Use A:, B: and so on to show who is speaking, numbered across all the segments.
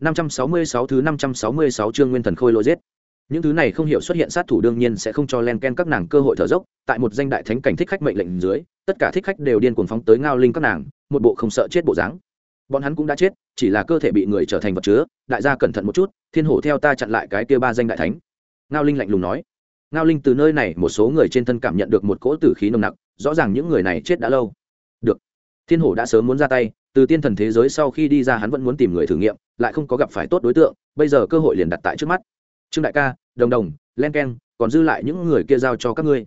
A: 566 thứ 566 chương nguyên thần khôi lôi giết. Những thứ này không hiểu xuất hiện sát thủ đương nhiên sẽ không cho len ken các nàng cơ hội thở dốc, tại một danh đại thánh cảnh thích khách mệnh lệnh dưới, tất cả thích khách đều điên cuồng phóng tới ngao linh các nàng, một bộ không sợ chết bộ dáng. Bọn hắn cũng đã chết, chỉ là cơ thể bị người trở thành vật chứa, đại gia cẩn thận một chút, thiên hổ theo ta chặn lại cái kia ba danh đại thánh. Ngao linh lạnh lùng nói. Ngao linh từ nơi này một số người trên thân cảm nhận được một cỗ tử khí nồng nặc, rõ ràng những người này chết đã lâu. Được. Thiên hổ đã sớm muốn ra tay, từ tiên thần thế giới sau khi đi ra hắn vẫn muốn tìm người thử nghiệm lại không có gặp phải tốt đối tượng, bây giờ cơ hội liền đặt tại trước mắt. Trương đại ca, đồng đồng, len k e n còn dư lại những người kia giao cho các ngươi.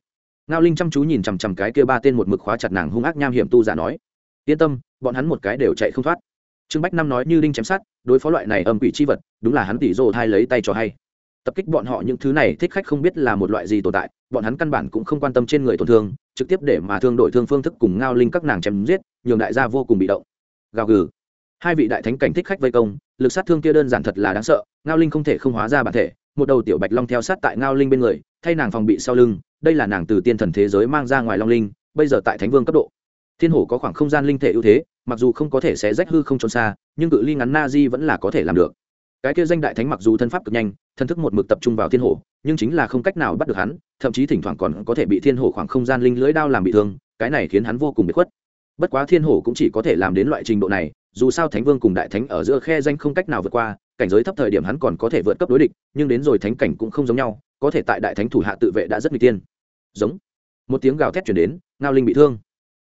A: Ngao linh chăm chú nhìn chằm chằm cái kia ba tên một mực khóa chặt nàng hung ác nham hiểm tu giả nói. Yên tâm, bọn hắn một cái đều chạy không thoát. Trương bách năm nói như đinh chém sát đối phó loại này âm quỷ c h i vật, đúng là hắn tỉ rô thai lấy tay cho hay. Tập kích bọn họ những thứ này thích khách không biết là một loại gì tồn tại, bọn hắn căn bản cũng không quan tâm trên người tổn thương, trực tiếp để mà thương đổi thương phương thức cùng ngao linh các nàng chém giết, nhường đại gia vô cùng bị động. Gào gừ hai vị đại thánh cảnh thích khách vây công, lực sát thương kia đơn giản thật là đáng sợ, ngao linh không thể không hóa ra bản thể, một đầu tiểu bạch long theo sát tại ngao linh bên người, thay nàng phòng bị sau lưng, đây là nàng từ tiên thần thế giới mang ra ngoài long linh, bây giờ tại thánh vương cấp độ. Thiên hổ có khoảng không gian linh thể ưu thế, mặc dù không có thể sẽ rách hư không trốn xa, nhưng cự ly ngắn na di vẫn là có thể làm được. Cái kia danh đại thánh mặc dù thân pháp cực nhanh, thân thức một mực tập trung vào thiên hổ, nhưng chính là không cách nào bắt được hắn, thậm chí thỉnh thoảng còn có thể bị thiên hổ khoảng không gian linh lưỡi đao làm bị thương, cái này khiến hắn vô cùng bị khuất. Bất quá thiên hổ cũng chỉ có thể làm đến loại trình độ này dù sao thánh vương cùng đại thánh ở giữa khe danh không cách nào vượt qua, cảnh giới thấp thời điểm hắn còn có thể vượt cấp đối địch, nhưng đến rồi thánh cảnh cũng không giống nhau, có thể tại đại thánh thủ hạ tự vệ đã rất n tiên. Giống. Một tiếng gào thét chuyển đến, ngao linh bị thương.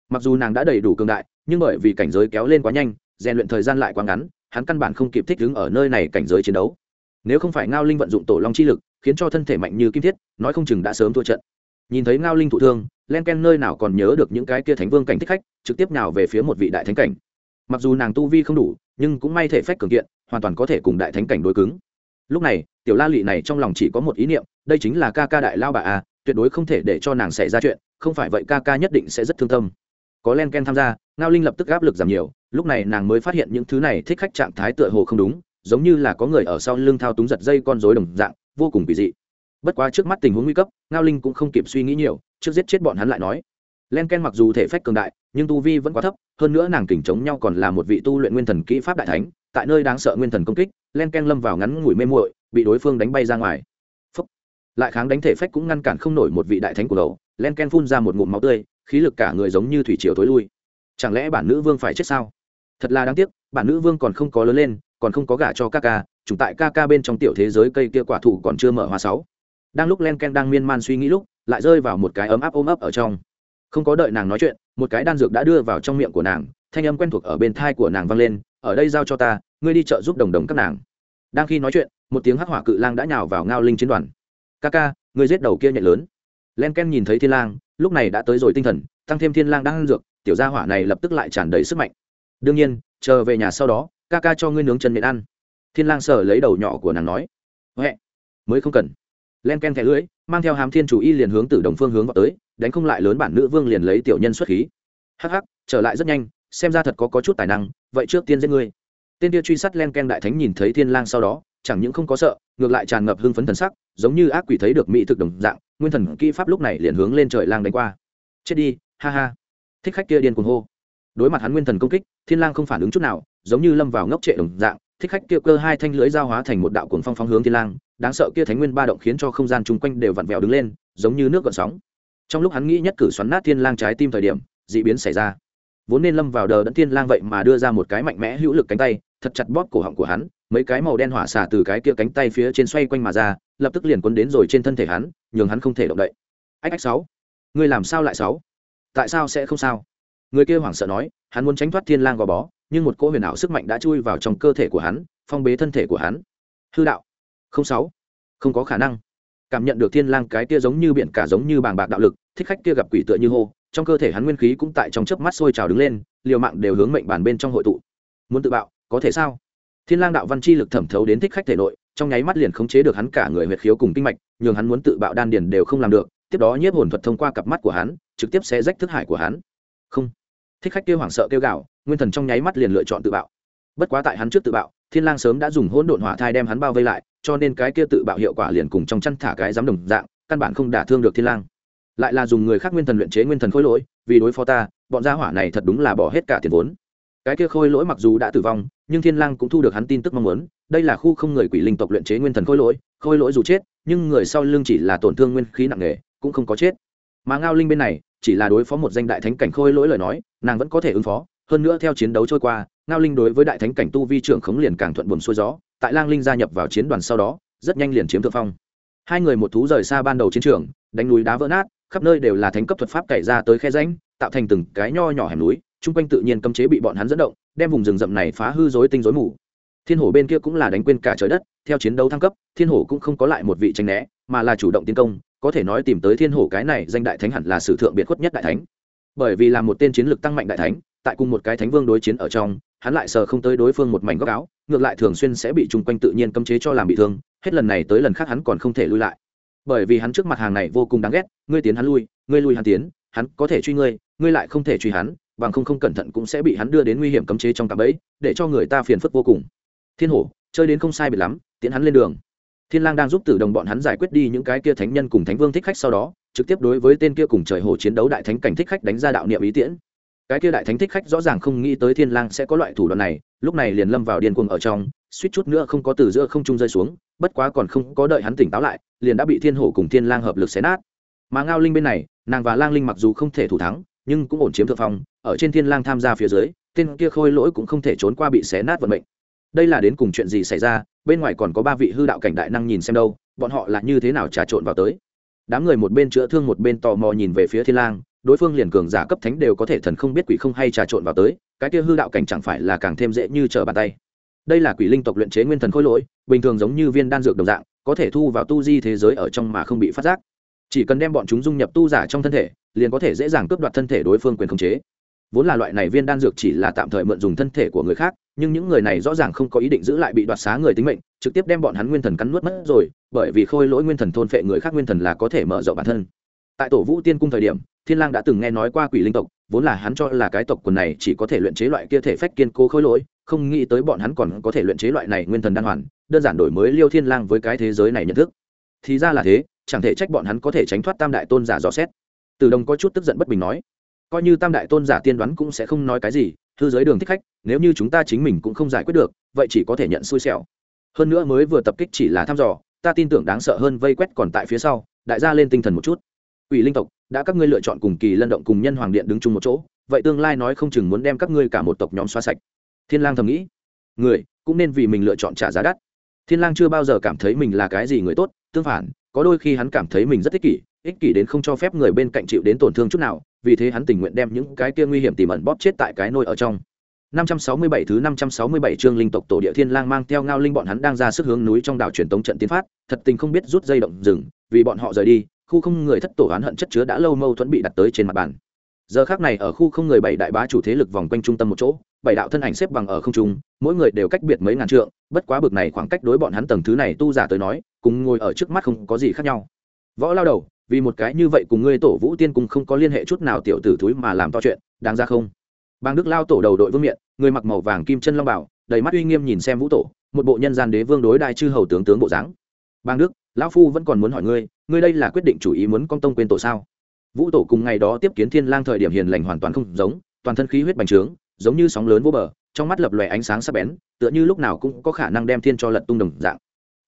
A: Mặc dù nàng đã đầy đủ cường đại, nhưng bởi vì cảnh giới kéo lên quá nhanh, rèn luyện thời gian lại quá ngắn, hắn căn bản không kịp thích ứng ở nơi này cảnh giới chiến đấu. Nếu không phải ngao linh vận dụng tổ long chi lực, khiến cho thân thể mạnh như kim thiết, nói không chừng đã sớm thua trận. Nhìn thấy ngao linh thụ thương, len ken nơi nào còn nhớ được những cái kia thánh vương cảnh thích khách, trực tiếp nào về phía một vị đại thánh cảnh mặc dù nàng tu vi không đủ, nhưng cũng may thể phách cường kiện, hoàn toàn có thể cùng đại thánh cảnh đối cứng. Lúc này, tiểu la lị này trong lòng chỉ có một ý niệm, đây chính là ca ca đại lao bà a, tuyệt đối không thể để cho nàng xảy ra chuyện, không phải vậy ca ca nhất định sẽ rất thương tâm. Có len ken tham gia, ngao linh lập tức áp lực giảm nhiều, lúc này nàng mới phát hiện những thứ này thích khách trạng thái tựa hồ không đúng, giống như là có người ở sau lưng thao túng giật dây con rối đồng dạng, vô cùng kỳ dị. Bất quá trước mắt tình huống nguy cấp, ngao linh cũng không kịp suy nghĩ nhiều, trước giết chết bọn hắn lại nói len ken mặc dù thể phách cường đại, nhưng tu vi vẫn quá thấp, hơn nữa nàng kỉnh chống nhau còn là một vị tu luyện nguyên thần kỹ pháp đại thánh, tại nơi đáng sợ nguyên thần công kích, len ken lâm vào ngắn ngủi mê muội, bị đối phương đánh bay ra ngoài. Phúc. lại kháng đánh thể phách cũng ngăn cản không nổi một vị đại thánh của đầu, len ken phun ra một ngụm máu tươi, khí lực cả người giống như thủy triều tối lui. Chẳng lẽ bản nữ vương phải chết sao? Thật là đáng tiếc, bản nữ vương còn không có lớn lên, còn không có gả cho ca ca, chúng tại ca ca bên trong tiểu thế giới cây kia quả thủ còn chưa mở hoa sáu. Đang lúc len ken đang miên man suy nghĩ lúc, lại rơi vào một cái ấm áp ôm ấp ở trong không có đợi nàng nói chuyện, một cái đan dược đã đưa vào trong miệng của nàng, thanh âm quen thuộc ở bên thai của nàng vang lên, ở đây giao cho ta, ngươi đi chợ giúp đồng đồng các nàng. Đang khi nói chuyện, một tiếng hắc hỏa cự lang đã nhào vào ngao linh chiến đoàn. Ca ca, ngươi giết đầu kia nhẹ lớn. Len ken nhìn thấy thiên lang, lúc này đã tới rồi tinh thần, tăng thêm thiên lang đang ăn dược, tiểu gia hỏa này lập tức lại tràn đầy sức mạnh. Đương nhiên, chờ về nhà sau đó, ca ca cho ngươi nướng chân miệng ăn. Thiên lang sờ lấy đầu nhỏ của nàng nói. Huệ, mới không cần len ken thẻ lưới mang theo hàm thiên chủ y liền hướng từ đồng phương hướng vào tới đánh không lại lớn bản nữ vương liền lấy tiểu nhân xuất khí. Hắc hắc trở lại rất nhanh xem ra thật có, có chút tài năng vậy trước tiên giết ngươi. Tên kia truy sát len ken đại thánh nhìn thấy thiên lang sau đó chẳng những không có sợ ngược lại tràn ngập hưng phấn thần sắc giống như ác quỷ thấy được mỹ thực đồng dạng nguyên thần kỹ pháp lúc này liền hướng lên trời lang đánh qua. Chết đi ha ha. Thích khách kia điên cuồng hô. Đối mặt hắn nguyên thần công kích thiên lang không phản ứng chút nào giống như lâm vào ngốc trệ đồng dạng thích khách kia cơ hai thanh lưới giao hóa thành một đạo cuồng phong phong hướng thiên lang, đáng sợ kia thánh nguyên ba động khiến cho không gian chung quanh đều vặn vẹo đứng lên, giống như nước gợn sóng. Trong lúc hắn nghĩ nhất cử xoắn nát thiên lang trái tim thời điểm, dị biến xảy ra. Vốn nên lâm vào đờ đẫn thiên lang vậy mà đưa ra một cái mạnh mẽ hữu lực cánh tay, thật chặt bóp cổ họng của hắn, mấy cái màu đen hỏa xả từ cái kia cánh tay phía trên xoay quanh mà ra, lập tức liền cuốn đến rồi trên thân thể hắn, nhường hắn không thể động đậy. Ách ách, sáu. Ngươi làm sao lại sáu? Tại sao sẽ không sao? Người kia hoảng sợ nói, hắn muốn tránh thoát thiên lang gò bó nhưng một cỗ huyền ảo sức mạnh đã chui vào trong cơ thể của hắn, phong bế thân thể của hắn. Hư đạo. Không sáu. Không có khả năng. Cảm nhận được thiên lang cái kia giống như biển cả giống như bàng bạc đạo lực, thích khách kia gặp quỷ tựa như hô, trong cơ thể hắn nguyên khí cũng tại trong chớp mắt sôi trào đứng lên, liều mạng đều hướng mệnh bản bên trong hội tụ. Muốn tự bạo, có thể sao? Thiên lang đạo văn chi lực thẩm thấu đến thích khách thể nội, trong nháy mắt liền khống chế được hắn cả người huyệt khiếu cùng kinh mạch, nhường hắn muốn tự bạo đan điền đều không làm được, tiếp đó nhiếp hồn thuật thông qua cặp mắt của hắn, trực tiếp sẽ rách thức hải của hắn. Không. Thích khách kia hoảng sợ kêu gào nguyên thần trong nháy mắt liền lựa chọn tự bạo. Bất quá tại hắn trước tự bạo, thiên lang sớm đã dùng hỗn độn hỏa thai đem hắn bao vây lại, cho nên cái kia tự bạo hiệu quả liền cùng trong chăn thả cái giám đồng dạng, căn bản không đả thương được thiên lang. Lại là dùng người khác nguyên thần luyện chế nguyên thần khối lỗi, vì đối phó ta, bọn gia hỏa này thật đúng là bỏ hết cả tiền vốn. Cái kia khôi lỗi mặc dù đã tử vong, nhưng thiên lang cũng thu được hắn tin tức mong muốn, đây là khu không người quỷ linh tộc luyện chế nguyên thần khôi lỗi khôi lỗi dù chết, nhưng người sau lưng chỉ là tổn thương nguyên khí nặng nề, cũng không có chết. Mà ngao linh bên này, chỉ là đối phó một danh đại thánh cảnh khôi lỗi lời nói, nàng vẫn có thể ứng phó hơn nữa theo chiến đấu trôi qua, ngao linh đối với đại thánh cảnh tu vi trưởng khống liền càng thuận buồm xuôi gió, tại lang linh gia nhập vào chiến đoàn sau đó, rất nhanh liền chiếm thượng phong. Hai người một thú rời xa ban đầu chiến trường, đánh núi đá vỡ nát, khắp nơi đều là thánh cấp thuật pháp cày ra tới khe ránh tạo thành từng cái nho nhỏ hẻm núi, chung quanh tự nhiên cấm chế bị bọn hắn dẫn động, đem vùng rừng rậm này phá hư rối tinh rối mù. Thiên hổ bên kia cũng là đánh quên cả trời đất, theo chiến đấu thăng cấp, thiên hổ cũng không có lại một vị tranh né, mà là chủ động tiến công, có thể nói tìm tới thiên hổ cái này danh đại thánh hẳn là sử thượng biệt khuất nhất đại thánh. Bởi vì là một tên chiến lược tăng mạnh đại thánh tại cùng một cái thánh vương đối chiến ở trong, hắn lại sờ không tới đối phương một mảnh góc áo, ngược lại thường xuyên sẽ bị chung quanh tự nhiên cấm chế cho làm bị thương, hết lần này tới lần khác hắn còn không thể lui lại. Bởi vì hắn trước mặt hàng này vô cùng đáng ghét, ngươi tiến hắn lui, ngươi lui hắn tiến, hắn có thể truy ngươi ngươi lại không thể truy hắn, bằng không không cẩn thận cũng sẽ bị hắn đưa đến nguy hiểm cấm chế trong cạm bẫy, để cho người ta phiền phức vô cùng. Thiên hổ, chơi đến không sai biệt lắm, tiến hắn lên đường. Thiên lang đang giúp tử đồng bọn hắn giải quyết đi những cái kia thánh nhân cùng thánh vương thích khách sau đó, trực tiếp đối với tên kia cùng trời hổ chiến đấu đại thánh cảnh thích khách đánh ra đạo niệm ý tiễn cái kia đại thánh thích khách rõ ràng không nghĩ tới thiên lang sẽ có loại thủ đoạn này, lúc này liền lâm vào điên cuồng ở trong, suýt chút nữa không có từ giữa không trung rơi xuống, bất quá còn không có đợi hắn tỉnh táo lại, liền đã bị thiên hổ cùng thiên lang hợp lực xé nát. Mà ngao linh bên này, nàng và lang linh mặc dù không thể thủ thắng, nhưng cũng ổn chiếm thượng phong, ở trên thiên lang tham gia phía dưới, tên kia khôi lỗi cũng không thể trốn qua bị xé nát vận mệnh. Đây là đến cùng chuyện gì xảy ra, bên ngoài còn có ba vị hư đạo cảnh đại năng nhìn xem đâu, bọn họ là như thế nào trà trộn vào tới. Đám người một bên chữa thương một bên tò mò nhìn về phía thiên lang đối phương liền cường giả cấp thánh đều có thể thần không biết quỷ không hay trà trộn vào tới, cái kia hư đạo cảnh chẳng phải là càng thêm dễ như trở bàn tay. Đây là quỷ linh tộc luyện chế nguyên thần khôi lỗi, bình thường giống như viên đan dược đồng dạng, có thể thu vào tu di thế giới ở trong mà không bị phát giác. Chỉ cần đem bọn chúng dung nhập tu giả trong thân thể, liền có thể dễ dàng cướp đoạt thân thể đối phương quyền khống chế. Vốn là loại này viên đan dược chỉ là tạm thời mượn dùng thân thể của người khác, nhưng những người này rõ ràng không có ý định giữ lại bị đoạt xá người tính mệnh, trực tiếp đem bọn hắn nguyên thần cắn nuốt mất rồi, bởi vì khôi lỗi nguyên thần thôn phệ người khác nguyên thần là có thể mở rộng bản thân tại tổ vũ tiên cung thời điểm, thiên lang đã từng nghe nói qua quỷ linh tộc, vốn là hắn cho là cái tộc quần này chỉ có thể luyện chế loại kia thể phách kiên cố khôi lỗi, không nghĩ tới bọn hắn còn có thể luyện chế loại này nguyên thần đan hoàn, đơn giản đổi mới liêu thiên lang với cái thế giới này nhận thức. Thì ra là thế, chẳng thể trách bọn hắn có thể tránh thoát tam đại tôn giả dò xét. Từ đồng có chút tức giận bất bình nói, coi như tam đại tôn giả tiên đoán cũng sẽ không nói cái gì, thư giới đường thích khách, nếu như chúng ta chính mình cũng không giải quyết được, vậy chỉ có thể nhận xui xẻo. Hơn nữa mới vừa tập kích chỉ là thăm dò, ta tin tưởng đáng sợ hơn vây quét còn tại phía sau, đại gia lên tinh thần một chút quỷ linh tộc đã các ngươi lựa chọn cùng kỳ lân động cùng nhân hoàng điện đứng chung một chỗ vậy tương lai nói không chừng muốn đem các ngươi cả một tộc nhóm xóa sạch. Thiên lang thầm nghĩ. Người cũng nên vì mình lựa chọn trả giá đắt. Thiên lang chưa bao giờ cảm thấy mình là cái gì người tốt tương phản có đôi khi hắn cảm thấy mình rất ích kỷ ích kỷ đến không cho phép người bên cạnh chịu đến tổn thương chút nào vì thế hắn tình nguyện đem những cái kia nguy hiểm tiềm ẩn bóp chết tại cái nôi ở trong. 567 thứ 567 chương linh tộc tổ địa thiên lang mang theo ngao linh bọn hắn đang ra sức hướng núi trong đảo truyền tống trận tiến phát, thật tình không biết rút dây động rừng, vì bọn họ rời đi, khu không người thất tổ oán hận chất chứa đã lâu mâu thuẫn bị đặt tới trên mặt bàn. Giờ khắc này ở khu không người bảy đại bá chủ thế lực vòng quanh trung tâm một chỗ, bảy đạo thân ảnh xếp bằng ở không trung, mỗi người đều cách biệt mấy ngàn trượng, bất quá bực này khoảng cách đối bọn hắn tầng thứ này tu giả tới nói, cùng ngồi ở trước mắt không có gì khác nhau. Võ lao đầu, vì một cái như vậy cùng ngươi tổ vũ tiên cùng không có liên hệ chút nào tiểu tử thúi mà làm to chuyện đáng ra không bang đức lao tổ đầu đội vương miện người mặc màu vàng kim chân long bảo đầy mắt uy nghiêm nhìn xem vũ tổ một bộ nhân gian đế vương đối đại chư hầu tướng tướng bộ dáng bang đức lão phu vẫn còn muốn hỏi ngươi ngươi đây là quyết định chủ ý muốn con tông quên tổ sao? Vũ tổ cùng ngày đó tiếp kiến thiên lang thời điểm hiền lành hoàn toàn không giống, toàn thân khí huyết bành trướng, giống như sóng lớn vô bờ, trong mắt lập lòe ánh sáng sắc bén, tựa như lúc nào cũng có khả năng đem thiên cho lật tung đồng dạng.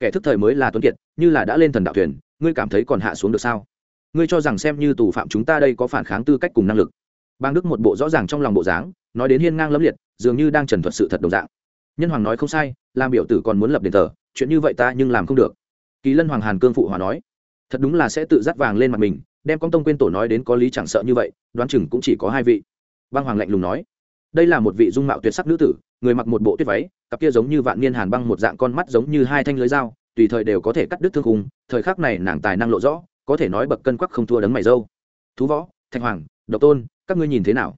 A: Kẻ thức thời mới là tuấn kiệt, như là đã lên thần đạo thuyền, ngươi cảm thấy còn hạ xuống được sao? Ngươi cho rằng xem như tù phạm chúng ta đây có phản kháng tư cách cùng năng lực. Bang đức một bộ rõ ràng trong lòng bộ dáng, nói đến hiên ngang lẫm liệt, dường như đang trần thuật sự thật đồng dạng. Nhân hoàng nói không sai làm biểu tử còn muốn lập đền thờ, chuyện như vậy ta nhưng làm không được kỳ lân hoàng hàn cương phụ hòa nói, thật đúng là sẽ tự dắt vàng lên mặt mình, đem công tông quên tổ nói đến có lý chẳng sợ như vậy, đoán chừng cũng chỉ có hai vị. Băng hoàng lạnh lùng nói, đây là một vị dung mạo tuyệt sắc nữ tử, người mặc một bộ tuyết váy, cặp kia giống như vạn niên hàn băng một dạng con mắt giống như hai thanh lưới dao, tùy thời đều có thể cắt đứt thương khung, thời khắc này nàng tài năng lộ rõ, có thể nói bậc cân quắc không thua đấng mày dâu. Thú võ, thạch hoàng, độc tôn, các ngươi nhìn thế nào?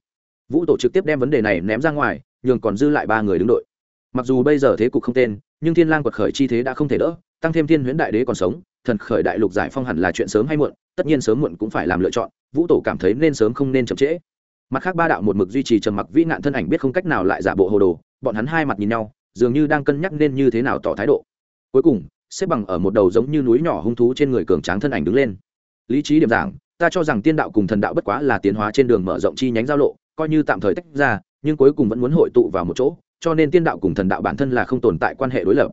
A: Vũ tổ trực tiếp đem vấn đề này ném ra ngoài, nhường còn dư lại ba người đứng đội. Mặc dù bây giờ thế cục không tên, nhưng thiên lang quật khởi chi thế đã không thể đỡ tăng thêm thiên huyễn đại đế còn sống, thần khởi đại lục giải phong hẳn là chuyện sớm hay muộn, tất nhiên sớm muộn cũng phải làm lựa chọn, vũ tổ cảm thấy nên sớm không nên chậm trễ. Mặt khác ba đạo một mực duy trì trầm mặc vĩ nạn thân ảnh biết không cách nào lại giả bộ hồ đồ, bọn hắn hai mặt nhìn nhau, dường như đang cân nhắc nên như thế nào tỏ thái độ. Cuối cùng, xếp bằng ở một đầu giống như núi nhỏ hung thú trên người cường tráng thân ảnh đứng lên. Lý trí điểm giảng, ta cho rằng tiên đạo cùng thần đạo bất quá là tiến hóa trên đường mở rộng chi nhánh giao lộ, coi như tạm thời tách ra, nhưng cuối cùng vẫn muốn hội tụ vào một chỗ, cho nên tiên đạo cùng thần đạo bản thân là không tồn tại quan hệ đối lập.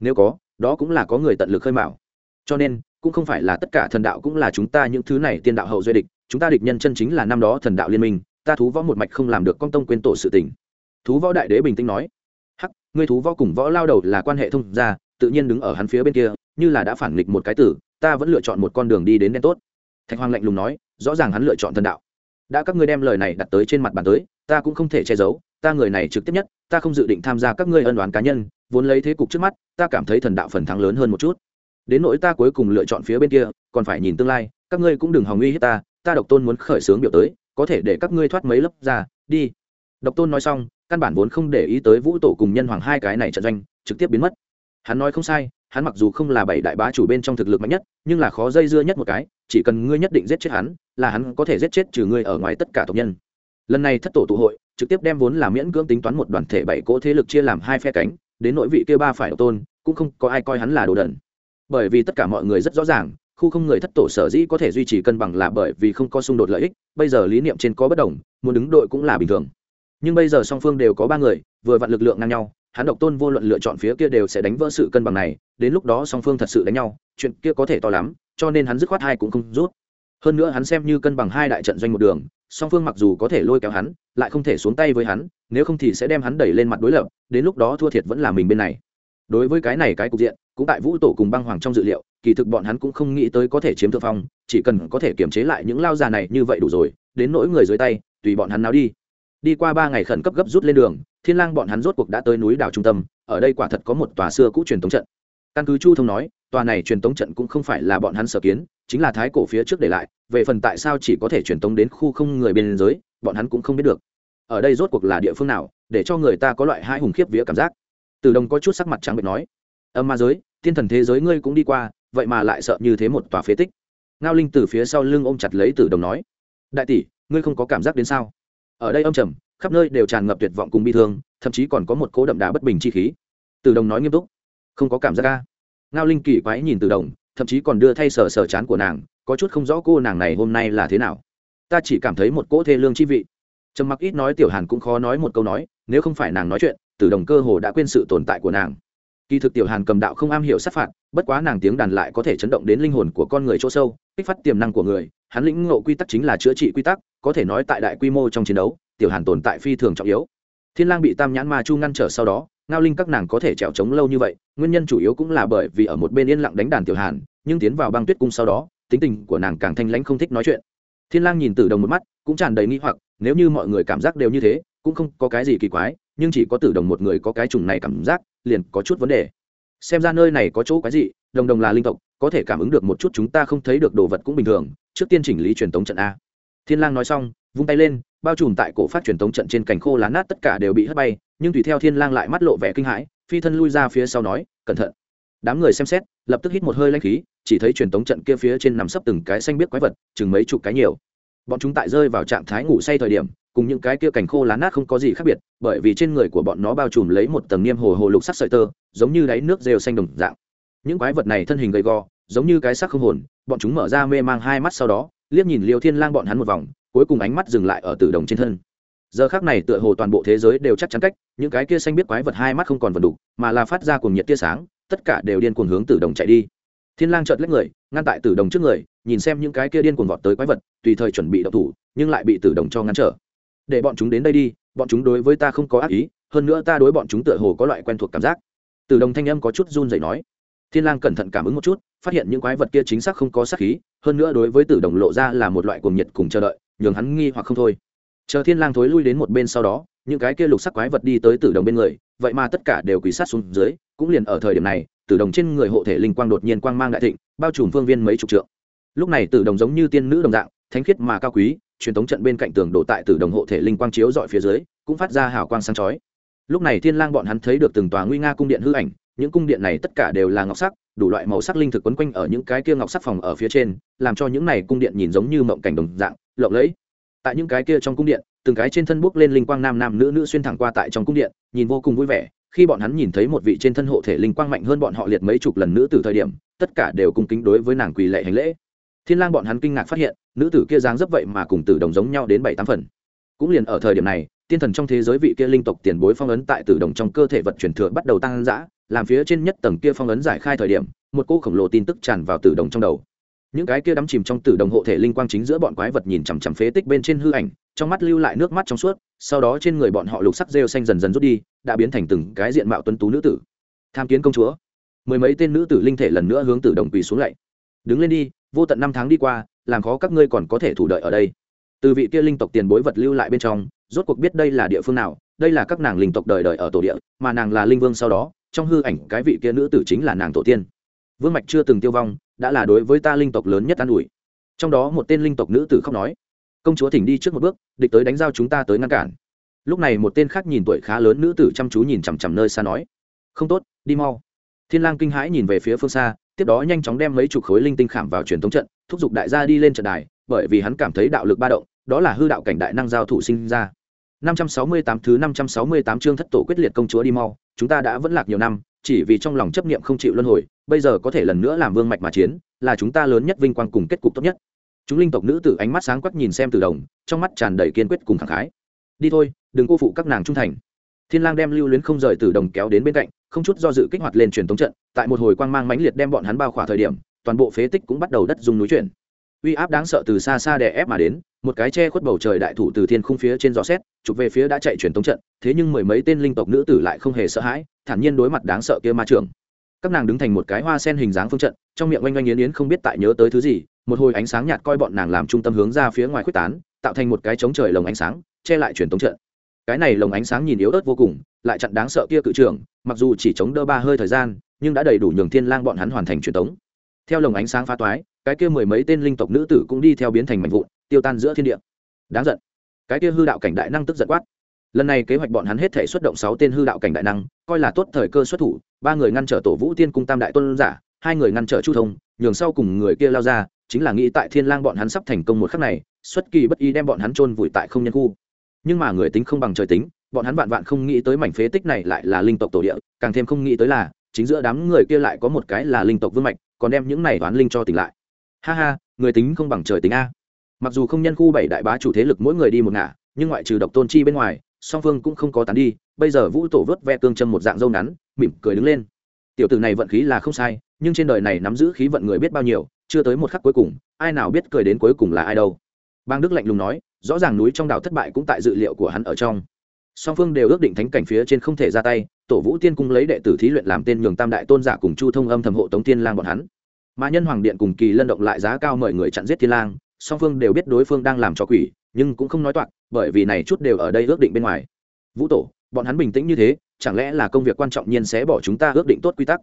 A: Nếu có đó cũng là có người tận lực khơi mạo cho nên, cũng không phải là tất cả thần đạo cũng là chúng ta những thứ này tiên đạo hậu duy địch, chúng ta địch nhân chân chính là năm đó thần đạo liên minh, ta thú võ một mạch không làm được con tông quên tổ sự tình. Thú võ đại đế bình tĩnh nói, hắc, ngươi thú võ cùng võ lao đầu là quan hệ thông gia, tự nhiên đứng ở hắn phía bên kia, như là đã phản nghịch một cái tử, ta vẫn lựa chọn một con đường đi đến đen tốt. Thạch hoàng lạnh lùng nói, rõ ràng hắn lựa chọn thần đạo. Đã các ngươi đem lời này đặt tới trên mặt bàn tới, ta cũng không thể che giấu, ta người này trực tiếp nhất, ta không dự định tham gia các ngươi ân đoán cá nhân vốn lấy thế cục trước mắt, ta cảm thấy thần đạo phần thắng lớn hơn một chút. Đến nỗi ta cuối cùng lựa chọn phía bên kia, còn phải nhìn tương lai, các ngươi cũng đừng hòng uy hiếp ta ta độc tôn muốn khởi xướng biểu tới, có thể để các ngươi thoát mấy lớp ra, đi. Độc tôn nói xong, căn bản vốn không để ý tới vũ tổ cùng nhân hoàng hai cái này trận doanh, trực tiếp biến mất. Hắn nói không sai, hắn mặc dù không là bảy đại bá chủ bên trong thực lực mạnh nhất, nhưng là khó dây dưa nhất một cái, chỉ cần ngươi nhất định giết chết hắn, là hắn có thể giết chết trừ ngươi ở ngoài tất cả tộc nhân. Lần này thất tổ tụ hội, trực tiếp đem vốn là miễn cưỡng tính toán một đoàn thể bảy cỗ thế lực chia làm hai phe cánh đến nội vị kia ba phải độc tôn, cũng không có ai coi hắn là đồ đần. Bởi vì tất cả mọi người rất rõ ràng, khu không người thất tổ sở dĩ có thể duy trì cân bằng là bởi vì không có xung đột lợi ích, bây giờ lý niệm trên có bất đồng, muốn đứng đội cũng là bình thường. Nhưng bây giờ song phương đều có ba người, vừa vặn lực lượng ngang nhau, hắn độc tôn vô luận lựa chọn phía kia đều sẽ đánh vỡ sự cân bằng này, đến lúc đó song phương thật sự đánh nhau, chuyện kia có thể to lắm, cho nên hắn dứt khoát hai cũng không rút. Hơn nữa hắn xem như cân bằng hai đại trận doanh một đường song phương mặc dù có thể lôi kéo hắn, lại không thể xuống tay với hắn, nếu không thì sẽ đem hắn đẩy lên mặt đối lập, đến lúc đó thua thiệt vẫn là mình bên này. Đối với cái này cái cục diện, cũng tại vũ tổ cùng băng hoàng trong dự liệu, kỳ thực bọn hắn cũng không nghĩ tới có thể chiếm thượng phong, chỉ cần có thể kiềm chế lại những lao già này như vậy đủ rồi, đến nỗi người dưới tay, tùy bọn hắn nào đi. Đi qua ba ngày khẩn cấp gấp rút lên đường, thiên lang bọn hắn rốt cuộc đã tới núi đảo trung tâm, ở đây quả thật có một tòa xưa cũ truyền thống trận. Căn cứ chu thông nói, tòa này truyền thống trận cũng không phải là bọn hắn sở kiến chính là thái cổ phía trước để lại, về phần tại sao chỉ có thể truyền tống đến khu không người biên giới, bọn hắn cũng không biết được. Ở đây rốt cuộc là địa phương nào, để cho người ta có loại hai hùng khiếp vía cảm giác. Từ đồng có chút sắc mặt trắng bệnh nói, âm ma giới, thiên thần thế giới ngươi cũng đi qua, vậy mà lại sợ như thế một tòa phế tích. Ngao linh từ phía sau lưng ôm chặt lấy tử đồng nói, đại tỷ, ngươi không có cảm giác đến sao? Ở đây âm trầm, khắp nơi đều tràn ngập tuyệt vọng cùng bi thương, thậm chí còn có một cố đậm đà bất bình chi khí. Tử đồng nói nghiêm túc, không có cảm giác ca ngao linh kỳ quái nhìn tử đồng thậm chí còn đưa thay sờ sờ chán của nàng, có chút không rõ cô nàng này hôm nay là thế nào. Ta chỉ cảm thấy một cỗ thê lương chi vị. Trầm mặc ít nói tiểu hàn cũng khó nói một câu nói, nếu không phải nàng nói chuyện, tử đồng cơ hồ đã quên sự tồn tại của nàng. Kỳ thực tiểu hàn cầm đạo không am hiểu sát phạt, bất quá nàng tiếng đàn lại có thể chấn động đến linh hồn của con người chỗ sâu, kích phát tiềm năng của người. Hắn lĩnh ngộ quy tắc chính là chữa trị quy tắc, có thể nói tại đại quy mô trong chiến đấu, tiểu hàn tồn tại phi thường trọng yếu. Thiên lang bị tam nhãn ma chu ngăn trở sau đó ngao linh các nàng có thể trèo trống lâu như vậy, nguyên nhân chủ yếu cũng là bởi vì ở một bên yên lặng đánh đàn tiểu hàn, nhưng tiến vào băng tuyết cung sau đó, tính tình của nàng càng thanh lãnh không thích nói chuyện. Thiên lang nhìn tử đồng một mắt, cũng tràn đầy nghi hoặc, nếu như mọi người cảm giác đều như thế, cũng không có cái gì kỳ quái, nhưng chỉ có tử đồng một người có cái trùng này cảm giác, liền có chút vấn đề. Xem ra nơi này có chỗ quái gì đồng đồng là linh tộc, có thể cảm ứng được một chút chúng ta không thấy được đồ vật cũng bình thường, trước tiên chỉnh lý truyền tống trận a. Thiên lang nói xong, vung tay lên, bao trùm tại cổ phát truyền tống trận trên cành khô lá nát tất cả đều bị hất bay nhưng tùy theo thiên lang lại mắt lộ vẻ kinh hãi, phi thân lui ra phía sau nói, cẩn thận. Đám người xem xét, lập tức hít một hơi lãnh khí, chỉ thấy truyền tống trận kia phía trên nằm sấp từng cái xanh biết quái vật, chừng mấy chục cái nhiều. Bọn chúng tại rơi vào trạng thái ngủ say thời điểm, cùng những cái kia cành khô lá nát không có gì khác biệt, bởi vì trên người của bọn nó bao trùm lấy một tầng niêm hồ hồ lục sắc sợi tơ, giống như đáy nước rêu xanh đồng dạng. Những quái vật này thân hình gầy gò, giống như cái sắc không hồn, bọn chúng mở ra mê mang hai mắt sau đó, liếc nhìn liêu thiên lang bọn hắn một vòng, cuối cùng ánh mắt dừng lại ở tử đồng trên thân giờ khác này tựa hồ toàn bộ thế giới đều chắc chắn cách, những cái kia xanh biết quái vật hai mắt không còn vật đủ mà là phát ra cùng nhiệt tia sáng, tất cả đều điên cuồng hướng tử đồng chạy đi. Thiên lang chợt lấy người, ngăn tại tử đồng trước người, nhìn xem những cái kia điên cuồng vọt tới quái vật, tùy thời chuẩn bị động thủ, nhưng lại bị tử đồng cho ngăn trở. Để bọn chúng đến đây đi, bọn chúng đối với ta không có ác ý, hơn nữa ta đối bọn chúng tựa hồ có loại quen thuộc cảm giác. Tử đồng thanh âm có chút run rẩy nói. Thiên lang cẩn thận cảm ứng một chút, phát hiện những quái vật kia chính xác không có sát khí, hơn nữa đối với tử đồng lộ ra là một loại cuồng nhiệt cùng chờ đợi, nhường hắn nghi hoặc không thôi chờ thiên lang thối lui đến một bên sau đó, những cái kia lục sắc quái vật đi tới tử đồng bên người, vậy mà tất cả đều quỳ sát xuống dưới, cũng liền ở thời điểm này, tử đồng trên người hộ thể linh quang đột nhiên quang mang đại thịnh, bao trùm phương viên mấy chục trượng. Lúc này tử đồng giống như tiên nữ đồng dạng, thánh khiết mà cao quý, truyền thống trận bên cạnh tường đổ tại tử đồng hộ thể linh quang chiếu dọi phía dưới, cũng phát ra hào quang sáng chói. Lúc này thiên lang bọn hắn thấy được từng tòa nguy nga cung điện hư ảnh, những cung điện này tất cả đều là ngọc sắc, đủ loại màu sắc linh thực quấn quanh ở những cái kia ngọc sắc phòng ở phía trên, làm cho những này cung điện nhìn giống như mộng cảnh đồng dạng, lộng lẫy tại những cái kia trong cung điện, từng cái trên thân bước lên linh quang nam nam nữ nữ xuyên thẳng qua tại trong cung điện, nhìn vô cùng vui vẻ. Khi bọn hắn nhìn thấy một vị trên thân hộ thể linh quang mạnh hơn bọn họ liệt mấy chục lần nữ từ thời điểm, tất cả đều cung kính đối với nàng quỳ lệ hành lễ. Thiên lang bọn hắn kinh ngạc phát hiện, nữ tử kia dáng dấp vậy mà cùng tử đồng giống nhau đến bảy tám phần. Cũng liền ở thời điểm này, tiên thần trong thế giới vị kia linh tộc tiền bối phong ấn tại tử đồng trong cơ thể vật chuyển thừa bắt đầu tăng dã, làm phía trên nhất tầng kia phong ấn giải khai thời điểm, một cô khổng lồ tin tức tràn vào tử đồng trong đầu những cái kia đắm chìm trong tử đồng hộ thể linh quang chính giữa bọn quái vật nhìn chằm chằm phế tích bên trên hư ảnh, trong mắt lưu lại nước mắt trong suốt, sau đó trên người bọn họ lục sắc rêu xanh dần dần rút đi, đã biến thành từng cái diện mạo tuấn tú nữ tử. Tham kiến công chúa. Mười mấy tên nữ tử linh thể lần nữa hướng tử đồng quỳ xuống lạy đứng lên đi, vô tận năm tháng đi qua, làm khó các ngươi còn có thể thủ đợi ở đây. Từ vị kia linh tộc tiền bối vật lưu lại bên trong, rốt cuộc biết đây là địa phương nào, đây là các nàng linh tộc đời đời ở tổ địa, mà nàng là linh vương sau đó, trong hư ảnh cái vị kia nữ tử chính là nàng tổ tiên. Vương mạch chưa từng tiêu vong đã là đối với ta linh tộc lớn nhất an ủi. Trong đó một tên linh tộc nữ tử khóc nói, công chúa thỉnh đi trước một bước, địch tới đánh giao chúng ta tới ngăn cản. Lúc này một tên khác nhìn tuổi khá lớn nữ tử chăm chú nhìn chằm chằm nơi xa nói, không tốt, đi mau. Thiên lang kinh hãi nhìn về phía phương xa, tiếp đó nhanh chóng đem mấy chục khối linh tinh khảm vào truyền thống trận, thúc giục đại gia đi lên trận đài, bởi vì hắn cảm thấy đạo lực ba động, đó là hư đạo cảnh đại năng giao thủ sinh ra. 568 thứ 568 chương thất tổ quyết liệt công chúa đi mau, chúng ta đã vẫn lạc nhiều năm, chỉ vì trong lòng chấp niệm không chịu luân hồi bây giờ có thể lần nữa làm vương mạch mà chiến, là chúng ta lớn nhất vinh quang cùng kết cục tốt nhất. Chúng linh tộc nữ tử ánh mắt sáng quắc nhìn xem từ đồng, trong mắt tràn đầy kiên quyết cùng thẳng khái. Đi thôi, đừng cô phụ các nàng trung thành. Thiên lang đem lưu luyến không rời từ đồng kéo đến bên cạnh, không chút do dự kích hoạt lên truyền tống trận, tại một hồi quang mang mãnh liệt đem bọn hắn bao khỏa thời điểm, toàn bộ phế tích cũng bắt đầu đất dung núi chuyển. Uy áp đáng sợ từ xa xa đè ép mà đến, một cái che khuất bầu trời đại thủ từ thiên khung phía trên gió xét chụp về phía đã chạy truyền tống trận, thế nhưng mười mấy tên linh tộc nữ tử lại không hề sợ hãi, thản nhiên đối mặt đáng sợ kia ma trường các nàng đứng thành một cái hoa sen hình dáng phương trận, trong miệng oanh oanh yến yến không biết tại nhớ tới thứ gì, một hồi ánh sáng nhạt coi bọn nàng làm trung tâm hướng ra phía ngoài quyết tán, tạo thành một cái trống trời lồng ánh sáng, che lại truyền tống trận. Cái này lồng ánh sáng nhìn yếu ớt vô cùng, lại chặn đáng sợ kia cự trưởng, mặc dù chỉ chống đỡ ba hơi thời gian, nhưng đã đầy đủ nhường thiên lang bọn hắn hoàn thành truyền tống. Theo lồng ánh sáng phá toái, cái kia mười mấy tên linh tộc nữ tử cũng đi theo biến thành mảnh vụn, tiêu tan giữa thiên địa. Đáng giận. Cái kia hư đạo cảnh đại năng tức giận quát lần này kế hoạch bọn hắn hết thể xuất động sáu tên hư đạo cảnh đại năng, coi là tốt thời cơ xuất thủ, ba người ngăn trở tổ vũ tiên cung tam đại tôn giả, hai người ngăn trở chu thông, nhường sau cùng người kia lao ra, chính là nghĩ tại thiên lang bọn hắn sắp thành công một khắc này, xuất kỳ bất ý đem bọn hắn chôn vùi tại không nhân khu. Nhưng mà người tính không bằng trời tính, bọn hắn vạn vạn không nghĩ tới mảnh phế tích này lại là linh tộc tổ địa, càng thêm không nghĩ tới là, chính giữa đám người kia lại có một cái là linh tộc vương mạch, còn đem những này toán linh cho tỉnh lại. Ha ha, người tính không bằng trời tính a. Mặc dù không nhân khu bảy đại bá chủ thế lực mỗi người đi một ngả, nhưng ngoại trừ độc tôn chi bên ngoài song phương cũng không có tán đi, bây giờ vũ tổ vớt ve cương châm một dạng dâu ngắn, mỉm cười đứng lên. Tiểu tử này vận khí là không sai, nhưng trên đời này nắm giữ khí vận người biết bao nhiêu, chưa tới một khắc cuối cùng, ai nào biết cười đến cuối cùng là ai đâu. Bang đức lạnh lùng nói, rõ ràng núi trong đảo thất bại cũng tại dự liệu của hắn ở trong. Song phương đều ước định thánh cảnh phía trên không thể ra tay, tổ vũ tiên cung lấy đệ tử thí luyện làm tên nhường tam đại tôn giả cùng chu thông âm thầm hộ tống tiên lang bọn hắn. Mà nhân hoàng điện cùng kỳ lân động lại giá cao mời người chặn giết thiên lang, song phương đều biết đối phương đang làm cho quỷ, nhưng cũng không nói toạc bởi vì này chút đều ở đây ước định bên ngoài. Vũ tổ, bọn hắn bình tĩnh như thế, chẳng lẽ là công việc quan trọng nhiên sẽ bỏ chúng ta ước định tốt quy tắc?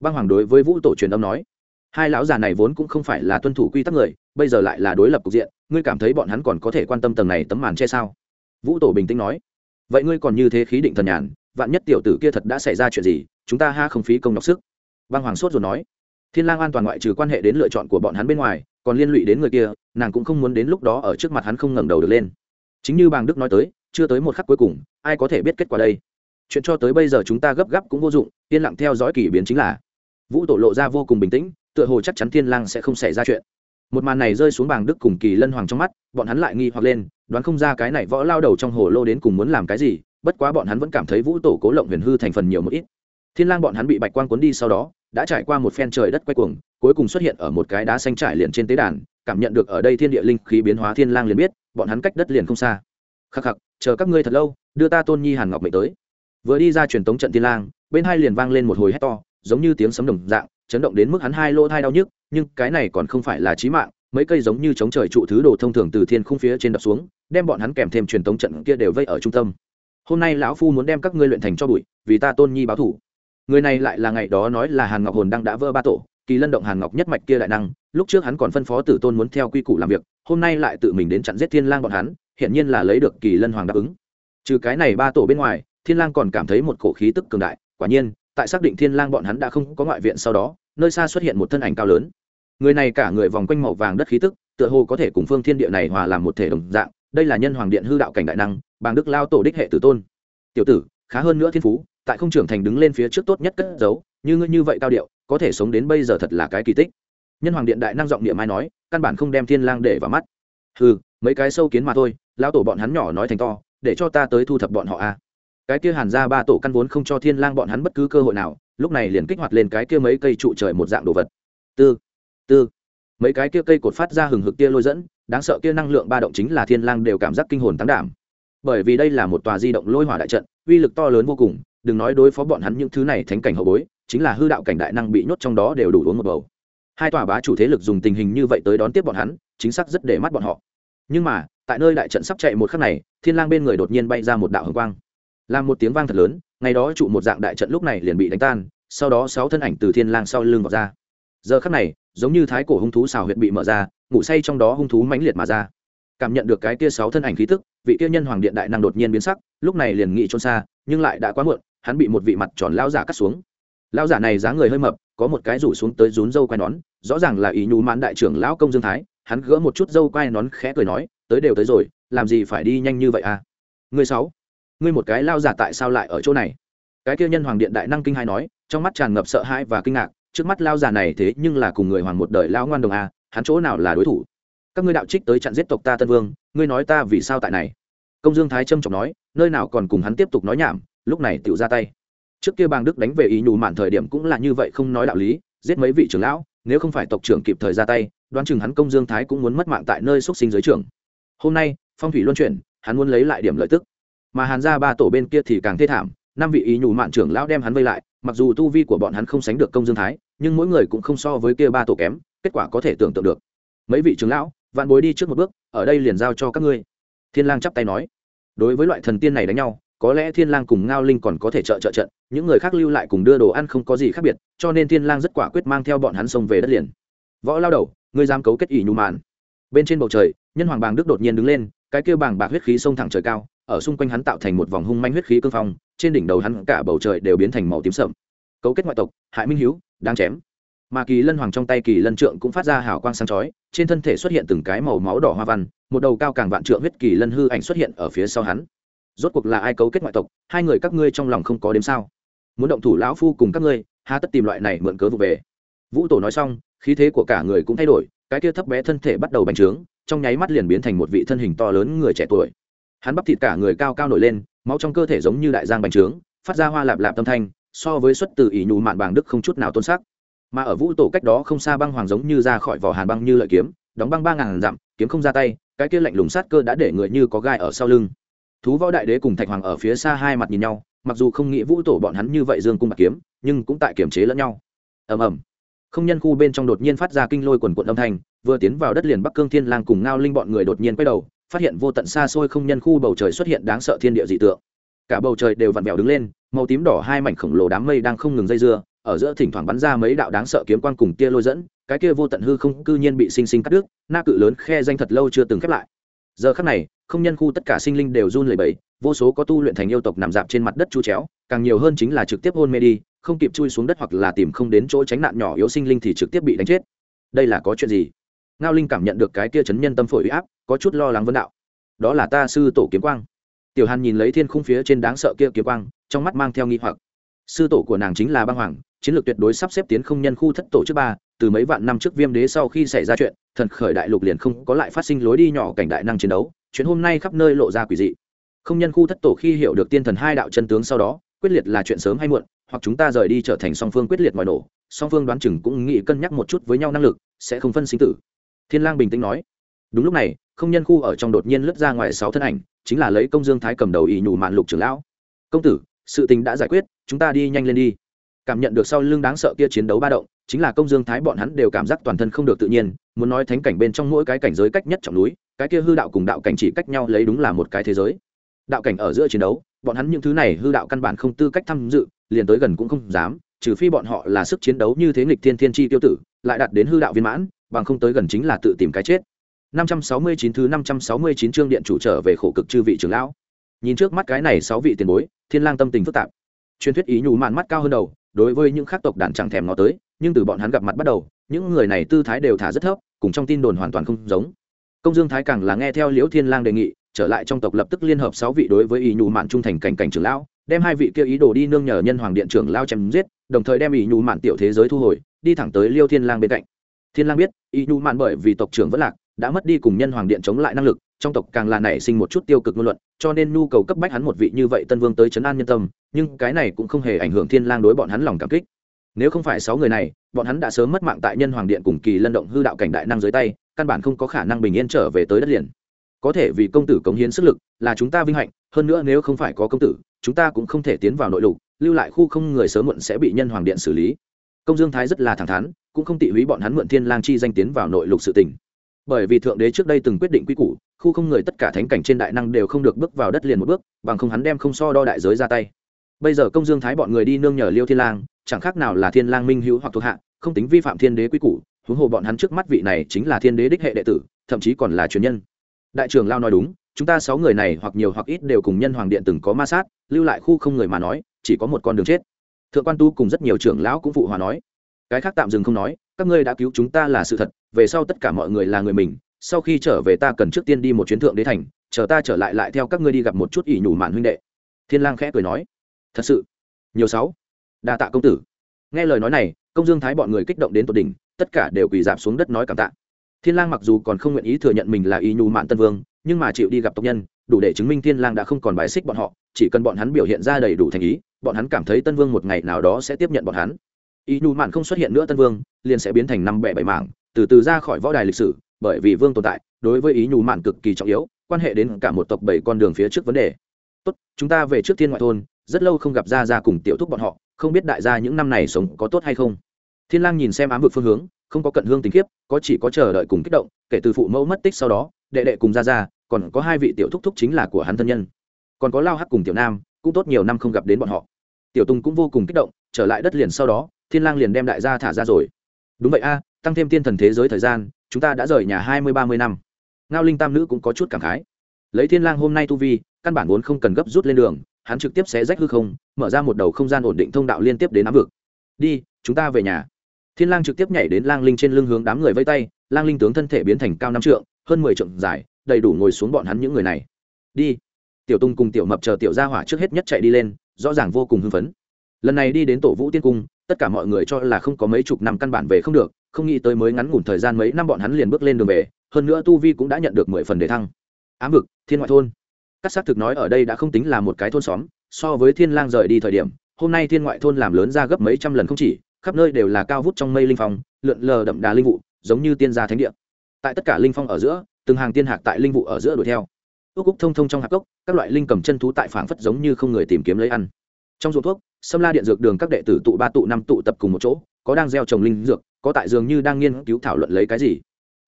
A: Băng hoàng đối với vũ tổ truyền âm nói, hai lão già này vốn cũng không phải là tuân thủ quy tắc người, bây giờ lại là đối lập cục diện, ngươi cảm thấy bọn hắn còn có thể quan tâm tầng này tấm màn che sao? Vũ tổ bình tĩnh nói, vậy ngươi còn như thế khí định thần nhàn, vạn nhất tiểu tử kia thật đã xảy ra chuyện gì, chúng ta ha không phí công nhọc sức. Băng hoàng sốt rồi nói, thiên lang an toàn ngoại trừ quan hệ đến lựa chọn của bọn hắn bên ngoài, còn liên lụy đến người kia, nàng cũng không muốn đến lúc đó ở trước mặt hắn không ngẩng đầu được lên chính như bàng đức nói tới, chưa tới một khắc cuối cùng, ai có thể biết kết quả đây? Chuyện cho tới bây giờ chúng ta gấp gáp cũng vô dụng, yên lặng theo dõi kỳ biến chính là. Vũ tổ lộ ra vô cùng bình tĩnh, tựa hồ chắc chắn thiên lang sẽ không xảy ra chuyện. Một màn này rơi xuống bàng đức cùng kỳ lân hoàng trong mắt, bọn hắn lại nghi hoặc lên, đoán không ra cái này võ lao đầu trong hồ lô đến cùng muốn làm cái gì, bất quá bọn hắn vẫn cảm thấy vũ tổ cố lộng huyền hư thành phần nhiều một ít. Thiên lang bọn hắn bị bạch quang cuốn đi sau đó, đã trải qua một phen trời đất quay cuồng, cuối cùng xuất hiện ở một cái đá xanh trải liền trên tế đàn, cảm nhận được ở đây thiên địa linh khí biến hóa thiên lang liền biết bọn hắn cách đất liền không xa. Khắc khắc, chờ các ngươi thật lâu, đưa ta tôn nhi hàn ngọc mệnh tới. Vừa đi ra truyền tống trận thiên lang, bên hai liền vang lên một hồi hét to, giống như tiếng sấm đồng dạng, chấn động đến mức hắn hai lỗ thai đau nhức, nhưng cái này còn không phải là chí mạng, mấy cây giống như chống trời trụ thứ đồ thông thường từ thiên khung phía trên đập xuống, đem bọn hắn kèm thêm truyền tống trận kia đều vây ở trung tâm. Hôm nay lão phu muốn đem các ngươi luyện thành cho bụi, vì ta tôn nhi báo thủ. Người này lại là ngày đó nói là hàn ngọc hồn đang đã vỡ ba tổ kỳ lân động hàn ngọc nhất mạch kia đại năng, lúc trước hắn còn phân phó tử tôn muốn theo quy củ làm việc, hôm nay lại tự mình đến chặn giết thiên lang bọn hắn hiện nhiên là lấy được kỳ lân hoàng đáp ứng. Trừ cái này ba tổ bên ngoài, thiên lang còn cảm thấy một cổ khí tức cường đại, quả nhiên, tại xác định thiên lang bọn hắn đã không có ngoại viện sau đó, nơi xa xuất hiện một thân ảnh cao lớn. Người này cả người vòng quanh màu vàng đất khí tức, tựa hồ có thể cùng phương thiên địa này hòa làm một thể đồng dạng, đây là nhân hoàng điện hư đạo cảnh đại năng, bàng đức lao tổ đích hệ tử tôn. Tiểu tử, khá hơn nữa thiên phú, tại không trưởng thành đứng lên phía trước tốt nhất cất giấu, như ngươi như vậy cao điệu có thể sống đến bây giờ thật là cái kỳ tích. Nhân hoàng điện đại năng giọng niệm mai nói, căn bản không đem thiên lang để vào mắt. Hừ, mấy cái sâu kiến mà thôi, lão tổ bọn hắn nhỏ nói thành to, để cho ta tới thu thập bọn họ a. Cái kia hàn ra ba tổ căn vốn không cho thiên lang bọn hắn bất cứ cơ hội nào, lúc này liền kích hoạt lên cái kia mấy cây trụ trời một dạng đồ vật. Tư tư. Mấy cái kia cây cột phát ra hừng hực kia lôi dẫn, đáng sợ kia năng lượng ba động chính là thiên lang đều cảm giác kinh hồn tăng đảm. Bởi vì đây là một tòa di động lôi hỏa đại trận, uy lực to lớn vô cùng, đừng nói đối phó bọn hắn những thứ này thánh cảnh hậu bối chính là hư đạo cảnh đại năng bị nhốt trong đó đều đủ uống một bầu. Hai tòa bá chủ thế lực dùng tình hình như vậy tới đón tiếp bọn hắn, chính xác rất để mắt bọn họ. Nhưng mà, tại nơi đại trận sắp chạy một khắc này, thiên lang bên người đột nhiên bay ra một đạo hồng quang. Làm một tiếng vang thật lớn, ngày đó trụ một dạng đại trận lúc này liền bị đánh tan, sau đó sáu thân ảnh từ thiên lang sau lưng vọt ra. Giờ khắc này, giống như thái cổ hung thú xào huyệt bị mở ra, ngủ say trong đó hung thú mãnh liệt mà ra. Cảm nhận được cái kia sáu thân ảnh khí tức, vị kia nhân hoàng điện đại năng đột nhiên biến sắc, lúc này liền nghĩ trốn xa, nhưng lại đã quá muộn, hắn bị một vị mặt tròn lão giả cắt xuống lão giả này dáng người hơi mập, có một cái rủ xuống tới rún dâu quai nón, rõ ràng là ý nhú mãn đại trưởng lão công dương thái, hắn gỡ một chút dâu quai nón khẽ cười nói, tới đều tới rồi, làm gì phải đi nhanh như vậy à? Người sáu, ngươi một cái lao giả tại sao lại ở chỗ này? Cái kia nhân hoàng điện đại năng kinh hai nói, trong mắt tràn ngập sợ hãi và kinh ngạc, trước mắt lao giả này thế nhưng là cùng người hoàng một đời lao ngoan đồng à hắn chỗ nào là đối thủ? Các ngươi đạo trích tới chặn giết tộc ta tân vương, ngươi nói ta vì sao tại này? Công dương thái trâm trọng nói, nơi nào còn cùng hắn tiếp tục nói nhảm, lúc này tự ra tay trước kia bang đức đánh về ý nhù mạn thời điểm cũng là như vậy không nói đạo lý, giết mấy vị trưởng lão, nếu không phải tộc trưởng kịp thời ra tay, đoán chừng hắn công dương thái cũng muốn mất mạng tại nơi xuất sinh giới trưởng hôm nay, phong thủy luân chuyển, hắn muốn lấy lại điểm lợi tức. Mà hàn ra ba tổ bên kia thì càng thê thảm, năm vị ý nhù mạn trưởng lão đem hắn vây lại, mặc dù tu vi của bọn hắn không sánh được công dương thái, nhưng mỗi người cũng không so với kia ba tổ kém, kết quả có thể tưởng tượng được. Mấy vị trưởng lão, vạn bối đi trước một bước, ở đây liền giao cho các ngươi. Thiên lang chắp tay nói. Đối với loại thần tiên này đánh nhau có lẽ thiên lang cùng ngao linh còn có thể trợ trợ trận, những người khác lưu lại cùng đưa đồ ăn không có gì khác biệt, cho nên thiên lang rất quả quyết mang theo bọn hắn xông về đất liền. Võ lao đầu, ngươi dám cấu kết ỷ nhu mạn. Bên trên bầu trời, nhân hoàng bàng đức đột nhiên đứng lên, cái kia bàng bạc huyết khí xông thẳng trời cao, ở xung quanh hắn tạo thành một vòng hung manh huyết khí cương phong, trên đỉnh đầu hắn cả bầu trời đều biến thành màu tím sậm. Cấu kết ngoại tộc, hại minh hiếu đang chém. Mà kỳ lân hoàng trong tay kỳ lân trượng cũng phát ra hào quang sáng chói, trên thân thể xuất hiện từng cái màu máu đỏ hoa văn, một đầu cao càng vạn trượng huyết kỳ lân hư ảnh xuất hiện ở phía sau hắn rốt cuộc là ai cấu kết ngoại tộc, hai người các ngươi trong lòng không có đếm sao? Muốn động thủ lão phu cùng các ngươi, há tất tìm loại này mượn cớ vụ về. Vũ tổ nói xong, khí thế của cả người cũng thay đổi, cái kia thấp bé thân thể bắt đầu bành trướng, trong nháy mắt liền biến thành một vị thân hình to lớn người trẻ tuổi. Hắn bắp thịt cả người cao cao nổi lên, máu trong cơ thể giống như đại giang bành trướng, phát ra hoa lạp lạp tâm thanh, so với xuất từ ỷ nhù mạn bàng đức không chút nào tôn sắc. Mà ở vũ tổ cách đó không xa băng hoàng giống như ra khỏi vỏ hàn băng như lợi kiếm, đóng băng ba ngàn dặm, kiếm không ra tay, cái kia lạnh lùng sát cơ đã để người như có gai ở sau lưng thú võ đại đế cùng thạch hoàng ở phía xa hai mặt nhìn nhau, mặc dù không nghĩ vũ tổ bọn hắn như vậy dương cung bạc kiếm, nhưng cũng tại kiềm chế lẫn nhau. Ầm ầm. Không nhân khu bên trong đột nhiên phát ra kinh lôi quần quận âm thanh, vừa tiến vào đất liền bắc cương thiên lang cùng ngao linh bọn người đột nhiên quay đầu, phát hiện vô tận xa xôi không nhân khu bầu trời xuất hiện đáng sợ thiên địa dị tượng. Cả bầu trời đều vặn vẹo đứng lên, màu tím đỏ hai mảnh khổng lồ đám mây đang không ngừng dây dưa, ở giữa thỉnh thoảng bắn ra mấy đạo đáng sợ kiếm quang cùng tia lôi dẫn, cái kia vô tận hư không cư nhiên bị sinh sinh cắt đứt, na cự lớn khe danh thật lâu chưa từng khép lại. Giờ khắc này không nhân khu tất cả sinh linh đều run lẩy bẩy, vô số có tu luyện thành yêu tộc nằm dạp trên mặt đất chu chéo, càng nhiều hơn chính là trực tiếp hôn mê đi, không kịp chui xuống đất hoặc là tìm không đến chỗ tránh nạn nhỏ yếu sinh linh thì trực tiếp bị đánh chết. Đây là có chuyện gì? Ngao linh cảm nhận được cái kia chấn nhân tâm phổi uy áp, có chút lo lắng vấn đạo. Đó là ta sư tổ kiếm quang. Tiểu hàn nhìn lấy thiên khung phía trên đáng sợ kia kiếm quang, trong mắt mang theo nghi hoặc. Sư tổ của nàng chính là băng hoàng, chiến lược tuyệt đối sắp xếp tiến không nhân khu thất tổ trước ba, từ mấy vạn năm trước viêm đế sau khi xảy ra chuyện, thần khởi đại lục liền không có lại phát sinh lối đi nhỏ cảnh đại năng chiến đấu chuyện hôm nay khắp nơi lộ ra quỷ dị. Không nhân khu thất tổ khi hiểu được tiên thần hai đạo chân tướng sau đó, quyết liệt là chuyện sớm hay muộn, hoặc chúng ta rời đi trở thành song phương quyết liệt mọi nổ, song phương đoán chừng cũng nghĩ cân nhắc một chút với nhau năng lực, sẽ không phân sinh tử. Thiên lang bình tĩnh nói. Đúng lúc này, không nhân khu ở trong đột nhiên lướt ra ngoài sáu thân ảnh, chính là lấy công dương thái cầm đầu ỷ nhủ mạn lục trưởng lão. Công tử, sự tình đã giải quyết, chúng ta đi nhanh lên đi. Cảm nhận được sau lưng đáng sợ kia chiến đấu ba động, chính là công dương thái bọn hắn đều cảm giác toàn thân không được tự nhiên, muốn nói thánh cảnh bên trong mỗi cái cảnh giới cách nhất trọng núi cái kia hư đạo cùng đạo cảnh chỉ cách nhau lấy đúng là một cái thế giới. Đạo cảnh ở giữa chiến đấu, bọn hắn những thứ này hư đạo căn bản không tư cách tham dự, liền tới gần cũng không dám, trừ phi bọn họ là sức chiến đấu như thế nghịch thiên thiên chi tiêu tử, lại đạt đến hư đạo viên mãn, bằng không tới gần chính là tự tìm cái chết. 569 thứ 569 chương điện chủ trở về khổ cực chư vị trưởng lão. Nhìn trước mắt cái này sáu vị tiền bối, thiên lang tâm tình phức tạp. Truyền thuyết ý nhủ mạn mắt cao hơn đầu, đối với những khác tộc đàn chẳng thèm ngó tới, nhưng từ bọn hắn gặp mặt bắt đầu, những người này tư thái đều thả rất thấp, cùng trong tin đồn hoàn toàn không giống công dương thái càng là nghe theo liễu thiên lang đề nghị, trở lại trong tộc lập tức liên hợp sáu vị đối với ý Nhu mạn trung thành cảnh cảnh trưởng lão, đem hai vị kia ý đồ đi nương nhờ nhân hoàng điện trưởng lao chém giết, đồng thời đem ý Nhu mạn tiểu thế giới thu hồi, đi thẳng tới liêu thiên lang bên cạnh. Thiên lang biết ý Nhu mạn bởi vì tộc trưởng vẫn lạc, đã mất đi cùng nhân hoàng điện chống lại năng lực, trong tộc càng là nảy sinh một chút tiêu cực ngôn luận, cho nên nhu cầu cấp bách hắn một vị như vậy tân vương tới chấn an nhân tâm, nhưng cái này cũng không hề ảnh hưởng thiên lang đối bọn hắn lòng cảm kích. Nếu không phải sáu người này, bọn hắn đã sớm mất mạng tại nhân hoàng điện cùng kỳ lân động hư đạo cảnh đại năng dưới tay căn bản không có khả năng bình yên trở về tới đất liền. Có thể vì công tử cống hiến sức lực là chúng ta vinh hạnh, hơn nữa nếu không phải có công tử, chúng ta cũng không thể tiến vào nội lục, lưu lại khu không người sớm muộn sẽ bị nhân hoàng điện xử lý. Công dương thái rất là thẳng thắn, cũng không tị húy bọn hắn mượn thiên lang chi danh tiến vào nội lục sự tình. Bởi vì thượng đế trước đây từng quyết định quy củ, khu không người tất cả thánh cảnh trên đại năng đều không được bước vào đất liền một bước, bằng không hắn đem không so đo đại giới ra tay. Bây giờ công dương thái bọn người đi nương nhờ liêu thiên lang, chẳng khác nào là thiên lang minh hữu hoặc thuộc hạ không tính vi phạm thiên đế quy củ, huống hồ bọn hắn trước mắt vị này chính là thiên đế đích hệ đệ tử, thậm chí còn là truyền nhân. Đại trưởng lao nói đúng, chúng ta sáu người này hoặc nhiều hoặc ít đều cùng nhân hoàng điện từng có ma sát, lưu lại khu không người mà nói, chỉ có một con đường chết. Thượng quan tu cùng rất nhiều trưởng lão cũng phụ hòa nói. Cái khác tạm dừng không nói, các ngươi đã cứu chúng ta là sự thật, về sau tất cả mọi người là người mình, sau khi trở về ta cần trước tiên đi một chuyến thượng đế thành, chờ ta trở lại lại theo các ngươi đi gặp một chút ỷ nhủ mạn huynh đệ. Thiên lang khẽ cười nói. Thật sự? Nhiều sáu. Đa tạ công tử. Nghe lời nói này công dương thái bọn người kích động đến tột đỉnh, tất cả đều quỳ dạp xuống đất nói cảm tạ. Thiên lang mặc dù còn không nguyện ý thừa nhận mình là Y Nhu mạn tân vương, nhưng mà chịu đi gặp tộc nhân, đủ để chứng minh thiên lang đã không còn bài xích bọn họ, chỉ cần bọn hắn biểu hiện ra đầy đủ thành ý, bọn hắn cảm thấy tân vương một ngày nào đó sẽ tiếp nhận bọn hắn. Y nhu mạn không xuất hiện nữa tân vương, liền sẽ biến thành năm bẻ bảy mảng, từ từ ra khỏi võ đài lịch sử, bởi vì vương tồn tại, đối với ý nhu mạn cực kỳ trọng yếu, quan hệ đến cả một tộc bảy con đường phía trước vấn đề. Tốt, chúng ta về trước thiên ngoại thôn, rất lâu không gặp gia gia cùng tiểu thúc bọn họ, không biết đại gia những năm này sống có tốt hay không? Thiên lang nhìn xem ám vực phương hướng, không có cận hương tình kiếp có chỉ có chờ đợi cùng kích động, kể từ phụ mẫu mất tích sau đó, đệ đệ cùng gia gia, còn có hai vị tiểu thúc thúc chính là của hắn thân nhân. Còn có lao hắc cùng tiểu nam, cũng tốt nhiều năm không gặp đến bọn họ. Tiểu tùng cũng vô cùng kích động, trở lại đất liền sau đó, thiên lang liền đem đại gia thả ra rồi. Đúng vậy a, tăng thêm tiên thần thế giới thời gian, chúng ta đã rời nhà hai mươi ba mươi năm. Ngao linh tam nữ cũng có chút cảm khái. Lấy thiên lang hôm nay tu vi, căn bản vốn không cần gấp rút lên đường, hắn trực tiếp xé rách hư không, mở ra một đầu không gian ổn định thông đạo liên tiếp đến ám vực. Đi, chúng ta về nhà thiên lang trực tiếp nhảy đến lang linh trên lưng hướng đám người vây tay, lang linh tướng thân thể biến thành cao năm trượng, hơn mười trượng dài, đầy đủ ngồi xuống bọn hắn những người này. Đi. Tiểu tung cùng tiểu mập chờ tiểu gia hỏa trước hết nhất chạy đi lên, rõ ràng vô cùng hưng phấn. Lần này đi đến tổ vũ tiên cung, tất cả mọi người cho là không có mấy chục năm căn bản về không được, không nghĩ tới mới ngắn ngủn thời gian mấy năm bọn hắn liền bước lên đường về, hơn nữa tu vi cũng đã nhận được mười phần đề thăng. Ám vực, thiên ngoại thôn. Các xác thực nói ở đây đã không tính là một cái thôn xóm, so với thiên lang rời đi thời điểm, hôm nay thiên ngoại thôn làm lớn ra gấp mấy trăm lần không chỉ khắp nơi đều là cao vút trong mây linh phong, lượn lờ đậm đà linh vụ, giống như tiên gia thánh địa. Tại tất cả linh phong ở giữa, từng hàng tiên hạc tại linh vụ ở giữa đuổi theo. Ước cúc thông thông trong hạc cốc, các loại linh cầm chân thú tại phảng phất giống như không người tìm kiếm lấy ăn. Trong ruộng thuốc, sâm la điện dược đường các đệ tử tụ ba tụ năm tụ tập cùng một chỗ, có đang gieo trồng linh dược, có tại dường như đang nghiên cứu thảo luận lấy cái gì.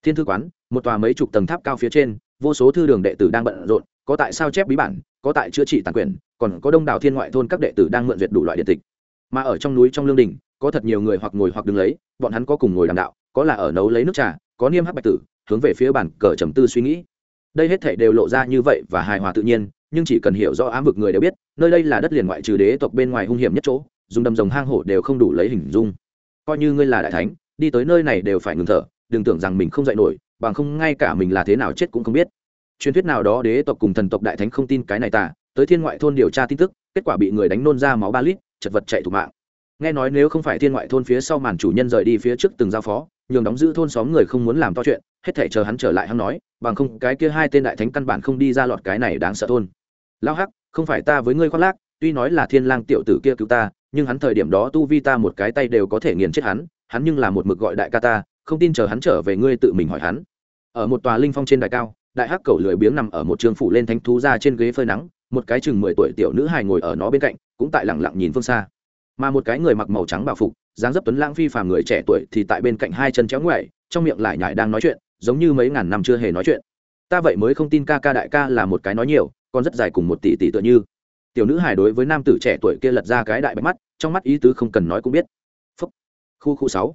A: Thiên thư quán, một tòa mấy chục tầng tháp cao phía trên, vô số thư đường đệ tử đang bận rộn, có tại sao chép bí bản, có tại chữa trị tàn quyền, còn có đông đảo thiên ngoại thôn các đệ tử đang mượn duyệt đủ loại điện tịch. Mà ở trong núi trong lương đình có thật nhiều người hoặc ngồi hoặc đứng lấy, bọn hắn có cùng ngồi đàm đạo, có là ở nấu lấy nước trà, có niêm hắc bạch tử, hướng về phía bản cờ trầm tư suy nghĩ. Đây hết thể đều lộ ra như vậy và hài hòa tự nhiên, nhưng chỉ cần hiểu rõ ám vực người đều biết, nơi đây là đất liền ngoại trừ đế tộc bên ngoài hung hiểm nhất chỗ, dùng đầm rồng hang hổ đều không đủ lấy hình dung. Coi như ngươi là đại thánh, đi tới nơi này đều phải ngừng thở, đừng tưởng rằng mình không dạy nổi, bằng không ngay cả mình là thế nào chết cũng không biết. Truyền thuyết nào đó đế tộc cùng thần tộc đại thánh không tin cái này tả tới thiên ngoại thôn điều tra tin tức, kết quả bị người đánh nôn ra máu ba lít, chật vật chạy thủ mạng nghe nói nếu không phải thiên ngoại thôn phía sau màn chủ nhân rời đi phía trước từng giao phó, nhường đóng giữ thôn xóm người không muốn làm to chuyện, hết thể chờ hắn trở lại hắn nói, bằng không cái kia hai tên đại thánh căn bản không đi ra lọt cái này đáng sợ thôn. Lao hắc, không phải ta với ngươi khoác lác, tuy nói là thiên lang tiểu tử kia cứu ta, nhưng hắn thời điểm đó tu vi ta một cái tay đều có thể nghiền chết hắn hắn nhưng là một mực gọi đại ca ta, không tin chờ hắn trở về ngươi tự mình hỏi hắn. Ở một tòa linh phong trên đài cao, đại hắc cầu lười biếng nằm ở một trường phủ lên thánh thú ra trên ghế phơi nắng, một cái chừng mười tuổi tiểu nữ hài ngồi ở nó bên cạnh, cũng tại lặng lặng nhìn phương xa mà một cái người mặc màu trắng bảo phục, dáng dấp tuấn lãng phi phàm người trẻ tuổi thì tại bên cạnh hai chân chéo ngoại trong miệng lại nhải đang nói chuyện, giống như mấy ngàn năm chưa hề nói chuyện. Ta vậy mới không tin ca ca đại ca là một cái nói nhiều, còn rất dài cùng một tỷ tỷ tựa như. Tiểu nữ hài đối với nam tử trẻ tuổi kia lật ra cái đại bạch mắt, trong mắt ý tứ không cần nói cũng biết. Phúc. khu khu sáu.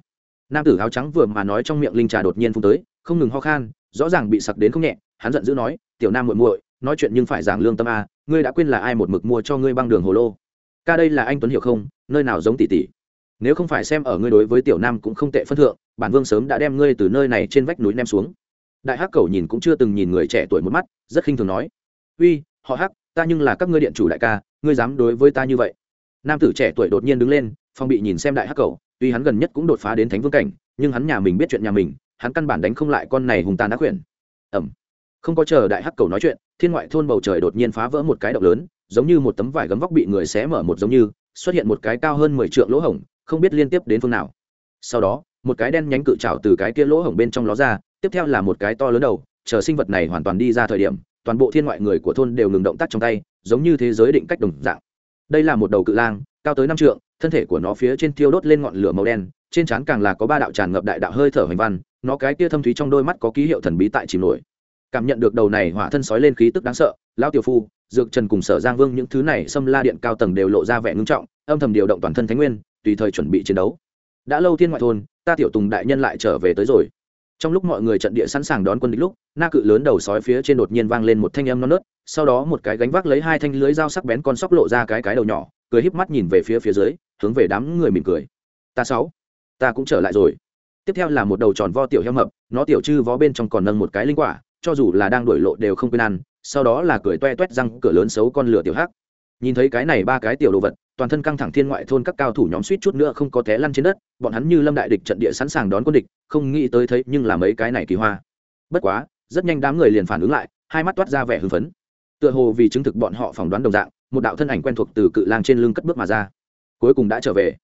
A: Nam tử áo trắng vừa mà nói trong miệng linh trà đột nhiên phun tới, không ngừng ho khan, rõ ràng bị sặc đến không nhẹ, hắn giận dữ nói, tiểu nam muội muội, nói chuyện nhưng phải giảng lương tâm a, ngươi đã quên là ai một mực mua cho ngươi băng đường hồ lô? Ca đây là anh tuấn hiểu không? Nơi nào giống tỷ tỷ? Nếu không phải xem ở ngươi đối với tiểu nam cũng không tệ phân thượng, bản vương sớm đã đem ngươi từ nơi này trên vách núi nem xuống. Đại hắc cầu nhìn cũng chưa từng nhìn người trẻ tuổi một mắt, rất khinh thường nói. Uy, họ hắc, ta nhưng là các ngươi điện chủ đại ca, ngươi dám đối với ta như vậy? Nam tử trẻ tuổi đột nhiên đứng lên, phong bị nhìn xem đại hắc cầu, tuy hắn gần nhất cũng đột phá đến thánh vương cảnh, nhưng hắn nhà mình biết chuyện nhà mình, hắn căn bản đánh không lại con này hùng tàn đã quyển ẩm không có chờ đại hắc cầu nói chuyện, thiên ngoại thôn bầu trời đột nhiên phá vỡ một cái động lớn giống như một tấm vải gấm vóc bị người xé mở một giống như, xuất hiện một cái cao hơn mười trượng lỗ hổng, không biết liên tiếp đến phương nào. Sau đó, một cái đen nhánh cự trào từ cái kia lỗ hổng bên trong ló ra, tiếp theo là một cái to lớn đầu, chờ sinh vật này hoàn toàn đi ra thời điểm, toàn bộ thiên ngoại người của thôn đều ngừng động tác trong tay, giống như thế giới định cách đồng dạng. Đây là một đầu cự lang, cao tới năm trượng, thân thể của nó phía trên thiêu đốt lên ngọn lửa màu đen, trên trán càng là có ba đạo tràn ngập đại đạo hơi thở hoành văn, nó cái kia thâm thúy trong đôi mắt có ký hiệu thần bí tại chìm nổi. Cảm nhận được đầu này hỏa thân sói lên khí tức đáng sợ lao tiểu phu dược trần cùng sở giang vương những thứ này xâm la điện cao tầng đều lộ ra vẻ ngưng trọng, âm thầm điều động toàn thân thánh nguyên, tùy thời chuẩn bị chiến đấu. Đã lâu thiên ngoại thôn, ta tiểu tùng đại nhân lại trở về tới rồi. Trong lúc mọi người trận địa sẵn sàng đón quân địch lúc, na cự lớn đầu sói phía trên đột nhiên vang lên một thanh âm non nớt, sau đó một cái gánh vác lấy hai thanh lưới dao sắc bén con sóc lộ ra cái cái đầu nhỏ, cười híp mắt nhìn về phía phía dưới, hướng về đám người mỉm cười. Ta sáu, ta cũng trở lại rồi. Tiếp theo là một đầu tròn vo tiểu heo mập, nó tiểu chư vó bên trong còn nâng một cái linh quả, cho dù là đang đuổi lộ đều không quên ăn sau đó là cười toe toét răng, cửa lớn xấu con lửa tiểu hắc. Nhìn thấy cái này ba cái tiểu đồ vật, toàn thân căng thẳng thiên ngoại thôn các cao thủ nhóm suýt chút nữa không có té lăn trên đất, bọn hắn như lâm đại địch trận địa sẵn sàng đón quân địch, không nghĩ tới thấy nhưng là mấy cái này kỳ hoa. Bất quá, rất nhanh đám người liền phản ứng lại, hai mắt toát ra vẻ hưng phấn. Tựa hồ vì chứng thực bọn họ phỏng đoán đồng dạng, một đạo thân ảnh quen thuộc từ cự lang trên lưng cất bước mà ra. Cuối cùng đã trở về.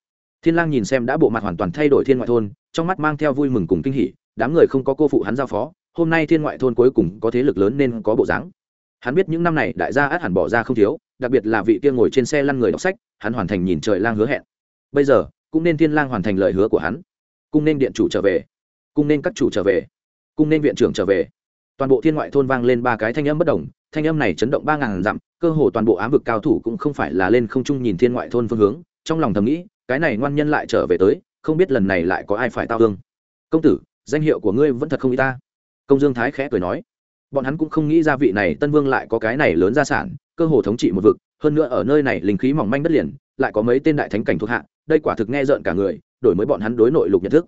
A: Thiên lang nhìn xem đã bộ mặt hoàn toàn thay đổi thiên ngoại thôn, trong mắt mang theo vui mừng cùng kinh hỉ, đám người không có cô phụ hắn giao phó, hôm nay thiên ngoại thôn cuối cùng có thế lực lớn nên có bộ dáng hắn biết những năm này đại gia át hẳn bỏ ra không thiếu, đặc biệt là vị kia ngồi trên xe lăn người đọc sách, hắn hoàn thành nhìn trời lang hứa hẹn. Bây giờ, cũng nên thiên lang hoàn thành lời hứa của hắn. Cũng nên điện chủ trở về. Cũng nên các chủ trở về. Cũng nên viện trưởng trở về. Toàn bộ thiên ngoại thôn vang lên ba cái thanh âm bất đồng, thanh âm này chấn động ba ngàn dặm, cơ hồ toàn bộ ám vực cao thủ cũng không phải là lên không trung nhìn thiên ngoại thôn phương hướng. Trong lòng thầm nghĩ, cái này ngoan nhân lại trở về tới, không biết lần này lại có ai phải tao thương. Công tử, danh hiệu của ngươi vẫn thật không y ta. Công dương thái khẽ cười nói bọn hắn cũng không nghĩ ra vị này tân vương lại có cái này lớn gia sản, cơ hồ thống trị một vực, hơn nữa ở nơi này linh khí mỏng manh đất liền, lại có mấy tên đại thánh cảnh thuộc hạ, đây quả thực nghe rợn cả người, đổi mới bọn hắn đối nội lục nhận thức.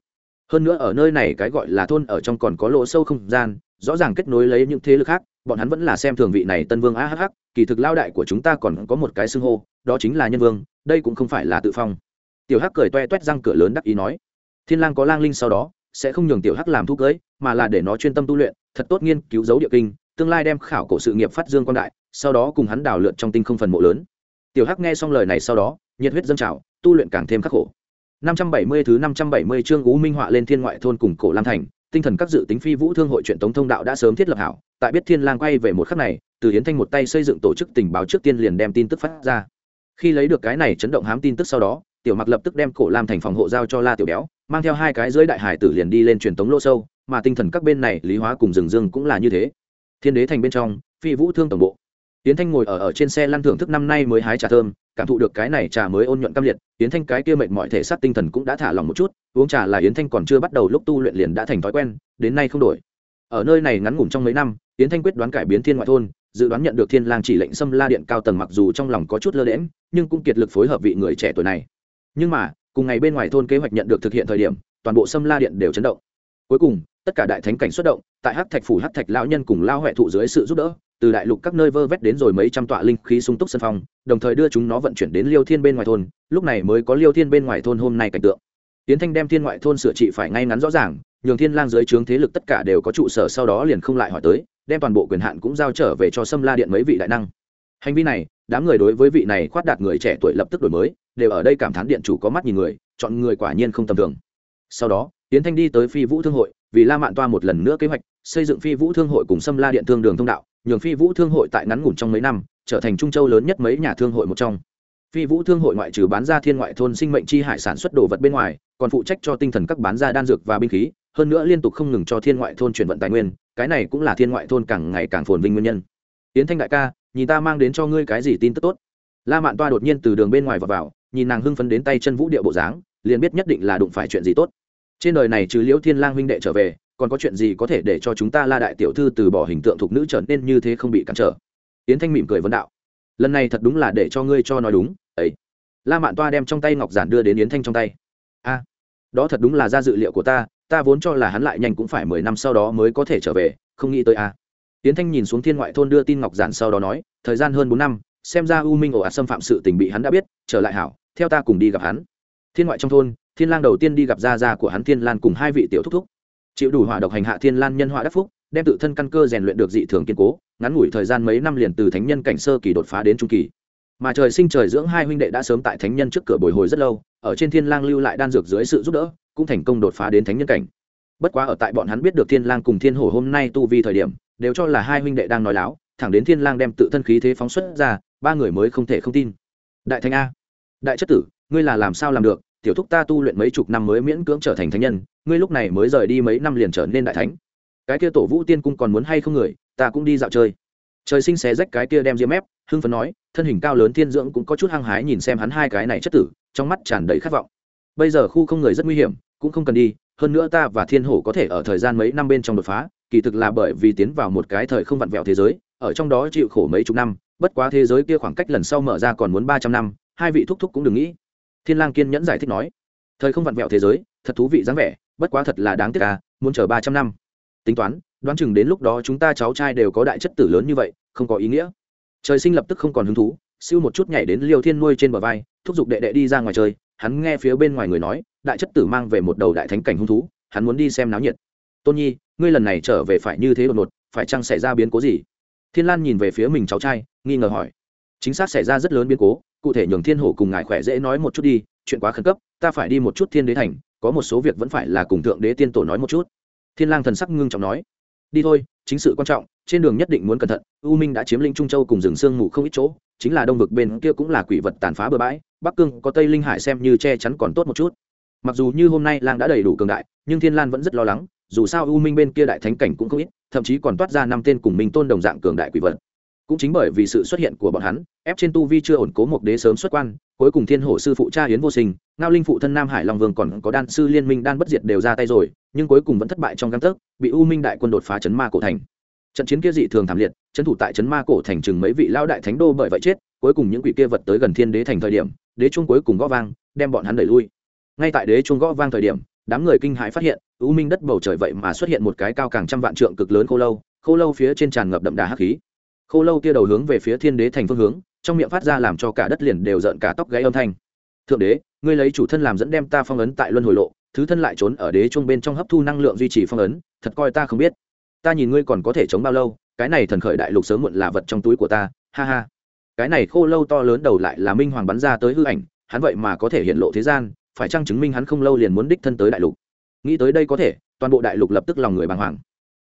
A: Hơn nữa ở nơi này cái gọi là thôn ở trong còn có lỗ sâu không gian, rõ ràng kết nối lấy những thế lực khác, bọn hắn vẫn là xem thường vị này tân vương ahh kỳ thực lao đại của chúng ta còn có một cái xưng hô, đó chính là nhân vương, đây cũng không phải là tự phong. Tiểu hắc cười toe toét răng cửa lớn đắc ý nói, thiên lang có lang linh sau đó, sẽ không nhường tiểu hắc làm thu cưới, mà là để nó chuyên tâm tu luyện thật tốt nghiên cứu dấu địa kinh tương lai đem khảo cổ sự nghiệp phát dương quan đại sau đó cùng hắn đào lượn trong tinh không phần mộ lớn. Tiểu hắc nghe xong lời này sau đó nhiệt huyết dâng trào tu luyện càng thêm khắc khổ. 570 thứ 570 chương Ú Minh họa lên thiên ngoại thôn cùng cổ Lam thành, tinh thần các dự tính phi vũ thương hội chuyện tống thông đạo đã sớm thiết lập hảo, tại biết Thiên Lang quay về một khắc này, từ Hiến Thanh một tay xây dựng tổ chức tình báo trước tiên liền đem tin tức phát ra. Khi lấy được cái này chấn động hám tin tức sau đó, Tiểu Mặc lập tức đem cổ Lam thành phòng hộ giao cho La Tiểu Béo, mang theo hai cái dưới đại hải tử liền đi lên truyền tống lô sâu, mà tinh thần các bên này Lý Hóa cùng Rừng Dương cũng là như thế. Thiên Đế thành bên trong, phi vũ thương tổng bộ. Tiến Thanh ngồi ở ở trên xe lăn thưởng thức năm nay mới hái trà thơm, cảm thụ được cái này trà mới ôn nhuận cam liệt yến thanh cái kia mệt mọi thể xác tinh thần cũng đã thả lòng một chút uống trà là yến thanh còn chưa bắt đầu lúc tu luyện liền đã thành thói quen đến nay không đổi ở nơi này ngắn ngủn trong mấy năm yến thanh quyết đoán cải biến thiên ngoại thôn dự đoán nhận được thiên lang chỉ lệnh xâm la điện cao tầng mặc dù trong lòng có chút lơ đễm nhưng cũng kiệt lực phối hợp vị người trẻ tuổi này nhưng mà cùng ngày bên ngoài thôn kế hoạch nhận được thực hiện thời điểm toàn bộ xâm la điện đều chấn động cuối cùng, tất cả đại thánh cảnh xuất động, tại hắc thạch phủ hắc thạch lão nhân cùng lao huệ thụ dưới sự giúp đỡ, từ đại lục các nơi vơ vét đến rồi mấy trăm tọa linh khí sung túc sân phong, đồng thời đưa chúng nó vận chuyển đến liêu thiên bên ngoài thôn, lúc này mới có liêu thiên bên ngoài thôn hôm nay cảnh tượng. Tiến thanh đem thiên ngoại thôn sửa trị phải ngay ngắn rõ ràng, nhường thiên lang dưới trướng thế lực tất cả đều có trụ sở sau đó liền không lại hỏi tới, đem toàn bộ quyền hạn cũng giao trở về cho sâm la điện mấy vị đại năng. Hành vi này, đám người đối với vị này khoát đạt người trẻ tuổi lập tức đổi mới, đều ở đây cảm thán điện chủ có mắt nhìn người, chọn người quả nhiên không tầm thường. Sau đó tiến thanh đi tới phi vũ thương hội vì la mạn toa một lần nữa kế hoạch xây dựng phi vũ thương hội cùng sâm la điện thương đường thông đạo nhường phi vũ thương hội tại ngắn ngủn trong mấy năm trở thành trung châu lớn nhất mấy nhà thương hội một trong. Phi vũ thương hội ngoại trừ bán ra thiên ngoại thôn sinh mệnh chi hải sản xuất đồ vật bên ngoài còn phụ trách cho tinh thần các bán ra đan dược và binh khí hơn nữa liên tục không ngừng cho thiên ngoại thôn chuyển vận tài nguyên cái này cũng là thiên ngoại thôn càng ngày càng phồn vinh nguyên nhân. Tiến thanh đại ca nhìn ta mang đến cho ngươi cái gì tin tức tốt? La mạn toa đột nhiên từ đường bên ngoài vào, vào nhìn nàng hưng phấn đến tay chân vũ điệu bộ dáng liền biết nhất định là đụng phải chuyện gì tốt trên đời này trừ liễu thiên lang huynh đệ trở về, còn có chuyện gì có thể để cho chúng ta la đại tiểu thư từ bỏ hình tượng thục nữ trở nên như thế không bị cản trở? Yến thanh mỉm cười vấn đạo. Lần này thật đúng là để cho ngươi cho nói đúng, ấy. La mạn toa đem trong tay ngọc giản đưa đến yến thanh trong tay. A, đó thật đúng là ra dự liệu của ta ta vốn cho là hắn lại nhanh cũng phải mười năm sau đó mới có thể trở về, không nghĩ tới a. Yến thanh nhìn xuống thiên ngoại thôn đưa tin ngọc giản sau đó nói, thời gian hơn bốn năm, xem ra u minh ổ ạt xâm phạm sự tình bị hắn đã biết, trở lại hảo, theo ta cùng đi gặp hắn. Thiên ngoại trong thôn thiên lang đầu tiên đi gặp gia gia của hắn thiên lan cùng hai vị tiểu thúc thúc. Chịu đủ hỏa độc hành hạ thiên lan nhân họa đắc phúc, đem tự thân căn cơ rèn luyện được dị thường kiên cố, ngắn ngủi thời gian mấy năm liền từ thánh nhân cảnh sơ kỳ đột phá đến trung kỳ. Mà trời sinh trời dưỡng hai huynh đệ đã sớm tại thánh nhân trước cửa bồi hồi rất lâu, ở trên thiên lang lưu lại đan dược dưới sự giúp đỡ, cũng thành công đột phá đến thánh nhân cảnh. Bất quá ở tại bọn hắn biết được thiên lang cùng thiên hổ hôm nay tu vi thời điểm, đều cho là hai huynh đệ đang nói láo, thẳng đến thiên lang đem tự thân khí thế phóng xuất ra, ba người mới không thể không tin. Đại thánh a, đại chất tử, ngươi là làm sao làm được? Tiểu thúc ta tu luyện mấy chục năm mới miễn cưỡng trở thành thánh nhân, ngươi lúc này mới rời đi mấy năm liền trở nên đại thánh. Cái kia tổ vũ tiên cung còn muốn hay không người, ta cũng đi dạo chơi. Trời sinh xé rách cái kia đem diêm ép hưng phấn nói, thân hình cao lớn thiên dưỡng cũng có chút hăng hái nhìn xem hắn hai cái này chất tử, trong mắt tràn đầy khát vọng. Bây giờ khu không người rất nguy hiểm, cũng không cần đi, hơn nữa ta và thiên hổ có thể ở thời gian mấy năm bên trong đột phá, kỳ thực là bởi vì tiến vào một cái thời không vặn vẹo thế giới, ở trong đó chịu khổ mấy chục năm, bất quá thế giới kia khoảng cách lần sau mở ra còn muốn ba trăm năm, hai vị thúc thúc cũng đừng nghĩ thiên lang kiên nhẫn giải thích nói, thời không vặn vẹo thế giới, thật thú vị dáng vẻ, bất quá thật là đáng tiếc à muốn chờ ba trăm năm. Tính toán, đoán chừng đến lúc đó chúng ta cháu trai đều có đại chất tử lớn như vậy, không có ý nghĩa. Trời sinh lập tức không còn hứng thú, siêu một chút nhảy đến liêu thiên nuôi trên bờ vai, thúc giục đệ đệ đi ra ngoài chơi. Hắn nghe phía bên ngoài người nói, đại chất tử mang về một đầu đại thánh cảnh hung thú, hắn muốn đi xem náo nhiệt. Tôn nhi, ngươi lần này trở về phải như thế đột ngột, phải chăng xảy ra biến cố gì? Thiên lan nhìn về phía mình cháu trai, nghi ngờ hỏi. Chính xác xảy ra rất lớn biến cố cụ thể nhường thiên hổ cùng ngài khỏe dễ nói một chút đi, chuyện quá khẩn cấp, ta phải đi một chút thiên đế thành, có một số việc vẫn phải là cùng thượng đế tiên tổ nói một chút. Thiên lang thần sắc ngưng trọng nói. Đi thôi, chính sự quan trọng, trên đường nhất định muốn cẩn thận, u minh đã chiếm lĩnh trung châu cùng rừng sương mù không ít chỗ, chính là đông vực bên kia cũng là quỷ vật tàn phá bừa bãi, bắc cương có tây linh hải xem như che chắn còn tốt một chút. Mặc dù như hôm nay lang đã đầy đủ cường đại, nhưng thiên lan vẫn rất lo lắng, dù sao u minh bên kia đại thánh cảnh cũng không ít, thậm chí còn toát ra năm tên cùng minh tôn đồng dạng cường đại quỷ vật cũng chính bởi vì sự xuất hiện của bọn hắn, ép trên tu vi chưa ổn cố một đế sớm xuất quan, cuối cùng thiên hổ sư phụ cha hiến vô sinh, ngao linh phụ thân nam hải long vương còn có đan sư liên minh đan bất diệt đều ra tay rồi, nhưng cuối cùng vẫn thất bại trong găng tấc, bị u minh đại quân đột phá chấn ma cổ thành. Trận chiến kia dị thường thảm liệt trấn thủ tại chấn ma cổ thành chừng mấy vị lao đại thánh đô bởi vậy chết, cuối cùng những quỷ kia vật tới gần thiên đế thành thời điểm, đế chuông cuối cùng gõ vang, đem bọn hắn đẩy lui. Ngay tại đế chuông gõ vang thời điểm, đám người kinh hãi phát hiện, u minh đất bầu trời vậy mà xuất hiện một cái cao càng trăm vạn trượng cực lớn khô lâu khô lâu phía trên tràn ngập đậm đà hắc khí khô lâu kia đầu hướng về phía thiên đế thành phương hướng, trong miệng phát ra làm cho cả đất liền đều rợn cả tóc gáy âm thanh. Thượng đế, ngươi lấy chủ thân làm dẫn đem ta phong ấn tại luân hồi lộ, thứ thân lại trốn ở đế chuông bên trong hấp thu năng lượng duy trì phong ấn, thật coi ta không biết. Ta nhìn ngươi còn có thể chống bao lâu, cái này thần khởi đại lục sớm muộn là vật trong túi của ta, ha ha. Cái này khô lâu to lớn đầu lại là minh hoàng bắn ra tới hư ảnh, hắn vậy mà có thể hiện lộ thế gian, phải chăng chứng minh hắn không lâu liền muốn đích thân tới đại lục? Nghĩ tới đây có thể, toàn bộ đại lục lập tức lòng người bàng hoàng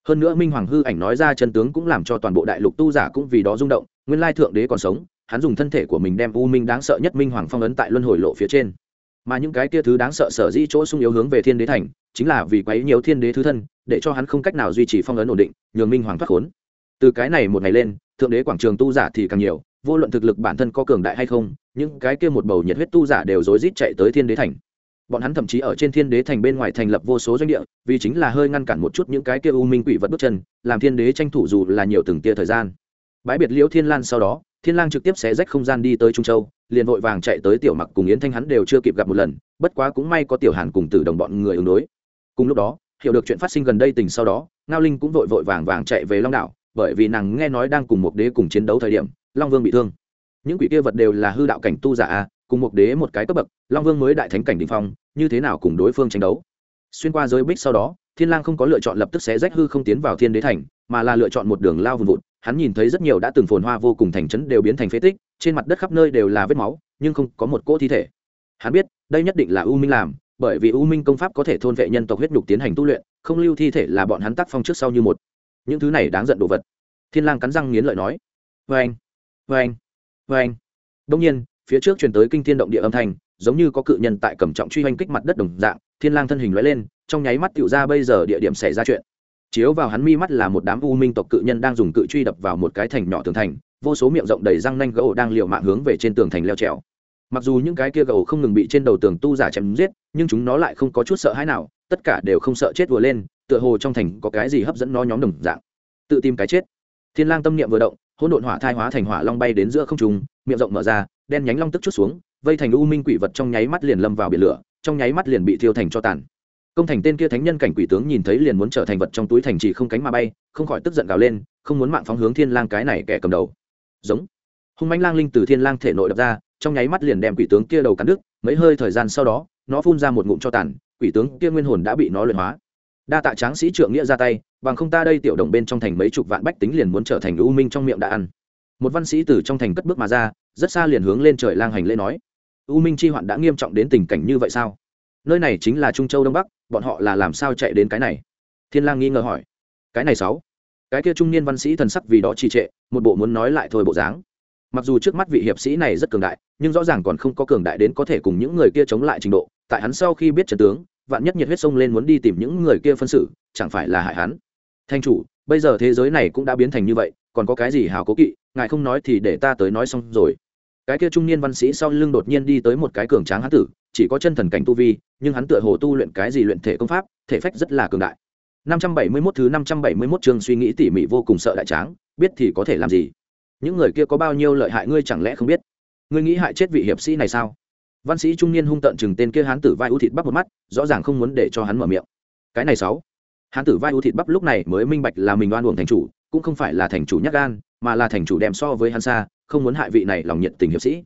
A: hơn nữa minh hoàng hư ảnh nói ra chân tướng cũng làm cho toàn bộ đại lục tu giả cũng vì đó rung động, nguyên lai thượng đế còn sống, hắn dùng thân thể của mình đem u minh đáng sợ nhất minh hoàng phong ấn tại luân hồi lộ phía trên. Mà những cái kia thứ đáng sợ sở dĩ chỗ sung yếu hướng về thiên đế thành, chính là vì quấy nhiều thiên đế thứ thân, để cho hắn không cách nào duy trì phong ấn ổn định, nhường minh hoàng thoát khốn. Từ cái này một ngày lên, thượng đế quảng trường tu giả thì càng nhiều, vô luận thực lực bản thân có cường đại hay không, những cái kia một bầu nhiệt huyết tu giả đều rối rít chạy tới thiên đế thành bọn hắn thậm chí ở trên thiên đế thành bên ngoài thành lập vô số doanh địa, vì chính là hơi ngăn cản một chút những cái kia u minh quỷ vật bước chân, làm thiên đế tranh thủ dù là nhiều từng tia thời gian. Bãi biệt liễu thiên lan sau đó, thiên lang trực tiếp xé rách không gian đi tới trung châu, liền vội vàng chạy tới tiểu mặc cùng yến thanh hắn đều chưa kịp gặp một lần, bất quá cũng may có tiểu hàn cùng tử đồng bọn người ứng đối. Cùng lúc đó, hiểu được chuyện phát sinh gần đây tình sau đó, ngao linh cũng vội vội vàng vàng chạy về long đảo, bởi vì nàng nghe nói đang cùng một đế cùng chiến đấu thời điểm, long vương bị thương. Những quỷ kia vật đều là hư đạo cảnh tu giả à cùng một đế một cái cấp bậc, long vương mới đại thánh cảnh đình phong, như thế nào cùng đối phương tranh đấu? Xuyên qua giới bích sau đó, thiên lang không có lựa chọn lập tức xé rách hư không tiến vào thiên đế thành, mà là lựa chọn một đường lao vùn vụt. Hắn nhìn thấy rất nhiều đã từng phồn hoa vô cùng thành trấn đều biến thành phế tích, trên mặt đất khắp nơi đều là vết máu, nhưng không có một cỗ thi thể. Hắn biết, đây nhất định là u minh làm, bởi vì u minh công pháp có thể thôn vệ nhân tộc huyết nhục tiến hành tu luyện, không lưu thi thể là bọn hắn tác phong trước sau như một. Những thứ này đáng giận đồ vật. Thiên lang cắn răng nghiến lợi nói. Vê anh vê anh vê anh đông nhiên phía trước truyền tới kinh thiên động địa âm thanh, giống như có cự nhân tại cầm trọng truy hoành kích mặt đất đồng dạng, thiên lang thân hình lóe lên, trong nháy mắt tựu ra bây giờ địa điểm xảy ra chuyện. Chiếu vào hắn mi mắt là một đám u minh tộc cự nhân đang dùng cự truy đập vào một cái thành nhỏ tường thành, vô số miệng rộng đầy răng nanh gỗ đang liều mạng hướng về trên tường thành leo trèo. Mặc dù những cái kia gỗ không ngừng bị trên đầu tường tu giả chém giết, nhưng chúng nó lại không có chút sợ hãi nào, tất cả đều không sợ chết vừa lên, tựa hồ trong thành có cái gì hấp dẫn nó nhóm đồng dạng. Tự tìm cái chết. Thiên lang tâm niệm vừa động, hỗn độn hỏa thai hóa thành hỏa long bay đến giữa không trung, miệng rộng mở ra đen nhánh long tức chút xuống, vây thành u minh quỷ vật trong nháy mắt liền lâm vào biển lửa, trong nháy mắt liền bị thiêu thành cho tàn. Công thành tên kia thánh nhân cảnh quỷ tướng nhìn thấy liền muốn trở thành vật trong túi thành trì không cánh mà bay, không khỏi tức giận gào lên, không muốn mạng phóng hướng thiên lang cái này kẻ cầm đầu. Giống. Hung mãnh lang linh từ thiên lang thể nội đập ra, trong nháy mắt liền đem quỷ tướng kia đầu cắn đứt, mấy hơi thời gian sau đó, nó phun ra một ngụm cho tàn, quỷ tướng kia nguyên hồn đã bị nó luyện hóa. Đa tạ tráng sĩ trượng nghĩa ra tay, bằng không ta đây tiểu động bên trong thành mấy chục vạn bách tính liền muốn trở thành u minh trong miệng đã ăn. Một văn sĩ từ trong thành cất bước mà ra rất xa liền hướng lên trời lang hành lễ nói. U minh chi hoạn đã nghiêm trọng đến tình cảnh như vậy sao? Nơi này chính là trung châu đông bắc, bọn họ là làm sao chạy đến cái này? Thiên lang nghi ngờ hỏi. Cái này sáu. Cái kia trung niên văn sĩ thần sắc vì đó trì trệ, một bộ muốn nói lại thôi bộ dáng. Mặc dù trước mắt vị hiệp sĩ này rất cường đại, nhưng rõ ràng còn không có cường đại đến có thể cùng những người kia chống lại trình độ. Tại hắn sau khi biết trận tướng, vạn nhất nhiệt huyết sông lên muốn đi tìm những người kia phân xử, chẳng phải là hại hắn. Thanh chủ, bây giờ thế giới này cũng đã biến thành như vậy, còn có cái gì hào cố kỵ, ngài không nói thì để ta tới nói xong rồi cái kia trung niên văn sĩ sau lưng đột nhiên đi tới một cái cường tráng hán tử, chỉ có chân thần cảnh tu vi, nhưng hắn tựa hồ tu luyện cái gì luyện thể công pháp, thể phách rất là cường đại. 571 thứ 571 chương suy nghĩ tỉ mỉ vô cùng sợ đại tráng, biết thì có thể làm gì? Những người kia có bao nhiêu lợi hại ngươi chẳng lẽ không biết? Ngươi nghĩ hại chết vị hiệp sĩ này sao? Văn sĩ trung niên hung tận chừng tên kia hán tử vai ưu thịt bắp một mắt, rõ ràng không muốn để cho hắn mở miệng. Cái này sáu. Hán tử vai ưu thịt bắp lúc này mới minh bạch là mình oan uổng thành chủ, cũng không phải là thành chủ nhắc gan mà là thành chủ đem so với hắn xa, không muốn hại vị này lòng nhiệt tình hiệp sĩ.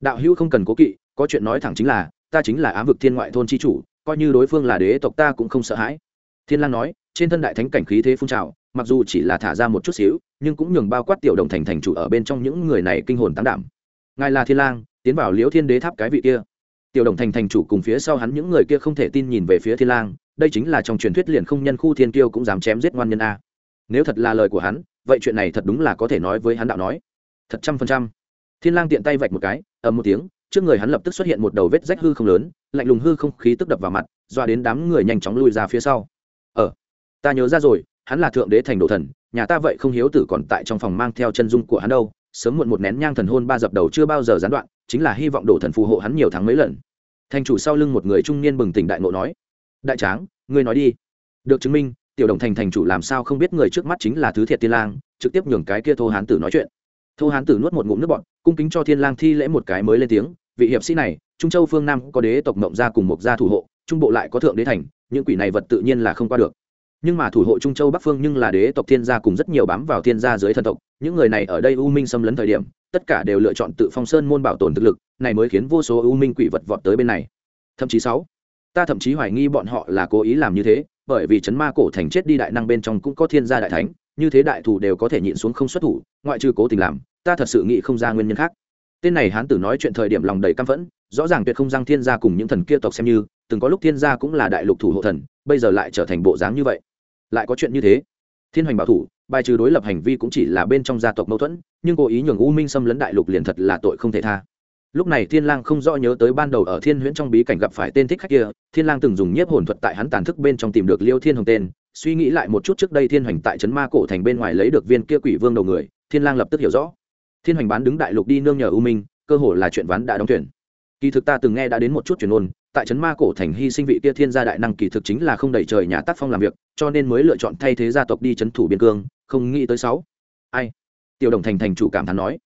A: Đạo hữu không cần cố kỵ, có chuyện nói thẳng chính là, ta chính là ám vực thiên ngoại thôn chi chủ, coi như đối phương là đế tộc ta cũng không sợ hãi. Thiên lang nói, trên thân đại thánh cảnh khí thế phun trào, mặc dù chỉ là thả ra một chút xíu, nhưng cũng nhường bao quát tiểu đồng thành thành chủ ở bên trong những người này kinh hồn tán đảm. Ngài là thiên lang, tiến vào liễu thiên đế tháp cái vị kia. Tiểu đồng thành thành chủ cùng phía sau hắn những người kia không thể tin nhìn về phía thiên lang, đây chính là trong truyền thuyết liền không nhân khu thiên kiêu cũng dám chém giết ngoan nhân a. Nếu thật là lời của hắn vậy chuyện này thật đúng là có thể nói với hắn đạo nói. Thật trăm phần trăm. Thiên lang tiện tay vạch một cái, ầm một tiếng, trước người hắn lập tức xuất hiện một đầu vết rách hư không lớn, lạnh lùng hư không khí tức đập vào mặt, doa đến đám người nhanh chóng lui ra phía sau. Ờ ta nhớ ra rồi, hắn là thượng đế thành đồ thần, nhà ta vậy không hiếu tử còn tại trong phòng mang theo chân dung của hắn đâu, sớm muộn một nén nhang thần hôn ba dập đầu chưa bao giờ gián đoạn, chính là hy vọng đồ thần phù hộ hắn nhiều tháng mấy lần. Thành chủ sau lưng một người trung niên bừng tỉnh đại ngộ nói, đại tráng, ngươi nói đi. Được chứng minh tiểu đồng thành thành chủ làm sao không biết người trước mắt chính là thứ thiệt tiên lang, trực tiếp nhường cái kia thô hán tử nói chuyện. Thô hán tử nuốt một ngụm nước bọn cung kính cho thiên lang thi lễ một cái mới lên tiếng, vị hiệp sĩ này, trung châu phương nam có đế tộc mộng gia cùng một gia thủ hộ, trung bộ lại có thượng đế thành, những quỷ này vật tự nhiên là không qua được. Nhưng mà thủ hộ trung châu bắc phương nhưng là đế tộc thiên gia cùng rất nhiều bám vào thiên gia dưới thần tộc, những người này ở đây u minh xâm lấn thời điểm, tất cả đều lựa chọn tự phong sơn môn bảo tồn thực lực, này mới khiến vô số u minh quỷ vật vọt tới bên này. Thậm chí sáu, ta thậm chí hoài nghi bọn họ là cố ý làm như thế bởi vì chấn ma cổ thành chết đi đại năng bên trong cũng có thiên gia đại thánh, như thế đại thủ đều có thể nhịn xuống không xuất thủ, ngoại trừ cố tình làm, ta thật sự nghĩ không ra nguyên nhân khác. Tên này hán tử nói chuyện thời điểm lòng đầy căm phẫn, rõ ràng tuyệt không giang thiên gia cùng những thần kia tộc xem như, từng có lúc thiên gia cũng là đại lục thủ hộ thần, bây giờ lại trở thành bộ dáng như vậy. Lại có chuyện như thế? Thiên hoành bảo thủ, bài trừ đối lập hành vi cũng chỉ là bên trong gia tộc mâu thuẫn, nhưng cố ý nhường u minh xâm lấn đại lục liền thật là tội không thể tha lúc này thiên lang không rõ nhớ tới ban đầu ở thiên huyễn trong bí cảnh gặp phải tên thích khách kia, thiên lang từng dùng nhiếp hồn thuật tại hắn tàn thức bên trong tìm được liêu thiên hồng tên, suy nghĩ lại một chút trước đây thiên hoành tại trấn ma cổ thành bên ngoài lấy được viên kia quỷ vương đầu người, thiên lang lập tức hiểu rõ. Thiên hoành bán đứng đại lục đi nương nhờ u minh, cơ hồ là chuyện ván đã đóng thuyền. Kỳ thực ta từng nghe đã đến một chút truyền ôn, tại trấn ma cổ thành hy sinh vị kia thiên gia đại năng kỳ thực chính là không đẩy trời nhà tác phong làm việc, cho nên mới lựa chọn thay thế gia tộc đi trấn thủ biên cương, không nghĩ tới sáu. Ai? Tiểu đồng thành thành chủ cảm thán nói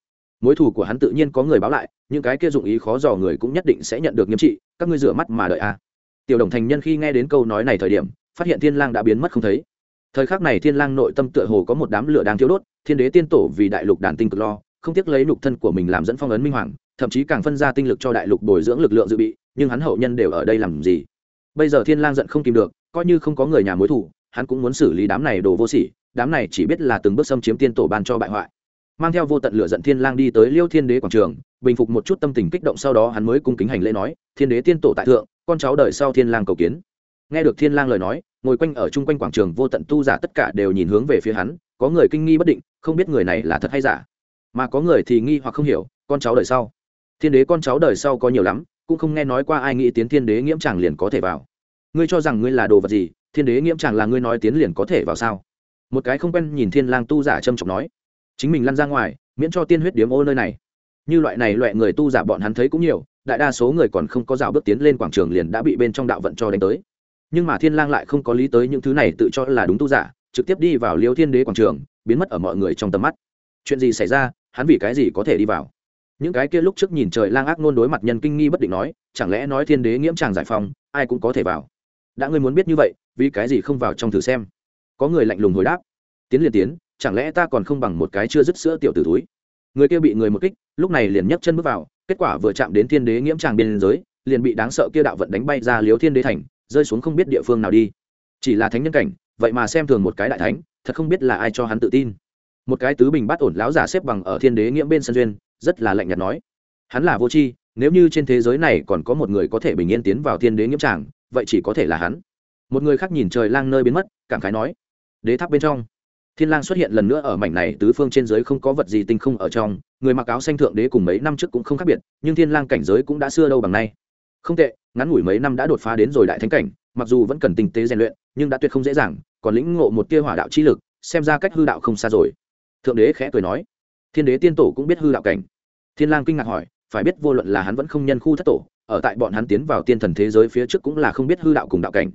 A: mối thù của hắn tự nhiên có người báo lại, những cái kia dụng ý khó dò người cũng nhất định sẽ nhận được nghiêm trị, các ngươi rửa mắt mà đợi a tiểu đồng thành nhân khi nghe đến câu nói này thời điểm, phát hiện thiên lang đã biến mất không thấy. Thời khắc này thiên lang nội tâm tựa hồ có một đám lửa đang thiêu đốt, thiên đế tiên tổ vì đại lục đàn tinh cực lo, không tiếc lấy lục thân của mình làm dẫn phong ấn minh hoàng, thậm chí càng phân ra tinh lực cho đại lục bồi dưỡng lực lượng dự bị, nhưng hắn hậu nhân đều ở đây làm gì? Bây giờ thiên lang giận không tìm được, coi như không có người nhà mối thù, hắn cũng muốn xử lý đám này đồ vô sỉ, đám này chỉ biết là từng bước xâm chiếm tiên tổ ban cho bại hoại mang theo vô tận lửa giận thiên lang đi tới liêu thiên đế quảng trường, bình phục một chút tâm tình kích động sau đó hắn mới cung kính hành lễ nói, thiên đế tiên tổ tại thượng, con cháu đời sau thiên lang cầu kiến. Nghe được thiên lang lời nói, ngồi quanh ở chung quanh quảng trường vô tận tu giả tất cả đều nhìn hướng về phía hắn, có người kinh nghi bất định, không biết người này là thật hay giả. Mà có người thì nghi hoặc không hiểu, con cháu đời sau? Thiên đế, con cháu đời sau có nhiều lắm, cũng không nghe nói qua ai nghĩ tiến thiên đế nghiễm chàng liền có thể vào. Ngươi cho rằng ngươi là đồ vật gì? Thiên đế nghiễm chàng là ngươi nói tiến liền có thể vào sao? Một cái không quen nhìn thiên lang tu giả trâm trọng nói chính mình lăn ra ngoài, miễn cho tiên huyết điếm ô nơi này. Như loại này loại người tu giả bọn hắn thấy cũng nhiều, đại đa số người còn không có rào bước tiến lên quảng trường liền đã bị bên trong đạo vận cho đánh tới. Nhưng mà thiên lang lại không có lý tới những thứ này tự cho là đúng tu giả, trực tiếp đi vào liêu thiên đế quảng trường, biến mất ở mọi người trong tầm mắt. Chuyện gì xảy ra, hắn vì cái gì có thể đi vào? Những cái kia lúc trước nhìn trời lang ác nôn đối mặt nhân kinh nghi bất định nói, chẳng lẽ nói thiên đế nghiễm tràng giải phóng, ai cũng có thể vào? Đã ngươi muốn biết như vậy, vì cái gì không vào trong thử xem? Có người lạnh lùng hồi đáp. Tiến liền tiến chẳng lẽ ta còn không bằng một cái chưa dứt sữa tiểu tử túi người kia bị người một kích, lúc này liền nhấc chân bước vào, kết quả vừa chạm đến thiên đế nghiễm tràng biên giới, liền bị đáng sợ kia đạo vận đánh bay ra liếu thiên đế thành, rơi xuống không biết địa phương nào đi. Chỉ là thánh nhân cảnh, vậy mà xem thường một cái đại thánh, thật không biết là ai cho hắn tự tin. Một cái tứ bình bát ổn láo giả xếp bằng ở thiên đế nghiễm bên sân duyên, rất là lạnh nhạt nói, hắn là vô tri, nếu như trên thế giới này còn có một người có thể bình yên tiến vào thiên đế nghiễm tràng, vậy chỉ có thể là hắn. Một người khác nhìn trời lang nơi biến mất, cảm khái nói, đế tháp bên trong thiên lang xuất hiện lần nữa ở mảnh này tứ phương trên giới không có vật gì tinh không ở trong, người mặc áo xanh thượng đế cùng mấy năm trước cũng không khác biệt, nhưng thiên lang cảnh giới cũng đã xưa đâu bằng nay. Không tệ, ngắn ngủi mấy năm đã đột phá đến rồi đại thánh cảnh, mặc dù vẫn cần tinh tế rèn luyện, nhưng đã tuyệt không dễ dàng, còn lĩnh ngộ một tia hỏa đạo chi lực, xem ra cách hư đạo không xa rồi. Thượng đế khẽ cười nói. Thiên đế tiên tổ cũng biết hư đạo cảnh. Thiên lang kinh ngạc hỏi, phải biết vô luận là hắn vẫn không nhân khu thất tổ, ở tại bọn hắn tiến vào tiên thần thế giới phía trước cũng là không biết hư đạo cùng đạo cảnh.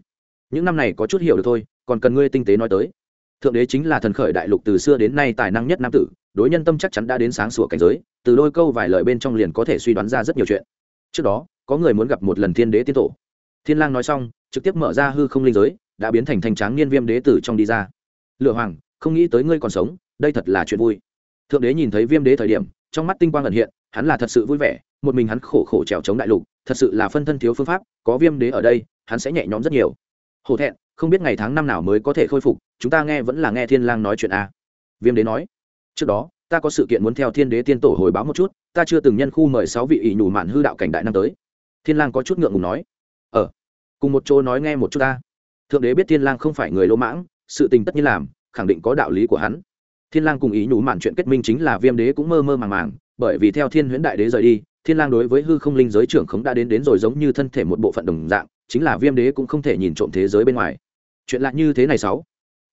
A: Những năm này có chút hiểu được thôi, còn cần ngươi tinh tế nói tới thượng đế chính là thần khởi đại lục từ xưa đến nay tài năng nhất nam tử, đối nhân tâm chắc chắn đã đến sáng sủa cảnh giới, từ đôi câu vài lời bên trong liền có thể suy đoán ra rất nhiều chuyện. Trước đó, có người muốn gặp một lần thiên đế tiên tổ. Thiên lang nói xong, trực tiếp mở ra hư không linh giới, đã biến thành thành tráng niên viêm đế tử trong đi ra. Lựa hoàng, không nghĩ tới ngươi còn sống, đây thật là chuyện vui. Thượng đế nhìn thấy viêm đế thời điểm, trong mắt tinh quang ẩn hiện, hắn là thật sự vui vẻ, một mình hắn khổ khổ trèo chống đại lục, thật sự là phân thân thiếu phương pháp, có viêm đế ở đây, hắn sẽ nhẹ nhõm rất nhiều. Hổ thẹn không biết ngày tháng năm nào mới có thể khôi phục, chúng ta nghe vẫn là nghe thiên lang nói chuyện a. Viêm đế nói, trước đó, ta có sự kiện muốn theo thiên đế tiên tổ hồi báo một chút, ta chưa từng nhân khu mời sáu vị ỷ nhủ mạn hư đạo cảnh đại năm tới. Thiên lang có chút ngượng ngùng nói ờ cùng một chỗ nói nghe một chút ta. Thượng đế biết thiên lang không phải người lỗ mãng, sự tình tất nhiên làm, khẳng định có đạo lý của hắn. Thiên lang cùng ý nhủ mạn chuyện kết minh chính là viêm đế cũng mơ mơ màng màng, bởi vì theo thiên huyễn đại đế rời đi, thiên lang đối với hư không linh giới trưởng khống đã đến đến rồi giống như thân thể một bộ phận đồng dạng, chính là viêm đế cũng không thể nhìn trộm thế giới bên ngoài chuyện lạ như thế này sáu.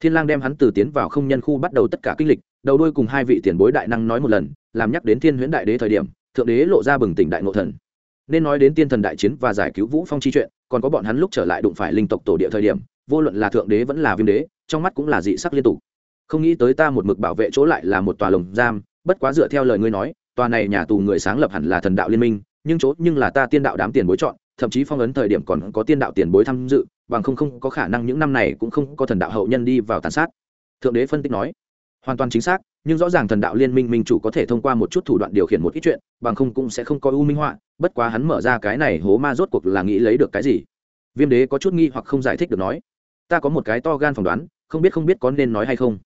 A: Thiên lang đem hắn từ tiến vào không nhân khu bắt đầu tất cả kinh lịch, đầu đuôi cùng hai vị tiền bối đại năng nói một lần, làm nhắc đến thiên huyễn đại đế thời điểm, thượng đế lộ ra bừng tỉnh đại ngộ thần. Nên nói đến tiên thần đại chiến và giải cứu vũ phong chi chuyện, còn có bọn hắn lúc trở lại đụng phải linh tộc tổ địa thời điểm, vô luận là thượng đế vẫn là viêm đế, trong mắt cũng là dị sắc liên tục. Không nghĩ tới ta một mực bảo vệ chỗ lại là một tòa lồng giam, bất quá dựa theo lời ngươi nói, tòa này nhà tù người sáng lập hẳn là thần đạo liên minh, nhưng chỗ nhưng là ta tiên đạo đám tiền bối chọn thậm chí phong ấn thời điểm còn có tiên đạo tiền bối tham dự, bằng không không có khả năng những năm này cũng không có thần đạo hậu nhân đi vào tàn sát. Thượng đế phân tích nói, hoàn toàn chính xác, nhưng rõ ràng thần đạo liên minh minh chủ có thể thông qua một chút thủ đoạn điều khiển một ít chuyện, bằng không cũng sẽ không có ưu minh họa, bất quá hắn mở ra cái này hố ma rốt cuộc là nghĩ lấy được cái gì? Viêm đế có chút nghi hoặc không giải thích được nói, ta có một cái to gan phỏng đoán, không biết không biết có nên nói hay không.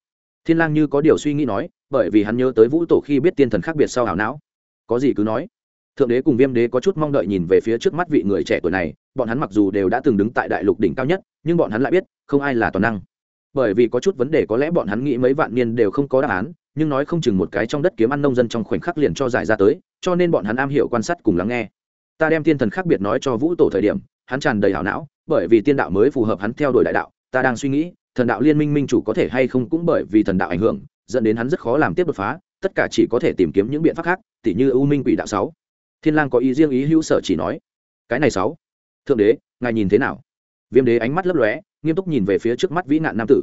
A: Thiên lang như có điều suy nghĩ nói, bởi vì hắn nhớ tới vũ tổ khi biết tiên thần khác biệt sau hảo não. Có gì cứ nói thượng đế cùng viêm đế có chút mong đợi nhìn về phía trước mắt vị người trẻ tuổi này, bọn hắn mặc dù đều đã từng đứng tại đại lục đỉnh cao nhất, nhưng bọn hắn lại biết, không ai là toàn năng. Bởi vì có chút vấn đề có lẽ bọn hắn nghĩ mấy vạn niên đều không có đáp án, nhưng nói không chừng một cái trong đất kiếm ăn nông dân trong khoảnh khắc liền cho giải ra tới, cho nên bọn hắn am hiểu quan sát cùng lắng nghe. Ta đem tiên thần khác biệt nói cho vũ tổ thời điểm, hắn tràn đầy hảo não, bởi vì tiên đạo mới phù hợp hắn theo đuổi đại đạo, ta đang suy nghĩ, thần đạo liên minh minh chủ có thể hay không cũng bởi vì thần đạo ảnh hưởng, dẫn đến hắn rất khó làm tiếp đột phá, tất cả chỉ có thể tìm kiếm những biện pháp khác, tỉ như ưu minh quỷ đạo sáu thiên lang có ý riêng ý hữu sở chỉ nói, cái này sáu, thượng đế, ngài nhìn thế nào? Viêm đế ánh mắt lấp lóe, nghiêm túc nhìn về phía trước mắt vĩ nạn nam tử.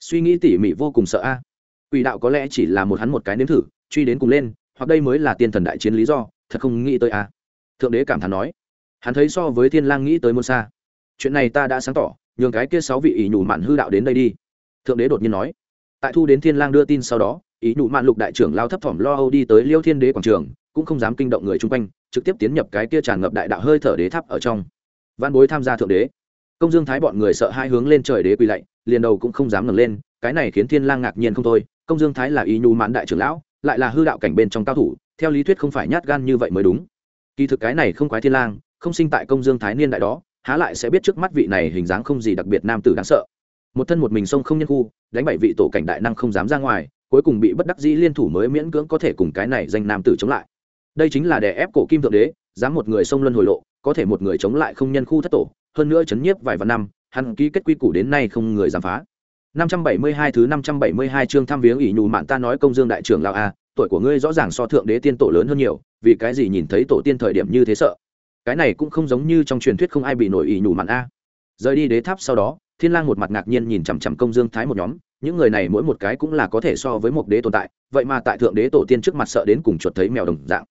A: Suy nghĩ tỉ mỉ vô cùng sợ a. Quỷ đạo có lẽ chỉ là một hắn một cái nếm thử, truy đến cùng lên, hoặc đây mới là tiên thần đại chiến lý do, thật không nghĩ tới a. Thượng đế cảm thán nói. Hắn thấy so với thiên lang nghĩ tới muôn xa. Chuyện này ta đã sáng tỏ, nhường cái kia sáu vị ỷ nhủ mạn hư đạo đến đây đi. Thượng đế đột nhiên nói. Tại thu đến thiên lang đưa tin sau đó ý nhủ mạn lục đại trưởng lao thấp thỏm lo âu đi tới liêu thiên đế quảng trường cũng không dám kinh động người chung quanh, trực tiếp tiến nhập cái kia tràn ngập đại đạo hơi thở đế tháp ở trong. Văn bối tham gia thượng đế. Công dương thái bọn người sợ hai hướng lên trời đế quỳ lạy, liền đầu cũng không dám ngẩng lên, cái này khiến thiên lang ngạc nhiên không thôi. Công dương thái là ý nhu mãn đại trưởng lão, lại là hư đạo cảnh bên trong cao thủ, theo lý thuyết không phải nhát gan như vậy mới đúng. Kỳ thực cái này không quái thiên lang, không sinh tại công dương thái niên đại đó, há lại sẽ biết trước mắt vị này hình dáng không gì đặc biệt nam tử đáng sợ. Một thân một mình sông không nhân khu, đánh bảy vị tổ cảnh đại năng không dám ra ngoài, cuối cùng bị bất đắc dĩ liên thủ mới miễn cưỡng có thể cùng cái này danh nam tử chống lại đây chính là đè ép cổ kim thượng đế, dám một người sông luân hồi lộ, có thể một người chống lại không nhân khu thất tổ, hơn nữa chấn nhiếp vài vạn năm, hắn ký kết quy củ đến nay không người dám phá. 572 thứ 572 chương thăm viếng ỷ nhù mạn ta nói công dương đại trưởng lão a, tuổi của ngươi rõ ràng so thượng đế tiên tổ lớn hơn nhiều, vì cái gì nhìn thấy tổ tiên thời điểm như thế sợ? Cái này cũng không giống như trong truyền thuyết không ai bị nổi ỷ nhù mạn a. Rời đi đế tháp sau đó, thiên lang một mặt ngạc nhiên nhìn chằm chằm công dương thái một nhóm, những người này mỗi một cái cũng là có thể so với một đế tồn tại, vậy mà tại thượng đế tổ tiên trước mặt sợ đến cùng chuột thấy mèo đồng dạng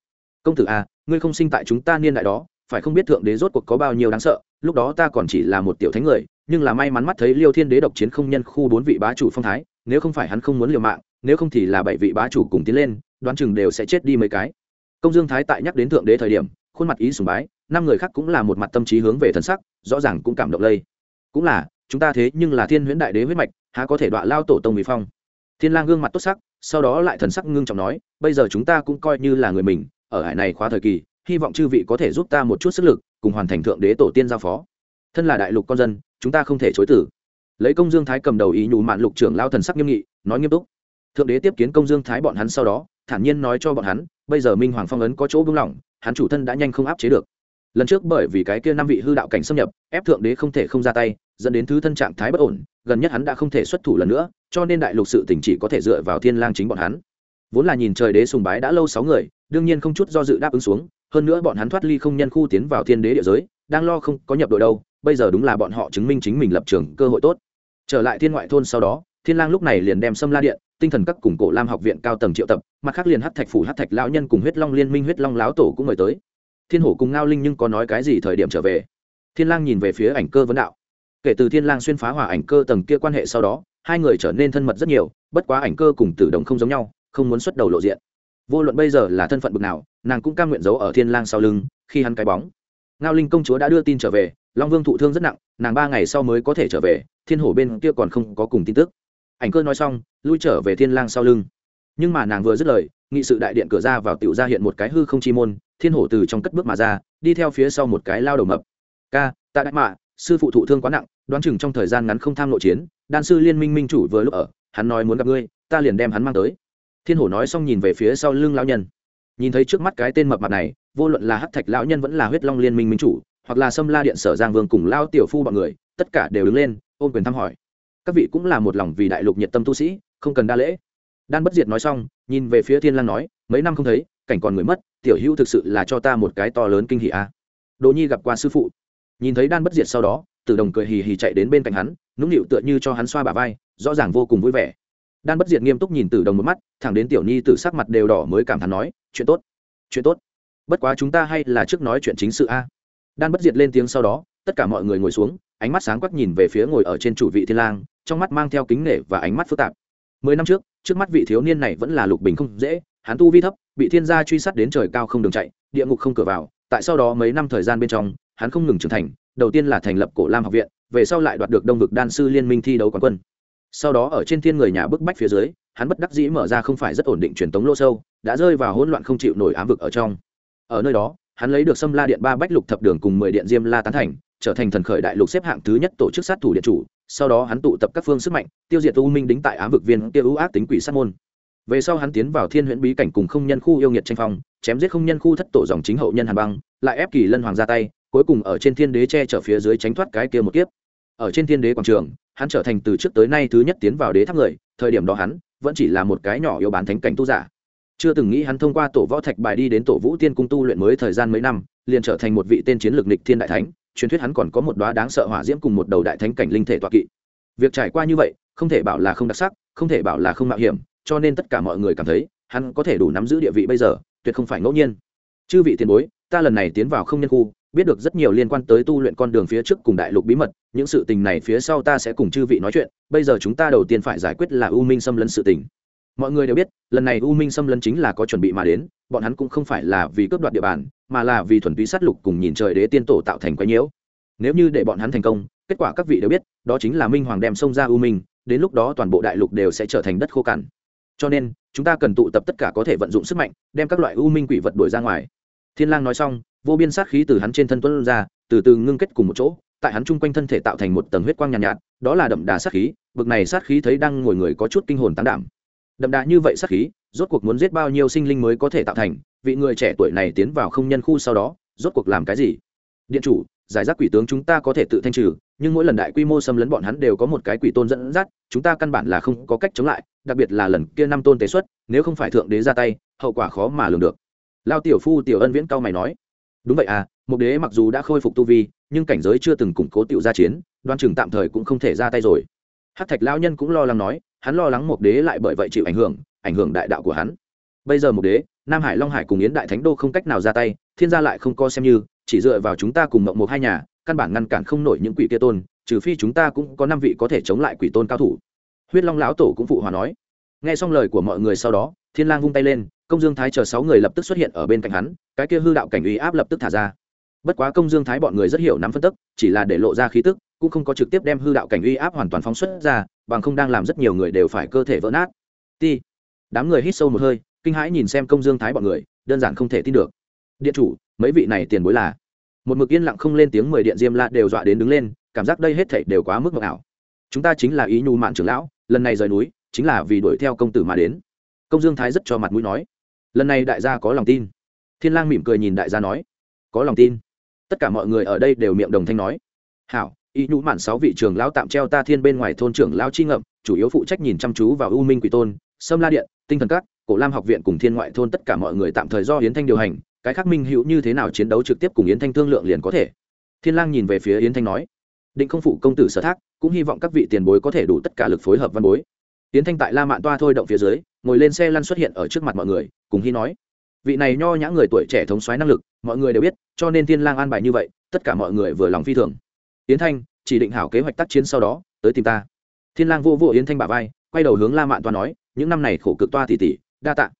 A: công tử a ngươi không sinh tại chúng ta niên đại đó, phải không biết thượng đế rốt cuộc có bao nhiêu đáng sợ, lúc đó ta còn chỉ là một tiểu thánh người, nhưng là may mắn mắt thấy liêu thiên đế độc chiến không nhân khu bốn vị bá chủ phong thái, nếu không phải hắn không muốn liều mạng, nếu không thì là bảy vị bá chủ cùng tiến lên, đoán chừng đều sẽ chết đi mấy cái. Công dương thái tại nhắc đến thượng đế thời điểm, khuôn mặt ý sùng bái, năm người khác cũng là một mặt tâm trí hướng về thần sắc, rõ ràng cũng cảm động lây. Cũng là, chúng ta thế nhưng là thiên huyễn đại đế huyết mạch, há có thể đọa lao tổ tông vì phong. Thiên lang gương mặt tốt sắc, sau đó lại thần sắc ngưng trọng nói, bây giờ chúng ta cũng coi như là người mình ở hải này khóa thời kỳ, hy vọng chư vị có thể giúp ta một chút sức lực, cùng hoàn thành thượng đế tổ tiên giao phó. Thân là đại lục con dân, chúng ta không thể chối tử lấy công dương thái cầm đầu ý nhủ mạn lục trưởng lao thần sắc nghiêm nghị, nói nghiêm túc. Thượng đế tiếp kiến công dương thái bọn hắn sau đó, thản nhiên nói cho bọn hắn, bây giờ minh hoàng phong ấn có chỗ buông lỏng, hắn chủ thân đã nhanh không áp chế được. Lần trước bởi vì cái kia năm vị hư đạo cảnh xâm nhập, ép thượng đế không thể không ra tay, dẫn đến thứ thân trạng thái bất ổn, gần nhất hắn đã không thể xuất thủ lần nữa, cho nên đại lục sự tỉnh chỉ có thể dựa vào thiên lang chính bọn hắn. Vốn là nhìn trời đế sùng bái đã lâu sáu người đương nhiên không chút do dự đáp ứng xuống, hơn nữa bọn hắn thoát ly không nhân khu tiến vào thiên đế địa giới, đang lo không có nhập đội đâu, bây giờ đúng là bọn họ chứng minh chính mình lập trường cơ hội tốt. Trở lại thiên ngoại thôn sau đó, thiên lang lúc này liền đem sâm la điện, tinh thần các cùng cổ lam học viện cao tầng triệu tập, mặt khác liền hắc thạch phủ hắc thạch lão nhân cùng huyết long liên minh huyết long lão tổ cũng mời tới. Thiên hổ cùng ngao linh nhưng có nói cái gì thời điểm trở về? Thiên lang nhìn về phía ảnh cơ vấn đạo. Kể từ thiên lang xuyên phá hỏa ảnh cơ tầng kia quan hệ sau đó, hai người trở nên thân mật rất nhiều, bất quá ảnh cơ cùng tử đồng không giống nhau, không muốn xuất đầu lộ diện vô luận bây giờ là thân phận bực nào, nàng cũng cam nguyện giấu ở thiên lang sau lưng, khi hắn cái bóng. Ngao linh công chúa đã đưa tin trở về, long vương thụ thương rất nặng, nàng ba ngày sau mới có thể trở về, thiên hổ bên kia còn không có cùng tin tức. Ảnh cơ nói xong, lui trở về thiên lang sau lưng. Nhưng mà nàng vừa dứt lời, nghị sự đại điện cửa ra vào tiểu ra hiện một cái hư không chi môn, thiên hổ từ trong cất bước mà ra, đi theo phía sau một cái lao đầu mập. Ca tạ đại mạ, sư phụ thụ thương quá nặng, đoán chừng trong thời gian ngắn không tham nội chiến, đan sư liên minh minh chủ vừa lúc ở, hắn nói muốn gặp ngươi, ta liền đem hắn mang tới thiên hổ nói xong nhìn về phía sau lưng lão nhân. Nhìn thấy trước mắt cái tên mập mặt này, vô luận là hát thạch lão nhân vẫn là huyết long liên minh minh chủ, hoặc là sâm la điện sở giang vương cùng lao tiểu phu bọn người, tất cả đều đứng lên, ôm quyền thăm hỏi. Các vị cũng là một lòng vì đại lục nhiệt tâm tu sĩ, không cần đa lễ. Đan bất diệt nói xong, nhìn về phía thiên lang nói, mấy năm không thấy, cảnh còn người mất, tiểu hữu thực sự là cho ta một cái to lớn kinh hỉ a. À. đỗ nhi gặp qua sư phụ. Nhìn thấy đan bất diệt sau đó, tử đồng cười hì hì chạy đến bên cạnh hắn, nũng nịu tựa như cho hắn xoa bả vai, rõ ràng vô cùng vui vẻ đan bất diệt nghiêm túc nhìn tử đồng một mắt, thẳng đến tiểu nhi tử sắc mặt đều đỏ mới cảm thán nói, chuyện tốt chuyện tốt. Bất quá chúng ta hay là trước nói chuyện chính sự a. Đan bất diệt lên tiếng sau đó, tất cả mọi người ngồi xuống, ánh mắt sáng quắc nhìn về phía ngồi ở trên chủ vị thiên lang, trong mắt mang theo kính nể và ánh mắt phức tạp. Mười năm trước trước mắt vị thiếu niên này vẫn là lục bình không dễ, hắn tu vi thấp, bị thiên gia truy sát đến trời cao không đường chạy, địa ngục không cửa vào, tại sau đó mấy năm thời gian bên trong, hắn không ngừng trưởng thành, đầu tiên là thành lập cổ lam học viện, về sau lại đoạt được đông vực đan sư liên minh thi đấu quán quân sau đó ở trên thiên người nhà bức bách phía dưới, hắn bất đắc dĩ mở ra không phải rất ổn định truyền tống lô sâu, đã rơi vào hỗn loạn không chịu nổi ám vực ở trong. Ở nơi đó, hắn lấy được xâm la điện ba bách lục thập đường cùng mười điện diêm la tán thành, trở thành thần khởi đại lục xếp hạng thứ nhất tổ chức sát thủ điện chủ, sau đó hắn tụ tập các phương sức mạnh, tiêu diệt u minh đính tại ám vực viên tiêu ưu ác tính quỷ sát môn. Về sau hắn tiến vào thiên huyễn bí cảnh cùng không nhân khu yêu nghiệt tranh phong, chém giết không nhân khu thất tổ dòng chính hậu nhân hàn băng, lại ép kỳ lân hoàng ra tay, cuối cùng ở trên thiên đế che chở phía dưới tránh thoát cái kia một kiếp. Ở trên thiên đế quảng trường hắn trở thành từ trước tới nay thứ nhất tiến vào đế tháp người, thời điểm đó hắn vẫn chỉ là một cái nhỏ yêu bán thánh cảnh tu giả. Chưa từng nghĩ hắn thông qua tổ võ thạch bài đi đến tổ vũ tiên cung tu luyện mới thời gian mấy năm, liền trở thành một vị tên chiến lược nịch thiên đại thánh. Truyền thuyết hắn còn có một đoá đáng sợ hỏa diễm cùng một đầu đại thánh cảnh linh thể toạ kỵ. Việc trải qua như vậy, không thể bảo là không đặc sắc, không thể bảo là không mạo hiểm, cho nên tất cả mọi người cảm thấy hắn có thể đủ nắm giữ địa vị bây giờ, tuyệt không phải ngẫu nhiên. Chư vị tiền bối, ta lần này tiến vào không nhân khu biết được rất nhiều liên quan tới tu luyện con đường phía trước cùng đại lục bí mật, những sự tình này phía sau ta sẽ cùng chư vị nói chuyện, bây giờ chúng ta đầu tiên phải giải quyết là u minh xâm lấn sự tình. Mọi người đều biết, lần này u minh xâm lấn chính là có chuẩn bị mà đến, bọn hắn cũng không phải là vì cướp đoạt địa bàn, mà là vì thuần túy sát lục cùng nhìn trời đế tiên tổ tạo thành quái nhiễu. Nếu như để bọn hắn thành công, kết quả các vị đều biết, đó chính là minh hoàng đem xông ra u minh, đến lúc đó toàn bộ đại lục đều sẽ trở thành đất khô cằn. Cho nên, chúng ta cần tụ tập tất cả có thể vận dụng sức mạnh, đem các loại u minh quỷ vật đuổi ra ngoài. Thiên lang nói xong vô biên sát khí từ hắn trên thân tuân ra từ từ ngưng kết cùng một chỗ tại hắn trung quanh thân thể tạo thành một tầng huyết quang nhàn nhạt, nhạt đó là đậm đà sát khí bực này sát khí thấy đang ngồi người có chút kinh hồn tán đảm. Đậm đà như vậy sát khí rốt cuộc muốn giết bao nhiêu sinh linh mới có thể tạo thành vị người trẻ tuổi này tiến vào không nhân khu sau đó rốt cuộc làm cái gì? Điện chủ giải rác quỷ tướng chúng ta có thể tự thanh trừ nhưng mỗi lần đại quy mô xâm lấn bọn hắn đều có một cái quỷ tôn dẫn dắt chúng ta căn bản là không có cách chống lại đặc biệt là lần kia năm tôn tế xuất nếu không phải thượng đế ra tay hậu quả khó mà lường được. Lao tiểu phu tiểu ân viễn cao mày nói đúng vậy à mục đế mặc dù đã khôi phục tu vi, nhưng cảnh giới chưa từng củng cố tiểu gia chiến, đoan chừng tạm thời cũng không thể ra tay rồi. Hát thạch lao nhân cũng lo lắng nói, hắn lo lắng mục đế lại bởi vậy chịu ảnh hưởng ảnh hưởng đại đạo của hắn. Bây giờ mục đế, nam hải, long hải cùng yến đại thánh đô không cách nào ra tay, thiên gia lại không co xem như, chỉ dựa vào chúng ta cùng mộng một hai nhà, căn bản ngăn cản không nổi những quỷ kia tôn, trừ phi chúng ta cũng có năm vị có thể chống lại quỷ tôn cao thủ. Huyết long lão tổ cũng phụ hòa nói. Nghe xong lời của mọi người sau đó, thiên lang vung tay lên công dương thái chờ sáu người lập tức xuất hiện ở bên cạnh hắn, cái kia hư đạo cảnh uy áp lập tức thả ra. Bất quá công dương thái bọn người rất hiểu nắm phân tức, chỉ là để lộ ra khí tức, cũng không có trực tiếp đem hư đạo cảnh uy áp hoàn toàn phóng xuất ra, bằng không đang làm rất nhiều người đều phải cơ thể vỡ nát. Ti. Đám người hít sâu một hơi, kinh hãi nhìn xem công dương thái bọn người, đơn giản không thể tin được. Điện chủ, mấy vị này tiền bối là? Một mực yên lặng không lên tiếng mười điện diêm la đều dọa đến đứng lên, cảm giác đây hết thảy đều quá mức mộng ảo. Chúng ta chính là ý nhu mạn trưởng lão, lần này rời núi, chính là vì đuổi theo công tử mà đến. Công dương thái rất cho mặt mũi nói lần này đại gia có lòng tin. Thiên lang mỉm cười nhìn đại gia nói, có lòng tin. Tất cả mọi người ở đây đều miệng đồng thanh nói, hảo, y nhũ mạn sáu vị trưởng lão tạm treo ta thiên bên ngoài thôn trưởng lão chi ngậm, chủ yếu phụ trách nhìn chăm chú vào u minh quỷ tôn, sâm la điện, tinh thần các, cổ lam học viện cùng thiên ngoại thôn tất cả mọi người tạm thời do yến thanh điều hành, cái khác minh hữu như thế nào chiến đấu trực tiếp cùng yến thanh thương lượng liền có thể. Thiên lang nhìn về phía yến thanh nói, định không phụ công tử sở thác, cũng hy vọng các vị tiền bối có thể đủ tất cả lực phối hợp văn bối. Yến thanh tại la mạn toa thôi động phía dưới ngồi lên xe lăn xuất hiện ở trước mặt mọi người, cùng hy nói, vị này nho nhã người tuổi trẻ thống soái năng lực, mọi người đều biết, cho nên thiên lang an bài như vậy, tất cả mọi người vừa lòng phi thường. Yến thanh, chỉ định hảo kế hoạch tác chiến sau đó, tới tìm ta. Thiên lang vô vô yến thanh bả vai, quay đầu hướng la mạn toa nói, những năm này khổ cực toa tỷ tỷ đa tạ.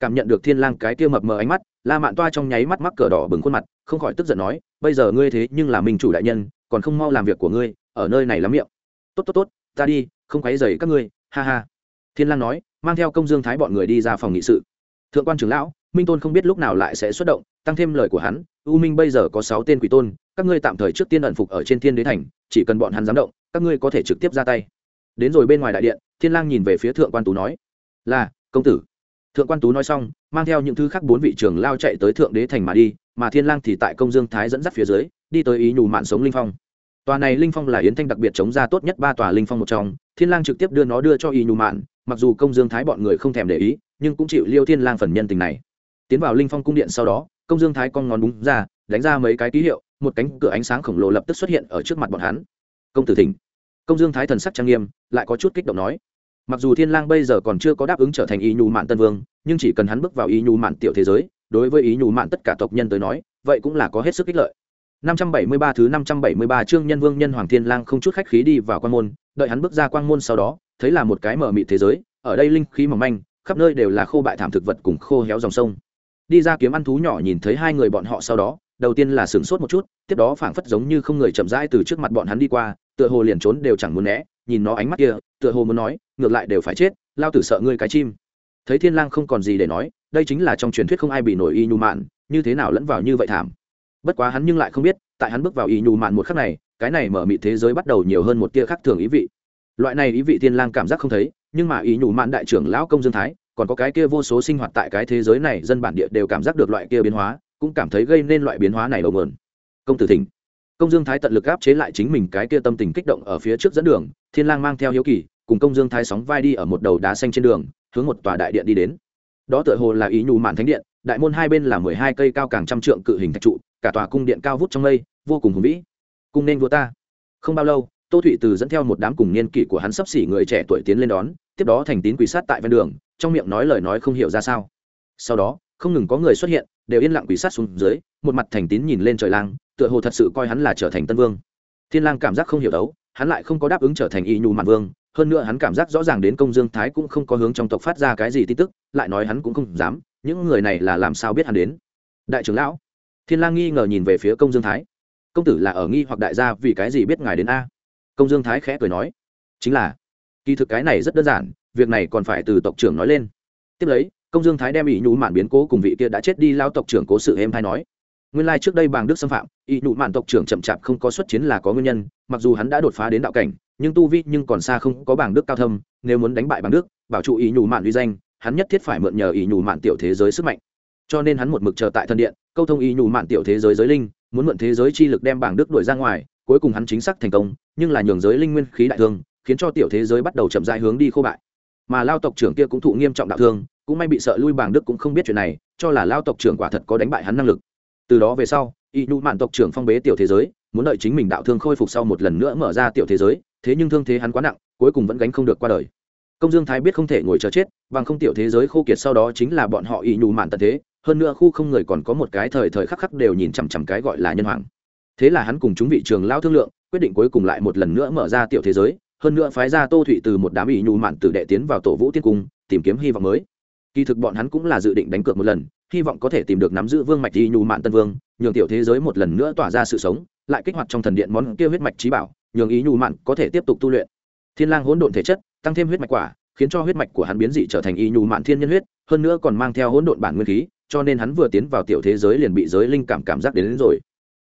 A: Cảm nhận được thiên lang cái kia mập mờ ánh mắt, la mạn toa trong nháy mắt mắc cờ đỏ bừng khuôn mặt, không khỏi tức giận nói, bây giờ ngươi thế nhưng là minh chủ đại nhân, còn không mau làm việc của ngươi, ở nơi này lắm miệng. Tốt tốt tốt, ta đi, không quấy rầy các ngươi, ha ha. Thiên lang nói mang theo công dương thái bọn người đi ra phòng nghị sự. Thượng quan trưởng lão, minh tôn không biết lúc nào lại sẽ xuất động, tăng thêm lời của hắn, u minh bây giờ có sáu tên quỷ tôn, các ngươi tạm thời trước tiên ẩn phục ở trên thiên đế thành, chỉ cần bọn hắn dám động, các ngươi có thể trực tiếp ra tay. Đến rồi bên ngoài đại điện, thiên lang nhìn về phía thượng quan tú nói, là, công tử. Thượng quan tú nói xong, mang theo những thứ khác bốn vị trưởng lao chạy tới thượng đế thành mà đi, mà thiên lang thì tại công dương thái dẫn dắt phía dưới, đi tới ý nhủ mạn sống linh phong. Tòa này linh phong là yến thanh đặc biệt chống ra tốt nhất ba tòa linh phong một trong, thiên lang trực tiếp đưa nó đưa cho ý nhủ mạn mặc dù công dương thái bọn người không thèm để ý, nhưng cũng chịu liêu thiên lang phần nhân tình này. Tiến vào linh phong cung điện sau đó, công dương thái con ngón búng ra, đánh ra mấy cái ký hiệu, một cánh cửa ánh sáng khổng lồ lập tức xuất hiện ở trước mặt bọn hắn. Công tử thỉnh. Công dương thái thần sắc trang nghiêm, lại có chút kích động nói. Mặc dù thiên lang bây giờ còn chưa có đáp ứng trở thành ý nhu mạn tân vương, nhưng chỉ cần hắn bước vào ý nhu mạn tiểu thế giới, đối với ý nhu mạn tất cả tộc nhân tới nói, vậy cũng là có hết sức ích lợi. 573 thứ 573 chương nhân vương nhân hoàng thiên lang không chút khách khí đi vào quan môn, đợi hắn bước ra quan môn sau đó thấy là một cái mở mịt thế giới, ở đây linh khí mỏng manh, khắp nơi đều là khô bại thảm thực vật cùng khô héo dòng sông. Đi ra kiếm ăn thú nhỏ nhìn thấy hai người bọn họ sau đó, đầu tiên là sửng sốt một chút, tiếp đó phảng phất giống như không người chậm rãi từ trước mặt bọn hắn đi qua, tựa hồ liền trốn đều chẳng muốn né, nhìn nó ánh mắt kia, tựa hồ muốn nói, ngược lại đều phải chết, lao tử sợ ngươi cái chim. Thấy thiên lang không còn gì để nói, đây chính là trong truyền thuyết không ai bị nổi y nhu mạn, như thế nào lẫn vào như vậy thảm. Bất quá hắn nhưng lại không biết, tại hắn bước vào y nhu mạn một khắc này, cái này mở mị thế giới bắt đầu nhiều hơn một tia khác thường ý vị loại này ý vị thiên lang cảm giác không thấy, nhưng mà ý nhủ mạn đại trưởng lão công dương thái, còn có cái kia vô số sinh hoạt tại cái thế giới này, dân bản địa đều cảm giác được loại kia biến hóa, cũng cảm thấy gây nên loại biến hóa này đầu nguồn công tử thỉnh. Công dương thái tận lực áp chế lại chính mình cái kia tâm tình kích động ở phía trước dẫn đường, thiên lang mang theo hiếu kỳ, cùng công dương thái sóng vai đi ở một đầu đá xanh trên đường, hướng một tòa đại điện đi đến. Đó tựa hồ là ý nhù mạn thánh điện, đại môn hai bên là mười hai cây cao càng trăm trượng cự hình thạch trụ, cả tòa cung điện cao vút trong mây, vô cùng hùng vĩ. Cung nên vua ta. Không bao lâu tô thụy từ dẫn theo một đám cùng niên kỷ của hắn sắp xỉ người trẻ tuổi tiến lên đón, tiếp đó thành tín quỳ sát tại ven đường, trong miệng nói lời nói không hiểu ra sao. Sau đó, không ngừng có người xuất hiện, đều yên lặng quỳ sát xuống dưới, một mặt thành tín nhìn lên trời lang, tựa hồ thật sự coi hắn là trở thành tân vương. Thiên lang cảm giác không hiểu đấu, hắn lại không có đáp ứng trở thành y nhu mạn vương, hơn nữa hắn cảm giác rõ ràng đến công dương thái cũng không có hướng trong tộc phát ra cái gì tin tức, lại nói hắn cũng không dám, những người này là làm sao biết hắn đến. Đại trưởng lão, thiên lang nghi ngờ nhìn về phía công dương thái. Công tử là ở nghi hoặc đại gia vì cái gì biết ngài đến a? Công dương thái khẽ cười nói, chính là, kỳ thực cái này rất đơn giản, việc này còn phải từ tộc trưởng nói lên. Tiếp lấy, công dương thái đem ỷ nhũ mạn biến cố cùng vị kia đã chết đi lao tộc trưởng cố sự em hay nói. Nguyên lai trước đây bàng đức xâm phạm, ỷ nhũ mạn tộc trưởng chậm chạp không có xuất chiến là có nguyên nhân, mặc dù hắn đã đột phá đến đạo cảnh, nhưng tu vi nhưng còn xa không có bàng đức cao thâm, nếu muốn đánh bại bàng đức, bảo trụ ỷ nhủ mạn uy danh, hắn nhất thiết phải mượn nhờ ỷ nhủ mạn tiểu thế giới sức mạnh. Cho nên hắn một mực chờ tại thân điện, câu thông ỷ nhủ mạn tiểu thế giới giới linh, muốn mượn thế giới chi lực đem bàng đức đuổi ra ngoài, cuối cùng hắn chính xác thành công nhưng là nhường giới linh nguyên khí đại thương, khiến cho tiểu thế giới bắt đầu chậm rãi hướng đi khô bại. Mà lao tộc trưởng kia cũng thụ nghiêm trọng đạo thương, cũng may bị sợ lui bàng đức cũng không biết chuyện này, cho là lao tộc trưởng quả thật có đánh bại hắn năng lực. Từ đó về sau, y nụ mạn tộc trưởng phong bế tiểu thế giới, muốn đợi chính mình đạo thương khôi phục sau một lần nữa mở ra tiểu thế giới, thế nhưng thương thế hắn quá nặng, cuối cùng vẫn gánh không được qua đời. Công dương thái biết không thể ngồi chờ chết, bằng không tiểu thế giới khô kiệt sau đó chính là bọn họ y nụ mạn tận thế, hơn nữa khu không người còn có một cái thời thời khắc khắc đều nhìn chằm chằm cái gọi là nhân hoàng. Thế là hắn cùng chúng vị trường lao thương lượng quyết định cuối cùng lại một lần nữa mở ra tiểu thế giới hơn nữa phái ra tô thụy từ một đám ỷ nhu mạn tử đệ tiến vào tổ vũ tiên cung tìm kiếm hy vọng mới. Kỳ thực bọn hắn cũng là dự định đánh cược một lần hy vọng có thể tìm được nắm giữ vương mạch ỷ nhu mạn tân vương nhường tiểu thế giới một lần nữa tỏa ra sự sống lại kích hoạt trong thần điện món kia huyết mạch trí bảo nhường ý nhu mạn có thể tiếp tục tu luyện. Thiên lang hỗn độn thể chất tăng thêm huyết mạch quả khiến cho huyết mạch của hắn biến dị trở thành ý nhu mạn thiên nhân huyết hơn nữa còn mang theo hỗn độn bản nguyên khí cho nên hắn vừa tiến vào tiểu thế giới liền bị giới linh cảm cảm giác đến, đến rồi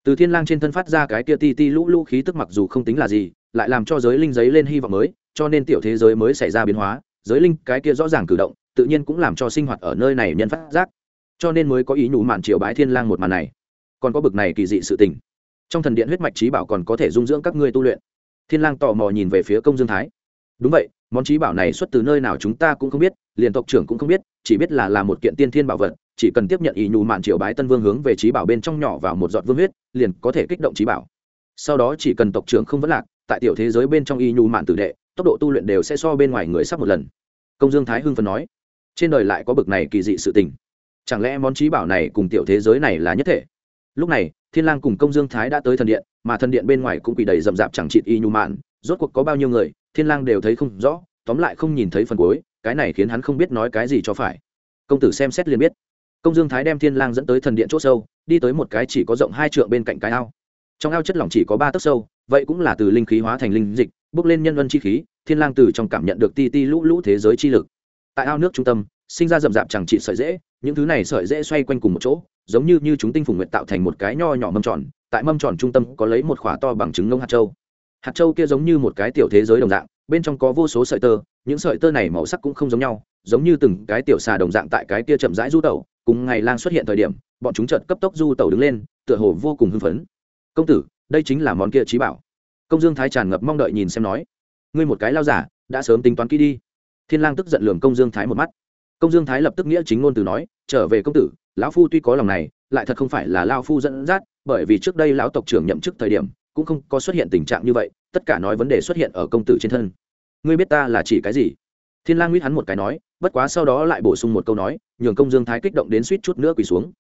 A: từ thiên lang trên thân phát ra cái kia ti ti lũ lũ khí tức mặc dù không tính là gì, lại làm cho giới linh giấy lên hy vọng mới, cho nên tiểu thế giới mới xảy ra biến hóa, giới linh cái kia rõ ràng cử động, tự nhiên cũng làm cho sinh hoạt ở nơi này nhân phát giác. Cho nên mới có ý nhủ mạn triều bái thiên lang một màn này. Còn có bực này kỳ dị sự tình. Trong thần điện huyết mạch trí bảo còn có thể dung dưỡng các ngươi tu luyện. Thiên lang tò mò nhìn về phía công dương thái. Đúng vậy, món trí bảo này xuất từ nơi nào chúng ta cũng không biết, liền tộc trưởng cũng không biết, chỉ biết là là một kiện tiên thiên bảo vật chỉ cần tiếp nhận ý nhủ mạn triều bái tân vương hướng về trí bảo bên trong nhỏ vào một giọt vương huyết, liền có thể kích động trí bảo. Sau đó chỉ cần tộc trưởng không vấn lạc, tại tiểu thế giới bên trong y nhu mạn tử đệ, tốc độ tu luyện đều sẽ so bên ngoài người sắp một lần. Công dương thái hưng phần nói, trên đời lại có bực này kỳ dị sự tình. Chẳng lẽ món trí bảo này cùng tiểu thế giới này là nhất thể? Lúc này, thiên lang cùng công dương thái đã tới thần điện, mà thần điện bên ngoài cũng bị đầy rậm rạp chẳng chịt y nhu mạn, rốt cuộc có bao nhiêu người, thiên lang đều thấy không rõ, tóm lại không nhìn thấy phần cuối, cái này khiến hắn không biết nói cái gì cho phải. Công tử xem xét liền biết công dương thái đem thiên lang dẫn tới thần điện chỗ sâu, đi tới một cái chỉ có rộng hai trượng bên cạnh cái ao. Trong ao chất lỏng chỉ có ba tấc sâu, vậy cũng là từ linh khí hóa thành linh dịch, bước lên nhân vân chi khí, thiên lang từ trong cảm nhận được ti ti lũ lũ thế giới chi lực. Tại ao nước trung tâm, sinh ra rậm rạp chẳng trị sợi dễ, những thứ này sợi dễ xoay quanh cùng một chỗ, giống như như chúng tinh phùng nguyện tạo thành một cái nho nhỏ mâm tròn, tại mâm tròn trung tâm có lấy một khỏa to bằng trứng ngông hạt châu. Hạt châu kia giống như một cái tiểu thế giới đồng dạng, bên trong có vô số sợi tơ, những sợi tơ này màu sắc cũng không giống nhau, giống như từng cái tiểu xà đồng dạng tại cái kia chậm rãi du tẩu cùng ngày lang xuất hiện thời điểm, bọn chúng chợt cấp tốc du tẩu đứng lên, tựa hồ vô cùng hưng phấn. Công tử, đây chính là món kia trí bảo. Công dương thái tràn ngập mong đợi nhìn xem nói. Ngươi một cái lao giả, đã sớm tính toán kỹ đi. Thiên lang tức giận lường công dương thái một mắt. Công dương thái lập tức nghĩa chính ngôn từ nói, trở về công tử, lão phu tuy có lòng này, lại thật không phải là lao phu dẫn dắt, bởi vì trước đây lão tộc trưởng nhậm chức thời điểm, cũng không có xuất hiện tình trạng như vậy, tất cả nói vấn đề xuất hiện ở công tử trên thân. Ngươi biết ta là chỉ cái gì? Thiên lang nguyết hắn một cái nói, bất quá sau đó lại bổ sung một câu nói, nhường công dương thái kích động đến suýt chút nữa quỳ xuống.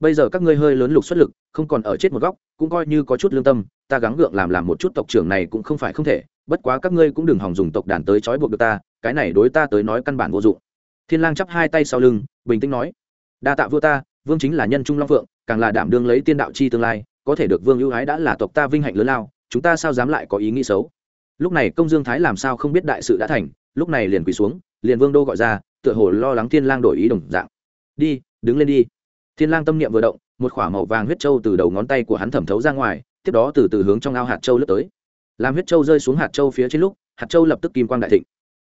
A: Bây giờ các ngươi hơi lớn lục xuất lực, không còn ở chết một góc, cũng coi như có chút lương tâm, ta gắng gượng làm làm một chút tộc trưởng này cũng không phải không thể, bất quá các ngươi cũng đừng hòng dùng tộc đàn tới trói buộc được ta, cái này đối ta tới nói căn bản vô dụng. Thiên lang chắp hai tay sau lưng, bình tĩnh nói, đa tạ vua ta, vương chính là nhân trung long phượng, càng là đảm đương lấy tiên đạo chi tương lai, có thể được vương ưu ái đã là tộc ta vinh hạnh lớn lao, chúng ta sao dám lại có ý nghĩ xấu? Lúc này công dương thái làm sao không biết đại sự đã thành lúc này liền quỳ xuống, liền vương đô gọi ra, tựa hồ lo lắng thiên lang đổi ý đồng dạng. Đi, đứng lên đi. Thiên lang tâm niệm vừa động, một khỏa màu vàng huyết châu từ đầu ngón tay của hắn thẩm thấu ra ngoài, tiếp đó từ từ hướng trong ao hạt châu lướt tới. Làm huyết châu rơi xuống hạt châu phía trên lúc, hạt châu lập tức kim quang đại thịnh.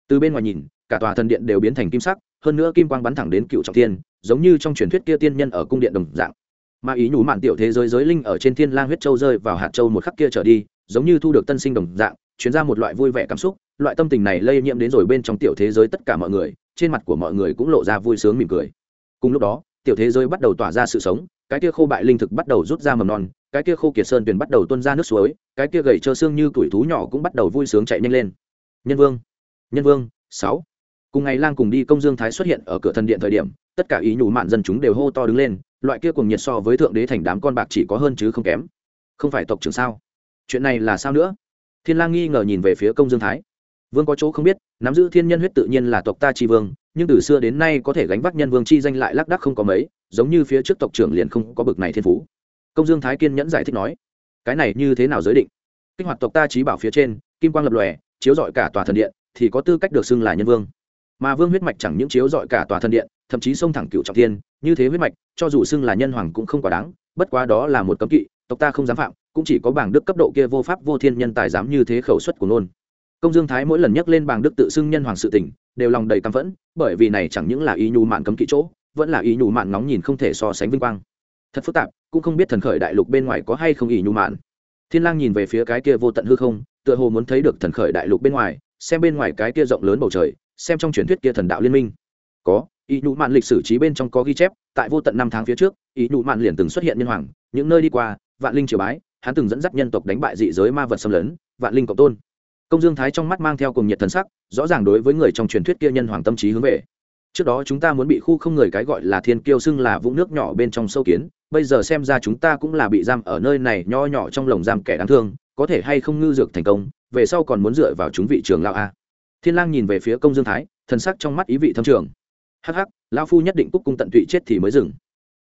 A: Từ bên ngoài nhìn, cả tòa thần điện đều biến thành kim sắc, hơn nữa kim quang bắn thẳng đến cựu trọng thiên, giống như trong truyền thuyết kia tiên nhân ở cung điện đồng dạng. Mà ý nhủ mạn tiểu thế giới giới linh ở trên thiên lang huyết châu rơi vào hạt châu một khắc kia trở đi, giống như thu được tân sinh đồng dạng chuyển ra một loại vui vẻ cảm xúc, loại tâm tình này lây nhiễm đến rồi bên trong tiểu thế giới tất cả mọi người, trên mặt của mọi người cũng lộ ra vui sướng mỉm cười. Cùng lúc đó, tiểu thế giới bắt đầu tỏa ra sự sống, cái kia khô bại linh thực bắt đầu rút ra mầm non, cái kia khô kiệt sơn tuyền bắt đầu tuôn ra nước suối, cái kia gầy trơ xương như tuổi thú nhỏ cũng bắt đầu vui sướng chạy nhanh lên. Nhân vương nhân vương, sáu. Cùng ngày lang cùng đi công dương thái xuất hiện ở cửa thần điện thời điểm, tất cả ý nhủ mạn dân chúng đều hô to đứng lên, loại kia cùng nhiệt so với thượng đế thành đám con bạc chỉ có hơn chứ không kém. Không phải tộc trưởng sao? Chuyện này là sao nữa? Thiên lang nghi ngờ nhìn về phía công dương thái. Vương có chỗ không biết, nắm giữ thiên nhân huyết tự nhiên là tộc ta chi vương, nhưng từ xưa đến nay có thể gánh vác nhân vương chi danh lại lác đác không có mấy, giống như phía trước tộc trưởng liền không có bực này thiên phú. Công dương thái kiên nhẫn giải thích nói, cái này như thế nào giới định? Kích hoạt tộc ta trí bảo phía trên, kim quang lập lòe, chiếu rọi cả tòa thần điện, thì có tư cách được xưng là nhân vương. Mà vương huyết mạch chẳng những chiếu rọi cả tòa thần điện, thậm chí xông thẳng cựu trọng thiên, như thế huyết mạch, cho dù xưng là nhân hoàng cũng không quá đáng, bất quá đó là một cấm kỵ tộc ta không dám phạm, cũng chỉ có bảng đức cấp độ kia vô pháp vô thiên nhân tài dám như thế khẩu suất của nôn công dương thái mỗi lần nhắc lên bảng đức tự xưng nhân hoàng sự tỉnh đều lòng đầy căm phẫn, bởi vì này chẳng những là ý nhu mạn cấm kỵ chỗ, vẫn là ý nhu mạn nóng nhìn không thể so sánh vinh quang. Thật phức tạp, cũng không biết thần khởi đại lục bên ngoài có hay không ý nhu mạn. Thiên lang nhìn về phía cái kia vô tận hư không, tựa hồ muốn thấy được thần khởi đại lục bên ngoài, xem bên ngoài cái kia rộng lớn bầu trời, xem trong truyền thuyết kia thần đạo liên minh. Có ý nhu mạn lịch sử trí bên trong có ghi chép, tại vô tận năm tháng phía trước ý nhu mạn liền từng xuất hiện nhân hoàng, những nơi đi qua vạn linh triều bái, hắn từng dẫn dắt nhân tộc đánh bại dị giới ma vật xâm lấn, vạn linh cộng tôn. Công dương thái trong mắt mang theo cùng nhiệt thần sắc, rõ ràng đối với người trong truyền thuyết kia nhân hoàng tâm trí hướng về. Trước đó chúng ta muốn bị khu không người cái gọi là thiên kiêu xưng là vũng nước nhỏ bên trong sâu kiến, bây giờ xem ra chúng ta cũng là bị giam ở nơi này nho nhỏ trong lồng giam kẻ đáng thương, có thể hay không ngư dược thành công, về sau còn muốn dựa vào chúng vị trường lao a. Thiên lang nhìn về phía công dương thái, thần sắc trong mắt ý vị thâm trường. Hắc hắc, lão phu nhất định cúc cung tận tụy chết thì mới dừng.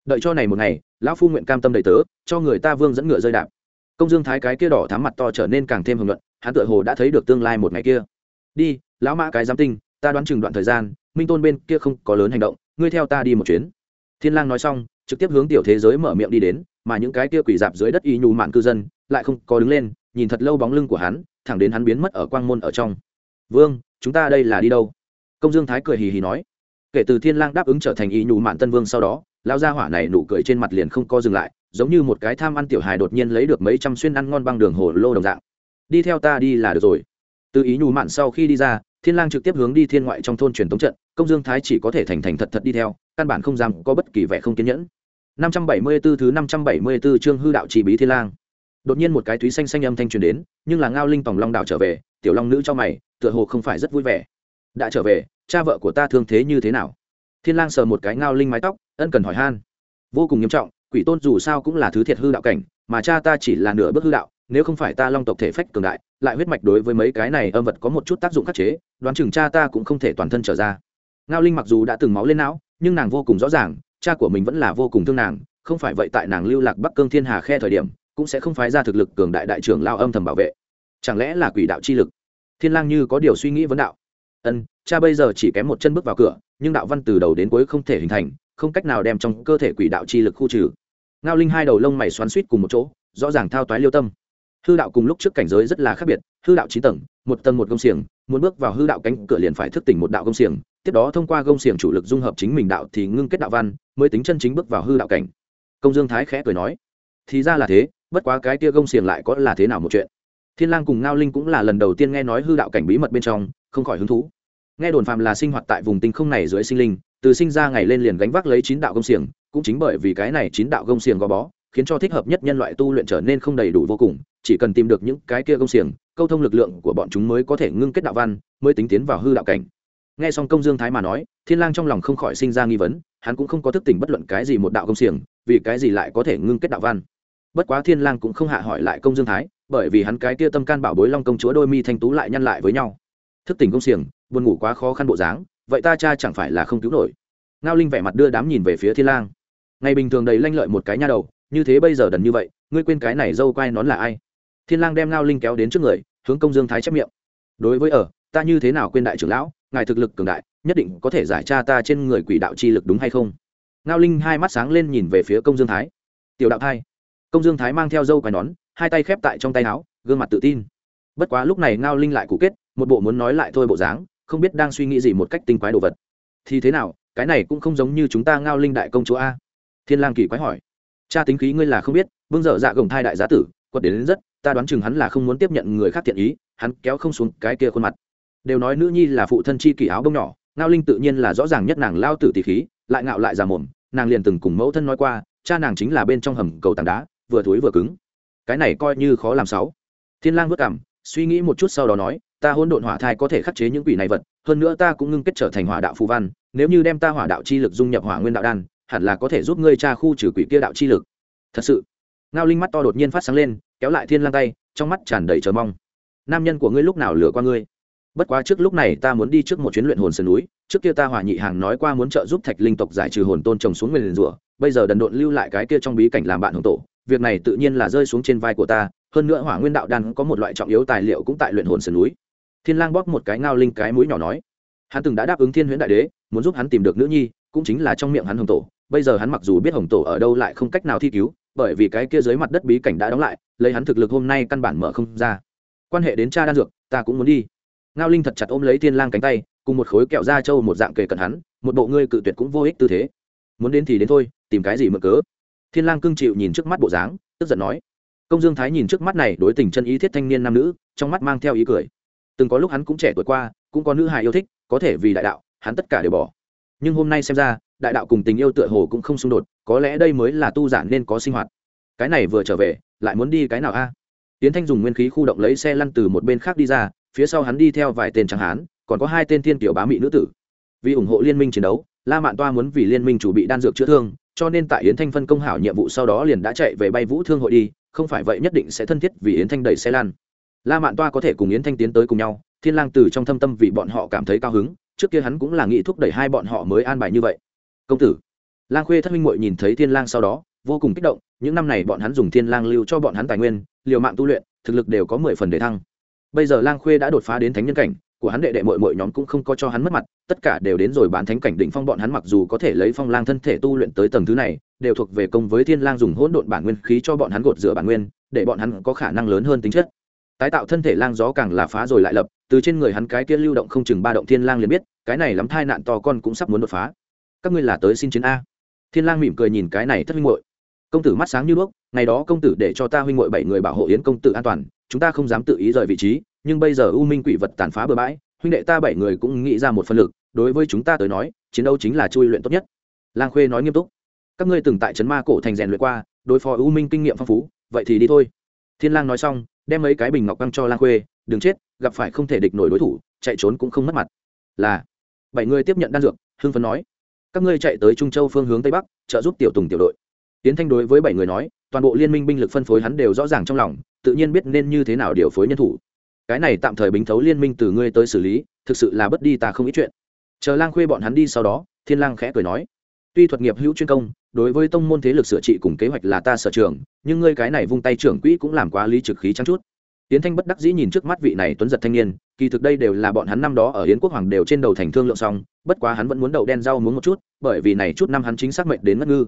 A: Đợi cho này một ngày lão phu nguyện cam tâm đầy tớ, cho người ta vương dẫn ngựa rơi đạp. Công dương thái cái kia đỏ thám mặt to trở nên càng thêm hưởng luận hắn tựa hồ đã thấy được tương lai một ngày kia. Đi, lão mã cái giám tinh, ta đoán chừng đoạn thời gian, minh tôn bên kia không có lớn hành động, ngươi theo ta đi một chuyến. Thiên lang nói xong, trực tiếp hướng tiểu thế giới mở miệng đi đến, mà những cái kia quỷ dạp dưới đất y nhu mạn cư dân, lại không có đứng lên, nhìn thật lâu bóng lưng của hắn, thẳng đến hắn biến mất ở quang môn ở trong. Vương, chúng ta đây là đi đâu? Công dương thái cười hì hì nói. Kể từ thiên lang đáp ứng trở thành y nhu mạn tân vương sau đó lão gia hỏa này nụ cười trên mặt liền không co dừng lại, giống như một cái tham ăn tiểu hài đột nhiên lấy được mấy trăm xuyên ăn ngon băng đường hồ lô đồng dạng. Đi theo ta đi là được rồi. Từ ý nhu mạn sau khi đi ra, thiên lang trực tiếp hướng đi thiên ngoại trong thôn truyền tống trận, công dương thái chỉ có thể thành thành thật thật đi theo, căn bản không dám có bất kỳ vẻ không kiên nhẫn. 574 thứ 574 chương hư đạo chỉ bí thiên lang. Đột nhiên một cái thúy xanh xanh âm thanh truyền đến, nhưng là ngao linh tòng long đảo trở về, tiểu long nữ cho mày, tựa hồ không phải rất vui vẻ. Đã trở về, cha vợ của ta thương thế như thế nào? Thiên lang sờ một cái ngao linh mái tóc, ân cần hỏi han. Vô cùng nghiêm trọng, quỷ tôn dù sao cũng là thứ thiệt hư đạo cảnh, mà cha ta chỉ là nửa bước hư đạo, nếu không phải ta long tộc thể phách cường đại, lại huyết mạch đối với mấy cái này âm vật có một chút tác dụng khắc chế, đoán chừng cha ta cũng không thể toàn thân trở ra. Ngao linh mặc dù đã từng máu lên não, nhưng nàng vô cùng rõ ràng, cha của mình vẫn là vô cùng thương nàng, không phải vậy tại nàng lưu lạc bắc cương thiên hà khe thời điểm, cũng sẽ không phái ra thực lực cường đại đại trưởng lao âm thầm bảo vệ. Chẳng lẽ là quỷ đạo chi lực? Thiên lang như có điều suy nghĩ vấn đạo ân, cha bây giờ chỉ kém một chân bước vào cửa, nhưng đạo văn từ đầu đến cuối không thể hình thành, không cách nào đem trong cơ thể quỷ đạo chi lực khu trừ. Ngao linh hai đầu lông mày xoắn suýt cùng một chỗ, rõ ràng thao toái liêu tâm. Hư đạo cùng lúc trước cảnh giới rất là khác biệt, hư đạo chín tầng, một tầng một gông xiềng, muốn bước vào hư đạo cánh cửa liền phải thức tỉnh một đạo gông xiềng, tiếp đó thông qua gông xiềng chủ lực dung hợp chính mình đạo thì ngưng kết đạo văn, mới tính chân chính bước vào hư đạo cảnh. Công dương thái khẽ cười nói, thì ra là thế, bất quá cái kia gông xiềng lại có là thế nào một chuyện? Thiên lang cùng ngao linh cũng là lần đầu tiên nghe nói hư đạo cảnh bí mật bên trong không khỏi hứng thú. Nghe đồn phàm là sinh hoạt tại vùng tinh không này dưới sinh linh, từ sinh ra ngày lên liền gánh vác lấy chín đạo gông xiềng, cũng chính bởi vì cái này chín đạo gông xiềng gò bó, khiến cho thích hợp nhất nhân loại tu luyện trở nên không đầy đủ vô cùng, chỉ cần tìm được những cái kia công xiềng, câu thông lực lượng của bọn chúng mới có thể ngưng kết đạo văn, mới tính tiến vào hư đạo cảnh. Nghe xong công dương thái mà nói, thiên lang trong lòng không khỏi sinh ra nghi vấn, hắn cũng không có thức tỉnh bất luận cái gì một đạo công xiềng, vì cái gì lại có thể ngưng kết đạo văn. Bất quá thiên lang cũng không hạ hỏi lại công dương thái, bởi vì hắn cái kia tâm can bảo bối long công chúa đôi mi thanh tú lại nhăn lại với nhau thức tỉnh công xiềng, buồn ngủ quá khó khăn bộ dáng, vậy ta cha chẳng phải là không cứu nổi. Ngao linh vẻ mặt đưa đám nhìn về phía thiên lang. Ngày bình thường đầy lanh lợi một cái nha đầu, như thế bây giờ đần như vậy, ngươi quên cái này dâu quai nón là ai? Thiên lang đem ngao linh kéo đến trước người, hướng công dương thái chép miệng. Đối với ở, ta như thế nào quên đại trưởng lão, ngài thực lực cường đại, nhất định có thể giải tra ta trên người quỷ đạo chi lực đúng hay không? Ngao linh hai mắt sáng lên nhìn về phía công dương thái. Tiểu đạo thai. Công dương thái mang theo dâu quai nón, hai tay khép tại trong tay áo, gương mặt tự tin. Bất quá lúc này ngao linh lại cụ kết một bộ muốn nói lại thôi bộ dáng không biết đang suy nghĩ gì một cách tinh quái đồ vật. Thì thế nào cái này cũng không giống như chúng ta ngao linh đại công chúa a? Thiên lang kỳ quái hỏi. Cha tính khí ngươi là không biết vương dở dạ gồng thai đại giá tử quật đến, đến rất ta đoán chừng hắn là không muốn tiếp nhận người khác thiện ý hắn kéo không xuống cái kia khuôn mặt. Đều nói nữ nhi là phụ thân chi kỳ áo bông nhỏ ngao linh tự nhiên là rõ ràng nhất nàng lao tử tỷ khí lại ngạo lại già mồm nàng liền từng cùng mẫu thân nói qua cha nàng chính là bên trong hầm cầu tảng đá vừa thối vừa cứng. Cái này coi như khó làm sáu thiên lang vất cảm suy nghĩ một chút sau đó nói ta hỗn độn hỏa thai có thể khắc chế những quỷ này vật, hơn nữa ta cũng ngưng kết trở thành hỏa đạo phù văn, nếu như đem ta hỏa đạo chi lực dung nhập hỏa nguyên đạo đan, hẳn là có thể giúp ngươi tra khu trừ quỷ kia đạo chi lực. Thật sự, ngao linh mắt to đột nhiên phát sáng lên, kéo lại thiên lang tay, trong mắt tràn đầy chờ mong. Nam nhân của ngươi lúc nào lừa qua ngươi? Bất quá trước lúc này ta muốn đi trước một chuyến luyện hồn sơn núi, trước kia ta hỏa nhị hàng nói qua muốn trợ giúp thạch linh tộc giải trừ hồn tôn trồng xuống nguyền rủa bây giờ đần độn lưu lại cái kia trong bí cảnh làm bạn hồng tổ, việc này tự nhiên là rơi xuống trên vai của ta, hơn nữa hỏa nguyên đạo đan có một loại trọng yếu tài liệu cũng tại luyện hồn sơn núi thiên lang bóp một cái ngao linh cái mũi nhỏ nói. Hắn từng đã đáp ứng thiên huyễn đại đế, muốn giúp hắn tìm được nữ nhi, cũng chính là trong miệng hắn hồng tổ. Bây giờ hắn mặc dù biết hồng tổ ở đâu lại không cách nào thi cứu, bởi vì cái kia dưới mặt đất bí cảnh đã đóng lại, lấy hắn thực lực hôm nay căn bản mở không ra. Quan hệ đến cha đan dược, ta cũng muốn đi. Ngao linh thật chặt ôm lấy thiên lang cánh tay, cùng một khối kẹo da trâu một dạng kề cận hắn, một bộ ngươi cự tuyệt cũng vô ích tư thế. Muốn đến thì đến thôi, tìm cái gì mượn cớ? Thiên lang cương chịu nhìn trước mắt bộ dáng, tức giận nói. Công dương thái nhìn trước mắt này đối tình chân ý thiết thanh niên nam nữ, trong mắt mang theo ý cười từng có lúc hắn cũng trẻ tuổi qua, cũng có nữ hài yêu thích, có thể vì đại đạo, hắn tất cả đều bỏ. Nhưng hôm nay xem ra, đại đạo cùng tình yêu tựa hồ cũng không xung đột, có lẽ đây mới là tu giản nên có sinh hoạt. Cái này vừa trở về, lại muốn đi cái nào a? Tiến thanh dùng nguyên khí khu động lấy xe lăn từ một bên khác đi ra, phía sau hắn đi theo vài tên tráng hán, còn có hai tên thiên tiểu bá mỹ nữ tử. Vì ủng hộ liên minh chiến đấu, la mạn toa muốn vì liên minh chủ bị đan dược chữa thương, cho nên tại yến thanh phân công hảo nhiệm vụ sau đó liền đã chạy về bay vũ thương hội đi, không phải vậy nhất định sẽ thân thiết vì yến thanh đẩy xe lăn la mạn toa có thể cùng yến thanh tiến tới cùng nhau, thiên lang từ trong thâm tâm vì bọn họ cảm thấy cao hứng, trước kia hắn cũng là nghĩ thúc đẩy hai bọn họ mới an bài như vậy. Công tử, lang khuê thất minh muội nhìn thấy thiên lang sau đó, vô cùng kích động, những năm này bọn hắn dùng thiên lang lưu cho bọn hắn tài nguyên, liều mạng tu luyện, thực lực đều có mười phần để thăng. Bây giờ lang khuê đã đột phá đến thánh nhân cảnh, của hắn đệ đệ mội mội nhóm cũng không có cho hắn mất mặt, tất cả đều đến rồi bán thánh cảnh đỉnh phong bọn hắn mặc dù có thể lấy phong lang thân thể tu luyện tới tầng thứ này, đều thuộc về công với thiên lang dùng hỗn độn bản nguyên khí cho bọn hắn gột rửa bản nguyên, để bọn hắn có khả năng lớn hơn tính chất tái tạo thân thể lang gió càng là phá rồi lại lập, từ trên người hắn cái kia lưu động không chừng ba động thiên lang liền biết, cái này lắm thai nạn to con cũng sắp muốn đột phá. Các ngươi là tới xin chiến a. Thiên lang mỉm cười nhìn cái này thất huynh muội. Công tử mắt sáng như đuốc, ngày đó công tử để cho ta huynh muội bảy người bảo hộ yến công tử an toàn, chúng ta không dám tự ý rời vị trí, nhưng bây giờ u minh quỷ vật tàn phá bừa bãi, huynh đệ ta bảy người cũng nghĩ ra một phân lực, đối với chúng ta tới nói, chiến đấu chính là chui luyện tốt nhất. Lang khuê nói nghiêm túc. Các ngươi từng tại trấn ma cổ thành rèn luyện qua, đối phó u minh kinh nghiệm phong phú, vậy thì đi thôi. Thiên lang nói xong đem mấy cái bình ngọc băng cho lang khuê, đừng chết, gặp phải không thể địch nổi đối thủ, chạy trốn cũng không mất mặt. Là. Bảy người tiếp nhận đan dược, hưng phấn nói, các ngươi chạy tới trung châu phương hướng tây bắc, trợ giúp tiểu tùng tiểu đội. Tiến thanh đối với bảy người nói, toàn bộ liên minh binh lực phân phối hắn đều rõ ràng trong lòng, tự nhiên biết nên như thế nào điều phối nhân thủ. Cái này tạm thời bính thấu liên minh từ ngươi tới xử lý, thực sự là bất đi ta không ít chuyện. Chờ lang khuê bọn hắn đi sau đó, thiên lang khẽ cười nói tuy thuật nghiệp hữu chuyên công, đối với tông môn thế lực sửa trị cùng kế hoạch là ta sở trường, nhưng ngươi cái này vung tay trưởng quỹ cũng làm quá lý trực khí trắng chút. Tiến thanh bất đắc dĩ nhìn trước mắt vị này tuấn giật thanh niên, kỳ thực đây đều là bọn hắn năm đó ở yến quốc hoàng đều trên đầu thành thương lượng xong, bất quá hắn vẫn muốn đậu đen rau muốn một chút, bởi vì này chút năm hắn chính xác mệnh đến ngất ngư.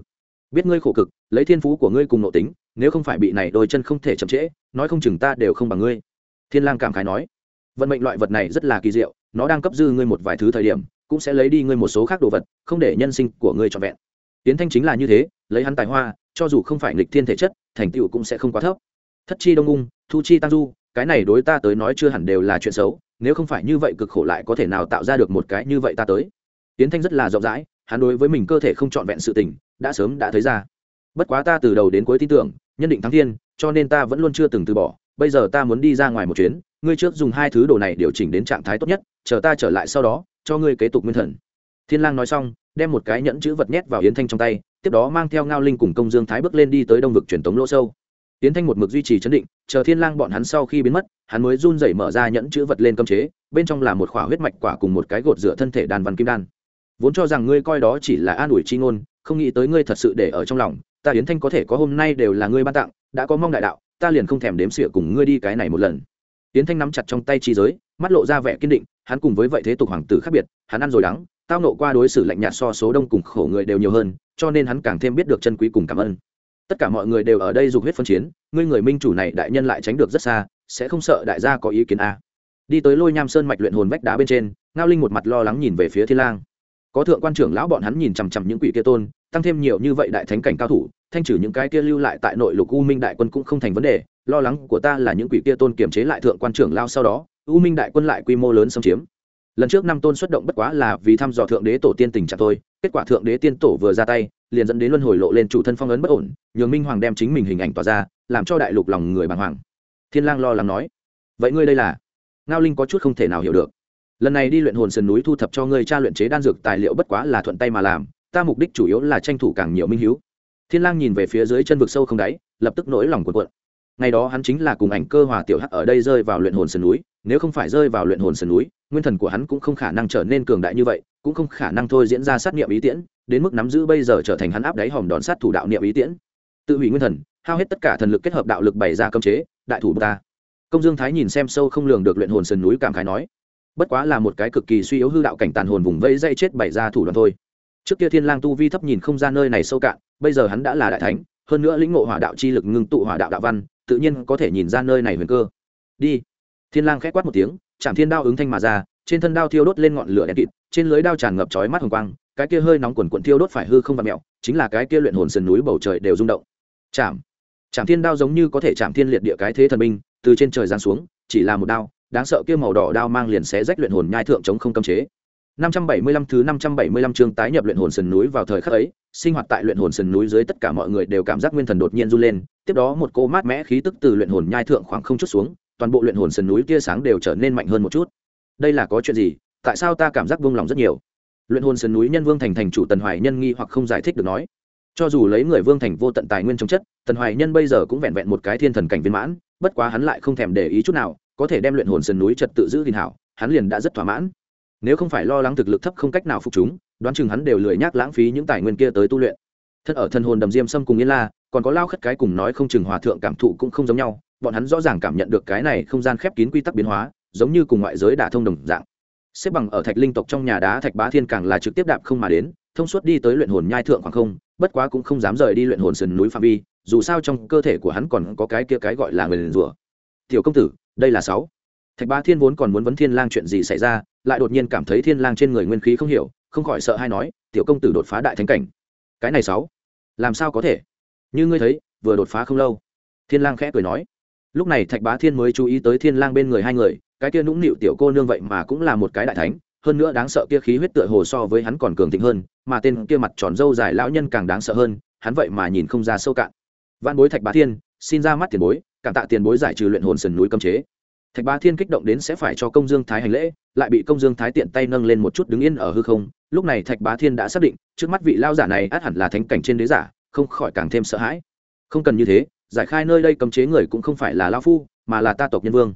A: Biết ngươi khổ cực, lấy thiên phú của ngươi cùng nội tính, nếu không phải bị này đôi chân không thể chậm trễ, nói không chừng ta đều không bằng ngươi. Thiên lang cảm khái nói. Vận mệnh loại vật này rất là kỳ diệu, nó đang cấp dư ngươi một vài thứ thời điểm cũng sẽ lấy đi ngươi một số khác đồ vật, không để nhân sinh của ngươi trọn vẹn. Tiến thanh chính là như thế, lấy hắn tài hoa, cho dù không phải nghịch thiên thể chất, thành tựu cũng sẽ không quá thấp. Thất chi đông ung thu chi tăng du, cái này đối ta tới nói chưa hẳn đều là chuyện xấu, nếu không phải như vậy cực khổ lại có thể nào tạo ra được một cái như vậy ta tới. Tiến thanh rất là rộng rãi, hắn đối với mình cơ thể không trọn vẹn sự tình, đã sớm đã thấy ra. Bất quá ta từ đầu đến cuối tin tưởng, nhân định thắng thiên, cho nên ta vẫn luôn chưa từng từ bỏ, bây giờ ta muốn đi ra ngoài một chuyến, ngươi trước dùng hai thứ đồ này điều chỉnh đến trạng thái tốt nhất, chờ ta trở lại sau đó cho ngươi kế tục nguyên thần. Thiên lang nói xong, đem một cái nhẫn chữ vật nhét vào yến thanh trong tay, tiếp đó mang theo ngao linh cùng công dương thái bước lên đi tới đông vực truyền tống lỗ sâu. Yến thanh một mực duy trì chấn định, chờ thiên lang bọn hắn sau khi biến mất, hắn mới run rẩy mở ra nhẫn chữ vật lên cấm chế, bên trong là một khỏa huyết mạch quả cùng một cái gột rửa thân thể đàn văn kim đan. Vốn cho rằng ngươi coi đó chỉ là an ủi chi ngôn, không nghĩ tới ngươi thật sự để ở trong lòng, ta yến thanh có thể có hôm nay đều là ngươi ban tặng, đã có mong đại đạo, ta liền không thèm đếm xỉa cùng ngươi đi cái này một lần. Yến thanh nắm chặt trong tay chi giới mắt lộ ra vẻ kiên định, hắn cùng với vậy thế tục hoàng tử khác biệt, hắn ăn rồi đắng, tao nộ qua đối xử lạnh nhạt so số đông cùng khổ người đều nhiều hơn, cho nên hắn càng thêm biết được chân quý cùng cảm ơn tất cả mọi người đều ở đây dục huyết phân chiến, ngươi người minh chủ này đại nhân lại tránh được rất xa, sẽ không sợ đại gia có ý kiến a à. đi tới lôi nham sơn mạch luyện hồn vách đá bên trên, ngao linh một mặt lo lắng nhìn về phía thiên lang có thượng quan trưởng lão bọn hắn nhìn chằm chằm những quỷ kia tôn, tăng thêm nhiều như vậy đại thánh cảnh cao thủ, thanh trừ những cái kia lưu lại tại nội lục u minh đại quân cũng không thành vấn đề, lo lắng của ta là những quỷ kia tôn kiềm chế lại thượng quan trưởng lao sau đó u minh đại quân lại quy mô lớn xâm chiếm. Lần trước năm tôn xuất động bất quá là vì thăm dò thượng đế tổ tiên tình trạng thôi, kết quả thượng đế tiên tổ vừa ra tay, liền dẫn đến luân hồi lộ lên chủ thân phong ấn bất ổn, nhường minh hoàng đem chính mình hình ảnh tỏa ra, làm cho đại lục lòng người bàng hoàng. Thiên lang lo lắng nói, vậy ngươi đây là? Ngao linh có chút không thể nào hiểu được. Lần này đi luyện hồn sườn núi thu thập cho ngươi tra luyện chế đan dược tài liệu bất quá là thuận tay mà làm, ta mục đích chủ yếu là tranh thủ càng nhiều minh hiếu. Thiên lang nhìn về phía dưới chân vực sâu không đáy, lập tức nỗi lòng cuộn cuộn ngày đó hắn chính là cùng ảnh cơ hòa tiểu hắc ở đây rơi vào luyện hồn sườn núi, nếu không phải rơi vào luyện hồn sườn núi, nguyên thần của hắn cũng không khả năng trở nên cường đại như vậy, cũng không khả năng thôi diễn ra sát niệm ý tiễn, đến mức nắm giữ bây giờ trở thành hắn áp đáy hòm đón sát thủ đạo niệm ý tiễn. Tự hủy nguyên thần, hao hết tất cả thần lực kết hợp đạo lực bày ra cấm chế, đại thủ ta. Công dương thái nhìn xem sâu không lường được luyện hồn sườn núi cảm khái nói, bất quá là một cái cực kỳ suy yếu hư đạo cảnh tàn hồn vùng vây dây chết bày ra thủ đoạn thôi. Trước kia thiên lang tu vi thấp nhìn không ra nơi này sâu cạn, bây giờ hắn đã là đại thánh, hơn nữa lĩnh ngộ hỏa đạo chi lực ngưng tụ hỏa đạo đạo văn tự nhiên có thể nhìn ra nơi này huyền cơ. Đi. Thiên lang khẽ quát một tiếng, chạm thiên đao ứng thanh mà ra, trên thân đao thiêu đốt lên ngọn lửa đen kịt, trên lưới đao tràn ngập chói mắt hồng quang, cái kia hơi nóng quần cuộn thiêu đốt phải hư không và mèo chính là cái kia luyện hồn sườn núi bầu trời đều rung động. Chạm. Chạm thiên đao giống như có thể chạm thiên liệt địa cái thế thần binh từ trên trời giáng xuống, chỉ là một đao, đáng sợ kia màu đỏ đao mang liền xé rách luyện hồn nhai thượng chống không cấm chế. 575 thứ 575 chương tái nhập luyện hồn sườn núi vào thời khắc ấy, sinh hoạt tại luyện hồn sườn núi dưới tất cả mọi người đều cảm giác nguyên thần đột nhiên run lên, tiếp đó một cô mát mẽ khí tức từ luyện hồn nhai thượng khoảng không chút xuống, toàn bộ luyện hồn sườn núi tia sáng đều trở nên mạnh hơn một chút. Đây là có chuyện gì? Tại sao ta cảm giác buông lòng rất nhiều? Luyện hồn sườn núi nhân vương thành thành chủ Tần Hoài Nhân nghi hoặc không giải thích được nói. Cho dù lấy người vương thành vô tận tài nguyên trong chất, Tần Hoài Nhân bây giờ cũng vẹn vẹn một cái thiên thần cảnh viên mãn, bất quá hắn lại không thèm để ý chút nào, có thể đem luyện hồn sườn núi trật tự giữ gìn hảo, hắn liền đã rất thỏa mãn nếu không phải lo lắng thực lực thấp không cách nào phục chúng, đoán chừng hắn đều lười nhác lãng phí những tài nguyên kia tới tu luyện. Thân ở thân hồn đầm diêm sâm cùng yên la, còn có lao khất cái cùng nói không chừng hòa thượng cảm thụ cũng không giống nhau, bọn hắn rõ ràng cảm nhận được cái này không gian khép kín quy tắc biến hóa, giống như cùng ngoại giới đả thông đồng dạng. Xếp bằng ở thạch linh tộc trong nhà đá thạch bá thiên càng là trực tiếp đạp không mà đến, thông suốt đi tới luyện hồn nhai thượng khoảng không, bất quá cũng không dám rời đi luyện hồn sườn núi phạm vi, dù sao trong cơ thể của hắn còn có cái kia cái gọi là người liền rủa. Tiểu công tử, đây là sáu thạch bá thiên vốn còn muốn vấn thiên lang chuyện gì xảy ra, lại đột nhiên cảm thấy thiên lang trên người nguyên khí không hiểu, không khỏi sợ hay nói, tiểu công tử đột phá đại thánh cảnh. Cái này sáu, làm sao có thể? Như ngươi thấy, vừa đột phá không lâu. Thiên lang khẽ cười nói. Lúc này thạch bá thiên mới chú ý tới thiên lang bên người hai người, cái kia nũng nịu tiểu cô nương vậy mà cũng là một cái đại thánh, hơn nữa đáng sợ kia khí huyết tựa hồ so với hắn còn cường thịnh hơn, mà tên kia mặt tròn râu dài lão nhân càng đáng sợ hơn, hắn vậy mà nhìn không ra sâu cạn. Văn bối thạch bá thiên, xin ra mắt tiền bối, cảm tạ tiền bối giải trừ luyện hồn sườn núi cấm chế thạch bá thiên kích động đến sẽ phải cho công dương thái hành lễ, lại bị công dương thái tiện tay nâng lên một chút đứng yên ở hư không. Lúc này thạch bá thiên đã xác định, trước mắt vị lao giả này át hẳn là thánh cảnh trên đế giả, không khỏi càng thêm sợ hãi. Không cần như thế, giải khai nơi đây cấm chế người cũng không phải là lao phu, mà là ta tộc nhân vương.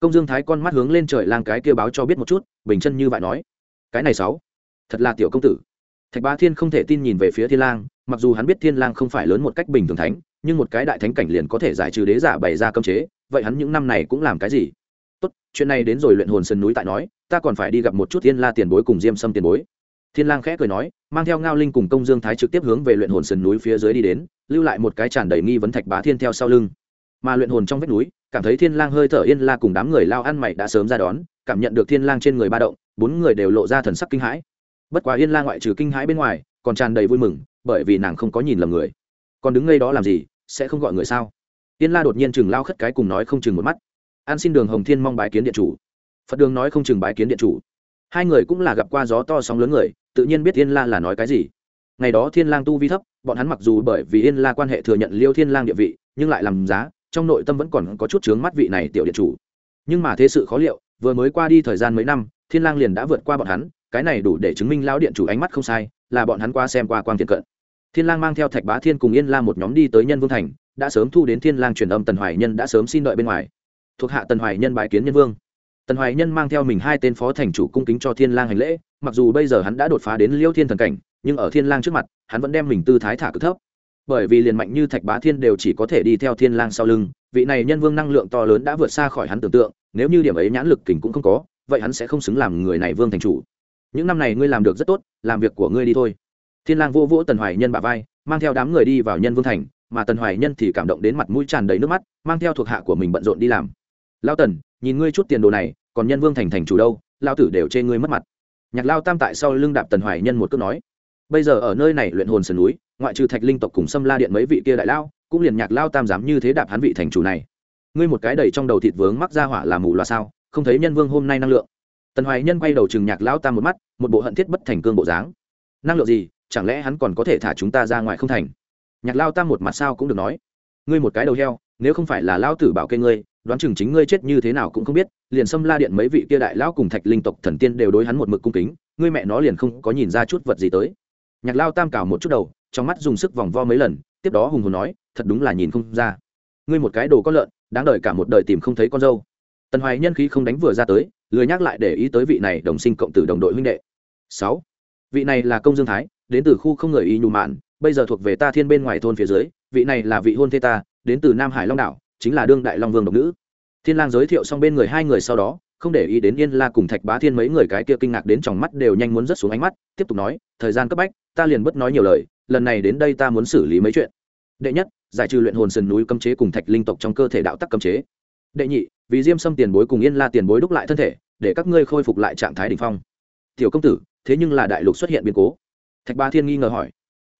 A: Công dương thái con mắt hướng lên trời lang cái kia báo cho biết một chút, bình chân như vậy nói. Cái này sáu, thật là tiểu công tử. Thạch bá thiên không thể tin nhìn về phía thiên lang, mặc dù hắn biết thiên lang không phải lớn một cách bình thường thánh, nhưng một cái đại thánh cảnh liền có thể giải trừ đế giả bày ra cấm chế vậy hắn những năm này cũng làm cái gì? Tốt, chuyện này đến rồi luyện hồn sơn núi tại nói, ta còn phải đi gặp một chút thiên la tiền bối cùng diêm sâm tiền bối. Thiên lang khẽ cười nói, mang theo ngao linh cùng công dương thái trực tiếp hướng về luyện hồn sơn núi phía dưới đi đến, lưu lại một cái tràn đầy nghi vấn thạch bá thiên theo sau lưng. Mà luyện hồn trong vách núi, cảm thấy thiên lang hơi thở yên la cùng đám người lao ăn mày đã sớm ra đón, cảm nhận được thiên lang trên người ba động, bốn người đều lộ ra thần sắc kinh hãi. Bất quá yên la ngoại trừ kinh hãi bên ngoài, còn tràn đầy vui mừng, bởi vì nàng không có nhìn lầm người. Còn đứng ngay đó làm gì, sẽ không gọi người sao? Tiên la đột nhiên chừng lao khất cái cùng nói không chừng một mắt. An xin đường hồng thiên mong bái kiến điện chủ. Phật đường nói không chừng bái kiến điện chủ. Hai người cũng là gặp qua gió to sóng lớn người, tự nhiên biết yên la là nói cái gì. Ngày đó thiên lang tu vi thấp, bọn hắn mặc dù bởi vì yên la quan hệ thừa nhận liêu thiên lang địa vị, nhưng lại làm giá, trong nội tâm vẫn còn có chút chướng mắt vị này tiểu điện chủ. Nhưng mà thế sự khó liệu, vừa mới qua đi thời gian mấy năm, thiên lang liền đã vượt qua bọn hắn, cái này đủ để chứng minh lão điện chủ ánh mắt không sai, là bọn hắn qua xem qua quang thiện cận. Thiên lang mang theo thạch bá thiên cùng yên la một nhóm đi tới nhân vương thành đã sớm thu đến thiên lang truyền âm tần hoài nhân đã sớm xin đợi bên ngoài. Thuộc hạ tần hoài nhân bái kiến nhân vương. Tần hoài nhân mang theo mình hai tên phó thành chủ cung kính cho thiên lang hành lễ, mặc dù bây giờ hắn đã đột phá đến liêu thiên thần cảnh, nhưng ở thiên lang trước mặt, hắn vẫn đem mình tư thái thả cực thấp. Bởi vì liền mạnh như thạch bá thiên đều chỉ có thể đi theo thiên lang sau lưng, vị này nhân vương năng lượng to lớn đã vượt xa khỏi hắn tưởng tượng, nếu như điểm ấy nhãn lực kình cũng không có, vậy hắn sẽ không xứng làm người này vương thành chủ. Những năm này ngươi làm được rất tốt, làm việc của ngươi đi thôi. Thiên lang vô vỗ tần hoài nhân bả vai, mang theo đám người đi vào nhân vương thành mà tần hoài nhân thì cảm động đến mặt mũi tràn đầy nước mắt, mang theo thuộc hạ của mình bận rộn đi làm. Lao tần, nhìn ngươi chút tiền đồ này, còn nhân vương thành thành chủ đâu, lao tử đều chê ngươi mất mặt. Nhạc lao tam tại sau lưng đạp tần hoài nhân một cước nói. Bây giờ ở nơi này luyện hồn sườn núi, ngoại trừ thạch linh tộc cùng xâm la điện mấy vị kia đại lao, cũng liền nhạc lao tam dám như thế đạp hắn vị thành chủ này. Ngươi một cái đầy trong đầu thịt vướng mắc ra hỏa là mù loa sao, không thấy nhân vương hôm nay năng lượng. Tần hoài nhân quay đầu chừng nhạc lao tam một mắt, một bộ hận thiết bất thành cương bộ dáng. Năng lượng gì? Chẳng lẽ hắn còn có thể thả chúng ta ra ngoài không thành? Nhạc lao tam một mặt sao cũng được nói. Ngươi một cái đầu heo, nếu không phải là lao tử bảo kê ngươi, đoán chừng chính ngươi chết như thế nào cũng không biết, liền xâm la điện mấy vị kia đại lão cùng thạch linh tộc thần tiên đều đối hắn một mực cung kính, ngươi mẹ nó liền không có nhìn ra chút vật gì tới. Nhạc lao tam cào một chút đầu, trong mắt dùng sức vòng vo mấy lần, tiếp đó hùng hồn nói, thật đúng là nhìn không ra. Ngươi một cái đồ con lợn, đáng đợi cả một đời tìm không thấy con dâu. Tần hoài nhân khí không đánh vừa ra tới, lười nhắc lại để ý tới vị này đồng sinh cộng tử đồng đội huynh đệ. Sáu, vị này là công dương thái, đến từ khu không người y nhu mạn bây giờ thuộc về ta thiên bên ngoài thôn phía dưới, vị này là vị hôn thê ta, đến từ nam hải long đảo, chính là đương đại long vương độc nữ. Thiên lang giới thiệu xong bên người hai người sau đó, không để ý đến yên la cùng thạch bá thiên mấy người cái kia kinh ngạc đến trong mắt đều nhanh muốn rớt xuống ánh mắt, tiếp tục nói, thời gian cấp bách, ta liền bất nói nhiều lời, lần này đến đây ta muốn xử lý mấy chuyện. Đệ nhất, giải trừ luyện hồn sườn núi cấm chế cùng thạch linh tộc trong cơ thể đạo tắc cấm chế. Đệ nhị, vì diêm sâm tiền bối cùng yên la tiền bối đúc lại thân thể, để các ngươi khôi phục lại trạng thái đỉnh phong. Tiểu công tử, thế nhưng là đại lục xuất hiện biến cố. Thạch ba thiên nghi ngờ hỏi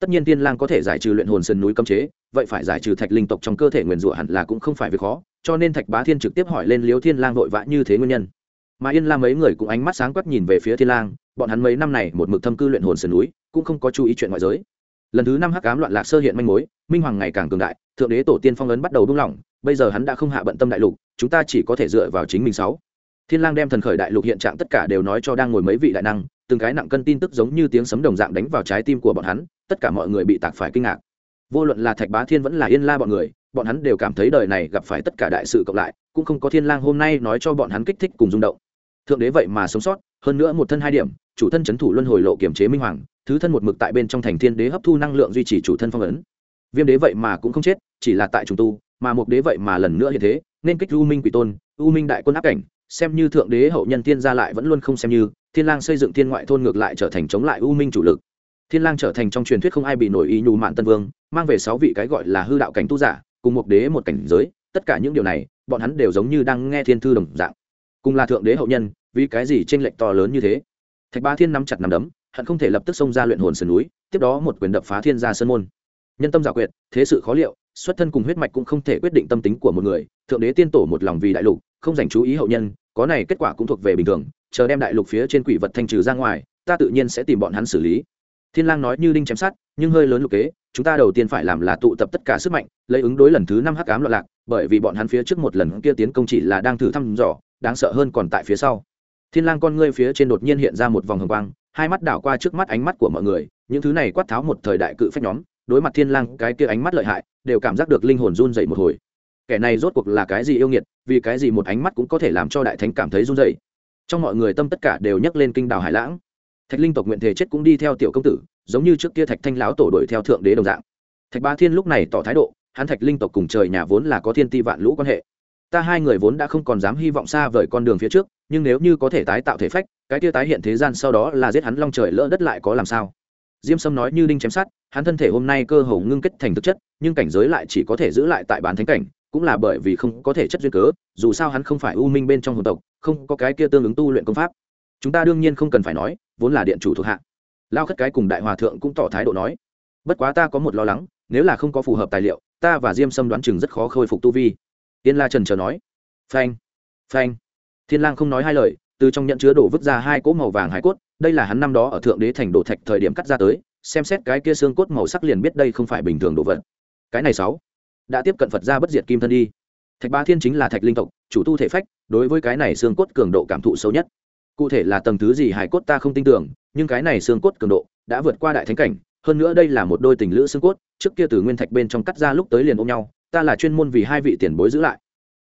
A: tất nhiên tiên lang có thể giải trừ luyện hồn sườn núi cấm chế, vậy phải giải trừ thạch linh tộc trong cơ thể nguyền rủa hẳn là cũng không phải việc khó, cho nên thạch bá thiên trực tiếp hỏi lên liếu thiên lang vội vã như thế nguyên nhân. Mà yên lam mấy người cũng ánh mắt sáng quắc nhìn về phía thiên lang, bọn hắn mấy năm này một mực thâm cư luyện hồn sườn núi, cũng không có chú ý chuyện ngoại giới. Lần thứ năm hắc ám loạn lạc sơ hiện manh mối, minh hoàng ngày càng cường đại, thượng đế tổ tiên phong ấn bắt đầu buông lỏng, bây giờ hắn đã không hạ bận tâm đại lục, chúng ta chỉ có thể dựa vào chính mình sáu thiên lang đem thần khởi đại lục hiện trạng tất cả đều nói cho đang ngồi mấy vị đại năng, từng cái nặng cân tin tức giống như tiếng sấm đồng dạng đánh vào trái tim của bọn hắn, tất cả mọi người bị tạc phải kinh ngạc. Vô luận là thạch bá thiên vẫn là yên la bọn người, bọn hắn đều cảm thấy đời này gặp phải tất cả đại sự cộng lại, cũng không có thiên lang hôm nay nói cho bọn hắn kích thích cùng rung động. Thượng đế vậy mà sống sót, hơn nữa một thân hai điểm, chủ thân chấn thủ luân hồi lộ kiểm chế minh hoàng, thứ thân một mực tại bên trong thành thiên đế hấp thu năng lượng duy trì chủ thân phong ấn. Viêm đế vậy mà cũng không chết, chỉ là tại trùng tu, mà một đế vậy mà lần nữa hiện thế, nên kích u minh quỷ tôn, u minh đại quân áp cảnh xem như thượng đế hậu nhân thiên gia lại vẫn luôn không xem như, thiên lang xây dựng thiên ngoại thôn ngược lại trở thành chống lại u minh chủ lực. Thiên lang trở thành trong truyền thuyết không ai bị nổi ý nhu mạn tân vương, mang về sáu vị cái gọi là hư đạo cảnh tu giả, cùng một đế một cảnh giới, tất cả những điều này, bọn hắn đều giống như đang nghe thiên thư đồng dạng. Cùng là thượng đế hậu nhân, vì cái gì trên lệnh to lớn như thế? Thạch ba thiên nắm chặt nắm đấm, hắn không thể lập tức xông ra luyện hồn sườn núi, tiếp đó một quyền đập phá thiên gia sơn môn. Nhân tâm giả quyệt, thế sự khó liệu, xuất thân cùng huyết mạch cũng không thể quyết định tâm tính của một người, thượng đế tiên tổ một lòng vì đại lục không dành chú ý hậu nhân, có này kết quả cũng thuộc về bình thường, chờ đem đại lục phía trên quỷ vật thanh trừ ra ngoài, ta tự nhiên sẽ tìm bọn hắn xử lý. Thiên lang nói như đinh chém sát nhưng hơi lớn lục kế, chúng ta đầu tiên phải làm là tụ tập tất cả sức mạnh, lấy ứng đối lần thứ năm hắc ám loạn lạc, bởi vì bọn hắn phía trước một lần kia tiến công chỉ là đang thử thăm dò, đáng sợ hơn còn tại phía sau. Thiên lang con ngươi phía trên đột nhiên hiện ra một vòng hồng quang, hai mắt đảo qua trước mắt ánh mắt của mọi người, những thứ này quát tháo một thời đại cự phách nhóm, đối mặt thiên lang, cái kia ánh mắt lợi hại, đều cảm giác được linh hồn run rẩy một hồi kẻ này rốt cuộc là cái gì yêu nghiệt, vì cái gì một ánh mắt cũng có thể làm cho đại thánh cảm thấy run rẩy. Trong mọi người tâm tất cả đều nhắc lên kinh đảo hải lãng. Thạch linh tộc nguyện thể chết cũng đi theo tiểu công tử, giống như trước kia thạch thanh lão tổ đuổi theo thượng đế đồng dạng. Thạch ba thiên lúc này tỏ thái độ, hắn thạch linh tộc cùng trời nhà vốn là có thiên ti vạn lũ quan hệ. Ta hai người vốn đã không còn dám hy vọng xa vời con đường phía trước, nhưng nếu như có thể tái tạo thể phách, cái tia tái hiện thế gian sau đó là giết hắn long trời lỡ đất lại có làm sao? Diêm sâm nói như đinh chém sát hắn thân thể hôm nay cơ hồ ngưng kết thành thực chất, nhưng cảnh giới lại chỉ có thể giữ lại tại bán thánh cảnh cũng là bởi vì không có thể chất duyên cớ, dù sao hắn không phải u minh bên trong hồn tộc, không có cái kia tương ứng tu luyện công pháp. Chúng ta đương nhiên không cần phải nói, vốn là điện chủ thuộc hạ. Lao khất cái cùng đại hòa thượng cũng tỏ thái độ nói. Bất quá ta có một lo lắng, nếu là không có phù hợp tài liệu, ta và diêm sâm đoán chừng rất khó khôi phục tu vi. Tiên la trần chờ nói. Phanh phanh. Thiên lang không nói hai lời, từ trong nhận chứa đổ vứt ra hai cỗ màu vàng hải cốt, đây là hắn năm đó ở thượng đế thành đổ thạch thời điểm cắt ra tới, xem xét cái kia xương cốt màu sắc liền biết đây không phải bình thường đồ vật. Cái này sáu đã tiếp cận phật gia bất diệt kim thân đi. Thạch ba thiên chính là thạch linh tộc, chủ tu thể phách, đối với cái này xương cốt cường độ cảm thụ sâu nhất. Cụ thể là tầng thứ gì hải cốt ta không tin tưởng, nhưng cái này xương cốt cường độ đã vượt qua đại thánh cảnh. Hơn nữa đây là một đôi tình lữ xương cốt, trước kia từ nguyên thạch bên trong cắt ra lúc tới liền ôm nhau, ta là chuyên môn vì hai vị tiền bối giữ lại.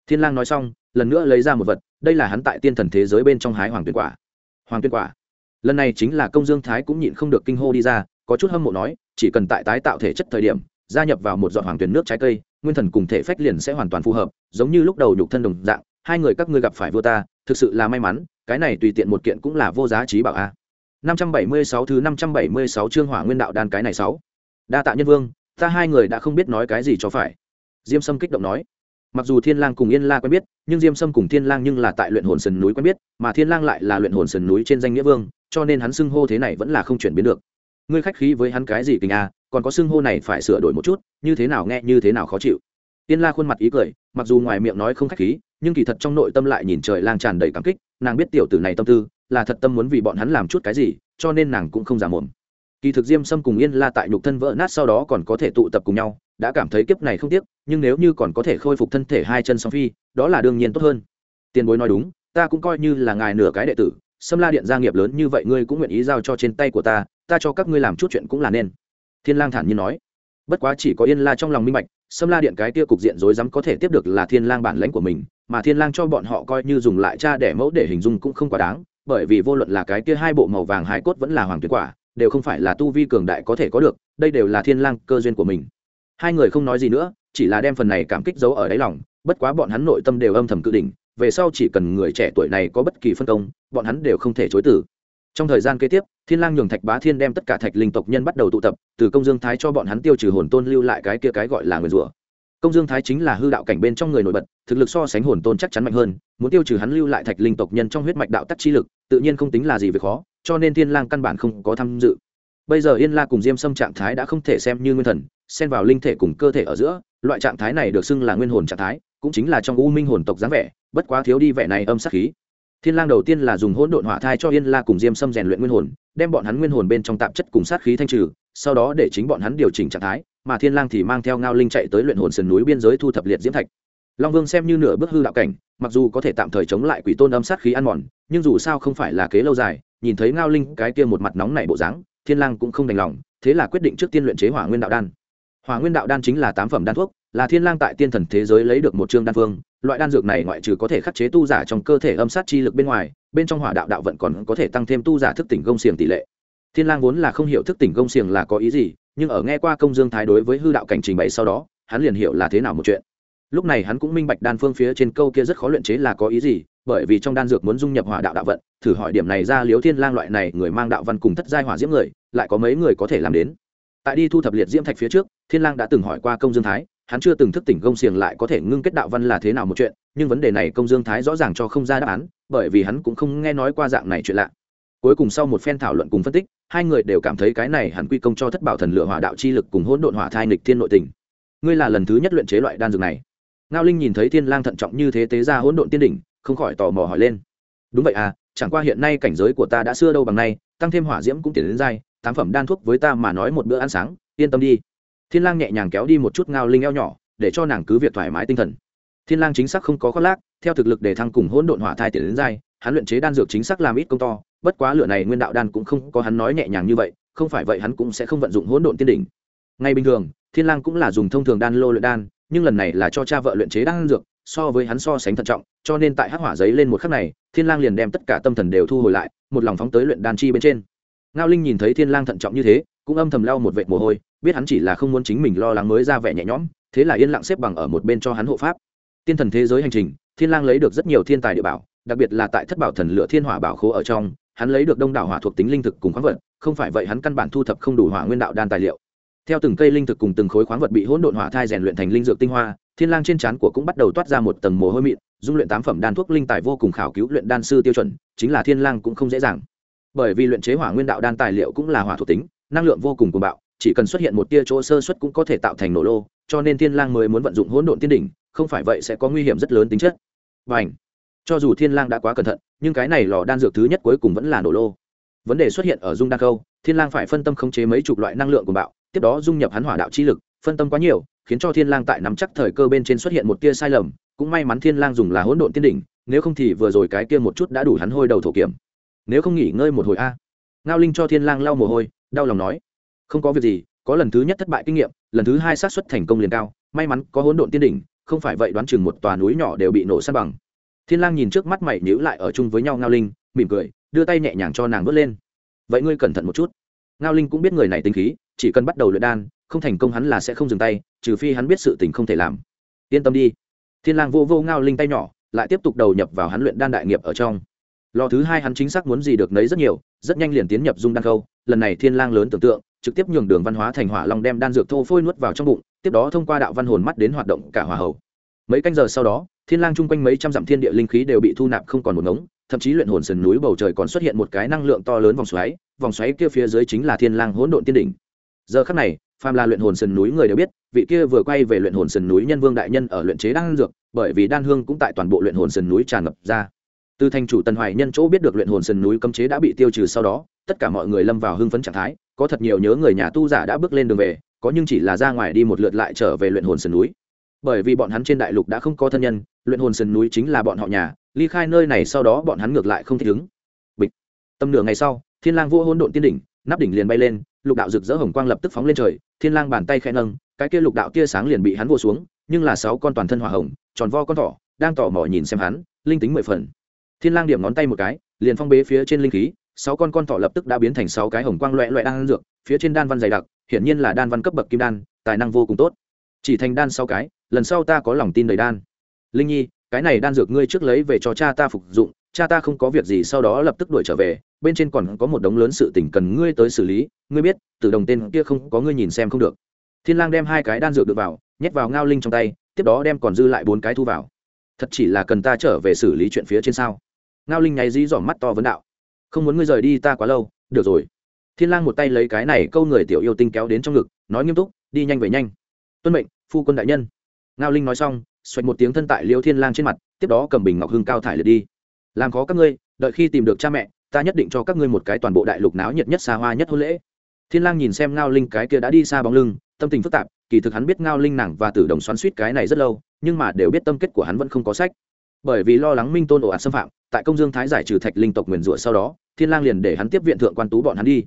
A: Thiên lang nói xong, lần nữa lấy ra một vật, đây là hắn tại tiên thần thế giới bên trong hái hoàng tuyên quả. Hoàng tuyên quả. Lần này chính là công dương thái cũng nhịn không được kinh hô đi ra, có chút hâm mộ nói, chỉ cần tại tái tạo thể chất thời điểm gia nhập vào một giọt hoàng tuyển nước trái cây, nguyên thần cùng thể phách liền sẽ hoàn toàn phù hợp, giống như lúc đầu nhục thân đồng dạng, hai người các ngươi gặp phải vua ta, thực sự là may mắn, cái này tùy tiện một kiện cũng là vô giá trí bảo a. 576 thứ 576 chương hỏa nguyên đạo đan cái này sáu. Đa tạ nhân vương, ta hai người đã không biết nói cái gì cho phải. Diêm sâm kích động nói. Mặc dù thiên lang cùng yên la quen biết, nhưng diêm sâm cùng thiên lang nhưng là tại luyện hồn sườn núi quen biết, mà thiên lang lại là luyện hồn sườn núi trên danh nghĩa vương, cho nên hắn xưng hô thế này vẫn là không chuyển biến được. Ngươi khách khí với hắn cái gì kinh a còn có xưng hô này phải sửa đổi một chút, như thế nào nghe, như thế nào khó chịu. Tiên la khuôn mặt ý cười, mặc dù ngoài miệng nói không khách khí, nhưng kỳ thật trong nội tâm lại nhìn trời lang tràn đầy cảm kích, nàng biết tiểu tử này tâm tư, là thật tâm muốn vì bọn hắn làm chút cái gì, cho nên nàng cũng không giả mồm. Kỳ thực diêm sâm cùng yên la tại nhục thân vỡ nát sau đó còn có thể tụ tập cùng nhau, đã cảm thấy kiếp này không tiếc, nhưng nếu như còn có thể khôi phục thân thể hai chân song phi, đó là đương nhiên tốt hơn. Tiền bối nói đúng, ta cũng coi như là ngài nửa cái đệ tử, sâm la điện gia nghiệp lớn như vậy ngươi cũng nguyện ý giao cho trên tay của ta ta cho các ngươi làm chút chuyện cũng là nên thiên lang thản nhiên nói. Bất quá chỉ có yên la trong lòng minh bạch, sâm la điện cái kia cục diện rối rắm có thể tiếp được là thiên lang bản lãnh của mình, mà thiên lang cho bọn họ coi như dùng lại cha để mẫu để hình dung cũng không quá đáng, bởi vì vô luận là cái kia hai bộ màu vàng hải cốt vẫn là hoàng tuyệt quả, đều không phải là tu vi cường đại có thể có được, đây đều là thiên lang cơ duyên của mình. Hai người không nói gì nữa, chỉ là đem phần này cảm kích giấu ở đáy lòng, bất quá bọn hắn nội tâm đều âm thầm cự đỉnh, về sau chỉ cần người trẻ tuổi này có bất kỳ phân công, bọn hắn đều không thể chối từ trong thời gian kế tiếp, thiên lang nhường thạch bá thiên đem tất cả thạch linh tộc nhân bắt đầu tụ tập, từ công dương thái cho bọn hắn tiêu trừ hồn tôn lưu lại cái kia cái gọi là người rủa. Công dương thái chính là hư đạo cảnh bên trong người nổi bật, thực lực so sánh hồn tôn chắc chắn mạnh hơn, muốn tiêu trừ hắn lưu lại thạch linh tộc nhân trong huyết mạch đạo tắc chi lực, tự nhiên không tính là gì về khó, cho nên thiên lang căn bản không có tham dự. Bây giờ yên la cùng diêm sâm trạng thái đã không thể xem như nguyên thần, xen vào linh thể cùng cơ thể ở giữa, loại trạng thái này được xưng là nguyên hồn trạng thái, cũng chính là trong u minh hồn tộc dáng vẻ, bất quá thiếu đi vẻ này âm sát khí thiên lang đầu tiên là dùng hỗn độn hỏa thai cho yên la cùng diêm sâm rèn luyện nguyên hồn, đem bọn hắn nguyên hồn bên trong tạp chất cùng sát khí thanh trừ, sau đó để chính bọn hắn điều chỉnh trạng thái, mà thiên lang thì mang theo ngao linh chạy tới luyện hồn sườn núi biên giới thu thập liệt diễm thạch. Long vương xem như nửa bước hư đạo cảnh, mặc dù có thể tạm thời chống lại quỷ tôn âm sát khí ăn mòn, nhưng dù sao không phải là kế lâu dài, nhìn thấy ngao linh cái kia một mặt nóng nảy bộ dáng, thiên lang cũng không đành lòng, thế là quyết định trước tiên luyện chế hỏa nguyên đạo đan. Hỏa nguyên đạo đan chính là tám phẩm đan thuốc, là thiên lang tại tiên thần thế giới lấy được một chương đan phương loại đan dược này ngoại trừ có thể khắc chế tu giả trong cơ thể âm sát chi lực bên ngoài, bên trong hỏa đạo đạo vận còn có thể tăng thêm tu giả thức tỉnh gông xiềng tỷ lệ. Thiên lang vốn là không hiểu thức tỉnh gông xiềng là có ý gì, nhưng ở nghe qua công dương thái đối với hư đạo cảnh trình bày sau đó, hắn liền hiểu là thế nào một chuyện. Lúc này hắn cũng minh bạch đan phương phía trên câu kia rất khó luyện chế là có ý gì, bởi vì trong đan dược muốn dung nhập hỏa đạo đạo vận, thử hỏi điểm này ra liếu thiên lang loại này người mang đạo văn cùng thất giai hỏa diễm người, lại có mấy người có thể làm đến. Tại đi thu thập liệt diễm thạch phía trước, thiên lang đã từng hỏi qua công dương thái hắn chưa từng thức tỉnh công xiềng lại có thể ngưng kết đạo văn là thế nào một chuyện, nhưng vấn đề này công dương thái rõ ràng cho không ra đáp án, bởi vì hắn cũng không nghe nói qua dạng này chuyện lạ. Cuối cùng sau một phen thảo luận cùng phân tích, hai người đều cảm thấy cái này hẳn quy công cho thất bảo thần lửa hỏa đạo chi lực cùng hỗn độn hỏa thai nghịch thiên nội tình. Ngươi là lần thứ nhất luyện chế loại đan dược này. Ngao linh nhìn thấy thiên lang thận trọng như thế tế ra hỗn độn tiên đỉnh, không khỏi tò mò hỏi lên. Đúng vậy à chẳng qua hiện nay cảnh giới của ta đã xưa đâu bằng nay, tăng thêm hỏa diễm cũng tiến đến dai tám phẩm đan thuốc với ta mà nói một bữa ăn sáng, yên tâm đi thiên lang nhẹ nhàng kéo đi một chút ngao linh eo nhỏ, để cho nàng cứ việc thoải mái tinh thần. Thiên lang chính xác không có khoác lác, theo thực lực để thăng cùng hỗn độn hỏa thai tiến đến dai hắn luyện chế đan dược chính xác làm ít công to, bất quá lửa này nguyên đạo đan cũng không có hắn nói nhẹ nhàng như vậy, không phải vậy hắn cũng sẽ không vận dụng hỗn độn tiên đỉnh. Ngay bình thường, thiên lang cũng là dùng thông thường đan lô luyện đan, nhưng lần này là cho cha vợ luyện chế đan dược, so với hắn so sánh thận trọng, cho nên tại hắc hỏa giấy lên một khắc này, thiên lang liền đem tất cả tâm thần đều thu hồi lại, một lòng phóng tới luyện đan chi bên trên. Ngao linh nhìn thấy thiên lang thận trọng như thế cũng âm thầm lau một vệt mồ hôi, biết hắn chỉ là không muốn chính mình lo lắng mới ra vẻ nhẹ nhõm, thế là yên lặng xếp bằng ở một bên cho hắn hộ pháp. Tiên thần thế giới hành trình, thiên lang lấy được rất nhiều thiên tài địa bảo, đặc biệt là tại thất bảo thần lửa thiên hỏa bảo khố ở trong, hắn lấy được đông đảo hỏa thuộc tính linh thực cùng khoáng vật, không phải vậy hắn căn bản thu thập không đủ hỏa nguyên đạo đan tài liệu. Theo từng cây linh thực cùng từng khối khoáng vật bị hỗn độn hỏa thai rèn luyện thành linh dược tinh hoa, thiên lang trên trán của cũng bắt đầu toát ra một tầng mồ hôi mịn, dung luyện tám phẩm đan thuốc linh tài vô cùng khảo cứu luyện đan sư tiêu chuẩn, chính là thiên lang cũng không dễ dàng. Bởi vì luyện chế hỏa nguyên đạo đan tài liệu cũng là hỏa thuộc tính năng lượng vô cùng cuồng bạo chỉ cần xuất hiện một tia chỗ sơ suất cũng có thể tạo thành nổ lô cho nên thiên lang mới muốn vận dụng hỗn độn tiên đỉnh không phải vậy sẽ có nguy hiểm rất lớn tính chất. Bảnh, cho dù thiên lang đã quá cẩn thận nhưng cái này lò đan dược thứ nhất cuối cùng vẫn là nổ lô. Vấn đề xuất hiện ở dung đan câu thiên lang phải phân tâm khống chế mấy chục loại năng lượng cuồng bạo tiếp đó dung nhập hắn hỏa đạo chi lực phân tâm quá nhiều khiến cho thiên lang tại nắm chắc thời cơ bên trên xuất hiện một tia sai lầm cũng may mắn thiên lang dùng là hỗn độn tiên đỉnh nếu không thì vừa rồi cái kia một chút đã đủ hắn hôi đầu thổ kiểm. Nếu không nghỉ ngơi một hồi a. Ngao linh cho thiên lang lau mồ hôi đau lòng nói, không có việc gì, có lần thứ nhất thất bại kinh nghiệm, lần thứ hai sát xuất thành công liền cao, may mắn có hỗn độn tiên đỉnh, không phải vậy đoán chừng một tòa núi nhỏ đều bị nổ san bằng. Thiên lang nhìn trước mắt mày nhíu lại ở chung với nhau ngao linh, mỉm cười, đưa tay nhẹ nhàng cho nàng vớt lên. Vậy ngươi cẩn thận một chút. Ngao linh cũng biết người này tính khí, chỉ cần bắt đầu luyện đan, không thành công hắn là sẽ không dừng tay, trừ phi hắn biết sự tình không thể làm. Yên tâm đi. Thiên lang vô vô ngao linh tay nhỏ, lại tiếp tục đầu nhập vào hắn luyện đan đại nghiệp ở trong lò thứ hai hắn chính xác muốn gì được nấy rất nhiều, rất nhanh liền tiến nhập dung đan câu lần này thiên lang lớn tưởng tượng, trực tiếp nhường đường văn hóa thành hỏa long đem đan dược thô phôi nuốt vào trong bụng, tiếp đó thông qua đạo văn hồn mắt đến hoạt động cả hỏa hầu. Mấy canh giờ sau đó, thiên lang chung quanh mấy trăm dặm thiên địa linh khí đều bị thu nạp không còn một ngống, thậm chí luyện hồn sườn núi bầu trời còn xuất hiện một cái năng lượng to lớn vòng xoáy vòng xoáy kia phía dưới chính là thiên lang hỗn độn tiên đỉnh. Giờ khắc này, phàm là luyện hồn sườn núi người đều biết, vị kia vừa quay về luyện hồn sườn núi nhân vương đại nhân ở luyện chế đan dược, bởi vì đan hương cũng tại toàn bộ luyện hồn sườn núi tràn ngập ra từ thành chủ tần hoài nhân chỗ biết được luyện hồn sườn núi cấm chế đã bị tiêu trừ sau đó, tất cả mọi người lâm vào hưng phấn trạng thái, có thật nhiều nhớ người nhà tu giả đã bước lên đường về, có nhưng chỉ là ra ngoài đi một lượt lại trở về luyện hồn sườn núi. Bởi vì bọn hắn trên đại lục đã không có thân nhân, luyện hồn sườn núi chính là bọn họ nhà, ly khai nơi này sau đó bọn hắn ngược lại không thích ứng. Bịch. Tầm nửa ngày sau, thiên lang vua hôn độn tiên đỉnh, nắp đỉnh liền bay lên, lục đạo rực rỡ hồng quang lập tức phóng lên trời, thiên lang bàn tay khẽ nâng, cái kia lục đạo tia sáng liền bị hắn vô xuống, nhưng là sáu con toàn thân hỏa hồng, tròn vo con thỏ, đang tỏ mò nhìn xem hắn, linh tính mười phần thiên lang điểm ngón tay một cái, liền phong bế phía trên linh khí, sáu con con thỏ lập tức đã biến thành sáu cái hồng quang loẹt loẹt đan dược, phía trên đan văn dày đặc, hiển nhiên là đan văn cấp bậc kim đan, tài năng vô cùng tốt. Chỉ thành đan sáu cái, lần sau ta có lòng tin đầy đan. Linh nhi, cái này đan dược ngươi trước lấy về cho cha ta phục dụng, cha ta không có việc gì sau đó lập tức đuổi trở về, bên trên còn có một đống lớn sự tình cần ngươi tới xử lý, ngươi biết, từ đồng tên kia không có ngươi nhìn xem không được. Thiên lang đem hai cái đan dược được vào, nhét vào ngao linh trong tay, tiếp đó đem còn dư lại bốn cái thu vào. Thật chỉ là cần ta trở về xử lý chuyện phía trên sao? Ngao linh nháy dí dỏm mắt to vấn đạo. Không muốn ngươi rời đi ta quá lâu, được rồi. Thiên lang một tay lấy cái này câu người tiểu yêu tinh kéo đến trong ngực, nói nghiêm túc, đi nhanh về nhanh. Tuân mệnh, phu quân đại nhân. Ngao linh nói xong xoạch một tiếng thân tại liêu thiên lang trên mặt, tiếp đó cầm bình ngọc hương cao thải liệt đi. Làm khó các ngươi, đợi khi tìm được cha mẹ, ta nhất định cho các ngươi một cái toàn bộ đại lục náo nhiệt nhất xa hoa nhất hôn lễ. Thiên lang nhìn xem ngao linh cái kia đã đi xa bóng lưng, tâm tình phức tạp, kỳ thực hắn biết ngao linh nàng và tử đồng xoắn suýt cái này rất lâu, nhưng mà đều biết tâm kết của hắn vẫn không có sách bởi vì lo lắng minh tôn ồ ạt xâm phạm, tại công dương thái giải trừ thạch linh tộc nguyền rủa sau đó, thiên lang liền để hắn tiếp viện thượng quan tú bọn hắn đi.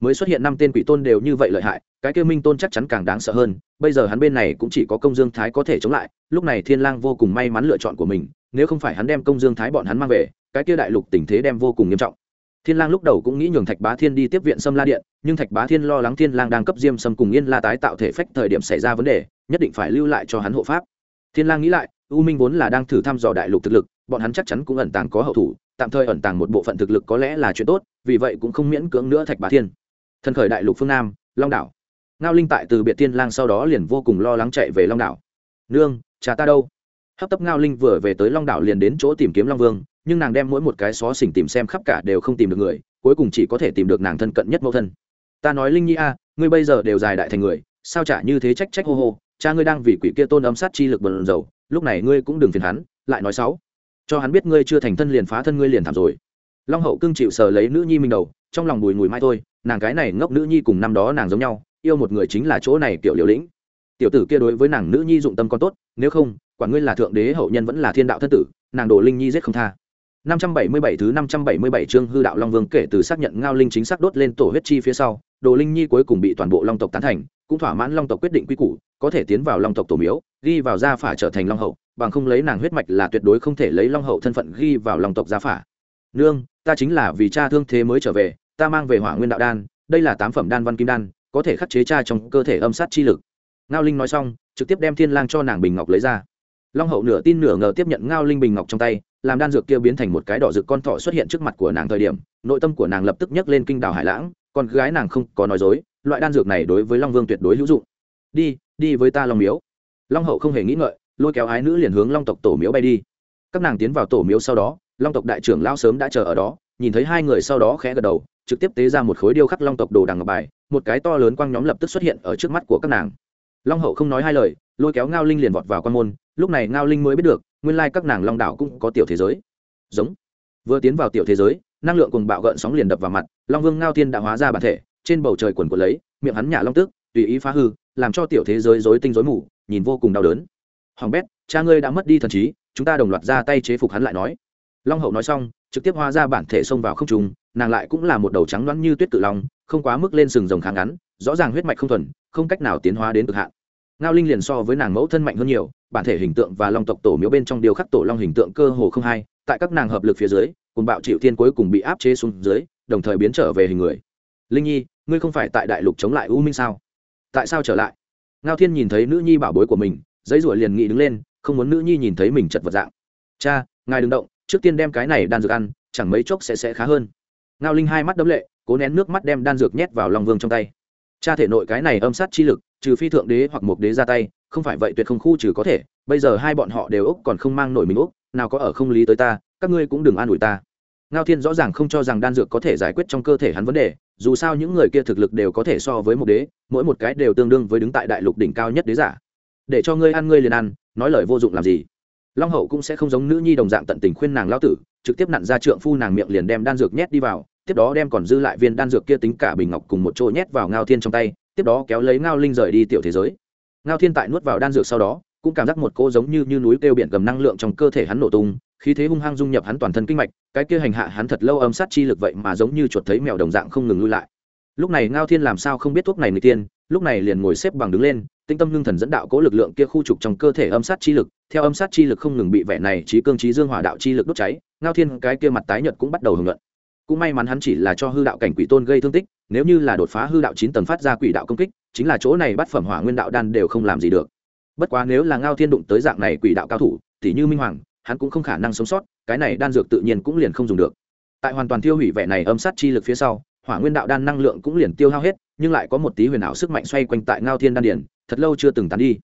A: Mới xuất hiện năm tên quỷ tôn đều như vậy lợi hại, cái kia minh tôn chắc chắn càng đáng sợ hơn, bây giờ hắn bên này cũng chỉ có công dương thái có thể chống lại, lúc này thiên lang vô cùng may mắn lựa chọn của mình, nếu không phải hắn đem công dương thái bọn hắn mang về, cái kia đại lục tình thế đem vô cùng nghiêm trọng. Thiên lang lúc đầu cũng nghĩ nhường thạch bá thiên đi tiếp viện sâm la điện, nhưng thạch bá thiên lo lắng thiên lang đang cấp diêm sâm cùng yên la tái tạo thể phách thời điểm xảy ra vấn đề, nhất định phải lưu lại cho hắn hộ pháp. Thiên lang nghĩ lại u minh vốn là đang thử thăm dò đại lục thực lực, bọn hắn chắc chắn cũng ẩn tàng có hậu thủ, tạm thời ẩn tàng một bộ phận thực lực có lẽ là chuyện tốt, vì vậy cũng không miễn cưỡng nữa thạch bá thiên. Thần khởi đại lục phương nam, long đảo. Ngao linh tại từ biệt thiên lang sau đó liền vô cùng lo lắng chạy về long đảo. Nương, cha ta đâu? Hấp tấp ngao linh vừa về tới long đảo liền đến chỗ tìm kiếm long vương, nhưng nàng đem mỗi một cái xó xỉnh tìm xem khắp cả đều không tìm được người, cuối cùng chỉ có thể tìm được nàng thân cận nhất mẫu thân. Ta nói linh nhi a, ngươi bây giờ đều dài đại thành người, sao chả như thế trách trách hô hô, cha ngươi đang vì quỷ kia tôn âm sát chi lực bần dầu lúc này ngươi cũng đừng phiền hắn, lại nói sáu cho hắn biết ngươi chưa thành thân liền phá thân ngươi liền thảm rồi. Long hậu cưng chịu sờ lấy nữ nhi mình đầu, trong lòng bùi ngùi mai thôi, nàng cái này ngốc nữ nhi cùng năm đó nàng giống nhau, yêu một người chính là chỗ này kiểu liều lĩnh. Tiểu tử kia đối với nàng nữ nhi dụng tâm con tốt, nếu không, quả ngươi là thượng đế hậu nhân vẫn là thiên đạo thân tử, nàng đồ linh nhi giết không tha. 577 thứ 577 chương hư đạo long vương kể từ xác nhận ngao linh chính xác đốt lên tổ huyết chi phía sau đồ linh nhi cuối cùng bị toàn bộ long tộc tán thành, cũng thỏa mãn long tộc quyết định quy củ, có thể tiến vào long tộc tổ miếu, ghi vào gia phả trở thành long hậu, bằng không lấy nàng huyết mạch là tuyệt đối không thể lấy long hậu thân phận ghi vào long tộc gia phả. Nương, ta chính là vì cha thương thế mới trở về, ta mang về hỏa nguyên đạo đan, đây là tám phẩm đan văn kim đan, có thể khắc chế cha trong cơ thể âm sát chi lực. Ngao linh nói xong, trực tiếp đem thiên lang cho nàng bình ngọc lấy ra. Long hậu nửa tin nửa ngờ tiếp nhận ngao linh bình ngọc trong tay, làm đan dược kia biến thành một cái đỏ rực con thỏ xuất hiện trước mặt của nàng thời điểm, nội tâm của nàng lập tức nhấc lên kinh đảo hải lãng con gái nàng không có nói dối, loại đan dược này đối với long vương tuyệt đối hữu dụng. Đi đi với ta long miếu. Long hậu không hề nghĩ ngợi, lôi kéo ái nữ liền hướng long tộc tổ miếu bay đi. Các nàng tiến vào tổ miếu sau đó, long tộc đại trưởng lao sớm đã chờ ở đó, nhìn thấy hai người sau đó khẽ gật đầu, trực tiếp tế ra một khối điêu khắc long tộc đồ đằng ngọc bài, một cái to lớn quang nhóm lập tức xuất hiện ở trước mắt của các nàng. Long hậu không nói hai lời, lôi kéo ngao linh liền vọt vào quan môn, lúc này ngao linh mới biết được, nguyên lai các nàng long đảo cũng có tiểu thế giới. Giống. Vừa tiến vào tiểu thế giới năng lượng cùng bạo gợn sóng liền đập vào mặt, long vương ngao thiên đã hóa ra bản thể, trên bầu trời quần của lấy, miệng hắn nhả long tức, tùy ý phá hư, làm cho tiểu thế giới rối tinh rối mù, nhìn vô cùng đau đớn. Hoàng bét, cha ngươi đã mất đi thần trí, chúng ta đồng loạt ra tay chế phục hắn lại nói. Long hậu nói xong, trực tiếp hóa ra bản thể xông vào không trùng nàng lại cũng là một đầu trắng đoán như tuyết tự long, không quá mức lên sừng rồng kháng ngắn, rõ ràng huyết mạch không thuần, không cách nào tiến hóa đến cực hạn. Ngao linh liền so với nàng mẫu thân mạnh hơn nhiều, bản thể hình tượng và long tộc tổ miếu bên trong điều khắc tổ long hình tượng cơ hồ không hai, tại các nàng hợp lực phía dưới cùng bạo chịu thiên cuối cùng bị áp chế xuống dưới, đồng thời biến trở về hình người. Linh nhi, ngươi không phải tại đại lục chống lại u minh sao? Tại sao trở lại? Ngao thiên nhìn thấy nữ nhi bảo bối của mình, giấy ruổi liền nghĩ đứng lên, không muốn nữ nhi nhìn thấy mình chật vật dạng. Cha, ngài đừng động, trước tiên đem cái này đan dược ăn, chẳng mấy chốc sẽ sẽ khá hơn. Ngao linh hai mắt đấm lệ, cố nén nước mắt đem đan dược nhét vào lòng vương trong tay. Cha thể nội cái này âm sát chi lực, trừ phi thượng đế hoặc một đế ra tay, không phải vậy tuyệt không khu trừ có thể, bây giờ hai bọn họ đều úc còn không mang nổi mình úc, nào có ở không lý tới ta các ngươi cũng đừng an ủi ta. Ngao thiên rõ ràng không cho rằng đan dược có thể giải quyết trong cơ thể hắn vấn đề dù sao những người kia thực lực đều có thể so với một đế mỗi một cái đều tương đương với đứng tại đại lục đỉnh cao nhất đế giả. Để cho ngươi ăn ngươi liền ăn nói lời vô dụng làm gì? Long hậu cũng sẽ không giống nữ nhi đồng dạng tận tình khuyên nàng lao tử trực tiếp nặn ra trượng phu nàng miệng liền đem đan dược nhét đi vào tiếp đó đem còn dư lại viên đan dược kia tính cả bình ngọc cùng một chỗ nhét vào ngao thiên trong tay tiếp đó kéo lấy ngao linh rời đi tiểu thế giới. Ngao thiên tại nuốt vào đan dược sau đó cũng cảm giác một cô giống như, như núi kêu biển gầm năng lượng trong cơ thể hắn nổ tung khí thế hung hăng dung nhập hắn toàn thân kinh mạch, cái kia hành hạ hắn thật lâu âm sát chi lực vậy mà giống như chuột thấy mèo đồng dạng không ngừng lui lại. Lúc này ngao thiên làm sao không biết thuốc này người tiên, lúc này liền ngồi xếp bằng đứng lên, tinh tâm ngưng thần dẫn đạo cố lực lượng kia khu trục trong cơ thể âm sát chi lực, theo âm sát chi lực không ngừng bị vẻ này trí cương trí dương hỏa đạo chi lực đốt cháy, ngao thiên cái kia mặt tái nhợt cũng bắt đầu hưởng luận. Cũng may mắn hắn chỉ là cho hư đạo cảnh quỷ tôn gây thương tích, nếu như là đột phá hư đạo chín tầng phát ra quỷ đạo công kích, chính là chỗ này bắt phẩm hỏa nguyên đạo đan đều không làm gì được. Bất quá nếu là ngao thiên đụng tới dạng này quỷ đạo cao thủ, thì như minh hoàng hắn cũng không khả năng sống sót, cái này đan dược tự nhiên cũng liền không dùng được. Tại hoàn toàn tiêu hủy vẻ này âm sát chi lực phía sau, hỏa nguyên đạo đan năng lượng cũng liền tiêu hao hết, nhưng lại có một tí huyền ảo sức mạnh xoay quanh tại ngao thiên đan điển thật lâu chưa từng tán đi.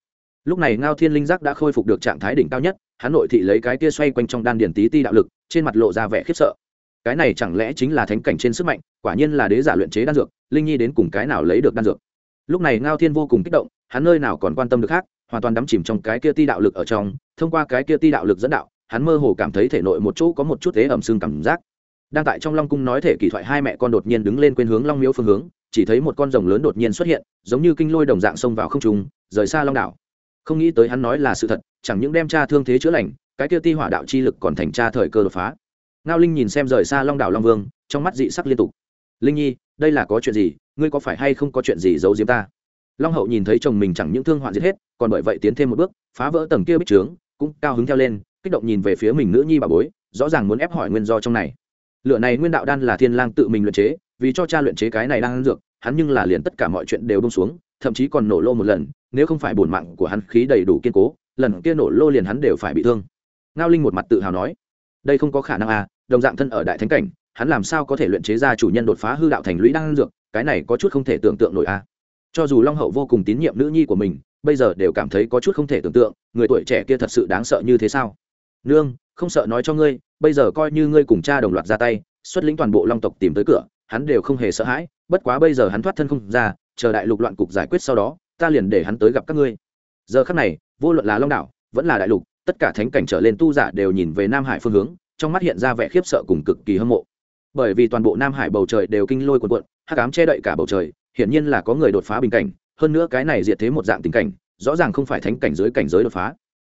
A: Lúc này ngao thiên linh giác đã khôi phục được trạng thái đỉnh cao nhất, hắn nội thị lấy cái tia xoay quanh trong đan điển tí ti đạo lực, trên mặt lộ ra vẻ khiếp sợ. Cái này chẳng lẽ chính là thánh cảnh trên sức mạnh, quả nhiên là đế giả luyện chế đan dược, linh nhi đến cùng cái nào lấy được đan dược. Lúc này ngao thiên vô cùng kích động, hắn nơi nào còn quan tâm được khác? Hoàn toàn đắm chìm trong cái kia ti đạo lực ở trong, thông qua cái kia ti đạo lực dẫn đạo, hắn mơ hồ cảm thấy thể nội một chỗ có một chút thế ẩm xương cảm giác. Đang tại trong long cung nói thể kỳ thoại, hai mẹ con đột nhiên đứng lên quên hướng long miếu phương hướng, chỉ thấy một con rồng lớn đột nhiên xuất hiện, giống như kinh lôi đồng dạng xông vào không trùng rời xa long đảo. Không nghĩ tới hắn nói là sự thật, chẳng những đem cha thương thế chữa lành, cái kia ti hỏa đạo chi lực còn thành cha thời cơ đột phá. Ngao linh nhìn xem rời xa long đảo long vương, trong mắt dị sắc liên tục. Linh nhi, đây là có chuyện gì? Ngươi có phải hay không có chuyện gì giấu giếm ta? Long hậu nhìn thấy chồng mình chẳng những thương hoạn giết hết, còn bởi vậy tiến thêm một bước, phá vỡ tầng kia bích trướng, cũng cao hứng theo lên, kích động nhìn về phía mình nữ nhi bà bối, rõ ràng muốn ép hỏi nguyên do trong này. Lựa này nguyên đạo đan là thiên lang tự mình luyện chế, vì cho cha luyện chế cái này đang ăn dược, hắn nhưng là liền tất cả mọi chuyện đều bông xuống, thậm chí còn nổ lô một lần, nếu không phải bổn mạng của hắn khí đầy đủ kiên cố, lần kia nổ lô liền hắn đều phải bị thương. Ngao linh một mặt tự hào nói, đây không có khả năng à đồng dạng thân ở đại thánh cảnh, hắn làm sao có thể luyện chế ra chủ nhân đột phá hư đạo thành lũy đang ăn dược, cái này có chút không thể tưởng tượng nổi à cho dù long hậu vô cùng tín nhiệm nữ nhi của mình, bây giờ đều cảm thấy có chút không thể tưởng tượng, người tuổi trẻ kia thật sự đáng sợ như thế sao? Nương, không sợ nói cho ngươi, bây giờ coi như ngươi cùng cha đồng loạt ra tay, xuất lĩnh toàn bộ long tộc tìm tới cửa, hắn đều không hề sợ hãi, bất quá bây giờ hắn thoát thân không ra, chờ đại lục loạn cục giải quyết sau đó, ta liền để hắn tới gặp các ngươi. Giờ khắc này, vô luận là long đảo vẫn là đại lục, tất cả thánh cảnh trở lên tu giả đều nhìn về nam hải phương hướng, trong mắt hiện ra vẻ khiếp sợ cùng cực kỳ hâm mộ. Bởi vì toàn bộ nam hải bầu trời đều kinh lôi cuồn cuộn, hắc ám che đậy cả bầu trời hiển nhiên là có người đột phá bình cảnh, hơn nữa cái này diệt thế một dạng tình cảnh, rõ ràng không phải thánh cảnh giới cảnh giới đột phá.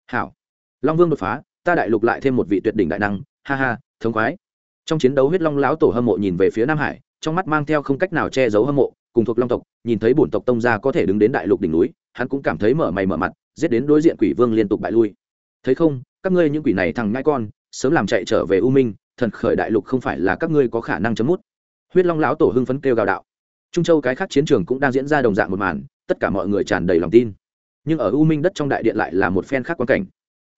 A: Hảo, long vương đột phá, ta đại lục lại thêm một vị tuyệt đỉnh đại năng, ha ha, thống khoái. Trong chiến đấu huyết long lão tổ hâm mộ nhìn về phía nam hải, trong mắt mang theo không cách nào che giấu hâm mộ, cùng thuộc long tộc, nhìn thấy bổn tộc tông gia có thể đứng đến đại lục đỉnh núi, hắn cũng cảm thấy mở mày mở mặt, giết đến đối diện quỷ vương liên tục bại lui. Thấy không, các ngươi những quỷ này thằng ngai con, sớm làm chạy trở về u minh, thần khởi đại lục không phải là các ngươi có khả năng chấm mút. Huyết long lão tổ hưng phấn kêu gào đạo trung châu cái khác chiến trường cũng đang diễn ra đồng dạng một màn tất cả mọi người tràn đầy lòng tin. Nhưng ở u minh đất trong đại điện lại là một phen khác quan cảnh.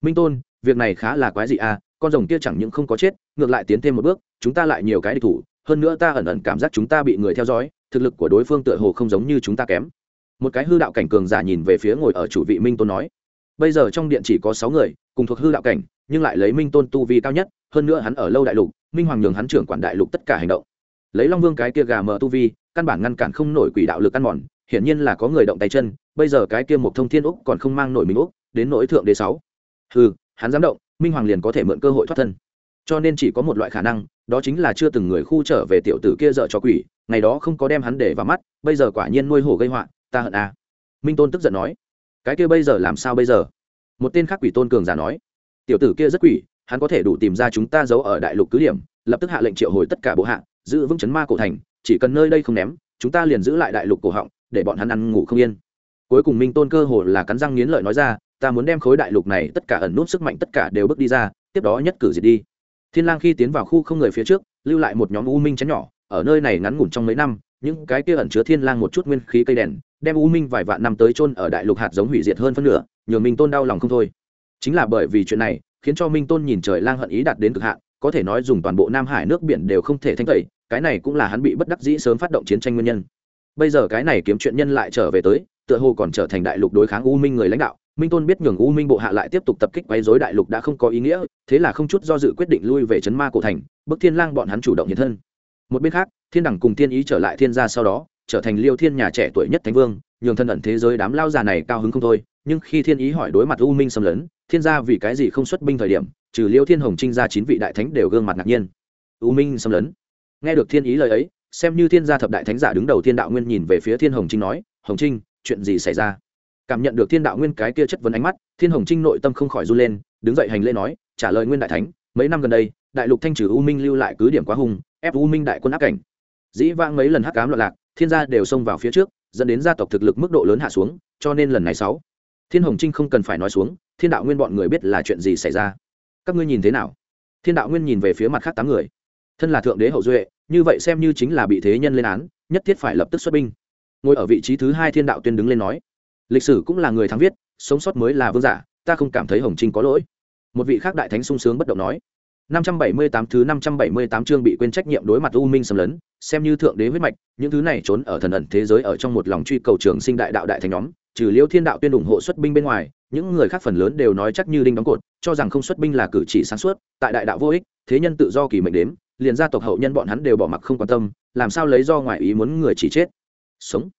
A: Minh tôn việc này khá là quái dị a à, con rồng kia chẳng những không có chết ngược lại tiến thêm một bước chúng ta lại nhiều cái địch thủ hơn nữa ta ẩn ẩn cảm giác chúng ta bị người theo dõi thực lực của đối phương tựa hồ không giống như chúng ta kém. Một cái hư đạo cảnh cường giả nhìn về phía ngồi ở chủ vị minh tôn nói bây giờ trong điện chỉ có sáu người cùng thuộc hư đạo cảnh nhưng lại lấy minh tôn tu vi cao nhất hơn nữa hắn ở lâu đại lục minh hoàng nhường hắn trưởng quản đại lục tất cả hành động lấy long vương cái kia gà mờ tu vi, căn bản ngăn cản không nổi quỷ đạo lực ăn mòn, hiển nhiên là có người động tay chân, bây giờ cái kia một thông thiên úc còn không mang nổi mình úc đến nỗi thượng đế sáu. Hừ, hắn dám động, minh hoàng liền có thể mượn cơ hội thoát thân. Cho nên chỉ có một loại khả năng, đó chính là chưa từng người khu trở về tiểu tử kia dợ cho quỷ, ngày đó không có đem hắn để vào mắt, bây giờ quả nhiên nuôi hổ gây họa, ta hận à. minh tôn tức giận nói, cái kia bây giờ làm sao bây giờ? Một tên khác quỷ tôn cường giả nói, tiểu tử kia rất quỷ, hắn có thể đủ tìm ra chúng ta giấu ở đại lục cứ điểm, lập tức hạ lệnh triệu hồi tất cả bộ hạ giữ vững chấn ma cổ thành, chỉ cần nơi đây không ném, chúng ta liền giữ lại đại lục cổ họng, để bọn hắn ăn ngủ không yên. Cuối cùng minh tôn cơ hồ là cắn răng nghiến lợi nói ra, ta muốn đem khối đại lục này tất cả ẩn nút sức mạnh tất cả đều bước đi ra, tiếp đó nhất cử diệt đi. Thiên lang khi tiến vào khu không người phía trước, lưu lại một nhóm u minh chén nhỏ, ở nơi này ngắn ngủn trong mấy năm, những cái kia ẩn chứa thiên lang một chút nguyên khí cây đèn, đem u minh vài vạn năm tới chôn ở đại lục hạt giống hủy diệt hơn phân nửa, nhường minh tôn đau lòng không thôi. Chính là bởi vì chuyện này, khiến cho minh tôn nhìn trời lang hận ý đạt đến cực hạn có thể nói dùng toàn bộ nam hải nước biển đều không thể thanh tẩy, cái này cũng là hắn bị bất đắc dĩ sớm phát động chiến tranh nguyên nhân. Bây giờ cái này kiếm chuyện nhân lại trở về tới, tựa hồ còn trở thành đại lục đối kháng u minh người lãnh đạo. Minh tôn biết nhường u minh bộ hạ lại tiếp tục tập kích quấy dối đại lục đã không có ý nghĩa, thế là không chút do dự quyết định lui về Trấn ma cổ thành bức thiên lang bọn hắn chủ động hiện thân. Một bên khác, thiên đẳng cùng thiên ý trở lại thiên gia sau đó, trở thành liêu thiên nhà trẻ tuổi nhất thánh vương, nhường thân ẩn thế giới đám lao già này cao hứng không thôi, nhưng khi thiên ý hỏi đối mặt u minh xâm lấn, thiên gia vì cái gì không xuất binh thời điểm trừ liêu thiên hồng trinh ra chín vị đại thánh đều gương mặt ngạc nhiên. U minh xâm lấn. Nghe được thiên ý lời ấy, xem như thiên gia thập đại thánh giả đứng đầu thiên đạo nguyên nhìn về phía thiên hồng trinh nói, hồng trinh, chuyện gì xảy ra? Cảm nhận được thiên đạo nguyên cái kia chất vấn ánh mắt, thiên hồng trinh nội tâm không khỏi run lên, đứng dậy hành lễ nói, trả lời nguyên đại thánh, mấy năm gần đây, đại lục thanh trừ u minh lưu lại cứ điểm quá hùng ép u minh đại quân áp cảnh. Dĩ vãng mấy lần hắc cám loạn lạc, thiên gia đều xông vào phía trước, dẫn đến gia tộc thực lực mức độ lớn hạ xuống, cho nên lần này sáu, thiên hồng trinh không cần phải nói xuống, thiên đạo nguyên bọn người biết là chuyện gì xảy ra các ngươi nhìn thế nào? Thiên đạo nguyên nhìn về phía mặt khác tám người. Thân là thượng đế hậu duệ, như vậy xem như chính là bị thế nhân lên án, nhất thiết phải lập tức xuất binh. Ngồi ở vị trí thứ hai thiên đạo tuyên đứng lên nói, lịch sử cũng là người thắng viết, sống sót mới là vương giả, ta không cảm thấy hồng trinh có lỗi. Một vị khác đại thánh sung sướng bất động nói 578 thứ 578 chương bị quên trách nhiệm đối mặt u minh xâm lấn, xem như thượng đế huyết mạch, những thứ này trốn ở thần ẩn thế giới ở trong một lòng truy cầu trường sinh đại đạo đại thành nhóm trừ liêu thiên đạo tuyên ủng hộ xuất binh bên ngoài, những người khác phần lớn đều nói chắc như đinh đóng cột, cho rằng không xuất binh là cử chỉ sáng suốt, tại đại đạo vô ích, thế nhân tự do kỳ mệnh đếm, liền gia tộc hậu nhân bọn hắn đều bỏ mặc không quan tâm, làm sao lấy do ngoại ý muốn người chỉ chết. Sống.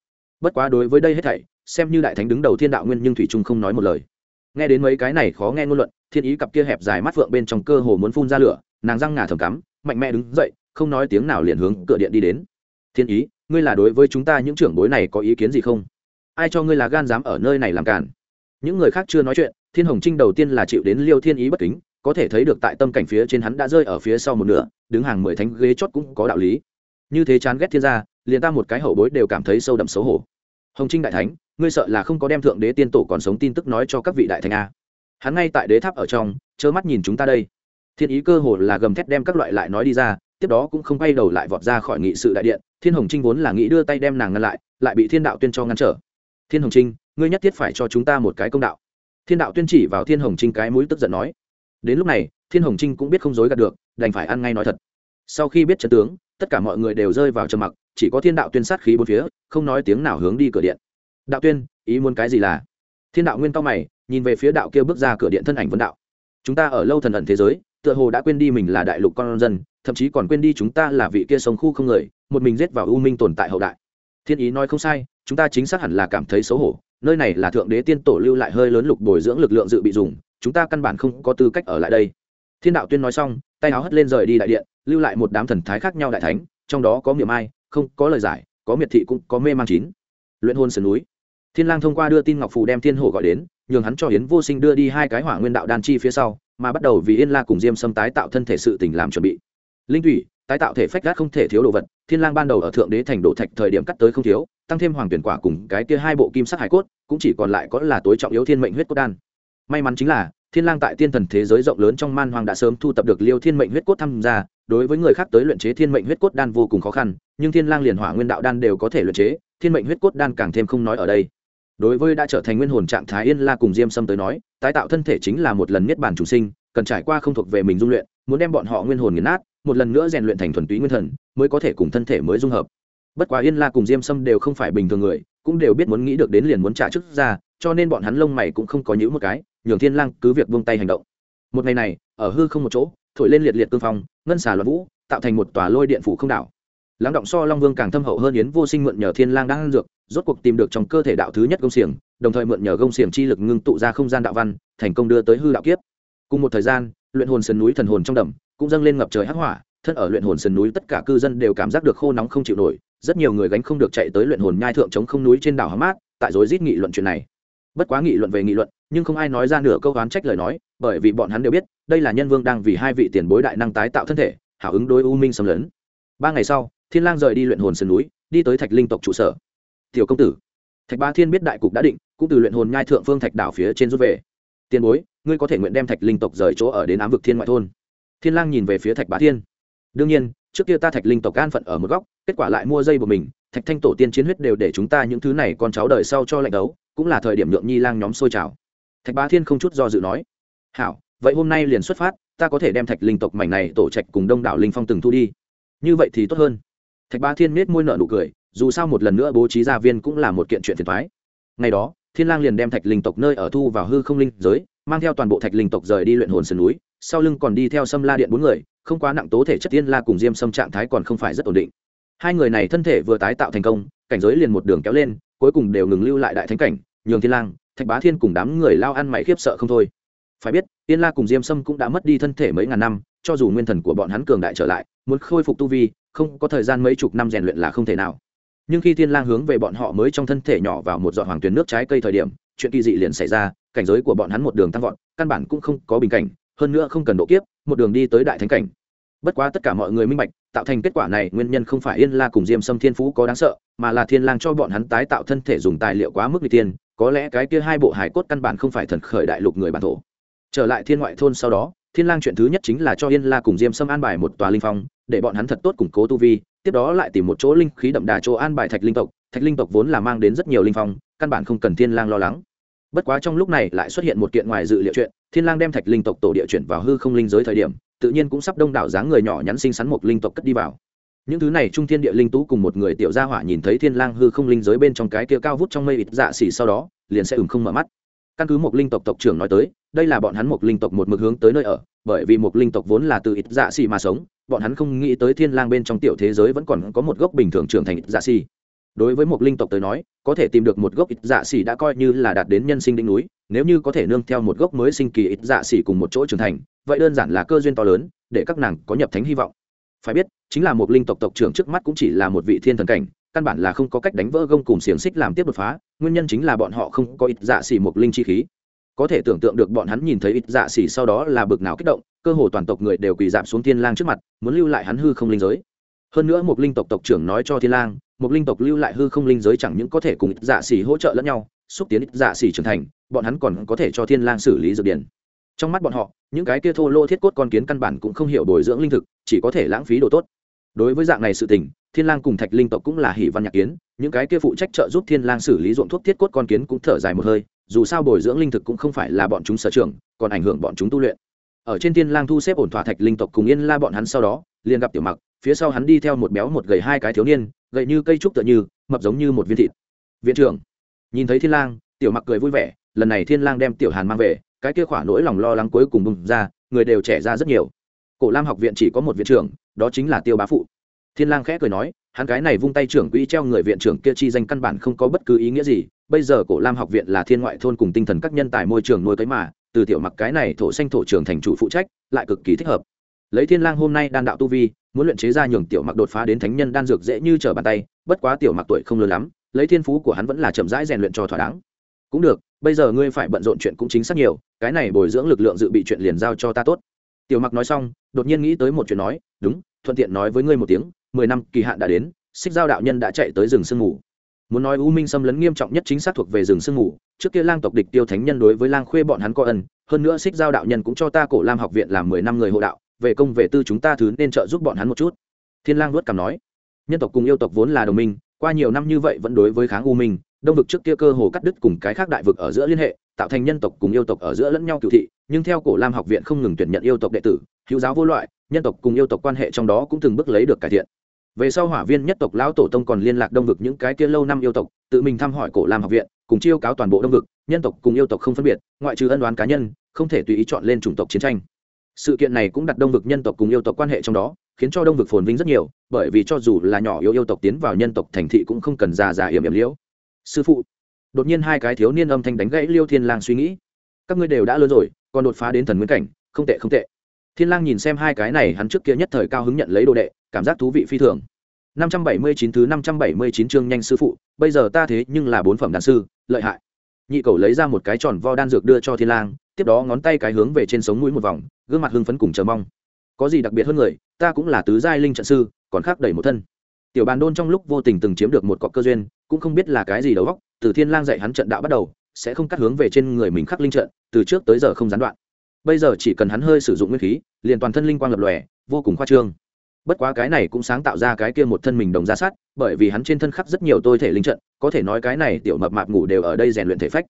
A: Bất quá đối với đây hết thảy, xem như đại thánh đứng đầu thiên đạo nguyên nhưng thủy trung không nói một lời. Nghe đến mấy cái này khó nghe ngôn luận, thiên ý cặp kia hẹp dài mắt phượng bên trong cơ hồ muốn phun ra lửa, nàng răng ngà thầm cắm, mạnh mẽ đứng dậy, không nói tiếng nào liền hướng cửa điện đi đến. Thiên ý, ngươi là đối với chúng ta những trưởng bối này có ý kiến gì không? Ai cho ngươi là gan dám ở nơi này làm cản những người khác chưa nói chuyện, thiên hồng trinh đầu tiên là chịu đến liêu thiên ý bất kính, có thể thấy được tại tâm cảnh phía trên hắn đã rơi ở phía sau một nửa, đứng hàng mười thánh ghế chót cũng có đạo lý. Như thế chán ghét thiên gia, liền ta một cái hậu bối đều cảm thấy sâu đậm xấu hổ. Hồng trinh đại thánh, ngươi sợ là không có đem thượng đế tiên tổ còn sống tin tức nói cho các vị đại thánh a. Hắn ngay tại đế tháp ở trong, trơ mắt nhìn chúng ta đây. Thiên ý cơ hồ là gầm thét đem các loại lại nói đi ra, tiếp đó cũng không bay đầu lại vọt ra khỏi nghị sự đại điện. Thiên hồng trinh vốn là nghĩ đưa tay đem nàng ngăn lại lại bị thiên đạo tuyên cho ngăn trở thiên hồng trinh, ngươi nhất thiết phải cho chúng ta một cái công đạo. Thiên đạo tuyên chỉ vào thiên hồng trinh cái mũi tức giận nói. Đến lúc này, thiên hồng trinh cũng biết không dối gạt được, đành phải ăn ngay nói thật. Sau khi biết trận tướng, tất cả mọi người đều rơi vào trầm mặc, chỉ có thiên đạo tuyên sát khí bốn phía, không nói tiếng nào hướng đi cửa điện. Đạo tuyên, ý muốn cái gì là? Thiên đạo nguyên cao mày, nhìn về phía đạo kia bước ra cửa điện thân ảnh vấn đạo. Chúng ta ở lâu thần ẩn thế giới, tựa hồ đã quên đi mình là đại lục con dân, thậm chí còn quên đi chúng ta là vị kia sống khu không người, một mình rết vào u minh tồn tại hậu đại thiên ý nói không sai, chúng ta chính xác hẳn là cảm thấy xấu hổ, nơi này là thượng đế tiên tổ lưu lại hơi lớn lục bồi dưỡng lực lượng dự bị dùng, chúng ta căn bản không có tư cách ở lại đây. Thiên đạo tuyên nói xong, tay áo hất lên rời đi đại điện, lưu lại một đám thần thái khác nhau đại thánh, trong đó có miệng ai không có lời giải, có miệt thị cũng có mê mang chín. Luyện hôn sườn núi. Thiên lang thông qua đưa tin ngọc phù đem thiên hồ gọi đến, nhường hắn cho yến vô sinh đưa đi hai cái hỏa nguyên đạo đan chi phía sau, mà bắt đầu vì yên la cùng diêm sâm tái tạo thân thể sự tình làm chuẩn bị. Linh thủy tái tạo thể phách gác không thể thiếu đồ vật, thiên lang ban đầu ở thượng đế thành đổ thạch thời điểm cắt tới không thiếu, tăng thêm hoàng tuyển quả cùng cái kia hai bộ kim sắc hải cốt, cũng chỉ còn lại có là tối trọng yếu thiên mệnh huyết cốt đan. May mắn chính là, thiên lang tại tiên thần thế giới rộng lớn trong man hoàng đã sớm thu tập được liêu thiên mệnh huyết cốt tham gia, đối với người khác tới luyện chế thiên mệnh huyết cốt đan vô cùng khó khăn, nhưng thiên lang liền hỏa nguyên đạo đan đều có thể luyện chế, thiên mệnh huyết cốt đan càng thêm không nói ở đây. Đối với đã trở thành nguyên hồn trạng thái yên la cùng diêm sâm tới nói, tái tạo thân thể chính là một lần niết bàn chủ sinh, cần trải qua không thuộc về mình dung luyện, muốn đem bọn họ nguyên hồn nghiền nát một lần nữa rèn luyện thành thuần túy nguyên thần, mới có thể cùng thân thể mới dung hợp. Bất quá yên la cùng diêm sâm đều không phải bình thường người, cũng đều biết muốn nghĩ được đến liền muốn trả chức ra, cho nên bọn hắn lông mày cũng không có nhữ một cái, nhường thiên lang cứ việc buông tay hành động. Một ngày này, ở hư không một chỗ, thổi lên liệt liệt cương phong, ngân xà loạn vũ, tạo thành một tòa lôi điện phủ không đảo. Lắng động so long vương càng thâm hậu hơn yến vô sinh mượn nhờ thiên lang đang ăn dược, rốt cuộc tìm được trong cơ thể đạo thứ nhất gông xiềng, đồng thời mượn nhờ gông xiềng chi lực ngưng tụ ra không gian đạo văn, thành công đưa tới hư đạo kiếp. Cùng một thời gian, luyện hồn sườn núi thần hồn trong đầm cũng dâng lên ngập trời hắc hỏa, thân ở luyện hồn sườn núi tất cả cư dân đều cảm giác được khô nóng không chịu nổi, rất nhiều người gánh không được chạy tới luyện hồn nhai thượng chống không núi trên đảo hám mát, tại rối rít nghị luận chuyện này. Bất quá nghị luận về nghị luận, nhưng không ai nói ra nửa câu oán trách lời nói, bởi vì bọn hắn đều biết, đây là nhân vương đang vì hai vị tiền bối đại năng tái tạo thân thể, hảo ứng đối u minh xâm lấn. Ba ngày sau, thiên lang rời đi luyện hồn sườn núi, đi tới thạch linh tộc trụ sở. Tiểu công tử. Thạch ba thiên biết đại cục đã định, cũng từ luyện hồn nhai thượng phương thạch đảo phía trên rút về. Tiền bối, ngươi có thể nguyện đem thạch linh tộc rời chỗ ở đến ám vực thiên ngoại thôn thiên lang nhìn về phía thạch bá thiên. Đương nhiên, trước kia ta thạch linh tộc an phận ở một góc, kết quả lại mua dây của mình, thạch thanh tổ tiên chiến huyết đều để chúng ta những thứ này con cháu đời sau cho lệnh đấu, cũng là thời điểm nhượng nhi lang nhóm sôi trào. Thạch bá thiên không chút do dự nói. Hảo, vậy hôm nay liền xuất phát, ta có thể đem thạch linh tộc mảnh này tổ trạch cùng đông đảo linh phong từng thu đi. Như vậy thì tốt hơn. Thạch bá thiên miết môi nợ nụ cười, dù sao một lần nữa bố trí gia viên cũng là một kiện chuyện phiền thoái ngày đó, thiên lang liền đem thạch linh tộc nơi ở thu vào hư không linh giới, mang theo toàn bộ thạch linh tộc rời đi luyện hồn sườn núi sau lưng còn đi theo sâm la điện bốn người, không quá nặng tố thể chất tiên la cùng diêm sâm trạng thái còn không phải rất ổn định. Hai người này thân thể vừa tái tạo thành công, cảnh giới liền một đường kéo lên, cuối cùng đều ngừng lưu lại đại thánh cảnh, nhường thiên lang, thạch bá thiên cùng đám người lao ăn mày khiếp sợ không thôi. Phải biết, tiên la cùng diêm sâm cũng đã mất đi thân thể mấy ngàn năm, cho dù nguyên thần của bọn hắn cường đại trở lại, muốn khôi phục tu vi, không có thời gian mấy chục năm rèn luyện là không thể nào. Nhưng khi thiên lang hướng về bọn họ mới trong thân thể nhỏ vào một giọt hoàng tuyến nước trái cây thời điểm, chuyện kỳ dị liền xảy ra, cảnh giới của bọn hắn một đường tăng vọt, căn bản cũng không có bình cảnh hơn nữa không cần độ kiếp, một đường đi tới đại thánh cảnh. Bất quá tất cả mọi người minh bạch, tạo thành kết quả này nguyên nhân không phải yên la cùng diêm sâm thiên phú có đáng sợ, mà là thiên lang cho bọn hắn tái tạo thân thể dùng tài liệu quá mức n tiên, có lẽ cái kia hai bộ hải cốt căn bản không phải thần khởi đại lục người bản thổ. Trở lại thiên ngoại thôn sau đó, thiên lang chuyện thứ nhất chính là cho yên la cùng diêm sâm an bài một tòa linh phong, để bọn hắn thật tốt củng cố tu vi, tiếp đó lại tìm một chỗ linh khí đậm đà chỗ an bài thạch linh tộc. Thạch linh tộc vốn là mang đến rất nhiều linh phong, căn bản không cần thiên lang lo lắng bất quá trong lúc này lại xuất hiện một kiện ngoài dự liệu chuyện, thiên lang đem thạch linh tộc tổ địa chuyển vào hư không linh giới thời điểm, tự nhiên cũng sắp đông đảo dáng người nhỏ nhắn xinh xắn một linh tộc cất đi vào. Những thứ này trung thiên địa linh tú cùng một người tiểu gia hỏa nhìn thấy thiên lang hư không linh giới bên trong cái kia cao vút trong mây ịt dạ xỉ sau đó, liền sẽ ửng không mở mắt. Căn cứ một linh tộc tộc trưởng nói tới, đây là bọn hắn một linh tộc một mực hướng tới nơi ở, bởi vì một linh tộc vốn là từ ít dạ xỉ mà sống, bọn hắn không nghĩ tới thiên lang bên trong tiểu thế giới vẫn còn có một gốc bình thường trưởng thành ít dạ xỉ đối với một linh tộc tới nói, có thể tìm được một gốc ít dạ xỉ đã coi như là đạt đến nhân sinh đỉnh núi, nếu như có thể nương theo một gốc mới sinh kỳ ít dạ xỉ cùng một chỗ trưởng thành, vậy đơn giản là cơ duyên to lớn, để các nàng có nhập thánh hy vọng. Phải biết, chính là một linh tộc tộc trưởng trước mắt cũng chỉ là một vị thiên thần cảnh, căn bản là không có cách đánh vỡ gông cùng xiềng xích làm tiếp đột phá, nguyên nhân chính là bọn họ không có ít dạ xỉ một linh chi khí. Có thể tưởng tượng được bọn hắn nhìn thấy ít dạ xỉ sau đó là bực nào kích động, cơ hồ toàn tộc người đều quỳ giảm xuống thiên lang trước mặt, muốn lưu lại hắn hư không linh giới hơn nữa một linh tộc tộc trưởng nói cho thiên lang một linh tộc lưu lại hư không linh giới chẳng những có thể cùng dạ xỉ hỗ trợ lẫn nhau, xúc tiến dạ xỉ trưởng thành, bọn hắn còn có thể cho thiên lang xử lý dược điển. Trong mắt bọn họ, những cái kia thô lô thiết cốt con kiến căn bản cũng không hiểu bồi dưỡng linh thực, chỉ có thể lãng phí đồ tốt. Đối với dạng này sự tình, thiên lang cùng thạch linh tộc cũng là hỷ văn nhạc kiến, những cái kia phụ trách trợ giúp thiên lang xử lý ruộng thuốc thiết cốt con kiến cũng thở dài một hơi, dù sao bồi dưỡng linh thực cũng không phải là bọn chúng sở trường, còn ảnh hưởng bọn chúng tu luyện. Ở trên thiên lang thu xếp ổn thỏa thạch linh tộc cùng yên la bọn hắn sau đó, liền gặp tiểu mặc phía sau hắn đi theo một béo một gầy hai cái thiếu niên, gầy như cây trúc tựa như, mập giống như một viên thịt. Viện trưởng, nhìn thấy thiên lang, tiểu mặc cười vui vẻ, lần này thiên lang đem tiểu hàn mang về, cái kia khỏa nỗi lòng lo lắng cuối cùng bùng ra, người đều trẻ ra rất nhiều. Cổ lam học viện chỉ có một viện trưởng, đó chính là tiêu bá phụ. Thiên lang khẽ cười nói, hắn cái này vung tay trưởng quỹ treo người viện trưởng kia chi danh căn bản không có bất cứ ý nghĩa gì, bây giờ cổ lam học viện là thiên ngoại thôn cùng tinh thần các nhân tài môi trường nuôi cấy mà, từ tiểu mặc cái này thổ xanh thổ trường thành chủ phụ trách, lại cực kỳ thích hợp. Lấy thiên lang hôm nay đan đạo tu vi muốn luyện chế ra nhường tiểu mặc đột phá đến thánh nhân đan dược dễ như trở bàn tay, bất quá tiểu mặc tuổi không lớn lắm, lấy thiên phú của hắn vẫn là chậm rãi rèn luyện cho thỏa đáng. Cũng được, bây giờ ngươi phải bận rộn chuyện cũng chính xác nhiều, cái này bồi dưỡng lực lượng dự bị chuyện liền giao cho ta tốt. Tiểu mặc nói xong, đột nhiên nghĩ tới một chuyện nói, đúng, thuận tiện nói với ngươi một tiếng, mười năm kỳ hạn đã đến, xích giao đạo nhân đã chạy tới rừng sương mù muốn nói u minh xâm lấn nghiêm trọng nhất chính xác thuộc về rừng sương mù trước kia lang tộc địch tiêu thánh nhân đối với lang khuê bọn hắn có ân, hơn nữa xích giao đạo nhân cũng cho ta cổ lam học viện làm mười năm người hộ đạo về công về tư chúng ta thứ nên trợ giúp bọn hắn một chút. Thiên lang nuốt cằm nói, nhân tộc cùng yêu tộc vốn là đồng minh, qua nhiều năm như vậy vẫn đối với kháng u minh, đông vực trước kia cơ hồ cắt đứt cùng cái khác đại vực ở giữa liên hệ, tạo thành nhân tộc cùng yêu tộc ở giữa lẫn nhau cựu thị, nhưng theo cổ lam học viện không ngừng tuyển nhận yêu tộc đệ tử, hữu giáo vô loại, nhân tộc cùng yêu tộc quan hệ trong đó cũng từng bước lấy được cải thiện. Về sau hỏa viên nhất tộc lão tổ tông còn liên lạc đông vực những cái kia lâu năm yêu tộc, tự mình thăm hỏi cổ lam học viện, cùng chiêu cáo toàn bộ đông vực, nhân tộc cùng yêu tộc không phân biệt, ngoại trừ ân đoán cá nhân, không thể tùy ý chọn lên chủng tộc chiến tranh sự kiện này cũng đặt đông vực nhân tộc cùng yêu tộc quan hệ trong đó, khiến cho đông vực phồn vinh rất nhiều, bởi vì cho dù là nhỏ yêu yêu tộc tiến vào nhân tộc thành thị cũng không cần già già yểm yểm liễu. Sư phụ, đột nhiên hai cái thiếu niên âm thanh đánh gãy liêu thiên lang suy nghĩ. Các ngươi đều đã lớn rồi, còn đột phá đến thần nguyên cảnh, không tệ không tệ. Thiên lang nhìn xem hai cái này, hắn trước kia nhất thời cao hứng nhận lấy đồ đệ, cảm giác thú vị phi thường. 579 thứ 579 chương nhanh sư phụ, bây giờ ta thế nhưng là bốn phẩm đan sư, lợi hại nhị cầu lấy ra một cái tròn vo đan dược đưa cho thiên lang, tiếp đó ngón tay cái hướng về trên sống mũi một vòng, gương mặt hưng phấn cùng chờ mong. Có gì đặc biệt hơn người, ta cũng là tứ giai linh trận sư, còn khác đẩy một thân. Tiểu bàn đôn trong lúc vô tình từng chiếm được một cọc cơ duyên, cũng không biết là cái gì đầu góc từ thiên lang dạy hắn trận đạo bắt đầu, sẽ không cắt hướng về trên người mình khắc linh trận, từ trước tới giờ không gián đoạn. Bây giờ chỉ cần hắn hơi sử dụng nguyên khí, liền toàn thân linh quang lập lòe, vô cùng khoa trương bất quá cái này cũng sáng tạo ra cái kia một thân mình đồng ra sát, bởi vì hắn trên thân khắc rất nhiều tôi thể linh trận, có thể nói cái này tiểu mập mạp ngủ đều ở đây rèn luyện thể phách.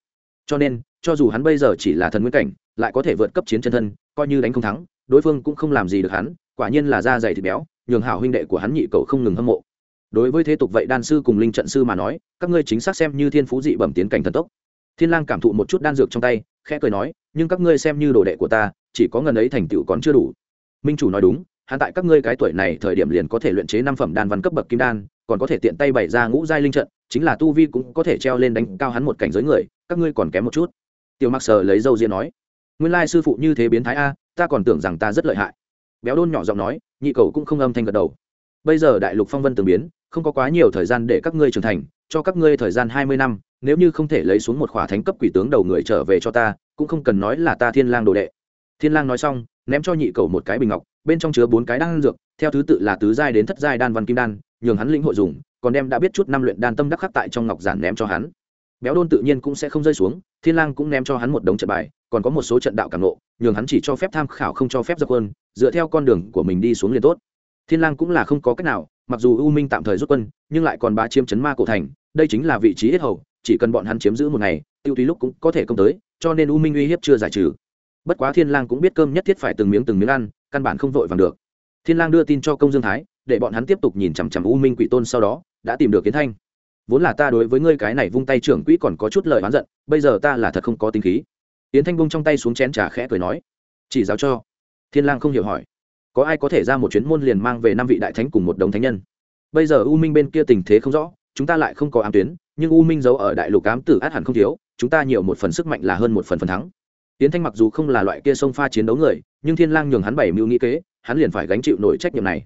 A: Cho nên, cho dù hắn bây giờ chỉ là thần nguyên cảnh, lại có thể vượt cấp chiến chân thân, coi như đánh không thắng, đối phương cũng không làm gì được hắn, quả nhiên là da dày thịt béo, nhường hảo huynh đệ của hắn nhị cầu không ngừng hâm mộ. Đối với thế tục vậy đan sư cùng linh trận sư mà nói, các ngươi chính xác xem như thiên phú dị bẩm tiến cảnh thần tốc. Thiên lang cảm thụ một chút đan dược trong tay, khẽ cười nói, nhưng các ngươi xem như đồ đệ của ta, chỉ có ngần ấy thành tựu còn chưa đủ. Minh chủ nói đúng hắn tại các ngươi cái tuổi này thời điểm liền có thể luyện chế năm phẩm đan văn cấp bậc kim đan, còn có thể tiện tay bày ra ngũ giai linh trận, chính là tu vi cũng có thể treo lên đánh cao hắn một cảnh giới người, các ngươi còn kém một chút. Tiểu mặc sờ lấy dâu diễn nói. Nguyên lai sư phụ như thế biến thái a, ta còn tưởng rằng ta rất lợi hại. Béo đôn nhỏ giọng nói, nhị cầu cũng không âm thanh gật đầu. Bây giờ đại lục phong vân từng biến, không có quá nhiều thời gian để các ngươi trưởng thành, cho các ngươi thời gian hai mươi năm, nếu như không thể lấy xuống một khỏa thánh cấp quỷ tướng đầu người trở về cho ta, cũng không cần nói là ta thiên lang đồ đệ. Thiên lang nói xong, ném cho nhị cầu một cái bình ngọc bên trong chứa bốn cái đan dược, theo thứ tự là tứ giai đến thất giai đan văn kim đan, nhường hắn lĩnh hội dùng, còn đem đã biết chút năm luyện đan tâm đắc khắc tại trong ngọc giản ném cho hắn. Béo đôn tự nhiên cũng sẽ không rơi xuống, thiên lang cũng ném cho hắn một đống trận bài, còn có một số trận đạo cảm nộ nhường hắn chỉ cho phép tham khảo không cho phép ra quân, dựa theo con đường của mình đi xuống liền tốt. Thiên lang cũng là không có cách nào, mặc dù u minh tạm thời rút quân, nhưng lại còn bá chiếm chấn ma cổ thành, đây chính là vị trí ít hầu, chỉ cần bọn hắn chiếm giữ một ngày, tiêu tùy lúc cũng có thể công tới, cho nên u minh uy hiếp chưa giải trừ. Bất quá thiên lang cũng biết cơm nhất thiết phải từng miếng từng miếng ăn căn bản không vội vàng được. Thiên lang đưa tin cho công dương thái, để bọn hắn tiếp tục nhìn chằm chằm u minh quỷ tôn sau đó, đã tìm được kiến thanh. Vốn là ta đối với ngươi cái này vung tay trưởng quỹ còn có chút lời oán giận, bây giờ ta là thật không có tính khí. Yến thanh bông trong tay xuống chén trà khẽ cười nói, chỉ giáo cho. Thiên lang không hiểu hỏi, có ai có thể ra một chuyến môn liền mang về năm vị đại thánh cùng một đống thánh nhân? Bây giờ u minh bên kia tình thế không rõ, chúng ta lại không có ám tuyến, nhưng u minh giấu ở đại lục ám tử át hẳn không thiếu, chúng ta nhiều một phần sức mạnh là hơn một phần phần thắng tiến thanh mặc dù không là loại kia sông pha chiến đấu người, nhưng thiên lang nhường hắn bảy mưu nghĩ kế, hắn liền phải gánh chịu nổi trách nhiệm này.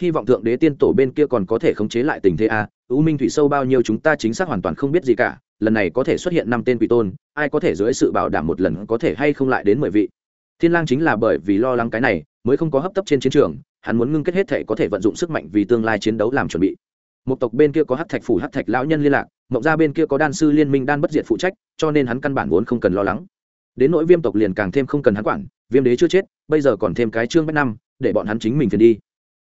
A: Hy vọng thượng đế tiên tổ bên kia còn có thể khống chế lại tình thế a, u minh thủy sâu bao nhiêu chúng ta chính xác hoàn toàn không biết gì cả, lần này có thể xuất hiện năm tên quỷ tôn, ai có thể dưới sự bảo đảm một lần có thể hay không lại đến mười vị. Thiên lang chính là bởi vì lo lắng cái này, mới không có hấp tấp trên chiến trường, hắn muốn ngưng kết hết thể có thể vận dụng sức mạnh vì tương lai chiến đấu làm chuẩn bị. Một tộc bên kia có hắc thạch phủ, hắc thạch lão nhân liên lạc, mộng ra bên kia có đan sư liên minh đan bất diệt phụ trách, cho nên hắn căn bản vốn không cần lo lắng đến nỗi viêm tộc liền càng thêm không cần hắn quản, viêm đế chưa chết, bây giờ còn thêm cái trương bách năm, để bọn hắn chính mình phiền đi.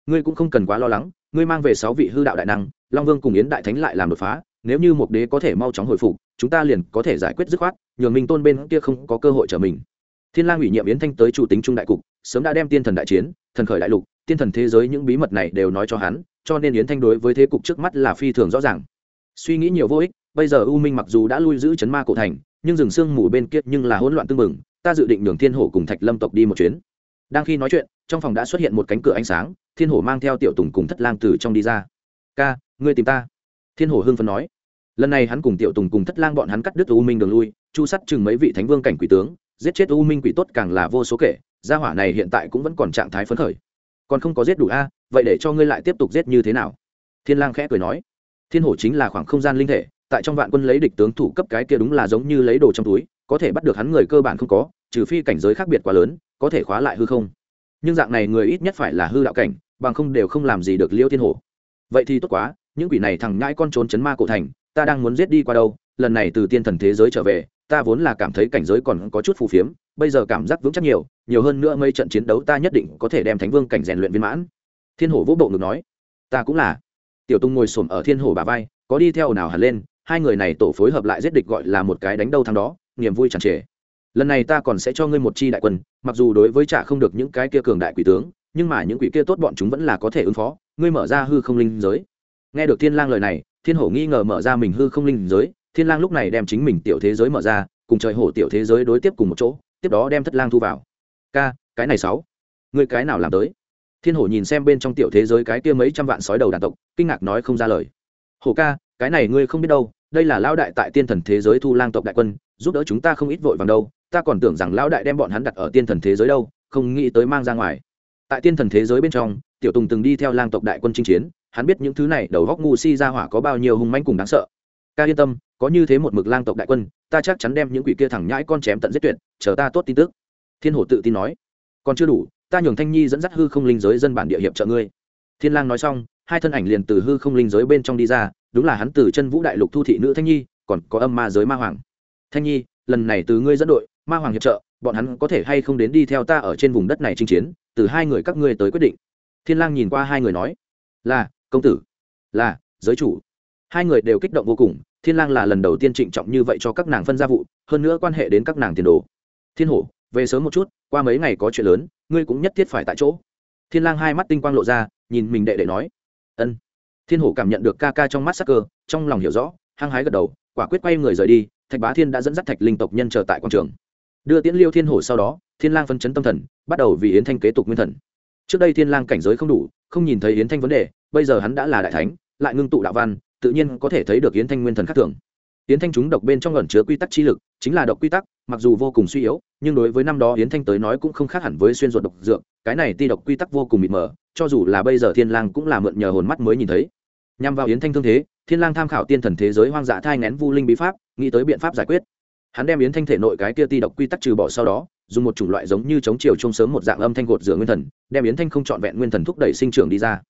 A: Ngươi cũng không cần quá lo lắng, ngươi mang về sáu vị hư đạo đại năng, long vương cùng yến đại thánh lại làm đột phá, nếu như một đế có thể mau chóng hồi phục, chúng ta liền có thể giải quyết dứt khoát, nhường minh tôn bên kia không có cơ hội trở mình. Thiên lang ủy nhiệm yến thanh tới chủ tính trung đại cục, sớm đã đem tiên thần đại chiến, thần khởi đại lục, tiên thần thế giới những bí mật này đều nói cho hắn, cho nên yến thanh đối với thế cục trước mắt là phi thường rõ ràng. Suy nghĩ nhiều vô ích, bây giờ u minh mặc dù đã lui giữ chấn ma cổ thành nhưng rừng sương mù bên kia nhưng là hỗn loạn tương mừng ta dự định nhường thiên hổ cùng thạch lâm tộc đi một chuyến. Đang khi nói chuyện, trong phòng đã xuất hiện một cánh cửa ánh sáng, thiên hổ mang theo tiểu tùng cùng thất lang từ trong đi ra. Ca, ngươi tìm ta. Thiên hổ hưng phấn nói. Lần này hắn cùng tiểu tùng cùng thất lang bọn hắn cắt đứt u minh đường lui, chu sắt chừng mấy vị thánh vương cảnh quỷ tướng, giết chết u minh quỷ tốt càng là vô số kể, gia hỏa này hiện tại cũng vẫn còn trạng thái phấn khởi. Còn không có giết đủ a, vậy để cho ngươi lại tiếp tục giết như thế nào? Thiên lang khẽ cười nói. Thiên hổ chính là khoảng không gian linh thể tại trong vạn quân lấy địch tướng thủ cấp cái kia đúng là giống như lấy đồ trong túi, có thể bắt được hắn người cơ bản không có, trừ phi cảnh giới khác biệt quá lớn, có thể khóa lại hư không. Nhưng dạng này người ít nhất phải là hư đạo cảnh, bằng không đều không làm gì được liêu thiên hổ. Vậy thì tốt quá, những quỷ này thằng nhãi con trốn chấn ma cổ thành, ta đang muốn giết đi qua đâu, lần này từ tiên thần thế giới trở về, ta vốn là cảm thấy cảnh giới còn có chút phù phiếm, bây giờ cảm giác vững chắc nhiều nhiều hơn nữa mấy trận chiến đấu ta nhất định có thể đem thánh vương cảnh rèn luyện viên mãn. Thiên hổ vỗ bộ ngực nói, ta cũng là. Tiểu tung ngồi xổm ở thiên hổ bà vai, có đi theo nào hẳn lên hai người này tổ phối hợp lại giết địch gọi là một cái đánh đâu thắng đó, niềm vui tràn trề. Lần này ta còn sẽ cho ngươi một chi đại quân, mặc dù đối với trả không được những cái kia cường đại quỷ tướng, nhưng mà những quỷ kia tốt bọn chúng vẫn là có thể ứng phó, ngươi mở ra hư không linh giới. Nghe được thiên lang lời này, thiên hổ nghi ngờ mở ra mình hư không linh giới, thiên lang lúc này đem chính mình tiểu thế giới mở ra, cùng trời hổ tiểu thế giới đối tiếp cùng một chỗ, tiếp đó đem thất lang thu vào. Ca, cái này sáu, ngươi cái nào làm tới? Thiên hổ nhìn xem bên trong tiểu thế giới cái kia mấy trăm vạn sói đầu đàn tộc, kinh ngạc nói không ra lời. Hổ ca cái này ngươi không biết đâu, đây là lão đại tại tiên thần thế giới thu lang tộc đại quân, giúp đỡ chúng ta không ít vội vàng đâu, ta còn tưởng rằng lão đại đem bọn hắn đặt ở tiên thần thế giới đâu, không nghĩ tới mang ra ngoài. Tại tiên thần thế giới bên trong, tiểu tùng từng đi theo lang tộc đại quân chinh chiến, hắn biết những thứ này, đầu góc ngu si ra hỏa có bao nhiêu hung manh cùng đáng sợ. Ca yên tâm, có như thế một mực lang tộc đại quân, ta chắc chắn đem những quỷ kia thẳng nhãi con chém tận giết tuyệt, chờ ta tốt tin tức. Thiên hổ tự tin nói. Còn chưa đủ, ta nhường thanh nhi dẫn dắt hư không linh giới dân bản địa hiệp trợ ngươi. Thiên lang nói xong hai thân ảnh liền từ hư không linh giới bên trong đi ra, đúng là hắn từ chân vũ đại lục thu thị nữ thanh nhi, còn có âm ma giới ma hoàng. Thanh nhi, lần này từ ngươi dẫn đội, ma hoàng hiệp trợ, bọn hắn có thể hay không đến đi theo ta ở trên vùng đất này chinh chiến, từ hai người các ngươi tới quyết định. Thiên lang nhìn qua hai người nói, là, công tử. Là, giới chủ. Hai người đều kích động vô cùng, thiên lang là lần đầu tiên trịnh trọng như vậy cho các nàng phân gia vụ, hơn nữa quan hệ đến các nàng tiền đồ. Thiên hổ, về sớm một chút, qua mấy ngày có chuyện lớn, ngươi cũng nhất thiết phải tại chỗ. Thiên lang hai mắt tinh quang lộ ra, nhìn mình đệ đệ nói ân. Thiên hổ cảm nhận được ca ca trong mắt sắc cơ, trong lòng hiểu rõ, hăng hái gật đầu, quả quyết quay người rời đi, thạch bá thiên đã dẫn dắt thạch linh tộc nhân chờ tại quảng trường. Đưa tiễn liêu thiên hổ sau đó, thiên lang phân chấn tâm thần, bắt đầu vì yến thanh kế tục nguyên thần. Trước đây thiên lang cảnh giới không đủ, không nhìn thấy yến thanh vấn đề, bây giờ hắn đã là đại thánh, lại ngưng tụ đạo văn, tự nhiên có thể thấy được yến thanh nguyên thần khác thường. Yến thanh chúng độc bên trong ẩn chứa quy tắc chi lực, chính là độc quy tắc, mặc dù vô cùng suy yếu, nhưng đối với năm đó yến thanh tới nói cũng không khác hẳn với xuyên ruột độc dược, cái này ti độc quy tắc vô cùng mịt mờ cho dù là bây giờ thiên lang cũng là mượn nhờ hồn mắt mới nhìn thấy. Nhằm vào yến thanh thương thế, thiên lang tham khảo tiên thần thế giới hoang dã thai nén vu linh bí pháp, nghĩ tới biện pháp giải quyết. Hắn đem yến thanh thể nội cái kia ti độc quy tắc trừ bỏ sau đó, dùng một chủng loại giống như chống chiều trông sớm một dạng âm thanh gột rửa nguyên thần, đem yến thanh không trọn vẹn nguyên thần thúc đẩy sinh trưởng đi ra.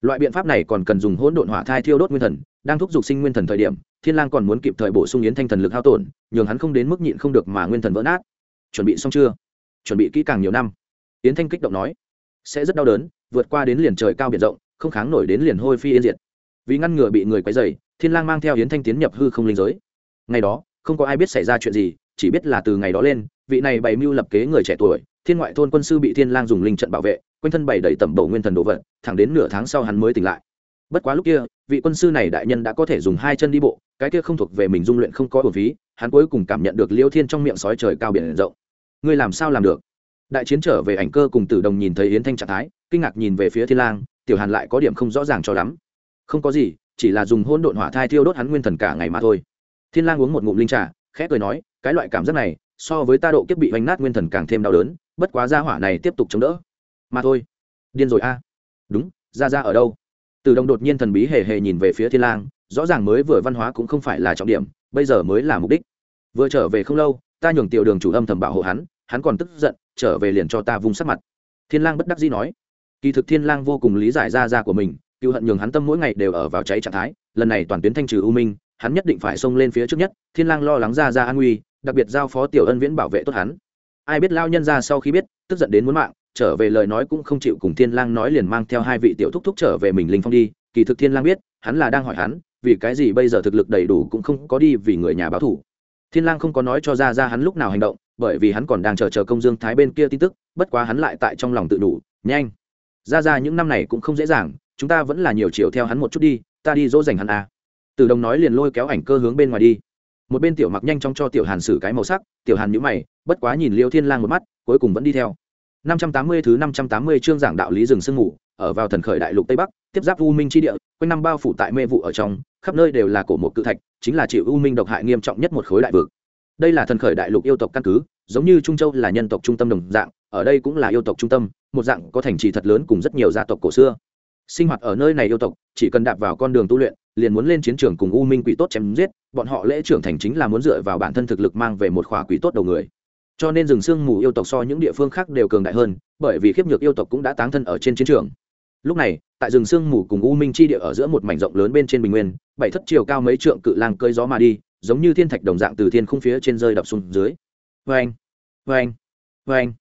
A: Loại biện pháp này còn cần dùng hỗn độn hỏa thai thiêu đốt nguyên thần, đang thúc giục sinh nguyên thần thời điểm, thiên lang còn muốn kịp thời bổ sung yến thanh thần lực hao tổn, nhường hắn không đến mức nhịn không được mà nguyên thần vỡ nát. Chuẩn bị xong chưa? Chuẩn bị kỹ càng nhiều năm. Yến thanh kích động nói. Sẽ rất đau đớn vượt qua đến liền trời cao biển rộng, không kháng nổi đến liền hôi phi yên diệt. Vì ngăn ngừa bị người quấy rầy, thiên lang mang theo yến thanh tiến nhập hư không linh giới. Ngày đó, không có ai biết xảy ra chuyện gì, chỉ biết là từ ngày đó lên, vị này bày mưu lập kế người trẻ tuổi, thiên ngoại thôn quân sư bị thiên lang dùng linh trận bảo vệ, quanh thân bày đầy tẩm bổ nguyên thần đồ vật, thẳng đến nửa tháng sau hắn mới tỉnh lại. Bất quá lúc kia, vị quân sư này đại nhân đã có thể dùng hai chân đi bộ, cái kia không thuộc về mình dung luyện không có bổn phí, hắn cuối cùng cảm nhận được liêu thiên trong miệng sói trời cao biển rộng. Ngươi làm sao làm được? Đại chiến trở về ảnh cơ cùng tử đồng nhìn thấy yến thanh trạng thái kinh ngạc nhìn về phía thiên lang, tiểu hàn lại có điểm không rõ ràng cho lắm. Không có gì, chỉ là dùng hỗn độn hỏa thai thiêu đốt hắn nguyên thần cả ngày mà thôi. Thiên lang uống một ngụm linh trà, khẽ cười nói, cái loại cảm giác này, so với ta độ kiếp bị vành nát nguyên thần càng thêm đau đớn, bất quá gia hỏa này tiếp tục chống đỡ. Mà thôi. Điên rồi a. Đúng ra ra ở đâu? Từ đồng đột nhiên thần bí hề hề nhìn về phía thiên lang, rõ ràng mới vừa văn hóa cũng không phải là trọng điểm, bây giờ mới là mục đích. Vừa trở về không lâu, ta nhường tiểu đường chủ âm thầm bảo hộ hắn hắn còn tức giận, trở về liền cho ta vung sát mặt. Thiên lang bất đắc dĩ nói kỳ thực thiên lang vô cùng lý giải ra ra của mình, cựu hận nhường hắn tâm mỗi ngày đều ở vào cháy trạng thái, lần này toàn tuyến thanh trừ u minh, hắn nhất định phải xông lên phía trước nhất, thiên lang lo lắng ra ra an nguy, đặc biệt giao phó tiểu ân viễn bảo vệ tốt hắn. Ai biết lao nhân ra sau khi biết, tức giận đến muốn mạng, trở về lời nói cũng không chịu cùng thiên lang nói liền mang theo hai vị tiểu thúc thúc trở về mình linh phong đi, kỳ thực thiên lang biết, hắn là đang hỏi hắn, vì cái gì bây giờ thực lực đầy đủ cũng không có đi vì người nhà báo thủ. Thiên lang không có nói cho ra ra hắn lúc nào hành động, bởi vì hắn còn đang chờ chờ công dương thái bên kia tin tức, bất quá hắn lại tại trong lòng tự đủ, nhanh! Ra ra những năm này cũng không dễ dàng, chúng ta vẫn là nhiều chiều theo hắn một chút đi, ta đi dỗ dành hắn à. từ đồng nói liền lôi kéo ảnh cơ hướng bên ngoài đi. Một bên tiểu mặc nhanh chóng cho tiểu hàn xử cái màu sắc, tiểu hàn nhíu mày, bất quá nhìn liêu thiên lang một mắt, cuối cùng vẫn đi theo. 580 thứ 580 chương giảng đạo lý rừng sương ngủ, ở vào thần khởi đại lục tây bắc, tiếp giáp u minh chi địa, quanh năm bao phủ tại mê vụ ở trong, khắp nơi đều là cổ một cự thạch, chính là chịu u minh độc hại nghiêm trọng nhất một khối đại vực đây là thần khởi đại lục yêu tộc căn cứ, giống như trung châu là nhân tộc trung tâm đồng dạng, ở đây cũng là yêu tộc trung tâm, một dạng có thành trì thật lớn cùng rất nhiều gia tộc cổ xưa. Sinh hoạt ở nơi này yêu tộc, chỉ cần đạp vào con đường tu luyện, liền muốn lên chiến trường cùng u minh quỷ tốt chém giết, bọn họ lễ trưởng thành chính là muốn dựa vào bản thân thực lực mang về một khỏa quỷ tốt đầu người. Cho nên rừng sương mù yêu tộc so những địa phương khác đều cường đại hơn, bởi vì khiếp nhược yêu tộc cũng đã táng thân ở trên chiến trường. Lúc này, tại rừng sương mù cùng u minh chi địa ở giữa một mảnh rộng lớn bên trên bình nguyên, bảy thất chiều cao mấy trượng cự lang cơi gió mà đi giống như thiên thạch đồng dạng từ thiên không phía trên rơi đập xuống dưới. Vê anh vê anh vê anh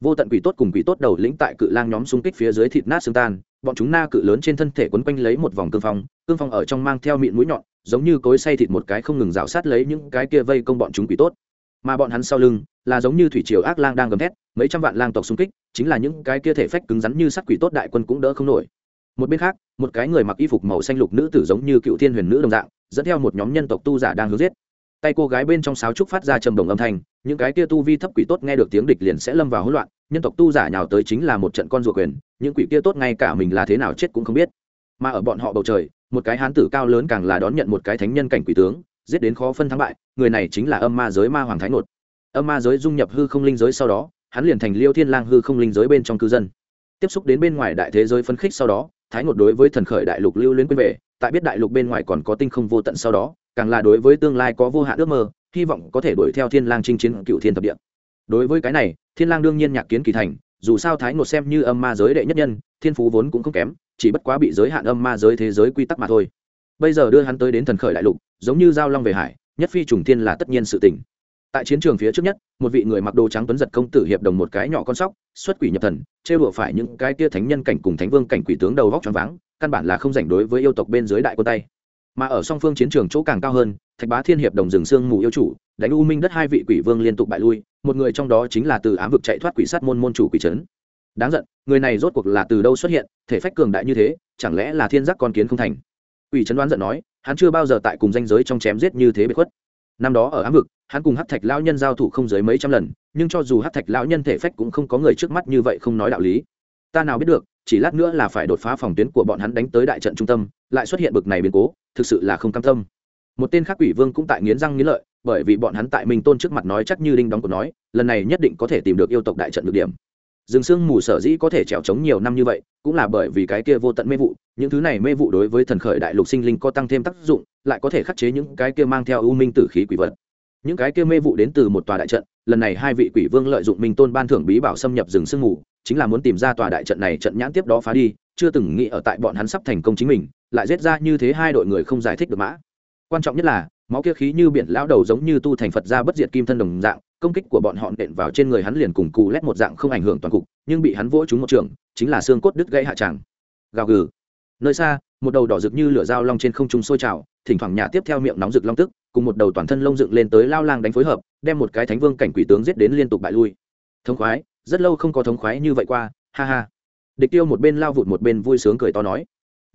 A: vô tận quỷ tốt cùng quỷ tốt đầu lĩnh tại cự lang nhóm xung kích phía dưới thịt nát xương tan, bọn chúng na cự lớn trên thân thể quấn quanh lấy một vòng cương phong cương phong ở trong mang theo mịn mũi nhọn, giống như cối xay thịt một cái không ngừng rào sát lấy những cái kia vây công bọn chúng quỷ tốt. Mà bọn hắn sau lưng là giống như thủy triều ác lang đang gầm thét, mấy trăm vạn lang tộc xung kích, chính là những cái kia thể phách cứng rắn như sắt quỷ tốt đại quân cũng đỡ không nổi một bên khác, một cái người mặc y phục màu xanh lục nữ tử giống như cựu thiên huyền nữ đồng dạng, dẫn theo một nhóm nhân tộc tu giả đang hướng giết. Tay cô gái bên trong sáo trúc phát ra trầm đồng âm thanh, những cái kia tu vi thấp quỷ tốt nghe được tiếng địch liền sẽ lâm vào hỗn loạn, nhân tộc tu giả nhào tới chính là một trận con ruột quyền, những quỷ kia tốt ngay cả mình là thế nào chết cũng không biết. Mà ở bọn họ bầu trời, một cái hán tử cao lớn càng là đón nhận một cái thánh nhân cảnh quỷ tướng, giết đến khó phân thắng bại, người này chính là âm ma giới ma hoàng thái nột. Âm ma giới dung nhập hư không linh giới sau đó, hắn liền thành liêu thiên lang hư không linh giới bên trong cư dân tiếp xúc đến bên ngoài đại thế giới phân khích sau đó, thái ngột đối với thần khởi đại lục lưu luyến quên về, tại biết đại lục bên ngoài còn có tinh không vô tận sau đó, càng là đối với tương lai có vô hạn ước mơ, hy vọng có thể đuổi theo thiên lang chinh chiến cựu thiên thập địa. Đối với cái này, thiên lang đương nhiên nhạc kiến kỳ thành, dù sao thái ngột xem như âm ma giới đệ nhất nhân, thiên phú vốn cũng không kém, chỉ bất quá bị giới hạn âm ma giới thế giới quy tắc mà thôi. Bây giờ đưa hắn tới đến thần khởi đại lục, giống như giao long về hải, nhất phi trùng thiên là tất nhiên sự tình tại chiến trường phía trước nhất, một vị người mặc đồ trắng tuấn giật công tử hiệp đồng một cái nhỏ con sóc, xuất quỷ nhập thần chê bựa phải những cái kia thánh nhân cảnh cùng thánh vương cảnh quỷ tướng đầu vóc choáng váng, căn bản là không rảnh đối với yêu tộc bên dưới đại quân tay. Mà ở song phương chiến trường chỗ càng cao hơn, thạch bá thiên hiệp đồng rừng sương mù yêu chủ, đánh u minh đất hai vị quỷ vương liên tục bại lui, một người trong đó chính là từ ám vực chạy thoát quỷ sát môn môn chủ quỷ trấn. Đáng giận, người này rốt cuộc là từ đâu xuất hiện, thể phách cường đại như thế, chẳng lẽ là thiên giác con kiến không thành? Quỷ trấn đoán giận nói, hắn chưa bao giờ tại cùng danh giới trong chém giết như thế bị khuất. Năm đó ở ám vực hắn cùng hát thạch lão nhân giao thủ không dưới mấy trăm lần, nhưng cho dù hát thạch lão nhân thể phách cũng không có người trước mắt như vậy không nói đạo lý. Ta nào biết được, chỉ lát nữa là phải đột phá phòng tuyến của bọn hắn đánh tới đại trận trung tâm, lại xuất hiện bực này biến cố, thực sự là không cam tâm. Một tên khác quỷ vương cũng tại nghiến răng nghiến lợi, bởi vì bọn hắn tại minh tôn trước mặt nói chắc như đinh đóng của nói, lần này nhất định có thể tìm được yêu tộc đại trận được điểm. Rừng sương mù sở dĩ có thể trèo trống nhiều năm như vậy, cũng là bởi vì cái kia vô tận mê vụ, những thứ này mê vụ đối với thần khởi đại lục sinh linh có tăng thêm tác dụng, lại có thể khắc chế những cái kia mang theo ưu minh tử khí quỷ vật những cái kia mê vụ đến từ một tòa đại trận, lần này hai vị quỷ vương lợi dụng minh tôn ban thưởng bí bảo xâm nhập rừng sương mù, chính là muốn tìm ra tòa đại trận này trận nhãn tiếp đó phá đi, chưa từng nghĩ ở tại bọn hắn sắp thành công chính mình, lại giết ra như thế hai đội người không giải thích được mã. Quan trọng nhất là, máu kia khí như biển lão đầu giống như tu thành phật ra bất diệt kim thân đồng dạng, công kích của bọn họ nện vào trên người hắn liền cùng cù lét một dạng không ảnh hưởng toàn cục, nhưng bị hắn vỗ trúng một trường, chính là xương cốt đứt gãy hạ tràng. Gào gừ. Nơi xa, một đầu đỏ rực như lửa dao long trên không trung sôi trào, thỉnh thoảng nhà tiếp theo miệng nóng rực long tức cùng một đầu toàn thân lông dựng lên tới lao lang đánh phối hợp, đem một cái thánh vương cảnh quỷ tướng giết đến liên tục bại lui. Thống khoái, rất lâu không có thống khoái như vậy qua, ha ha. Địch tiêu một bên lao vụt một bên vui sướng cười to nói,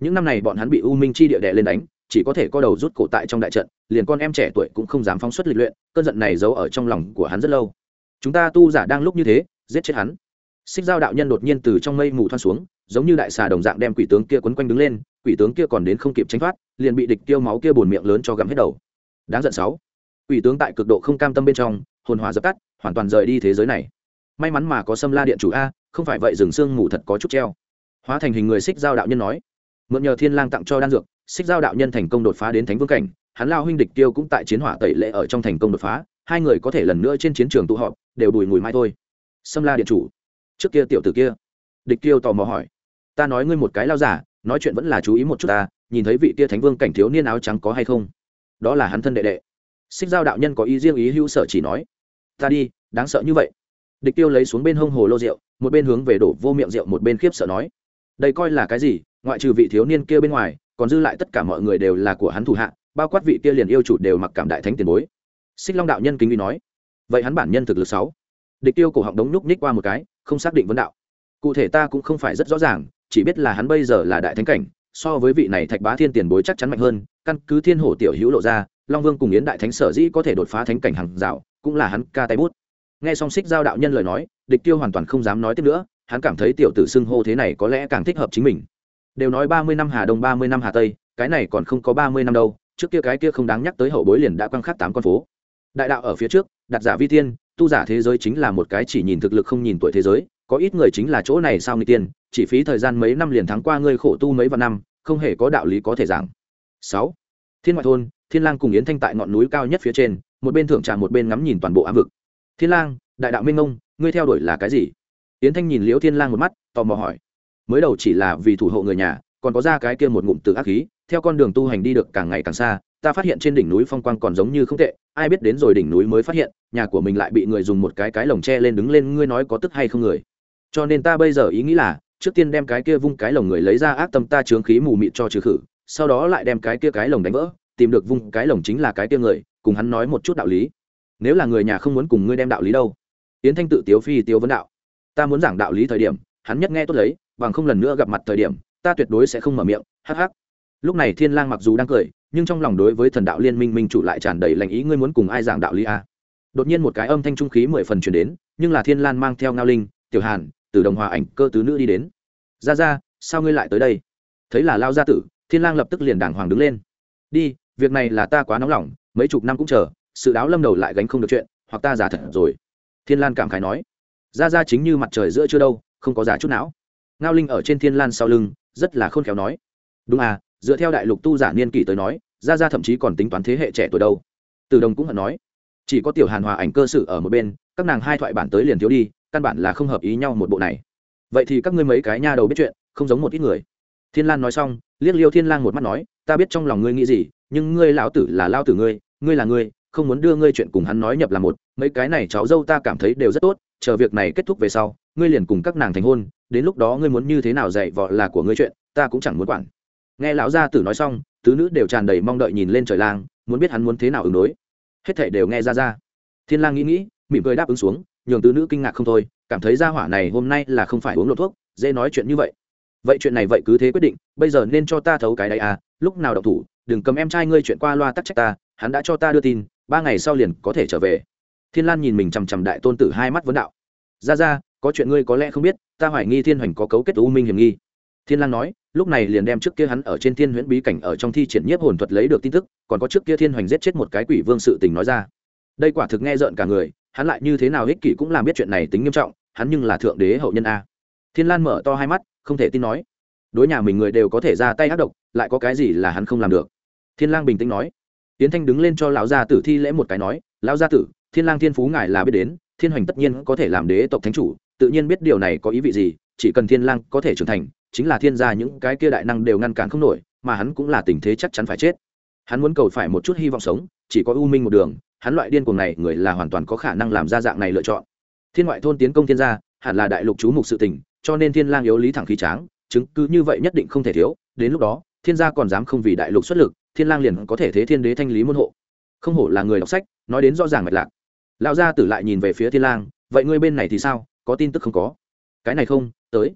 A: những năm này bọn hắn bị u minh chi địa đệ lên đánh, chỉ có thể co đầu rút cổ tại trong đại trận, liền con em trẻ tuổi cũng không dám phóng xuất lịch luyện, cơn giận này giấu ở trong lòng của hắn rất lâu. Chúng ta tu giả đang lúc như thế, giết chết hắn. Xích giao đạo nhân đột nhiên từ trong mây mù thoăn xuống, giống như đại xà đồng dạng đem quỷ tướng kia quấn quanh đứng lên, quỷ tướng kia còn đến không kịp tránh thoát, liền bị địch tiêu máu kia bồn miệng lớn cho gặm hết đầu đáng giận sáu. Ủy tướng tại cực độ không cam tâm bên trong, hồn hòa dập tắt, hoàn toàn rời đi thế giới này. May mắn mà có sâm la điện chủ a, không phải vậy rừng xương mù thật có chút treo. Hóa thành hình người xích giao đạo nhân nói, mượn nhờ thiên lang tặng cho đan dược, xích giao đạo nhân thành công đột phá đến thánh vương cảnh, hắn lao huynh địch tiêu cũng tại chiến hỏa tẩy lệ ở trong thành công đột phá, hai người có thể lần nữa trên chiến trường tụ họp, đều đùi ngùi mai thôi. Sâm la điện chủ, trước kia tiểu tử kia? Địch tiêu tò mò hỏi, ta nói ngươi một cái lao giả, nói chuyện vẫn là chú ý một chút ta, nhìn thấy vị kia thánh vương cảnh thiếu niên áo trắng có hay không? Đó là hắn thân đệ đệ. Xích giao đạo nhân có ý riêng ý hữu sở chỉ nói, ta đi, đáng sợ như vậy. Địch tiêu lấy xuống bên hông hồ lô rượu, một bên hướng về đổ vô miệng rượu, một bên khiếp sợ nói, đây coi là cái gì? Ngoại trừ vị thiếu niên kia bên ngoài, còn dư lại tất cả mọi người đều là của hắn thủ hạ, bao quát vị kia liền yêu chủ đều mặc cảm đại thánh tiền bối. Xích long đạo nhân kính uy nói, vậy hắn bản nhân thực lực sáu? Địch tiêu cổ họng đống nhúc nhích qua một cái, không xác định vấn đạo, cụ thể ta cũng không phải rất rõ ràng, chỉ biết là hắn bây giờ là đại thánh cảnh so với vị này thạch bá thiên tiền bối chắc chắn mạnh hơn, căn cứ thiên hổ tiểu hữu lộ ra, long vương cùng yến đại thánh sở dĩ có thể đột phá thánh cảnh hàng rào, cũng là hắn ca tay bút. Nghe song xích giao đạo nhân lời nói, địch tiêu hoàn toàn không dám nói tiếp nữa, hắn cảm thấy tiểu tử xưng hô thế này có lẽ càng thích hợp chính mình. Đều nói ba mươi năm hà đông, ba mươi năm hà tây, cái này còn không có ba mươi năm đâu, trước kia cái kia không đáng nhắc tới hậu bối liền đã quăng khắc tám con phố. Đại đạo ở phía trước, đặt giả vi tiên, tu giả thế giới chính là một cái chỉ nhìn thực lực không nhìn tuổi thế giới, có ít người chính là chỗ này sao người tiên chỉ phí thời gian mấy năm liền thắng qua ngươi khổ tu mấy vạn năm, không hề có đạo lý có thể giảng. Sáu, thiên ngoại thôn, thiên lang cùng yến thanh tại ngọn núi cao nhất phía trên, một bên thưởng trà một bên ngắm nhìn toàn bộ ám vực. Thiên lang, đại đạo minh ngông ngươi theo đuổi là cái gì? Yến thanh nhìn liễu thiên lang một mắt, tò mò hỏi. Mới đầu chỉ là vì thủ hộ người nhà, còn có ra cái kia một ngụm từ ác khí, theo con đường tu hành đi được càng ngày càng xa, ta phát hiện trên đỉnh núi phong quang còn giống như không tệ, ai biết đến rồi đỉnh núi mới phát hiện, nhà của mình lại bị người dùng một cái cái lồng tre lên đứng lên, ngươi nói có tức hay không người? Cho nên ta bây giờ ý nghĩ là trước tiên đem cái kia vung cái lồng người lấy ra ác tâm ta chướng khí mù mịt cho trừ khử, sau đó lại đem cái kia cái lồng đánh vỡ, tìm được vung cái lồng chính là cái kia người, cùng hắn nói một chút đạo lý. Nếu là người nhà không muốn cùng ngươi đem đạo lý đâu. Yến thanh tự tiếu phi tiếu vấn đạo. Ta muốn giảng đạo lý thời điểm, hắn nhất nghe tốt lấy, bằng không lần nữa gặp mặt thời điểm, ta tuyệt đối sẽ không mở miệng, hắc hắc. Lúc này thiên lang mặc dù đang cười, nhưng trong lòng đối với thần đạo liên minh minh chủ lại tràn đầy lành ý, ngươi muốn cùng ai giảng đạo lý a à? đột nhiên một cái âm thanh trung khí mười phần truyền đến, nhưng là thiên lan mang theo ngao linh, tiểu hàn từ đồng hòa ảnh cơ tứ nữ đi đến. Ra ra sao ngươi lại tới đây? Thấy là lao gia tử, thiên lang lập tức liền đàng hoàng đứng lên. Đi, việc này là ta quá nóng lòng, mấy chục năm cũng chờ, sự đáo lâm đầu lại gánh không được chuyện, hoặc ta giả thật rồi. Thiên lan cảm khái nói. Ra ra chính như mặt trời giữa chưa đâu, không có giả chút não. Ngao linh ở trên thiên lan sau lưng, rất là khôn khéo nói. Đúng à dựa theo đại lục tu giả niên kỷ tới nói ra ra thậm chí còn tính toán thế hệ trẻ tuổi đâu. Từ đồng cũng hận nói. Chỉ có tiểu hàn hòa ảnh cơ sự ở một bên, các nàng hai thoại bản tới liền thiếu đi căn bản là không hợp ý nhau một bộ này. Vậy thì các ngươi mấy cái nha đầu biết chuyện, không giống một ít người. Thiên lan nói xong, liếc liêu thiên lang một mắt nói, ta biết trong lòng ngươi nghĩ gì, nhưng ngươi lão tử là lao tử ngươi ngươi là ngươi, không muốn đưa ngươi chuyện cùng hắn nói nhập là một. Mấy cái này cháu dâu ta cảm thấy đều rất tốt, chờ việc này kết thúc về sau, ngươi liền cùng các nàng thành hôn, đến lúc đó ngươi muốn như thế nào dạy vợ là của ngươi chuyện, ta cũng chẳng muốn quản. Nghe lão gia tử nói xong, tứ nữ đều tràn đầy mong đợi nhìn lên trời lang, muốn biết hắn muốn thế nào ứng đối. Hết thảy đều nghe ra ra. Thiên lang nghĩ nghĩ, mỉm cười đáp ứng xuống nhường tứ nữ kinh ngạc không thôi, cảm thấy gia hỏa này hôm nay là không phải uống lộ thuốc, dễ nói chuyện như vậy. Vậy chuyện này vậy cứ thế quyết định, bây giờ nên cho ta thấu cái đấy à lúc nào đậu thủ, đừng cầm em trai ngươi chuyện qua loa tắc trách ta, hắn đã cho ta đưa tin, ba ngày sau liền có thể trở về. Thiên lan nhìn mình chằm chằm đại tôn tử hai mắt vấn đạo. Ra ra, có chuyện ngươi có lẽ không biết, ta hoài nghi thiên hoành có cấu kết u minh hiểm nghi. Thiên lang nói, lúc này liền đem trước kia hắn ở trên thiên huyễn bí cảnh ở trong thi triển nhiếp hồn thuật lấy được tin tức, còn có trước kia thiên hoành giết chết một cái quỷ vương sự tình nói ra. Đây quả thực nghe rợn cả người hắn lại như thế nào ích kỷ cũng làm biết chuyện này tính nghiêm trọng, hắn nhưng là thượng đế hậu nhân a. Thiên lan mở to hai mắt, không thể tin nói. Đối nhà mình người đều có thể ra tay ác độc, lại có cái gì là hắn không làm được? Thiên lang bình tĩnh nói. Tiến thanh đứng lên cho lão gia tử thi lễ một cái nói, lão gia tử, thiên lang thiên phú ngài là biết đến, thiên hoành tất nhiên có thể làm đế tộc thánh chủ, tự nhiên biết điều này có ý vị gì, chỉ cần thiên lang có thể trưởng thành, chính là thiên gia những cái kia đại năng đều ngăn cản không nổi, mà hắn cũng là tình thế chắc chắn phải chết. Hắn muốn cầu phải một chút hy vọng sống, chỉ có u minh một đường hắn loại điên cuồng này, người là hoàn toàn có khả năng làm ra dạng này lựa chọn. Thiên ngoại thôn tiến công thiên gia, hẳn là đại lục chú mục sự tình, cho nên thiên lang yếu lý thẳng khí tráng, chứng cứ như vậy nhất định không thể thiếu, đến lúc đó, thiên gia còn dám không vì đại lục xuất lực, thiên lang liền có thể thế thiên đế thanh lý môn hộ. Không hổ là người đọc sách, nói đến rõ ràng mạch lạc. Lão gia tử lại nhìn về phía thiên lang, vậy ngươi bên này thì sao, có tin tức không có? Cái này không, tới.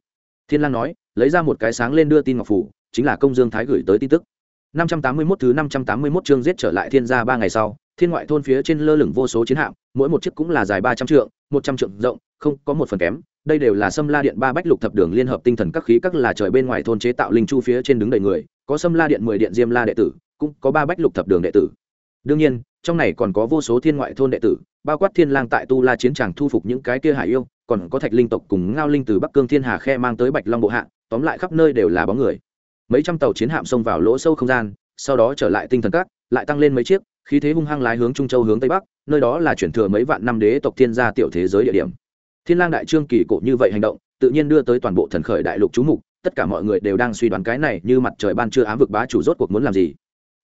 A: Thiên lang nói, lấy ra một cái sáng lên đưa tin ngọc phủ, chính là công dương thái gửi tới tin tức. 581 thứ 581 chương giết trở lại thiên gia ba ngày sau thiên ngoại thôn phía trên lơ lửng vô số chiến hạm, mỗi một chiếc cũng là dài 300 trượng 100 trượng rộng, không có một phần kém. Đây đều là sâm la điện ba bách lục thập đường liên hợp tinh thần các khí các là trời bên ngoài thôn chế tạo linh chu phía trên đứng đầy người, có sâm la điện mười điện diêm la đệ tử, cũng có ba bách lục thập đường đệ tử. Đương nhiên, trong này còn có vô số thiên ngoại thôn đệ tử, bao quát thiên lang tại tu la chiến tràng thu phục những cái kia hải yêu, còn có thạch linh tộc cùng ngao linh từ bắc cương thiên hà khe mang tới bạch long bộ hạ, tóm lại khắp nơi đều là bóng người. Mấy trăm tàu chiến hạm xông vào lỗ sâu không gian, sau đó trở lại tinh thần các, lại tăng lên mấy chiếc khí thế hung hăng lái hướng trung châu hướng tây bắc, nơi đó là chuyển thừa mấy vạn năm đế tộc thiên gia tiểu thế giới địa điểm. Thiên lang đại trương kỳ cổ như vậy hành động, tự nhiên đưa tới toàn bộ thần khởi đại lục chú mục, tất cả mọi người đều đang suy đoán cái này như mặt trời ban trưa ám vực bá chủ rốt cuộc muốn làm gì.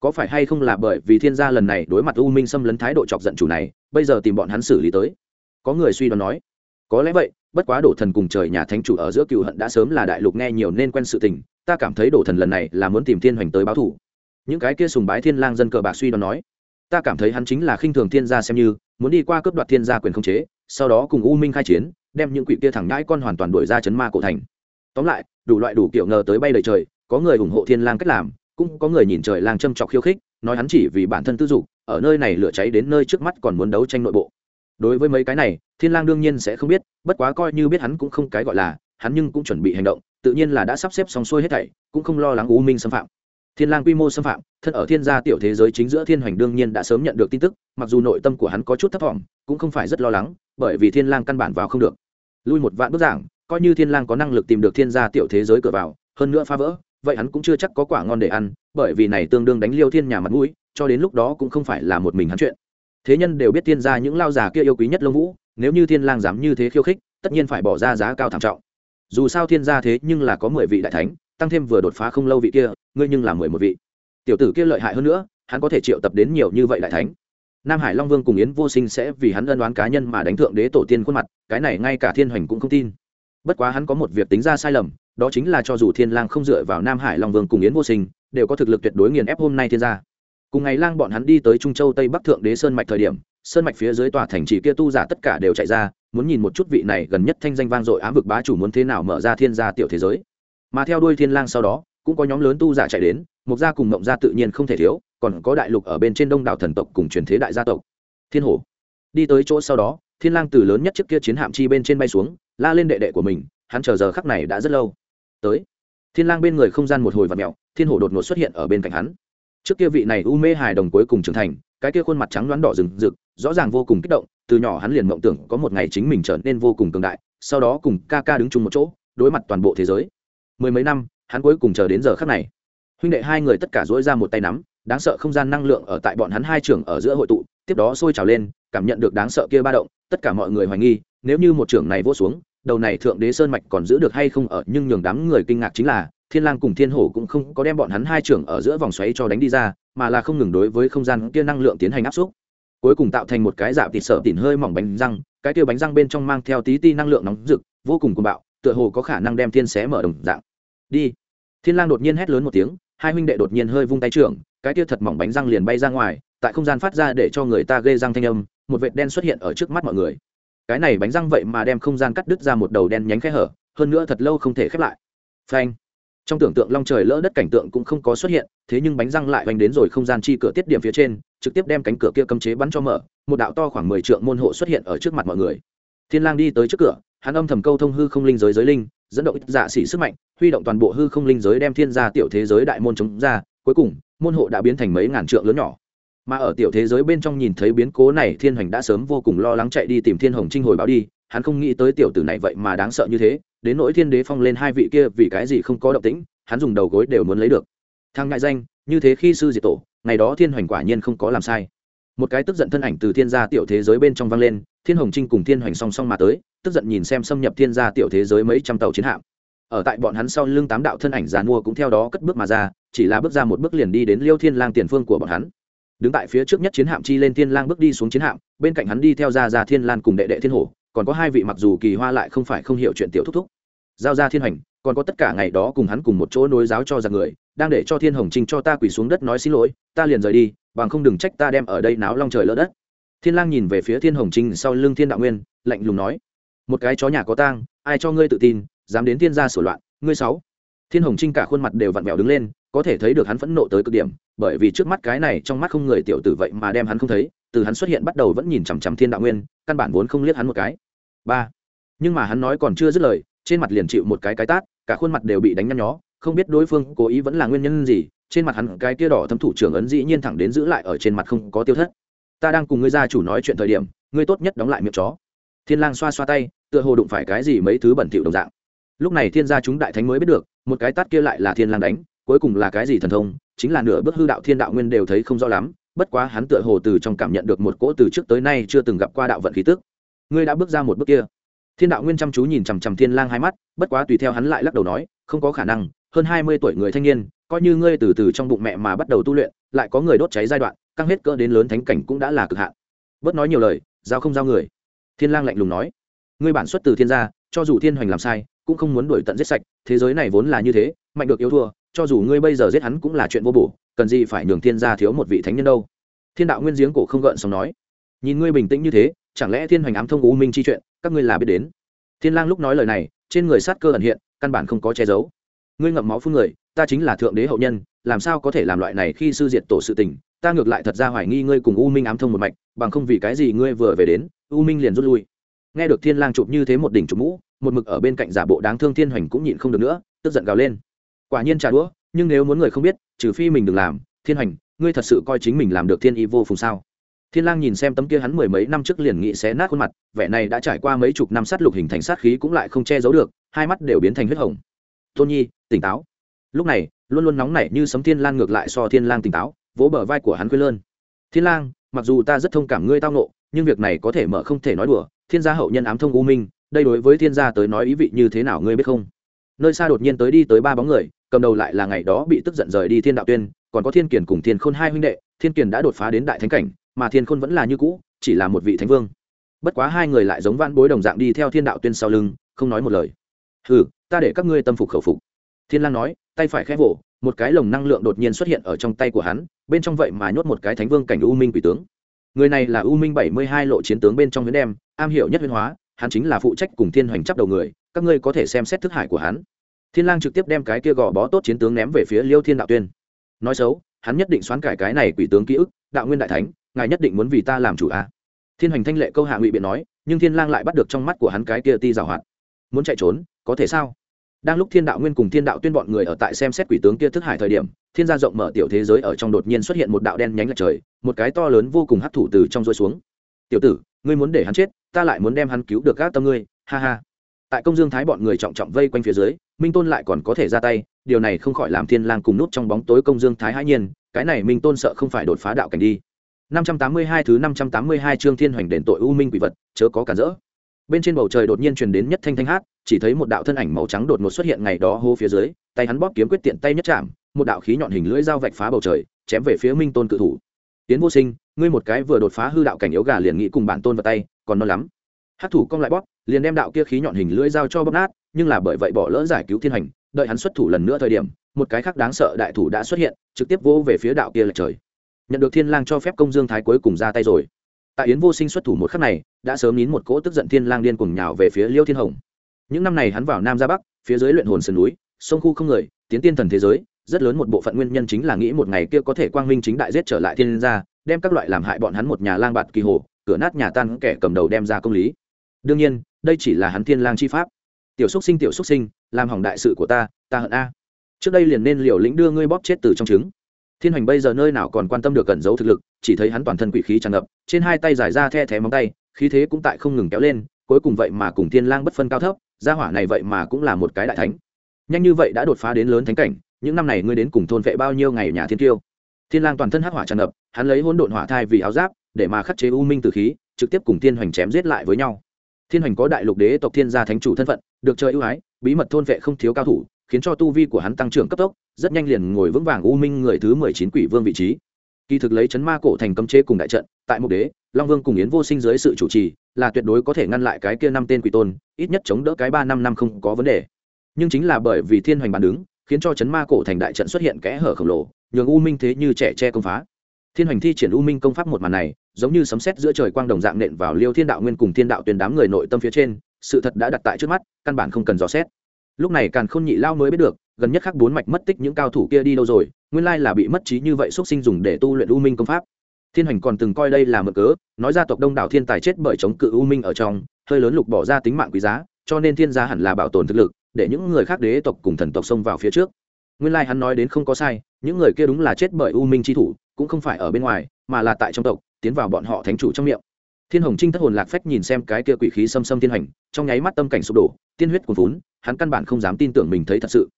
A: Có phải hay không là bởi vì thiên gia lần này đối mặt u minh xâm lấn thái độ chọc giận chủ này, bây giờ tìm bọn hắn xử lý tới? Có người suy đoán nói. Có lẽ vậy, bất quá đổ thần cùng trời nhà thánh chủ ở giữa cựu hận đã sớm là đại lục nghe nhiều nên quen sự tình, ta cảm thấy đổ thần lần này là muốn tìm thiên hoành tới báo thủ. Những cái kia sùng bái thiên lang dân cờ bạc suy đoán nói ta cảm thấy hắn chính là khinh thường thiên gia xem như, muốn đi qua cướp đoạt thiên gia quyền khống chế, sau đó cùng u minh khai chiến, đem những quỷ kia thẳng nhãi con hoàn toàn đuổi ra chấn ma cổ thành. Tóm lại, đủ loại đủ kiểu ngờ tới bay đầy trời, có người ủng hộ thiên lang cách làm, cũng có người nhìn trời lang châm chọc khiêu khích, nói hắn chỉ vì bản thân tư dục, ở nơi này lửa cháy đến nơi trước mắt còn muốn đấu tranh nội bộ. Đối với mấy cái này, thiên lang đương nhiên sẽ không biết, bất quá coi như biết hắn cũng không cái gọi là, hắn nhưng cũng chuẩn bị hành động, tự nhiên là đã sắp xếp xong xuôi hết thảy, cũng không lo lắng u minh xâm phạm thiên lang quy mô xâm phạm, thân ở thiên gia tiểu thế giới chính giữa thiên hoành đương nhiên đã sớm nhận được tin tức, mặc dù nội tâm của hắn có chút thấp thỏm, cũng không phải rất lo lắng, bởi vì thiên lang căn bản vào không được. Lui một vạn bước giảng, coi như thiên lang có năng lực tìm được thiên gia tiểu thế giới cửa vào, hơn nữa phá vỡ, vậy hắn cũng chưa chắc có quả ngon để ăn, bởi vì này tương đương đánh liêu thiên nhà mặt mũi, cho đến lúc đó cũng không phải là một mình hắn chuyện. Thế nhân đều biết thiên gia những lao già kia yêu quý nhất lông vũ, nếu như thiên lang dám như thế khiêu khích, tất nhiên phải bỏ ra giá cao thảm trọng. Dù sao thiên gia thế nhưng là có mười vị đại thánh tăng thêm vừa đột phá không lâu vị kia, ngươi nhưng là mười một vị. Tiểu tử kia lợi hại hơn nữa, hắn có thể triệu tập đến nhiều như vậy đại thánh. Nam hải long vương cùng yến vô sinh sẽ vì hắn ân đoán cá nhân mà đánh thượng đế tổ tiên khuôn mặt, cái này ngay cả thiên hoành cũng không tin. Bất quá hắn có một việc tính ra sai lầm, đó chính là cho dù thiên lang không dựa vào nam hải long vương cùng yến vô sinh, đều có thực lực tuyệt đối nghiền ép hôm nay thiên gia. Cùng ngày lang bọn hắn đi tới trung châu tây bắc thượng đế sơn mạch thời điểm, sơn mạch phía dưới tòa thành trì kia tu giả tất cả đều chạy ra, muốn nhìn một chút vị này gần nhất thanh danh vang dội ám vực bá chủ muốn thế nào mở ra thiên gia tiểu thế giới mà theo đuôi thiên lang sau đó, cũng có nhóm lớn tu giả chạy đến, mục gia cùng mộng gia tự nhiên không thể thiếu, còn có đại lục ở bên trên đông đảo thần tộc cùng truyền thế đại gia tộc. Thiên hổ. Đi tới chỗ sau đó, thiên lang từ lớn nhất trước kia chiến hạm chi bên trên bay xuống, la lên đệ đệ của mình, hắn chờ giờ khắc này đã rất lâu. Tới. Thiên lang bên người không gian một hồi vặn mèo, thiên hổ đột ngột xuất hiện ở bên cạnh hắn. Trước kia vị này u mê hài đồng cuối cùng trưởng thành, cái kia khuôn mặt trắng đoán đỏ rừng rực, rõ ràng vô cùng kích động, từ nhỏ hắn liền mộng tưởng có một ngày chính mình trở nên vô cùng cường đại, sau đó cùng ca ca đứng chung một chỗ, đối mặt toàn bộ thế giới mười mấy năm hắn cuối cùng chờ đến giờ khắc này. Huynh đệ hai người tất cả dỗi ra một tay nắm đáng sợ không gian năng lượng ở tại bọn hắn hai trường ở giữa hội tụ tiếp đó sôi trào lên cảm nhận được đáng sợ kia ba động tất cả mọi người hoài nghi nếu như một trưởng này vỗ xuống đầu này thượng đế sơn mạch còn giữ được hay không ở nhưng nhường đám người kinh ngạc chính là thiên lang cùng thiên hổ cũng không có đem bọn hắn hai trưởng ở giữa vòng xoáy cho đánh đi ra mà là không ngừng đối với không gian kia năng lượng tiến hành áp suất, cuối cùng tạo thành một cái dạng thịt sợ tỉn hơi mỏng bánh răng cái kia bánh răng bên trong mang theo tí ti năng lượng nóng rực vô cùng cuồng bạo tựa hồ có khả năng đem thiên xé mở đồng dạng đi. Thiên lang đột nhiên hét lớn một tiếng, hai huynh đệ đột nhiên hơi vung tay trưởng, cái kia thật mỏng bánh răng liền bay ra ngoài, tại không gian phát ra để cho người ta ghê răng thanh âm, một vệt đen xuất hiện ở trước mắt mọi người. Cái này bánh răng vậy mà đem không gian cắt đứt ra một đầu đen nhánh khe hở, hơn nữa thật lâu không thể khép lại. Phanh. Trong tưởng tượng long trời lỡ đất cảnh tượng cũng không có xuất hiện, thế nhưng bánh răng lại vành đến rồi không gian chi cửa tiết điểm phía trên, trực tiếp đem cánh cửa kia cấm chế bắn cho mở, một đạo to khoảng mười trượng môn hộ xuất hiện ở trước mặt mọi người. Thiên lang đi tới trước cửa, hắn âm thầm câu thông hư không linh giới giới linh dẫn động dạ xỉ sức mạnh, huy động toàn bộ hư không linh giới đem thiên gia tiểu thế giới đại môn chống ra, cuối cùng, môn hộ đã biến thành mấy ngàn trượng lớn nhỏ. Mà ở tiểu thế giới bên trong nhìn thấy biến cố này, thiên hoành đã sớm vô cùng lo lắng chạy đi tìm thiên hồng trinh hồi báo đi, hắn không nghĩ tới tiểu tử này vậy mà đáng sợ như thế, đến nỗi thiên đế phong lên hai vị kia vì cái gì không có động tĩnh, hắn dùng đầu gối đều muốn lấy được. Thang ngại danh, như thế khi sư diệt tổ, ngày đó thiên hoành quả nhiên không có làm sai. Một cái tức giận thân ảnh từ thiên gia tiểu thế giới bên trong vang lên thiên hồng trinh cùng thiên hoành song song mà tới, tức giận nhìn xem xâm nhập thiên gia tiểu thế giới mấy trăm tàu chiến hạm. Ở tại bọn hắn sau lưng tám đạo thân ảnh giàn mua cũng theo đó cất bước mà ra, chỉ là bước ra một bước liền đi đến liêu thiên lang tiền phương của bọn hắn. Đứng tại phía trước nhất chiến hạm chi lên thiên lang bước đi xuống chiến hạm, bên cạnh hắn đi theo ra ra thiên lan cùng đệ đệ thiên hổ, còn có hai vị mặc dù kỳ hoa lại không phải không hiểu chuyện tiểu thúc thúc. Giao ra thiên hành còn có tất cả ngày đó cùng hắn cùng một chỗ nối giáo cho rằng người, đang để cho thiên hồng trinh cho ta quỳ xuống đất nói xin lỗi, ta liền rời đi, bằng không đừng trách ta đem ở đây náo long trời lỡ đất thiên lang nhìn về phía thiên hồng trinh sau lưng thiên đạo nguyên, lạnh lùng nói, một cái chó nhà có tang, ai cho ngươi tự tin, dám đến thiên gia sửa loạn, ngươi sáu. Thiên hồng trinh cả khuôn mặt đều vặn vẹo đứng lên, có thể thấy được hắn phẫn nộ tới cực điểm, bởi vì trước mắt cái này trong mắt không người tiểu tử vậy mà đem hắn không thấy, từ hắn xuất hiện bắt đầu vẫn nhìn chằm chằm thiên đạo nguyên, căn bản vốn không liếc hắn một cái. Ba. Nhưng mà hắn nói còn chưa dứt lời, trên mặt liền chịu một cái cái tát, cả khuôn mặt đều bị đánh nhăn nhó, không biết đối phương cố ý vẫn là nguyên nhân gì, trên mặt hắn cái kia đỏ thấm thủ trưởng ấn dĩ nhiên thẳng đến giữ lại ở trên mặt không có tiêu thất ta đang cùng ngươi gia chủ nói chuyện thời điểm, ngươi tốt nhất đóng lại miệng chó. Thiên lang xoa xoa tay, tựa hồ đụng phải cái gì mấy thứ bẩn thỉu đồng dạng. Lúc này thiên gia chúng đại thánh mới biết được, một cái tát kia lại là thiên lang đánh, cuối cùng là cái gì thần thông, chính là nửa bước hư đạo thiên đạo nguyên đều thấy không rõ lắm, bất quá hắn tựa hồ từ trong cảm nhận được một cỗ từ trước tới nay chưa từng gặp qua đạo vận khí tức. Ngươi đã bước ra một bước kia. Thiên đạo nguyên chăm chú nhìn chằm chằm thiên lang hai mắt, bất quá tùy theo hắn lại lắc đầu nói, không có khả năng, hơn hai mươi tuổi người thanh niên, coi như ngươi từ từ trong bụng mẹ mà bắt đầu tu luyện, lại có người đốt cháy giai đoạn căng hết cỡ đến lớn thánh cảnh cũng đã là cực hạn. Bớt nói nhiều lời, giao không giao người. Thiên lang lạnh lùng nói, ngươi bản xuất từ thiên gia, cho dù thiên hoành làm sai, cũng không muốn đuổi tận giết sạch, thế giới này vốn là như thế, mạnh được yếu thua, cho dù ngươi bây giờ giết hắn cũng là chuyện vô bổ, cần gì phải nhường thiên gia thiếu một vị thánh nhân đâu. Thiên đạo nguyên giếng cổ không gợn sóng nói, nhìn ngươi bình tĩnh như thế, chẳng lẽ thiên hoành ám thông u minh chi chuyện, các ngươi là biết đến? Thiên lang lúc nói lời này, trên người sát cơ ẩn hiện, căn bản không có che giấu. Ngươi ngậm máu phun người, ta chính là thượng đế hậu nhân, làm sao có thể làm loại này khi sư diệt tổ sự tình ta ngược lại thật ra hoài nghi ngươi cùng u minh ám thông một mạch, bằng không vì cái gì ngươi vừa về đến, u minh liền rút lui. Nghe được thiên lang chụp như thế một đỉnh chụp mũ, một mực ở bên cạnh giả bộ đáng thương thiên hoành cũng nhịn không được nữa, tức giận gào lên. Quả nhiên trà đũa, nhưng nếu muốn người không biết, trừ phi mình đừng làm, thiên hoành, ngươi thật sự coi chính mình làm được thiên y vô phùng sao? Thiên lang nhìn xem tấm kia hắn mười mấy năm trước liền nghĩ xé nát khuôn mặt, vẻ này đã trải qua mấy chục năm sát lục hình thành sát khí cũng lại không che giấu được, hai mắt đều biến thành huyết hồng. Tôn nhi, tỉnh táo. Lúc này, luôn luôn nóng nảy như sấm thiên lang ngược lại so thiên lang tỉnh táo vỗ bờ vai của hắn quy lơn. Thiên lang, mặc dù ta rất thông cảm ngươi tao nộ nhưng việc này có thể mở không thể nói đùa. Thiên gia hậu nhân ám thông u minh, đây đối với thiên gia tới nói ý vị như thế nào ngươi biết không? Nơi xa đột nhiên tới đi tới ba bóng người, cầm đầu lại là ngày đó bị tức giận rời đi thiên đạo tuyên, còn có thiên kiền cùng thiên khôn hai huynh đệ. Thiên kiền đã đột phá đến đại thánh cảnh, mà thiên khôn vẫn là như cũ, chỉ là một vị thánh vương. Bất quá hai người lại giống vãn bối đồng dạng đi theo thiên đạo tuyên sau lưng, không nói một lời. Hừ, ta để các ngươi tâm phục khẩu phục. Thiên lang nói tay phải khẽ vỗ, một cái lồng năng lượng đột nhiên xuất hiện ở trong tay của hắn, bên trong vậy mà nhốt một cái thánh vương cảnh u minh quỷ tướng. Người này là u minh bảy mươi hai lộ chiến tướng bên trong huyễn đem, am hiểu nhất huyễn hóa, hắn chính là phụ trách cùng thiên hoành chấp đầu người, các ngươi có thể xem xét thức hải của hắn. Thiên lang trực tiếp đem cái kia gò bó tốt chiến tướng ném về phía liêu thiên đạo tuyên. Nói xấu, hắn nhất định xoán cải cái này quỷ tướng ký ức, đạo nguyên đại thánh, ngài nhất định muốn vì ta làm chủ a. À? thiên hoành thanh lệ câu hạ ngụy biện nói, nhưng thiên lang lại bắt được trong mắt của hắn cái kia ti rào hoạt. Muốn chạy trốn, có thể sao? Đang lúc thiên đạo nguyên cùng thiên đạo tuyên bọn người ở tại xem xét quỷ tướng kia thức hải thời điểm, thiên gia rộng mở tiểu thế giới ở trong đột nhiên xuất hiện một đạo đen nhánh lệch trời, một cái to lớn vô cùng hấp thụ từ trong rơi xuống. Tiểu tử, ngươi muốn để hắn chết, ta lại muốn đem hắn cứu được các tâm ngươi, ha ha. Tại công dương thái bọn người trọng trọng vây quanh phía dưới, minh tôn lại còn có thể ra tay, điều này không khỏi làm thiên lang cùng nút trong bóng tối công dương thái hãi nhiên, cái này minh tôn sợ không phải đột phá đạo cảnh đi. 582 thứ 582 chương thiên hoành đền tội u minh quỷ vật, chớ có cản rỡ. Bên trên bầu trời đột nhiên truyền đến nhất thanh thanh hát chỉ thấy một đạo thân ảnh màu trắng đột ngột xuất hiện ngày đó hô phía dưới, tay hắn bóp kiếm quyết tiện tay nhất chạm, một đạo khí nhọn hình lưỡi dao vạch phá bầu trời, chém về phía minh tôn cự thủ. Tiến vô sinh, ngươi một cái vừa đột phá hư đạo cảnh yếu gà liền nghĩ cùng bản tôn vào tay, còn non lắm. Hát thủ cong lại bóp, liền đem đạo kia khí nhọn hình lưỡi dao cho bóp nát, nhưng là bởi vậy bỏ lỡ giải cứu thiên hành, đợi hắn xuất thủ lần nữa thời điểm, một cái khác đáng sợ đại thủ đã xuất hiện, trực tiếp vô về phía đạo kia lệch trời. Nhận được thiên lang cho phép công dương thái cuối cùng ra tay rồi. Tại yến vô sinh xuất thủ một khắc này, đã sớm nín một cỗ tức giận thiên lang điên cùng nhào về phía liêu thiên hồng những năm này hắn vào nam ra bắc, phía dưới luyện hồn sườn núi, sông khu không người, tiến tiên thần thế giới, rất lớn một bộ phận nguyên nhân chính là nghĩ một ngày kia có thể quang minh chính đại giết trở lại thiên gia, đem các loại làm hại bọn hắn một nhà lang bạt kỳ hồ, cửa nát nhà tan kẻ cầm đầu đem ra công lý. Đương nhiên, đây chỉ là hắn thiên lang chi pháp. Tiểu xúc sinh, tiểu xúc sinh, làm hỏng đại sự của ta ta hận a. Trước đây liền nên liều lĩnh đưa ngươi bóp chết từ trong trứng. Thiên hoành bây giờ nơi nào còn quan tâm được cẩn giấu thực lực, chỉ thấy hắn toàn thân quỷ khí tràn ngập, trên hai tay dài ra the thé móng tay, khí thế cũng tại không ngừng kéo lên, cuối cùng vậy mà cùng thiên lang bất phân cao thấp gia hỏa này vậy mà cũng là một cái đại thánh. Nhanh như vậy đã đột phá đến lớn thánh cảnh, những năm này ngươi đến cùng thôn vệ bao nhiêu ngày nhà thiên tiêu? Thiên lang toàn thân hắc hỏa tràn ngập, hắn lấy hỗn độn hỏa thai vì áo giáp, để mà khắc chế u minh tử khí, trực tiếp cùng thiên hoành chém giết lại với nhau. Thiên hoành có đại lục đế tộc thiên gia thánh chủ thân phận, được trời ưu ái, bí mật thôn vệ không thiếu cao thủ, khiến cho tu vi của hắn tăng trưởng cấp tốc, rất nhanh liền ngồi vững vàng u minh người thứ mười chín quỷ vương vị trí. Kỳ thực lấy chấn ma cổ thành cấm chế cùng đại trận, tại mục đế, long vương cùng yến vô sinh dưới sự chủ trì là tuyệt đối có thể ngăn lại cái kia năm tên quỷ tôn, ít nhất chống đỡ cái ba năm năm không có vấn đề. Nhưng chính là bởi vì thiên hoành bàn đứng, khiến cho chấn ma cổ thành đại trận xuất hiện kẽ hở khổng lồ, nhường u minh thế như trẻ che công phá. Thiên hoành thi triển u minh công pháp một màn này, giống như sấm sét giữa trời quang đồng dạng nện vào liêu thiên đạo nguyên cùng thiên đạo tuyển đám người nội tâm phía trên, sự thật đã đặt tại trước mắt, căn bản không cần dò xét. Lúc này càng khôn nhị lao mới biết được, gần nhất khắc bốn mạch mất tích những cao thủ kia đi đâu rồi, nguyên lai là bị mất trí như vậy x sinh dùng để tu luyện u minh công pháp thiên hành còn từng coi đây là mực cớ, nói ra tộc đông đảo thiên tài chết bởi chống cự u minh ở trong, hơi lớn lục bỏ ra tính mạng quý giá, cho nên thiên gia hẳn là bảo tồn thực lực, để những người khác đế tộc cùng thần tộc xông vào phía trước. Nguyên lai hắn nói đến không có sai, những người kia đúng là chết bởi u minh tri thủ, cũng không phải ở bên ngoài, mà là tại trong tộc, tiến vào bọn họ thánh chủ trong miệng. Thiên hồng trinh thất hồn lạc phách nhìn xem cái kia quỷ khí xâm xâm thiên hành trong nháy mắt tâm cảnh sụp đổ, tiên huyết cuồn vốn hắn căn bản không dám tin tưởng mình thấy thật sự.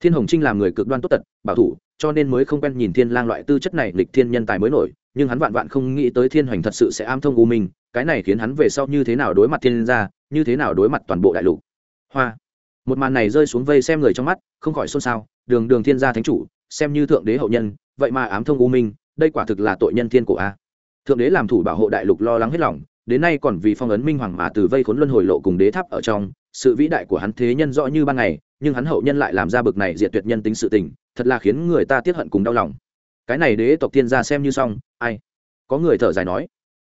A: Thiên hồng trinh làm người cực đoan tốt tật, bảo thủ, cho nên mới không quen nhìn thiên lang loại tư chất này lịch thiên nhân tài mới nổi nhưng hắn vạn vạn không nghĩ tới thiên hoành thật sự sẽ am thông u minh, cái này khiến hắn về sau như thế nào đối mặt thiên gia, như thế nào đối mặt toàn bộ đại lục. Hoa. Một màn này rơi xuống vây xem người trong mắt, không khỏi xôn xao, đường đường thiên gia thánh chủ, xem như thượng đế hậu nhân, vậy mà ám thông u minh, đây quả thực là tội nhân thiên cổ a. Thượng đế làm thủ bảo hộ đại lục lo lắng hết lòng, đến nay còn vì phong ấn minh hoàng mà từ vây khốn luân hồi lộ cùng đế tháp ở trong, sự vĩ đại của hắn thế nhân rõ như ban ngày, nhưng hắn hậu nhân lại làm ra bực này diệt tuyệt nhân tính sự tình, thật là khiến người ta tiếc hận cùng đau lòng cái này đế tộc tiên gia xem như xong, ai? Có người thở dài nói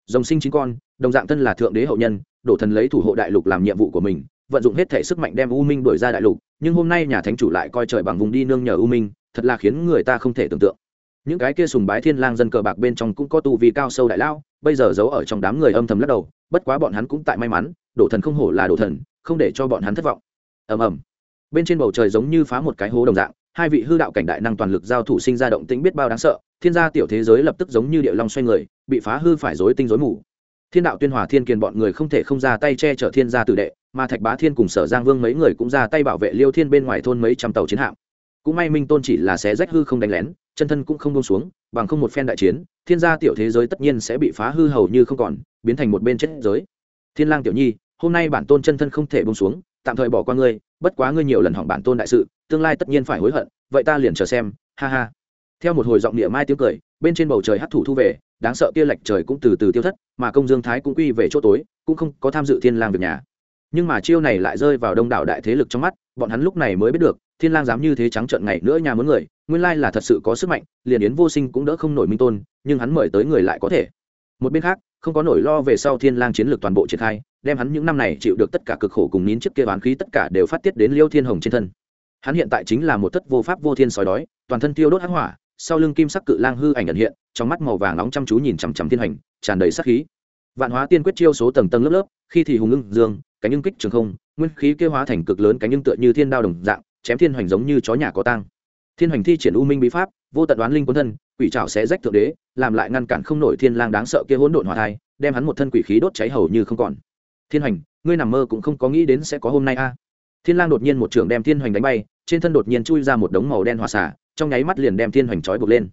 A: dòng sinh chín con, đồng dạng thân là thượng đế hậu nhân, đổ thần lấy thủ hộ đại lục làm nhiệm vụ của mình, vận dụng hết thể sức mạnh đem u minh đuổi ra đại lục, nhưng hôm nay nhà thánh chủ lại coi trời bằng vùng đi nương nhờ u minh, thật là khiến người ta không thể tưởng tượng. Những cái kia sùng bái thiên lang dân cờ bạc bên trong cũng có tu vi cao sâu đại lao bây giờ giấu ở trong đám người âm thầm lắc đầu, bất quá bọn hắn cũng tại may mắn, đổ thần không hổ là đổ thần, không để cho bọn hắn thất vọng. Ầm ầm. Bên trên bầu trời giống như phá một cái hố đồng dạng hai vị hư đạo cảnh đại năng toàn lực giao thủ sinh ra động tĩnh biết bao đáng sợ, thiên gia tiểu thế giới lập tức giống như địa long xoay người, bị phá hư phải rối tinh rối mù. Thiên đạo tuyên hòa thiên kiền bọn người không thể không ra tay che chở thiên gia tử đệ, mà thạch bá thiên cùng sở giang vương mấy người cũng ra tay bảo vệ liêu thiên bên ngoài thôn mấy trăm tàu chiến hạm. Cũng may minh tôn chỉ là xé rách hư không đánh lén, chân thân cũng không buông xuống, bằng không một phen đại chiến, thiên gia tiểu thế giới tất nhiên sẽ bị phá hư hầu như không còn, biến thành một bên chết giới. Thiên lang tiểu nhi, hôm nay bản tôn chân thân không thể buông xuống, tạm thời bỏ qua ngươi, bất quá ngươi nhiều lần hỏng bản tôn đại sự tương lai tất nhiên phải hối hận, vậy ta liền chờ xem, ha ha. Theo một hồi giọng địa mai tiếng cười, bên trên bầu trời hắc thủ thu về, đáng sợ kia lệch trời cũng từ từ tiêu thất, mà công dương thái cũng quy về chỗ tối, cũng không có tham dự thiên lang việc nhà. Nhưng mà chiêu này lại rơi vào đông đảo đại thế lực trong mắt, bọn hắn lúc này mới biết được, thiên lang dám như thế trắng trợn ngày nữa nhà muốn người, nguyên lai là thật sự có sức mạnh, liền yến vô sinh cũng đỡ không nổi minh tôn, nhưng hắn mời tới người lại có thể. Một bên khác, không có nổi lo về sau thiên lang chiến lược toàn bộ triển khai, đem hắn những năm này chịu được tất cả cực khổ cùng nín trước kia bán khí tất cả đều phát tiết đến liêu thiên hồng trên thân hắn hiện tại chính là một thất vô pháp vô thiên sói đói, toàn thân tiêu đốt hắc hỏa, sau lưng kim sắc cự lang hư ảnh ẩn hiện, trong mắt màu vàng nóng chăm chú nhìn chằm chằm thiên hành, tràn đầy sắc khí. Vạn hóa tiên quyết chiêu số tầng tầng lớp lớp, khi thì hùng ngưng dương, cánh nhưng kích trường không, nguyên khí kêu hóa thành cực lớn cánh nhưng tựa như thiên đao đồng dạng, chém thiên hoành giống như chó nhà có tang. Thiên hoành thi triển u minh bí pháp, vô tận đoán linh quân thân, quỷ trảo sẽ rách thượng đế, làm lại ngăn cản không nổi thiên lang đáng sợ kia hỗn độn hỏa thai, đem hắn một thân quỷ khí đốt cháy hầu như không còn. Thiên hoành ngươi nằm mơ cũng không có nghĩ đến sẽ có hôm nay a. Thiên lang đột nhiên một trường đem thiên hoành đánh bay trên thân đột nhiên chui ra một đống màu đen hỏa xả trong nháy mắt liền đem thiên hoành trói buộc lên.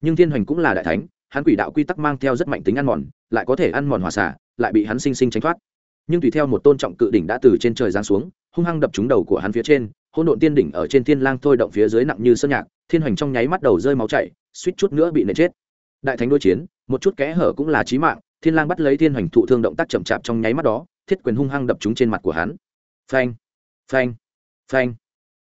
A: Nhưng thiên hoành cũng là đại thánh, hắn quỷ đạo quy tắc mang theo rất mạnh tính ăn mòn, lại có thể ăn mòn hỏa xả lại bị hắn sinh sinh tránh thoát. Nhưng tùy theo một tôn trọng cự đỉnh đã từ trên trời giáng xuống, hung hăng đập trúng đầu của hắn phía trên hôn độn tiên đỉnh ở trên thiên lang thôi động phía dưới nặng như sơn nhạc, thiên hoành trong nháy mắt đầu rơi máu chảy, suýt chút nữa bị nện chết. Đại thánh đối chiến, một chút kẽ hở cũng là chí mạng, thiên lang bắt lấy thiên hoành thụ thương động tác chậm chạp trong nháy mắt đó, thiết quyền hung hăng đập trúng trên mặt của hắn. Phanh phanh phanh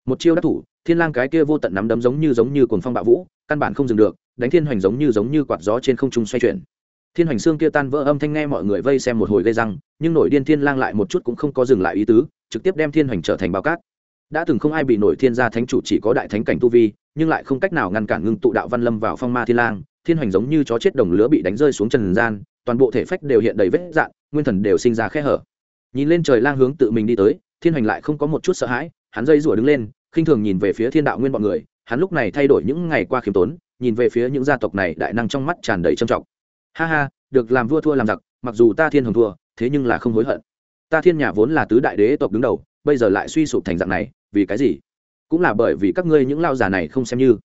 A: một chiêu đắc thủ, thiên lang cái kia vô tận nắm đấm giống như giống như cuồng phong bạo vũ, căn bản không dừng được, đánh thiên hoành giống như giống như quạt gió trên không trung xoay chuyển. Thiên hoành xương kia tan vỡ âm thanh nghe mọi người vây xem một hồi gây răng, nhưng nổi điên thiên lang lại một chút cũng không có dừng lại ý tứ, trực tiếp đem thiên hoành trở thành bao cát. Đã từng không ai bị nổi thiên gia thánh chủ chỉ có đại thánh cảnh tu vi, nhưng lại không cách nào ngăn cản ngưng tụ đạo văn lâm vào phong ma thiên lang, thiên hoành giống như chó chết đồng lứa bị đánh rơi xuống trần gian, toàn bộ thể phách đều hiện đầy vết dạn nguyên thần đều sinh ra khe hở. Nhìn lên trời lang hướng tự mình đi tới, thiên hoành lại không có một chút sợ hãi hắn dây rủa đứng lên, khinh thường nhìn về phía thiên đạo nguyên bọn người, hắn lúc này thay đổi những ngày qua khiêm tốn, nhìn về phía những gia tộc này đại năng trong mắt tràn đầy trầm trọng. Ha ha, được làm vua thua làm giặc, mặc dù ta thiên hồng thua, thế nhưng là không hối hận. Ta thiên nhà vốn là tứ đại đế tộc đứng đầu, bây giờ lại suy sụp thành dạng này, vì cái gì? Cũng là bởi vì các ngươi những lao già này không xem như.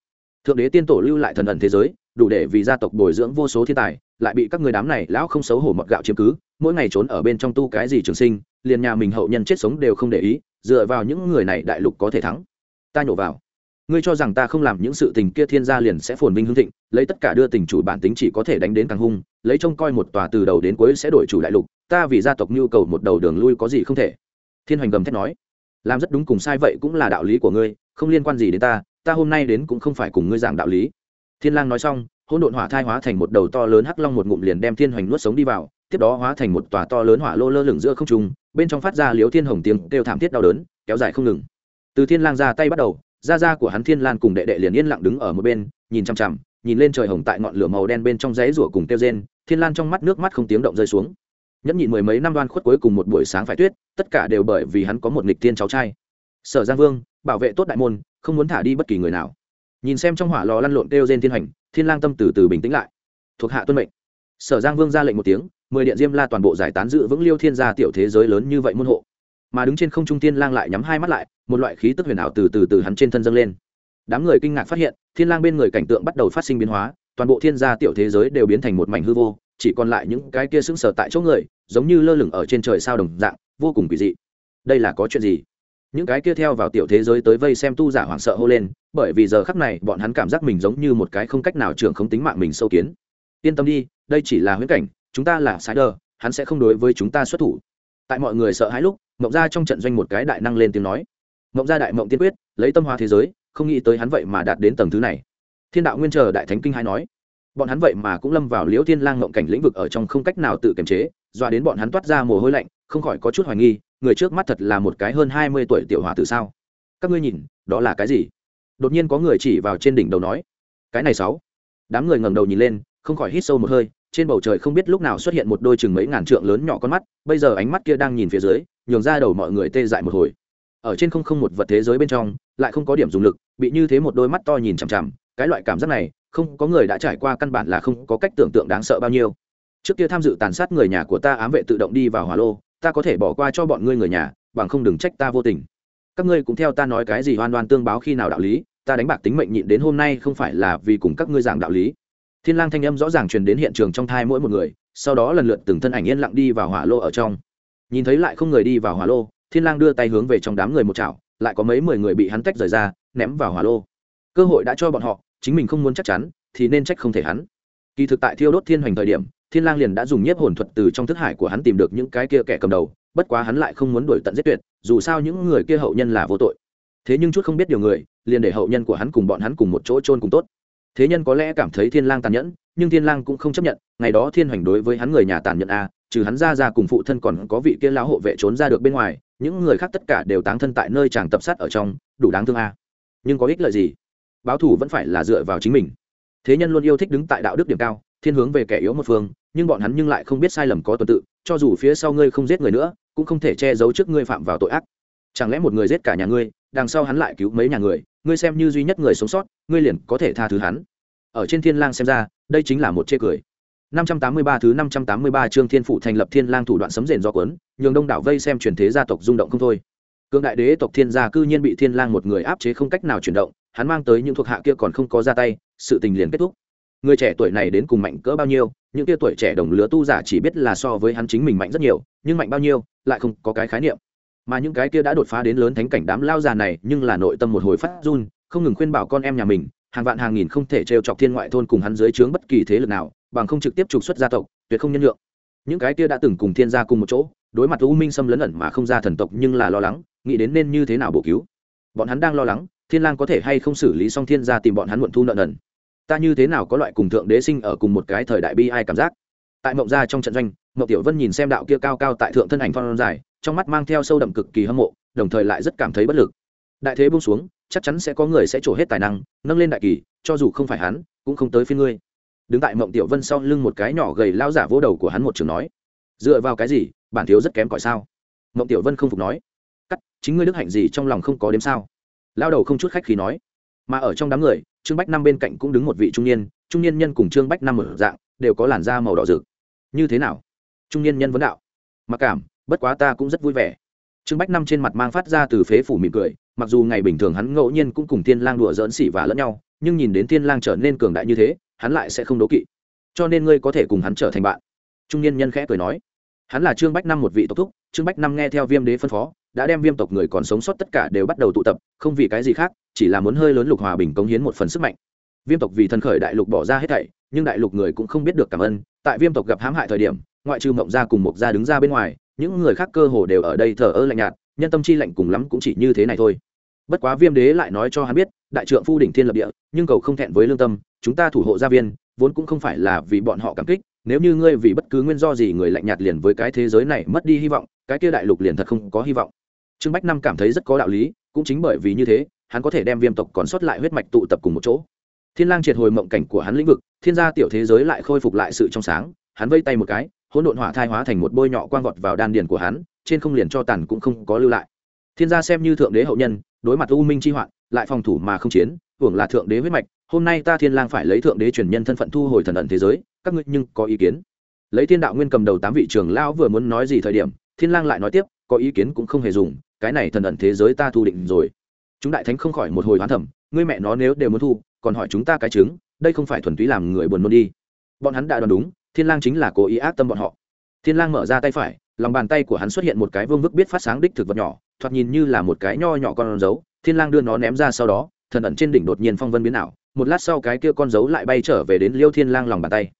A: Thượng đế tiên tổ lưu lại thần ẩn thế giới, đủ để vì gia tộc bồi dưỡng vô số thiên tài, lại bị các người đám này lão không xấu hổ mọt gạo chiếm cứ, mỗi ngày trốn ở bên trong tu cái gì trường sinh, liền nhà mình hậu nhân chết sống đều không để ý dựa vào những người này đại lục có thể thắng. Ta nhổ vào. Ngươi cho rằng ta không làm những sự tình kia thiên gia liền sẽ phồn vinh hương thịnh, lấy tất cả đưa tình chủ bản tính chỉ có thể đánh đến càng hung, lấy trông coi một tòa từ đầu đến cuối sẽ đổi chủ đại lục, ta vì gia tộc nhu cầu một đầu đường lui có gì không thể. Thiên hoành gầm thét nói, làm rất đúng cùng sai vậy cũng là đạo lý của ngươi, không liên quan gì đến ta ta hôm nay đến cũng không phải cùng ngươi giảng đạo lý. Thiên lang nói xong, hỗn độn hỏa thai hóa thành một đầu to lớn hắc long một ngụm liền đem thiên hoành nuốt sống đi vào, tiếp đó hóa thành một tòa to lớn hỏa lô lơ lửng giữa không trung bên trong phát ra liếu thiên hồng tiếng kêu thảm thiết đau đớn, kéo dài không ngừng. Từ thiên lang ra tay bắt đầu da da của hắn thiên lan cùng đệ đệ liền yên lặng đứng ở một bên, nhìn chăm chăm nhìn lên trời hồng tại ngọn lửa màu đen bên trong giấy rủa cùng tiêu rên, thiên lan trong mắt nước mắt không tiếng động rơi xuống. Nhẫn nhịn mười mấy năm đoan khuất cuối cùng một buổi sáng phải tuyết, tất cả đều bởi vì hắn có một nghịch tiên cháu trai. Sở giang vương, bảo vệ tốt đại môn, không muốn thả đi bất kỳ người nào. Nhìn xem trong hỏa lò lăn lộn kêu gen thiên hành, thiên lang tâm từ từ bình tĩnh lại. Thuộc hạ tuân mệnh. Sở giang vương ra lệnh một tiếng mười điện diêm la toàn bộ giải tán dự vững liêu thiên gia tiểu thế giới lớn như vậy môn hộ. Mà đứng trên không trung thiên lang lại nhắm hai mắt lại, một loại khí tức huyền ảo từ từ từ hắn trên thân dâng lên. Đám người kinh ngạc phát hiện, thiên lang bên người cảnh tượng bắt đầu phát sinh biến hóa, toàn bộ thiên gia tiểu thế giới đều biến thành một mảnh hư vô, chỉ còn lại những cái kia sững sờ tại chỗ người, giống như lơ lửng ở trên trời sao đồng dạng, vô cùng kỳ dị. Đây là có chuyện gì? Những cái kia theo vào tiểu thế giới tới vây xem tu giả hoảng sợ hô lên, bởi vì giờ khắc này bọn hắn cảm giác mình giống như một cái không cách nào trưởng không tính mạng mình sâu kiến. Yên tâm đi, đây chỉ là huyễn cảnh chúng ta là sai đờ hắn sẽ không đối với chúng ta xuất thủ. Tại mọi người sợ hãi lúc, mộng ra trong trận doanh một cái đại năng lên tiếng nói. Mộng ra đại mộng tiên quyết, lấy tâm hóa thế giới, không nghĩ tới hắn vậy mà đạt đến tầng thứ này. Thiên đạo nguyên chờ đại thánh kinh hai nói. Bọn hắn vậy mà cũng lâm vào liễu thiên lang mộng cảnh lĩnh vực ở trong không cách nào tự kiềm chế, dọa đến bọn hắn toát ra mồ hôi lạnh, không khỏi có chút hoài nghi, người trước mắt thật là một cái hơn hai mươi tuổi tiểu hòa tử sao? Các ngươi nhìn, đó là cái gì? Đột nhiên có người chỉ vào trên đỉnh đầu nói. Cái này sáu. Đám người ngẩng đầu nhìn lên, không khỏi hít sâu một hơi trên bầu trời không biết lúc nào xuất hiện một đôi chừng mấy ngàn trượng lớn nhỏ con mắt, bây giờ ánh mắt kia đang nhìn phía dưới, nhường ra đầu mọi người tê dại một hồi. Ở trên không không một vật thế giới bên trong, lại không có điểm dùng lực, bị như thế một đôi mắt to nhìn chằm chằm, cái loại cảm giác này, không có người đã trải qua căn bản là không có cách tưởng tượng đáng sợ bao nhiêu. Trước kia tham dự tàn sát người nhà của ta ám vệ tự động đi vào hỏa lô, ta có thể bỏ qua cho bọn ngươi người nhà, bằng không đừng trách ta vô tình. Các ngươi cũng theo ta nói cái gì hoan đoan tương báo khi nào đạo lý, ta đánh bạc tính mệnh nhịn đến hôm nay không phải là vì cùng các ngươi giảng đạo lý thiên lang thanh âm rõ ràng truyền đến hiện trường trong thai mỗi một người, sau đó lần lượt từng thân ảnh yên lặng đi vào hỏa lô ở trong. Nhìn thấy lại không người đi vào hỏa lô, thiên lang đưa tay hướng về trong đám người một chảo, lại có mấy mười người bị hắn tách rời ra, ném vào hỏa lô. Cơ hội đã cho bọn họ, chính mình không muốn chắc chắn, thì nên trách không thể hắn. Kỳ thực tại thiêu đốt thiên hoành thời điểm, thiên lang liền đã dùng nhiếp hồn thuật từ trong thức hải của hắn tìm được những cái kia kẻ cầm đầu, bất quá hắn lại không muốn đuổi tận giết tuyệt, dù sao những người kia hậu nhân là vô tội. Thế nhưng chút không biết điều người, liền để hậu nhân của hắn cùng bọn hắn cùng một chỗ chôn cùng tốt thế nhân có lẽ cảm thấy thiên lang tàn nhẫn, nhưng thiên lang cũng không chấp nhận, ngày đó thiên hoành đối với hắn người nhà tàn nhẫn a, trừ hắn ra ra cùng phụ thân còn có vị kia lão hộ vệ trốn ra được bên ngoài, những người khác tất cả đều táng thân tại nơi chàng tập sát ở trong, đủ đáng thương a. Nhưng có ích lợi gì? Báo thù vẫn phải là dựa vào chính mình. Thế nhân luôn yêu thích đứng tại đạo đức điểm cao, thiên hướng về kẻ yếu một phương, nhưng bọn hắn nhưng lại không biết sai lầm có tuần tự, cho dù phía sau ngươi không giết người nữa, cũng không thể che giấu trước ngươi phạm vào tội ác. Chẳng lẽ một người giết cả nhà ngươi đằng sau hắn lại cứu mấy nhà người, ngươi xem như duy nhất người sống sót, ngươi liền có thể tha thứ hắn. Ở trên thiên lang xem ra, đây chính là một chê cười. 583 thứ 583 chương thiên phụ thành lập thiên lang thủ đoạn sấm rền do cuốn, nhường đông đảo vây xem truyền thế gia tộc rung động không thôi. Cương đại đế tộc thiên gia cư nhiên bị thiên lang một người áp chế không cách nào chuyển động, hắn mang tới những thuộc hạ kia còn không có ra tay, sự tình liền kết thúc. Người trẻ tuổi này đến cùng mạnh cỡ bao nhiêu, những kia tuổi trẻ đồng lứa tu giả chỉ biết là so với hắn chính mình mạnh rất nhiều, nhưng mạnh bao nhiêu, lại không có cái khái niệm mà những cái kia đã đột phá đến lớn thánh cảnh đám lao già này nhưng là nội tâm một hồi phát run, không ngừng khuyên bảo con em nhà mình, hàng vạn hàng nghìn không thể trêu chọc thiên ngoại thôn cùng hắn dưới trướng bất kỳ thế lực nào, bằng không trực tiếp trục xuất gia tộc, tuyệt không nhân nhượng. những cái kia đã từng cùng thiên gia cùng một chỗ, đối mặt u minh xâm lấn ẩn mà không ra thần tộc nhưng là lo lắng, nghĩ đến nên như thế nào bổ cứu. Bọn hắn đang lo lắng, thiên lang có thể hay không xử lý xong thiên gia tìm bọn hắn muộn thu nợ nần. Ta như thế nào có loại cùng thượng đế sinh ở cùng một cái thời đại bi ai cảm giác? Tại mộng gia trong trận doanh, mộng tiểu vân nhìn xem đạo kia cao cao tại thượng thân ảnh phong dài trong mắt mang theo sâu đậm cực kỳ hâm mộ, đồng thời lại rất cảm thấy bất lực. Đại thế buông xuống, chắc chắn sẽ có người sẽ trổ hết tài năng, nâng lên đại kỳ, cho dù không phải hắn, cũng không tới phiên ngươi. Đứng tại mộng tiểu vân sau lưng một cái nhỏ gầy lao giả vỗ đầu của hắn một trường nói, dựa vào cái gì? Bản thiếu rất kém cỏi sao? Mộng tiểu vân không phục nói, cắt, chính ngươi đức hạnh gì trong lòng không có đếm sao? Lao đầu không chút khách khí nói, mà ở trong đám người, trương bách năm bên cạnh cũng đứng một vị trung niên trung niên nhân cùng trương bách năm ở dạng, đều có làn da màu đỏ rực. Như thế nào? Trung niên nhân vấn đạo, mặc cảm bất quá ta cũng rất vui vẻ. Trương bách năm trên mặt mang phát ra từ phế phủ mỉm cười, mặc dù ngày bình thường hắn ngẫu nhiên cũng cùng thiên lang đùa giỡn xỉ và lẫn nhau, nhưng nhìn đến thiên lang trở nên cường đại như thế, hắn lại sẽ không đố kỵ. Cho nên ngươi có thể cùng hắn trở thành bạn. Trung niên nhân khẽ cười nói. Hắn là trương bách năm một vị tộc thúc, trương bách năm nghe theo viêm đế phân phó, đã đem viêm tộc người còn sống sót tất cả đều bắt đầu tụ tập, không vì cái gì khác, chỉ là muốn hơi lớn lục hòa bình cống hiến một phần sức mạnh. Viêm tộc vì thân khởi đại lục bỏ ra hết thảy, nhưng đại lục người cũng không biết được cảm ơn. Tại viêm tộc gặp hãm hại thời điểm, ngoại trừ mộng gia cùng mộc gia đứng ra bên ngoài những người khác cơ hồ đều ở đây thờ ơ lạnh nhạt, nhân tâm chi lạnh cùng lắm cũng chỉ như thế này thôi. Bất quá viêm đế lại nói cho hắn biết, đại trượng phu đỉnh thiên lập địa, nhưng cầu không thẹn với lương tâm, chúng ta thủ hộ gia viên, vốn cũng không phải là vì bọn họ cảm kích, nếu như ngươi vì bất cứ nguyên do gì người lạnh nhạt liền với cái thế giới này mất đi hy vọng, cái kia đại lục liền thật không có hy vọng. Trương bách năm cảm thấy rất có đạo lý, cũng chính bởi vì như thế, hắn có thể đem viêm tộc còn sót lại huyết mạch tụ tập cùng một chỗ. Thiên lang triệt hồi mộng cảnh của hắn lĩnh vực, thiên gia tiểu thế giới lại khôi phục lại sự trong sáng, hắn vây tay một cái hỗn độn hỏa thai hóa thành một bôi nhọ quang vọt vào đan điền của hắn, trên không liền cho tàn cũng không có lưu lại. Thiên gia xem như thượng đế hậu nhân, đối mặt u minh chi hoạn, lại phòng thủ mà không chiến, hưởng là thượng đế huyết mạch, hôm nay ta thiên lang phải lấy thượng đế truyền nhân thân phận thu hồi thần ẩn thế giới, các ngươi nhưng có ý kiến? Lấy thiên đạo nguyên cầm đầu tám vị trưởng lão vừa muốn nói gì thời điểm, thiên lang lại nói tiếp, có ý kiến cũng không hề dùng, cái này thần ẩn thế giới ta thu định rồi. Chúng đại thánh không khỏi một hồi hoán thẩm ngươi mẹ nó nếu đều muốn thu, còn hỏi chúng ta cái chứng, đây không phải thuần túy làm người buồn nôn đi. Bọn hắn đã đoán đúng thiên lang chính là cố ý ác tâm bọn họ. Thiên lang mở ra tay phải, lòng bàn tay của hắn xuất hiện một cái vương vức biết phát sáng đích thực vật nhỏ, thoạt nhìn như là một cái nho nhỏ con dấu thiên lang đưa nó ném ra sau đó, thần ẩn trên đỉnh đột nhiên phong vân biến ảo. Một lát sau cái kia con dấu lại bay trở về đến liêu thiên lang lòng bàn tay.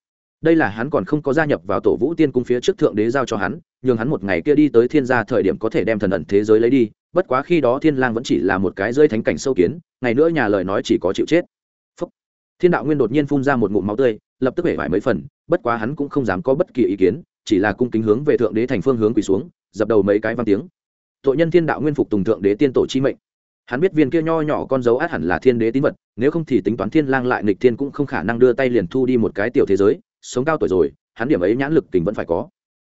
A: Đây là hắn còn không có gia nhập vào tổ vũ tiên cung phía trước thượng đế giao cho hắn, nhường hắn một ngày kia đi tới thiên gia thời điểm có thể đem thần ẩn thế giới lấy đi. Bất quá khi đó thiên lang vẫn chỉ là một cái rơi thánh cảnh sâu kiến, ngày nữa nhà lời nói chỉ có chịu chết. Phúc. thiên đạo nguyên đột nhiên phun ra một ngụm máu tươi lập tức hể vải mấy phần, bất quá hắn cũng không dám có bất kỳ ý kiến, chỉ là cung kính hướng về thượng đế thành phương hướng quỳ xuống, dập đầu mấy cái văn tiếng. Tội nhân thiên đạo nguyên phục tùng thượng đế tiên tổ chi mệnh. Hắn biết viên kia nho nhỏ con dấu át hẳn là thiên đế tín vật, nếu không thì tính toán thiên lang lại nghịch thiên cũng không khả năng đưa tay liền thu đi một cái tiểu thế giới, sống cao tuổi rồi, hắn điểm ấy nhãn lực tình vẫn phải có.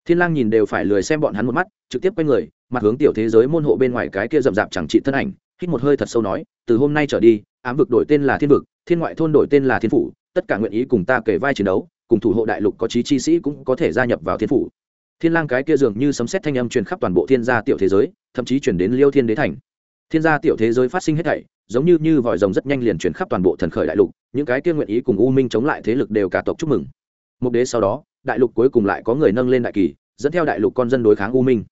A: Thiên lang nhìn đều phải lười xem bọn hắn một mắt, trực tiếp quay người, mặt hướng tiểu thế giới môn hộ bên ngoài cái kia rậm rạp chẳng trị thân ảnh, hít một hơi thật sâu nói, từ hôm nay trở đi, ám vực đổi tên là thiên vực, thiên ngoại thôn đổi tên là thiên phủ tất cả nguyện ý cùng ta kể vai chiến đấu, cùng thủ hộ đại lục có chí chi sĩ cũng có thể gia nhập vào thiên phủ. Thiên lang cái kia dường như sấm sét thanh âm truyền khắp toàn bộ thiên gia tiểu thế giới, thậm chí truyền đến liêu thiên đế thành. Thiên gia tiểu thế giới phát sinh hết thảy, giống như như vòi rồng rất nhanh liền truyền khắp toàn bộ thần khởi đại lục, những cái kia nguyện ý cùng u minh chống lại thế lực đều cả tộc chúc mừng. Một đế sau đó, đại lục cuối cùng lại có người nâng lên đại kỳ, dẫn theo đại lục con dân đối kháng u minh.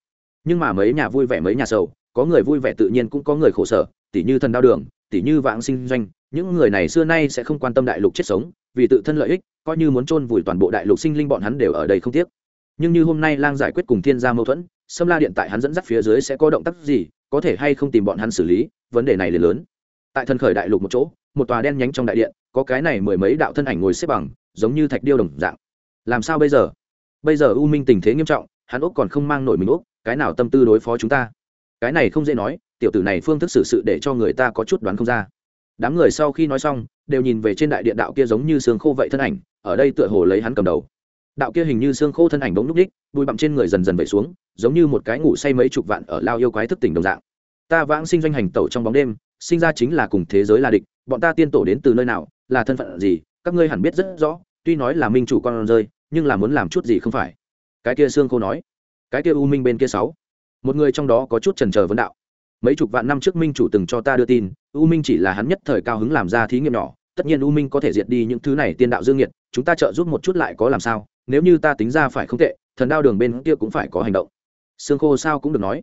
A: Nhưng mà mấy nhà vui vẻ mấy nhà sầu, có người vui vẻ tự nhiên cũng có người khổ sở tỷ như thần đao đường tỷ như vãng sinh doanh những người này xưa nay sẽ không quan tâm đại lục chết sống, vì tự thân lợi ích, coi như muốn chôn vùi toàn bộ đại lục sinh linh bọn hắn đều ở đây không tiếc. Nhưng như hôm nay lang giải quyết cùng thiên gia mâu thuẫn xâm la điện tại hắn dẫn dắt phía dưới sẽ có động tác gì, có thể hay không tìm bọn hắn xử lý, vấn đề này liền lớn. Tại thần khởi đại lục một chỗ, một tòa đen nhánh trong đại điện, có cái này mười mấy đạo thân ảnh ngồi xếp bằng, giống như thạch điêu đồng dạng. Làm sao bây giờ? Bây giờ u minh tình thế nghiêm trọng, hắn úc còn không mang nổi mình úc cái nào tâm tư đối phó chúng ta? Cái này không dễ nói, tiểu tử này phương thức xử sự để cho người ta có chút đoán không ra đám người sau khi nói xong, đều nhìn về trên đại điện đạo kia giống như xương khô vậy thân ảnh, ở đây tựa hồ lấy hắn cầm đầu. Đạo kia hình như xương khô thân ảnh bỗng núp đích, bụi bặm trên người dần dần vẩy xuống, giống như một cái ngủ say mấy chục vạn ở lao yêu quái thức tỉnh đồng dạng. Ta vãng sinh doanh hành tẩu trong bóng đêm, sinh ra chính là cùng thế giới là địch, bọn ta tiên tổ đến từ nơi nào, là thân phận gì, các ngươi hẳn biết rất rõ, tuy nói là minh chủ con rơi, nhưng là muốn làm chút gì không phải. Cái kia xương khô nói. Cái kia u minh bên kia sáu. Một người trong đó có chút trần trờ vấn đạo mấy chục vạn năm trước minh chủ từng cho ta đưa tin, u minh chỉ là hắn nhất thời cao hứng làm ra thí nghiệm nhỏ, tất nhiên u minh có thể diệt đi những thứ này tiên đạo dương nhiệt chúng ta trợ giúp một chút lại có làm sao, nếu như ta tính ra phải không tệ, thần đao đường bên kia cũng phải có hành động. Xương khô sao cũng được nói.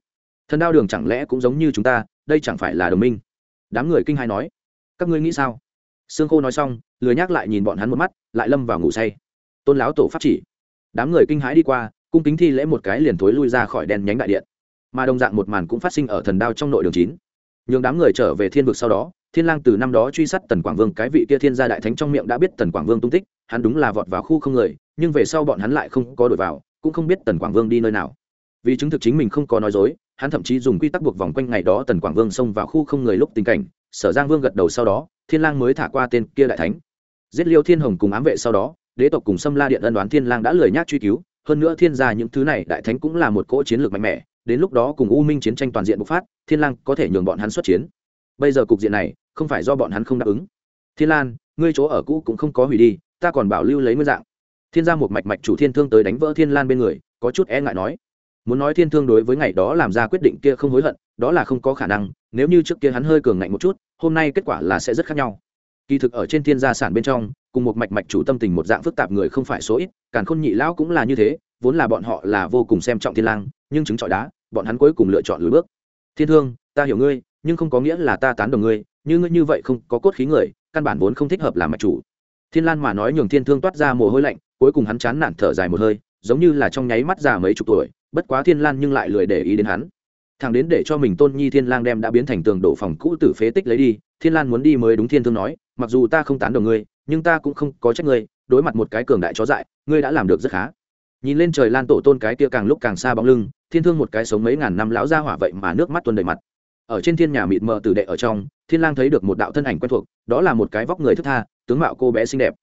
A: Thần đao đường chẳng lẽ cũng giống như chúng ta, đây chẳng phải là đồng minh? Đám người kinh hai nói. Các ngươi nghĩ sao? Xương khô nói xong, lười nhắc lại nhìn bọn hắn một mắt, lại lâm vào ngủ say. Tôn láo tổ pháp chỉ. Đám người kinh hãi đi qua, cung kính thi lễ một cái liền thối lui ra khỏi đèn nhánh đại điện mà đồng dạng một màn cũng phát sinh ở thần đao trong nội đường chín. Nhường đám người trở về thiên vực sau đó, thiên lang từ năm đó truy sát tần quảng vương, cái vị kia thiên gia đại thánh trong miệng đã biết tần quảng vương tung tích, hắn đúng là vọt vào khu không người, nhưng về sau bọn hắn lại không có đổi vào, cũng không biết tần quảng vương đi nơi nào. Vì chứng thực chính mình không có nói dối, hắn thậm chí dùng quy tắc buộc vòng quanh ngày đó tần quảng vương xông vào khu không người lúc tình cảnh, sở giang vương gật đầu sau đó, thiên lang mới thả qua tên kia đại thánh. Giết liêu thiên hồng cùng ám vệ sau đó, đế tộc cùng xâm la điện ân đoán thiên lang đã lười nhác truy cứu, hơn nữa thiên gia những thứ này đại thánh cũng là một cỗ chiến lược mạnh mẽ đến lúc đó cùng u minh chiến tranh toàn diện bộc phát, thiên lang có thể nhường bọn hắn xuất chiến. Bây giờ cục diện này, không phải do bọn hắn không đáp ứng. Thiên lan, ngươi chỗ ở cũ cũng không có hủy đi, ta còn bảo lưu lấy nguyên dạng. Thiên gia một mạch mạch chủ thiên thương tới đánh vỡ thiên lan bên người, có chút e ngại nói. Muốn nói thiên thương đối với ngày đó làm ra quyết định kia không hối hận, đó là không có khả năng, nếu như trước kia hắn hơi cường ngạnh một chút, hôm nay kết quả là sẽ rất khác nhau. Kỳ thực ở trên thiên gia sản bên trong, cùng một mạch mạch chủ tâm tình một dạng phức tạp người không phải số ít, càn khôn nhị lão cũng là như thế vốn là bọn họ là vô cùng xem trọng thiên lang, nhưng chứng trọi đá, bọn hắn cuối cùng lựa chọn lùi bước. Thiên thương, ta hiểu ngươi, nhưng không có nghĩa là ta tán đồng ngươi, như ngươi như vậy không có cốt khí người, căn bản vốn không thích hợp làm mạch chủ. Thiên lan mà nói nhường thiên thương toát ra mồ hôi lạnh, cuối cùng hắn chán nản thở dài một hơi, giống như là trong nháy mắt già mấy chục tuổi, bất quá thiên lan nhưng lại lười để ý đến hắn. Thằng đến để cho mình tôn nhi thiên lang đem đã biến thành tường đổ phòng cũ tử phế tích lấy đi, thiên lan muốn đi mới đúng thiên thương nói, mặc dù ta không tán đồng ngươi, nhưng ta cũng không có trách ngươi, đối mặt một cái cường đại chó dại, ngươi đã làm được rất khá nhìn lên trời lan tổ tôn cái kia càng lúc càng xa bóng lưng, thiên thương một cái sống mấy ngàn năm lão ra hỏa vậy mà nước mắt tuôn đầy mặt. Ở trên thiên nhà mịt mờ tử đệ ở trong, thiên lang thấy được một đạo thân ảnh quen thuộc, đó là một cái vóc người thức tha, tướng mạo cô bé xinh đẹp.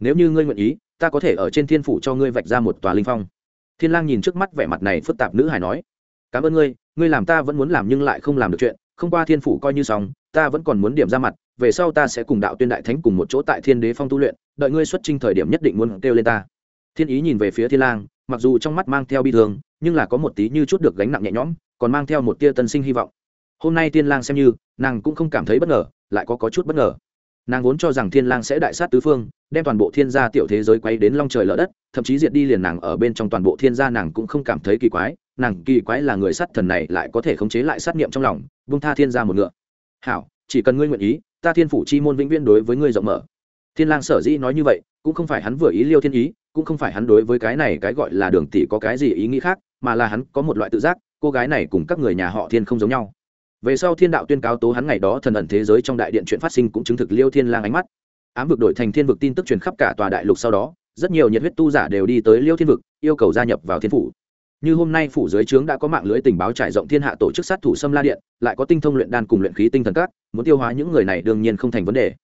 A: Nếu như ngươi nguyện ý, ta có thể ở trên thiên phủ cho ngươi vạch ra một tòa linh phong. Thiên lang nhìn trước mắt vẻ mặt này phức tạp nữ hải nói, cảm ơn ngươi ngươi làm ta vẫn muốn làm nhưng lại không làm được chuyện, không qua thiên phủ coi như xong, ta vẫn còn muốn điểm ra mặt, về sau ta sẽ cùng đạo tuyên đại thánh cùng một chỗ tại thiên đế phong tu luyện, đợi ngươi xuất trình thời điểm nhất định muốn kêu lên ta thiên ý nhìn về phía thiên lang, mặc dù trong mắt mang theo bi thương, nhưng là có một tí như chút được gánh nặng nhẹ nhõm, còn mang theo một tia tân sinh hy vọng. Hôm nay thiên lang xem như, nàng cũng không cảm thấy bất ngờ, lại có có chút bất ngờ. Nàng vốn cho rằng thiên lang sẽ đại sát tứ phương, đem toàn bộ thiên gia tiểu thế giới quay đến long trời lở đất, thậm chí diệt đi liền nàng ở bên trong toàn bộ thiên gia nàng cũng không cảm thấy kỳ quái, nàng kỳ quái là người sát thần này lại có thể khống chế lại sát niệm trong lòng vung tha thiên gia một ngựa. Hảo, chỉ cần ngươi nguyện ý, ta thiên phủ chi môn vĩnh viễn đối với ngươi rộng mở. Thiên lang sở dĩ nói như vậy, cũng không phải hắn vừa ý liêu thiên ý cũng không phải hắn đối với cái này cái gọi là đường tỷ có cái gì ý nghĩ khác, mà là hắn có một loại tự giác, cô gái này cùng các người nhà họ thiên không giống nhau. Về sau thiên đạo tuyên cáo tố hắn ngày đó thần ẩn thế giới trong đại điện chuyện phát sinh cũng chứng thực liêu thiên lang ánh mắt. Ám vực đổi thành thiên vực tin tức truyền khắp cả tòa đại lục sau đó, rất nhiều nhiệt huyết tu giả đều đi tới liêu thiên vực, yêu cầu gia nhập vào thiên phủ. Như hôm nay phủ dưới trướng đã có mạng lưới tình báo trải rộng thiên hạ tổ chức sát thủ xâm la điện, lại có tinh thông luyện đan cùng luyện khí tinh thần các, muốn tiêu hóa những người này đương nhiên không thành vấn đề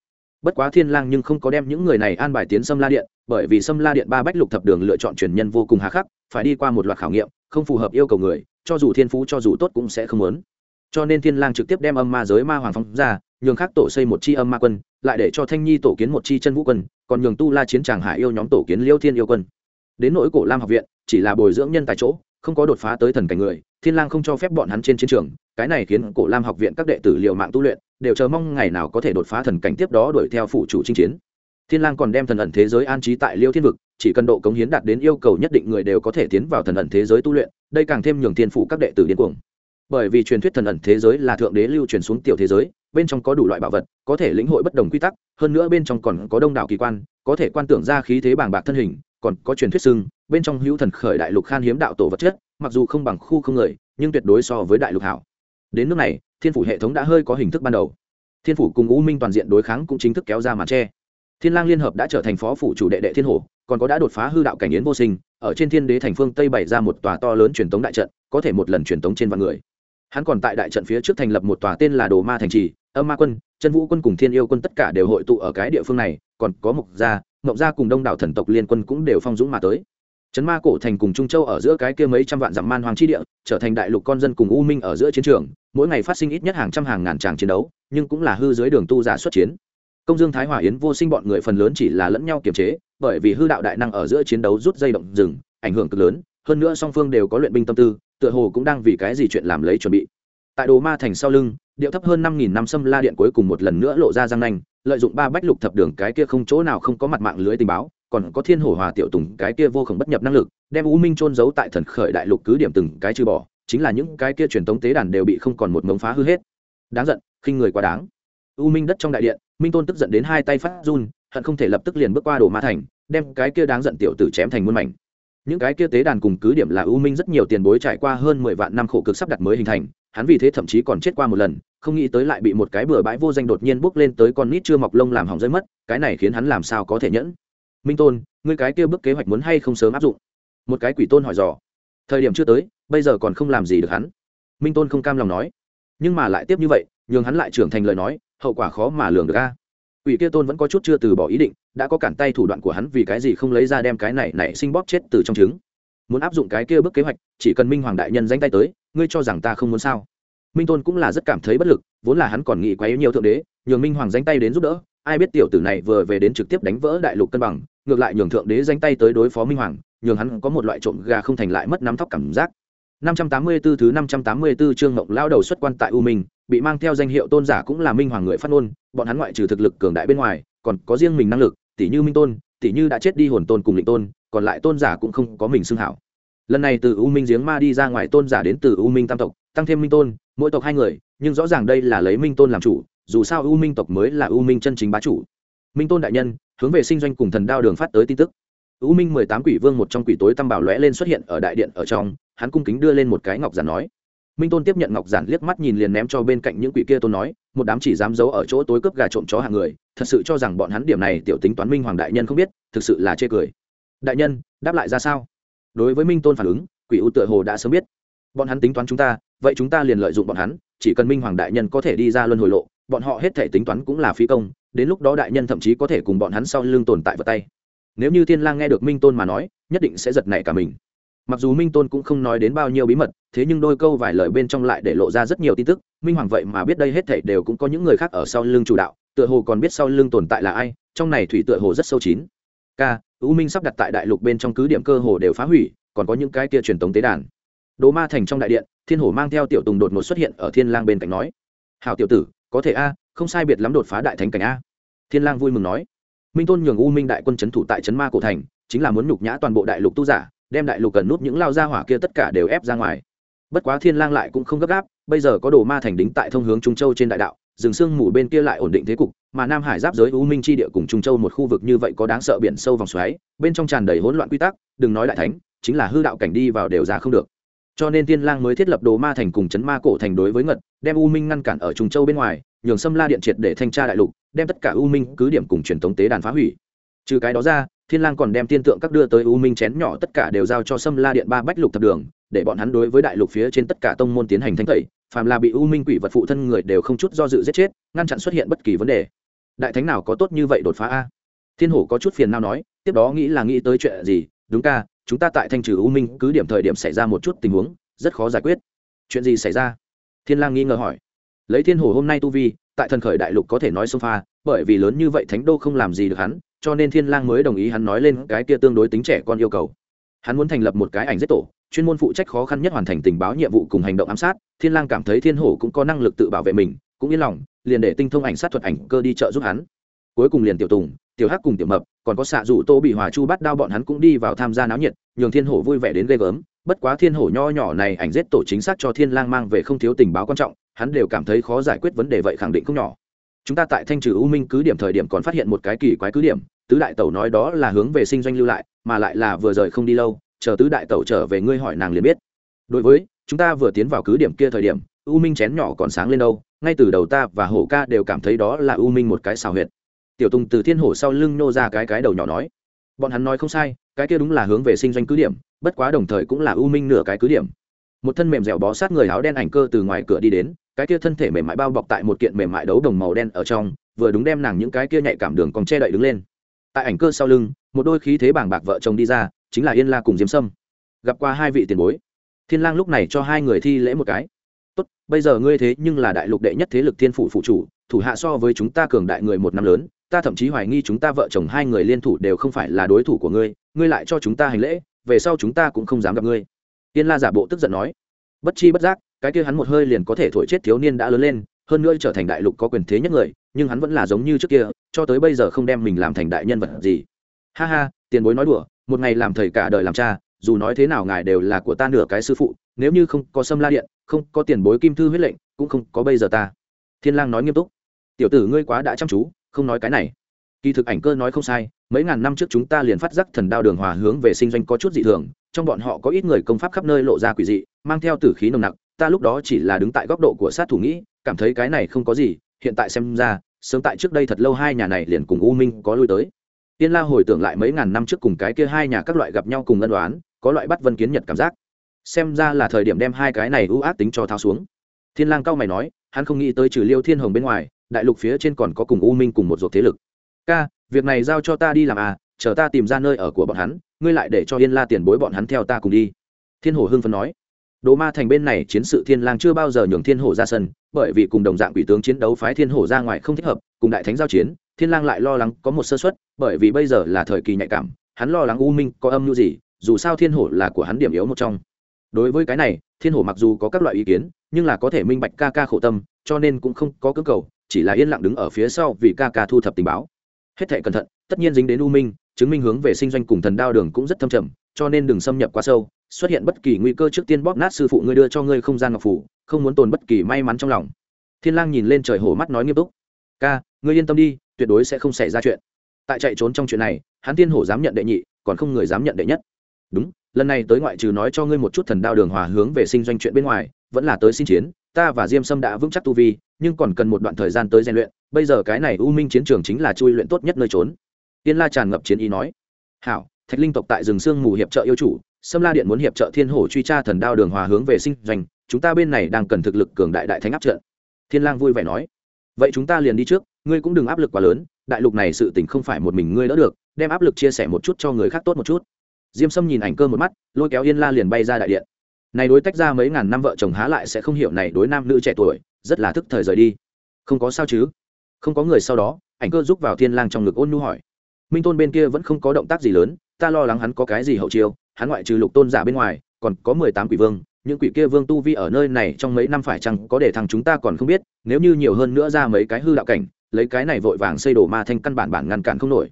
A: bất quá thiên lang nhưng không có đem những người này an bài tiến xâm la điện, bởi vì xâm la điện ba bách lục thập đường lựa chọn truyền nhân vô cùng hà khắc, phải đi qua một loạt khảo nghiệm, không phù hợp yêu cầu người, cho dù thiên phú cho dù tốt cũng sẽ không muốn. Cho nên thiên lang trực tiếp đem âm ma giới ma hoàng phóng ra, nhường khác tổ xây một chi âm ma quân, lại để cho thanh nhi tổ kiến một chi chân vũ quân, còn nhường tu la chiến tràng hải yêu nhóm tổ kiến liêu thiên yêu quân. Đến nỗi cổ lam học viện chỉ là bồi dưỡng nhân tại chỗ, không có đột phá tới thần cảnh người, thiên lang không cho phép bọn hắn trên chiến trường, cái này khiến cổ lam học viện các đệ tử liều mạng tu luyện, đều chờ mong ngày nào có thể đột phá thần cảnh tiếp đó đuổi theo phụ chủ chinh chiến. Thiên lang còn đem thần ẩn thế giới an trí tại liêu thiên vực, chỉ cần độ cống hiến đạt đến yêu cầu nhất định người đều có thể tiến vào thần ẩn thế giới tu luyện, đây càng thêm nhường thiên phụ các đệ tử điên cuồng. Bởi vì truyền thuyết thần ẩn thế giới là thượng đế lưu truyền xuống tiểu thế giới, bên trong có đủ loại bảo vật, có thể lĩnh hội bất đồng quy tắc, hơn nữa bên trong còn có đông đảo kỳ quan, có thể quan tưởng ra khí thế bàng bạc thân hình còn có truyền thuyết xưng, bên trong hữu thần khởi đại lục khan hiếm đạo tổ vật chất, mặc dù không bằng khu không người, nhưng tuyệt đối so với đại lục hảo. Đến nước này, thiên phủ hệ thống đã hơi có hình thức ban đầu. Thiên phủ cùng u minh toàn diện đối kháng cũng chính thức kéo ra màn tre thiên lang liên hợp đã trở thành phó phủ chủ đệ đệ thiên hổ, còn có đã đột phá hư đạo cảnh yến vô sinh, ở trên thiên đế thành phương tây bày ra một tòa to lớn truyền tống đại trận, có thể một lần truyền tống trên vạn người. Hắn còn tại đại trận phía trước thành lập một tòa tên là đồ ma thành trì, âm ma quân, chân vũ quân cùng thiên yêu quân tất cả đều hội tụ ở cái địa phương này, còn có mục gia mộng gia cùng đông đảo thần tộc liên quân cũng đều phong dũng mà tới. Trấn ma cổ thành cùng trung châu ở giữa cái kia mấy trăm vạn dặm man hoàng chi địa, trở thành đại lục con dân cùng u minh ở giữa chiến trường, mỗi ngày phát sinh ít nhất hàng trăm hàng ngàn tràng chiến đấu, nhưng cũng là hư dưới đường tu giả xuất chiến. Công dương thái hòa yến vô sinh bọn người phần lớn chỉ là lẫn nhau kiềm chế, bởi vì hư đạo đại năng ở giữa chiến đấu rút dây động rừng, ảnh hưởng cực lớn, hơn nữa song phương đều có luyện binh tâm tư, tựa hồ cũng đang vì cái gì chuyện làm lấy chuẩn bị. Tại đồ ma thành sau lưng, điệu thấp hơn năm nghìn năm xâm la điện cuối cùng một lần nữa lộ ra răng nanh lợi dụng ba bách lục thập đường cái kia không chỗ nào không có mặt mạng lưới tình báo, còn có thiên hổ hòa tiểu tùng cái kia vô khổng bất nhập năng lực, đem u minh trôn giấu tại thần khởi đại lục cứ điểm từng cái trừ bỏ, chính là những cái kia truyền tống tế đàn đều bị không còn một mống phá hư hết. Đáng giận, khinh người quá đáng. U minh đất trong đại điện, minh tôn tức giận đến hai tay phát run, hận không thể lập tức liền bước qua đồ ma thành, đem cái kia đáng giận tiểu tử chém thành muôn mảnh những cái kia tế đàn cùng cứ điểm là u minh rất nhiều tiền bối trải qua hơn mười vạn năm khổ cực sắp đặt mới hình thành, hắn vì thế thậm chí còn chết qua một lần, không nghĩ tới lại bị một cái bừa bãi vô danh đột nhiên bước lên tới con nít chưa mọc lông làm hỏng rơi mất, cái này khiến hắn làm sao có thể nhẫn. Minh tôn, ngươi cái kia bước kế hoạch muốn hay không sớm áp dụng? Một cái quỷ tôn hỏi dò. Thời điểm chưa tới, bây giờ còn không làm gì được hắn. Minh tôn không cam lòng nói. Nhưng mà lại tiếp như vậy, nhường hắn lại trưởng thành lời nói, hậu quả khó mà lường được a. Quỷ kia tôn vẫn có chút chưa từ bỏ ý định đã có cản tay thủ đoạn của hắn vì cái gì không lấy ra đem cái này nảy sinh bóp chết từ trong trứng. Muốn áp dụng cái kia bước kế hoạch chỉ cần minh hoàng đại nhân danh tay tới ngươi cho rằng ta không muốn sao? Minh tôn cũng là rất cảm thấy bất lực vốn là hắn còn nghĩ quá yếu nhiều thượng đế nhường minh hoàng danh tay đến giúp đỡ ai biết tiểu tử này vừa về đến trực tiếp đánh vỡ đại lục cân bằng ngược lại nhường thượng đế danh tay tới đối phó minh hoàng nhường hắn có một loại trộm gà không thành lại mất nắm thóc cảm giác. 584 thứ 584 chương ngộng lao đầu xuất quan tại U Minh, bị mang theo danh hiệu tôn giả cũng là minh hoàng người phát ngôn, bọn hắn ngoại trừ thực lực cường đại bên ngoài, còn có riêng mình năng lực, tỷ như Minh Tôn, tỷ như đã chết đi hồn tôn cùng Lĩnh Tôn, còn lại tôn giả cũng không có mình xưng hảo. Lần này từ U Minh giếng ma đi ra ngoài tôn giả đến từ U Minh tam tộc, tăng thêm Minh Tôn, mỗi tộc hai người, nhưng rõ ràng đây là lấy Minh Tôn làm chủ, dù sao U Minh tộc mới là U Minh chân chính bá chủ. Minh Tôn đại nhân, hướng về sinh doanh cùng thần đao đường phát tới tin tức. U Minh mười tám quỷ vương một trong quỷ tối tam bảo lóe lên xuất hiện ở đại điện ở trong, hắn cung kính đưa lên một cái ngọc giản nói minh tôn tiếp nhận ngọc giản liếc mắt nhìn liền ném cho bên cạnh những quỷ kia tôn nói, một đám chỉ dám giấu ở chỗ tối cướp gà trộm chó hàng người, thật sự cho rằng bọn hắn điểm này tiểu tính toán minh hoàng đại nhân không biết, thực sự là chê cười. Đại nhân, đáp lại ra sao? Đối với minh tôn phản ứng, quỷ u tựa hồ đã sớm biết. Bọn hắn tính toán chúng ta, vậy chúng ta liền lợi dụng bọn hắn, chỉ cần minh hoàng đại nhân có thể đi ra luân hồi lộ, bọn họ hết thể tính toán cũng là phi công, đến lúc đó đại nhân thậm chí có thể cùng bọn hắn sau lưng tồn tại vật tay. Nếu như thiên lang nghe được minh tôn mà nói, nhất định sẽ giật nảy cả mình mặc dù minh tôn cũng không nói đến bao nhiêu bí mật, thế nhưng đôi câu vài lời bên trong lại để lộ ra rất nhiều tin tức. Minh hoàng vậy mà biết đây hết thảy đều cũng có những người khác ở sau lưng chủ đạo, tựa hồ còn biết sau lưng tồn tại là ai, trong này thủy tựa hồ rất sâu chín. K u minh sắp đặt tại đại lục bên trong cứ điểm cơ hồ đều phá hủy, còn có những cái kia truyền tống tế đàn. Đồ ma thành trong đại điện, thiên hổ mang theo tiểu tùng đột ngột xuất hiện ở thiên lang bên cạnh nói hào tiểu tử, có thể a, không sai biệt lắm đột phá đại thánh cảnh a. Thiên lang vui mừng nói, minh tôn nhường u minh đại quân c thủ tại trấn ma cổ thành, chính là muốn nhục nhã toàn bộ đại lục tu giả đem đại lục cần nút những lao ra hỏa kia tất cả đều ép ra ngoài. Bất quá thiên lang lại cũng không gấp gáp, bây giờ có đồ ma thành đính tại thông hướng trung châu trên đại đạo, rừng sương mù bên kia lại ổn định thế cục, mà nam hải giáp giới u minh chi địa cùng trung châu một khu vực như vậy có đáng sợ biển sâu vòng xoáy, bên trong tràn đầy hỗn loạn quy tắc, đừng nói đại thánh, chính là hư đạo cảnh đi vào đều ra không được. Cho nên thiên lang mới thiết lập đồ ma thành cùng chấn ma cổ thành đối với ngật, đem u minh ngăn cản ở trung châu bên ngoài, nhường sâm la điện triệt để thanh tra đại lục, đem tất cả u minh cứ điểm cùng truyền thống tế đàn phá hủy. Trừ cái đó ra thiên lang còn đem tiên tượng các đưa tới u minh chén nhỏ tất cả đều giao cho sâm la điện ba bách lục thập đường để bọn hắn đối với đại lục phía trên tất cả tông môn tiến hành thanh tẩy phàm là bị u minh quỷ vật phụ thân người đều không chút do dự giết chết ngăn chặn xuất hiện bất kỳ vấn đề. Đại thánh nào có tốt như vậy đột phá a? Thiên hổ có chút phiền nào nói tiếp đó nghĩ là nghĩ tới chuyện gì đúng ca chúng ta tại thanh trừ u minh cứ điểm thời điểm xảy ra một chút tình huống rất khó giải quyết. Chuyện gì xảy ra? Thiên lang nghi ngờ hỏi. Lấy thiên hổ hôm nay tu vi tại thần khởi đại lục có thể nói sofa, pha bởi vì lớn như vậy thánh đô không làm gì được hắn cho nên thiên lang mới đồng ý hắn nói lên cái kia tương đối tính trẻ con yêu cầu. Hắn muốn thành lập một cái ảnh giết tổ, chuyên môn phụ trách khó khăn nhất hoàn thành tình báo nhiệm vụ cùng hành động ám sát. Thiên lang cảm thấy thiên hổ cũng có năng lực tự bảo vệ mình, cũng yên lòng, liền để tinh thông ảnh sát thuật ảnh cơ đi trợ giúp hắn. Cuối cùng liền tiểu tùng, tiểu hắc cùng tiểu mập, còn có xạ rủ tô bị hòa chu bắt đao bọn hắn cũng đi vào tham gia náo nhiệt, nhường thiên hổ vui vẻ đến ghê gớm. Bất quá thiên hổ nho nhỏ này ảnh giết tổ chính xác cho thiên lang mang về không thiếu tình báo quan trọng, hắn đều cảm thấy khó giải quyết vấn đề vậy khẳng định không nhỏ chúng ta tại thanh trừ u minh cứ điểm thời điểm còn phát hiện một cái kỳ quái cứ điểm, tứ đại tẩu nói đó là hướng về sinh doanh lưu lại, mà lại là vừa rời không đi lâu, chờ tứ đại tẩu trở về ngươi hỏi nàng liền biết. Đối với, chúng ta vừa tiến vào cứ điểm kia thời điểm, u minh chén nhỏ còn sáng lên đâu, ngay từ đầu ta và hổ ca đều cảm thấy đó là u minh một cái xào huyệt. Tiểu tùng từ thiên hổ sau lưng nô ra cái cái đầu nhỏ nói, bọn hắn nói không sai, cái kia đúng là hướng về sinh doanh cứ điểm, bất quá đồng thời cũng là u minh nửa cái cứ điểm. Một thân mềm dẻo bó sát người áo đen ảnh cơ từ ngoài cửa đi đến cái kia thân thể mềm mại bao bọc tại một kiện mềm mại đấu đồng màu đen ở trong, vừa đúng đem nàng những cái kia nhạy cảm đường còn che đậy đứng lên. Tại ảnh cơ sau lưng, một đôi khí thế bảng bạc vợ chồng đi ra, chính là yên la cùng diêm sâm. Gặp qua hai vị tiền bối. Thiên lang lúc này cho hai người thi lễ một cái. Tốt, bây giờ ngươi thế nhưng là đại lục đệ nhất thế lực thiên phủ phụ chủ, thủ hạ so với chúng ta cường đại người một năm lớn, ta thậm chí hoài nghi chúng ta vợ chồng hai người liên thủ đều không phải là đối thủ của ngươi ngươi lại cho chúng ta hành lễ, về sau chúng ta cũng không dám gặp ngươi. Yên la giả bộ tức giận nói. Bất chi bất giác cái kia hắn một hơi liền có thể thổi chết thiếu niên đã lớn lên, hơn nữa trở thành đại lục có quyền thế nhất người, nhưng hắn vẫn là giống như trước kia, cho tới bây giờ không đem mình làm thành đại nhân vật gì. Ha ha, tiền bối nói đùa, một ngày làm thầy cả đời làm cha, dù nói thế nào ngài đều là của ta nửa cái sư phụ, nếu như không có sâm la điện, không có tiền bối kim thư huyết lệnh, cũng không có bây giờ ta. Thiên lang nói nghiêm túc. Tiểu tử ngươi quá đã chăm chú, không nói cái này. Kỳ thực ảnh cơ nói không sai, mấy ngàn năm trước chúng ta liền phát giác thần đao đường hòa hướng về sinh doanh có chút dị thường, trong bọn họ có ít người công pháp khắp nơi lộ ra quỷ dị, mang theo tử khí nồng nặc ta lúc đó chỉ là đứng tại góc độ của sát thủ nghĩ, cảm thấy cái này không có gì, hiện tại xem ra, sớm tại trước đây thật lâu hai nhà này liền cùng u minh có lui tới. Tiên la hồi tưởng lại mấy ngàn năm trước cùng cái kia hai nhà các loại gặp nhau cùng ân đoán có loại bắt vân kiến nhật cảm giác. Xem ra là thời điểm đem hai cái này ưu ác tính cho thao xuống. Thiên lang cao mày nói, hắn không nghĩ tới trừ liêu thiên hồng bên ngoài, đại lục phía trên còn có cùng u minh cùng một ruột thế lực. Ca, việc này giao cho ta đi làm à chờ ta tìm ra nơi ở của bọn hắn, ngươi lại để cho yên la tiền bối bọn hắn theo ta cùng đi. Thiên hổ hưng phấn nói. Đồ Ma thành bên này chiến sự Thiên Lang chưa bao giờ nhường Thiên Hổ ra sân, bởi vì cùng đồng dạng quỷ tướng chiến đấu phái Thiên Hổ ra ngoài không thích hợp, cùng đại thánh giao chiến, Thiên Lang lại lo lắng có một sơ suất, bởi vì bây giờ là thời kỳ nhạy cảm, hắn lo lắng U Minh có âm mưu gì, dù sao Thiên Hổ là của hắn điểm yếu một trong. Đối với cái này, Thiên Hổ mặc dù có các loại ý kiến, nhưng là có thể minh bạch ca ca khổ tâm, cho nên cũng không có cưỡng cầu, chỉ là yên lặng đứng ở phía sau vì ca ca thu thập tình báo. Hết thảy cẩn thận, tất nhiên dính đến U Minh, chứng minh hướng về sinh doanh cùng thần đao đường cũng rất thâm trầm, cho nên đừng xâm nhập quá sâu, xuất hiện bất kỳ nguy cơ trước tiên bóp nát sư phụ ngươi đưa cho ngươi không gian ngọc phủ, không muốn tồn bất kỳ may mắn trong lòng. Thiên lang nhìn lên trời hổ mắt nói nghiêm túc, ca, ngươi yên tâm đi, tuyệt đối sẽ không xảy ra chuyện. Tại chạy trốn trong chuyện này, hắn thiên hổ dám nhận đệ nhị, còn không người dám nhận đệ nhất. Đúng, lần này tới ngoại trừ nói cho ngươi một chút thần đao đường hòa hướng về sinh doanh chuyện bên ngoài, vẫn là tới xin chiến, ta và diêm sâm đã vững chắc tu vi, nhưng còn cần một đoạn thời gian tới rèn luyện, bây giờ cái này u minh chiến trường chính là chui luyện tốt nhất nơi trốn. Tiên la tràn ngập chiến ý nói, hảo, thạch linh tộc tại rừng sương mù hiệp trợ yêu chủ sâm la điện muốn hiệp trợ thiên hổ truy tra thần đao đường hòa hướng về sinh doanh, chúng ta bên này đang cần thực lực cường đại đại thánh áp trận. Thiên lang vui vẻ nói, vậy chúng ta liền đi trước, ngươi cũng đừng áp lực quá lớn, đại lục này sự tình không phải một mình ngươi đỡ được, đem áp lực chia sẻ một chút cho người khác tốt một chút. Diêm sâm nhìn ảnh cơ một mắt, lôi kéo yên la liền bay ra đại điện. Này đối tách ra mấy ngàn năm vợ chồng há lại sẽ không hiểu này đối nam nữ trẻ tuổi, rất là thức thời rời đi. Không có sao chứ? Không có người sau đó, ảnh cơ giúp vào thiên lang trong ngực ôn nhu hỏi. Minh tôn bên kia vẫn không có động tác gì lớn, ta lo lắng hắn có cái gì hậu chiêu hắn ngoại trừ lục tôn giả bên ngoài, còn có mười tám quỷ vương, những quỷ kia vương tu vi ở nơi này trong mấy năm phải chăng có để thằng chúng ta còn không biết, nếu như nhiều hơn nữa ra mấy cái hư đạo cảnh, lấy cái này vội vàng xây đổ ma thanh căn bản bản ngăn cản không nổi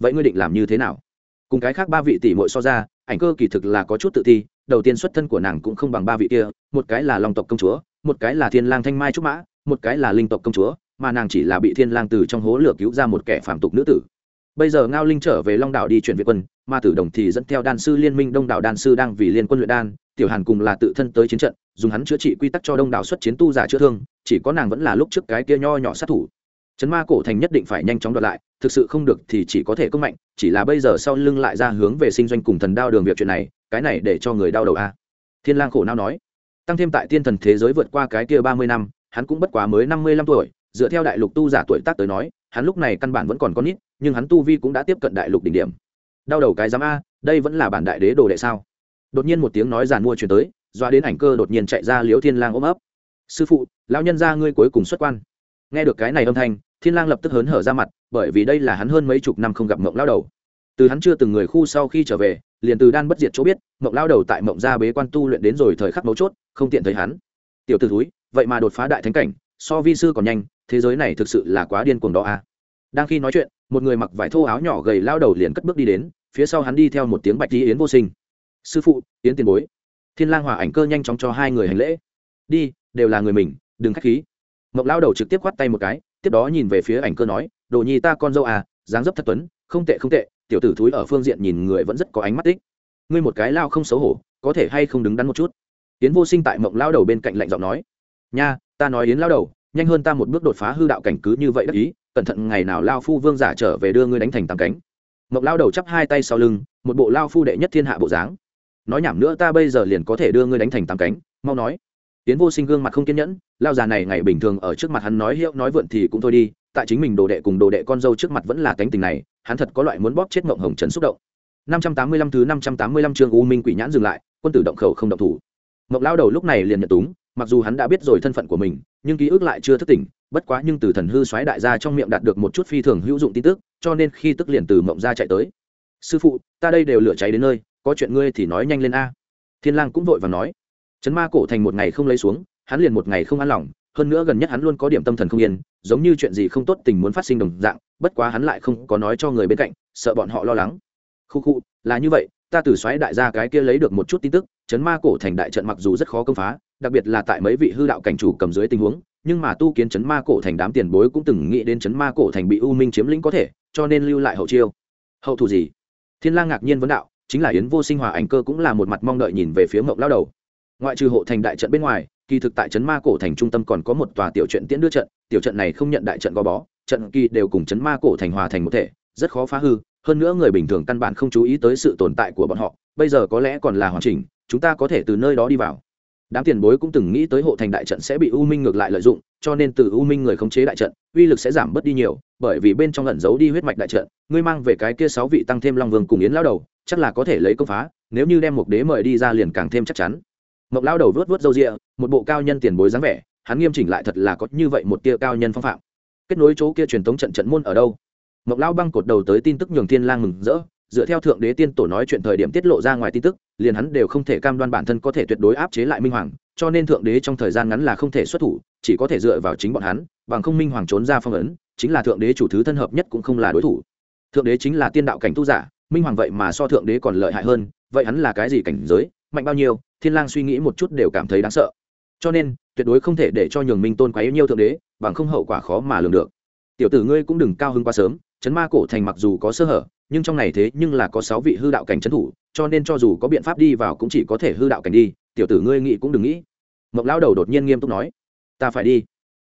A: vậy ngươi định làm như thế nào cùng cái khác ba vị tỷ muội so ra, ảnh cơ kỳ thực là có chút tự thi. đầu tiên xuất thân của nàng cũng không bằng ba vị kia, một cái là long tộc công chúa, một cái là thiên lang thanh mai trúc mã, một cái là linh tộc công chúa, mà nàng chỉ là bị thiên lang từ trong hố lửa cứu ra một kẻ phạm tục nữ tử bây giờ ngao linh trở về long đảo đi chuyển viện quân, ma tử đồng thì dẫn theo đan sư liên minh đông đảo đan sư đang vì liên quân luyện đan, tiểu hàn cùng là tự thân tới chiến trận, dùng hắn chữa trị quy tắc cho đông đảo xuất chiến tu giả chữa thương, chỉ có nàng vẫn là lúc trước cái kia nho nhỏ sát thủ. Chấn ma cổ thành nhất định phải nhanh chóng đoạt lại, thực sự không được thì chỉ có thể công mạnh, chỉ là bây giờ sau lưng lại ra hướng về sinh doanh cùng thần đao đường việc chuyện này, cái này để cho người đau đầu a. Thiên lang khổ não nói, tăng thêm tại tiên thần thế giới vượt qua cái kia ba mươi năm, hắn cũng bất quá mới năm mươi lăm tuổi, dựa theo đại lục tu giả tuổi tác tới nói, hắn lúc này căn bản vẫn còn con nít nhưng hắn tu vi cũng đã tiếp cận đại lục đỉnh điểm. Đau đầu cái giám a, đây vẫn là bản đại đế đồ đệ sao? Đột nhiên một tiếng nói giàn mua truyền tới, doa đến ảnh cơ đột nhiên chạy ra liễu thiên lang ôm ấp. Sư phụ, lão nhân gia ngươi cuối cùng xuất quan. Nghe được cái này âm thanh, thiên lang lập tức hớn hở ra mặt, bởi vì đây là hắn hơn mấy chục năm không gặp mộng lao đầu. Từ hắn chưa từng người khu sau khi trở về, liền từ đan bất diệt chỗ biết, mộng lao đầu tại mộng gia bế quan tu luyện đến rồi thời khắc mấu chốt, không tiện thấy hắn. Tiểu tử thúi, vậy mà đột phá đại thánh cảnh, so vi sư còn nhanh, thế giới này thực sự là quá điên cuồng đó a đang khi nói chuyện, một người mặc vải thô áo nhỏ gầy lao đầu liền cất bước đi đến, phía sau hắn đi theo một tiếng bạch tí yến vô sinh. Sư phụ, yến tiền bối. Thiên lang hòa ảnh cơ nhanh chóng cho hai người hành lễ. Đi, đều là người mình, đừng khách khí. Mộng lao đầu trực tiếp quát tay một cái, tiếp đó nhìn về phía ảnh cơ nói, đồ nhi ta con dâu à dáng dấp thật tuấn, không tệ không tệ, tiểu tử thúi ở phương diện nhìn người vẫn rất có ánh mắt tích. Ngươi một cái lao không xấu hổ, có thể hay không đứng đắn một chút? Yến vô sinh tại mộng lao đầu bên cạnh lạnh giọng nói, nha, ta nói yến lao đầu, nhanh hơn ta một bước đột phá hư đạo cảnh cứ như vậy đắc ý cẩn thận ngày nào lao phu vương giả trở về đưa ngươi đánh thành tam cánh. Mộng lao đầu chắp hai tay sau lưng một bộ lao phu đệ nhất thiên hạ bộ dáng. Nói nhảm nữa ta bây giờ liền có thể đưa ngươi đánh thành tam cánh mau nói. Tiến vô sinh gương mặt không kiên nhẫn lao già này ngày bình thường ở trước mặt hắn nói hiệu nói vượn thì cũng thôi đi tại chính mình đồ đệ cùng đồ đệ con dâu trước mặt vẫn là cánh tình này hắn thật có loại muốn bóp chết mộng hồng trấn xúc động. 585 thứ 585 chương U Minh Quỷ Nhãn dừng lại, quân tử động khẩu không động thủ. Mộng lao đầu lúc này liền nhận túng, mặc dù hắn đã biết rồi thân phận của mình, nhưng ký ức lại chưa thức tỉnh, bất quá nhưng từ thần hư xoáy đại gia trong miệng đạt được một chút phi thường hữu dụng tin tức, cho nên khi tức liền từ mộng ra chạy tới. "Sư phụ, ta đây đều lửa cháy đến nơi, có chuyện ngươi thì nói nhanh lên a." Thiên Lang cũng vội vàng nói. Chấn ma cổ thành một ngày không lấy xuống, hắn liền một ngày không an lòng, hơn nữa gần nhất hắn luôn có điểm tâm thần không yên, giống như chuyện gì không tốt tình muốn phát sinh đồng dạng, bất quá hắn lại không có nói cho người bên cạnh, sợ bọn họ lo lắng. Khu khu, là như vậy, ta từ xoáy đại gia cái kia lấy được một chút tin tức, chấn ma cổ thành đại trận mặc dù rất khó công phá, đặc biệt là tại mấy vị hư đạo cảnh chủ cầm dưới tình huống, nhưng mà tu kiến chấn ma cổ thành đám tiền bối cũng từng nghĩ đến chấn ma cổ thành bị u minh chiếm lĩnh có thể, cho nên lưu lại hậu chiêu. Hậu thủ gì? Thiên Lang ngạc nhiên vấn đạo, chính là Yến Vô Sinh Hòa ảnh cơ cũng là một mặt mong đợi nhìn về phía Mộng Lao đầu. Ngoại trừ hộ thành đại trận bên ngoài, kỳ thực tại chấn ma cổ thành trung tâm còn có một tòa tiểu trận tiễn đưa trận, tiểu trận này không nhận đại trận gò bó, trận kỳ đều cùng chấn ma cổ thành hòa thành một thể, rất khó phá hư, hơn nữa người bình thường căn bản không chú ý tới sự tồn tại của bọn họ, bây giờ có lẽ còn là hoàn chỉnh, chúng ta có thể từ nơi đó đi vào đám tiền bối cũng từng nghĩ tới hộ thành đại trận sẽ bị u minh ngược lại lợi dụng, cho nên từ u minh người khống chế đại trận, uy lực sẽ giảm bớt đi nhiều, bởi vì bên trong ẩn giấu đi huyết mạch đại trận, ngươi mang về cái kia sáu vị tăng thêm long vương cùng yến lao đầu, chắc là có thể lấy công phá, nếu như đem một đế mời đi ra liền càng thêm chắc chắn. Mộc lao đầu vớt vớt râu rịa một bộ cao nhân tiền bối dáng vẻ, hắn nghiêm chỉnh lại thật là có như vậy một tia cao nhân phong phạm. Kết nối chỗ kia truyền thống trận trận môn ở đâu? Mộc lao băng cột đầu tới tin tức nhường thiên lang mừng rỡ dựa theo thượng đế tiên tổ nói chuyện thời điểm tiết lộ ra ngoài tin tức, liền hắn đều không thể cam đoan bản thân có thể tuyệt đối áp chế lại minh hoàng, cho nên thượng đế trong thời gian ngắn là không thể xuất thủ, chỉ có thể dựa vào chính bọn hắn, bằng không minh hoàng trốn ra phong ấn, chính là thượng đế chủ thứ thân hợp nhất cũng không là đối thủ. Thượng đế chính là tiên đạo cảnh tu giả, minh hoàng vậy mà so thượng đế còn lợi hại hơn, vậy hắn là cái gì cảnh giới, mạnh bao nhiêu, thiên lang suy nghĩ một chút đều cảm thấy đáng sợ. Cho nên, tuyệt đối không thể để cho nhường minh tôn quá yêu nhiêu thượng đế, bằng không hậu quả khó mà lường được. Tiểu tử ngươi cũng đừng cao hứng quá sớm, chấn ma cổ thành mặc dù có sơ hở nhưng trong này thế nhưng là có sáu vị hư đạo cảnh trấn thủ, cho nên cho dù có biện pháp đi vào cũng chỉ có thể hư đạo cảnh đi, tiểu tử ngươi nghĩ cũng đừng nghĩ. Mộc lão đầu đột nhiên nghiêm túc nói. Ta phải đi.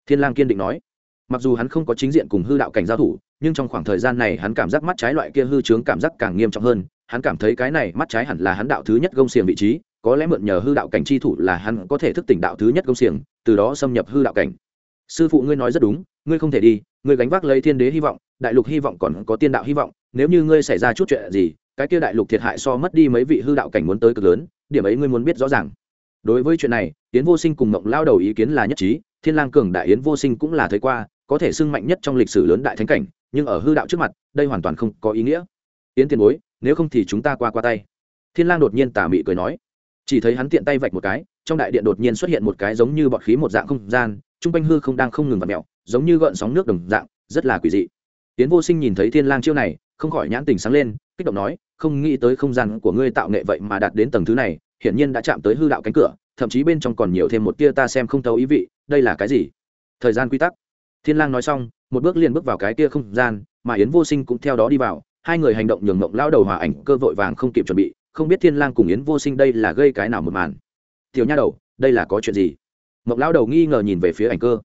A: Thiên lang kiên định nói. Mặc dù hắn không có chính diện cùng hư đạo cảnh giao thủ, nhưng trong khoảng thời gian này hắn cảm giác mắt trái loại kia hư trướng cảm giác càng nghiêm trọng hơn, hắn cảm thấy cái này mắt trái hẳn là hắn đạo thứ nhất gông xiềng vị trí, có lẽ mượn nhờ hư đạo cảnh chi thủ là hắn có thể thức tỉnh đạo thứ nhất gông xiềng, từ đó xâm nhập hư đạo cảnh. Sư phụ ngươi nói rất đúng, ngươi không thể đi, ngươi gánh vác lấy thiên đế hy vọng, đại lục hy vọng còn có tiên đạo hy vọng nếu như ngươi xảy ra chút chuyện gì, cái kia đại lục thiệt hại so mất đi mấy vị hư đạo cảnh muốn tới cực lớn, điểm ấy ngươi muốn biết rõ ràng. Đối với chuyện này, yến vô sinh cùng mộng lao đầu ý kiến là nhất trí, thiên lang cường đại yến vô sinh cũng là thấy qua, có thể xưng mạnh nhất trong lịch sử lớn đại thánh cảnh, nhưng ở hư đạo trước mặt, đây hoàn toàn không có ý nghĩa. Yến tiền bối, nếu không thì chúng ta qua qua tay. Thiên lang đột nhiên tà mị cười nói. Chỉ thấy hắn tiện tay vạch một cái, trong đại điện đột nhiên xuất hiện một cái giống như bọt khí một dạng không gian, trung quanh hư không đang không ngừng vặn mèo, giống như gợn sóng nước đồng dạng, rất là quỷ dị. Tiến vô sinh nhìn thấy thiên lang chiêu này không khỏi nhãn tình sáng lên, kích động nói, không nghĩ tới không gian của ngươi tạo nghệ vậy mà đạt đến tầng thứ này, hiển nhiên đã chạm tới hư đạo cánh cửa, thậm chí bên trong còn nhiều thêm một tia ta xem không thấu ý vị, đây là cái gì? Thời gian quy tắc. Thiên lang nói xong, một bước liền bước vào cái tia không gian, mà yến vô sinh cũng theo đó đi vào, hai người hành động nhường mộng lao đầu hòa ảnh cơ vội vàng không kịp chuẩn bị, không biết thiên lang cùng yến vô sinh đây là gây cái nào một màn. Tiểu nha đầu, đây là có chuyện gì? Mộng lao đầu nghi ngờ nhìn về phía ảnh cơ.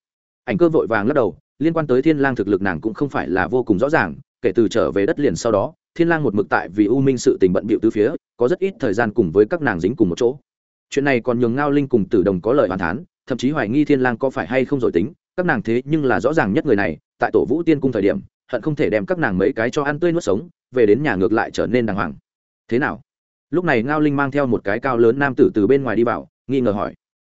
A: Ảnh cơ vội vàng lắc đầu, liên quan tới thiên lang thực lực nàng cũng không phải là vô cùng rõ ràng kể từ trở về đất liền sau đó, thiên lang một mực tại vì u minh sự tình bận bịu từ phía, có rất ít thời gian cùng với các nàng dính cùng một chỗ. Chuyện này còn nhường ngao linh cùng tử đồng có lời hoàn thán, thậm chí hoài nghi thiên lang có phải hay không rồi tính, các nàng thế nhưng là rõ ràng nhất người này, tại tổ vũ tiên cung thời điểm, hận không thể đem các nàng mấy cái cho ăn tươi nuốt sống, về đến nhà ngược lại trở nên đàng hoàng. Thế nào? Lúc này ngao linh mang theo một cái cao lớn nam tử từ bên ngoài đi vào, nghi ngờ hỏi.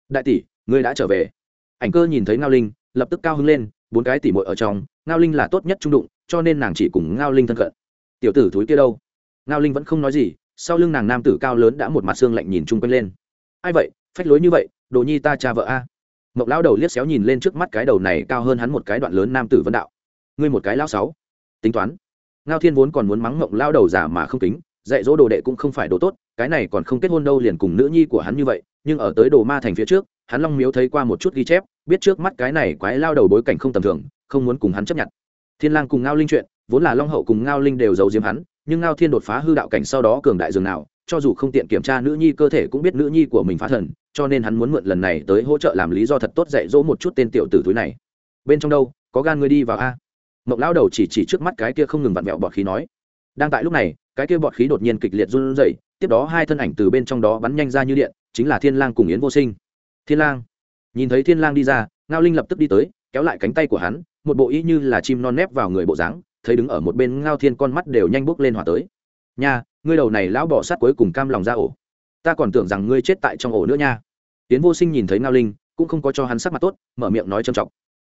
A: Đại tỷ, ngươi đã trở về. Ảnh cơ nhìn thấy ngao linh, lập tức cao hứng lên, bốn cái tỷ muội ở trong, ngao linh là tốt nhất trung đụng cho nên nàng chỉ cùng ngao linh thân cận. Tiểu tử thúi kia đâu? Ngao linh vẫn không nói gì, sau lưng nàng nam tử cao lớn đã một mặt xương lạnh nhìn chung quanh lên. Ai vậy? Phách lối như vậy, đồ nhi ta cha vợ a. Mộc lão đầu liếc xéo nhìn lên trước mắt cái đầu này cao hơn hắn một cái đoạn lớn nam tử vân đạo. Ngươi một cái lao sáu. Tính toán. Ngao thiên vốn còn muốn mắng mộng lao đầu giả mà không tính dạy dỗ đồ đệ cũng không phải đồ tốt, cái này còn không kết hôn đâu liền cùng nữ nhi của hắn như vậy, nhưng ở tới đồ ma thành phía trước, hắn long miếu thấy qua một chút ghi chép, biết trước mắt cái này quái lao đầu bối cảnh không tầm thường, không muốn cùng hắn chấp nhận thiên lang cùng ngao linh chuyện, vốn là long hậu cùng ngao linh đều giấu diếm hắn, nhưng ngao thiên đột phá hư đạo cảnh sau đó cường đại dường nào, cho dù không tiện kiểm tra nữ nhi cơ thể cũng biết nữ nhi của mình phá thần, cho nên hắn muốn mượn lần này tới hỗ trợ làm lý do thật tốt dạy dỗ một chút tên tiểu tử túi này. Bên trong đâu, có gan ngươi đi vào a? Mộng Lão đầu chỉ chỉ trước mắt cái kia không ngừng vặn vẹo bọt khí nói. Đang tại lúc này, cái kia bọt khí đột nhiên kịch liệt run rẩy, tiếp đó hai thân ảnh từ bên trong đó bắn nhanh ra như điện, chính là thiên lang cùng yến vô sinh. Thiên lang. Nhìn thấy thiên lang đi ra, ngao linh lập tức đi tới, kéo lại cánh tay của hắn một bộ ý như là chim non nép vào người bộ dáng, thấy đứng ở một bên ngao thiên con mắt đều nhanh bốc lên hỏa tới. Nha, ngươi đầu này lão bỏ sát cuối cùng cam lòng ra ổ. Ta còn tưởng rằng ngươi chết tại trong ổ nữa nha. Tiến vô sinh nhìn thấy ngao linh, cũng không có cho hắn sắc mặt tốt, mở miệng nói trầm trọng.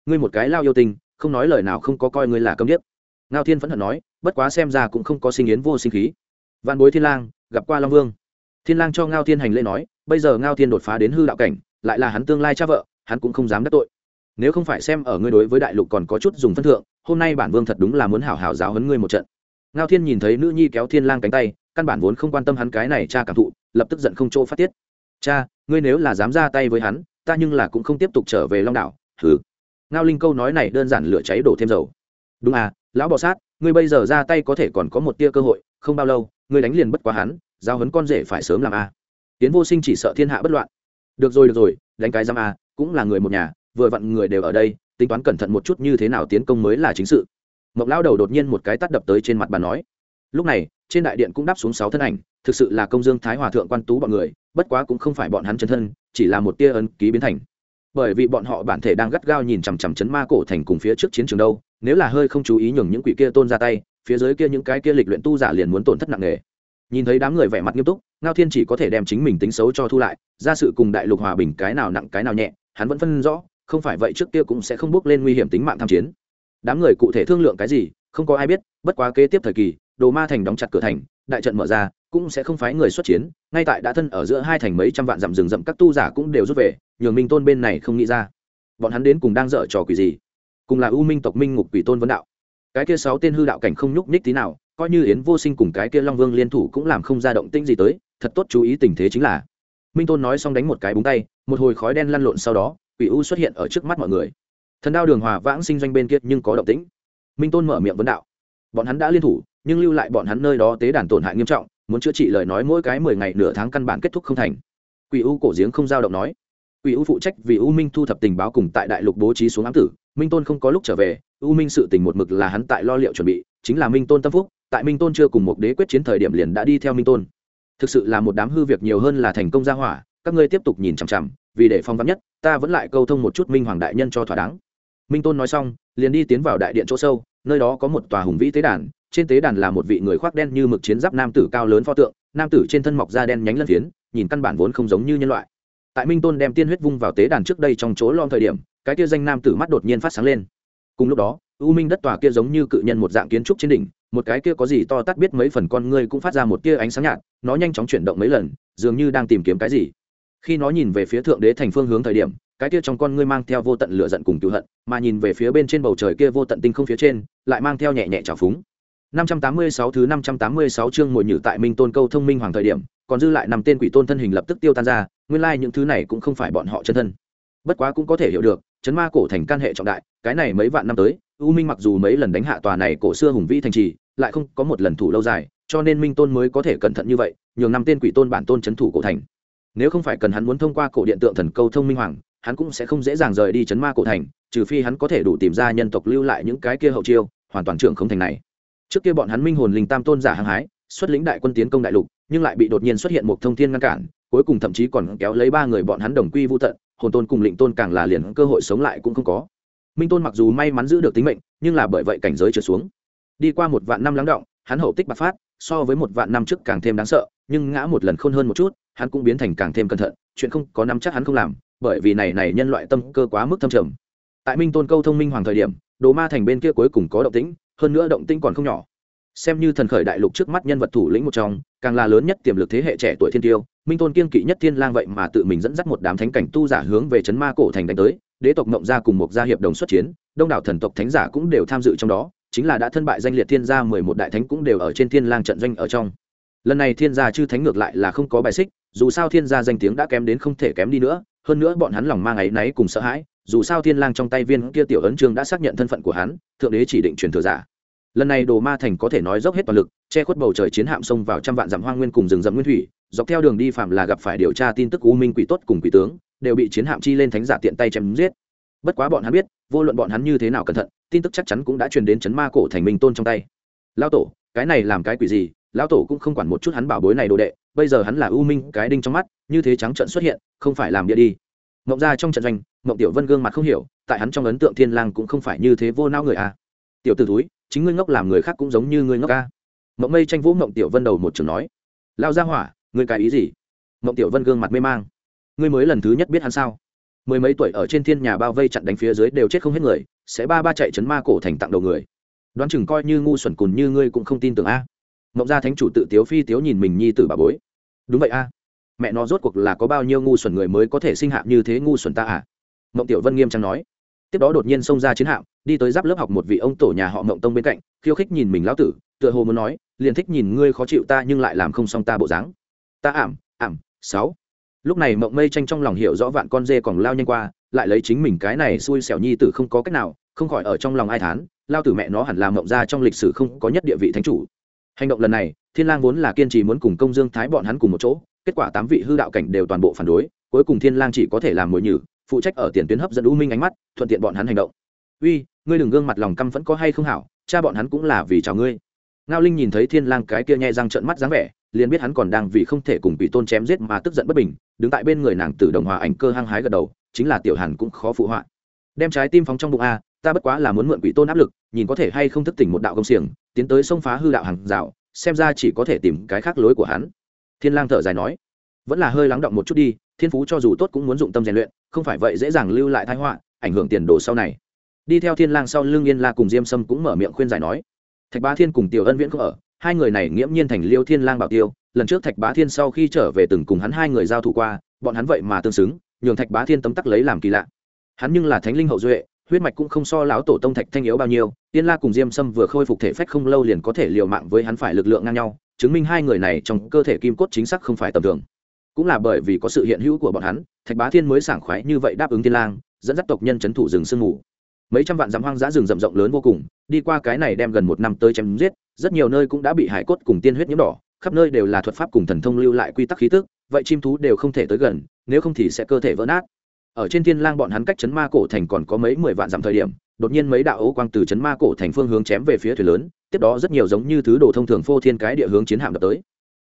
A: Ngươi một cái lao yêu tình không nói lời nào không có coi ngươi là câm điếc. Ngao thiên vẫn hận nói, bất quá xem ra cũng không có sinh yến vô sinh khí. Văn bối thiên lang, gặp qua long vương. Thiên lang cho ngao thiên hành lễ nói, bây giờ ngao thiên đột phá đến hư đạo cảnh, lại là hắn tương lai cha vợ, hắn cũng không dám đắc tội nếu không phải xem ở ngươi đối với đại lục còn có chút dùng phân thượng, hôm nay bản vương thật đúng là muốn hảo hảo giáo huấn ngươi một trận. Ngao thiên nhìn thấy nữ nhi kéo thiên lang cánh tay, căn bản vốn không quan tâm hắn cái này cha cảm thụ, lập tức giận không chỗ phát tiết. Cha, ngươi nếu là dám ra tay với hắn, ta nhưng là cũng không tiếp tục trở về long đảo. Thử ngao linh câu nói này đơn giản lửa cháy đổ thêm dầu. Đúng à lão bò sát, ngươi bây giờ ra tay có thể còn có một tia cơ hội, không bao lâu, ngươi đánh liền bất quá hắn giao hấn con rể phải sớm làm a à. tiến vô sinh chỉ sợ thiên hạ bất loạn. Được rồi được rồi, đánh cái giam a à, cũng là người một nhà vừa vặn người đều ở đây, tính toán cẩn thận một chút như thế nào tiến công mới là chính sự. Mộc lao đầu đột nhiên một cái tắt đập tới trên mặt bà nói, lúc này, trên đại điện cũng đáp xuống sáu thân ảnh, thực sự là công dương thái hòa thượng quan tú bọn người, bất quá cũng không phải bọn hắn chân thân, chỉ là một tia ấn ký biến thành. Bởi vì bọn họ bản thể đang gắt gao nhìn chằm chằm chấn ma cổ thành cùng phía trước chiến trường đâu, nếu là hơi không chú ý nhường những quỷ kia tôn ra tay, phía dưới kia những cái kia lịch luyện tu giả liền muốn tổn thất nặng nề. Nhìn thấy đám người vẻ mặt nghiêm túc, ngao thiên chỉ có thể đem chính mình tính xấu cho thu lại, ra sự cùng đại lục hòa bình cái nào nặng cái nào nhẹ, hắn vẫn phân rõ không phải vậy trước kia cũng sẽ không bước lên nguy hiểm tính mạng tham chiến. Đám người cụ thể thương lượng cái gì, không có ai biết, bất quá kế tiếp thời kỳ, đồ ma thành đóng chặt cửa thành, đại trận mở ra, cũng sẽ không phái người xuất chiến, ngay tại đã thân ở giữa hai thành mấy trăm vạn dặm rừng rậm các tu giả cũng đều rút về, nhường minh tôn bên này không nghĩ ra. Bọn hắn đến cùng đang dở trò quỷ gì? Cùng là u minh tộc minh ngục quỷ tôn vấn đạo. Cái kia sáu tên hư đạo cảnh không nhúc nhích tí nào, coi như yến vô sinh cùng cái kia long vương liên thủ cũng làm không ra động tĩnh gì tới, thật tốt chú ý tình thế chính là. Minh tôn nói xong đánh một cái búng tay, một hồi khói đen lăn lộn sau đó quỷ u xuất hiện ở trước mắt mọi người. Thần đao đường hòa vãng sinh doanh bên kia nhưng có động tĩnh. Minh tôn mở miệng vấn đạo. Bọn hắn đã liên thủ, nhưng lưu lại bọn hắn nơi đó tế đàn tổn hại nghiêm trọng, muốn chữa trị lời nói mỗi cái mười ngày nửa tháng căn bản kết thúc không thành. Quỷ u cổ giếng không giao động nói. Quỷ u phụ trách vì u minh thu thập tình báo cùng tại đại lục bố trí xuống ám tử, minh tôn không có lúc trở về, u minh sự tình một mực là hắn tại lo liệu chuẩn bị, chính là minh tôn tâm phúc, tại minh tôn chưa cùng một đế quyết chiến thời điểm liền đã đi theo minh tôn. Thực sự là một đám hư việc nhiều hơn là thành công gia hỏa, các ngươi tiếp tục nhìn chằm chằm vì để phong vắn nhất, ta vẫn lại câu thông một chút minh hoàng đại nhân cho thỏa đáng. Minh tôn nói xong, liền đi tiến vào đại điện chỗ sâu, nơi đó có một tòa hùng vĩ tế đàn, trên tế đàn là một vị người khoác đen như mực chiến giáp nam tử cao lớn pho tượng, nam tử trên thân mọc da đen nhánh lân phiến, nhìn căn bản vốn không giống như nhân loại. Tại minh tôn đem tiên huyết vung vào tế đàn trước đây trong chỗ lon thời điểm, cái kia danh nam tử mắt đột nhiên phát sáng lên. Cùng lúc đó, u minh đất tòa kia giống như cự nhân một dạng kiến trúc trên đỉnh, một cái kia có gì to tắt biết mấy phần con ngươi cũng phát ra một tia ánh sáng nhạt, nó nhanh chóng chuyển động mấy lần, dường như đang tìm kiếm cái gì khi nó nhìn về phía thượng đế thành phương hướng thời điểm cái kia trong con ngươi mang theo vô tận lửa giận cùng cựu hận mà nhìn về phía bên trên bầu trời kia vô tận tinh không phía trên lại mang theo nhẹ nhẹ trào phúng 586 thứ 586 chương mùi nhử tại Minh Tôn câu thông minh hoàng thời điểm, còn dư lại năm tên quỷ tôn thân hình lập tức tiêu tan ra, nguyên lai những thứ này cũng không phải bọn họ chân thân. Bất quá cũng có thể hiểu được, chấn ma cổ thành can hệ trọng đại, cái này mấy vạn năm tới, U Minh mặc dù mấy lần đánh hạ tòa này cổ xưa hùng vĩ thành trì, lại không có một lần thủ lâu dài, cho nên Minh Tôn mới có thể cẩn thận như vậy, nhường năm tên quỷ tôn bản tôn chấn thủ cổ thành nếu không phải cần hắn muốn thông qua cổ điện tượng thần câu thông minh hoàng, hắn cũng sẽ không dễ dàng rời đi chấn ma cổ thành, trừ phi hắn có thể đủ tìm ra nhân tộc lưu lại những cái kia hậu chiêu, hoàn toàn trưởng không thành này. Trước kia bọn hắn minh hồn linh tam tôn giả hăng hái, xuất lĩnh đại quân tiến công đại lục, nhưng lại bị đột nhiên xuất hiện một thông thiên ngăn cản, cuối cùng thậm chí còn kéo lấy ba người bọn hắn đồng quy vô tận, hồn tôn cùng lĩnh tôn càng là liền cơ hội sống lại cũng không có. Minh tôn mặc dù may mắn giữ được tính mệnh, nhưng là bởi vậy cảnh giới trở xuống. Đi qua một vạn năm lắng động hắn hậu tích bạc phát, so với một vạn năm trước càng thêm đáng sợ, nhưng ngã một lần khôn hơn một chút, hắn cũng biến thành càng thêm cẩn thận, chuyện không có năm chắc hắn không làm, bởi vì này này nhân loại tâm cơ quá mức thâm trầm. Tại minh tôn câu thông minh hoàng thời điểm, đồ ma thành bên kia cuối cùng có động tĩnh, hơn nữa động tĩnh còn không nhỏ. Xem như thần khởi đại lục trước mắt nhân vật thủ lĩnh một trong, càng là lớn nhất tiềm lực thế hệ trẻ tuổi thiên tiêu, minh tôn kiên kỵ nhất thiên lang vậy mà tự mình dẫn dắt một đám thánh cảnh tu giả hướng về chấn ma cổ thành đánh tới, đế tộc ngộng gia cùng một gia hiệp đồng xuất chiến, đông đảo thần tộc thánh giả cũng đều tham dự trong đó chính là đã thân bại danh liệt thiên gia mười một đại thánh cũng đều ở trên thiên lang trận doanh ở trong. Lần này thiên gia chư thánh ngược lại là không có bài xích, dù sao thiên gia danh tiếng đã kém đến không thể kém đi nữa, hơn nữa bọn hắn lòng mang ấy náy cùng sợ hãi, dù sao thiên lang trong tay viên kia tiểu ấn trương đã xác nhận thân phận của hắn, thượng đế chỉ định truyền thừa giả. Lần này đồ ma thành có thể nói dốc hết toàn lực, che khuất bầu trời chiến hạm xông vào trăm vạn dặm hoang nguyên cùng rừng rậm nguyên thủy, dọc theo đường đi phạm là gặp phải điều tra tin tức u minh quỷ tốt cùng quỷ tướng, đều bị chiến hạm chi lên thánh giả tiện tay chém giết. Bất quá bọn hắn biết, vô luận bọn hắn như thế nào cẩn thận tin tức chắc chắn cũng đã truyền đến chấn ma cổ thành minh tôn trong tay. Lao tổ, cái này làm cái quỷ gì? Lão tổ cũng không quản một chút hắn bảo bối này đồ đệ, bây giờ hắn là ưu minh, cái đinh trong mắt, như thế trắng trận xuất hiện, không phải làm địa đi. Mộng ra trong trận doanh, mộng tiểu vân gương mặt không hiểu, tại hắn trong ấn tượng thiên lang cũng không phải như thế vô não người à. Tiểu tử túi chính ngươi ngốc làm người khác cũng giống như ngươi ngốc a mộng mây tranh vũ mộng tiểu vân đầu một trường nói. Lao ra hỏa, ngươi cái ý gì? Mộng tiểu vân gương mặt mê mang. Ngươi mới lần thứ nhất biết hắn sao? Mười mấy tuổi ở trên thiên nhà bao vây chặn đánh phía dưới đều chết không hết người sẽ ba ba chạy chấn ma cổ thành tặng đầu người. Đoán chừng coi như ngu xuẩn cùn như ngươi cũng không tin tưởng a. Mộng gia thánh chủ tự tiếu phi tiếu nhìn mình nhi tử bà bối. Đúng vậy a. Mẹ nó rốt cuộc là có bao nhiêu ngu xuẩn người mới có thể sinh hạ như thế ngu xuẩn ta à? Mộng tiểu vân nghiêm trang nói. Tiếp đó đột nhiên xông ra chiến hạm, đi tới giáp lớp học một vị ông tổ nhà họ mộng tông bên cạnh, khiêu khích nhìn mình lão tử, tựa hồ muốn nói, liền thích nhìn ngươi khó chịu ta nhưng lại làm không xong ta bộ dáng. Ta ảm ảm, sáu. Lúc này mộng mây tranh trong lòng hiểu rõ vạn con dê còn lao nhanh qua lại lấy chính mình cái này xui xẻo nhi tử không có cách nào, không khỏi ở trong lòng ai thán, lao tử mẹ nó hẳn là mộng ra trong lịch sử không có nhất địa vị thánh chủ. Hành động lần này, thiên lang vốn là kiên trì muốn cùng công dương thái bọn hắn cùng một chỗ, kết quả tám vị hư đạo cảnh đều toàn bộ phản đối, cuối cùng thiên lang chỉ có thể làm mồi nhử, phụ trách ở tiền tuyến hấp dẫn u minh ánh mắt, thuận tiện bọn hắn hành động. Uy, ngươi đừng gương mặt lòng căm vẫn có hay không hảo, cha bọn hắn cũng là vì chào ngươi. Ngao linh nhìn thấy thiên lang cái kia nhẹ răng trợn mắt dáng vẻ, liền biết hắn còn đang vì không thể cùng bị tôn chém giết mà tức giận bất bình, đứng tại bên người nàng tử đồng hòa ảnh cơ hăng hái gật đầu chính là tiểu hàn cũng khó phụ họa. Đem trái tim phóng trong bụng a, ta bất quá là muốn mượn quỷ tôn áp lực, nhìn có thể hay không thức tỉnh một đạo công xiềng, tiến tới xông phá hư đạo hàng rào, xem ra chỉ có thể tìm cái khác lối của hắn. Thiên lang thở dài nói. Vẫn là hơi lắng động một chút đi, thiên phú cho dù tốt cũng muốn dụng tâm rèn luyện, không phải vậy dễ dàng lưu lại tai họa, ảnh hưởng tiền đồ sau này. Đi theo thiên lang sau lưng yên la cùng diêm sâm cũng mở miệng khuyên giải nói. Thạch bá thiên cùng tiểu ân viễn cũng ở, hai người này nghiễm nhiên thành liêu thiên lang bảo tiêu, lần trước thạch bá thiên sau khi trở về từng cùng hắn hai người giao thủ qua, bọn hắn vậy mà tương xứng nhường thạch bá thiên tấm tắc lấy làm kỳ lạ. Hắn nhưng là thánh linh hậu duệ, huyết mạch cũng không so lão tổ tông thạch thanh yếu bao nhiêu, tiên la cùng diêm sâm vừa khôi phục thể phách không lâu liền có thể liều mạng với hắn phải lực lượng ngang nhau, chứng minh hai người này trong cơ thể kim cốt chính xác không phải tầm thường. Cũng là bởi vì có sự hiện hữu của bọn hắn, thạch bá thiên mới sảng khoái như vậy đáp ứng tiên lang dẫn dắt tộc nhân c h ấ n thủ rừng sương mù. Mấy trăm vạn dặm hoang dã rừng rậm rộng lớn vô cùng, đi qua cái này đem gần một năm tới chém giết, rất nhiều nơi cũng đã bị hải cốt cùng tiên huyết nhiễm đỏ, khắp nơi đều là thuật pháp cùng thần thông lưu lại quy tắc khí tức, vậy chim thú đều không thể tới gần nếu không thì sẽ cơ thể vỡ nát. Ở trên thiên lang bọn hắn cách chấn ma cổ thành còn có mấy mười vạn dặm thời điểm, đột nhiên mấy đạo ấu quang từ chấn ma cổ thành phương hướng chém về phía thuyền lớn, tiếp đó rất nhiều giống như thứ đồ thông thường phô thiên cái địa hướng chiến hạm đập tới.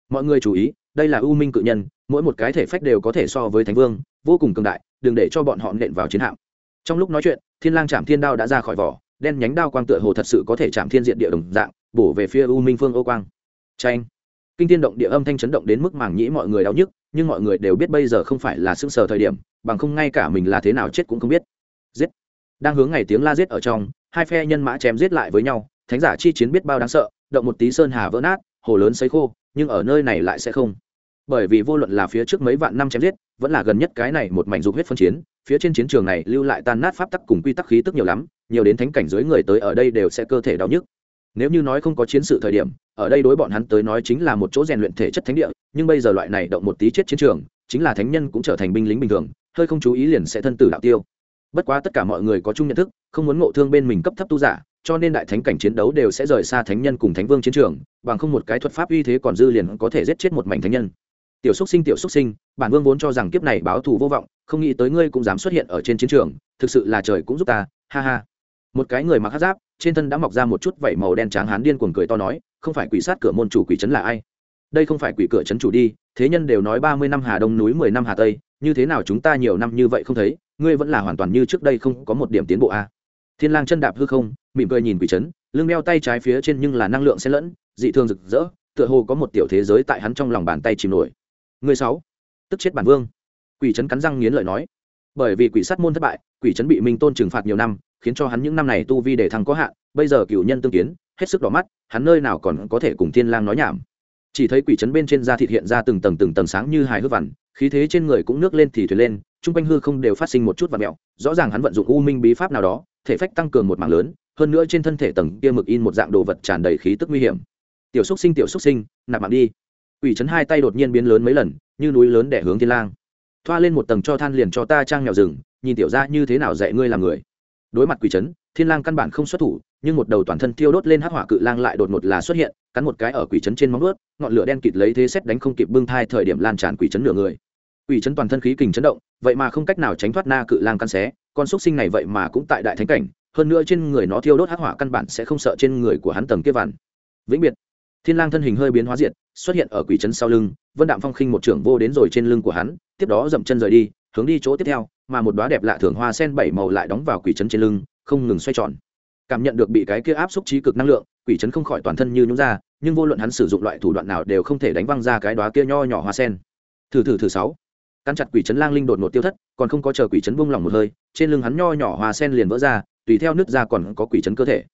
A: Mọi người chú ý, đây là u minh cự nhân, mỗi một cái thể phách đều có thể so với thánh vương, vô cùng cường đại, đừng để cho bọn họ nện vào chiến hạm. Trong lúc nói chuyện, thiên lang chạm thiên đao đã ra khỏi vỏ, đen nhánh đao quang tựa hồ thật sự có thể chạm thiên diện địa đồng dạng, bổ về phía u minh phương ô quang. Tranh kinh thiên động địa âm thanh chấn động đến mức màng nhĩ mọi người đau nhức nhưng mọi người đều biết bây giờ không phải là sững sờ thời điểm, bằng không ngay cả mình là thế nào chết cũng không biết. Giết. Đang hướng ngày tiếng la giết ở trong, hai phe nhân mã chém giết lại với nhau, thánh giả chi chiến biết bao đáng sợ, động một tí sơn hà vỡ nát, hồ lớn sấy khô, nhưng ở nơi này lại sẽ không. Bởi vì vô luận là phía trước mấy vạn năm chém giết, vẫn là gần nhất cái này một mảnh dục huyết phân chiến, phía trên chiến trường này lưu lại tan nát pháp tắc cùng quy tắc khí tức nhiều lắm, nhiều đến thánh cảnh dưới người tới ở đây đều sẽ cơ thể đau nhức. Nếu như nói không có chiến sự thời điểm, ở đây đối bọn hắn tới nói chính là một chỗ rèn luyện thể chất thánh địa nhưng bây giờ loại này động một tí chết chiến trường, chính là thánh nhân cũng trở thành binh lính bình thường, hơi không chú ý liền sẽ thân tử đạo tiêu. Bất quá tất cả mọi người có chung nhận thức, không muốn ngộ thương bên mình cấp thấp tu giả, cho nên đại thánh cảnh chiến đấu đều sẽ rời xa thánh nhân cùng thánh vương chiến trường, bằng không một cái thuật pháp uy thế còn dư liền có thể giết chết một mảnh thánh nhân. Tiểu xúc sinh, tiểu xúc sinh, bản vương vốn cho rằng kiếp này báo thù vô vọng, không nghĩ tới ngươi cũng dám xuất hiện ở trên chiến trường, thực sự là trời cũng giúp ta, ha ha. Một cái người mặc hát giáp, trên thân đã mọc ra một chút vảy màu đen trắng hán điên cuồng cười to nói, không phải quỷ sát cửa môn chủ quỷ trấn là ai? Đây không phải quỷ cửa trấn chủ đi, thế nhân đều nói ba mươi năm hà đông núi, mười năm hà tây, như thế nào chúng ta nhiều năm như vậy không thấy, ngươi vẫn là hoàn toàn như trước đây không có một điểm tiến bộ a à. thiên lang chân đạp hư không, mỉm cười nhìn quỷ trấn lưng đeo tay trái phía trên nhưng là năng lượng xen lẫn, dị thường rực rỡ, tựa hồ có một tiểu thế giới tại hắn trong lòng bàn tay chìm nổi. Người sáu, tức chết bản vương. Quỷ trấn cắn răng nghiến lợi nói. Bởi vì quỷ sát môn thất bại, quỷ trấn bị minh tôn trừng phạt nhiều năm, khiến cho hắn những năm này tu vi để thăng có hạn, bây giờ cựu nhân tương kiến, hết sức đỏ mắt, hắn nơi nào còn có thể cùng thiên lang nói nhảm chỉ thấy quỷ trấn bên trên da thịt hiện ra từng tầng từng tầng sáng như hài hước vằn, khí thế trên người cũng nước lên thì thuyền lên, chung quanh hư không đều phát sinh một chút và mẹo rõ ràng hắn vận dụng u minh bí pháp nào đó, thể phách tăng cường một mạng lớn, hơn nữa trên thân thể tầng kia mực in một dạng đồ vật tràn đầy khí tức nguy hiểm. Tiểu xúc sinh, tiểu xúc sinh, nạp mạng đi. Quỷ trấn hai tay đột nhiên biến lớn mấy lần, như núi lớn đẻ hướng thiên lang. Thoa lên một tầng cho than liền cho ta trang nghèo rừng, nhìn tiểu ra như thế nào dạy ngươi làm người. Đối mặt quỷ trấn thiên lang căn bản không xuất thủ, nhưng một đầu toàn thân tiêu đốt lên hắc hỏa cự lang lại đột ngột là xuất hiện, cắn một cái ở quỷ trấn trên móng ướt ngọn lửa đen kịt lấy thế xét đánh không kịp bưng thai thời điểm lan tràn quỷ trấn nửa người. Quỷ trấn toàn thân khí kình chấn động, vậy mà không cách nào tránh thoát na cự lang căn xé, con xúc sinh này vậy mà cũng tại đại thánh cảnh, hơn nữa trên người nó thiêu đốt hắc hỏa căn bản sẽ không sợ trên người của hắn tầng kia vằn vĩnh biệt. Thiên lang thân hình hơi biến hóa diệt, xuất hiện ở quỷ trấn sau lưng, vân đạm phong khinh một trưởng vô đến rồi trên lưng của hắn, tiếp đó dậm chân rời đi, hướng đi chỗ tiếp theo, mà một đóa đẹp lạ thường hoa sen bảy màu lại đóng vào quỷ trấn trên lưng không ngừng xoay tròn. Cảm nhận được bị cái kia áp xúc trí cực năng lượng, quỷ trấn không khỏi toàn thân như nhúng ra, nhưng vô luận hắn sử dụng loại thủ đoạn nào đều không thể đánh văng ra cái đóa kia nho nhỏ hoa sen. Thử thử thử sáu. Căn chặt quỷ trấn lang linh đột ngột tiêu thất, còn không có chờ quỷ trấn buông lỏng một hơi, trên lưng hắn nho nhỏ hoa sen liền vỡ ra, tùy theo nước ra còn có quỷ trấn cơ thể.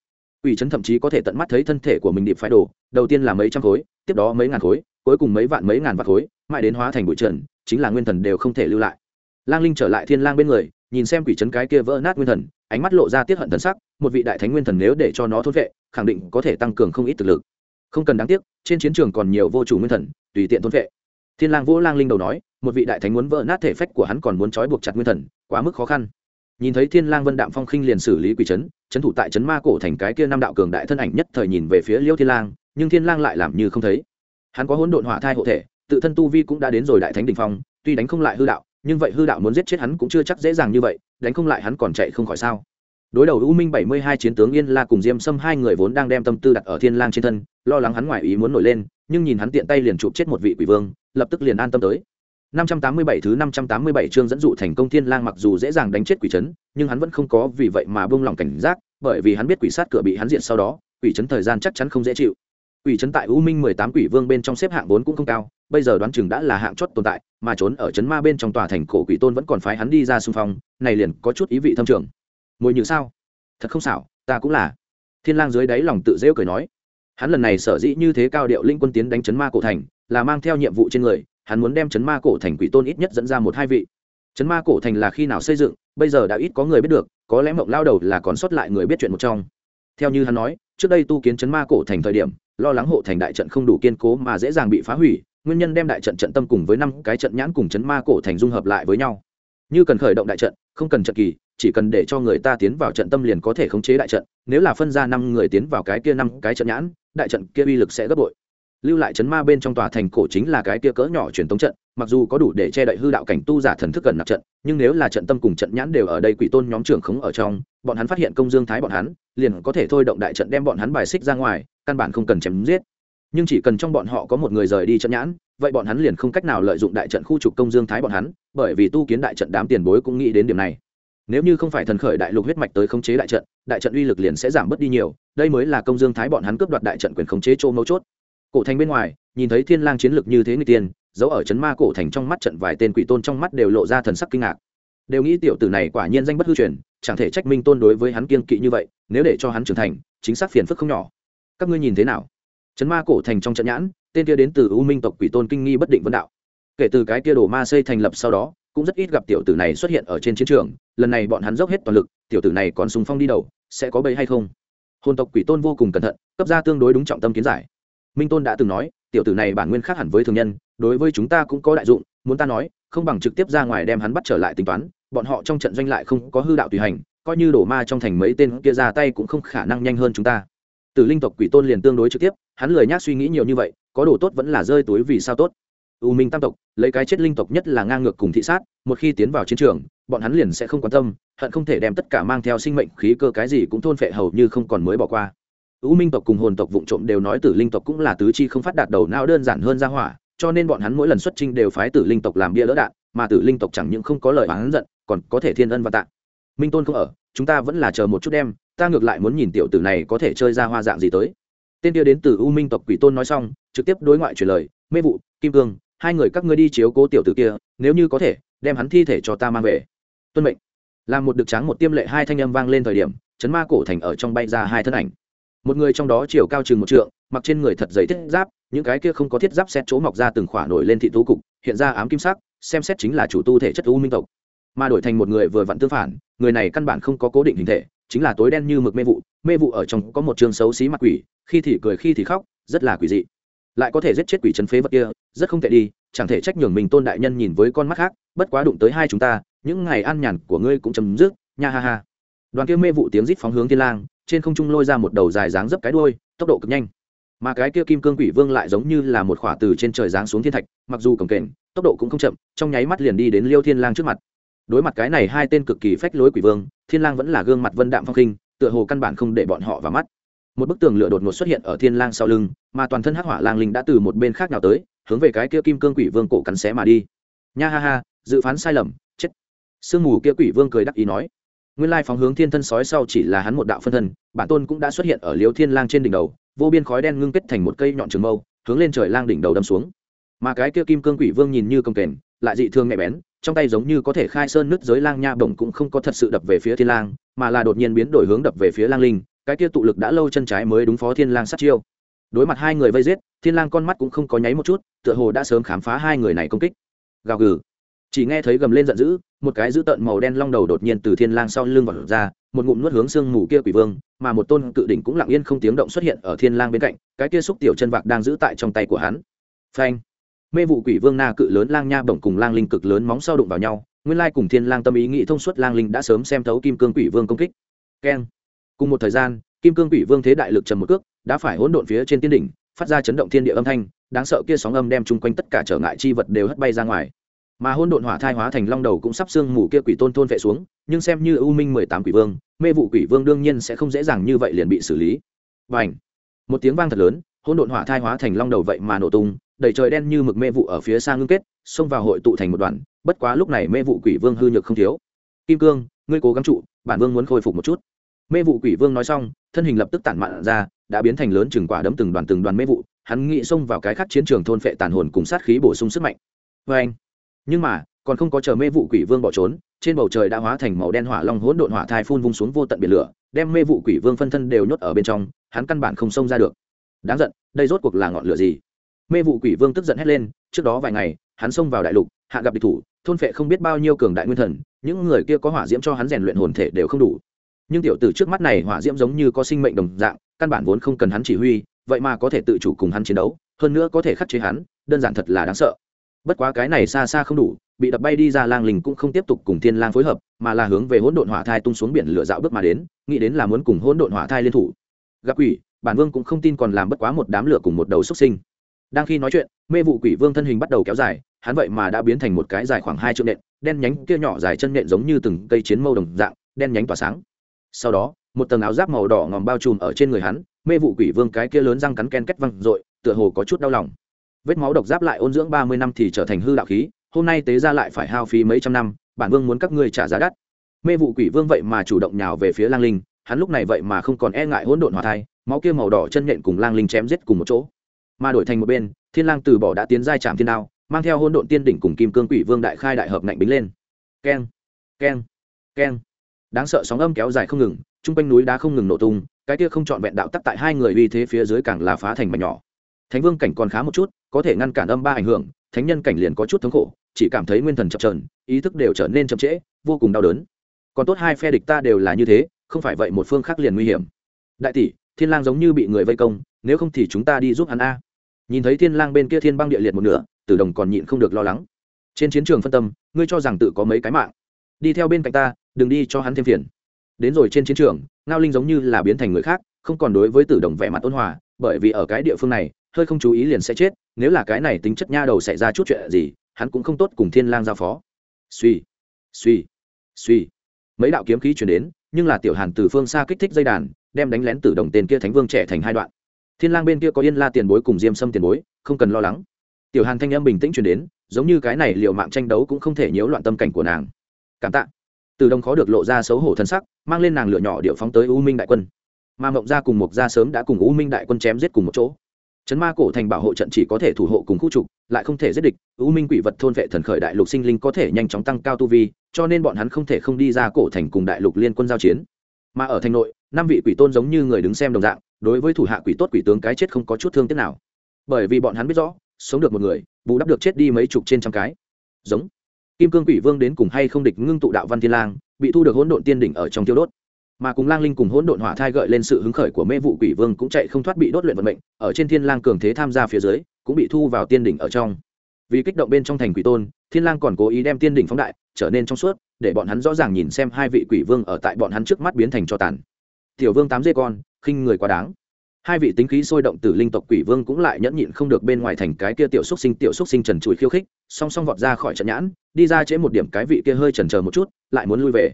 A: Quỷ trấn thậm chí có thể tận mắt thấy thân thể của mình điệp phải đổ đầu tiên là mấy trăm khối, tiếp đó mấy ngàn khối, cuối cùng mấy vạn mấy ngàn vạn khối, mãi đến hóa thành bụi trần, chính là nguyên thần đều không thể lưu lại. Lang linh trở lại thiên lang bên người nhìn xem quỷ trấn cái kia vỡ nát nguyên thần, ánh mắt lộ ra tiết hận thần sắc, một vị đại thánh nguyên thần nếu để cho nó thốt vệ, khẳng định có thể tăng cường không ít thực lực. Không cần đáng tiếc, trên chiến trường còn nhiều vô chủ nguyên thần, tùy tiện thôn vệ. Thiên lang vỗ lang linh đầu nói, một vị đại thánh muốn vỡ nát thể phách của hắn còn muốn trói buộc chặt nguyên thần, quá mức khó khăn. Nhìn thấy thiên lang vân đạm phong khinh liền xử lý quỷ trấn trấn thủ tại trấn ma cổ thành cái kia năm đạo cường đại thân ảnh nhất thời nhìn về phía liêu thiên lang, nhưng thiên lang lại làm như không thấy. Hắn có hỗn độn hỏa thai hộ thể, tự thân tu vi cũng đã đến rồi đại thánh đỉnh phong, tuy đánh không lại hư đạo nhưng vậy hư đạo muốn giết chết hắn cũng chưa chắc dễ dàng như vậy đánh không lại hắn còn chạy không khỏi sao đối đầu u minh bảy mươi hai chiến tướng yên la cùng diêm sâm hai người vốn đang đem tâm tư đặt ở thiên lang trên thân lo lắng hắn ngoài ý muốn nổi lên nhưng nhìn hắn tiện tay liền chụp chết một vị quỷ vương lập tức liền an tâm tới 587 thứ 587 chương dẫn dụ thành công thiên lang mặc dù dễ dàng đánh chết quỷ trấn, nhưng hắn vẫn không có vì vậy mà buông lòng cảnh giác, bởi vì hắn biết quỷ sát cửa bị hắn diện sau đó, quỷ trấn thời gian chắc chắn không dễ chịu. Quỷ trấn tại U Minh 18 quỷ vương bên trong xếp hạng vốn cũng không cao, bây giờ đoán chừng đã là hạng chót tồn tại, mà trốn ở trấn ma bên trong tòa thành cổ quỷ tôn vẫn còn phái hắn đi ra xung phong, này liền có chút ý vị thâm trường. Mùi như sao? Thật không xảo, ta cũng là. Thiên lang dưới đáy lòng tự giễu cười nói, hắn lần này sở dĩ như thế cao điệu linh quân tiến đánh trấn ma cổ thành, là mang theo nhiệm vụ trên người, hắn muốn đem chấn ma cổ thành quỷ tôn ít nhất dẫn ra một hai vị chấn ma cổ thành là khi nào xây dựng bây giờ đã ít có người biết được có lẽ mộng lao đầu là còn sót lại người biết chuyện một trong theo như hắn nói trước đây tu kiến chấn ma cổ thành thời điểm lo lắng hộ thành đại trận không đủ kiên cố mà dễ dàng bị phá hủy, nguyên nhân đem đại trận trận tâm cùng với năm cái trận nhãn cùng chấn ma cổ thành dung hợp lại với nhau. Như cần khởi động đại trận, không cần trận kỳ, chỉ cần để cho người ta tiến vào trận tâm liền có thể khống chế đại trận, nếu là phân ra năm người tiến vào cái kia năm cái trận nhãn, đại trận kia uy lực sẽ gấp bội lưu lại chấn ma bên trong tòa thành cổ chính là cái kia cỡ nhỏ truyền tống trận, mặc dù có đủ để che đậy hư đạo cảnh tu giả thần thức gần nạp trận, nhưng nếu là trận tâm cùng trận nhãn đều ở đây quỷ tôn nhóm trưởng khống ở trong, bọn hắn phát hiện công dương thái bọn hắn, liền có thể thôi động đại trận đem bọn hắn bài xích ra ngoài, căn bản không cần chém giết. Nhưng chỉ cần trong bọn họ có một người rời đi trận nhãn, vậy bọn hắn liền không cách nào lợi dụng đại trận khu trục công dương thái bọn hắn, bởi vì tu kiến đại trận đám tiền bối cũng nghĩ đến điểm này. Nếu như không phải thần khởi đại lục huyết mạch tới khống chế đại trận đại trận uy lực liền sẽ giảm bớt đi nhiều, đây mới là công dương thái bọn hắn cướp đoạt đại trận quyền khống chế chỗ mấu chốt cổ thành bên ngoài, nhìn thấy thiên lang chiến lực như thế người tiên giấu ở chấn ma cổ thành trong mắt trận vài tên quỷ tôn trong mắt đều lộ ra thần sắc kinh ngạc. Đều nghĩ tiểu tử này quả nhiên danh bất hư truyền, chẳng thể trách minh tôn đối với hắn kiên kỵ như vậy, nếu để cho hắn trưởng thành, chính xác phiền phức không nhỏ. Các ngươi nhìn thế nào? Chấn ma cổ thành trong trận nhãn, tên kia đến từ u minh tộc quỷ tôn kinh nghi bất định vân đạo. Kể từ cái kia đồ ma xây thành lập sau đó, cũng rất ít gặp tiểu tử này xuất hiện ở trên chiến trường, lần này bọn hắn dốc hết toàn lực, tiểu tử này còn sùng phong đi đầu, sẽ có bầy hay không? Hồn tộc quỷ tôn vô cùng cẩn thận, cấp ra tương đối đúng trọng tâm kiến giải minh tôn đã từng nói, tiểu tử này bản nguyên khác hẳn với thường nhân, đối với chúng ta cũng có đại dụng, muốn ta nói, không bằng trực tiếp ra ngoài đem hắn bắt trở lại tính toán, bọn họ trong trận doanh lại không có hư đạo tùy hành, coi như đổ ma trong thành mấy tên kia ra tay cũng không khả năng nhanh hơn chúng ta. Từ linh tộc quỷ tôn liền tương đối trực tiếp, hắn lười nhác suy nghĩ nhiều như vậy, có đồ tốt vẫn là rơi túi vì sao tốt. U minh tam tộc, lấy cái chết linh tộc nhất là ngang ngược cùng thị sát, một khi tiến vào chiến trường, bọn hắn liền sẽ không quan tâm, hận không thể đem tất cả mang theo sinh mệnh khí cơ cái gì cũng thôn phệ hầu như không còn mới bỏ qua u minh tộc cùng hồn tộc vụng trộm đều nói tử linh tộc cũng là tứ chi không phát đạt đầu não đơn giản hơn ra hỏa, cho nên bọn hắn mỗi lần xuất trinh đều phái tử linh tộc làm bia đỡ đạn, mà tử linh tộc chẳng những không có lời oán giận, còn có thể thiên ân và tạ minh tôn không ở, chúng ta vẫn là chờ một chút đêm ta ngược lại muốn nhìn tiểu tử này có thể chơi ra hoa dạng gì tới. Tên kia đến từ u minh tộc quỷ tôn nói xong, trực tiếp đối ngoại truyền lời, mê vụ, kim cương, hai người các ngươi đi chiếu cố tiểu tử kia, nếu như có thể, đem hắn thi thể cho ta mang về. Tuân mệnh. Làm một được tráng một tiêm lệ hai thanh âm vang lên thời điểm, chấn ma cổ thành ở trong bay ra hai thân ảnh một người trong đó chiều cao chừng một trượng, mặc trên người thật giấy thiết giáp, những cái kia không có thiết giáp xét chỗ mọc ra từng khỏa nổi lên thị tú cục, hiện ra ám kim sắc, xem xét chính là chủ tu thể chất u minh tộc. Mà đổi thành một người vừa vặn tương phản, người này căn bản không có cố định hình thể, chính là tối đen như mực mê vụ mê vụ ở trong có một trường xấu xí mặt quỷ, khi thì cười khi thì khóc, rất là quỷ dị. Lại có thể giết chết quỷ trấn phế vật kia, rất không tệ đi, chẳng thể trách nhường mình tôn đại nhân nhìn với con mắt khác, bất quá đụng tới hai chúng ta, những ngày an nhàn của ngươi cũng chấm dứt, nha ha ha. Đoàn kia mê vụ tiếng rít phóng hướng thiên lang trên không trung lôi ra một đầu dài dáng dấp cái đuôi, tốc độ cực nhanh. Mà cái kia kim cương quỷ vương lại giống như là một khỏa từ trên trời giáng xuống thiên thạch, mặc dù cồng kềnh, tốc độ cũng không chậm, trong nháy mắt liền đi đến liêu thiên lang trước mặt. Đối mặt cái này hai tên cực kỳ phách lối quỷ vương, thiên lang vẫn là gương mặt vân đạm phong khinh, tựa hồ căn bản không để bọn họ vào mắt. Một bức tường lửa đột ngột xuất hiện ở thiên lang sau lưng, mà toàn thân hắc hỏa lang linh đã từ một bên khác nào tới, hướng về cái kia kim cương quỷ vương cổ cắn xé mà đi. Nha ha ha, dự phán sai lầm, chết. Sương mù kia quỷ vương cười đắc ý nói nguyên lai phóng hướng thiên thân sói sau chỉ là hắn một đạo phân thân, bản tôn cũng đã xuất hiện ở liêu thiên lang trên đỉnh đầu, vô biên khói đen ngưng kết thành một cây nhọn trường mâu, hướng lên trời lang đỉnh đầu đâm xuống. Mà cái kia kim cương quỷ vương nhìn như công kềnh, lại dị thương nhạy bén, trong tay giống như có thể khai sơn nứt giới lang nha bổng cũng không có thật sự đập về phía thiên lang, mà là đột nhiên biến đổi hướng đập về phía lang linh, cái kia tụ lực đã lâu chân trái mới đúng phó thiên lang sát chiêu. Đối mặt hai người vây giết, thiên lang con mắt cũng không có nháy một chút, tựa hồ đã sớm khám phá hai người này công kích. Gào gừ chỉ nghe thấy gầm lên giận dữ, một cái dữ tợn màu đen long đầu đột nhiên từ thiên lang sau lưng vọt ra, một ngụm nuốt hướng xương mù kia quỷ vương, mà một tôn cự đỉnh cũng lặng yên không tiếng động xuất hiện ở thiên lang bên cạnh, cái kia xúc tiểu chân vạc đang giữ tại trong tay của hắn. Phanh! Mê vụ quỷ vương na cự lớn lang nha bổng cùng lang linh cực lớn móng sau đụng vào nhau, nguyên lai cùng thiên lang tâm ý nghĩ thông suốt lang linh đã sớm xem thấu kim cương quỷ vương công kích. Keng! Cùng một thời gian, kim cương quỷ vương thế đại lực trầm một cước, đã phải hỗn độn phía trên tiên đỉnh, phát ra chấn động thiên địa âm thanh, đáng sợ kia sóng âm đem chung quanh tất cả trở ngại chi vật đều hất bay ra ngoài mà hỗn độn hỏa thai hóa thành long đầu cũng sắp xương mù kia quỷ tôn thôn vệ xuống, nhưng xem như ưu minh mười tám quỷ vương, mê vụ quỷ vương đương nhiên sẽ không dễ dàng như vậy liền bị xử lý. Và ảnh một tiếng vang thật lớn hỗn độn hỏa thai hóa thành long đầu vậy mà nổ tung, đầy trời đen như mực mê vụ ở phía xa ngưng kết, xông vào hội tụ thành một đoàn, bất quá lúc này mê vụ quỷ vương hư nhược không thiếu. Kim cương, ngươi cố gắng trụ, bản vương muốn khôi phục một chút. Mê vụ quỷ vương nói xong, thân hình lập tức tản mạn ra, đã biến thành lớn chừng quả đấm từng đoàn từng đoàn mê vụ, hắn nghĩ xông vào cái khắc chiến trường thôn phệ tàn hồn cùng sát khí bổ sung sức mạnh. Vê anh nhưng mà, còn không có chờ mê vụ quỷ vương bỏ trốn, trên bầu trời đã hóa thành màu đen hỏa long hỗn độn hỏa thai phun vung xuống vô tận biển lửa, đem mê vụ quỷ vương phân thân đều nhốt ở bên trong, hắn căn bản không xông ra được. Đáng giận, đây rốt cuộc là ngọn lửa gì? Mê vụ quỷ vương tức giận hét lên, trước đó vài ngày, hắn xông vào đại lục, hạ gặp địch thủ, thôn phệ không biết bao nhiêu cường đại nguyên thần, những người kia có hỏa diễm cho hắn rèn luyện hồn thể đều không đủ. Nhưng tiểu tử trước mắt này hỏa diễm giống như có sinh mệnh đồng dạng, căn bản vốn không cần hắn chỉ huy, vậy mà có thể tự chủ cùng hắn chiến đấu, hơn nữa có thể khắc chế hắn, đơn giản thật là đáng sợ bất quá cái này xa xa không đủ, bị đập bay đi ra lang linh cũng không tiếp tục cùng thiên lang phối hợp, mà là hướng về hỗn độn hỏa thai tung xuống biển lửa dạo bước mà đến, nghĩ đến là muốn cùng hỗn độn hỏa thai liên thủ. Gặp quỷ, bản vương cũng không tin còn làm bất quá một đám lửa cùng một đầu xuất sinh. Đang khi nói chuyện, mê vụ quỷ vương thân hình bắt đầu kéo dài, hắn vậy mà đã biến thành một cái dài khoảng hai triệu nện, đen nhánh kia nhỏ dài chân nện giống như từng cây chiến mâu đồng dạng, đen nhánh tỏa sáng. Sau đó, một tầng áo giáp màu đỏ ngòm bao trùm ở trên người hắn, mê vụ quỷ vương cái kia lớn răng cắn ken kết văng r ộ i tựa hồ có chút đau lòng vết máu độc giáp lại ôn dưỡng ba mươi năm thì trở thành hư đạo khí, hôm nay tế ra lại phải hao phí mấy trăm năm, bản vương muốn các ngươi trả giá đắt. Mê vụ quỷ vương vậy mà chủ động nhào về phía lang linh, hắn lúc này vậy mà không còn e ngại hỗn độn hòa thai, máu kia màu đỏ chân nhện cùng lang linh chém giết cùng một chỗ. Mà đổi thành một bên, thiên lang từ bỏ đã tiến giai chạm thiên đao, mang theo hỗn độn tiên đỉnh cùng kim cương quỷ vương đại khai đại hợp ngạnh bính lên. Keng keng keng. Đáng sợ sóng âm kéo dài không ngừng trung quanh núi đá không ngừng nổ tung, cái kia không chọn vẹn đạo tắc tại hai người uy thế phía dưới càng là phá thành mảnh nhỏ. Thánh vương cảnh còn khá một chút có thể ngăn cản âm ba ảnh hưởng, thánh nhân cảnh liền có chút thống khổ, chỉ cảm thấy nguyên thần chập trờn ý thức đều trở nên chậm trễ, vô cùng đau đớn. Còn tốt hai phe địch ta đều là như thế, không phải vậy một phương khác liền nguy hiểm. Đại tỷ, thiên lang giống như bị người vây công, nếu không thì chúng ta đi giúp hắn a. Nhìn thấy thiên lang bên kia thiên băng địa liệt một nửa, tử đồng còn nhịn không được lo lắng. Trên chiến trường phân tâm, ngươi cho rằng tự có mấy cái mạng. Đi theo bên cạnh ta, đừng đi cho hắn thêm phiền. Đến rồi trên chiến trường, ngao linh giống như là biến thành người khác, không còn đối với tử đồng vẻ mặt ôn hòa, bởi vì ở cái địa phương này hơi không chú ý liền sẽ chết, nếu là cái này tính chất nha đầu xảy ra chút chuyện gì, hắn cũng không tốt cùng thiên lang giao phó. Suy suy suy. Mấy đạo kiếm khí chuyển đến, nhưng là tiểu hàn từ phương xa kích thích dây đàn, đem đánh lén tử đồng tên kia thánh vương trẻ thành hai đoạn. Thiên lang bên kia có yên la tiền bối cùng diêm sâm tiền bối, không cần lo lắng. Tiểu hàn thanh âm bình tĩnh chuyển đến, giống như cái này liệu mạng tranh đấu cũng không thể nhiễu loạn tâm cảnh của nàng. Cảm tạ. Từ đồng khó được lộ ra xấu hổ thân sắc, mang lên nàng lửa nhỏ điệu phóng tới u minh đại quân. Mà mộng gia cùng mộc gia sớm đã cùng u minh đại quân chém giết cùng một chỗ chấn ma cổ thành bảo hộ trận chỉ có thể thủ hộ cùng khu trục, lại không thể giết địch. U minh quỷ vật thôn vệ thần khởi đại lục sinh linh có thể nhanh chóng tăng cao tu vi, cho nên bọn hắn không thể không đi ra cổ thành cùng đại lục liên quân giao chiến. Mà ở thành nội, năm vị quỷ tôn giống như người đứng xem đồng dạng, đối với thủ hạ quỷ tốt quỷ tướng cái chết không có chút thương tiếc nào. Bởi vì bọn hắn biết rõ, sống được một người, bù đắp được chết đi mấy chục trên trăm cái. Giống. Kim cương quỷ vương đến cùng hay không địch ngưng tụ đạo văn thiên lang, bị thu được hỗn độn tiên đỉnh ở trong tiêu đốt mà cùng lang linh cùng hỗn độn hỏa thai gợi lên sự hứng khởi của mê vụ quỷ vương cũng chạy không thoát bị đốt luyện vận mệnh, ở trên thiên lang cường thế tham gia phía dưới, cũng bị thu vào tiên đỉnh ở trong. Vì kích động bên trong thành quỷ tôn, thiên lang còn cố ý đem tiên đỉnh phóng đại, trở nên trong suốt, để bọn hắn rõ ràng nhìn xem hai vị quỷ vương ở tại bọn hắn trước mắt biến thành cho tàn. Tiểu vương tám dê con, khinh người quá đáng. Hai vị tính khí sôi động từ linh tộc quỷ vương cũng lại nhẫn nhịn không được bên ngoài thành cái kia tiểu xúc sinh, tiểu xúc sinh trần trụi khiêu khích, song song vọt ra khỏi trận nhãn, đi ra chế một điểm cái vị kia hơi chần chờ một chút, lại muốn lui về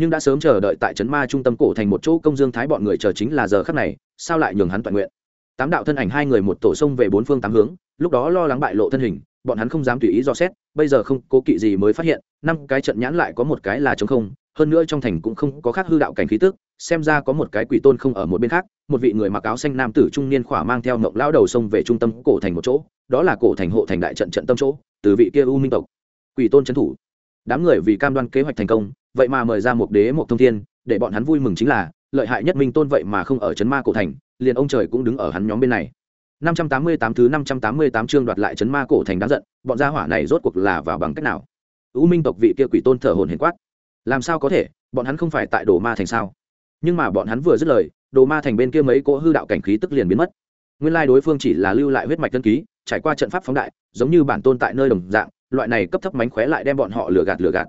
A: nhưng đã sớm chờ đợi tại trấn ma trung tâm cổ thành một chỗ công dương thái bọn người chờ chính là giờ khắc này, sao lại nhường hắn toàn nguyện? Tám đạo thân ảnh hai người một tổ sông về bốn phương tám hướng, lúc đó lo lắng bại lộ thân hình, bọn hắn không dám tùy ý dò xét, bây giờ không cố kỵ gì mới phát hiện, năm cái trận nhãn lại có một cái là chống không, hơn nữa trong thành cũng không có khác hư đạo cảnh khí tức, xem ra có một cái quỷ tôn không ở một bên khác, một vị người mặc áo xanh nam tử trung niên khỏa mang theo mộng lao đầu sông về trung tâm cổ thành một chỗ, đó là cổ thành hộ thành đại trận trận tâm chỗ, từ vị kia u minh tộc. Quỷ tôn trấn thủ. Đám người vì cam đoan kế hoạch thành công vậy mà mời ra một đế một thông thiên, để bọn hắn vui mừng chính là, lợi hại nhất minh tôn vậy mà không ở trấn ma cổ thành, liền ông trời cũng đứng ở hắn nhóm bên này. 588 thứ 588 chương đoạt lại trấn ma cổ thành đáng giận, bọn gia hỏa này rốt cuộc là vào bằng cách nào? Ưu minh tộc vị kia quỷ tôn thở hồn hển quát. Làm sao có thể, bọn hắn không phải tại đồ ma thành sao? Nhưng mà bọn hắn vừa dứt lời, đồ ma thành bên kia mấy cỗ hư đạo cảnh khí tức liền biến mất. Nguyên lai đối phương chỉ là lưu lại huyết mạch tân ký, trải qua trận pháp phóng đại, giống như bản tôn tại nơi đồng dạng, loại này cấp thấp mánh khóe lại đem bọn họ lừa gạt lừa gạt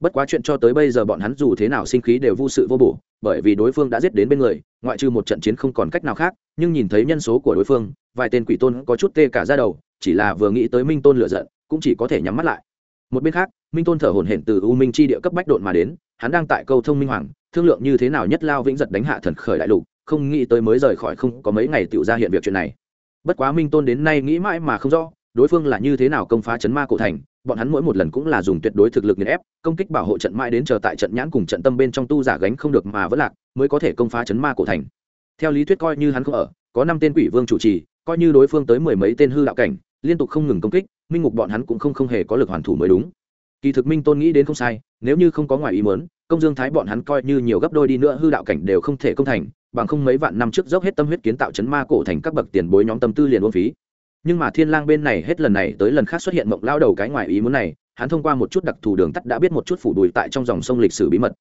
A: bất quá chuyện cho tới bây giờ bọn hắn dù thế nào sinh khí đều vô sự vô bổ, bởi vì đối phương đã giết đến bên người, ngoại trừ một trận chiến không còn cách nào khác, nhưng nhìn thấy nhân số của đối phương, vài tên quỷ tôn có chút tê cả ra đầu, chỉ là vừa nghĩ tới minh tôn lựa giận, cũng chỉ có thể nhắm mắt lại. Một bên khác, minh tôn thở hổn hển từ u minh chi địa cấp bách độn mà đến, hắn đang tại câu thông minh hoàng, thương lượng như thế nào nhất lao vĩnh giật đánh hạ thần khởi đại lục, không nghĩ tới mới rời khỏi không có mấy ngày tự ra hiện việc chuyện này. Bất quá minh tôn đến nay nghĩ mãi mà không rõ, đối phương là như thế nào công phá chấn ma cổ thành bọn hắn mỗi một lần cũng là dùng tuyệt đối thực lực nghiền ép, công kích bảo hộ trận mãi đến chờ tại trận nhãn cùng trận tâm bên trong tu giả gánh không được mà vẫn lạc, mới có thể công phá chấn ma cổ thành. Theo lý thuyết coi như hắn không ở, có năm tên quỷ vương chủ trì, coi như đối phương tới mười mấy tên hư đạo cảnh, liên tục không ngừng công kích, minh ngục bọn hắn cũng không không hề có lực hoàn thủ mới đúng. Kỳ thực minh tôn nghĩ đến không sai, nếu như không có ngoài ý mớn công dương thái bọn hắn coi như nhiều gấp đôi đi nữa hư đạo cảnh đều không thể công thành, bằng không mấy vạn năm trước dốc hết tâm huyết kiến tạo chấn ma cổ thành các bậc tiền bối nhóm tâm tư liền uống phí nhưng mà thiên lang bên này hết lần này tới lần khác xuất hiện mộng lao đầu cái ngoài ý muốn này, hắn thông qua một chút đặc thù đường tắt đã biết một chút phủ đùi tại trong dòng sông lịch sử bí mật.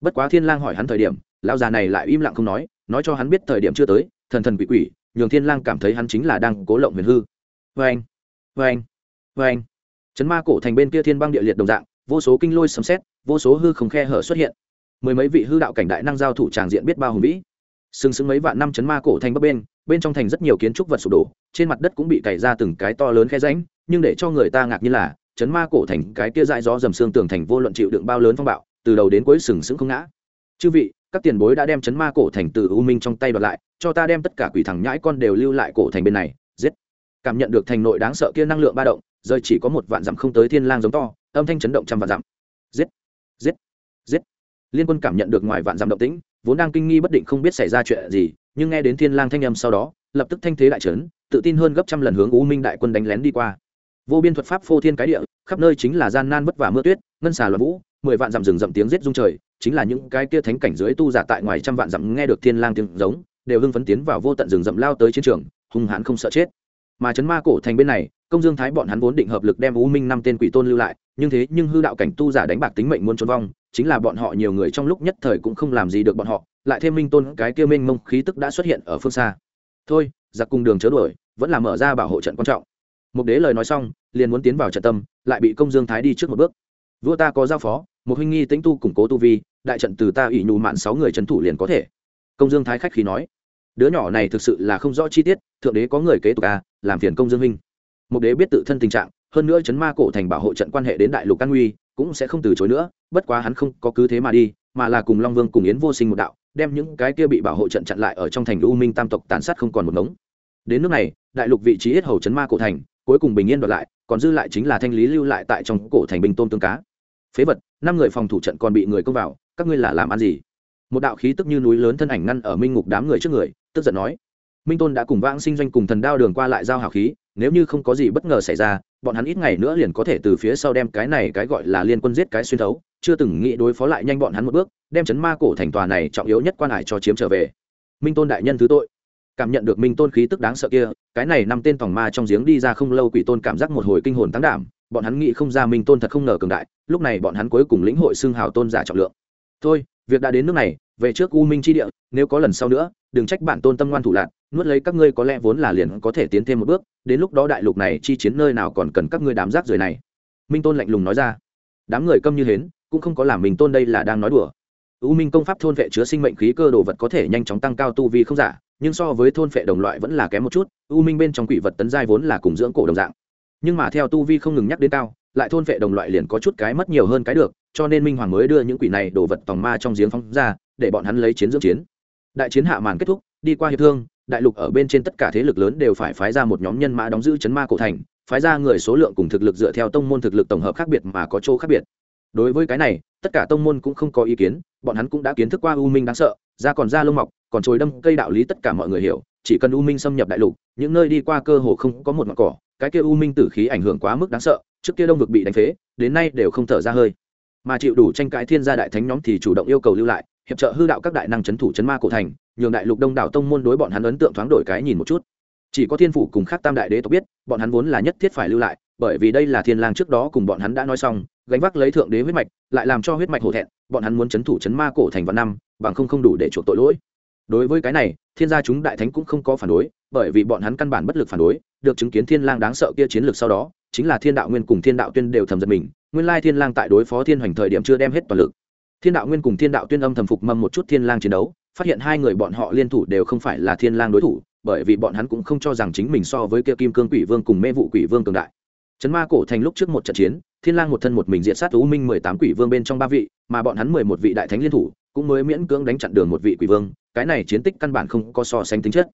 A: Bất quá thiên lang hỏi hắn thời điểm, lão già này lại im lặng không nói nói cho hắn biết thời điểm chưa tới, thần thần quỷ quỷ, nhường thiên lang cảm thấy hắn chính là đang cố lộng huyền hư. Vang vang vang chấn ma cổ thành bên kia thiên băng địa liệt đồng dạng, vô số kinh lôi sấm sét, vô số hư không khe hở xuất hiện. Mười mấy vị hư đạo cảnh đại năng giao thủ tràng diện biết bao hùng vĩ. Sừng sững mấy vạn năm chấn ma cổ thành bắc bên bên trong thành rất nhiều kiến trúc vật sụp đổ trên mặt đất cũng bị cày ra từng cái to lớn khe ránh, nhưng để cho người ta ngạc nhiên là chấn ma cổ thành cái kia dại gió dầm xương tường thành vô luận chịu đựng bao lớn phong bạo từ đầu đến cuối sừng sững không ngã. Chư vị các tiền bối đã đem chấn ma cổ thành từ u minh trong tay đoạt lại cho ta đem tất cả quỷ thằng nhãi con đều lưu lại cổ thành bên này giết. Cảm nhận được thành nội đáng sợ kia năng lượng ba động rơi chỉ có một vạn dặm không tới thiên lang giống to âm thanh chấn động trăm vạn dặm. Giết giết giết liên quân cảm nhận được ngoài vạn dặm động tĩnh, vốn đang kinh nghi bất định không biết xảy ra chuyện gì, nhưng nghe đến thiên lang thanh âm sau đó, lập tức thanh thế đại trấn tự tin hơn gấp trăm lần hướng u minh đại quân đánh lén đi qua. Vô biên thuật pháp phô thiên cái địa, khắp nơi chính là gian nan vất vả mưa tuyết, ngân xà loạn vũ, mười vạn dặm rừng rậm tiếng giết rung trời, chính là những cái kia thánh cảnh dưới tu giả tại ngoài trăm vạn dặm nghe được thiên lang tiếng giống, đều hưng phấn tiến vào vô tận rừng rậm lao tới chiến trường, hung hãn không sợ chết. Mà chấn ma cổ thành bên này công dương thái bọn hắn vốn định hợp lực đem u minh năm tên quỷ tôn lưu lại, nhưng thế nhưng hư đạo cảnh tu giả đánh bạc tính mệnh muốn trốn vong, chính là bọn họ nhiều người trong lúc nhất thời cũng không làm gì được bọn họ, lại thêm minh tôn cái kia minh mông khí tức đã xuất hiện ở phương xa. Thôi, giặc cùng đường chớ đuổi, vẫn là mở ra bảo hộ trận quan trọng. Mục đế lời nói xong, liền muốn tiến vào trận tâm, lại bị công dương thái đi trước một bước. Vua ta có giao phó, một huynh nghi tính tu củng cố tu vi, đại trận từ ta ủy nhu mạn sáu người trấn thủ liền có thể. Công dương thái khách khí nói, đứa nhỏ này thực sự là không rõ chi tiết, thượng đế có người kế tục à làm phiền công dương minh một đế biết tự thân tình trạng, hơn nữa chấn ma cổ thành bảo hộ trận quan hệ đến đại lục căn nguy, cũng sẽ không từ chối nữa, bất quá hắn không có cứ thế mà đi, mà là cùng long vương cùng yến vô sinh một đạo, đem những cái kia bị bảo hộ trận chặn lại ở trong thành u minh tam tộc tàn sát không còn một ngống. Đến nước này, đại lục vị trí hết hầu chấn ma cổ thành, cuối cùng bình yên đoạt lại, còn dư lại chính là thanh lý lưu lại tại trong cổ thành bình tôn tương cá. Phế vật, năm người phòng thủ trận còn bị người công vào, các ngươi là làm ăn gì? Một đạo khí tức như núi lớn thân ảnh ngăn ở minh ngục đám người trước người, tức giận nói. Minh tôn đã cùng vãng sinh doanh cùng thần đao đường qua lại giao hào khí nếu như không có gì bất ngờ xảy ra, bọn hắn ít ngày nữa liền có thể từ phía sau đem cái này cái gọi là liên quân giết cái xuyên thấu, chưa từng nghĩ đối phó lại nhanh bọn hắn một bước, đem chấn ma cổ thành tòa này trọng yếu nhất quan hải cho chiếm trở về. Minh tôn đại nhân thứ tội. Cảm nhận được minh tôn khí tức đáng sợ kia, cái này năm tên tòng ma trong giếng đi ra không lâu quỷ tôn cảm giác một hồi kinh hồn tăng đảm, bọn hắn nghĩ không ra minh tôn thật không ngờ cường đại, lúc này bọn hắn cuối cùng lĩnh hội xưng hào tôn giả trọng lượng. Thôi, việc đã đến nước này, về trước u minh chi địa, nếu có lần sau nữa, đừng trách bản tôn tâm ngoan thủ lạc nuốt lấy các ngươi có lẽ vốn là liền có thể tiến thêm một bước, đến lúc đó đại lục này chi chiến nơi nào còn cần các ngươi đám rác rưởi này. Minh tôn lạnh lùng nói ra. Đám người câm như hến, cũng không có làm mình tôn đây là đang nói đùa. U minh công pháp thôn vệ chứa sinh mệnh khí cơ đồ vật có thể nhanh chóng tăng cao tu vi không giả, nhưng so với thôn vệ đồng loại vẫn là kém một chút, u minh bên trong quỷ vật tấn giai vốn là cùng dưỡng cổ đồng dạng. Nhưng mà theo tu vi không ngừng nhắc đến cao, lại thôn vệ đồng loại liền có chút cái mất nhiều hơn cái được, cho nên minh hoàng mới đưa những quỷ này đồ vật tòng ma trong giếng phóng ra, để bọn hắn lấy chiến dưỡng chiến. Đại chiến hạ màn kết thúc, đi qua hiệp thương đại lục ở bên trên tất cả thế lực lớn đều phải phái ra một nhóm nhân mã đóng giữ chấn ma cổ thành, phái ra người số lượng cùng thực lực dựa theo tông môn thực lực tổng hợp khác biệt mà có chỗ khác biệt. Đối với cái này, tất cả tông môn cũng không có ý kiến, bọn hắn cũng đã kiến thức qua u minh đáng sợ ra còn ra lông mọc, còn trồi đâm cây đạo lý tất cả mọi người hiểu, chỉ cần u minh xâm nhập đại lục, những nơi đi qua cơ hồ không có một mặt cỏ, cái kia u minh tử khí ảnh hưởng quá mức đáng sợ, trước kia đông vực bị đánh phế, đến nay đều không thở ra hơi. Mà chịu đủ tranh cãi thiên gia đại thánh nhóm thì chủ động yêu cầu lưu lại, hiệp trợ hư đạo các đại năng c h ấ n thủ c h ấ n ma cổ thành nhường đại lục đông đảo tông môn đối bọn hắn ấn tượng thoáng đổi cái nhìn một chút. Chỉ có thiên phủ cùng khác tam đại đế tộc biết, bọn hắn vốn là nhất thiết phải lưu lại, bởi vì đây là thiên lang trước đó cùng bọn hắn đã nói xong, gánh vác lấy thượng đế huyết mạch, lại làm cho huyết mạch hổ thẹn, bọn hắn muốn chấn thủ chấn ma cổ thành vạn năm, bằng không không đủ để chuộc tội lỗi. Đối với cái này, thiên gia chúng đại thánh cũng không có phản đối, bởi vì bọn hắn căn bản bất lực phản đối, được chứng kiến thiên lang đáng sợ kia chiến lược sau đó, chính là thiên đạo nguyên cùng thiên đạo tuyên đều thầm giật mình, nguyên lai thiên lang tại đối phó thiên hoành thời điểm chưa đem hết toàn lực. Thiên đạo nguyên cùng thiên đạo tuyên âm thầm phục mâm một chút thiên lang chiến đấu phát hiện hai người bọn họ liên thủ đều không phải là thiên lang đối thủ bởi vì bọn hắn cũng không cho rằng chính mình so với kia kim cương quỷ vương cùng mê vụ quỷ vương cường đại. Chấn ma cổ thành lúc trước một trận chiến thiên lang một thân một mình diện sát u minh mười tám quỷ vương bên trong ba vị mà bọn hắn mười một vị đại thánh liên thủ cũng mới miễn cưỡng đánh chặn đường một vị quỷ vương cái này chiến tích căn bản không có so sánh tính chất.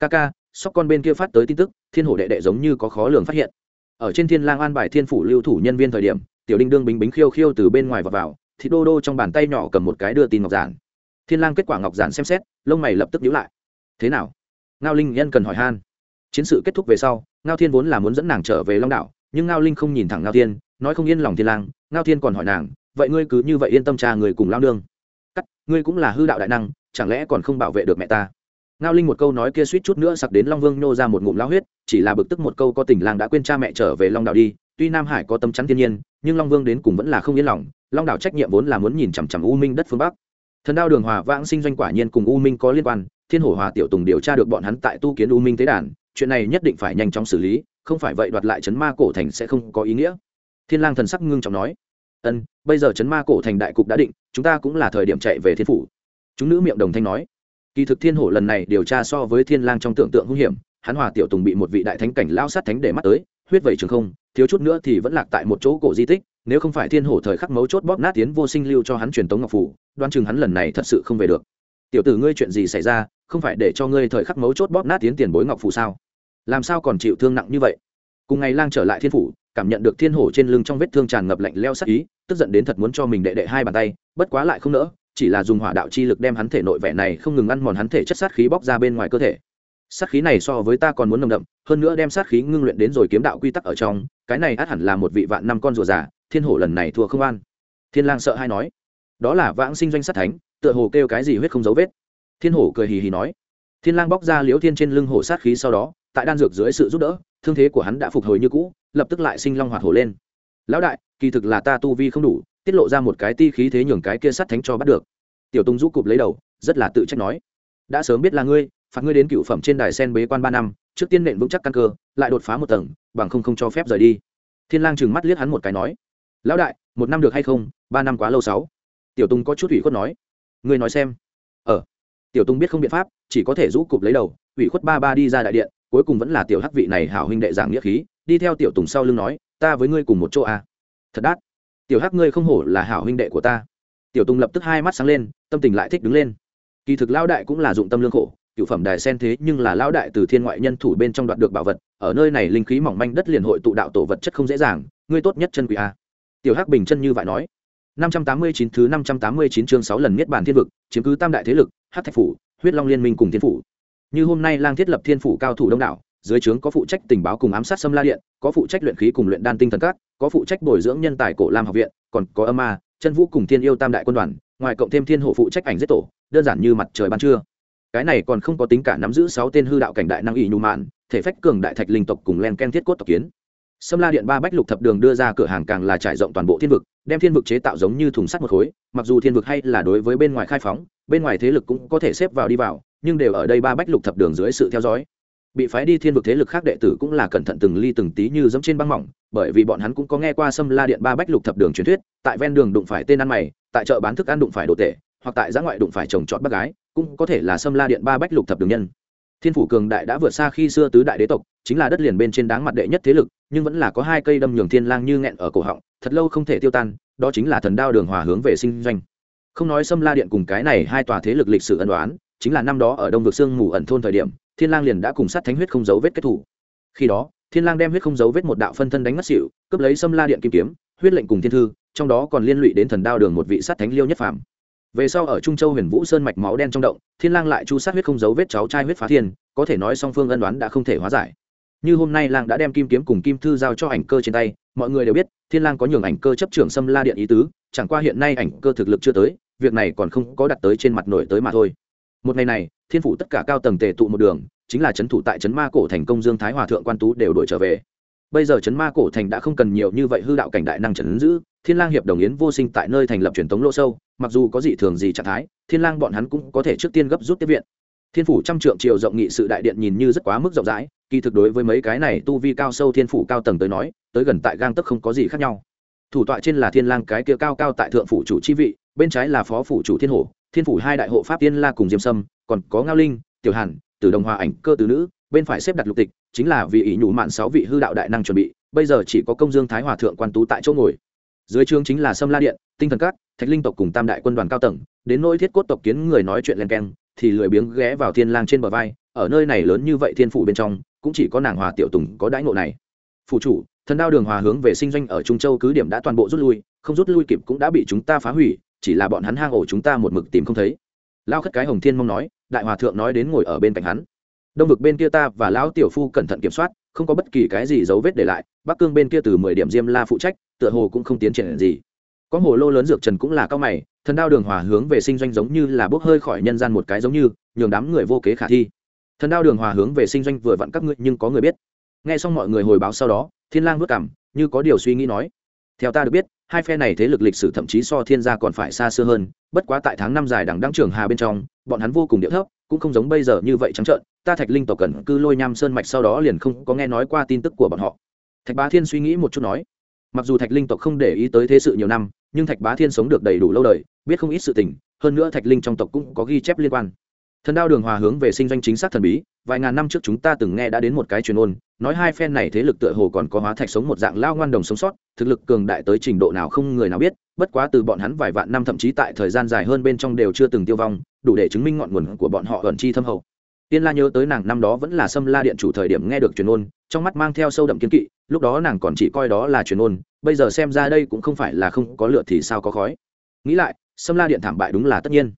A: Kaka, sóc con bên kia phát tới tin tức thiên hổ đệ đệ giống như có khó lường phát hiện. Ở trên thiên lang an bài thiên phủ lưu thủ nhân viên thời điểm tiểu đinh đương bính bính khiêu khiêu từ bên ngoài vào vào thì đô đô trong bàn tay nhỏ cầm một cái đưa tin ngọc giản thiên lang kết quả ngọc giản xem xét, lông mày lập tức nhíu lại. Thế nào? Ngao linh nhân cần hỏi han. Chiến sự kết thúc về sau, ngao thiên vốn là muốn dẫn nàng trở về long đảo, nhưng ngao linh không nhìn thẳng ngao thiên, nói không yên lòng thiên lang, ngao thiên còn hỏi nàng, vậy ngươi cứ như vậy yên tâm trà người cùng lao nương. Cắt, ngươi cũng là hư đạo đại năng, chẳng lẽ còn không bảo vệ được mẹ ta? Ngao linh một câu nói kia suýt chút nữa sặc đến long vương nhô ra một ngụm lao huyết, chỉ là bực tức một câu có tình lang đã quên cha mẹ trở về long đảo đi, tuy nam hải có tâm chắn thiên nhiên, nhưng long vương đến cùng vẫn là không yên lòng, long đảo trách nhiệm vốn là muốn nhìn chằm chằm u minh đất phương bắc thần đao đường hòa vãng sinh doanh quả nhiên cùng u minh có liên quan, thiên hổ hòa tiểu tùng điều tra được bọn hắn tại tu kiến u minh tế đàn, chuyện này nhất định phải nhanh chóng xử lý, không phải vậy đoạt lại chấn ma cổ thành sẽ không có ý nghĩa. Thiên lang thần sắc ngưng trọng nói, ân, bây giờ chấn ma cổ thành đại cục đã định, chúng ta cũng là thời điểm chạy về thiên phủ. Chúng nữ miệng đồng thanh nói, kỳ thực thiên hổ lần này điều tra so với thiên lang trong tưởng tượng hung hiểm, hắn hòa tiểu tùng bị một vị đại thánh cảnh lao sát thánh để mắt tới, huyết vẩy trường không, thiếu chút nữa thì vẫn lạc tại một chỗ cổ di tích, nếu không phải thiên hổ thời khắc mấu chốt bóp nát tiến vô sinh lưu cho hắn truyền tống ngọc phủ đoan chừng hắn lần này thật sự không về được. Tiểu tử ngươi chuyện gì xảy ra, không phải để cho ngươi thời khắc mấu chốt bóp nát tiến tiền bối ngọc phủ sao? Làm sao còn chịu thương nặng như vậy? Cùng ngày lang trở lại thiên phủ, cảm nhận được thiên hổ trên lưng trong vết thương tràn ngập lạnh leo sắc ý, tức giận đến thật muốn cho mình đệ đệ hai bàn tay, bất quá lại không nỡ, chỉ là dùng hỏa đạo chi lực đem hắn thể nội vẻ này không ngừng ăn mòn hắn thể chất sát khí bóc ra bên ngoài cơ thể. Sát khí này so với ta còn muốn nồng đậm, hơn nữa đem sát khí ngưng luyện đến rồi kiếm đạo quy tắc ở trong, cái này át hẳn là một vị vạn năm con rùa già, thiên hổ lần này thua không an. Thiên lang sợ hay nói đó là vãng sinh doanh sát thánh, tựa hồ kêu cái gì huyết không dấu vết. Thiên hổ cười hì hì nói. Thiên lang bóc ra liễu thiên trên lưng hổ sát khí sau đó, tại đan dược dưới sự giúp đỡ, thương thế của hắn đã phục hồi như cũ, lập tức lại sinh long hoạt hổ lên. Lão đại, kỳ thực là ta tu vi không đủ, tiết lộ ra một cái ti khí thế nhường cái kia sát thánh cho bắt được. Tiểu tung rũ cụp lấy đầu, rất là tự trách nói. Đã sớm biết là ngươi, phạt ngươi đến cựu phẩm trên đài sen bế quan ba năm, trước tiên nện vững chắc căn cơ, lại đột phá một tầng, bằng không không cho phép rời đi. Thiên lang chừng mắt liếc hắn một cái nói. Lão đại, một năm được hay không? Ba năm quá lâu sáu tiểu tùng có chút ủy khuất nói. Ngươi nói xem. Ờ. Tiểu tùng biết không biện pháp, chỉ có thể rũ cụp lấy đầu, ủy khuất ba ba đi ra đại điện, cuối cùng vẫn là tiểu hắc vị này hảo huynh đệ giảng nghĩa khí, đi theo tiểu tùng sau lưng nói, ta với ngươi cùng một chỗ à. thật đắt tiểu hắc ngươi không hổ là hảo huynh đệ của ta. Tiểu tùng lập tức hai mắt sáng lên, tâm tình lại thích đứng lên. Kỳ thực lão đại cũng là dụng tâm lương khổ, cựu phẩm đài sen thế nhưng là lão đại từ thiên ngoại nhân thủ bên trong đoạt được bảo vật, ở nơi này linh khí mỏng manh đất liền hội tụ đạo tổ vật chất không dễ dàng, ngươi tốt nhất chân quỷ a à. tiểu hắc bình chân như vậy nói. 589 thứ 589 chương 6 lần miết bản thiên vực, chiếm cứ tam đại thế lực, hắc thạch phủ, huyết long liên minh cùng thiên phủ. Như hôm nay lang thiết lập thiên phủ cao thủ đông đảo, dưới trướng có phụ trách tình báo cùng ám sát xâm la điện, có phụ trách luyện khí cùng luyện đan tinh thần các, có phụ trách bồi dưỡng nhân tài cổ lam học viện, còn có âm ma, chân vũ cùng thiên yêu tam đại quân đoàn, ngoài cộng thêm thiên hộ phụ trách ảnh giết tổ, đơn giản như mặt trời ban trưa. Cái này còn không có tính cả nắm giữ sáu tên hư đạo cảnh đại năng ỷ nhu mạn, thể phách cường đại thạch linh tộc cùng len ken thiết cốt tộc kiến. Sâm La Điện ba bách lục thập đường đưa ra cửa hàng càng là trải rộng toàn bộ thiên vực, đem thiên vực chế tạo giống như thùng sắt một khối, mặc dù thiên vực hay là đối với bên ngoài khai phóng, bên ngoài thế lực cũng có thể xếp vào đi vào, nhưng đều ở đây ba bách lục thập đường dưới sự theo dõi. Bị phái đi thiên vực thế lực khác đệ tử cũng là cẩn thận từng ly từng tí như dẫm trên băng mỏng, bởi vì bọn hắn cũng có nghe qua Sâm La Điện ba bách lục thập đường truyền thuyết, tại ven đường đụng phải tên ăn mày, tại chợ bán thức ăn đụng phải đồ tệ, hoặc tại giã ngoại đụng phải chồng chọn bác gái, cũng có thể là Sâm La Điện ba bách lục thập đường nhân thiên phủ cường đại đã vượt xa khi xưa tứ đại đế tộc chính là đất liền bên trên đáng mặt đệ nhất thế lực, nhưng vẫn là có hai cây đâm nhường thiên lang như nghẹn ở cổ họng, thật lâu không thể tiêu tan, đó chính là thần đao đường hòa hướng về sinh doanh. Không nói xâm la điện cùng cái này hai tòa thế lực lịch sử ân đoán chính là năm đó ở đông vực sương mù ẩn thôn thời điểm, thiên lang liền đã cùng sát thánh huyết không dấu vết kết thủ. Khi đó, thiên lang đem huyết không dấu vết một đạo phân thân đánh mất xỉu, cướp lấy xâm la điện kim kiếm, huyết lệnh cùng thiên thư, trong đó còn liên lụy đến thần đao đường một vị sát thánh liêu nhất phàm. Về sau ở trung châu huyền vũ sơn mạch máu đen trong động, thiên lang lại chu sát huyết không dấu vết cháu trai huyết phá thiên, có thể nói song phương ân đoán đã không thể hóa giải như hôm nay lang đã đem kim kiếm cùng kim thư giao cho ảnh cơ trên tay, mọi người đều biết, thiên lang có nhường ảnh cơ chấp trưởng xâm la điện ý tứ, chẳng qua hiện nay ảnh cơ thực lực chưa tới, việc này còn không có đặt tới trên mặt nổi tới mà thôi. Một ngày này, thiên phủ tất cả cao tầng tề tụ một đường, chính là chấn thủ tại chấn ma cổ thành công dương thái hòa thượng quan tú đều đổi trở về. Bây giờ chấn ma cổ thành đã không cần nhiều như vậy hư đạo cảnh đại năng chấn giữ, thiên lang hiệp đồng yến vô sinh tại nơi thành lập truyền thống lỗ sâu, mặc dù có dị thường gì trạng thái, thiên lang bọn hắn cũng có thể trước tiên gấp rút tiếp viện. Thiên phủ trăm trượng triều rộng nghị sự đại điện nhìn như rất quá mức rộng rãi kỳ thực đối với mấy cái này tu vi cao sâu thiên phủ cao tầng tới nói, tới gần tại gang tấc không có gì khác nhau. Thủ tọa trên là thiên lang, cái kia cao cao tại thượng phủ chủ chi vị, bên trái là phó phủ chủ thiên hổ, thiên phủ hai đại hộ pháp tiên la cùng diêm sâm, còn có ngao linh, tiểu hàn, tử đồng hòa ảnh, cơ tử nữ, bên phải xếp đặt lục tịch, chính là vì ý nhủ mạn sáu vị hư đạo đại năng chuẩn bị, bây giờ chỉ có công dương thái hòa thượng quan tú tại chỗ ngồi. Dưới trướng chính là sâm la điện, tinh thần cát thạch linh tộc cùng tam đại quân đoàn cao tầng, đến nỗi thiết cốt tộc kiến người nói chuyện len keng, thì lười biếng ghé vào thiên lang trên bờ vai, ở nơi này lớn như vậy thiên phủ bên trong cũng chỉ có nàng hòa tiểu tùng có đãi ngộ này. Phủ chủ, thần đao đường hòa hướng về sinh doanh ở trung châu cứ điểm đã toàn bộ rút lui, không rút lui kịp cũng đã bị chúng ta phá hủy, chỉ là bọn hắn hang ổ chúng ta một mực tìm không thấy. Lao khất cái hồng thiên mong nói, đại hòa thượng nói đến ngồi ở bên cạnh hắn. Đông vực bên kia ta và lão tiểu phu cẩn thận kiểm soát, không có bất kỳ cái gì dấu vết để lại, bắc cương bên kia từ mười điểm diêm la phụ trách, tựa hồ cũng không tiến triển gì. Có hồ lô lớn dược trần cũng là cao mày, thần đao đường hòa hướng về sinh doanh giống như là bốc hơi khỏi nhân gian một cái giống như, nhường đám người vô kế khả thi thần đao đường hòa hướng về sinh doanh vừa vặn các ngươi, nhưng có người biết. Nghe xong mọi người hồi báo sau đó, thiên lang vất cảm, như có điều suy nghĩ nói. Theo ta được biết, hai phe này thế lực lịch sử thậm chí so thiên gia còn phải xa xưa hơn, bất quá tại tháng năm dài đằng đăng trường hà bên trong, bọn hắn vô cùng địa thấp, cũng không giống bây giờ như vậy trắng trợn. Ta thạch linh tộc cần cư lôi nham sơn mạch sau đó liền không có nghe nói qua tin tức của bọn họ. Thạch bá thiên suy nghĩ một chút nói. Mặc dù thạch linh tộc không để ý tới thế sự nhiều năm, nhưng thạch bá thiên sống được đầy đủ lâu đời, biết không ít sự tình, hơn nữa thạch linh trong tộc cũng có ghi chép liên quan thần đao đường hòa hướng về sinh doanh chính xác thần bí, vài ngàn năm trước chúng ta từng nghe đã đến một cái truyền ôn, nói hai phen này thế lực tựa hồ còn có hóa thạch sống một dạng lao ngoan đồng sống sót, thực lực cường đại tới trình độ nào không người nào biết, bất quá từ bọn hắn vài vạn năm thậm chí tại thời gian dài hơn bên trong đều chưa từng tiêu vong, đủ để chứng minh ngọn nguồn của bọn họ ẩn chi thâm hậu. Tiên la nhớ tới nàng năm đó vẫn là sâm la điện chủ thời điểm nghe được truyền ôn, trong mắt mang theo sâu đậm kiến kỵ, lúc đó nàng còn chỉ coi đó là truyền ôn, bây giờ xem ra đây cũng không phải là không có lựa thì sao có khói. Nghĩ lại, sâm la điện thảm bại đúng là tất nhiên.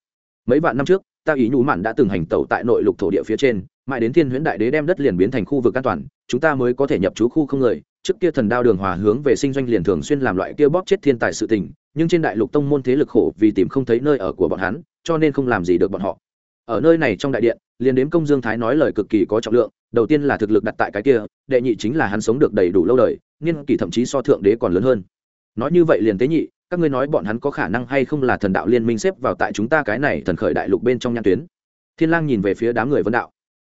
A: Mấy vạn năm trước ta ý nhũ mạn đã từng hành tẩu tại nội lục thổ địa phía trên, mãi đến thiên huyễn đại đế đem đất liền biến thành khu vực an toàn, chúng ta mới có thể nhập trú khu không người. Trước kia thần đao đường hòa hướng về sinh doanh liền thường xuyên làm loại kia bóp chết thiên tài sự tình, nhưng trên đại lục tông môn thế lực khổ vì tìm không thấy nơi ở của bọn hắn, cho nên không làm gì được bọn họ. Ở nơi này trong đại điện, liền Đếm công dương thái nói lời cực kỳ có trọng lượng, đầu tiên là thực lực đặt tại cái kia, đệ nhị chính là hắn sống được đầy đủ lâu đời, niên kỷ thậm chí so thượng đế còn lớn hơn. Nói như vậy liền tế nhị các ngươi nói bọn hắn có khả năng hay không là thần đạo liên minh xếp vào tại chúng ta cái này thần khởi đại lục bên trong nhan tuyến? Thiên lang nhìn về phía đám người vân đạo.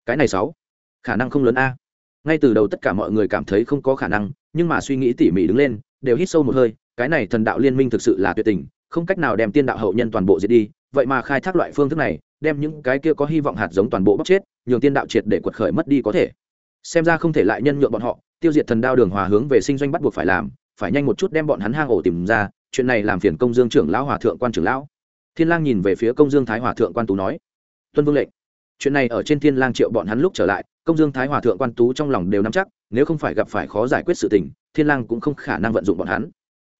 A: Cái này sáu, khả năng không lớn a. Ngay từ đầu tất cả mọi người cảm thấy không có khả năng, nhưng mà suy nghĩ tỉ mỉ đứng lên, đều hít sâu một hơi, cái này thần đạo liên minh thực sự là tuyệt tình, không cách nào đem tiên đạo hậu nhân toàn bộ diệt đi, vậy mà khai thác loại phương thức này, đem những cái kia có hy vọng hạt giống toàn bộ bóc chết, nhường tiên đạo triệt để quật khởi mất đi có thể. Xem ra không thể lại nhân nhượng bọn họ, tiêu diệt thần đao đường hòa hướng về sinh doanh bắt buộc phải làm, phải nhanh một chút đem bọn hắn hang ổ tìm ra chuyện này làm phiền công dương trưởng lão hòa thượng quan trưởng lão. Thiên lang nhìn về phía công dương thái hòa thượng quan tú nói, tuân vương lệnh. Chuyện này ở trên thiên lang triệu bọn hắn lúc trở lại, công dương thái hòa thượng quan tú trong lòng đều nắm chắc, nếu không phải gặp phải khó giải quyết sự tình, thiên lang cũng không khả năng vận dụng bọn hắn.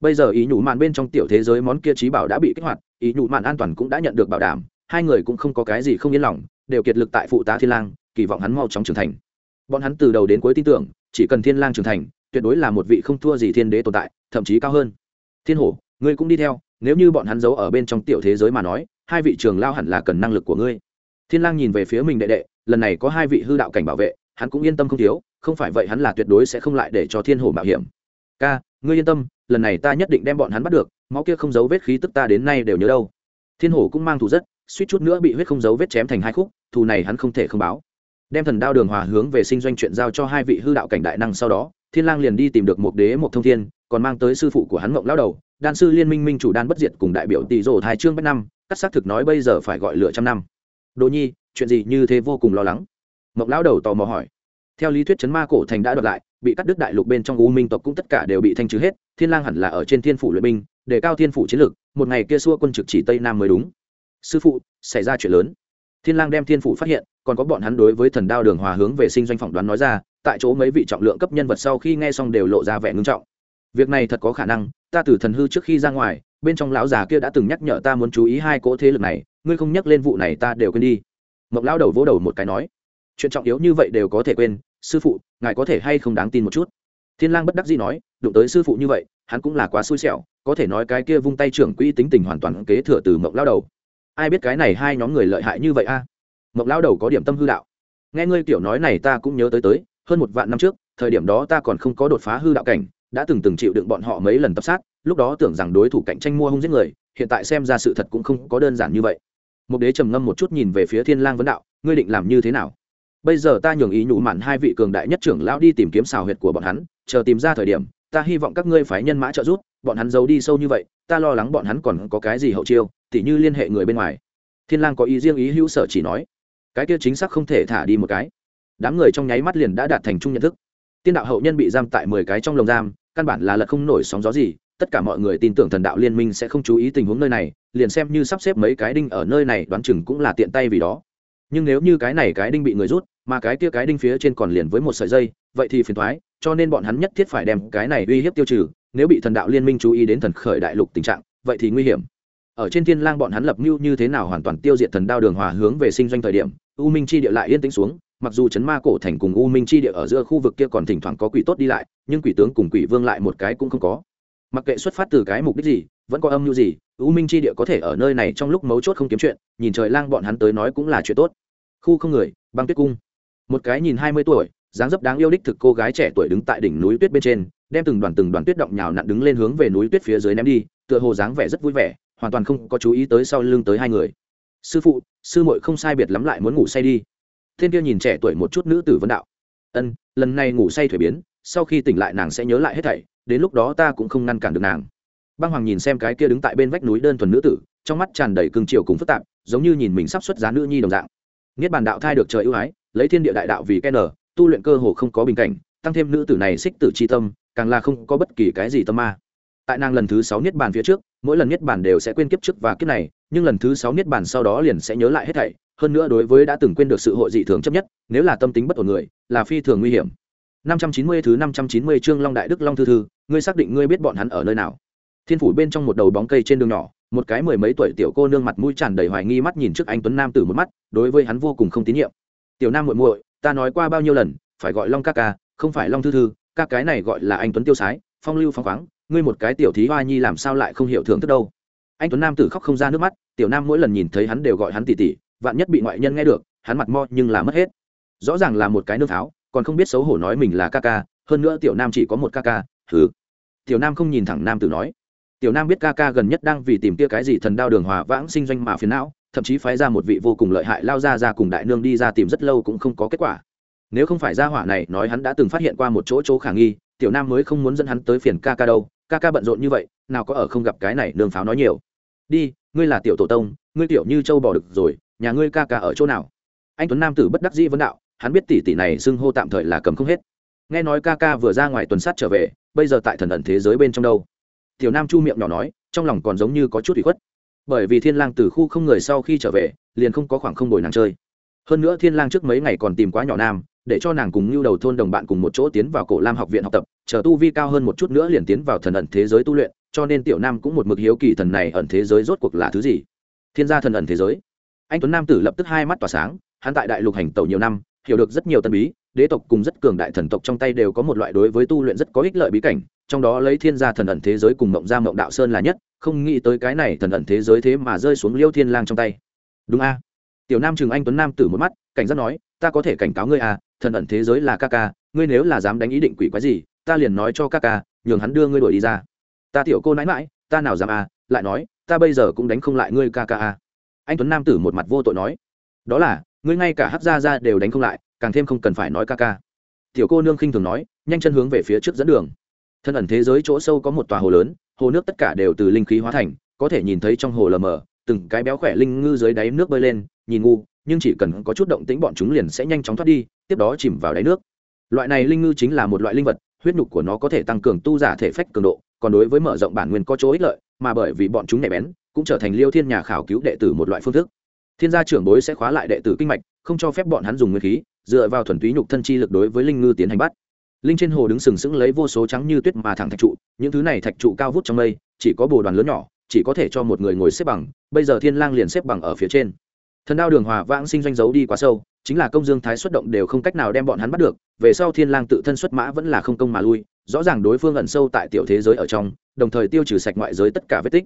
A: Bây giờ ý nhủ mạn bên trong tiểu thế giới món kia trí bảo đã bị kích hoạt, ý nhủ mạn an toàn cũng đã nhận được bảo đảm, hai người cũng không có cái gì không yên lòng, đều kiệt lực tại phụ tá thiên lang, kỳ vọng hắn mau chóng trưởng thành. Bọn hắn từ đầu đến cuối tin tưởng, chỉ cần thiên lang trưởng thành, tuyệt đối là một vị không thua gì thiên đế tồn tại, thậm chí cao hơn thiên hổ, ngươi cũng đi theo, nếu như bọn hắn giấu ở bên trong tiểu thế giới mà nói, hai vị trường lao hẳn là cần năng lực của ngươi. Thiên lang nhìn về phía mình đệ đệ, lần này có hai vị hư đạo cảnh bảo vệ, hắn cũng yên tâm không thiếu, không phải vậy hắn là tuyệt đối sẽ không lại để cho thiên hổ mạo hiểm. Ca, ngươi yên tâm, lần này ta nhất định đem bọn hắn bắt được, máu kia không giấu vết khí tức ta đến nay đều nhớ đâu. Thiên hổ cũng mang thù rất, suýt chút nữa bị huyết không giấu vết chém thành hai khúc, thù này hắn không thể không báo. Đem thần đao đường hòa hướng về sinh doanh chuyện giao cho hai vị hư đạo cảnh đại năng sau đó, thiên lang liền đi tìm được một đế một thông thiên còn mang tới sư phụ của hắn mộng lão đầu, đan sư liên minh minh chủ đan bất diệt cùng đại biểu tỷ rồ thái trương bách năm, cắt xác thực nói bây giờ phải gọi lửa trăm năm. Đồ nhi, chuyện gì như thế vô cùng lo lắng? Mộng lão đầu tò mò hỏi. Theo lý thuyết chấn ma cổ thành đã đoạt lại, bị cắt đứt đại lục bên trong u minh tộc cũng tất cả đều bị thanh trừ hết, thiên lang hẳn là ở trên thiên phủ luyện binh, để cao thiên phủ chiến lược một ngày kia xua quân trực chỉ tây nam mới đúng. Sư phụ, xảy ra chuyện lớn. Thiên lang đem thiên phủ phát hiện, còn có bọn hắn đối với thần đao đường hòa hướng về sinh doanh phỏng đoán nói ra, tại chỗ mấy vị trọng lượng cấp nhân vật sau khi nghe xong đều lộ ra vẻ ngưng trọng việc này thật có khả năng, ta từ thần hư trước khi ra ngoài, bên trong lão già kia đã từng nhắc nhở ta muốn chú ý hai cỗ thế lực này, ngươi không nhắc lên vụ này ta đều quên đi. Mộc lão đầu vỗ đầu một cái nói, chuyện trọng yếu như vậy đều có thể quên, sư phụ, ngài có thể hay không đáng tin một chút? Thiên lang bất đắc dĩ nói, đụng tới sư phụ như vậy, hắn cũng là quá xui xẻo, có thể nói cái kia vung tay trưởng quỹ tính tình hoàn toàn kế thừa từ mộc lão đầu. Ai biết cái này hai nhóm người lợi hại như vậy a? Mộc lão đầu có điểm tâm hư đạo. Nghe ngươi kiểu nói này ta cũng nhớ tới tới, hơn một vạn năm trước, thời điểm đó ta còn không có đột phá hư đạo cảnh đã từng từng chịu đựng bọn họ mấy lần tập sát, lúc đó tưởng rằng đối thủ cạnh tranh mua hung giết người, hiện tại xem ra sự thật cũng không có đơn giản như vậy. Một đế trầm ngâm một chút nhìn về phía thiên lang vấn đạo, ngươi định làm như thế nào? Bây giờ ta nhường ý nhủ mạn hai vị cường đại nhất trưởng lão đi tìm kiếm xào huyệt của bọn hắn, chờ tìm ra thời điểm, ta hy vọng các ngươi phải nhân mã trợ giúp, bọn hắn giấu đi sâu như vậy, ta lo lắng bọn hắn còn có cái gì hậu chiêu, tỉ như liên hệ người bên ngoài. Thiên lang có ý riêng ý hữu sở chỉ nói. Cái kia chính xác không thể thả đi một cái. Đám người trong nháy mắt liền đã đạt thành chung nhận thức. Tiên đạo hậu nhân bị giam tại mười cái trong lồng giam căn bản là lật không nổi sóng gió gì, tất cả mọi người tin tưởng thần đạo liên minh sẽ không chú ý tình huống nơi này, liền xem như sắp xếp mấy cái đinh ở nơi này đoán chừng cũng là tiện tay vì đó. Nhưng nếu như cái này cái đinh bị người rút, mà cái kia cái đinh phía trên còn liền với một sợi dây, vậy thì phiền thoái cho nên bọn hắn nhất thiết phải đem cái này uy hiếp tiêu trừ, nếu bị thần đạo liên minh chú ý đến thần khởi đại lục tình trạng, vậy thì nguy hiểm. Ở trên thiên lang bọn hắn lập mưu như thế nào hoàn toàn tiêu diệt thần đao đường hòa hướng về sinh doanh thời điểm, u minh chi địa lại yên tĩnh xuống mặc dù chấn ma cổ thành cùng u minh chi địa ở giữa khu vực kia còn thỉnh thoảng có quỷ tốt đi lại, nhưng quỷ tướng cùng quỷ vương lại một cái cũng không có. Mặc kệ xuất phát từ cái mục đích gì, vẫn có âm mưu gì, u minh chi địa có thể ở nơi này trong lúc mấu chốt không kiếm chuyện, nhìn trời lang bọn hắn tới nói cũng là chuyện tốt. Khu không người, băng tuyết cung. Một cái nhìn hai mươi tuổi, dáng dấp đáng yêu đích thực cô gái trẻ tuổi đứng tại đỉnh núi tuyết bên trên, đem từng đoàn từng đoàn tuyết động nhào nặn đứng lên hướng về núi tuyết phía dưới ném đi, tựa hồ dáng vẻ rất vui vẻ, hoàn toàn không có chú ý tới sau lưng tới hai người. Sư phụ, sư muội không sai biệt lắm lại muốn ngủ say đi thiên kia nhìn trẻ tuổi một chút nữ tử vấn đạo. Ân, lần này ngủ say thuế biến, sau khi tỉnh lại nàng sẽ nhớ lại hết thảy, đến lúc đó ta cũng không ngăn cản được nàng. Băng hoàng nhìn xem cái kia đứng tại bên vách núi đơn thuần nữ tử, trong mắt tràn đầy cương triều cùng phức tạp, giống như nhìn mình sắp xuất giá nữ nhi đồng dạng. Niết bàn đạo thai được trời ưu ái, lấy thiên địa đại đạo vì ken tu luyện cơ hồ không có bình cảnh, tăng thêm nữ tử này xích tử c h i tâm, càng là không có bất kỳ cái gì tâm ma. Tại nàng lần thứ sáu niết bàn phía trước, mỗi lần niết bàn đều sẽ quên kiếp trước và kiếp này, nhưng lần thứ sáu niết bàn sau đó liền sẽ nhớ lại hết thảy hơn nữa đối với đã từng quên được sự hội dị thường chấp nhất nếu là tâm tính bất ổn người là phi thường nguy hiểm 590 thứ 590 chương Long Đại Đức Long Thư Thư, ngươi xác định ngươi biết bọn hắn ở nơi nào? Thiên phủ bên trong một đầu bóng cây trên đường nhỏ, một cái mười mấy tuổi tiểu cô nương mặt mũi tràn đầy hoài nghi mắt nhìn trước anh tuấn nam tử một mắt, đối với hắn vô cùng không tín nhiệm. Tiểu Nam muội muội, ta nói qua bao nhiêu lần, phải gọi Long ca ca, không phải Long Thư Thư, ca cái này gọi là anh tuấn tiêu sái, phong lưu phong khoáng, ngươi một cái tiểu thí hoa nhi làm sao lại không hiểu thưởng thức đâu? Anh tuấn nam tử khóc không ra nước mắt, tiểu nam mỗi lần nhìn thấy hắn đều gọi hắn tỷ tỷ, vạn nhất bị ngoại nhân nghe được, hắn mặt mo nhưng là mất hết. Rõ ràng là một cái nương pháo, còn không biết xấu hổ nói mình là ca ca hơn nữa tiểu nam chỉ có một ca ca thứ tiểu nam không nhìn thẳng nam tử nói. Tiểu nam biết ca ca gần nhất đang vì tìm kia cái gì thần đao đường hòa vãng sinh doanh mà phiền não thậm chí phái ra một vị vô cùng lợi hại lao ra ra cùng đại nương đi ra tìm rất lâu cũng không có kết quả. Nếu không phải gia hỏa này nói hắn đã từng phát hiện qua một chỗ chỗ khả nghi tiểu nam mới không muốn dẫn hắn tới phiền ca ca đâu ca ca bận rộn như vậy nào có ở không gặp cái này nương pháo nói nhiều. Đi ngươi là tiểu tổ tông ngươi tiểu như châu bỏ được rồi nhà ngươi ca ca ở chỗ nào? Anh tuấn nam tử bất đắc dĩ vấn đạo, hắn biết tỷ tỷ này xưng hô tạm thời là cầm không hết. Nghe nói ca ca vừa ra ngoài tuần sát trở về, bây giờ tại thần ẩn thế giới bên trong đâu? Tiểu nam chu miệng nhỏ nói, trong lòng còn giống như có chút bị khuất. Bởi vì thiên lang từ khu không người sau khi trở về, liền không có khoảng không ngồi nàng chơi. Hơn nữa thiên lang trước mấy ngày còn tìm quá nhỏ nam, để cho nàng cùng lưu đầu thôn đồng bạn cùng một chỗ tiến vào cổ lam học viện học tập, chờ tu vi cao hơn một chút nữa liền tiến vào thần ẩn thế giới tu luyện, cho nên tiểu nam cũng một mực hiếu kỳ thần này ẩn thế giới rốt cuộc là thứ gì. Thiên gia thần ẩn thế giới anh tuấn nam tử lập tức hai mắt tỏa sáng, hắn tại đại lục hành tẩu nhiều năm, hiểu được rất nhiều tân bí, đế tộc cùng rất cường đại thần tộc trong tay đều có một loại đối với tu luyện rất có ích lợi bí cảnh, trong đó lấy thiên gia thần ẩn thế giới cùng mộng gia mộng đạo sơn là nhất, không nghĩ tới cái này thần ẩn thế giới thế mà rơi xuống liêu thiên lang trong tay. Đúng a. Tiểu nam trường anh tuấn nam tử một mắt, cảnh giác nói, ta có thể cảnh cáo ngươi a, thần ẩn thế giới là ca ca, ngươi nếu là dám đánh ý định quỷ quái gì, ta liền nói cho ca ca, nhường hắn đưa ngươi đuổi đi ra. Ta tiểu cô nãi mãi ta nào dám a? Lại nói, ta bây giờ cũng đánh không lại ngươi ca ca a anh tuấn nam tử một mặt vô tội nói. Đó là, ngươi ngay cả hát ra ra đều đánh không lại, càng thêm không cần phải nói ca ca. Tiểu cô nương khinh thường nói, nhanh chân hướng về phía trước dẫn đường. Thân ẩn thế giới chỗ sâu có một tòa hồ lớn, hồ nước tất cả đều từ linh khí hóa thành, có thể nhìn thấy trong hồ lờ mờ, từng cái béo khỏe linh ngư dưới đáy nước bơi lên, nhìn ngu, nhưng chỉ cần có chút động tĩnh bọn chúng liền sẽ nhanh chóng thoát đi, tiếp đó chìm vào đáy nước. Loại này linh ngư chính là một loại linh vật, huyết nhục của nó có thể tăng cường tu giả thể phách cường độ, còn đối với mở rộng bản nguyên có chỗ ích lợi mà bởi vì bọn chúng nhạy bén, cũng trở thành liêu thiên nhà khảo cứu đệ tử một loại phương thức. Thiên gia trưởng bối sẽ khóa lại đệ tử kinh mạch, không cho phép bọn hắn dùng nguyên khí, dựa vào thuần túy nhục thân chi lực đối với linh ngư tiến hành bắt. Linh trên hồ đứng sừng sững lấy vô số trắng như tuyết mà thẳng thạch trụ, những thứ này thạch trụ cao vút trong mây, chỉ có bồ đoàn lớn nhỏ, chỉ có thể cho một người ngồi xếp bằng, bây giờ thiên lang liền xếp bằng ở phía trên. Thần đao đường hòa vãng sinh doanh giấu đi quá sâu, chính là công dương thái xuất động đều không cách nào đem bọn hắn bắt được, về sau thiên lang tự thân xuất mã vẫn là không công mà lui rõ ràng đối phương ẩn sâu tại tiểu thế giới ở trong, đồng thời tiêu trừ sạch ngoại giới tất cả vết tích.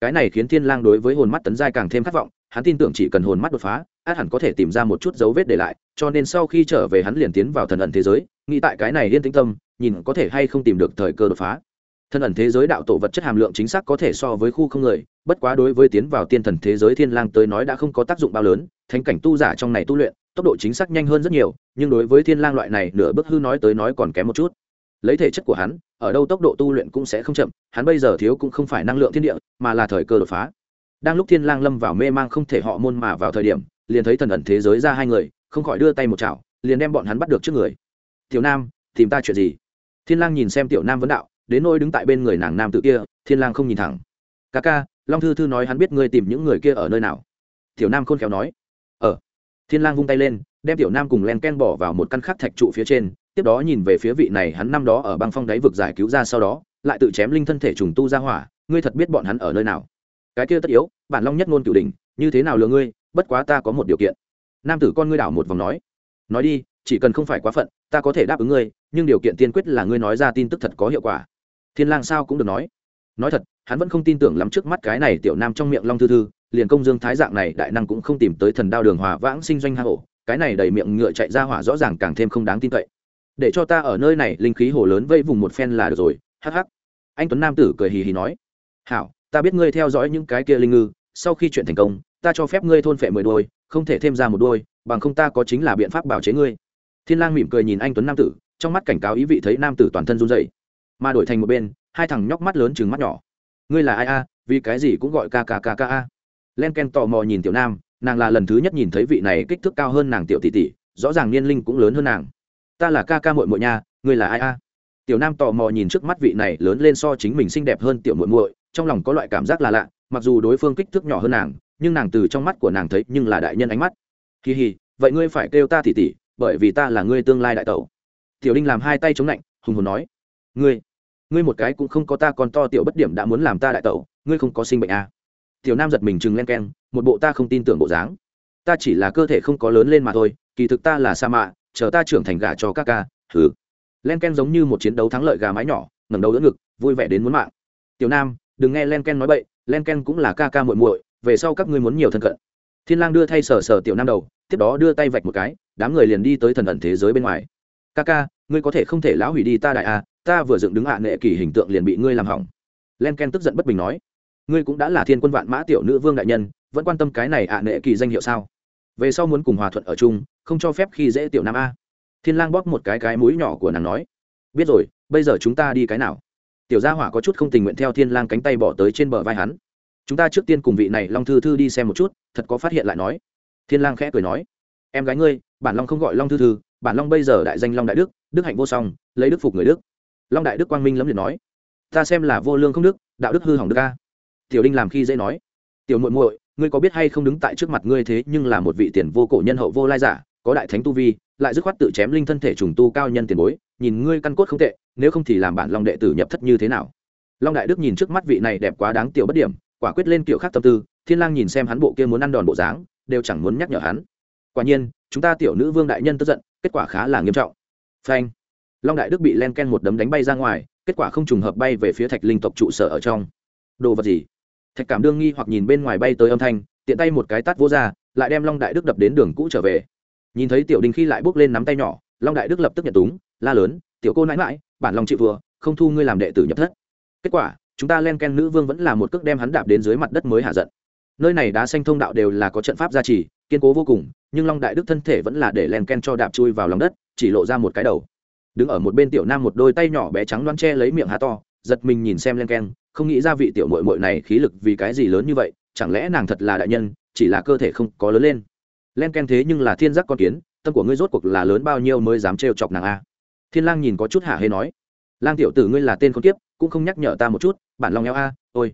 A: Cái này khiến thiên lang đối với hồn mắt tấn giai càng thêm khát vọng, hắn tin tưởng chỉ cần hồn mắt đột phá, át hẳn có thể tìm ra một chút dấu vết để lại, cho nên sau khi trở về hắn liền tiến vào thần ẩn thế giới, nghĩ tại cái này liên tĩnh tâm, nhìn có thể hay không tìm được thời cơ đột phá. Thần ẩn thế giới đạo tổ vật chất hàm lượng chính xác có thể so với khu không người, bất quá đối với tiến vào tiên thần thế giới thiên lang tới nói đã không có tác dụng bao lớn, thánh cảnh tu giả trong này tu luyện, tốc độ chính xác nhanh hơn rất nhiều, nhưng đối với thiên lang loại này nửa bước hư nói tới nói còn kém một chút lấy thể chất của hắn, ở đâu tốc độ tu luyện cũng sẽ không chậm, hắn bây giờ thiếu cũng không phải năng lượng thiên địa, mà là thời cơ đột phá. Đang lúc thiên lang lâm vào mê mang không thể họ môn mà vào thời điểm, liền thấy thần ẩn thế giới ra hai người, không khỏi đưa tay một chảo, liền đem bọn hắn bắt được trước người. Tiểu nam, tìm ta chuyện gì? Thiên lang nhìn xem tiểu nam vấn đạo, đến nôi đứng tại bên người nàng nam tự kia, thiên lang không nhìn thẳng. Ca ca, long thư thư nói hắn biết ngươi tìm những người kia ở nơi nào. Tiểu nam khôn khéo nói. Ở thiên lang vung tay lên, đem tiểu nam cùng len ken bỏ vào một căn khắc thạch trụ phía trên tiếp đó nhìn về phía vị này, hắn năm đó ở băng phong đáy vực giải cứu ra sau đó, lại tự chém linh thân thể trùng tu ra hỏa, ngươi thật biết bọn hắn ở nơi nào? Cái kia tất yếu, bản long nhất ngôn cửu đỉnh, như thế nào lừa ngươi, bất quá ta có một điều kiện. Nam tử con ngươi đảo một vòng nói nói đi, chỉ cần không phải quá phận, ta có thể đáp ứng ngươi, nhưng điều kiện tiên quyết là ngươi nói ra tin tức thật có hiệu quả. Thiên lang sao cũng được nói. Nói thật, hắn vẫn không tin tưởng lắm trước mắt cái này tiểu nam trong miệng long thư thư, liền công dương thái dạng này đại năng cũng không tìm tới thần đao đường hòa vãng sinh doanh hạ hổ cái này đầy miệng ngựa chạy ra hỏa rõ ràng càng thêm không đáng tin cậy để cho ta ở nơi này linh khí hồ lớn vây vùng một phen là được rồi, hắc hắc. Anh tuấn nam tử cười hì hì nói, hảo, ta biết ngươi theo dõi những cái kia linh ngư, sau khi chuyện thành công, ta cho phép ngươi thôn phệ mười đôi, không thể thêm ra một đôi, bằng không ta có chính là biện pháp bảo chế ngươi. Thiên lang mỉm cười nhìn anh tuấn nam tử, trong mắt cảnh cáo ý vị thấy nam tử toàn thân run rẩy, mà đổi thành một bên, hai thằng nhóc mắt lớn chừng mắt nhỏ. Ngươi là ai a? Vì cái gì cũng gọi ca ca ca ca a? Len ken tò mò nhìn tiểu nam, nàng là lần thứ nhất nhìn thấy vị này kích thước cao hơn nàng tiểu tỷ tỷ, rõ ràng niên linh cũng lớn hơn nàng ta là ca ca muội muội nha, ngươi là ai a? Tiểu nam tò mò nhìn trước mắt vị này lớn lên so chính mình xinh đẹp hơn tiểu muội muội, trong lòng có loại cảm giác là lạ, mặc dù đối phương kích thước nhỏ hơn nàng, nhưng nàng từ trong mắt của nàng thấy nhưng là đại nhân ánh mắt. Kỳ hì, vậy ngươi phải kêu ta tỉ tỉ bởi vì ta là ngươi tương lai đại tẩu. Tiểu đinh làm hai tay chống lạnh, hùng hồn nói, ngươi ngươi một cái cũng không có ta, còn to tiểu bất điểm đã muốn làm ta đại tẩu, ngươi không có sinh bệnh à. tiểu nam giật mình chừng len keng, một bộ ta không tin tưởng bộ dáng. Ta chỉ là cơ thể không có lớn lên mà thôi, kỳ thực ta là sa mạ chờ ta trưởng thành gà cho các ca thử len ken giống như một chiến đấu thắng lợi gà mái nhỏ, ngẩng đầu đỡ ngực, vui vẻ đến muốn mạng. Tiểu nam, đừng nghe len ken nói bậy len ken cũng là ca ca muội muội, về sau các ngươi muốn nhiều thân cận. Thiên lang đưa thay sờ sờ tiểu nam đầu, tiếp đó đưa tay vạch một cái, đám người liền đi tới thần ẩn thế giới bên ngoài. Ca ca, ngươi có thể không thể lão hủy đi ta đại a, ta vừa dựng đứng hạ nệ kỳ hình tượng liền bị ngươi làm hỏng. Len ken tức giận bất bình nói. Ngươi cũng đã là thiên quân vạn mã tiểu nữ vương đại nhân, vẫn quan tâm cái này hạ nệ kỳ danh hiệu sao? Về sau muốn cùng hòa thuận ở chung, không cho phép khi dễ tiểu nam a. Thiên lang bóp một cái cái mũi nhỏ của nàng nói, biết rồi, bây giờ chúng ta đi cái nào? Tiểu gia hỏa có chút không tình nguyện theo thiên lang cánh tay bỏ tới trên bờ vai hắn. Chúng ta trước tiên cùng vị này long thư thư đi xem một chút, thật có phát hiện lại nói. Thiên lang khẽ cười nói, em gái ngươi, bản long không gọi long thư thư, bản long bây giờ đại danh long đại đức đức hạnh vô song, lấy đức phục người đức. Long đại đức quang minh lắm liệt nói, ta xem là vô lương không đức, đạo đức hư hỏng đức a. Tiểu đinh làm khi dễ nói, tiểu muội muội ngươi có biết hay không đứng tại trước mặt ngươi thế nhưng là một vị tiền vô cổ nhân hậu vô lai giả, có đại thánh tu vi, lại dứt khoát tự chém linh thân thể trùng tu cao nhân tiền bối, nhìn ngươi căn cốt không tệ, nếu không thì làm bản long đệ tử nhập thất như thế nào? Long đại đức nhìn trước mắt vị này đẹp quá đáng tiểu bất điểm, quả quyết lên kiểu khác tâm tư, thiên lang nhìn xem hắn bộ kia muốn ăn đòn bộ dáng, đều chẳng muốn nhắc nhở hắn. Quả nhiên, chúng ta tiểu nữ vương đại nhân tức giận, kết quả khá là nghiêm trọng. Phanh. Long đại đức bị len ken một đấm đánh bay ra ngoài, kết quả không trùng hợp bay về phía thạch linh tộc trụ sở ở trong. Đồ vật gì? Thạch cảm đương nghi hoặc nhìn bên ngoài bay tới âm thanh, tiện tay một cái tát vô ra, lại đem long đại đức đập đến đường cũ trở về. Nhìn thấy tiểu đình khi lại bước lên nắm tay nhỏ, long đại đức lập tức nhận túng, la lớn, tiểu cô nãi mãi bản lòng chịu vừa không thu ngươi làm đệ tử nhập thất. Kết quả, chúng ta len ken nữ vương vẫn là một cước đem hắn đạp đến dưới mặt đất mới hạ giận. Nơi này đá xanh thông đạo đều là có trận pháp gia trì, kiên cố vô cùng, nhưng long đại đức thân thể vẫn là để len ken cho đạp chui vào lòng đất, chỉ lộ ra một cái đầu. Đứng ở một bên tiểu nam một đôi tay nhỏ bé trắng loan che lấy miệng há to, giật mình nhìn xem len ken không nghĩ ra vị tiểu mội mội này khí lực vì cái gì lớn như vậy, chẳng lẽ nàng thật là đại nhân, chỉ là cơ thể không có lớn lên. Len ken thế nhưng là thiên giác con kiến, tâm của ngươi rốt cuộc là lớn bao nhiêu mới dám trêu chọc nàng a? Thiên lang nhìn có chút hả hê nói. Lang tiểu tử ngươi là tên con kiếp, cũng không nhắc nhở ta một chút, bản long eo a, ôi.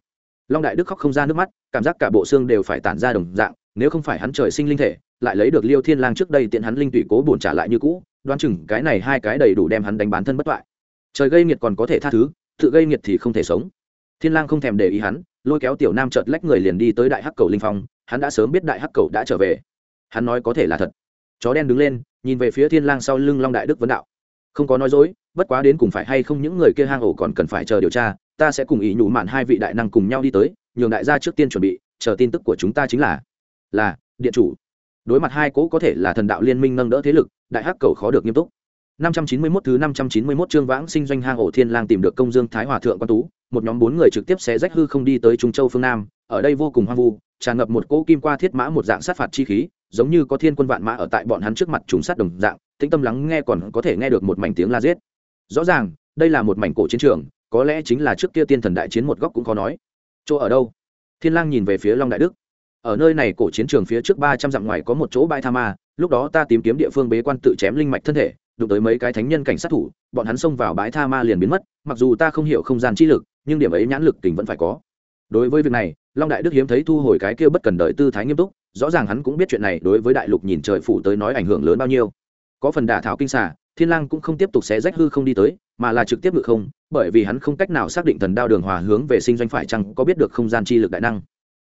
A: Long đại đức khóc không ra nước mắt, cảm giác cả bộ xương đều phải tản ra đồng dạng, nếu không phải hắn trời sinh linh thể, lại lấy được liêu thiên lang trước đây tiện hắn linh tụy cố bổn trả lại như cũ, đoán chừng cái này hai cái đầy đủ đem hắn đánh bán thân bất toại trời gây nghiệt còn có thể tha thứ, tự gây nghiệt thì không thể sống thiên lang không thèm để ý hắn, lôi kéo tiểu nam chợt lách người liền đi tới đại hắc cầu linh phong, hắn đã sớm biết đại hắc cầu đã trở về. Hắn nói có thể là thật. Chó đen đứng lên, nhìn về phía thiên lang sau lưng long đại đức vấn đạo. Không có nói dối, bất quá đến cùng phải hay không những người kia hang ổ còn cần phải chờ điều tra, ta sẽ cùng ý nhủ mạn hai vị đại năng cùng nhau đi tới, nhường đại gia trước tiên chuẩn bị, chờ tin tức của chúng ta chính là là, điện chủ. Đối mặt hai cố có thể là thần đạo liên minh nâng đỡ thế lực, đại hắc cầu khó được nghiêm túc. 591 thứ 591 chương vãng sinh doanh hang ổ thiên lang tìm được công dương thái hòa thượng quan tú một nhóm bốn người trực tiếp xé rách hư không đi tới trung châu phương nam, ở đây vô cùng hoang vu, tràn ngập một cỗ kim qua thiết mã một dạng sát phạt chi khí, giống như có thiên quân vạn mã ở tại bọn hắn trước mặt trùng sát đồng dạng, tĩnh tâm lắng nghe còn có thể nghe được một mảnh tiếng la giết. Rõ ràng, đây là một mảnh cổ chiến trường, có lẽ chính là trước kia tiên thần đại chiến một góc cũng khó nói. Chỗ ở đâu? Thiên lang nhìn về phía long đại đức. Ở nơi này cổ chiến trường phía trước ba trăm dặm ngoài có một chỗ bãi tha ma, lúc đó ta tìm kiếm địa phương bế quan tự chém linh mạch thân thể, đụng tới mấy cái thánh nhân cảnh sát thủ, bọn hắn xông vào bãi tha ma liền biến mất, mặc dù ta không hiểu không gian chi lực nhưng điểm ấy nhãn lực tình vẫn phải có. Đối với việc này, long đại đức hiếm thấy thu hồi cái kia bất cần đợi tư thái nghiêm túc, rõ ràng hắn cũng biết chuyện này đối với đại lục nhìn trời phủ tới nói ảnh hưởng lớn bao nhiêu. Có phần đả thảo kinh xả thiên lang cũng không tiếp tục xé rách hư không đi tới, mà là trực tiếp ngự không, bởi vì hắn không cách nào xác định thần đao đường hòa hướng về sinh doanh phải chăng có biết được không gian chi lực đại năng.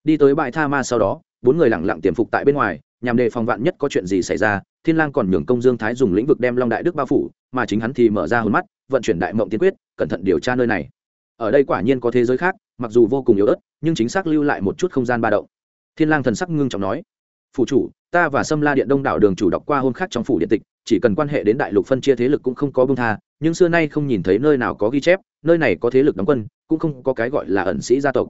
A: Đi tới bãi tha ma sau đó, bốn người lặng lặng tiềm phục tại bên ngoài, nhằm đề phòng vạn nhất có chuyện gì xảy ra, thiên lang còn nhường công dương thái dùng lĩnh vực đem long đại đức bao phủ, mà chính hắn thì mở ra hồn mắt, vận chuyển đại mộng tiên quyết, cẩn thận điều tra nơi này ở đây quả nhiên có thế giới khác, mặc dù vô cùng yếu ớt, nhưng chính xác lưu lại một chút không gian ba động. Thiên lang thần sắc ngưng trọng nói, phủ chủ, ta và sâm la điện đông đảo đường chủ đọc qua hôn khác trong phủ điện tịch, chỉ cần quan hệ đến đại lục phân chia thế lực cũng không có bông tha, nhưng xưa nay không nhìn thấy nơi nào có ghi chép, nơi này có thế lực đóng quân, cũng không có cái gọi là ẩn sĩ gia tộc.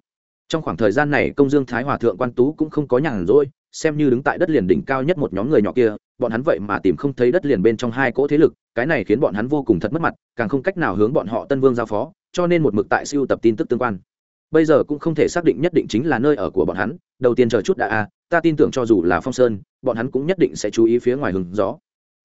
A: Trong khoảng thời gian này, công dương thái hòa thượng quan tú cũng không có nhàn rỗi, xem như đứng tại đất liền đỉnh cao nhất một nhóm người nhỏ kia, bọn hắn vậy mà tìm không thấy đất liền bên trong hai cỗ thế lực, cái này khiến bọn hắn vô cùng thật mất mặt, càng không cách nào hướng bọn họ tân vương giao phó cho nên một mực tại siêu tập tin tức tương quan. Bây giờ cũng không thể xác định nhất định chính là nơi ở của bọn hắn, đầu tiên chờ chút đã a, ta tin tưởng cho dù là phong sơn, bọn hắn cũng nhất định sẽ chú ý phía ngoài hướng gió.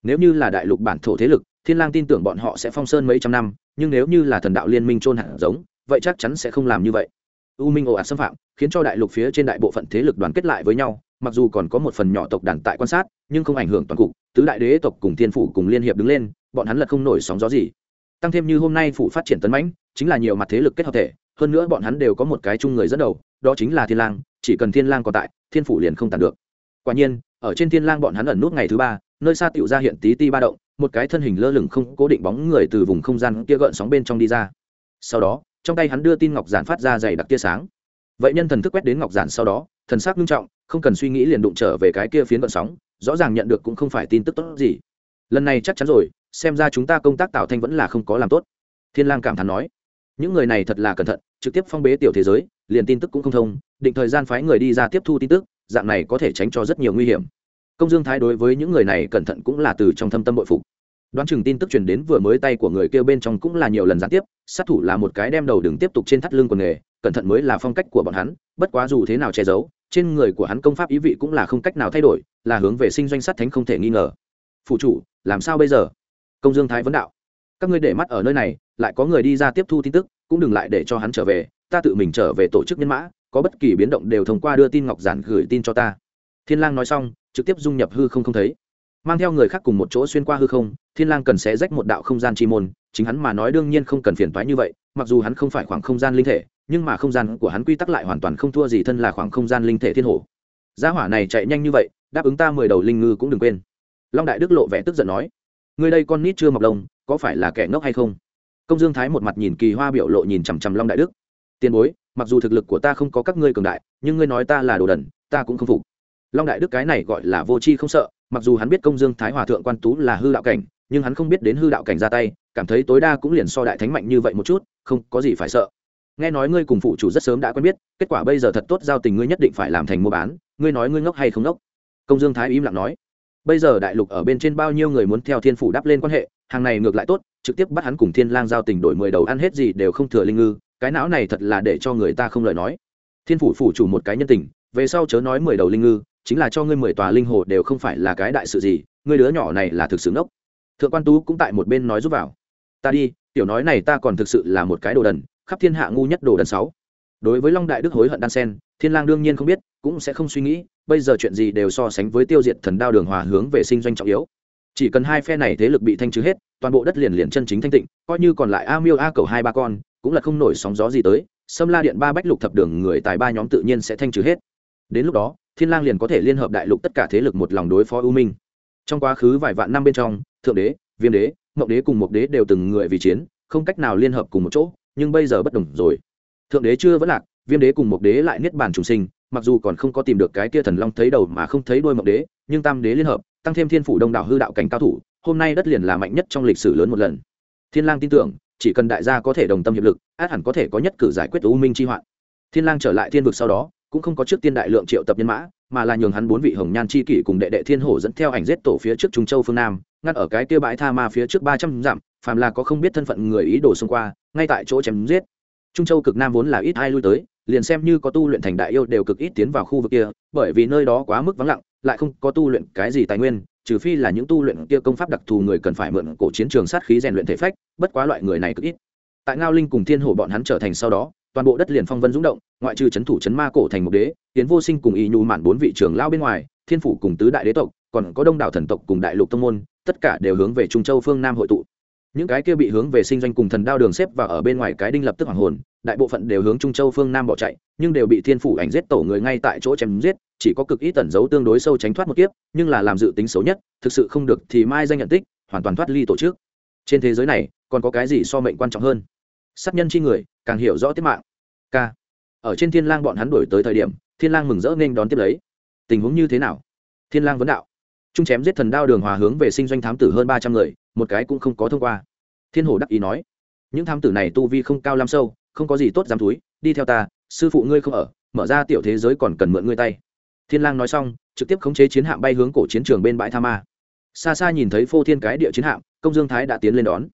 A: Nếu như là đại lục bản thổ thế lực, thiên lang tin tưởng bọn họ sẽ phong sơn mấy trăm năm, nhưng nếu như là thần đạo liên minh trôn hạt giống, vậy chắc chắn sẽ không làm như vậy. U minh ồ ạt xâm phạm, khiến cho đại lục phía trên đại bộ phận thế lực đoàn kết lại với nhau, mặc dù còn có một phần nhỏ tộc đàn tại quan sát, nhưng không ảnh hưởng toàn cục. Tứ đại đế tộc cùng thiên phủ cùng liên hiệp đứng lên, bọn hắn lật không nổi sóng gió gì tăng thêm như hôm nay phụ phát triển tấn mãnh, chính là nhiều mặt thế lực kết hợp thể, hơn nữa bọn hắn đều có một cái chung người dẫn đầu, đó chính là thiên lang, chỉ cần thiên lang còn tại, thiên phủ liền không tàn được. Quả nhiên, ở trên thiên lang bọn hắn ẩn nút ngày thứ ba, nơi xa tiểu ra hiện tí ti ba động, một cái thân hình lơ lửng không cố định bóng người từ vùng không gian kia gợn sóng bên trong đi ra. Sau đó, trong tay hắn đưa tin ngọc giản phát ra dày đặc tia sáng. Vậy nhân thần thức quét đến ngọc giản sau đó, thần sắc nghiêm trọng, không cần suy nghĩ liền đụng trở về cái kia phiến gợn sóng, rõ ràng nhận được cũng không phải tin tức tốt gì. Lần này chắc chắn rồi xem ra chúng ta công tác tạo thanh vẫn là không có làm tốt. Thiên lang cảm thán nói, những người này thật là cẩn thận, trực tiếp phong bế tiểu thế giới, liền tin tức cũng không thông, định thời gian phái người đi ra tiếp thu tin tức, dạng này có thể tránh cho rất nhiều nguy hiểm. Công dương thái đối với những người này cẩn thận cũng là từ trong thâm tâm bội phục. Đoán chừng tin tức truyền đến vừa mới tay của người kêu bên trong cũng là nhiều lần gián tiếp, sát thủ là một cái đem đầu đừng tiếp tục trên thắt lưng của nghề, cẩn thận mới là phong cách của bọn hắn, bất quá dù thế nào che giấu, trên người của hắn công pháp ý vị cũng là không cách nào thay đổi, là hướng về sinh doanh sát thánh không thể nghi ngờ. Phụ chủ, làm sao bây giờ? Công dương thái vấn đạo. Các ngươi để mắt ở nơi này, lại có người đi ra tiếp thu tin tức, cũng đừng lại để cho hắn trở về, ta tự mình trở về tổ chức nhân mã, có bất kỳ biến động đều thông qua đưa tin ngọc giản gửi tin cho ta. Thiên lang nói xong, trực tiếp dung nhập hư không không thấy. Mang theo người khác cùng một chỗ xuyên qua hư không, thiên lang cần sẽ rách một đạo không gian chi môn, chính hắn mà nói đương nhiên không cần phiền toái như vậy, mặc dù hắn không phải khoảng không gian linh thể, nhưng mà không gian của hắn quy tắc lại hoàn toàn không thua gì thân là khoảng không gian linh thể thiên hổ. Gia hỏa này chạy nhanh như vậy, đáp ứng ta mười đầu linh ngư cũng đừng quên. Long đại đức lộ vẻ tức giận nói người đây con nít chưa mọc lông, có phải là kẻ ngốc hay không? Công dương thái một mặt nhìn kỳ hoa biểu lộ nhìn chằm chằm long đại đức. Tiền bối, mặc dù thực lực của ta không có các ngươi cường đại, nhưng ngươi nói ta là đồ đần, ta cũng không phục. Long đại đức cái này gọi là vô tri không sợ, mặc dù hắn biết công dương thái hòa thượng quan tú là hư đạo cảnh, nhưng hắn không biết đến hư đạo cảnh ra tay, cảm thấy tối đa cũng liền so đại thánh mạnh như vậy một chút, không có gì phải sợ. Nghe nói ngươi cùng phụ chủ rất sớm đã quen biết, kết quả bây giờ thật tốt giao tình ngươi nhất định phải làm thành mua bán, ngươi nói ngươi ngốc hay không ngốc? Công dương thái im lặng nói bây giờ đại lục ở bên trên bao nhiêu người muốn theo thiên phủ đáp lên quan hệ, hàng này ngược lại tốt, trực tiếp bắt hắn cùng thiên lang giao tình đổi mười đầu ăn hết gì đều không thừa linh ngư, cái não này thật là để cho người ta không lời nói. Thiên phủ phủ chủ một cái nhân tình, về sau chớ nói mười đầu linh ngư, chính là cho ngươi mười tòa linh hồ đều không phải là cái đại sự gì, ngươi đứa nhỏ này là thực sự ngốc. Thượng quan tú cũng tại một bên nói giúp vào. Ta đi, tiểu nói này ta còn thực sự là một cái đồ đần, khắp thiên hạ ngu nhất đồ đần sáu. Đối với long đại đức hối hận đan sen, thiên lang đương nhiên không biết, cũng sẽ không suy nghĩ bây giờ chuyện gì đều so sánh với tiêu diệt thần đao đường hòa hướng về sinh doanh trọng yếu. Chỉ cần hai phe này thế lực bị thanh trừ hết, toàn bộ đất liền liền chân chính thanh tịnh, coi như còn lại a miêu a cầu hai ba con, cũng là không nổi sóng gió gì tới xâm la điện ba bách lục thập đường người tài ba nhóm tự nhiên sẽ thanh trừ hết. Đến lúc đó, thiên lang liền có thể liên hợp đại lục tất cả thế lực một lòng đối phó ưu minh. Trong quá khứ vài vạn năm bên trong, thượng đế, viêm đế, mộng đế cùng một đế đều từng người vì chiến, không cách nào liên hợp cùng một chỗ, nhưng bây giờ bất đồng rồi. Thượng đế chưa vẫn lạc, viêm đế cùng mộc đế lại niết bàn trùng sinh mặc dù còn không có tìm được cái kia thần long thấy đầu mà không thấy đuôi mộng đế, nhưng tam đế liên hợp, tăng thêm thiên phủ đông đảo hư đạo cảnh cao thủ, hôm nay đất liền là mạnh nhất trong lịch sử lớn một lần. Thiên lang tin tưởng, chỉ cần đại gia có thể đồng tâm hiệp lực, át hẳn có thể có nhất cử giải quyết u minh chi hoạn. Thiên lang trở lại thiên vực sau đó, cũng không có trước tiên đại lượng triệu tập nhân mã, mà là nhường hắn bốn vị hồng nhan chi kỷ cùng đệ đệ thiên hổ dẫn theo ảnh giết tổ phía trước trung châu phương nam, ngắt ở cái kia bãi tha ma phía trước ba trăm dặm, phàm là có không biết thân phận người ý đồ xung qua, ngay tại chỗ chém giết. Trung châu cực nam vốn là ít ai lui tới liền xem như có tu luyện thành đại yêu đều cực ít tiến vào khu vực kia, bởi vì nơi đó quá mức vắng lặng, lại không có tu luyện cái gì tài nguyên, trừ phi là những tu luyện kia công pháp đặc thù người cần phải mượn cổ chiến trường sát khí rèn luyện thể phách, bất quá loại người này cực ít. Tại ngao linh cùng thiên hổ bọn hắn trở thành sau đó, toàn bộ đất liền phong vân rúng động, ngoại trừ c h ấ n thủ c h ấ n ma cổ thành một đế tiến vô sinh cùng y nhu mạn bốn vị trưởng lao bên ngoài, thiên phủ cùng tứ đại đế tộc, còn có đông đảo thần tộc cùng đại lục tông môn, tất cả đều hướng về trung châu phương nam hội tụ những cái kia bị hướng về sinh doanh cùng thần đao đường xếp và ở bên ngoài cái đinh lập tức hoàng hồn, đại bộ phận đều hướng trung châu phương nam bỏ chạy, nhưng đều bị thiên phủ ảnh giết tổ người ngay tại chỗ chém giết, chỉ có cực ít tẩn giấu tương đối sâu tránh thoát một kiếp, nhưng là làm dự tính xấu nhất, thực sự không được thì mai danh nhận tích, hoàn toàn thoát ly tổ chức. Trên thế giới này, còn có cái gì so mệnh quan trọng hơn? Sát nhân chi người, càng hiểu rõ tiết mạng. K ở trên thiên lang bọn hắn đổi tới thời điểm, thiên lang mừng rỡ nên đón tiếp lấy. Tình huống như thế nào? Thiên lang vấn đạo. Trung chém giết thần đao đường hòa hướng về sinh doanh thám tử hơn ba trăm người một cái cũng không có thông qua. Thiên hổ đắc ý nói, những tham tử này tu vi không cao lắm sâu, không có gì tốt dám túi, đi theo ta, sư phụ ngươi không ở, mở ra tiểu thế giới còn cần mượn ngươi tay. Thiên lang nói xong, trực tiếp khống chế chiến hạm bay hướng cổ chiến trường bên bãi tha ma. Xa xa nhìn thấy phô thiên cái địa chiến hạm, công dương thái đã tiến lên đón.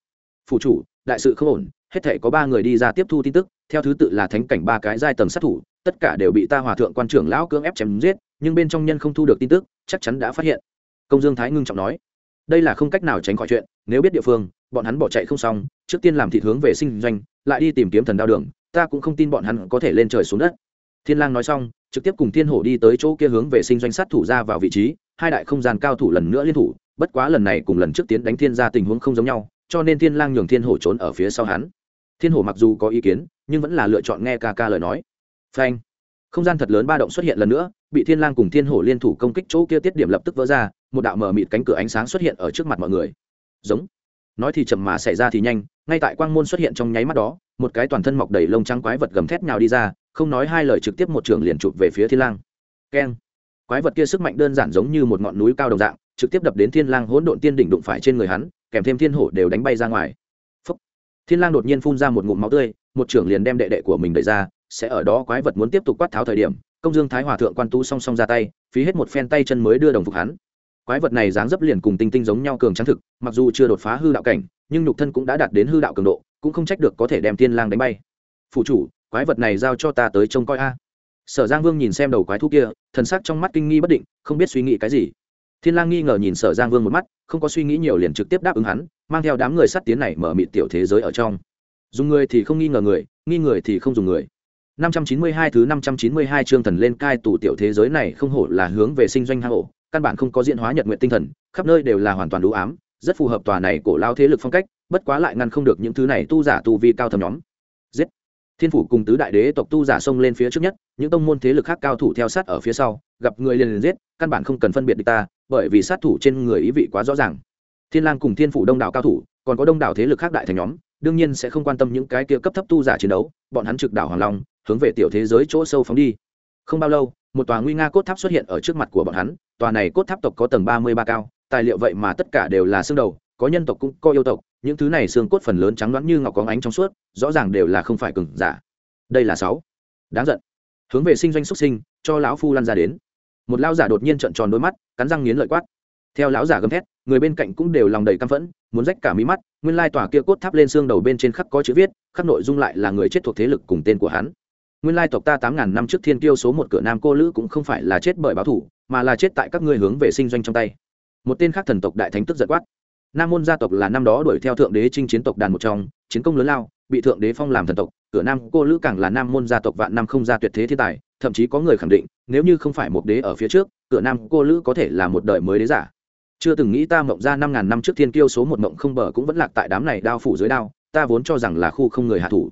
A: Phụ chủ, đại sự không ổn, hết thể có ba người đi ra tiếp thu tin tức, theo thứ tự là thánh cảnh ba cái giai tầng sát thủ, tất cả đều bị ta hòa thượng quan trưởng lão cưỡng ép chém giết, nhưng bên trong nhân không thu được tin tức, chắc chắn đã phát hiện. Công dương thái ngưng trọng nói đây là không cách nào tránh khỏi chuyện, nếu biết địa phương, bọn hắn bỏ chạy không xong, trước tiên làm thịt hướng về sinh doanh, lại đi tìm kiếm thần đao đường, ta cũng không tin bọn hắn có thể lên trời xuống đất. Thiên lang nói xong, trực tiếp cùng thiên hổ đi tới chỗ kia hướng về sinh doanh sát thủ ra vào vị trí, hai đại không gian cao thủ lần nữa liên thủ, bất quá lần này cùng lần trước tiến đánh thiên gia tình huống không giống nhau, cho nên thiên lang nhường thiên hổ trốn ở phía sau hắn. Thiên hổ mặc dù có ý kiến, nhưng vẫn là lựa chọn nghe ca ca lời nói. Phanh! Không gian thật lớn ba động xuất hiện lần nữa, bị thiên lang cùng thiên hổ liên thủ công kích chỗ kia tiết điểm lập tức vỡ ra một đạo mở mịt cánh cửa ánh sáng xuất hiện ở trước mặt mọi người. Giống. Nói thì chậm mà xảy ra thì nhanh, ngay tại quang môn xuất hiện trong nháy mắt đó, một cái toàn thân mọc đầy lông trắng quái vật gầm thét nhào đi ra, không nói hai lời trực tiếp một trường liền chụp về phía thiên lang. Keng. Quái vật kia sức mạnh đơn giản giống như một ngọn núi cao đồng dạng, trực tiếp đập đến thiên lang hỗn độn tiên đỉnh đụng phải trên người hắn, kèm thêm thiên hổ đều đánh bay ra ngoài. Phúc. thiên lang đột nhiên phun ra một ngụm máu tươi, một trưởng liền đem đệ đệ của mình đẩy ra, sẽ ở đó quái vật muốn tiếp tục quát tháo thời điểm, công dương thái hòa thượng quan tu song song ra tay, phí hết một phen tay chân mới đưa đồng phục hắn quái vật này dáng dấp liền cùng tinh tinh giống nhau cường trắng thực, mặc dù chưa đột phá hư đạo cảnh, nhưng nhục thân cũng đã đạt đến hư đạo cường độ, cũng không trách được có thể đem thiên lang đánh bay. Phụ chủ, quái vật này giao cho ta tới trông coi a. Sở giang vương nhìn xem đầu quái thú kia, thần sắc trong mắt kinh nghi bất định, không biết suy nghĩ cái gì. Thiên lang nghi ngờ nhìn sở giang vương một mắt, không có suy nghĩ nhiều liền trực tiếp đáp ứng hắn, mang theo đám người sắt tiến này mở mịt tiểu thế giới ở trong. Dùng người thì không nghi ngờ người, nghi người thì không dùng người. 592 thứ 592 chương thần lên cai tủ tiểu thế giới này không hổ là hướng về sinh doanh hang ổ căn bản không có diễn hóa nhật nguyện tinh thần, khắp nơi đều là hoàn toàn đủ ám, rất phù hợp tòa này cổ lao thế lực phong cách, bất quá lại ngăn không được những thứ này tu giả tu vi cao thầm nhóm. Giết! Thiên phủ cùng tứ đại đế tộc tu giả xông lên phía trước nhất, những tông môn thế lực khác cao thủ theo sát ở phía sau, gặp người liền liền giết, căn bản không cần phân biệt địch ta, bởi vì sát thủ trên người ý vị quá rõ ràng. Thiên lang cùng thiên phủ đông đảo cao thủ, còn có đông đảo thế lực khác đại thành nhóm, đương nhiên sẽ không quan tâm những cái kia cấp thấp tu giả chiến đấu, bọn hắn trực đảo hoàng long, hướng về tiểu thế giới chỗ sâu phóng đi. Không bao lâu, một tòa nguy nga cốt tháp xuất hiện ở trước mặt của bọn hắn tòa này cốt tháp tộc có tầng ba mươi ba cao, tài liệu vậy mà tất cả đều là xương đầu, có nhân tộc cũng có yêu tộc, những thứ này xương cốt phần lớn trắng loãng như ngọc có ánh trong suốt, rõ ràng đều là không phải cừng giả. Đây là sáu. Đáng giận. Hướng về sinh doanh xuất sinh, cho lão phu lăn ra đến. Một lão giả đột nhiên trợn tròn đôi mắt, cắn răng nghiến lợi quát. Theo lão giả gầm thét, người bên cạnh cũng đều lòng đầy căm phẫn, muốn rách cả mí mắt, nguyên lai tòa kia cốt tháp lên xương đầu bên trên khắc có chữ viết, khắc nội dung lại là người chết thuộc thế lực cùng tên của hắn nguyên lai tộc ta tám ngàn năm trước thiên tiêu số một cửa nam cô lữ cũng không phải là chết bởi báo thủ mà là chết tại các ngươi hướng về sinh doanh trong tay. Một tên khác thần tộc đại thánh tức giật quát. Nam môn gia tộc là năm đó đuổi theo thượng đế chinh chiến tộc đàn một trong, chiến công lớn lao, bị thượng đế phong làm thần tộc, cửa nam cô lữ càng là nam môn gia tộc vạn năm không gia tuyệt thế thiên tài, thậm chí có người khẳng định, nếu như không phải một đế ở phía trước, cửa nam cô lữ có thể là một đời mới đế giả. Chưa từng nghĩ ta mộng ra năm ngàn năm trước thiên kiêu số một mộng không bờ cũng vẫn lạc tại đám này đao phủ dưới đao, ta vốn cho rằng là khu không người hạ thủ.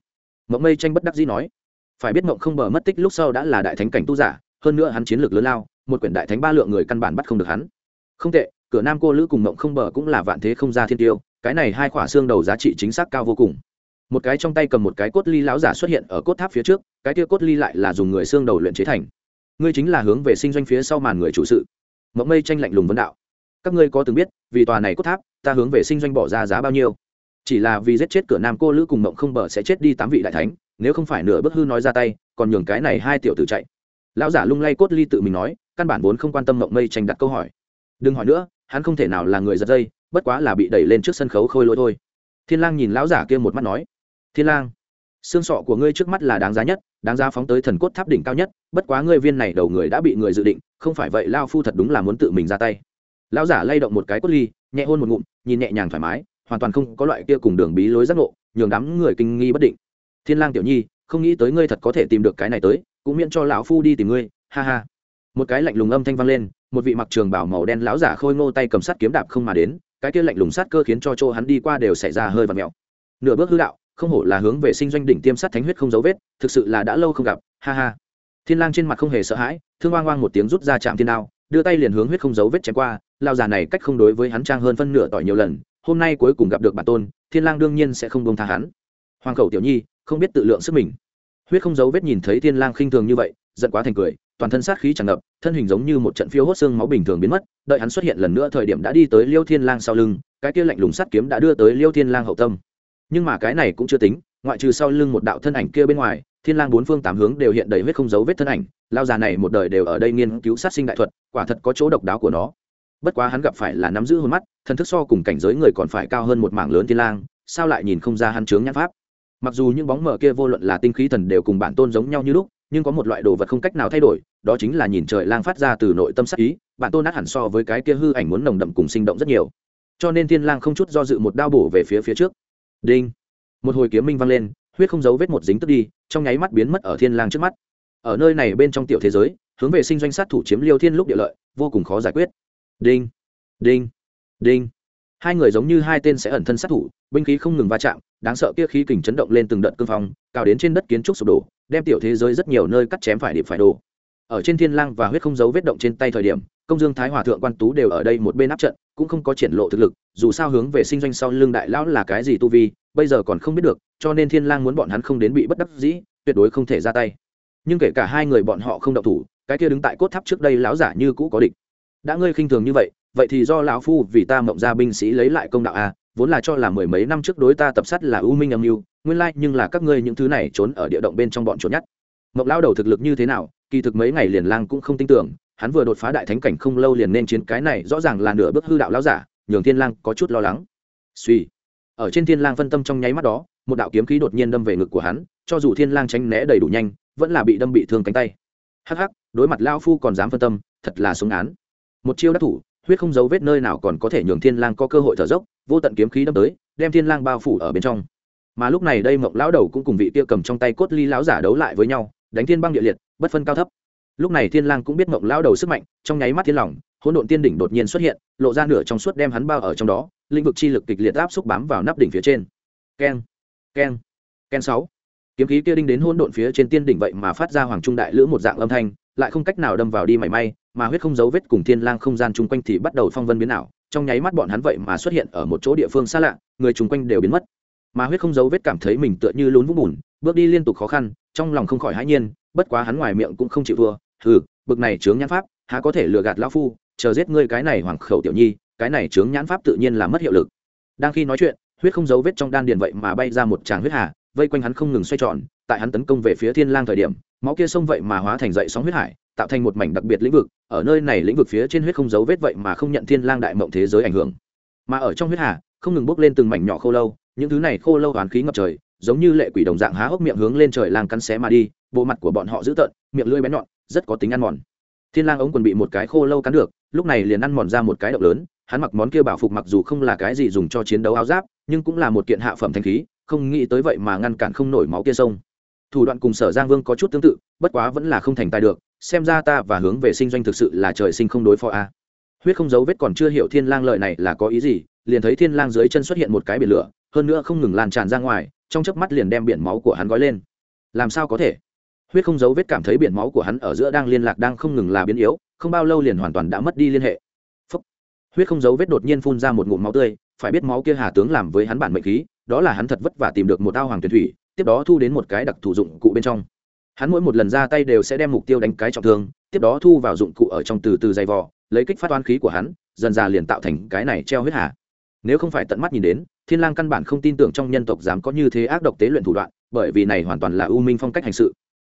A: Mộng mây tranh bất đắc dĩ nói phải biết mộng không bờ mất tích lúc sau đã là đại thánh cảnh tu giả, hơn nữa hắn chiến lược lớn lao, một quyển đại thánh ba lượng người căn bản bắt không được hắn. Không tệ, cửa nam cô lữ cùng mộng không bờ cũng là vạn thế không ra thiên tiêu, cái này hai khỏa xương đầu giá trị chính xác cao vô cùng. Một cái trong tay cầm một cái cốt ly lão giả xuất hiện ở cốt tháp phía trước, cái kia cốt ly lại là dùng người xương đầu luyện chế thành. Ngươi chính là hướng về sinh doanh phía sau màn người chủ sự. Mộng mây tranh lạnh lùng vấn đạo. Các ngươi có từng biết, vì tòa này cốt tháp, ta hướng về sinh doanh bỏ ra giá bao nhiêu? Chỉ là vì giết chết cửa nam cô lữ cùng mộng không bờ sẽ chết đi tám vị đại thánh nếu không phải nửa bước hư nói ra tay, còn nhường cái này hai tiểu tử chạy. Lão giả lung lay cốt ly tự mình nói, căn bản vốn không quan tâm mộng mây tranh đặt câu hỏi. Đừng hỏi nữa, hắn không thể nào là người giật dây, bất quá là bị đẩy lên trước sân khấu khôi lỗi thôi. Thiên lang nhìn lão giả kia một mắt nói, thiên lang, xương sọ của ngươi trước mắt là đáng giá nhất, đáng giá phóng tới thần cốt tháp đỉnh cao nhất, bất quá ngươi viên này đầu người đã bị người dự định, không phải vậy lao phu thật đúng là muốn tự mình ra tay. Lão giả lay động một cái cốt ly, nhẹ hôn một ngụm, nhìn nhẹ nhàng thoải mái, hoàn toàn không có loại kia cùng đường bí lối giác ngộ, nhường đám người kinh nghi bất định thiên lang tiểu nhi, không nghĩ tới ngươi thật có thể tìm được cái này tới, cũng miễn cho lão phu đi tìm ngươi, ha ha. Một cái lạnh lùng âm thanh vang lên, một vị mặc trường bảo màu đen lão giả khôi ngô tay cầm sắt kiếm đạp không mà đến, cái kia lạnh lùng sát cơ khiến cho chỗ hắn đi qua đều xảy ra hơi và mèo. Nửa bước hư đạo, không hổ là hướng về sinh doanh đỉnh tiêm sát thánh huyết không dấu vết, thực sự là đã lâu không gặp, ha ha. Thiên lang trên mặt không hề sợ hãi, thương oang oang một tiếng rút ra chạm thiên đao, đưa tay liền hướng huyết không dấu vết chém qua lao già này cách không đối với hắn trang hơn phân nửa tỏi nhiều lần, hôm nay cuối cùng gặp được bản tôn, thiên lang đương nhiên sẽ không buông tha hắn. Hoàng khẩu tiểu nhi không biết tự lượng sức mình. Huyết không giấu vết nhìn thấy thiên lang khinh thường như vậy, giận quá thành cười, toàn thân sát khí tràn ngập, thân hình giống như một trận phiêu hốt xương máu bình thường biến mất, đợi hắn xuất hiện lần nữa thời điểm đã đi tới liêu thiên lang sau lưng, cái kia lạnh lùng sát kiếm đã đưa tới liêu thiên lang hậu tâm. Nhưng mà cái này cũng chưa tính, ngoại trừ sau lưng một đạo thân ảnh kia bên ngoài, thiên lang bốn phương tám hướng đều hiện đầy huyết không giấu vết thân ảnh, lao già này một đời đều ở đây nghiên cứu sát sinh đại thuật, quả thật có chỗ độc đáo của nó. Bất quá hắn gặp phải là nắm giữ hồn mắt, thần thức so cùng cảnh giới người còn phải cao hơn một mảng lớn thiên lang, sao lại nhìn không ra hắn chướng nhãn pháp? Mặc dù những bóng mờ kia vô luận là tinh khí thần đều cùng bản tôn giống nhau như lúc, nhưng có một loại đồ vật không cách nào thay đổi, đó chính là nhìn trời lang phát ra từ nội tâm sắc ý, bản tôn nát hẳn so với cái kia hư ảnh muốn nồng đậm cùng sinh động rất nhiều. Cho nên thiên lang không chút do dự một đao bổ về phía phía trước. Đinh! Một hồi kiếm minh vang lên, huyết không giấu vết một dính tức đi, trong nháy mắt biến mất ở thiên lang trước mắt. Ở nơi này bên trong tiểu thế giới, hướng về sinh doanh sát thủ chiếm liêu thiên lúc địa lợi, vô cùng khó giải quyết. Đinh! Đinh! Đinh! Hai người giống như hai tên sẽ ẩn thân sát thủ binh khí không ngừng va chạm, đáng sợ kia khí kình chấn động lên từng đợt cương phong, cao đến trên đất kiến trúc sụp đổ, đem tiểu thế giới rất nhiều nơi cắt chém phải điệp phải đổ. Ở trên thiên lang và huyết không dấu vết động trên tay thời điểm, công dương thái hòa thượng quan tú đều ở đây một bên áp trận, cũng không có triển lộ thực lực, dù sao hướng về sinh doanh sau lưng đại lão là cái gì tu vi, bây giờ còn không biết được, cho nên thiên lang muốn bọn hắn không đến bị bất đắc dĩ, tuyệt đối không thể ra tay. Nhưng kể cả hai người bọn họ không động thủ, cái kia đứng tại cốt tháp trước đây lão giả như cũ có địch. Đã ngươi khinh thường như vậy vậy thì do lão phu vì ta mộng ra binh sĩ lấy lại công đạo a vốn là cho là mười mấy năm trước đối ta tập sát là ưu minh âm mưu, nguyên lai nhưng là các ngươi những thứ này trốn ở địa động bên trong bọn trốn nhất. Mộng lao đầu thực lực như thế nào, kỳ thực mấy ngày liền lang cũng không tin tưởng, hắn vừa đột phá đại thánh cảnh không lâu liền nên chiến cái này rõ ràng là nửa bước hư đạo lão giả, nhường thiên lang có chút lo lắng. Suy. Ở trên thiên lang phân tâm trong nháy mắt đó, một đạo kiếm khí đột nhiên đâm về ngực của hắn, cho dù thiên lang tránh né đầy đủ nhanh, vẫn là bị đâm bị thương cánh tay. Hắc hắc, đối mặt lao phu còn dám phân tâm, thật là xuống án một chiêu đắc thủ huyết không dấu vết nơi nào còn có thể nhường thiên lang có cơ hội thở dốc, vô tận kiếm khí đâm tới, đem thiên lang bao phủ ở bên trong. Mà lúc này đây mộng lão đầu cũng cùng vị tia cầm trong tay cốt ly lão giả đấu lại với nhau, đánh thiên băng địa liệt, bất phân cao thấp. Lúc này thiên lang cũng biết mộng lão đầu sức mạnh, trong nháy mắt thiên lòng, hỗn độn tiên đỉnh đột nhiên xuất hiện, lộ ra nửa trong suốt đem hắn bao ở trong đó, lĩnh vực chi lực kịch liệt áp xúc bám vào nắp đỉnh phía trên. Keng keng keng sáu. Kiếm khí kia đinh đến hỗn độn phía trên tiên đỉnh vậy mà phát ra hoàng trung đại lữ một dạng âm thanh lại không cách nào đâm vào đi mảy may, mà huyết không dấu vết cùng thiên lang không gian chung quanh thì bắt đầu phong vân biến ảo, trong nháy mắt bọn hắn vậy mà xuất hiện ở một chỗ địa phương xa lạ, người chung quanh đều biến mất. Mà huyết không dấu vết cảm thấy mình tựa như lún vũng bùn, bước đi liên tục khó khăn, trong lòng không khỏi hãi nhiên, bất quá hắn ngoài miệng cũng không chịu thua, hừ, bực này chướng nhãn pháp, há có thể lừa gạt lão phu, chờ giết ngươi cái này hoàng khẩu tiểu nhi, cái này chướng nhãn pháp tự nhiên là mất hiệu lực. Đang khi nói chuyện, huyết không dấu vết trong đan điền vậy mà bay ra một tràng huyết hà, vây quanh hắn không ngừng xoay tròn, tại hắn tấn công về phía thiên lang thời điểm máu kia sông vậy mà hóa thành dậy sóng huyết hải, tạo thành một mảnh đặc biệt lĩnh vực, ở nơi này lĩnh vực phía trên huyết không dấu vết vậy mà không nhận thiên lang đại mộng thế giới ảnh hưởng. Mà ở trong huyết hà, không ngừng bốc lên từng mảnh nhỏ khô lâu, những thứ này khô lâu oán khí ngập trời, giống như lệ quỷ đồng dạng há hốc miệng hướng lên trời lang cắn xé mà đi, bộ mặt của bọn họ dữ tợn, miệng lưỡi bén nhọn, rất có tính ăn mòn. Thiên lang ống quần bị một cái khô lâu cắn được, lúc này liền ăn mòn ra một cái động lớn, hắn mặc món kia bảo phục mặc dù không là cái gì dùng cho chiến đấu áo giáp, nhưng cũng là một kiện hạ phẩm thanh khí, không nghĩ tới vậy mà ngăn cản không nổi máu kia sông thủ đoạn cùng sở giang vương có chút tương tự, bất quá vẫn là không thành tài được, xem ra ta và hướng về sinh doanh thực sự là trời sinh không đối phó a. Huyết không dấu vết còn chưa hiểu thiên lang lợi này là có ý gì, liền thấy thiên lang dưới chân xuất hiện một cái biển lửa, hơn nữa không ngừng lan tràn ra ngoài, trong chớp mắt liền đem biển máu của hắn gói lên. Làm sao có thể? Huyết không dấu vết cảm thấy biển máu của hắn ở giữa đang liên lạc đang không ngừng là biến yếu, không bao lâu liền hoàn toàn đã mất đi liên hệ. Phúc. huyết không dấu vết đột nhiên phun ra một ngụm máu tươi, phải biết máu kia hà tướng làm với hắn bản mệnh khí, đó là hắn thật vất vả tìm được một ao hoàng tuyển thủy tiếp đó thu đến một cái đặc thủ dụng cụ bên trong. Hắn mỗi một lần ra tay đều sẽ đem mục tiêu đánh cái trọng thương, tiếp đó thu vào dụng cụ ở trong từ từ dày vò, lấy kích phát oan khí của hắn, dần ra liền tạo thành cái này treo huyết hà. Nếu không phải tận mắt nhìn đến, thiên lang căn bản không tin tưởng trong nhân tộc dám có như thế ác độc tế luyện thủ đoạn, bởi vì này hoàn toàn là u minh phong cách hành sự.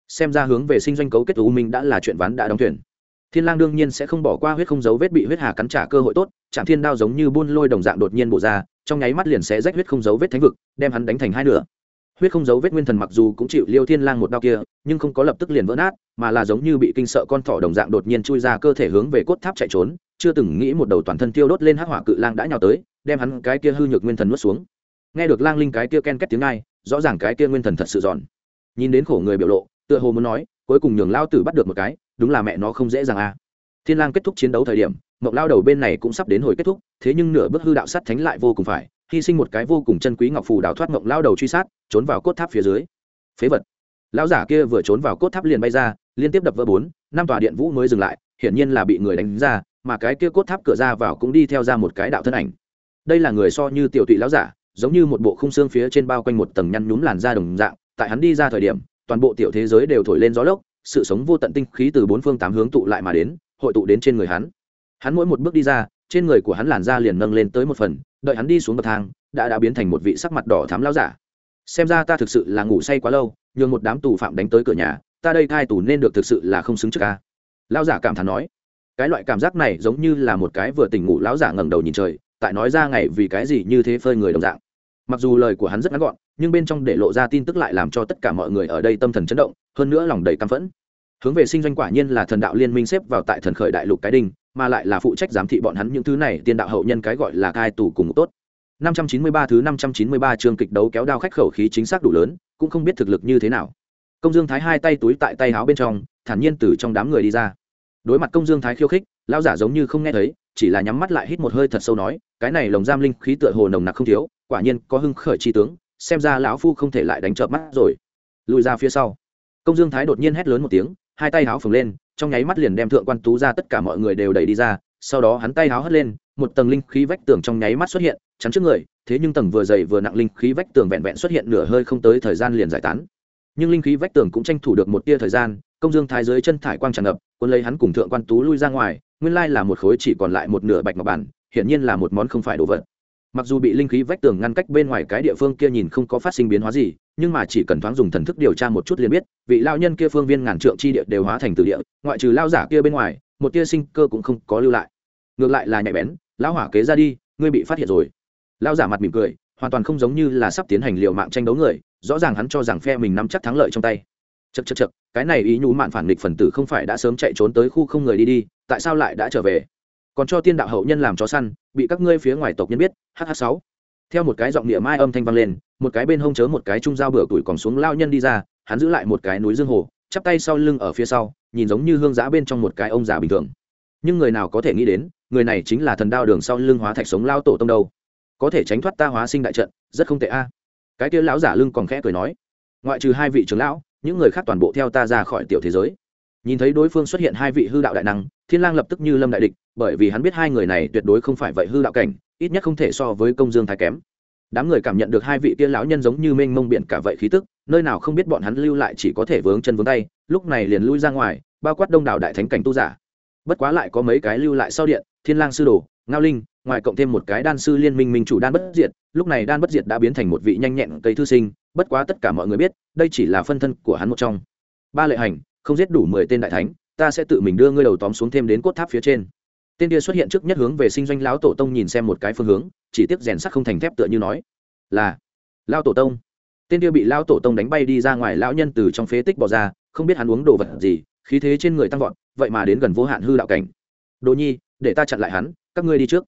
A: Xem ra hướng về sinh doanh cấu kết u minh đã là chuyện ván đã đóng thuyền. Thiên lang đương nhiên sẽ không bỏ qua huyết không dấu vết bị huyết hà cắn trả cơ hội tốt chạm thiên đao giống như buôn lôi đồng dạng đột nhiên bổ ra, trong nháy mắt liền sẽ rách huyết không dấu vết thánh vực, đem hắn đánh thành hai nửa huyết không giấu vết nguyên thần mặc dù cũng chịu liêu thiên lang một đao kia, nhưng không có lập tức liền vỡ nát, mà là giống như bị kinh sợ con thỏ đồng dạng đột nhiên chui ra cơ thể hướng về cốt tháp chạy trốn, chưa từng nghĩ một đầu toàn thân tiêu đốt lên hắc hỏa cự lang đã nhào tới, đem hắn cái kia hư nhược nguyên thần nuốt xuống. Nghe được lang linh cái kia ken két tiếng ai, rõ ràng cái kia nguyên thần thật sự giòn. Nhìn đến khổ người biểu lộ, tựa hồ muốn nói, cuối cùng nhường lao tử bắt được một cái, đúng là mẹ nó không dễ dàng à. Thiên lang kết thúc chiến đấu thời điểm mộng lao đầu bên này cũng sắp đến hồi kết thúc, thế nhưng nửa bước hư đạo sắt thánh lại vô cùng phải hy sinh một cái vô cùng chân quý ngọc phù đào thoát ngộng lao đầu truy sát, trốn vào cốt tháp phía dưới. Phế vật. Lão giả kia vừa trốn vào cốt tháp liền bay ra, liên tiếp đập vỡ bốn, năm tòa điện vũ mới dừng lại, hiển nhiên là bị người đánh ra, mà cái kia cốt tháp cửa ra vào cũng đi theo ra một cái đạo thân ảnh. Đây là người so như tiểu tụy lão giả, giống như một bộ khung xương phía trên bao quanh một tầng nhăn nhúm làn da đồng dạng, tại hắn đi ra thời điểm, toàn bộ tiểu thế giới đều thổi lên gió lốc, sự sống vô tận tinh khí từ bốn phương tám hướng tụ lại mà đến, hội tụ đến trên người hắn. Hắn mỗi một bước đi ra trên người của hắn làn da liền nâng lên tới một phần, đợi hắn đi xuống bậc thang, đã đã biến thành một vị sắc mặt đỏ thám lao giả. Xem ra ta thực sự là ngủ say quá lâu, nhường một đám tù phạm đánh tới cửa nhà, ta đây thai tù nên được thực sự là không xứng trước ca. Lao giả cảm thán nói, cái loại cảm giác này giống như là một cái vừa tỉnh ngủ lão giả ngẩng đầu nhìn trời, tại nói ra ngày vì cái gì như thế phơi người đồng dạng. Mặc dù lời của hắn rất ngắn gọn, nhưng bên trong để lộ ra tin tức lại làm cho tất cả mọi người ở đây tâm thần chấn động, hơn nữa lòng đầy căm phẫn. Hướng về sinh doanh quả nhiên là thần đạo liên minh xếp vào tại thần khởi đại lục cái đinh mà lại là phụ trách giám thị bọn hắn những thứ này, tiên đạo hậu nhân cái gọi là cai tù cùng tốt. 593 thứ 593 chương kịch đấu kéo đao khách khẩu khí chính xác đủ lớn, cũng không biết thực lực như thế nào. Công dương thái hai tay túi tại tay áo bên trong, thản nhiên từ trong đám người đi ra. Đối mặt công dương thái khiêu khích, lão giả giống như không nghe thấy, chỉ là nhắm mắt lại hít một hơi thật sâu nói, cái này lồng giam linh khí tựa hồ nồng nặc không thiếu, quả nhiên có hưng khởi chi tướng, xem ra lão phu không thể lại đánh chợp mắt rồi. Lùi ra phía sau. Công dương thái đột nhiên hét lớn một tiếng, hai tay háo phồng lên trong nháy mắt liền đem thượng quan tú ra tất cả mọi người đều đẩy đi ra, sau đó hắn tay háo hất lên, một tầng linh khí vách tường trong nháy mắt xuất hiện, chắn trước người, thế nhưng tầng vừa dày vừa nặng linh khí vách tường vẹn vẹn xuất hiện nửa hơi không tới thời gian liền giải tán. Nhưng linh khí vách tường cũng tranh thủ được một tia thời gian, công dương thái dưới chân thải quang tràn ngập quân lấy hắn cùng thượng quan tú lui ra ngoài, nguyên lai là một khối chỉ còn lại một nửa bạch ngọc bản, hiển nhiên là một món không phải đồ vật mặc dù bị linh khí vách tường ngăn cách bên ngoài cái địa phương kia nhìn không có phát sinh biến hóa gì, nhưng mà chỉ cần thoáng dùng thần thức điều tra một chút liền biết, vị lao nhân kia phương viên ngàn trượng chi địa đều hóa thành từ địa, ngoại trừ lao giả kia bên ngoài, một tia sinh cơ cũng không có lưu lại. Ngược lại là nhạy bén, lão hỏa kế ra đi, ngươi bị phát hiện rồi. Lao giả mặt mỉm cười, hoàn toàn không giống như là sắp tiến hành liều mạng tranh đấu người, rõ ràng hắn cho rằng phe mình nắm chắc thắng lợi trong tay. Chật chật chật cái này ý nhú mạn phản nghịch phần tử không phải đã sớm chạy trốn tới khu không người đi đi, tại sao lại đã trở về? Còn cho tiên đạo hậu nhân làm chó săn, bị các ngươi phía ngoài tộc nhân biết hh sáu. Theo một cái giọng địa mai âm thanh vang lên, một cái bên hông chớ một cái trung dao bửa tuổi còn xuống lao nhân đi ra, hắn giữ lại một cái núi dương hồ, chắp tay sau lưng ở phía sau, nhìn giống như hương giã bên trong một cái ông già bình thường. Nhưng người nào có thể nghĩ đến, người này chính là thần đao đường sau lưng hóa thạch sống lao tổ tông đâu. Có thể tránh thoát ta hóa sinh đại trận, rất không tệ a. Cái kia lão giả lưng còn khẽ cười nói, ngoại trừ hai vị trưởng lão, những người khác toàn bộ theo ta ra khỏi tiểu thế giới nhìn thấy đối phương xuất hiện hai vị hư đạo đại năng, thiên lang lập tức như lâm đại địch, bởi vì hắn biết hai người này tuyệt đối không phải vậy hư đạo cảnh, ít nhất không thể so với công dương thái kém. Đám người cảm nhận được hai vị kia lão nhân giống như mênh mông biển cả vậy khí tức, nơi nào không biết bọn hắn lưu lại chỉ có thể vướng chân vướng tay, lúc này liền lui ra ngoài, bao quát đông đảo đại thánh cảnh tu giả. Bất quá lại có mấy cái lưu lại sau điện, thiên lang sư đồ, ngao linh, ngoài cộng thêm một cái đan sư liên minh minh chủ đan bất diệt, lúc này đan bất diệt đã biến thành một vị nhanh nhẹn cây thư sinh, bất quá tất cả mọi người biết, đây chỉ là phân thân của hắn một trong. Ba lệ hành không giết đủ mười tên đại thánh, ta sẽ tự mình đưa ngươi đầu tóm xuống thêm đến cốt tháp phía trên. Tên kia xuất hiện trước nhất hướng về sinh doanh lão tổ tông nhìn xem một cái phương hướng, chỉ tiếc rèn sắt không thành thép tựa như nói, là lao tổ tông. Tên kia bị lao tổ tông đánh bay đi ra ngoài, lão nhân từ trong phế tích bỏ ra, không biết hắn uống đồ vật gì, khí thế trên người tăng vọt, vậy mà đến gần vô hạn hư đạo cảnh. Đồ nhi, để ta chặn lại hắn, các ngươi đi trước.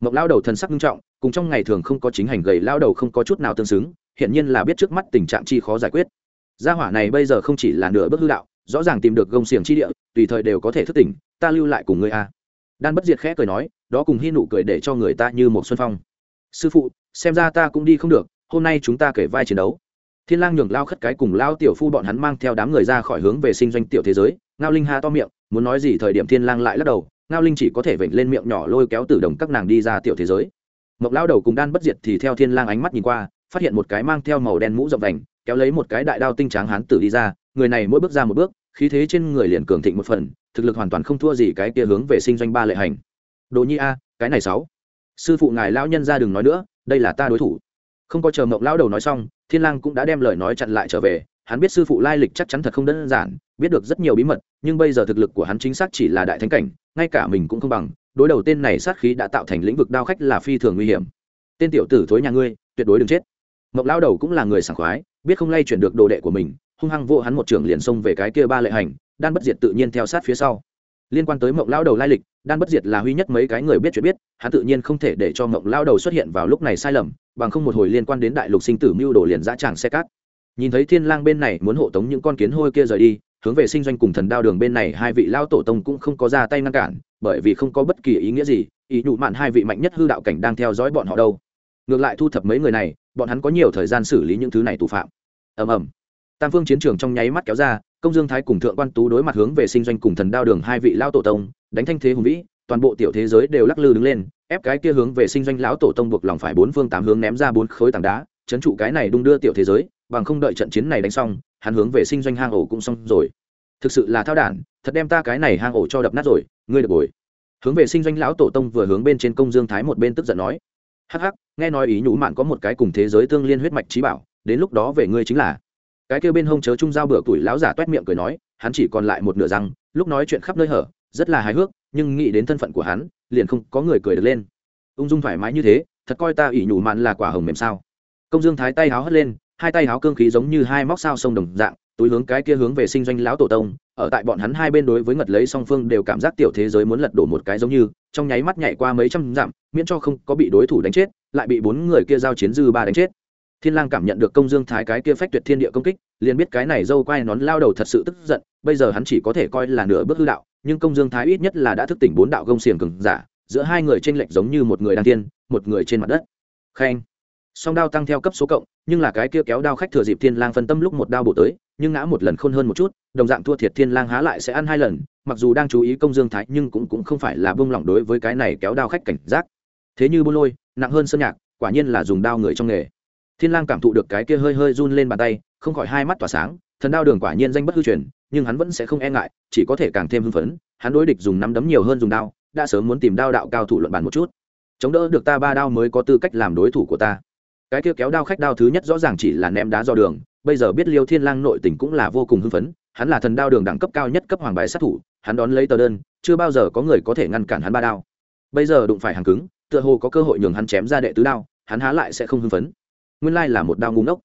A: Mộc lao đầu thần sắc nghiêm trọng, cùng trong ngày thường không có chính hành gầy lao đầu không có chút nào tương xứng hiện nhiên là biết trước mắt tình trạng chi khó giải quyết. Gia hỏa này bây giờ không chỉ là nửa bước hư đạo rõ ràng tìm được gông xiềng chi địa, tùy thời đều có thể thức tỉnh, ta lưu lại cùng ngươi a. Đan bất diệt khẽ cười nói, đó cùng hy nụ cười để cho người ta như một xuân phong. Sư phụ, xem ra ta cũng đi không được, hôm nay chúng ta kể vai chiến đấu. Thiên lang nhường lao khất cái cùng lao tiểu phu bọn hắn mang theo đám người ra khỏi hướng về sinh doanh tiểu thế giới, ngao linh ha to miệng, muốn nói gì thời điểm thiên lang lại lắc đầu, ngao linh chỉ có thể vểnh lên miệng nhỏ lôi kéo tử đồng các nàng đi ra tiểu thế giới. Mộc lao đầu cùng đan bất diệt thì theo thiên lang ánh mắt nhìn qua, phát hiện một cái mang theo màu đen mũ rộng vành, kéo lấy một cái đại đao tinh tráng hán tử đi ra người này mỗi bước ra một bước, khí thế trên người liền cường thịnh một phần, thực lực hoàn toàn không thua gì cái kia hướng về sinh doanh ba lệ hành. Đồ nhi a, cái này sáu. Sư phụ ngài lão nhân ra đừng nói nữa, đây là ta đối thủ. Không có chờ mộng lão đầu nói xong, thiên lang cũng đã đem lời nói chặn lại trở về, hắn biết sư phụ lai lịch chắc chắn thật không đơn giản, biết được rất nhiều bí mật, nhưng bây giờ thực lực của hắn chính xác chỉ là đại thánh cảnh, ngay cả mình cũng không bằng, đối đầu tên này sát khí đã tạo thành lĩnh vực đao khách là phi thường nguy hiểm. Tên tiểu tử thối nhà ngươi, tuyệt đối đừng chết. Mộng lão đầu cũng là người sảng khoái, biết không lay chuyển được đồ đệ của mình hung hăng vô hắn một trường liền xông về cái kia ba lệ hành, đan bất diệt tự nhiên theo sát phía sau. Liên quan tới mộng lão đầu lai lịch, đan bất diệt là huy nhất mấy cái người biết chuyện biết, hắn tự nhiên không thể để cho mộng lão đầu xuất hiện vào lúc này sai lầm, bằng không một hồi liên quan đến đại lục sinh tử mưu đồ liền dã tràng xe cát. Nhìn thấy thiên lang bên này muốn hộ tống những con kiến hôi kia rời đi, hướng về sinh doanh cùng thần đao đường bên này hai vị lao tổ tông cũng không có ra tay ngăn cản, bởi vì không có bất kỳ ý nghĩa gì, ý nhụ mạn hai vị mạnh nhất hư đạo cảnh đang theo dõi bọn họ đâu. Ngược lại thu thập mấy người này, bọn hắn có nhiều thời gian xử lý những thứ này tù phạm. Ầm ầm tam phương chiến trường trong nháy mắt kéo ra, công dương thái cùng thượng quan tú đối mặt hướng về sinh doanh cùng thần đao đường hai vị lao tổ tông, đánh thanh thế hùng vĩ, toàn bộ tiểu thế giới đều lắc lư đứng lên, ép cái kia hướng về sinh doanh lão tổ tông buộc lòng phải bốn phương tám hướng ném ra bốn khối tảng đá, chấn trụ cái này đung đưa tiểu thế giới, bằng không đợi trận chiến này đánh xong, hắn hướng về sinh doanh hang ổ cũng xong rồi. Thực sự là thao đản, thật đem ta cái này hang ổ cho đập nát rồi, ngươi được bồi. Hướng về sinh doanh lão tổ tông vừa hướng bên trên công dương thái một bên tức giận nói. Hắc hắc, nghe nói ý nhũ mạn có một cái cùng thế giới tương liên huyết mạch trí bảo, đến lúc đó về ngươi chính là cái kêu bên hông chớ trung dao bửa tuổi lão giả toét miệng cười nói, hắn chỉ còn lại một nửa răng, lúc nói chuyện khắp nơi hở, rất là hài hước, nhưng nghĩ đến thân phận của hắn, liền không có người cười được lên. Ung dung thoải mái như thế, thật coi ta ỷ nhủ mạn là quả hồng mềm sao. Công dương thái tay háo hất lên, hai tay háo cương khí giống như hai móc sao sông đồng dạng, túi hướng cái kia hướng về sinh doanh lão tổ tông, ở tại bọn hắn hai bên đối với ngật lấy song phương đều cảm giác tiểu thế giới muốn lật đổ một cái giống như, trong nháy mắt nhảy qua mấy trăm dặm, miễn cho không có bị đối thủ đánh chết, lại bị bốn người kia giao chiến dư ba đánh chết thiên lang cảm nhận được công dương thái cái kia phách tuyệt thiên địa công kích, liền biết cái này dâu quay nón lao đầu thật sự tức giận, bây giờ hắn chỉ có thể coi là nửa bước hư đạo, nhưng công dương thái ít nhất là đã thức tỉnh bốn đạo gông xiềng cường giả, giữa hai người trên lệch giống như một người đang tiên một người trên mặt đất. Khen. Song đao tăng theo cấp số cộng, nhưng là cái kia kéo đao khách thừa dịp thiên lang phân tâm lúc một đao bổ tới, nhưng ngã một lần khôn hơn một chút, đồng dạng thua thiệt thiên lang há lại sẽ ăn hai lần, mặc dù đang chú ý công dương thái, nhưng cũng cũng không phải là buông lỏng đối với cái này kéo đao khách cảnh giác. Thế như bô lôi, nặng hơn sơn nhạc, quả nhiên là dùng đao người trong nghề thiên lang cảm thụ được cái kia hơi hơi run lên bàn tay, không khỏi hai mắt tỏa sáng, thần đao đường quả nhiên danh bất hư truyền, nhưng hắn vẫn sẽ không e ngại, chỉ có thể càng thêm hưng phấn, hắn đối địch dùng nắm đấm nhiều hơn dùng đao, đã sớm muốn tìm đao đạo cao thủ luận bàn một chút. Chống đỡ được ta ba đao mới có tư cách làm đối thủ của ta. Cái kia kéo đao khách đao thứ nhất rõ ràng chỉ là ném đá do đường, bây giờ biết liêu thiên lang nội tình cũng là vô cùng hưng phấn, hắn là thần đao đường đẳng cấp cao nhất cấp hoàng bài sát thủ, hắn đón lấy tờ đơn, chưa bao giờ có người có thể ngăn cản hắn ba đao. Bây giờ đụng phải hàng cứng, tựa hồ có cơ hội nhường hắn chém ra đệ tứ đao, hắn há lại sẽ không hưng phấn nguyên lai là một đao ngu ngốc.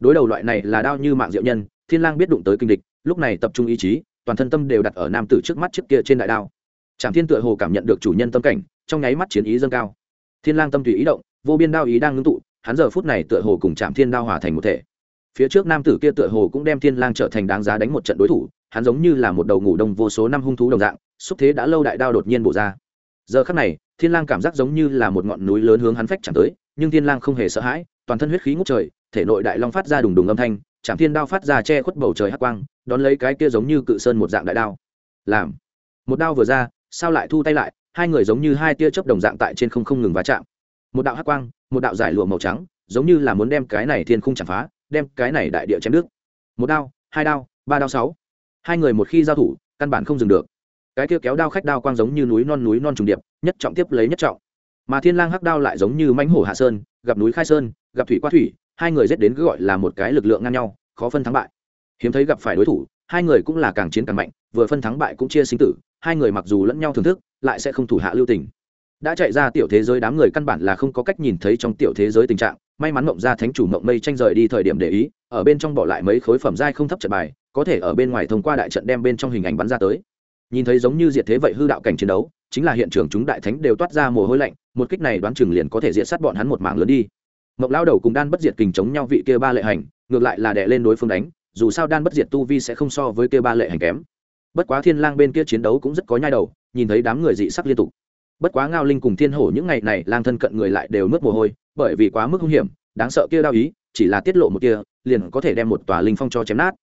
A: Đối đầu loại này là đao như mạng diệu nhân, thiên lang biết đụng tới kinh địch, lúc này tập trung ý chí, toàn thân tâm đều đặt ở nam tử trước mắt trước kia trên đại đao. Trạm thiên tựa hồ cảm nhận được chủ nhân tâm cảnh, trong nháy mắt chiến ý dâng cao. Thiên lang tâm tùy ý động, vô biên đao ý đang ngưng tụ, hắn giờ phút này tựa hồ cùng trạm thiên đao hòa thành một thể. Phía trước nam tử kia tựa hồ cũng đem thiên lang trở thành đáng giá đánh một trận đối thủ, hắn giống như là một đầu ngủ đông vô số năm hung thú đồng dạng, xúc thế đã lâu đại đao đột nhiên bổ ra. Giờ khắc này, thiên lang cảm giác giống như là một ngọn núi lớn hướng hắn phách chẳng tới nhưng thiên lang không hề sợ hãi, toàn thân huyết khí ngút trời, thể nội đại long phát ra đùng đùng âm thanh chạm thiên đao phát ra che khuất bầu trời hắc quang, đón lấy cái kia giống như cự sơn một dạng đại đao. Làm, một đao vừa ra, sao lại thu tay lại, hai người giống như hai tia chớp đồng dạng tại trên không không ngừng va chạm. Một đạo hắc quang, một đạo giải lụa màu trắng, giống như là muốn đem cái này thiên khung chạm phá, đem cái này đại địa chém nước một đao, hai đao, ba đao, sáu. Hai người một khi giao thủ, căn bản không dừng được. Cái kia kéo đao khách đao quang giống như núi non núi non trùng điệp, nhất trọng tiếp lấy nhất trọng mà thiên lang hắc đao lại giống như mãnh hổ hạ sơn, gặp núi khai sơn, gặp thủy qua thủy, hai người giết đến cứ gọi là một cái lực lượng ngang nhau, khó phân thắng bại. Hiếm thấy gặp phải đối thủ, hai người cũng là càng chiến càng mạnh, vừa phân thắng bại cũng chia sinh tử, hai người mặc dù lẫn nhau thưởng thức, lại sẽ không thủ hạ lưu tình. Đã chạy ra tiểu thế giới đám người căn bản là không có cách nhìn thấy trong tiểu thế giới tình trạng, may mắn mộng ra thánh chủ mộng mây tranh rời đi thời điểm để ý, ở bên trong bỏ lại mấy khối phẩm giai không thấp trận bài, có thể ở bên ngoài thông qua đại trận đem bên trong hình ảnh bắn ra tới. Nhìn thấy giống như diệt thế vậy hư đạo cảnh chiến đấu, chính là hiện trường chúng đại thánh đều toát ra mồ hôi lạnh một kích này đoán chừng liền có thể diệt sát bọn hắn một mảng lớn đi. Mộng lao đầu cùng đan bất diệt kình chống nhau vị kia ba lệ hành, ngược lại là đè lên đối phương đánh, dù sao đan bất diệt tu vi sẽ không so với kia ba lệ hành kém. Bất quá thiên lang bên kia chiến đấu cũng rất có nhai đầu, nhìn thấy đám người dị sắc liên tục. Bất quá ngao linh cùng thiên hổ những ngày này lang thân cận người lại đều mướt mồ hôi, bởi vì quá mức hung hiểm, đáng sợ kia đau ý, chỉ là tiết lộ một kia, liền có thể đem một tòa linh phong cho chém nát.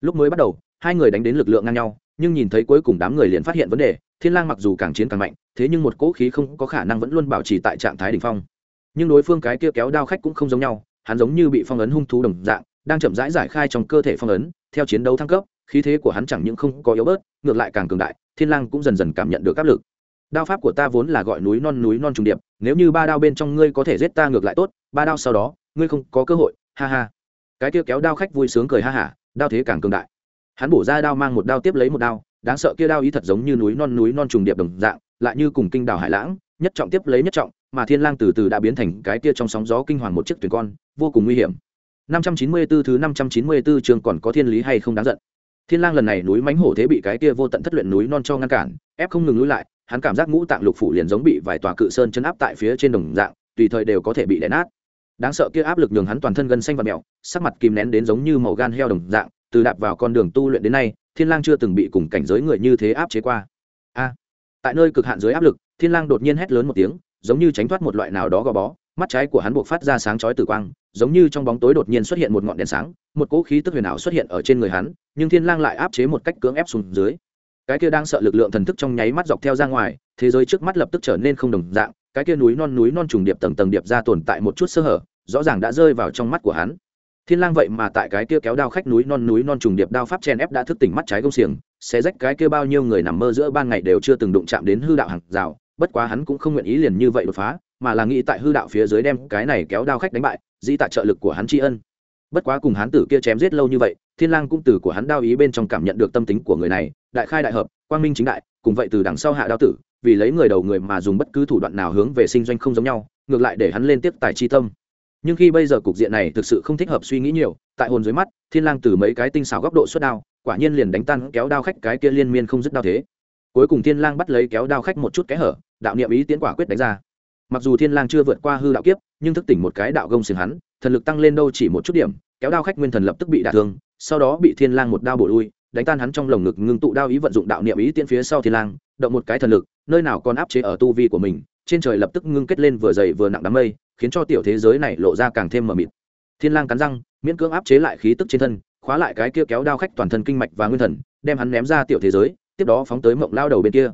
A: Lúc mới bắt đầu, hai người đánh đến lực lượng ngang nhau, nhưng nhìn thấy cuối cùng đám người liền phát hiện vấn đề thiên lang mặc dù càng chiến càng mạnh, thế nhưng một cỗ khí không có khả năng vẫn luôn bảo trì tại trạng thái đỉnh phong. Nhưng đối phương cái kia kéo đao khách cũng không giống nhau, hắn giống như bị phong ấn hung thú đồng dạng, đang chậm rãi giải khai trong cơ thể phong ấn, theo chiến đấu thăng cấp, khí thế của hắn chẳng những không có yếu bớt, ngược lại càng cường đại, thiên lang cũng dần dần cảm nhận được áp lực. Đao pháp của ta vốn là gọi núi non núi non trùng điệp, nếu như ba đao bên trong ngươi có thể giết ta ngược lại tốt, ba đao sau đó, ngươi không có cơ hội, ha ha. Cái kia kéo đao khách vui sướng cười ha hả, đao thế càng cường đại. Hắn bổ ra đao mang một đao tiếp lấy một đao đáng sợ kia đao ý thật giống như núi non núi non trùng điệp đồng dạng, lại như cùng kinh đảo hải lãng, nhất trọng tiếp lấy nhất trọng, mà thiên lang từ từ đã biến thành cái kia trong sóng gió kinh hoàng một chiếc thuyền con, vô cùng nguy hiểm. 594 thứ 594 trường còn có thiên lý hay không đáng giận. Thiên lang lần này núi mãnh hổ thế bị cái kia vô tận thất luyện núi non cho ngăn cản, ép không ngừng lùi lại, hắn cảm giác ngũ tạng lục phủ liền giống bị vài tòa cự sơn chấn áp tại phía trên đồng dạng, tùy thời đều có thể bị đè nát. Đáng sợ kia áp lực nhường hắn toàn thân gân xanh và mèo sắc mặt kìm nén đến giống như màu gan heo đồng dạng từ đạp vào con đường tu luyện đến nay, thiên lang chưa từng bị cùng cảnh giới người như thế áp chế qua. A. Tại nơi cực hạn dưới áp lực, thiên lang đột nhiên hét lớn một tiếng, giống như tránh thoát một loại nào đó gò bó, mắt trái của hắn buộc phát ra sáng chói tử quang, giống như trong bóng tối đột nhiên xuất hiện một ngọn đèn sáng, một cỗ khí tức huyền ảo xuất hiện ở trên người hắn, nhưng thiên lang lại áp chế một cách cưỡng ép xuống dưới. Cái kia đang sợ lực lượng thần thức trong nháy mắt dọc theo ra ngoài, thế giới trước mắt lập tức trở nên không đồng dạng, cái kia núi non núi non trùng điệp tầng tầng điệp ra tồn tại một chút sơ hở, rõ ràng đã rơi vào trong mắt của hắn thiên lang vậy mà tại cái kia kéo đao khách núi non núi non trùng điệp đao pháp chen ép đã thức tỉnh mắt trái công xiềng, xé rách cái kia bao nhiêu người nằm mơ giữa ban ngày đều chưa từng đụng chạm đến hư đạo hàng rào, bất quá hắn cũng không nguyện ý liền như vậy đột phá, mà là nghĩ tại hư đạo phía dưới đem cái này kéo đao khách đánh bại, dĩ tại trợ lực của hắn tri ân. Bất quá cùng hắn tử kia chém giết lâu như vậy, thiên lang cũng từ của hắn đao ý bên trong cảm nhận được tâm tính của người này, đại khai đại hợp, quang minh chính đại, cùng vậy từ đằng sau hạ đao tử, vì lấy người đầu người mà dùng bất cứ thủ đoạn nào hướng về sinh doanh không giống nhau, ngược lại để hắn lên tiếp tài chi tâm nhưng khi bây giờ cục diện này thực sự không thích hợp suy nghĩ nhiều, tại hồn dưới mắt, thiên lang từ mấy cái tinh xảo góc độ xuất đao, quả nhiên liền đánh tan kéo đao khách cái kia liên miên không dứt đao thế. Cuối cùng thiên lang bắt lấy kéo đao khách một chút kẽ hở, đạo niệm ý tiến quả quyết đánh ra. Mặc dù thiên lang chưa vượt qua hư đạo kiếp, nhưng thức tỉnh một cái đạo gông xiềng hắn, thần lực tăng lên đâu chỉ một chút điểm, kéo đao khách nguyên thần lập tức bị đả thương, sau đó bị thiên lang một đao bổ lui, đánh tan hắn trong lồng ngực ngưng tụ đao ý vận dụng đạo niệm ý tiến phía sau thiên lang, động một cái thần lực, nơi nào còn áp chế ở tu vi của mình, trên trời lập tức ngưng kết lên vừa dày vừa nặng đám mây khiến cho tiểu thế giới này lộ ra càng thêm mờ mịt. Thiên lang cắn răng, miễn cưỡng áp chế lại khí tức trên thân, khóa lại cái kia kéo đao khách toàn thân kinh mạch và nguyên thần, đem hắn ném ra tiểu thế giới, tiếp đó phóng tới mộng lao đầu bên kia.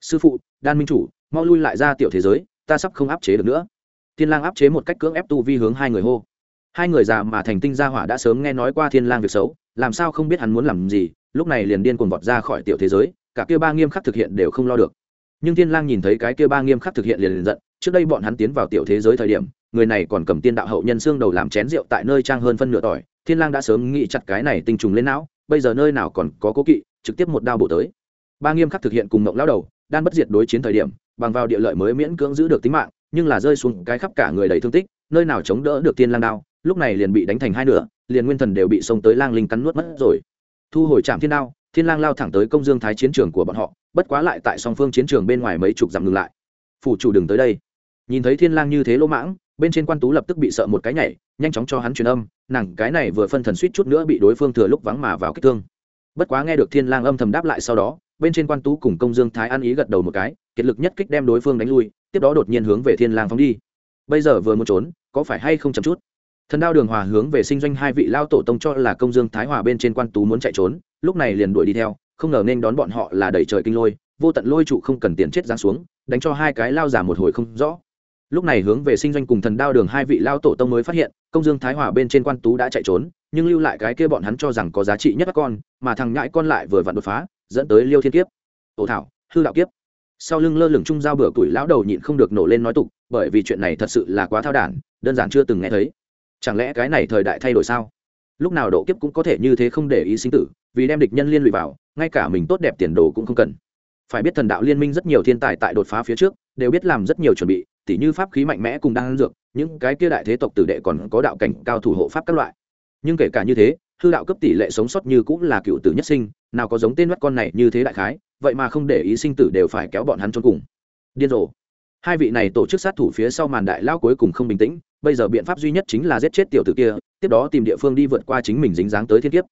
A: Sư phụ, đan minh chủ, mau lui lại ra tiểu thế giới, ta sắp không áp chế được nữa. Thiên lang áp chế một cách cưỡng ép tu vi hướng hai người hô. Hai người già mà thành tinh gia hỏa đã sớm nghe nói qua thiên lang việc xấu, làm sao không biết hắn muốn làm gì, lúc này liền điên cuồng vọt ra khỏi tiểu thế giới, cả kia ba nghiêm khắc thực hiện đều không lo được. Nhưng thiên lang nhìn thấy cái kia ba nghiêm khắc thực hiện liền liền giận trước đây bọn hắn tiến vào tiểu thế giới thời điểm, người này còn cầm tiên đạo hậu nhân xương đầu làm chén rượu tại nơi trang hơn phân nửa tỏi, thiên lang đã sớm nghĩ chặt cái này tinh trùng lên não, bây giờ nơi nào còn có cố kỵ, trực tiếp một đao bổ tới. Ba nghiêm khắc thực hiện cùng mộng lão đầu, đan bất diệt đối chiến thời điểm, bằng vào địa lợi mới miễn cưỡng giữ được tính mạng, nhưng là rơi xuống cái khắp cả người đầy thương tích, nơi nào chống đỡ được tiên lang đao, lúc này liền bị đánh thành hai nửa, liền nguyên thần đều bị xông tới lang linh cắn nuốt mất rồi. Thu hồi trạm thiên đao, thiên lang lao thẳng tới công dương thái chiến trường của bọn họ, bất quá lại tại song phương chiến trường bên ngoài mấy chục dặm ngừng lại. Phủ chủ đừng tới đây nhìn thấy thiên lang như thế lỗ mãng, bên trên quan tú lập tức bị sợ một cái nhảy, nhanh chóng cho hắn truyền âm, nàng cái này vừa phân thần suýt chút nữa bị đối phương thừa lúc vắng mà vào kích thương. Bất quá nghe được thiên lang âm thầm đáp lại sau đó, bên trên quan tú cùng công dương thái ăn ý gật đầu một cái, kiệt lực nhất kích đem đối phương đánh lui, tiếp đó đột nhiên hướng về thiên lang phóng đi. Bây giờ vừa muốn trốn, có phải hay không chậm chút? Thần đao đường hòa hướng về sinh doanh hai vị lao tổ tông cho là công dương thái hòa bên trên quan tú muốn chạy trốn, lúc này liền đuổi đi theo, không ngờ nên đón bọn họ là đẩy trời kinh lôi, vô tận lôi trụ không cần tiền chết giáng xuống, đánh cho hai cái lao giả một hồi không rõ lúc này hướng về sinh doanh cùng thần đao đường hai vị lao tổ tông mới phát hiện, công dương thái hòa bên trên quan tú đã chạy trốn, nhưng lưu lại cái kia bọn hắn cho rằng có giá trị nhất các con, mà thằng nhãi con lại vừa vặn đột phá, dẫn tới liêu thiên kiếp. Tổ thảo, hư đạo kiếp. Sau lưng lơ lửng trung giao bửa tuổi lão đầu nhịn không được nổ lên nói tục, bởi vì chuyện này thật sự là quá thao đản, đơn giản chưa từng nghe thấy. Chẳng lẽ cái này thời đại thay đổi sao? Lúc nào độ kiếp cũng có thể như thế không để ý sinh tử, vì đem địch nhân liên lụy vào, ngay cả mình tốt đẹp tiền đồ cũng không cần. Phải biết thần đạo liên minh rất nhiều thiên tài tại đột phá phía trước đều biết làm rất nhiều chuẩn bị, tỉ như pháp khí mạnh mẽ cùng đang dược, những cái kia đại thế tộc tử đệ còn có đạo cảnh cao thủ hộ pháp các loại. Nhưng kể cả như thế, hư đạo cấp tỷ lệ sống sót như cũng là cựu tử nhất sinh, nào có giống tên mắt con này như thế đại khái, vậy mà không để ý sinh tử đều phải kéo bọn hắn trốn cùng. Điên rồ. Hai vị này tổ chức sát thủ phía sau màn đại lao cuối cùng không bình tĩnh, bây giờ biện pháp duy nhất chính là giết chết tiểu tử kia, tiếp đó tìm địa phương đi vượt qua chính mình dính dáng tới thiên kiếp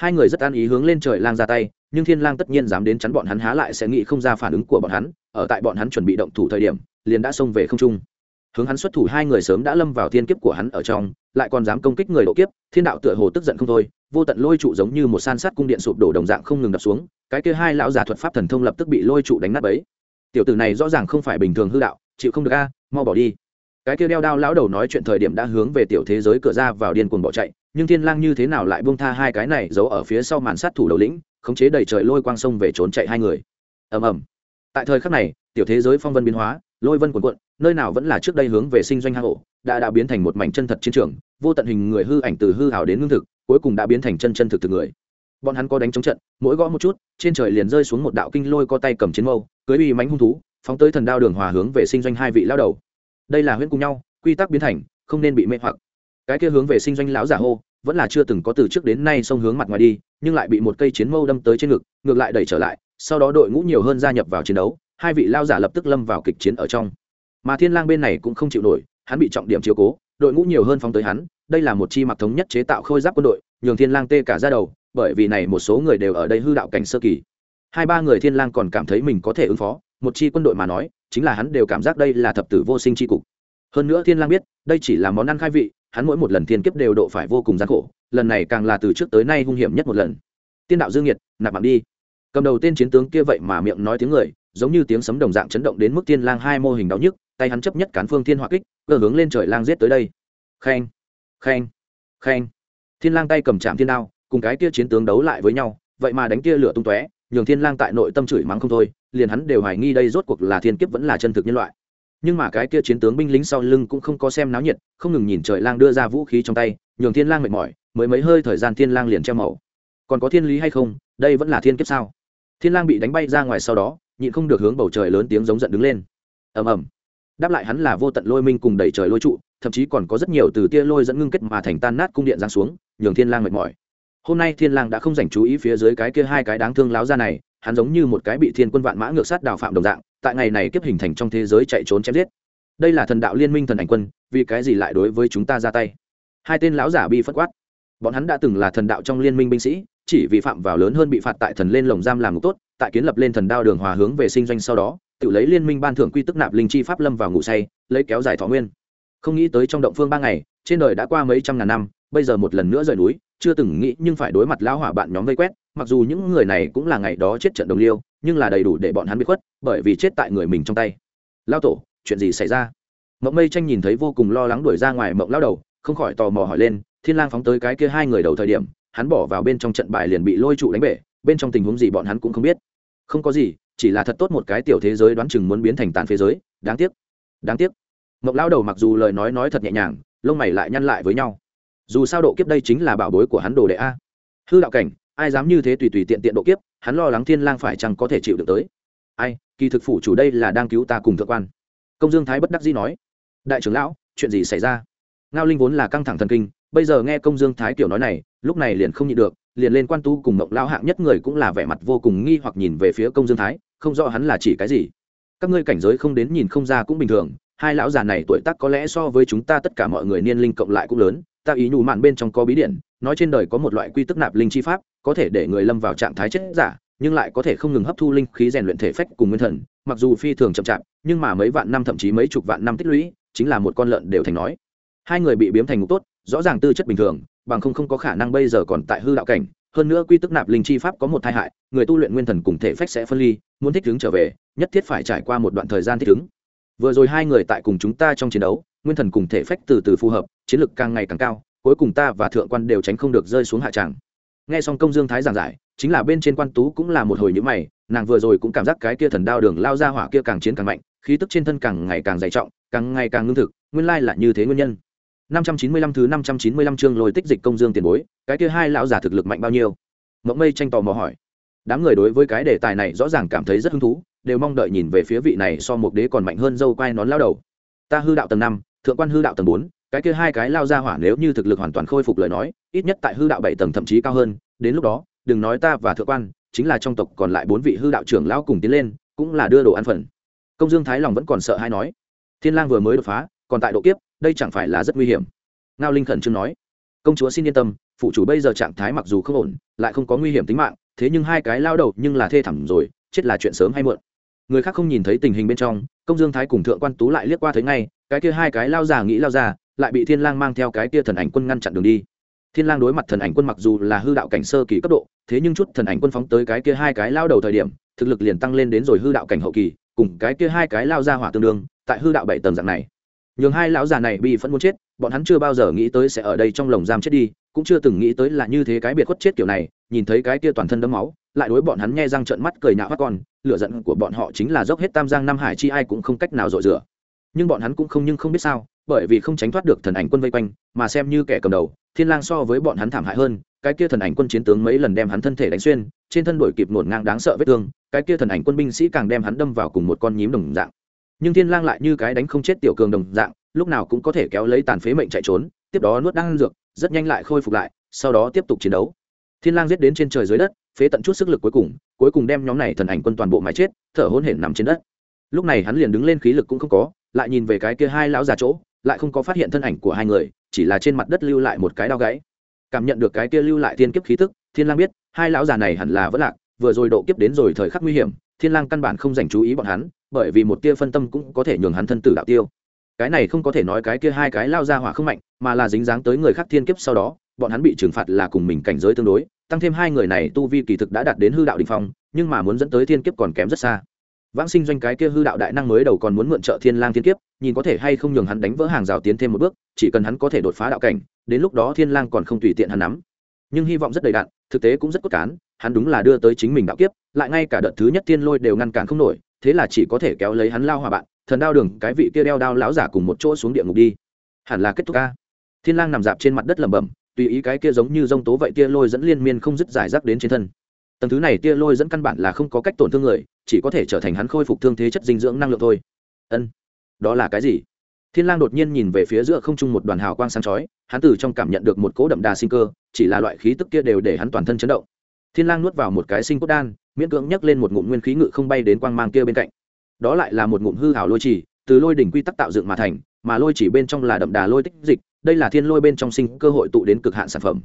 A: hai người rất an ý hướng lên trời lang ra tay, nhưng thiên lang tất nhiên dám đến chắn bọn hắn há lại sẽ nghĩ không ra phản ứng của bọn hắn, ở tại bọn hắn chuẩn bị động thủ thời điểm, liền đã xông về không trung. Hướng hắn xuất thủ hai người sớm đã lâm vào thiên kiếp của hắn ở trong, lại còn dám công kích người độ kiếp, thiên đạo tựa hồ tức giận không thôi, vô tận lôi trụ giống như một san sát cung điện sụp đổ đồng dạng không ngừng đập xuống, cái kia hai lão giả thuật pháp thần thông lập tức bị lôi trụ đánh nát bấy. Tiểu tử này rõ ràng không phải bình thường hư đạo, chịu không được a, mau bỏ đi. Cái kia đeo đao lão đầu nói chuyện thời điểm đã hướng về tiểu thế giới cửa ra vào điên cuồng bỏ chạy nhưng thiên lang như thế nào lại buông tha hai cái này giấu ở phía sau màn sát thủ đầu lĩnh, khống chế đầy trời lôi quang sông về trốn chạy hai người. Ầm ầm. Tại thời khắc này, tiểu thế giới phong vân biến hóa, lôi vân cuộn cuộn, nơi nào vẫn là trước đây hướng về sinh doanh hang ổ, đã đã biến thành một mảnh chân thật chiến trường, vô tận hình người hư ảnh từ hư hào đến ngưng thực, cuối cùng đã biến thành chân chân thực thực người. Bọn hắn có đánh chống trận, mỗi gõ một chút, trên trời liền rơi xuống một đạo kinh lôi có tay cầm chiến mâu, cưới uy mánh hung thú, phóng tới thần đao đường hòa hướng về sinh doanh hai vị lao đầu. Đây là huyễn cùng nhau, quy tắc biến thành, không nên bị mê hoặc cái kia hướng về sinh doanh lão giả hô, vẫn là chưa từng có từ trước đến nay xông hướng mặt ngoài đi, nhưng lại bị một cây chiến mâu đâm tới trên ngực, ngược lại đẩy trở lại, sau đó đội ngũ nhiều hơn gia nhập vào chiến đấu, hai vị lao giả lập tức lâm vào kịch chiến ở trong. Mà thiên lang bên này cũng không chịu nổi, hắn bị trọng điểm chiếu cố, đội ngũ nhiều hơn phóng tới hắn, đây là một chi mặc thống nhất chế tạo khôi giáp quân đội, nhường thiên lang tê cả ra đầu, bởi vì này một số người đều ở đây hư đạo cảnh sơ kỳ. Hai ba người thiên lang còn cảm thấy mình có thể ứng phó, một chi quân đội mà nói, chính là hắn đều cảm giác đây là thập tử vô sinh chi cục. Hơn nữa thiên lang biết, đây chỉ là món ăn khai vị hắn mỗi một lần thiên kiếp đều độ phải vô cùng gian khổ, lần này càng là từ trước tới nay hung hiểm nhất một lần. Tiên đạo dương nhiệt, nạp mạng đi. Cầm đầu tên chiến tướng kia vậy mà miệng nói tiếng người, giống như tiếng sấm đồng dạng chấn động đến mức thiên lang hai mô hình đau nhức, tay hắn chấp nhất cán phương thiên hỏa kích, cơ hướng lên trời lang giết tới đây. Khen khen khen. Thiên lang tay cầm chạm thiên đao, cùng cái kia chiến tướng đấu lại với nhau, vậy mà đánh kia lửa tung tóe, nhường thiên lang tại nội tâm chửi mắng không thôi, liền hắn đều hoài nghi đây rốt cuộc là thiên kiếp vẫn là chân thực nhân loại nhưng mà cái kia chiến tướng binh lính sau lưng cũng không có xem náo nhiệt, không ngừng nhìn trời lang đưa ra vũ khí trong tay, nhường thiên lang mệt mỏi, mới mấy hơi thời gian thiên lang liền treo màu. Còn có thiên lý hay không? Đây vẫn là thiên kiếp sao? Thiên lang bị đánh bay ra ngoài sau đó, nhịn không được hướng bầu trời lớn tiếng giống giận đứng lên. Ầm ầm. Đáp lại hắn là vô tận lôi minh cùng đẩy trời lôi trụ, thậm chí còn có rất nhiều từ tia lôi dẫn ngưng kết mà thành tan nát cung điện giáng xuống, nhường thiên lang mệt mỏi. Hôm nay thiên lang đã không dành chú ý phía dưới cái kia hai cái đáng thương láo ra này hắn giống như một cái bị thiên quân vạn mã ngược sát đào phạm đồng dạng, tại ngày này kiếp hình thành trong thế giới chạy trốn chém giết. Đây là thần đạo liên minh thần ảnh quân, vì cái gì lại đối với chúng ta ra tay? Hai tên lão giả bi phất quát. Bọn hắn đã từng là thần đạo trong liên minh binh sĩ, chỉ vì phạm vào lớn hơn bị phạt tại thần lên lồng giam làm ngục tốt, tại kiến lập lên thần đao đường hòa hướng về sinh doanh sau đó, tự lấy liên minh ban thưởng quy tức nạp linh chi pháp lâm vào ngủ say, lấy kéo dài thọ nguyên. Không nghĩ tới trong động phương ba ngày trên đời đã qua mấy trăm ngàn năm, bây giờ một lần nữa rời núi, chưa từng nghĩ nhưng phải đối mặt lão hỏa bạn nhóm vây quét, mặc dù những người này cũng là ngày đó chết trận đồng liêu, nhưng là đầy đủ để bọn hắn bị khuất, bởi vì chết tại người mình trong tay. Lao tổ, chuyện gì xảy ra? Mộng mây tranh nhìn thấy vô cùng lo lắng đuổi ra ngoài mộng lao đầu, không khỏi tò mò hỏi lên, thiên lang phóng tới cái kia hai người đầu thời điểm, hắn bỏ vào bên trong trận bài liền bị lôi trụ đánh bể, bên trong tình huống gì bọn hắn cũng không biết. Không có gì, chỉ là thật tốt một cái tiểu thế giới đoán chừng muốn biến thành tàn thế giới, đáng tiếc đáng tiếc. Mộng lao đầu mặc dù lời nói nói thật nhẹ nhàng lông mày lại nhăn lại với nhau. Dù sao độ kiếp đây chính là bảo bối của hắn đồ đệ a. Hư đạo cảnh, ai dám như thế tùy tùy tiện tiện độ kiếp, hắn lo lắng thiên lang phải chăng có thể chịu được tới. Ai, kỳ thực phủ chủ đây là đang cứu ta cùng thượng quan. Công dương thái bất đắc dĩ nói. Đại trưởng lão, chuyện gì xảy ra? Ngao linh vốn là căng thẳng thần kinh, bây giờ nghe công dương thái tiểu nói này, lúc này liền không nhịn được, liền lên quan tu cùng mộng lao hạng nhất người cũng là vẻ mặt vô cùng nghi hoặc nhìn về phía công dương thái, không rõ hắn là chỉ cái gì. Các ngươi cảnh giới không đến nhìn không ra cũng bình thường hai lão già này tuổi tác có lẽ so với chúng ta tất cả mọi người niên linh cộng lại cũng lớn, ta ý nhủ mạn bên trong có bí điển, nói trên đời có một loại quy tức nạp linh chi pháp, có thể để người lâm vào trạng thái chết giả, nhưng lại có thể không ngừng hấp thu linh khí rèn luyện thể phách cùng nguyên thần, mặc dù phi thường chậm chạp, nhưng mà mấy vạn năm thậm chí mấy chục vạn năm tích lũy, chính là một con lợn đều thành nói. Hai người bị biếm thành ngục tốt, rõ ràng tư chất bình thường, bằng không không có khả năng bây giờ còn tại hư đạo cảnh, hơn nữa quy tức nạp linh chi pháp có một tai hại, người tu luyện nguyên thần cùng thể phách sẽ phân ly, muốn thích ứng trở về, nhất thiết phải trải qua một đoạn thời gian thích ứng vừa rồi hai người tại cùng chúng ta trong chiến đấu, nguyên thần cùng thể phách từ từ phù hợp, chiến lược càng ngày càng cao, cuối cùng ta và thượng quan đều tránh không được rơi xuống hạ tràng. Nghe xong công dương thái giảng giải, chính là bên trên quan tú cũng là một hồi nhữ mày, nàng vừa rồi cũng cảm giác cái kia thần đao đường lao ra hỏa kia càng chiến càng mạnh, khí tức trên thân càng ngày càng dày trọng, càng ngày càng ngưng thực, nguyên lai là như thế nguyên nhân. 595 thứ 595 chương lôi tích dịch công dương tiền bối, cái kia hai lão giả thực lực mạnh bao nhiêu? Mộng mây tranh tò mò hỏi. Đám người đối với cái đề tài này rõ ràng cảm thấy rất hứng thú đều mong đợi nhìn về phía vị này so một đế còn mạnh hơn dâu quai nón lao đầu. Ta hư đạo tầng năm, thượng quan hư đạo tầng bốn, cái kia hai cái lao ra hỏa nếu như thực lực hoàn toàn khôi phục lời nói, ít nhất tại hư đạo bảy tầng thậm chí cao hơn, đến lúc đó, đừng nói ta và thượng quan, chính là trong tộc còn lại bốn vị hư đạo trưởng lao cùng tiến lên, cũng là đưa đồ ăn phần. Công dương thái lòng vẫn còn sợ hay nói, thiên lang vừa mới đột phá, còn tại độ kiếp, đây chẳng phải là rất nguy hiểm. Ngao linh khẩn trương nói, công chúa xin yên tâm, phụ chủ bây giờ trạng thái mặc dù không ổn, lại không có nguy hiểm tính mạng, thế nhưng hai cái lao đầu nhưng là thê thảm rồi, chết là chuyện sớm hay muộn người khác không nhìn thấy tình hình bên trong, công dương thái cùng thượng quan tú lại liếc qua thấy ngay, cái kia hai cái lao già nghĩ lao ra lại bị thiên lang mang theo cái kia thần ảnh quân ngăn chặn đường đi. Thiên lang đối mặt thần ảnh quân mặc dù là hư đạo cảnh sơ kỳ cấp độ, thế nhưng chút thần ảnh quân phóng tới cái kia hai cái lao đầu thời điểm, thực lực liền tăng lên đến rồi hư đạo cảnh hậu kỳ, cùng cái kia hai cái lao ra hỏa tương đương, tại hư đạo bảy tầng dạng này. Nhường hai lão già này bị phẫn muốn chết, bọn hắn chưa bao giờ nghĩ tới sẽ ở đây trong lồng giam chết đi, cũng chưa từng nghĩ tới là như thế cái biệt khuất chết kiểu này, nhìn thấy cái kia toàn thân đấm máu lại đối bọn hắn nghe răng trợn mắt cười nhạo hoắt con, lửa giận của bọn họ chính là dốc hết tam giang nam hải chi ai cũng không cách nào dội rửa. Nhưng bọn hắn cũng không nhưng không biết sao, bởi vì không tránh thoát được thần ảnh quân vây quanh, mà xem như kẻ cầm đầu, thiên lang so với bọn hắn thảm hại hơn, cái kia thần ảnh quân chiến tướng mấy lần đem hắn thân thể đánh xuyên, trên thân đổi kịp nổn ngang đáng sợ vết thương, cái kia thần ảnh quân binh sĩ càng đem hắn đâm vào cùng một con nhím đồng dạng. Nhưng thiên lang lại như cái đánh không chết tiểu cường đồng dạng, lúc nào cũng có thể kéo lấy tàn phế mệnh chạy trốn, tiếp đó nuốt đan dược, rất nhanh lại khôi phục lại, sau đó tiếp tục chiến đấu. Thiên lang giết đến trên trời dưới đất phế tận chút sức lực cuối cùng cuối cùng đem nhóm này thần ảnh quân toàn bộ mái chết, thở hổn hển nằm trên đất. Lúc này hắn liền đứng lên khí lực cũng không có, lại nhìn về cái kia hai lão già chỗ, lại không có phát hiện thân ảnh của hai người, chỉ là trên mặt đất lưu lại một cái đao gãy cảm nhận được cái kia lưu lại thiên kiếp khí tức, thiên lang biết, hai lão già này hẳn là vẫn lạc, vừa rồi độ kiếp đến rồi thời khắc nguy hiểm, thiên lang căn bản không dành chú ý bọn hắn, bởi vì một tia phân tâm cũng có thể nhường hắn thân tử đạo tiêu. Cái này không có thể nói cái kia hai cái lao ra hỏa không mạnh, mà là dính dáng tới người khác thiên kiếp sau đó, bọn hắn bị trừng phạt là cùng mình cảnh giới tương đối tăng thêm hai người này tu vi kỳ thực đã đạt đến hư đạo đình phong, nhưng mà muốn dẫn tới thiên kiếp còn kém rất xa. Vãng sinh doanh cái kia hư đạo đại năng mới đầu còn muốn mượn trợ thiên lang thiên kiếp, nhìn có thể hay không nhường hắn đánh vỡ hàng rào tiến thêm một bước, chỉ cần hắn có thể đột phá đạo cảnh, đến lúc đó thiên lang còn không tùy tiện hắn nắm. Nhưng hy vọng rất đầy đạn thực tế cũng rất cốt cán, hắn đúng là đưa tới chính mình đạo kiếp, lại ngay cả đợt thứ nhất thiên lôi đều ngăn cản không nổi, thế là chỉ có thể kéo lấy hắn lao hòa bạn, thần đao đường, cái vị kia đeo đao láo giả cùng một chỗ xuống địa ngục đi. Hẳn là kết thúc ca. Thiên lang nằm dạp trên mặt đất lẩm bẩm tùy ý cái kia giống như rông tố vậy tia lôi dẫn liên miên không dứt giải rác đến trên thân. Tầng thứ này tia lôi dẫn căn bản là không có cách tổn thương người, chỉ có thể trở thành hắn khôi phục thương thế chất dinh dưỡng năng lượng thôi. Ân, đó là cái gì? Thiên lang đột nhiên nhìn về phía giữa không trung một đoàn hào quang sáng chói, hắn từ trong cảm nhận được một cỗ đậm đà sinh cơ, chỉ là loại khí tức kia đều để hắn toàn thân chấn động. Thiên lang nuốt vào một cái sinh cốt đan, miễn cưỡng nhấc lên một ngụm nguyên khí ngự không bay đến quang mang kia bên cạnh. Đó lại là một ngụm hư hảo lôi chỉ, từ lôi đỉnh quy tắc tạo dựng mà thành, mà lôi chỉ bên trong là đậm đà lôi tích dịch đây là thiên lôi bên trong sinh cơ hội tụ đến cực hạn sản phẩm.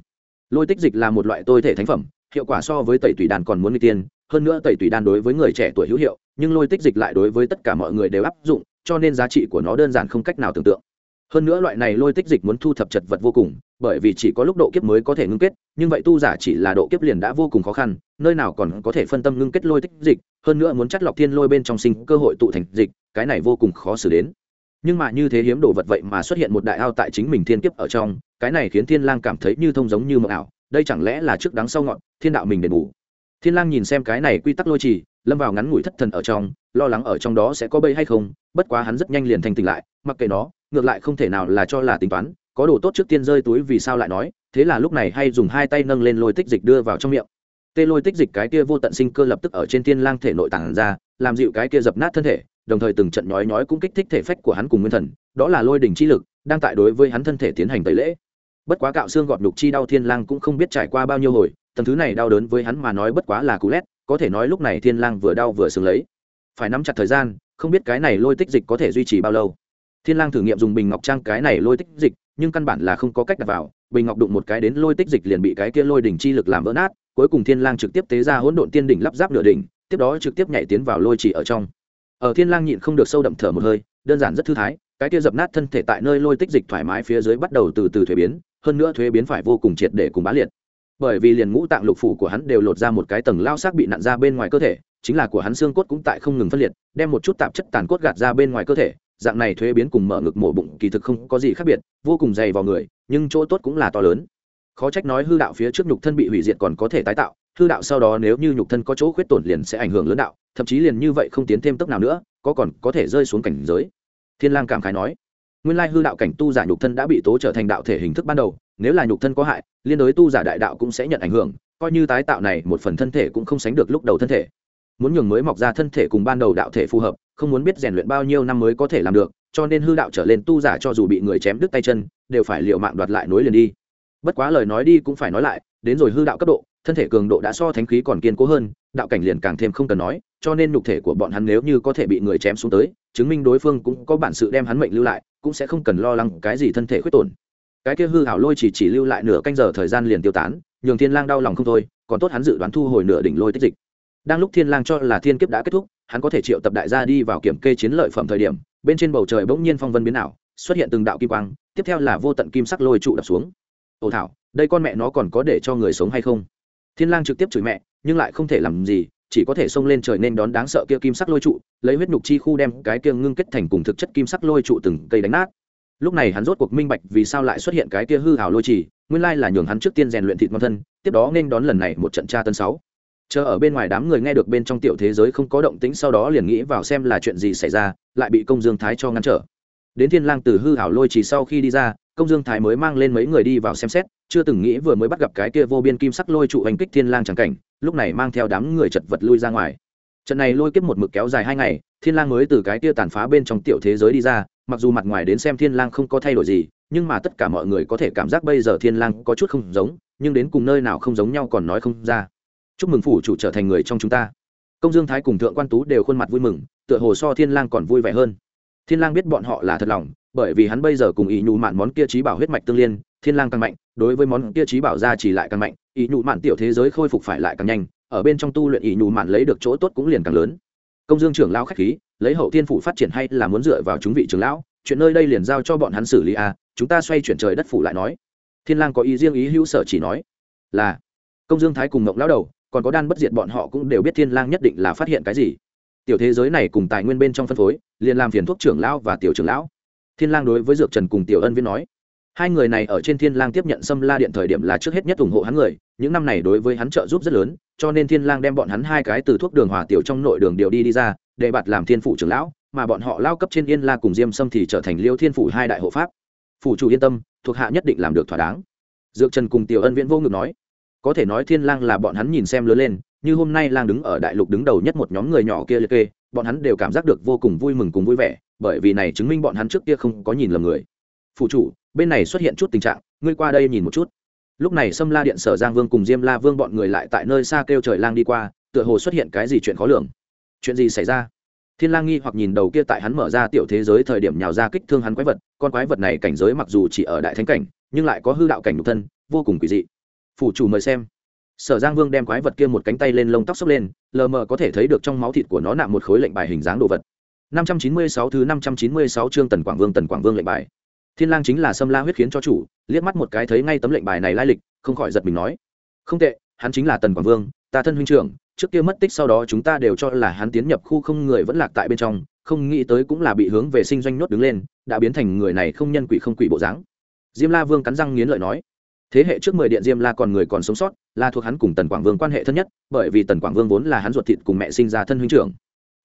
A: Lôi tích dịch là một loại tôi thể thánh phẩm, hiệu quả so với tẩy tùy đàn còn muốn nguy tiên, hơn nữa tẩy tùy đàn đối với người trẻ tuổi hữu hiệu, nhưng lôi tích dịch lại đối với tất cả mọi người đều áp dụng, cho nên giá trị của nó đơn giản không cách nào tưởng tượng. Hơn nữa loại này lôi tích dịch muốn thu thập chật vật vô cùng, bởi vì chỉ có lúc độ kiếp mới có thể ngưng kết, nhưng vậy tu giả chỉ là độ kiếp liền đã vô cùng khó khăn, nơi nào còn có thể phân tâm ngưng kết lôi tích dịch, hơn nữa muốn chắt lọc thiên lôi bên trong sinh cơ hội tụ thành dịch, cái này vô cùng khó xử đến nhưng mà như thế hiếm đồ vật vậy mà xuất hiện một đại ao tại chính mình thiên kiếp ở trong, cái này khiến thiên lang cảm thấy như thông giống như mộng ảo, đây chẳng lẽ là trước đắng sau ngọn, thiên đạo mình đền bù. Thiên lang nhìn xem cái này quy tắc lôi trì, lâm vào ngắn ngủi thất thần ở trong, lo lắng ở trong đó sẽ có bẫy hay không, bất quá hắn rất nhanh liền thành tỉnh lại, mặc kệ nó, ngược lại không thể nào là cho là tính toán, có đồ tốt trước tiên rơi túi vì sao lại nói, thế là lúc này hay dùng hai tay nâng lên lôi tích dịch đưa vào trong miệng. Tê lôi tích dịch cái kia vô tận sinh cơ lập tức ở trên thiên lang thể nội tàng ra, làm dịu cái kia dập nát thân thể đồng thời từng trận nhói nhói cũng kích thích thể phách của hắn cùng nguyên thần, đó là lôi đỉnh chi lực, đang tại đối với hắn thân thể tiến hành tẩy lễ. Bất quá cạo xương gọt nhục chi đau thiên lang cũng không biết trải qua bao nhiêu hồi, tầng thứ này đau đớn với hắn mà nói bất quá là cú lét, có thể nói lúc này thiên lang vừa đau vừa sướng lấy. Phải nắm chặt thời gian, không biết cái này lôi tích dịch có thể duy trì bao lâu. Thiên lang thử nghiệm dùng bình ngọc trang cái này lôi tích dịch, nhưng căn bản là không có cách đặt vào, bình ngọc đụng một cái đến lôi tích dịch liền bị cái kia lôi đỉnh chi lực làm vỡ nát, cuối cùng thiên lang trực tiếp tế ra hỗn độn tiên đỉnh lắp ráp nửa đỉnh, tiếp đó trực tiếp nhảy tiến vào lôi chỉ ở trong ở thiên lang nhịn không được sâu đậm thở một hơi, đơn giản rất thư thái, cái kia dập nát thân thể tại nơi lôi tích dịch thoải mái phía dưới bắt đầu từ từ thuế biến, hơn nữa thuế biến phải vô cùng triệt để cùng bá liệt. Bởi vì liền ngũ tạng lục phủ của hắn đều lột ra một cái tầng lao xác bị nặn ra bên ngoài cơ thể, chính là của hắn xương cốt cũng tại không ngừng phân liệt, đem một chút tạp chất tàn cốt gạt ra bên ngoài cơ thể, dạng này thuế biến cùng mở ngực mổ bụng kỳ thực không có gì khác biệt, vô cùng dày vào người, nhưng chỗ tốt cũng là to lớn. Khó trách nói hư đạo phía trước nhục thân bị hủy diệt còn có thể tái tạo hư đạo sau đó nếu như nhục thân có chỗ khuyết tổn liền sẽ ảnh hưởng lớn đạo, thậm chí liền như vậy không tiến thêm tốc nào nữa, có còn có thể rơi xuống cảnh giới. Thiên lang cảm khái nói. Nguyên lai hư đạo cảnh tu giả nhục thân đã bị tố trở thành đạo thể hình thức ban đầu, nếu là nhục thân có hại, liên đối tu giả đại đạo cũng sẽ nhận ảnh hưởng, coi như tái tạo này một phần thân thể cũng không sánh được lúc đầu thân thể. Muốn nhường mới mọc ra thân thể cùng ban đầu đạo thể phù hợp, không muốn biết rèn luyện bao nhiêu năm mới có thể làm được, cho nên hư đạo trở lên tu giả cho dù bị người chém đứt tay chân, đều phải liệu mạng đoạt lại nối liền đi. Bất quá lời nói đi cũng phải nói lại, đến rồi hư đạo cấp độ thân thể cường độ đã so thánh khí còn kiên cố hơn, đạo cảnh liền càng thêm không cần nói, cho nên nhục thể của bọn hắn nếu như có thể bị người chém xuống tới, chứng minh đối phương cũng có bản sự đem hắn mệnh lưu lại, cũng sẽ không cần lo lắng cái gì thân thể khuyết tổn. Cái kia hư hảo lôi chỉ chỉ lưu lại nửa canh giờ thời gian liền tiêu tán, nhường thiên lang đau lòng không thôi, còn tốt hắn dự đoán thu hồi nửa đỉnh lôi tích dịch. Đang lúc thiên lang cho là thiên kiếp đã kết thúc, hắn có thể triệu tập đại gia đi vào kiểm kê chiến lợi phẩm thời điểm, bên trên bầu trời bỗng nhiên phong vân biến ảo, xuất hiện từng đạo kim quang, tiếp theo là vô tận kim sắc lôi trụ đập xuống. Ồ thảo, đây con mẹ nó còn có để cho người sống hay không? Thiên lang trực tiếp chửi mẹ, nhưng lại không thể làm gì, chỉ có thể xông lên trời nên đón đáng sợ kia kim sắc lôi trụ, lấy huyết nhục chi khu đem cái kia ngưng kết thành cùng thực chất kim sắc lôi trụ từng cây đánh nát. Lúc này hắn rốt cuộc minh bạch vì sao lại xuất hiện cái kia hư hào lôi trì, nguyên lai là nhường hắn trước tiên rèn luyện thịt ngon thân, tiếp đó nên đón lần này một trận tra tân sáu. Chờ ở bên ngoài đám người nghe được bên trong tiểu thế giới không có động tĩnh sau đó liền nghĩ vào xem là chuyện gì xảy ra, lại bị công dương thái cho ngăn trở. Đến thiên lang từ hư hảo lôi trì sau khi đi ra công dương thái mới mang lên mấy người đi vào xem xét, chưa từng nghĩ vừa mới bắt gặp cái kia vô biên kim sắc lôi trụ hành kích thiên lang chẳng cảnh, lúc này mang theo đám người chật vật lui ra ngoài. Trận này lôi kiếp một mực kéo dài hai ngày, thiên lang mới từ cái kia tàn phá bên trong tiểu thế giới đi ra, mặc dù mặt ngoài đến xem thiên lang không có thay đổi gì, nhưng mà tất cả mọi người có thể cảm giác bây giờ thiên lang có chút không giống, nhưng đến cùng nơi nào không giống nhau còn nói không ra. Chúc mừng phủ chủ trở thành người trong chúng ta. Công dương thái cùng thượng quan tú đều khuôn mặt vui mừng, tựa hồ so thiên lang còn vui vẻ hơn. Thiên lang biết bọn họ là thật lòng bởi vì hắn bây giờ cùng ý nhụ mạn món kia trí bảo huyết mạch tương liên, thiên lang càng mạnh, đối với món kia trí bảo ra chỉ lại càng mạnh, ý nhụ mạn tiểu thế giới khôi phục phải lại càng nhanh, ở bên trong tu luyện ý nhụ mạn lấy được chỗ tốt cũng liền càng lớn. Công dương trưởng lão khách khí, lấy hậu thiên phủ phát triển hay là muốn dựa vào chúng vị trưởng lão, chuyện nơi đây liền giao cho bọn hắn xử lý a, chúng ta xoay chuyển trời đất phủ lại nói. Thiên lang có ý riêng ý hữu sở chỉ nói là, công dương thái cùng ngọc lão đầu, còn có đan bất diệt bọn họ cũng đều biết thiên lang nhất định là phát hiện cái gì. Tiểu thế giới này cùng tài nguyên bên trong phân phối, liền làm phiền thuốc trưởng lão và tiểu trưởng lão thiên lang đối với dược trần cùng tiểu ân viên nói, hai người này ở trên thiên lang tiếp nhận xâm la điện thời điểm là trước hết nhất ủng hộ hắn người, những năm này đối với hắn trợ giúp rất lớn, cho nên thiên lang đem bọn hắn hai cái từ thuốc đường hòa tiểu trong nội đường điều đi đi ra, để bạt làm thiên phụ trưởng lão, mà bọn họ lao cấp trên yên la cùng diêm sâm thì trở thành liêu thiên phủ hai đại hộ pháp. Phủ chủ yên tâm, thuộc hạ nhất định làm được thỏa đáng. Dược trần cùng tiểu ân viễn vô ngực nói, có thể nói thiên lang là bọn hắn nhìn xem lớn lên, như hôm nay lang đứng ở đại lục đứng đầu nhất một nhóm người nhỏ kia liệt kê, bọn hắn đều cảm giác được vô cùng vui mừng cùng vui vẻ bởi vì này chứng minh bọn hắn trước kia không có nhìn lầm người. Phụ chủ, bên này xuất hiện chút tình trạng, ngươi qua đây nhìn một chút. Lúc này sâm la điện sở giang vương cùng diêm la vương bọn người lại tại nơi xa kêu trời lang đi qua, tựa hồ xuất hiện cái gì chuyện khó lường. Chuyện gì xảy ra? Thiên lang nghi hoặc nhìn đầu kia tại hắn mở ra tiểu thế giới thời điểm nhào ra kích thương hắn quái vật, con quái vật này cảnh giới mặc dù chỉ ở đại thánh cảnh, nhưng lại có hư đạo cảnh nhục thân, vô cùng quỷ dị. Phủ chủ mời xem. Sở giang vương đem quái vật kia một cánh tay lên, lông tóc xốc lên, lờ mờ có thể thấy được trong máu thịt của nó nạm một khối lệnh bài hình dáng đồ vật. 596 thứ 596 chương tần quảng vương, tần quảng vương lệnh bài. Thiên lang chính là sâm la huyết khiến cho chủ, liếc mắt một cái thấy ngay tấm lệnh bài này lai lịch, không khỏi giật mình nói. Không tệ, hắn chính là tần quảng vương, ta thân huynh trưởng, trước kia mất tích sau đó chúng ta đều cho là hắn tiến nhập khu không người vẫn lạc tại bên trong, không nghĩ tới cũng là bị hướng về sinh doanh nhốt đứng lên, đã biến thành người này không nhân quỷ không quỷ bộ dáng. Diêm la vương cắn răng nghiến lợi nói. Thế hệ trước mười điện diêm la còn người còn sống sót, là thuộc hắn cùng tần quảng vương quan hệ thân nhất, bởi vì tần quảng vương vốn là hắn ruột thịt cùng mẹ sinh ra thân huynh trưởng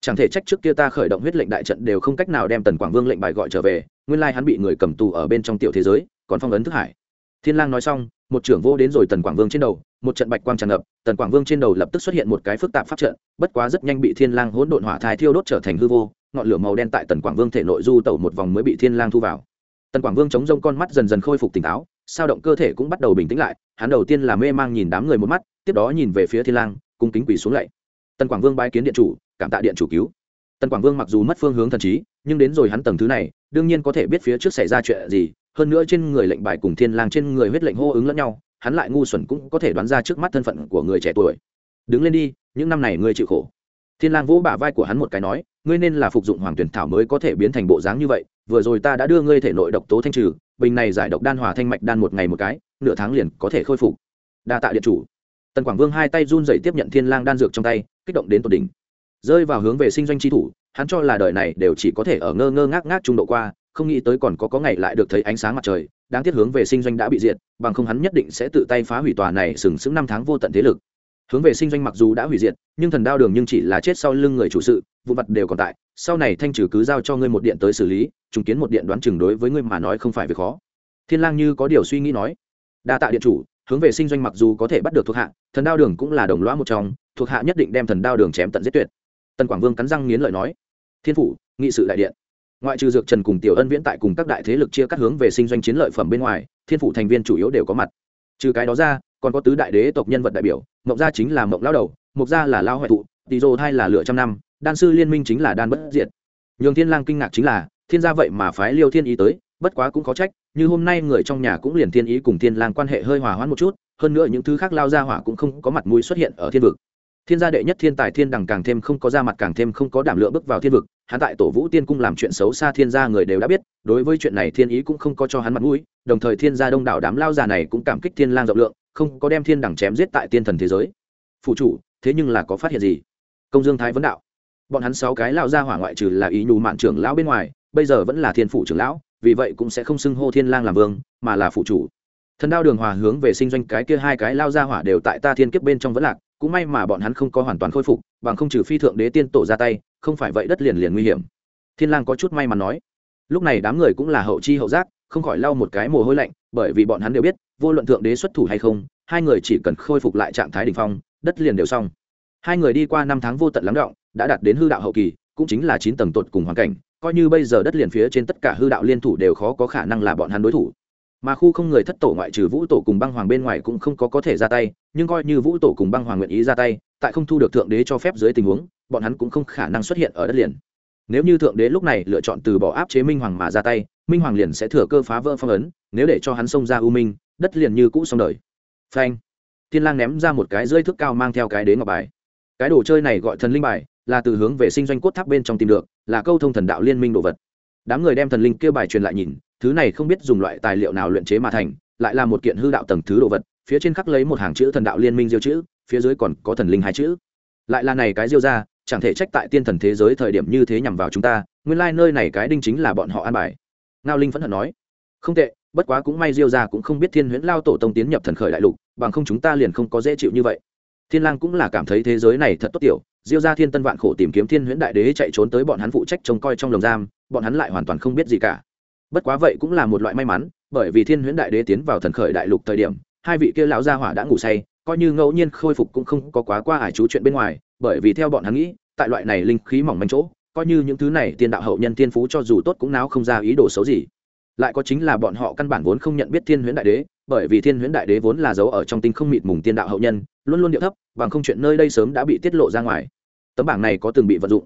A: chẳng thể trách trước kia ta khởi động huyết lệnh đại trận đều không cách nào đem tần quảng vương lệnh bài gọi trở về, nguyên lai hắn bị người cầm tù ở bên trong tiểu thế giới, còn phong ấn thức hải. Thiên lang nói xong, một trưởng vô đến rồi tần quảng vương trên đầu, một trận bạch quang tràn ngập, tần quảng vương trên đầu lập tức xuất hiện một cái phức tạp pháp trận, bất quá rất nhanh bị thiên lang hỗn độn hỏa thai thiêu đốt trở thành hư vô, ngọn lửa màu đen tại tần quảng vương thể nội du tẩu một vòng mới bị thiên lang thu vào. Tần quảng vương chống rông con mắt dần dần khôi phục tỉnh táo, sao động cơ thể cũng bắt đầu bình tĩnh lại, hắn đầu tiên là mê mang nhìn đám người một mắt, tiếp đó nhìn về phía thiên lang, cung kính quỳ xuống lạy. Tần quảng vương bái kiến điện chủ cảm tạ điện chủ cứu. Tần quảng vương mặc dù mất phương hướng thần trí, nhưng đến rồi hắn tầng thứ này, đương nhiên có thể biết phía trước xảy ra chuyện gì, hơn nữa trên người lệnh bài cùng thiên lang trên người huyết lệnh hô ứng lẫn nhau, hắn lại ngu xuẩn cũng có thể đoán ra trước mắt thân phận của người trẻ tuổi. Đứng lên đi, những năm này ngươi chịu khổ. Thiên lang vỗ bả vai của hắn một cái nói, ngươi nên là phục dụng hoàng tuyển thảo mới có thể biến thành bộ dáng như vậy, vừa rồi ta đã đưa ngươi thể nội độc tố thanh trừ, bình này giải độc đan hòa thanh mạch đan một ngày một cái, nửa tháng liền có thể khôi phục. Đa tạ điện chủ. Tần quảng vương hai tay run rẩy tiếp nhận thiên lang đan dược trong tay, kích động đến tột đỉnh rơi vào hướng về sinh doanh chi thủ, hắn cho là đời này đều chỉ có thể ở ngơ ngơ ngác ngác trung độ qua, không nghĩ tới còn có có ngày lại được thấy ánh sáng mặt trời, đáng tiếc hướng về sinh doanh đã bị diệt, bằng không hắn nhất định sẽ tự tay phá hủy tòa này sừng sững năm tháng vô tận thế lực. Hướng về sinh doanh mặc dù đã hủy diệt, nhưng thần đao đường nhưng chỉ là chết sau lưng người chủ sự, vụ mặt đều còn tại, sau này thanh trừ cứ giao cho ngươi một điện tới xử lý chứng kiến một điện đoán chừng đối với ngươi mà nói không phải việc khó. Thiên lang như có điều suy nghĩ nói, đa tạ điện chủ, hướng về sinh doanh mặc dù có thể bắt được thuộc hạ, thần đao đường cũng là đồng loa một trong, thuộc hạ nhất định đem thần đao đường chém tận giết tuyệt tần quảng vương cắn răng nghiến lợi nói, thiên phủ, nghị sự đại điện. Ngoại trừ dược trần cùng tiểu ân viễn tại cùng các đại thế lực chia cắt hướng về sinh doanh chiến lợi phẩm bên ngoài, thiên phủ thành viên chủ yếu đều có mặt. Trừ cái đó ra, còn có tứ đại đế tộc nhân vật đại biểu mộng gia chính là mộng lao đầu, mộc gia là lao hoại thụ, tỷ dô thai là lựa trăm năm, đan sư liên minh chính là đan bất diệt. Nhường thiên lang kinh ngạc chính là, thiên gia vậy mà phái liêu thiên ý tới, bất quá cũng có trách, như hôm nay người trong nhà cũng liền thiên ý cùng thiên lang quan hệ hơi hòa hoãn một chút, hơn nữa những thứ khác lao ra hỏa cũng không có mặt mũi xuất hiện ở thiên vực thiên gia đệ nhất thiên tài thiên đằng càng thêm không có ra mặt, càng thêm không có đảm lượng bước vào thiên vực. Hắn tại tổ vũ tiên cung làm chuyện xấu xa thiên gia người đều đã biết, đối với chuyện này thiên ý cũng không có cho hắn mặt mũi, đồng thời thiên gia đông đảo đám lao già này cũng cảm kích thiên lang rộng lượng, không có đem thiên đằng chém giết tại tiên thần thế giới. Phụ chủ, thế nhưng là có phát hiện gì? Công dương thái vấn đạo. Bọn hắn sáu cái lao ra hỏa ngoại trừ là ý nhù mạn trưởng lão bên ngoài, bây giờ vẫn là thiên phủ trưởng lão, vì vậy cũng sẽ không xưng hô thiên lang làm vương, mà là phụ chủ. Thần đao đường hòa hướng về sinh doanh cái kia hai cái lao ra hỏa đều tại ta thiên kiếp bên trong vẫn lạc cũng may mà bọn hắn không có hoàn toàn khôi phục, bằng không trừ phi thượng đế tiên tổ ra tay, không phải vậy đất liền liền nguy hiểm. Thiên lang có chút may mắn nói. Lúc này đám người cũng là hậu chi hậu giác, không khỏi lau một cái mồ hôi lạnh, bởi vì bọn hắn đều biết, vô luận thượng đế xuất thủ hay không, hai người chỉ cần khôi phục lại trạng thái đỉnh phong, đất liền đều xong. Hai người đi qua năm tháng vô tận lắng động đã đạt đến hư đạo hậu kỳ, cũng chính là chín tầng tột cùng hoàn cảnh, coi như bây giờ đất liền phía trên tất cả hư đạo liên thủ đều khó có khả năng là bọn hắn đối thủ mà khu không người thất tổ ngoại trừ vũ tổ cùng băng hoàng bên ngoài cũng không có có thể ra tay, nhưng coi như vũ tổ cùng băng hoàng nguyện ý ra tay, tại không thu được thượng đế cho phép dưới tình huống, bọn hắn cũng không khả năng xuất hiện ở đất liền. Nếu như thượng đế lúc này lựa chọn từ bỏ áp chế minh hoàng mà ra tay, minh hoàng liền sẽ thừa cơ phá vỡ phong ấn, nếu để cho hắn xông ra u minh, đất liền như cũ xong đời. Phanh. Thiên lang ném ra một cái rơi thước cao mang theo cái đế ngọc bài. Cái đồ chơi này gọi thần linh bài, là từ hướng về sinh doanh cốt tháp bên trong tìm được, là câu thông thần đạo liên minh đồ vật. Đám người đem thần linh kia bài truyền lại nhìn thứ này không biết dùng loại tài liệu nào luyện chế mà thành, lại là một kiện hư đạo tầng thứ đồ vật, phía trên khắc lấy một hàng chữ thần đạo liên minh diêu chữ, phía dưới còn có thần linh hai chữ. Lại là này cái diêu ra, chẳng thể trách tại tiên thần thế giới thời điểm như thế nhằm vào chúng ta, nguyên lai nơi này cái đinh chính là bọn họ an bài. Ngao linh phẫn hận nói. Không tệ, bất quá cũng may diêu ra cũng không biết thiên huyễn lao tổ tông tiến nhập thần khởi đại lục, bằng không chúng ta liền không có dễ chịu như vậy. Thiên lang cũng là cảm thấy thế giới này thật tốt tiểu, diêu ra thiên tân vạn khổ tìm kiếm thiên huyễn đại đế chạy trốn tới bọn hắn phụ trách trông coi trong lồng giam, bọn hắn lại hoàn toàn không biết gì cả bất quá vậy cũng là một loại may mắn, bởi vì thiên huyễn đại đế tiến vào thần khởi đại lục thời điểm, hai vị kia lão gia hỏa đã ngủ say, coi như ngẫu nhiên khôi phục cũng không có quá qua ải chú chuyện bên ngoài, bởi vì theo bọn hắn nghĩ, tại loại này linh khí mỏng manh chỗ, coi như những thứ này tiên đạo hậu nhân tiên phú cho dù tốt cũng náo không ra ý đồ xấu gì. Lại có chính là bọn họ căn bản vốn không nhận biết thiên huyễn đại đế, bởi vì thiên huyễn đại đế vốn là giấu ở trong tinh không mịt mùng tiên đạo hậu nhân, luôn luôn điệu thấp, bằng không chuyện nơi đây sớm đã bị tiết lộ ra ngoài. Tấm bảng này có từng bị vận dụng.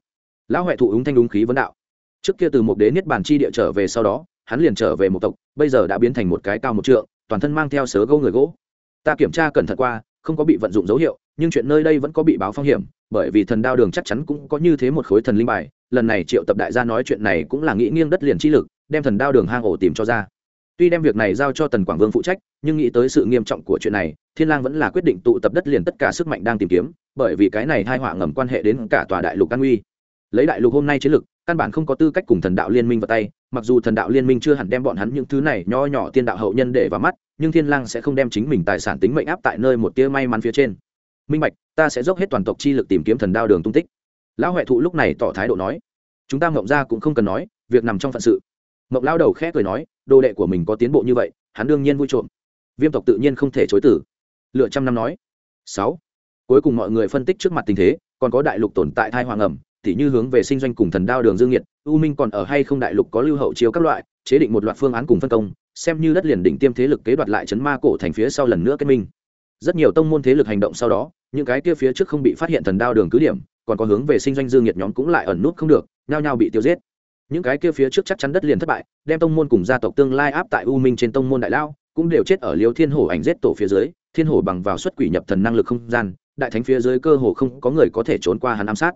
A: Lão huệ thụ ứng thanh đúng khí vấn đạo. Trước kia từ một đế niết bàn chi địa trở về sau đó hắn liền trở về một tộc, bây giờ đã biến thành một cái cao một trượng, toàn thân mang theo sớ gỗ người gỗ. Ta kiểm tra cẩn thận qua, không có bị vận dụng dấu hiệu, nhưng chuyện nơi đây vẫn có bị báo phong hiểm, bởi vì thần đao đường chắc chắn cũng có như thế một khối thần linh bài, lần này triệu tập đại gia nói chuyện này cũng là nghĩ nghiêng đất liền chi lực, đem thần đao đường hang ổ tìm cho ra. Tuy đem việc này giao cho tần quảng vương phụ trách, nhưng nghĩ tới sự nghiêm trọng của chuyện này, thiên lang vẫn là quyết định tụ tập đất liền tất cả sức mạnh đang tìm kiếm, bởi vì cái này hai họa ngầm quan hệ đến cả tòa đại lục an uy lấy đại lục hôm nay chiến lực, căn bản không có tư cách cùng thần đạo liên minh vào tay mặc dù thần đạo liên minh chưa hẳn đem bọn hắn những thứ này nho nhỏ tiên đạo hậu nhân để vào mắt, nhưng thiên lang sẽ không đem chính mình tài sản tính mệnh áp tại nơi một tia may mắn phía trên. Minh bạch, ta sẽ dốc hết toàn tộc chi lực tìm kiếm thần đao đường tung tích. Lão huệ thụ lúc này tỏ thái độ nói. Chúng ta ngậm ra cũng không cần nói, việc nằm trong phận sự. Ngậm lao đầu khẽ cười nói, đồ đệ của mình có tiến bộ như vậy, hắn đương nhiên vui trộm. Viêm tộc tự nhiên không thể chối tử lựa trăm năm nói. Sáu. Cuối cùng mọi người phân tích trước mặt tình thế, còn có đại lục tồn tại thai hoàng ẩm tỉ như hướng về sinh doanh cùng thần đao đường dương nhiệt, u minh còn ở hay không đại lục có lưu hậu chiếu các loại, chế định một loạt phương án cùng phân công, xem như đất liền đỉnh tiêm thế lực kế đoạt lại chấn ma cổ thành phía sau lần nữa kết minh. Rất nhiều tông môn thế lực hành động sau đó, những cái kia phía trước không bị phát hiện thần đao đường cứ điểm, còn có hướng về sinh doanh dương nhiệt nhóm cũng lại ẩn nút không được, nhao nhao bị tiêu giết. Những cái kia phía trước chắc chắn đất liền thất bại, đem tông môn cùng gia tộc tương lai áp tại u minh trên tông môn đại lao, cũng đều chết ở liêu thiên hổ ảnh giết tổ phía dưới, thiên hổ bằng vào xuất quỷ nhập thần năng lực không gian, đại thánh phía dưới cơ hồ không có người có thể trốn qua hắn ám sát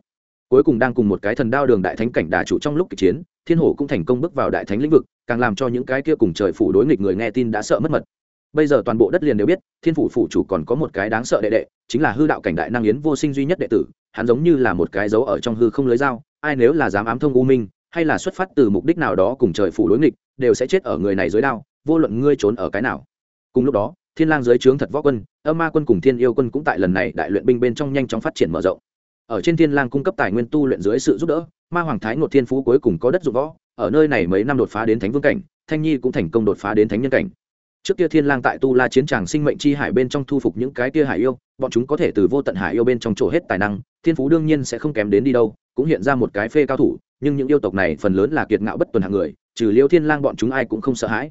A: cuối cùng đang cùng một cái thần đao đường đại thánh cảnh đà chủ trong lúc kịch chiến, thiên hổ cũng thành công bước vào đại thánh lĩnh vực, càng làm cho những cái kia cùng trời phủ đối nghịch người nghe tin đã sợ mất mật. Bây giờ toàn bộ đất liền đều biết, thiên phủ phủ chủ còn có một cái đáng sợ đệ đệ, chính là hư đạo cảnh đại năng yến vô sinh duy nhất đệ tử, hắn giống như là một cái dấu ở trong hư không lưới dao, ai nếu là dám ám thông u minh, hay là xuất phát từ mục đích nào đó cùng trời phủ đối nghịch, đều sẽ chết ở người này dưới đao, vô luận ngươi trốn ở cái nào. Cùng lúc đó, thiên lang dưới trướng thật võ quân, âm ma quân cùng thiên yêu quân cũng tại lần này đại luyện binh bên trong nhanh chóng phát triển mở rộng ở trên thiên lang cung cấp tài nguyên tu luyện dưới sự giúp đỡ, ma hoàng thái ngột thiên phú cuối cùng có đất dụng võ, ở nơi này mấy năm đột phá đến thánh vương cảnh, thanh nhi cũng thành công đột phá đến thánh nhân cảnh. Trước kia thiên lang tại tu la chiến tràng sinh mệnh chi hải bên trong thu phục những cái kia hải yêu, bọn chúng có thể từ vô tận hải yêu bên trong chỗ hết tài năng, thiên phú đương nhiên sẽ không kém đến đi đâu, cũng hiện ra một cái phê cao thủ, nhưng những yêu tộc này phần lớn là kiệt ngạo bất tuần hạng người, trừ liêu thiên lang bọn chúng ai cũng không sợ hãi.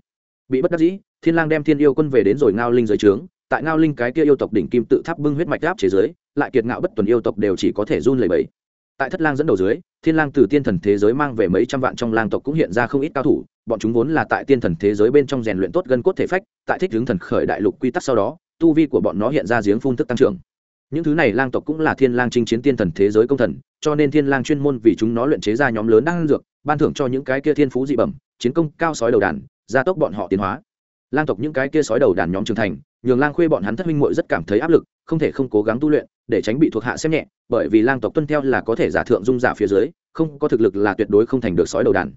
A: Bị bất đắc dĩ, thiên lang đem thiên yêu quân về đến rồi ngao linh dưới trướng, tại ngao linh cái kia yêu tộc đỉnh kim tự tháp bưng huyết mạch áp chế giới lại kiệt ngạo bất tuần yêu tộc đều chỉ có thể run lẩy bẩy. Tại thất lang dẫn đầu dưới, thiên lang từ tiên thần thế giới mang về mấy trăm vạn trong lang tộc cũng hiện ra không ít cao thủ, bọn chúng vốn là tại tiên thần thế giới bên trong rèn luyện tốt gân cốt thể phách, tại thích hướng thần khởi đại lục quy tắc sau đó, tu vi của bọn nó hiện ra giếng phun thức tăng trưởng. Những thứ này lang tộc cũng là thiên lang chinh chiến tiên thần thế giới công thần, cho nên thiên lang chuyên môn vì chúng nó luyện chế ra nhóm lớn đang dược, ban thưởng cho những cái kia thiên phú dị bẩm, chiến công cao sói đầu đàn, gia tốc bọn họ tiến hóa. Lang tộc những cái kia sói đầu đàn nhóm trưởng thành, nhường lang khuê bọn hắn thất huynh muội rất cảm thấy áp lực không thể không cố gắng tu luyện để tránh bị thuộc hạ xem nhẹ bởi vì lang tộc tuân theo là có thể giả thượng dung giả phía dưới không có thực lực là tuyệt đối không thành được sói đầu đàn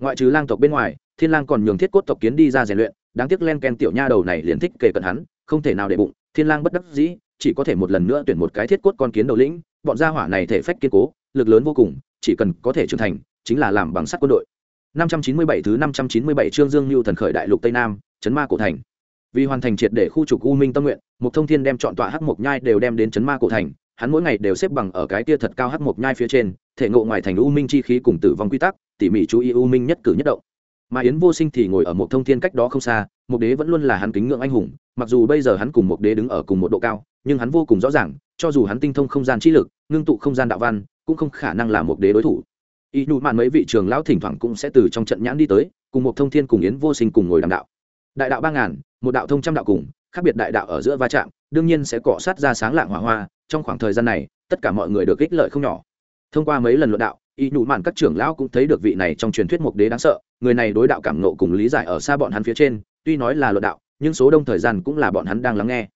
A: ngoại trừ lang tộc bên ngoài thiên lang còn nhường thiết cốt tộc kiến đi ra rèn luyện đáng tiếc len ken tiểu nha đầu này liền thích kề cận hắn không thể nào để bụng thiên lang bất đắc dĩ chỉ có thể một lần nữa tuyển một cái thiết cốt con kiến đầu lĩnh bọn gia hỏa này thể phách kiên cố lực lớn vô cùng chỉ cần có thể trưởng thành chính là làm bằng sắt quân đội 597 thứ 597 chương Dương Nưu thần khởi đại lục Tây Nam, chấn ma cổ thành. Vì hoàn thành triệt để khu trục U Minh tâm nguyện, Mục Thông Thiên đem chọn tọa hắc mộc nhai đều đem đến chấn ma cổ thành, hắn mỗi ngày đều xếp bằng ở cái tia thật cao hắc mộc nhai phía trên, thể ngộ ngoài thành U Minh chi khí cùng tử vong quy tắc, tỉ mỉ chú ý U Minh nhất cử nhất động. Mà Yến Vô Sinh thì ngồi ở một Thông Thiên cách đó không xa, một Đế vẫn luôn là hắn kính ngưỡng anh hùng, mặc dù bây giờ hắn cùng một Đế đứng ở cùng một độ cao, nhưng hắn vô cùng rõ ràng, cho dù hắn tinh thông không gian chi lực, ngưng tụ không gian đạo văn, cũng không khả năng là một Đế đối thủ y nụ mạn mấy vị trường lão thỉnh thoảng cũng sẽ từ trong trận nhãn đi tới cùng một thông thiên cùng yến vô sinh cùng ngồi đàm đạo đại đạo ba ngàn, một đạo thông trăm đạo cùng, khác biệt đại đạo ở giữa va chạm, đương nhiên sẽ cọ sát ra sáng lạng hỏa hoa, trong khoảng thời gian này, tất cả mọi người được ích lợi không nhỏ. Thông qua mấy lần luận đạo, y nụ mạn các trưởng lão cũng thấy được vị này trong truyền thuyết mục đế đáng sợ, người này đối đạo cảm nộ cùng lý giải ở xa bọn hắn phía trên, tuy nói là luận đạo, nhưng số đông thời gian cũng là bọn hắn đang lắng nghe.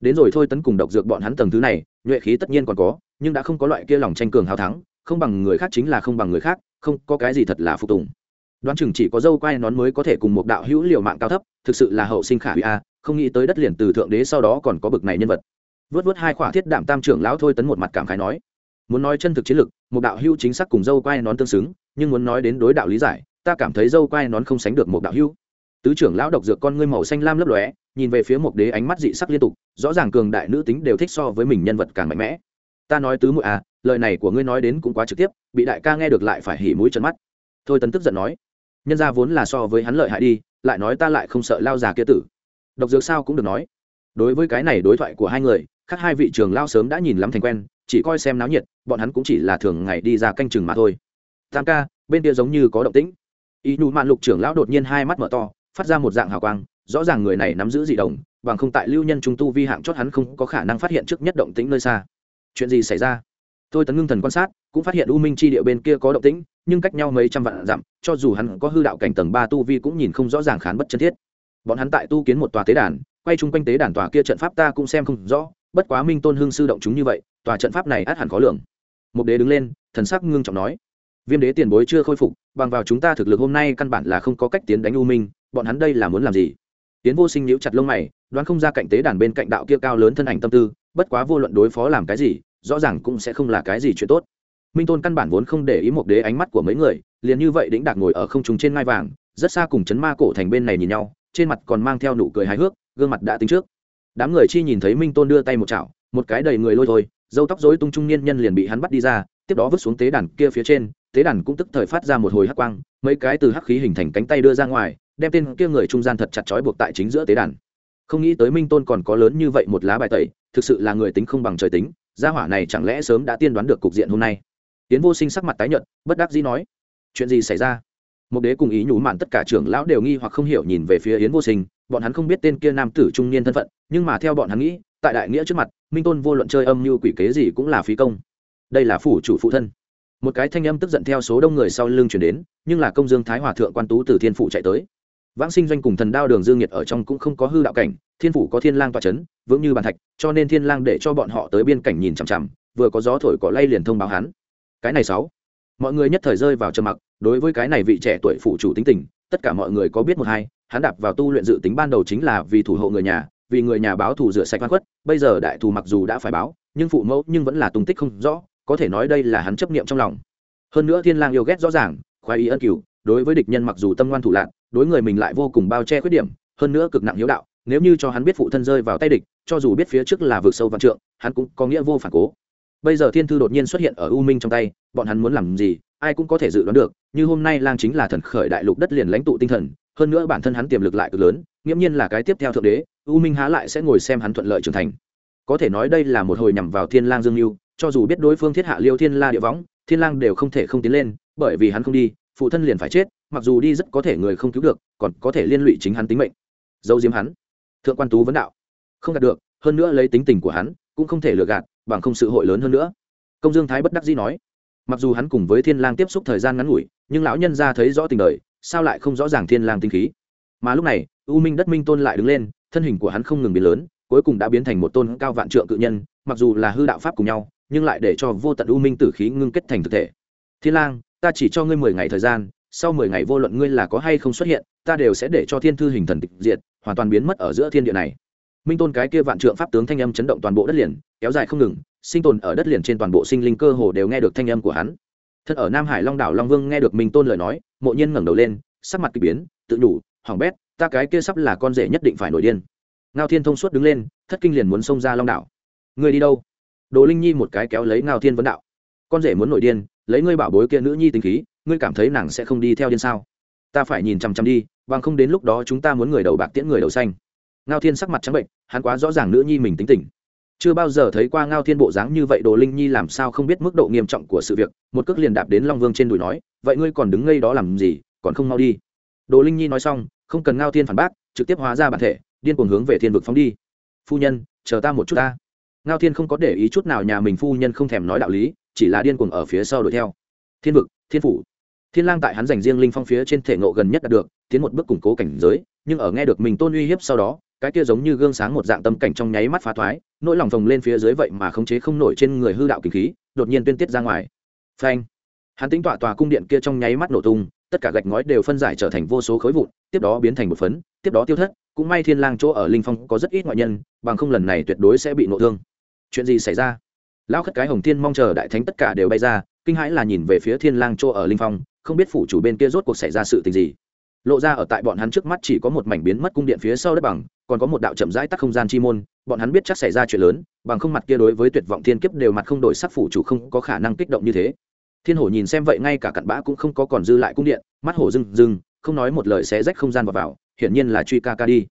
A: Đến rồi thôi tấn cùng độc dược bọn hắn tầng thứ này, nhuệ khí tất nhiên còn có, nhưng đã không có loại kia lòng tranh cường hào thắng, không bằng người khác chính là không bằng người khác, không có cái gì thật là phục tùng đoán chừng chỉ có dâu quai nón mới có thể cùng một đạo hữu liều mạng cao thấp, thực sự là hậu sinh khả hủy a, không nghĩ tới đất liền từ thượng đế sau đó còn có bực này nhân vật. Vớt vớt hai khỏa thiết đảm tam trưởng lão thôi tấn một mặt cảm khái nói, muốn nói chân thực chiến lực một đạo hữu chính xác cùng dâu quai nón tương xứng, nhưng muốn nói đến đối đạo lý giải, ta cảm thấy dâu quai nón không sánh được một đạo hữu. Tứ trưởng lão độc dược con ngươi màu xanh lam lấp lóe, nhìn về phía một đế ánh mắt dị sắc liên tục, rõ ràng cường đại nữ tính đều thích so với mình nhân vật càng mạnh mẽ. Ta nói tứ muội à lời này của ngươi nói đến cũng quá trực tiếp, bị đại ca nghe được lại phải hỉ mũi chân mắt. Thôi tấn tức giận nói nhân ra vốn là so với hắn lợi hại đi, lại nói ta lại không sợ lao già kia tử. Độc dược sao cũng được nói. Đối với cái này đối thoại của hai người, khác hai vị trường lao sớm đã nhìn lắm thành quen, chỉ coi xem náo nhiệt, bọn hắn cũng chỉ là thường ngày đi ra canh chừng mà thôi. Tam ca, bên kia giống như có động tĩnh. Ý nụ mạn lục trưởng lão đột nhiên hai mắt mở to, phát ra một dạng hào quang, rõ ràng người này nắm giữ dị đồng bằng không tại lưu nhân trung tu vi hạng chót hắn không có khả năng phát hiện trước nhất động tĩnh nơi xa. Chuyện gì xảy ra? Tôi tấn ngưng thần quan sát, cũng phát hiện u minh chi địa bên kia có động tĩnh, nhưng cách nhau mấy trăm vạn dặm, cho dù hắn có hư đạo cảnh tầng ba tu vi cũng nhìn không rõ ràng khán bất chân thiết. Bọn hắn tại tu kiến một tòa tế đàn, quay chung quanh tế đàn tòa kia trận pháp ta cũng xem không rõ, bất quá minh tôn hương sư động chúng như vậy, tòa trận pháp này át hẳn khó lường. Một đế đứng lên, thần sắc ngưng trọng nói, viêm đế tiền bối chưa khôi phục, bằng vào chúng ta thực lực hôm nay căn bản là không có cách tiến đánh u minh, bọn hắn đây là muốn làm gì? Tiến vô sinh nhíu chặt lông mày, đoán không ra cạnh tế đàn bên cạnh đạo kia cao lớn thân ảnh tâm tư, bất quá vô luận đối phó làm cái gì rõ ràng cũng sẽ không là cái gì chuyện tốt. Minh tôn căn bản vốn không để ý một đế ánh mắt của mấy người, liền như vậy đĩnh đạc ngồi ở không trung trên ngai vàng, rất xa cùng chấn ma cổ thành bên này nhìn nhau, trên mặt còn mang theo nụ cười hài hước, gương mặt đã tính trước. Đám người chi nhìn thấy minh tôn đưa tay một chảo, một cái đầy người lôi thôi, dâu tóc rối tung trung niên nhân liền bị hắn bắt đi ra, tiếp đó vứt xuống tế đàn kia phía trên, tế đàn cũng tức thời phát ra một hồi hắc quang, mấy cái từ hắc khí hình thành cánh tay đưa ra ngoài, đem tên kia người trung gian thật chặt chói buộc tại chính giữa tế đàn. Không nghĩ tới minh tôn còn có lớn như vậy một lá bài tẩy, thực sự là người tính không bằng trời tính gia hỏa này chẳng lẽ sớm đã tiên đoán được cục diện hôm nay? Tiến vô sinh sắc mặt tái nhợt, bất đắc dĩ nói, chuyện gì xảy ra? Một đế cùng ý nhủ mạn tất cả trưởng lão đều nghi hoặc không hiểu nhìn về phía yến vô sinh, bọn hắn không biết tên kia nam tử trung niên thân phận, nhưng mà theo bọn hắn nghĩ, tại đại nghĩa trước mặt, minh tôn vô luận chơi âm như quỷ kế gì cũng là phí công. Đây là phủ chủ phụ thân. Một cái thanh âm tức giận theo số đông người sau lưng chuyển đến, nhưng là công dương thái hòa thượng quan tú từ thiên phụ chạy tới vãng sinh doanh cùng thần đao đường dương nhiệt ở trong cũng không có hư đạo cảnh, thiên phủ có thiên lang tọa c h ấ n vững như bàn thạch, cho nên thiên lang để cho bọn họ tới biên cảnh nhìn chằm chằm, vừa có gió thổi cỏ lay liền thông báo hắn. Cái này sáu. Mọi người nhất thời rơi vào trầm mặc, đối với cái này vị trẻ tuổi phụ chủ tính tình, tất cả mọi người có biết một hai, hắn đạp vào tu luyện dự tính ban đầu chính là vì thủ hộ người nhà, vì người nhà báo thù rửa sạch văn khuất, bây giờ đại thù mặc dù đã phải báo, nhưng phụ mẫu nhưng vẫn là tung tích không rõ, có thể nói đây là hắn chấp niệm trong lòng. Hơn nữa thiên lang yêu ghét rõ ràng, khoái ý ân cửu, đối với địch nhân mặc dù tâm ngoan thủ lạc đối người mình lại vô cùng bao che khuyết điểm, hơn nữa cực nặng hiếu đạo, nếu như cho hắn biết phụ thân rơi vào tay địch, cho dù biết phía trước là vực sâu văn trượng, hắn cũng có nghĩa vô phản cố. Bây giờ thiên thư đột nhiên xuất hiện ở u minh trong tay, bọn hắn muốn làm gì, ai cũng có thể dự đoán được, như hôm nay lang chính là thần khởi đại lục đất liền lãnh tụ tinh thần, hơn nữa bản thân hắn tiềm lực lại cực lớn, nghiễm nhiên là cái tiếp theo thượng đế, u minh há lại sẽ ngồi xem hắn thuận lợi trưởng thành. Có thể nói đây là một hồi nhằm vào thiên lang dương mưu cho dù biết đối phương thiết hạ liêu thiên la địa võng, thiên lang đều không thể không tiến lên, bởi vì hắn không đi phụ thân liền phải chết, mặc dù đi rất có thể người không cứu được, còn có thể liên lụy chính hắn tính mệnh. Dâu diếm hắn. Thượng quan tú vấn đạo. Không đạt được, hơn nữa lấy tính tình của hắn, cũng không thể lừa gạt, bằng không sự hội lớn hơn nữa. Công dương thái bất đắc dĩ nói. Mặc dù hắn cùng với thiên lang tiếp xúc thời gian ngắn ngủi, nhưng lão nhân ra thấy rõ tình đời, sao lại không rõ ràng thiên lang tinh khí? Mà lúc này, u minh đất minh tôn lại đứng lên, thân hình của hắn không ngừng biến lớn, cuối cùng đã biến thành một tôn cao vạn trượng cự nhân, mặc dù là hư đạo pháp cùng nhau, nhưng lại để cho vô tận u minh tử khí ngưng kết thành thực thể. Thiên lang ta chỉ cho ngươi mười ngày thời gian, sau mười ngày vô luận ngươi là có hay không xuất hiện, ta đều sẽ để cho thiên thư hình thần tịch diệt, hoàn toàn biến mất ở giữa thiên địa này. Minh tôn cái kia vạn trượng pháp tướng thanh âm chấn động toàn bộ đất liền, kéo dài không ngừng, sinh tồn ở đất liền trên toàn bộ sinh linh cơ hồ đều nghe được thanh âm của hắn. Thân ở nam hải long đảo long vương nghe được minh tôn lời nói, mộ nhiên ngẩng đầu lên, sắc mặt k ỳ biến, tự nhủ hỏng bét, ta cái kia sắp là con rể nhất định phải nổi điên. Ngao thiên thông suốt đứng lên, thất kinh liền muốn xông ra long đảo. Người đi đâu? Đồ linh nhi một cái kéo lấy ngao thiên vấn đạo. Con rể muốn nổi điên lấy ngươi bảo bối kia nữ nhi tính khí, ngươi cảm thấy nàng sẽ không đi theo điên sao? Ta phải nhìn chằm chằm đi, bằng không đến lúc đó chúng ta muốn người đầu bạc tiễn người đầu xanh. Ngao thiên sắc mặt trắng bệnh, hắn quá rõ ràng nữ nhi mình tính tình. Chưa bao giờ thấy qua ngao thiên bộ dáng như vậy, đồ linh nhi làm sao không biết mức độ nghiêm trọng của sự việc, một cước liền đạp đến long vương trên đùi nói, vậy ngươi còn đứng ngây đó làm gì, còn không mau đi. Đồ linh nhi nói xong, không cần ngao thiên phản bác, trực tiếp hóa ra bản thể, điên cuồng hướng về thiên vực phóng đi. Phu nhân, chờ ta một chút ta ngao thiên không có để ý chút nào nhà mình phu nhân không thèm nói đạo lý, chỉ là điên cuồng ở phía sau đuổi theo. Thiên vực, thiên phủ. Thiên lang tại hắn dành riêng linh phong phía trên thể ngộ gần nhất đạt được, tiến một bước củng cố cảnh giới, nhưng ở nghe được mình tôn uy hiếp sau đó, cái kia giống như gương sáng một dạng tâm cảnh trong nháy mắt phá thoái, nỗi lòng vồng lên phía dưới vậy mà khống chế không nổi trên người hư đạo kinh khí, đột nhiên tuyên tiết ra ngoài. Phanh. Hắn tính tọa tòa cung điện kia trong nháy mắt nổ tung, tất cả gạch ngói đều phân giải trở thành vô số khối vụn, tiếp đó biến thành một phấn, tiếp đó tiêu thất, cũng may thiên lang chỗ ở linh phong có rất ít ngoại nhân, bằng không lần này tuyệt đối sẽ bị nội thương chuyện gì xảy ra? Lão khất cái hồng thiên mong chờ đại thánh tất cả đều bay ra, kinh hãi là nhìn về phía thiên lang chỗ ở linh phong, không biết phủ chủ bên kia rốt cuộc xảy ra sự tình gì. Lộ ra ở tại bọn hắn trước mắt chỉ có một mảnh biến mất cung điện phía sau đất bằng, còn có một đạo chậm rãi tắc không gian chi môn, bọn hắn biết chắc xảy ra chuyện lớn, bằng không mặt kia đối với tuyệt vọng thiên kiếp đều mặt không đổi sắc phủ chủ không có khả năng kích động như thế. Thiên hổ nhìn xem vậy ngay cả cặn bã cũng không có còn dư lại cung điện, mắt hổ rừng rừng không nói một lời sẽ rách không gian vào vào, hiển nhiên là truy ca ca đi.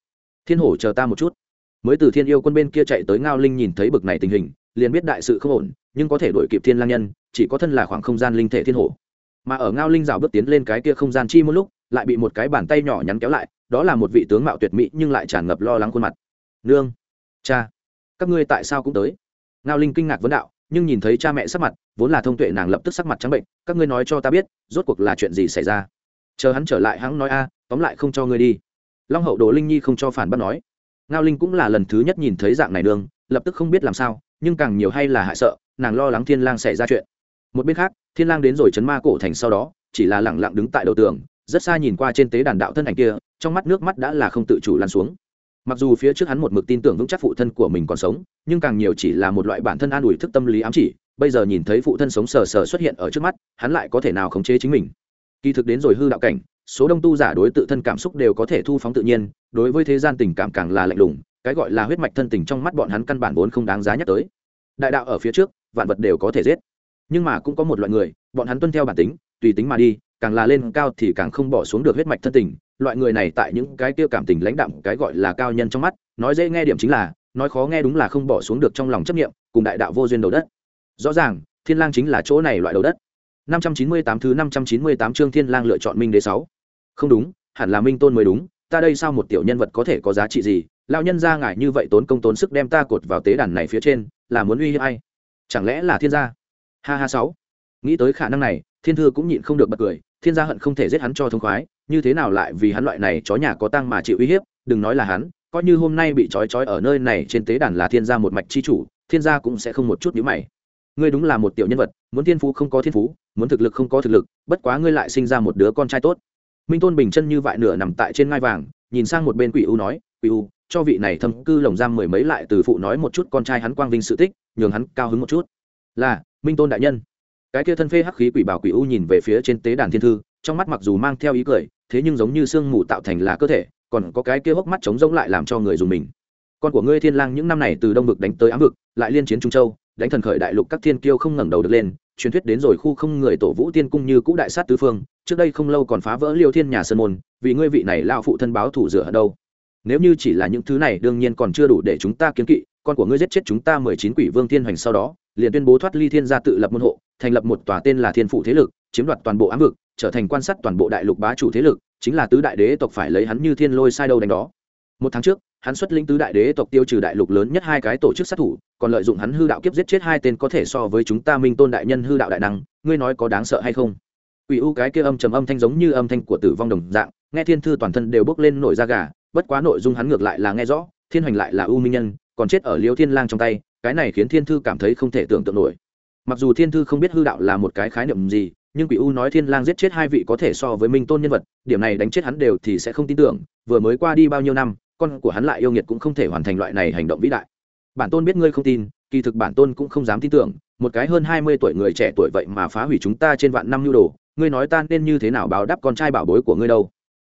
A: Thiên hổ chờ ta một chút mới từ thiên yêu quân bên kia chạy tới ngao linh nhìn thấy bực này tình hình, liền biết đại sự không ổn, nhưng có thể đuổi kịp thiên lang nhân, chỉ có thân là khoảng không gian linh thể thiên hổ. Mà ở ngao linh rào bước tiến lên cái kia không gian chi một lúc, lại bị một cái bàn tay nhỏ nhắn kéo lại, đó là một vị tướng mạo tuyệt mỹ nhưng lại tràn ngập lo lắng khuôn mặt. Nương, cha, các ngươi tại sao cũng tới? Ngao linh kinh ngạc vấn đạo, nhưng nhìn thấy cha mẹ sắc mặt, vốn là thông tuệ nàng lập tức sắc mặt trắng bệnh, các ngươi nói cho ta biết, rốt cuộc là chuyện gì xảy ra? Chờ hắn trở lại hắn nói, a, tóm lại không cho ngươi đi. Long hậu đồ linh nhi không cho phản bác nói ngao linh cũng là lần thứ nhất nhìn thấy dạng này đường, lập tức không biết làm sao, nhưng càng nhiều hay là hại sợ, nàng lo lắng thiên lang xảy ra chuyện. Một bên khác, thiên lang đến rồi chấn ma cổ thành sau đó, chỉ là lẳng lặng đứng tại đầu tường, rất xa nhìn qua trên tế đàn đạo thân ảnh kia, trong mắt nước mắt đã là không tự chủ lan xuống. Mặc dù phía trước hắn một mực tin tưởng vững chắc phụ thân của mình còn sống, nhưng càng nhiều chỉ là một loại bản thân an ủi thức tâm lý ám chỉ, bây giờ nhìn thấy phụ thân sống sờ sờ xuất hiện ở trước mắt, hắn lại có thể nào khống chế chính mình? Kỳ thực đến rồi hư đạo cảnh, số đông tu giả đối tự thân cảm xúc đều có thể thu phóng tự nhiên, đối với thế gian tình cảm càng là lạnh lùng, cái gọi là huyết mạch thân tình trong mắt bọn hắn căn bản vốn không đáng giá nhắc tới. Đại đạo ở phía trước, vạn vật đều có thể giết. Nhưng mà cũng có một loại người, bọn hắn tuân theo bản tính, tùy tính mà đi, càng là lên cao thì càng không bỏ xuống được huyết mạch thân tình. Loại người này tại những cái tiêu cảm tình lãnh đạm, cái gọi là cao nhân trong mắt, nói dễ nghe điểm chính là, nói khó nghe đúng là không bỏ xuống được trong lòng chấp nghiệm cùng đại đạo vô duyên đầu đất. Rõ ràng, thiên lang chính là chỗ này loại đầu đất. 598 thứ 598 chương thiên lang lựa chọn minh đế 6. không đúng, hẳn là minh tôn mới đúng, ta đây sao một tiểu nhân vật có thể có giá trị gì? Lão nhân gia ngài như vậy tốn công tốn sức đem ta cột vào tế đàn này phía trên, là muốn uy hiếp ai? Chẳng lẽ là thiên gia? Ha ha sáu. Nghĩ tới khả năng này, thiên thư cũng nhịn không được bật cười, thiên gia hận không thể giết hắn cho thông khoái, như thế nào lại vì hắn loại này chó nhà có tăng mà chịu uy hiếp? Đừng nói là hắn, coi như hôm nay bị trói trói ở nơi này trên tế đàn là thiên gia một mạch chi chủ, thiên gia cũng sẽ không một chút nhíu mày ngươi đúng là một tiểu nhân vật, muốn thiên phú không có thiên phú, muốn thực lực không có thực lực, bất quá ngươi lại sinh ra một đứa con trai tốt. Minh tôn bình chân như vại nửa nằm tại trên ngai vàng, nhìn sang một bên quỷ u nói, quỷ u, cho vị này thâm cư lồng giam mười mấy lại từ phụ nói một chút con trai hắn quang vinh sự tích, nhường hắn cao hứng một chút. Là, minh tôn đại nhân. Cái kia thân phê hắc khí quỷ bảo quỷ u nhìn về phía trên tế đàn thiên thư, trong mắt mặc dù mang theo ý cười, thế nhưng giống như sương mù tạo thành là cơ thể, còn có cái kia hốc mắt trống rỗng lại làm cho người dùng mình. Con của ngươi thiên lang những năm này từ đông vực đánh tới ám vực, lại liên chiến trung châu đánh thần khởi đại lục các thiên kiêu không ngẩng đầu được lên, truyền thuyết đến rồi khu không người tổ vũ tiên cung như cũ đại sát tứ phương, trước đây không lâu còn phá vỡ liêu thiên nhà sơn môn, vì ngươi vị này lao phụ thân báo thủ rửa ở đâu. Nếu như chỉ là những thứ này, đương nhiên còn chưa đủ để chúng ta kiến kỵ, con của ngươi giết chết chúng ta mười chín quỷ vương thiên hoành sau đó, liền tuyên bố thoát ly thiên gia tự lập môn hộ, thành lập một tòa tên là thiên phụ thế lực, chiếm đoạt toàn bộ ám vực, trở thành quan sát toàn bộ đại lục bá chủ thế lực, chính là tứ đại đế tộc phải lấy hắn như thiên lôi sai đâu đánh đó một tháng trước, hắn xuất lĩnh tứ đại đế tộc tiêu trừ đại lục lớn nhất hai cái tổ chức sát thủ, còn lợi dụng hắn hư đạo kiếp giết chết hai tên có thể so với chúng ta minh tôn đại nhân hư đạo đại năng, ngươi nói có đáng sợ hay không? Ủy u cái kia âm trầm âm thanh giống như âm thanh của tử vong đồng dạng, nghe thiên thư toàn thân đều bốc lên nổi da gà, bất quá nội dung hắn ngược lại là nghe rõ, thiên hoành lại là u minh nhân, còn chết ở liêu thiên lang trong tay, cái này khiến thiên thư cảm thấy không thể tưởng tượng nổi. Mặc dù thiên thư không biết hư đạo là một cái khái niệm gì, nhưng quỷ u nói thiên lang giết chết hai vị có thể so với minh tôn nhân vật, điểm này đánh chết hắn đều thì sẽ không tin tưởng, vừa mới qua đi bao nhiêu năm con của hắn lại yêu nghiệt cũng không thể hoàn thành loại này hành động vĩ đại. Bản tôn biết ngươi không tin, kỳ thực bản tôn cũng không dám tin tưởng, một cái hơn hai mươi tuổi người trẻ tuổi vậy mà phá hủy chúng ta trên vạn năm nhu đồ, ngươi nói ta nên như thế nào báo đáp con trai bảo bối của ngươi đâu?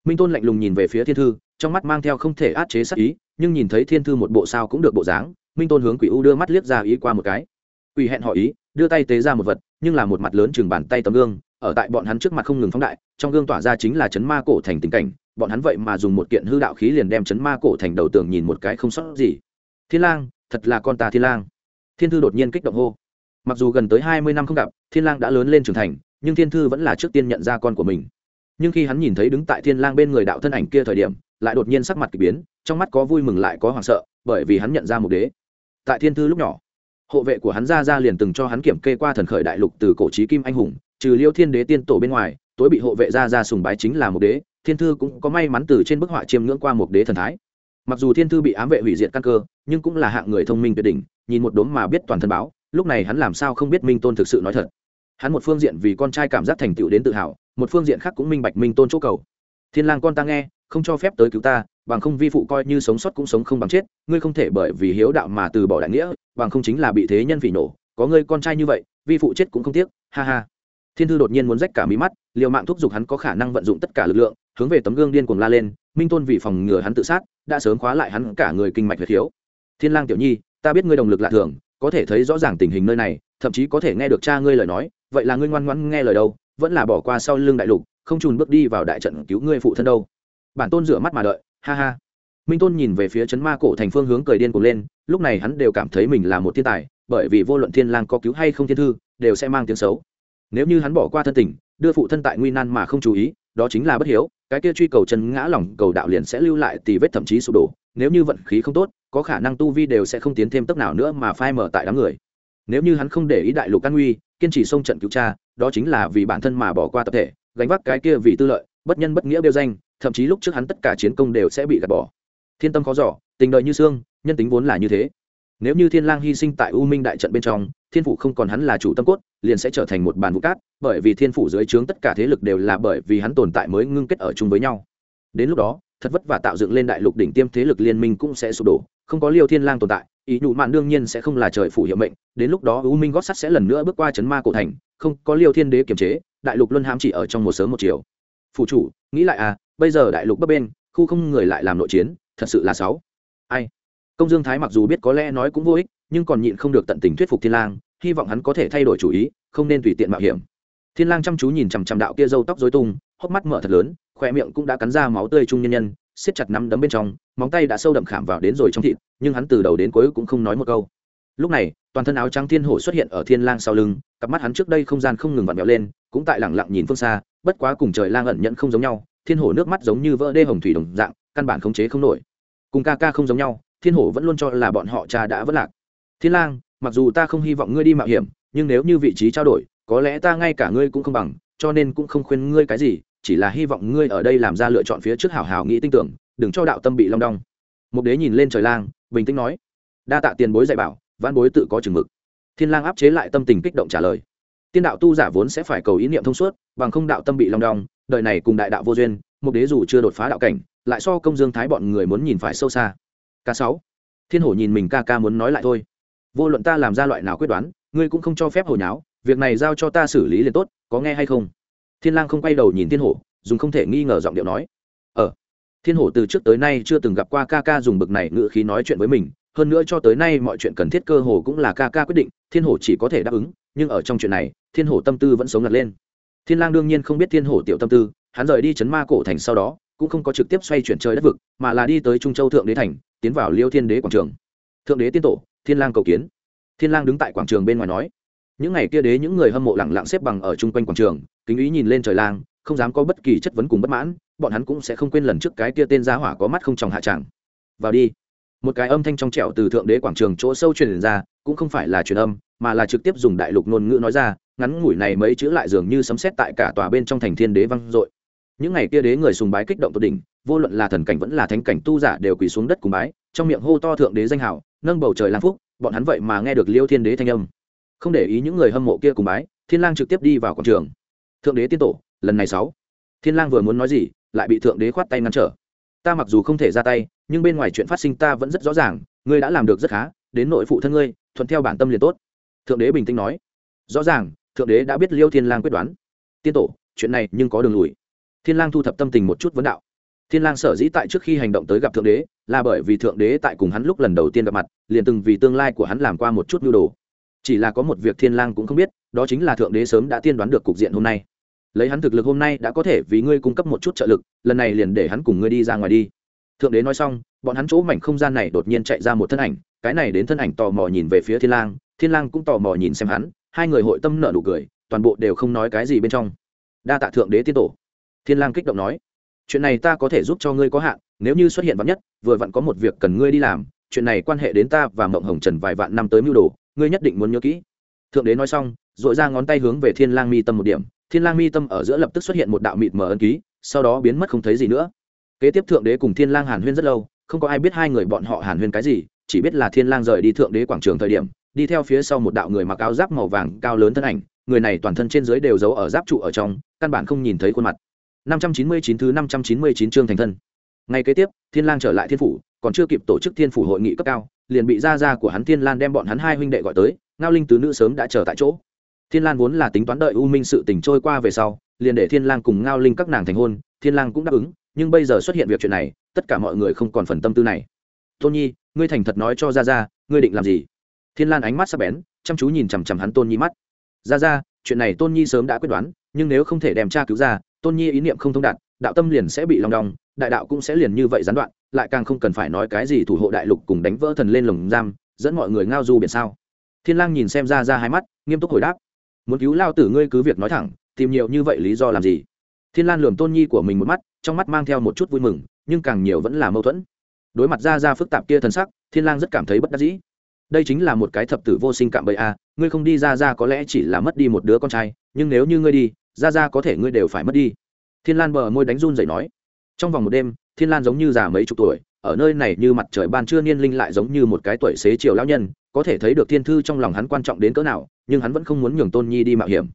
A: Minh tôn lạnh lùng nhìn về phía thiên thư, trong mắt mang theo không thể át chế sắc ý, nhưng nhìn thấy thiên thư một bộ sao cũng được bộ dáng, minh tôn hướng quỷ u đưa mắt liếc ra ý qua một cái. Quỷ hẹn họ ý, đưa tay tế ra một vật, nhưng là một mặt lớn chừng bàn tay tấm gương, ở tại bọn hắn trước mặt không ngừng phóng đại, trong gương tỏa ra chính là chấn ma cổ thành tình cảnh bọn hắn vậy mà dùng một kiện hư đạo khí liền đem chấn ma cổ thành đầu tường nhìn một cái không sót gì. Thiên lang, thật là con ta thiên lang. Thiên thư đột nhiên kích động hô. Mặc dù gần tới hai mươi năm không gặp, thiên lang đã lớn lên trưởng thành, nhưng thiên thư vẫn là trước tiên nhận ra con của mình. Nhưng khi hắn nhìn thấy đứng tại thiên lang bên người đạo thân ảnh kia thời điểm, lại đột nhiên sắc mặt kỳ biến, trong mắt có vui mừng lại có hoảng sợ, bởi vì hắn nhận ra một đế. Tại thiên thư lúc nhỏ, hộ vệ của hắn ra ra liền từng cho hắn kiểm kê qua thần khởi đại lục từ cổ trí kim anh hùng, trừ liêu thiên đế tiên tổ bên ngoài, tối bị hộ vệ ra ra sùng bái chính là một đế thiên thư cũng có may mắn từ trên bức họa chiêm ngưỡng qua một đế thần thái. Mặc dù thiên thư bị ám vệ hủy diệt căn cơ, nhưng cũng là hạng người thông minh tuyệt đỉnh, nhìn một đốm mà biết toàn thân báo, lúc này hắn làm sao không biết minh tôn thực sự nói thật. Hắn một phương diện vì con trai cảm giác thành tựu đến tự hào, một phương diện khác cũng minh bạch minh tôn chỗ cầu. Thiên lang con ta nghe, không cho phép tới cứu ta, bằng không vi phụ coi như sống sót cũng sống không bằng chết, ngươi không thể bởi vì hiếu đạo mà từ bỏ đại nghĩa, bằng không chính là bị thế nhân phỉ nổ, có ngươi con trai như vậy, vi phụ chết cũng không tiếc, ha ha. Thiên thư đột nhiên muốn rách cả mí mắt, liều mạng thúc giục hắn có khả năng vận dụng tất cả lực lượng hướng về tấm gương điên cuồng la lên, minh tôn vì phòng ngừa hắn tự sát, đã sớm khóa lại hắn cả người kinh mạch huyệt thiếu thiên lang tiểu nhi, ta biết ngươi đồng lực lạ thường, có thể thấy rõ ràng tình hình nơi này, thậm chí có thể nghe được cha ngươi lời nói, vậy là ngươi ngoan ngoãn nghe lời đâu, vẫn là bỏ qua sau lưng đại lục, không trùn bước đi vào đại trận cứu ngươi phụ thân đâu. Bản tôn rửa mắt mà đợi, ha ha. Minh tôn nhìn về phía chấn ma cổ thành phương hướng cười điên cuồng lên, lúc này hắn đều cảm thấy mình là một thiên tài, bởi vì vô luận thiên lang có cứu hay không thiên thư, đều sẽ mang tiếng xấu. Nếu như hắn bỏ qua thân tình, đưa phụ thân tại nguy nan mà không chú ý đó chính là bất hiếu, cái kia truy cầu chân ngã lòng cầu đạo liền sẽ lưu lại tì vết thậm chí sụp đổ, nếu như vận khí không tốt, có khả năng tu vi đều sẽ không tiến thêm tốc nào nữa mà phai mở tại đám người. Nếu như hắn không để ý đại lục an nguy, kiên trì xông trận cứu cha đó chính là vì bản thân mà bỏ qua tập thể, gánh vác cái kia vì tư lợi, bất nhân bất nghĩa biêu danh, thậm chí lúc trước hắn tất cả chiến công đều sẽ bị gạt bỏ. Thiên tâm khó giỏ tình đời như xương, nhân tính vốn là như thế nếu như thiên lang hy sinh tại u minh đại trận bên trong, thiên phủ không còn hắn là chủ tâm cốt, liền sẽ trở thành một bàn vụ cát, bởi vì thiên phủ dưới trướng tất cả thế lực đều là bởi vì hắn tồn tại mới ngưng kết ở chung với nhau. Đến lúc đó, thật vất vả tạo dựng lên đại lục đỉnh tiêm thế lực liên minh cũng sẽ sụp đổ, không có liêu thiên lang tồn tại, ý nhụ mạn đương nhiên sẽ không là trời phủ hiệu mệnh, đến lúc đó u minh gót sắt sẽ lần nữa bước qua chấn ma cổ thành, không có liêu thiên đế kiềm chế, đại lục luân hãm chỉ ở trong một sớm một chiều. Phủ chủ, nghĩ lại à bây giờ đại lục bấp bên, khu không người lại làm nội chiến, thật sự là sáu ai? Công dương thái mặc dù biết có lẽ nói cũng vô ích, nhưng còn nhịn không được tận tình thuyết phục thiên lang, hy vọng hắn có thể thay đổi chủ ý, không nên tùy tiện mạo hiểm. Thiên lang chăm chú nhìn chằm chằm đạo kia râu tóc rối tung, hốc mắt mở thật lớn khoe miệng cũng đã cắn ra máu tươi trung nhân nhân, siết chặt nắm đấm bên trong, móng tay đã sâu đậm khảm vào đến rồi trong thịt, nhưng hắn từ đầu đến cuối cũng không nói một câu. Lúc này, toàn thân áo trắng thiên hổ xuất hiện ở thiên lang sau lưng, cặp mắt hắn trước đây không gian không ngừng vặn vẹo lên, cũng tại lẳng lặng nhìn phương xa, bất quá cùng trời lang ẩn nhận không giống nhau, thiên hổ nước mắt giống như vỡ đê hồng thủy đồng dạng, căn bản khống chế không nổi. Cùng ca ca không giống nhau thiên hổ vẫn luôn cho là bọn họ cha đã vất lạc. Thiên lang, mặc dù ta không hy vọng ngươi đi mạo hiểm, nhưng nếu như vị trí trao đổi, có lẽ ta ngay cả ngươi cũng không bằng, cho nên cũng không khuyên ngươi cái gì, chỉ là hy vọng ngươi ở đây làm ra lựa chọn phía trước hảo hảo nghĩ tinh tưởng, đừng cho đạo tâm bị long đong. Mục đế nhìn lên trời lang, bình tĩnh nói, đa tạ tiền bối dạy bảo văn bối tự có chừng mực. Thiên lang áp chế lại tâm tình kích động trả lời, tiên đạo tu giả vốn sẽ phải cầu ý niệm thông suốt, bằng không đạo tâm bị long đong, đời này cùng đại đạo vô duyên, Mục đế dù chưa đột phá đạo cảnh, lại so công dương thái bọn người muốn nhìn phải sâu xa k sáu. Thiên hổ nhìn mình ca ca muốn nói lại thôi. Vô luận ta làm ra loại nào quyết đoán, ngươi cũng không cho phép hồi nháo, việc này giao cho ta xử lý liền tốt, có nghe hay không? Thiên lang không quay đầu nhìn thiên hổ, dùng không thể nghi ngờ giọng điệu nói. Ờ. Thiên hổ từ trước tới nay chưa từng gặp qua ca ca dùng bực này ngữ khí nói chuyện với mình, hơn nữa cho tới nay mọi chuyện cần thiết cơ hồ cũng là ca ca quyết định, thiên hổ chỉ có thể đáp ứng, nhưng ở trong chuyện này, thiên hổ tâm tư vẫn sống ngặt lên. Thiên lang đương nhiên không biết thiên hổ tiểu tâm tư, hắn rời đi chấn ma cổ thành sau đó cũng không có trực tiếp xoay chuyển trời đất vực, mà là đi tới trung châu thượng đế thành, tiến vào liêu thiên đế quảng trường. Thượng đế tiên tổ, thiên lang cầu kiến. Thiên lang đứng tại quảng trường bên ngoài nói, những ngày kia đế những người hâm mộ lặng lặng xếp bằng ở trung quanh quảng trường, kính ý nhìn lên trời lang, không dám có bất kỳ chất vấn cùng bất mãn, bọn hắn cũng sẽ không quên lần trước cái kia tên giá hỏa có mắt không tròng hạ tràng. Vào đi. Một cái âm thanh trong trẻo từ thượng đế quảng trường chỗ sâu truyền ra, cũng không phải là truyền âm, mà là trực tiếp dùng đại lục ngôn ngữ nói ra, ngắn ngủi này mấy chữ lại dường như sấm sét tại cả tòa bên trong thành thiên đế vang dội những ngày kia đế người sùng bái kích động tột đỉnh, vô luận là thần cảnh vẫn là thánh cảnh tu giả đều quỳ xuống đất cùng bái, trong miệng hô to thượng đế danh hào, nâng bầu trời lang phúc, bọn hắn vậy mà nghe được liêu thiên đế thanh âm. Không để ý những người hâm mộ kia cùng bái, thiên lang trực tiếp đi vào quảng trường. Thượng đế tiên tổ, lần này sáu. Thiên lang vừa muốn nói gì, lại bị thượng đế khoát tay ngăn trở. Ta mặc dù không thể ra tay, nhưng bên ngoài chuyện phát sinh ta vẫn rất rõ ràng, ngươi đã làm được rất khá, đến nội phụ thân ngươi, thuận theo bản tâm liền tốt. Thượng đế bình tĩnh nói. Rõ ràng, thượng đế đã biết liêu thiên lang quyết đoán. Tiên tổ, chuyện này nhưng có đường lùi thiên lang thu thập tâm tình một chút vấn đạo. Thiên lang sở dĩ tại trước khi hành động tới gặp thượng đế, là bởi vì thượng đế tại cùng hắn lúc lần đầu tiên gặp mặt, liền từng vì tương lai của hắn làm qua một chút nhu đồ. Chỉ là có một việc thiên lang cũng không biết, đó chính là thượng đế sớm đã tiên đoán được cục diện hôm nay. Lấy hắn thực lực hôm nay đã có thể vì ngươi cung cấp một chút trợ lực, lần này liền để hắn cùng ngươi đi ra ngoài đi. Thượng đế nói xong, bọn hắn chỗ mảnh không gian này đột nhiên chạy ra một thân ảnh, cái này đến thân ảnh tò mò nhìn về phía thiên lang thiên lang cũng tò mò nhìn xem hắn, hai người hội tâm nợ nụ cười, toàn bộ đều không nói cái gì bên trong. Đa tạ thượng đế tiên tổ thiên lang kích động nói, chuyện này ta có thể giúp cho ngươi có hạn, nếu như xuất hiện vắn nhất, vừa vặn có một việc cần ngươi đi làm, chuyện này quan hệ đến ta và mộng hồng trần vài vạn năm tới mưu đồ, ngươi nhất định muốn nhớ kỹ. Thượng đế nói xong dội ra ngón tay hướng về thiên lang mi tâm một điểm. Thiên lang mi tâm ở giữa lập tức xuất hiện một đạo mịt mờ ấn ký, sau đó biến mất không thấy gì nữa. Kế tiếp thượng đế cùng thiên lang hàn huyên rất lâu, không có ai biết hai người bọn họ hàn huyên cái gì, chỉ biết là thiên lang rời đi thượng đế quảng trường thời điểm, đi theo phía sau một đạo người mặc áo giáp màu vàng cao lớn thân ảnh, người này toàn thân trên dưới đều giấu ở giáp trụ ở trong, căn bản không nhìn thấy khuôn mặt. 599 thứ 599 chương thành thân. Ngày kế tiếp, thiên lang trở lại thiên phủ, còn chưa kịp tổ chức thiên phủ hội nghị cấp cao, liền bị gia gia của hắn thiên lan đem bọn hắn hai huynh đệ gọi tới, ngao linh tứ nữ sớm đã chờ tại chỗ. Thiên lan vốn là tính toán đợi u minh sự tình trôi qua về sau, liền để thiên lang cùng ngao linh các nàng thành hôn, thiên lang cũng đáp ứng, nhưng bây giờ xuất hiện việc chuyện này, tất cả mọi người không còn phần tâm tư này. Tôn nhi, ngươi thành thật nói cho gia gia, ngươi định làm gì? Thiên lan ánh mắt sắc bén, chăm chú nhìn chằm chằm hắn tôn nhi mắt. Gia gia, chuyện này tôn nhi sớm đã quyết đoán, nhưng nếu không thể đem cha cứu ra tôn nhi ý niệm không thông đạt, đạo tâm liền sẽ bị lòng đong, đại đạo cũng sẽ liền như vậy gián đoạn, lại càng không cần phải nói cái gì thủ hộ đại lục cùng đánh vỡ thần lên lồng giam, dẫn mọi người ngao du biển sao. Thiên lang nhìn xem ra ra hai mắt, nghiêm túc hồi đáp. Muốn cứu lao tử ngươi cứ việc nói thẳng, tìm nhiều như vậy lý do làm gì? Thiên lan lườm tôn nhi của mình một mắt, trong mắt mang theo một chút vui mừng, nhưng càng nhiều vẫn là mâu thuẫn. Đối mặt ra ra phức tạp kia thần sắc, thiên lang rất cảm thấy bất đắc dĩ. Đây chính là một cái thập tử vô sinh cạm bẫy a, ngươi không đi ra ra có lẽ chỉ là mất đi một đứa con trai, nhưng nếu như ngươi đi ra ra có thể ngươi đều phải mất đi. Thiên lan bờ môi đánh run dậy nói. Trong vòng một đêm, thiên lan giống như già mấy chục tuổi, ở nơi này như mặt trời ban trưa niên linh lại giống như một cái tuổi xế chiều lão nhân, có thể thấy được thiên thư trong lòng hắn quan trọng đến cỡ nào, nhưng hắn vẫn không muốn nhường tôn nhi đi mạo hiểm.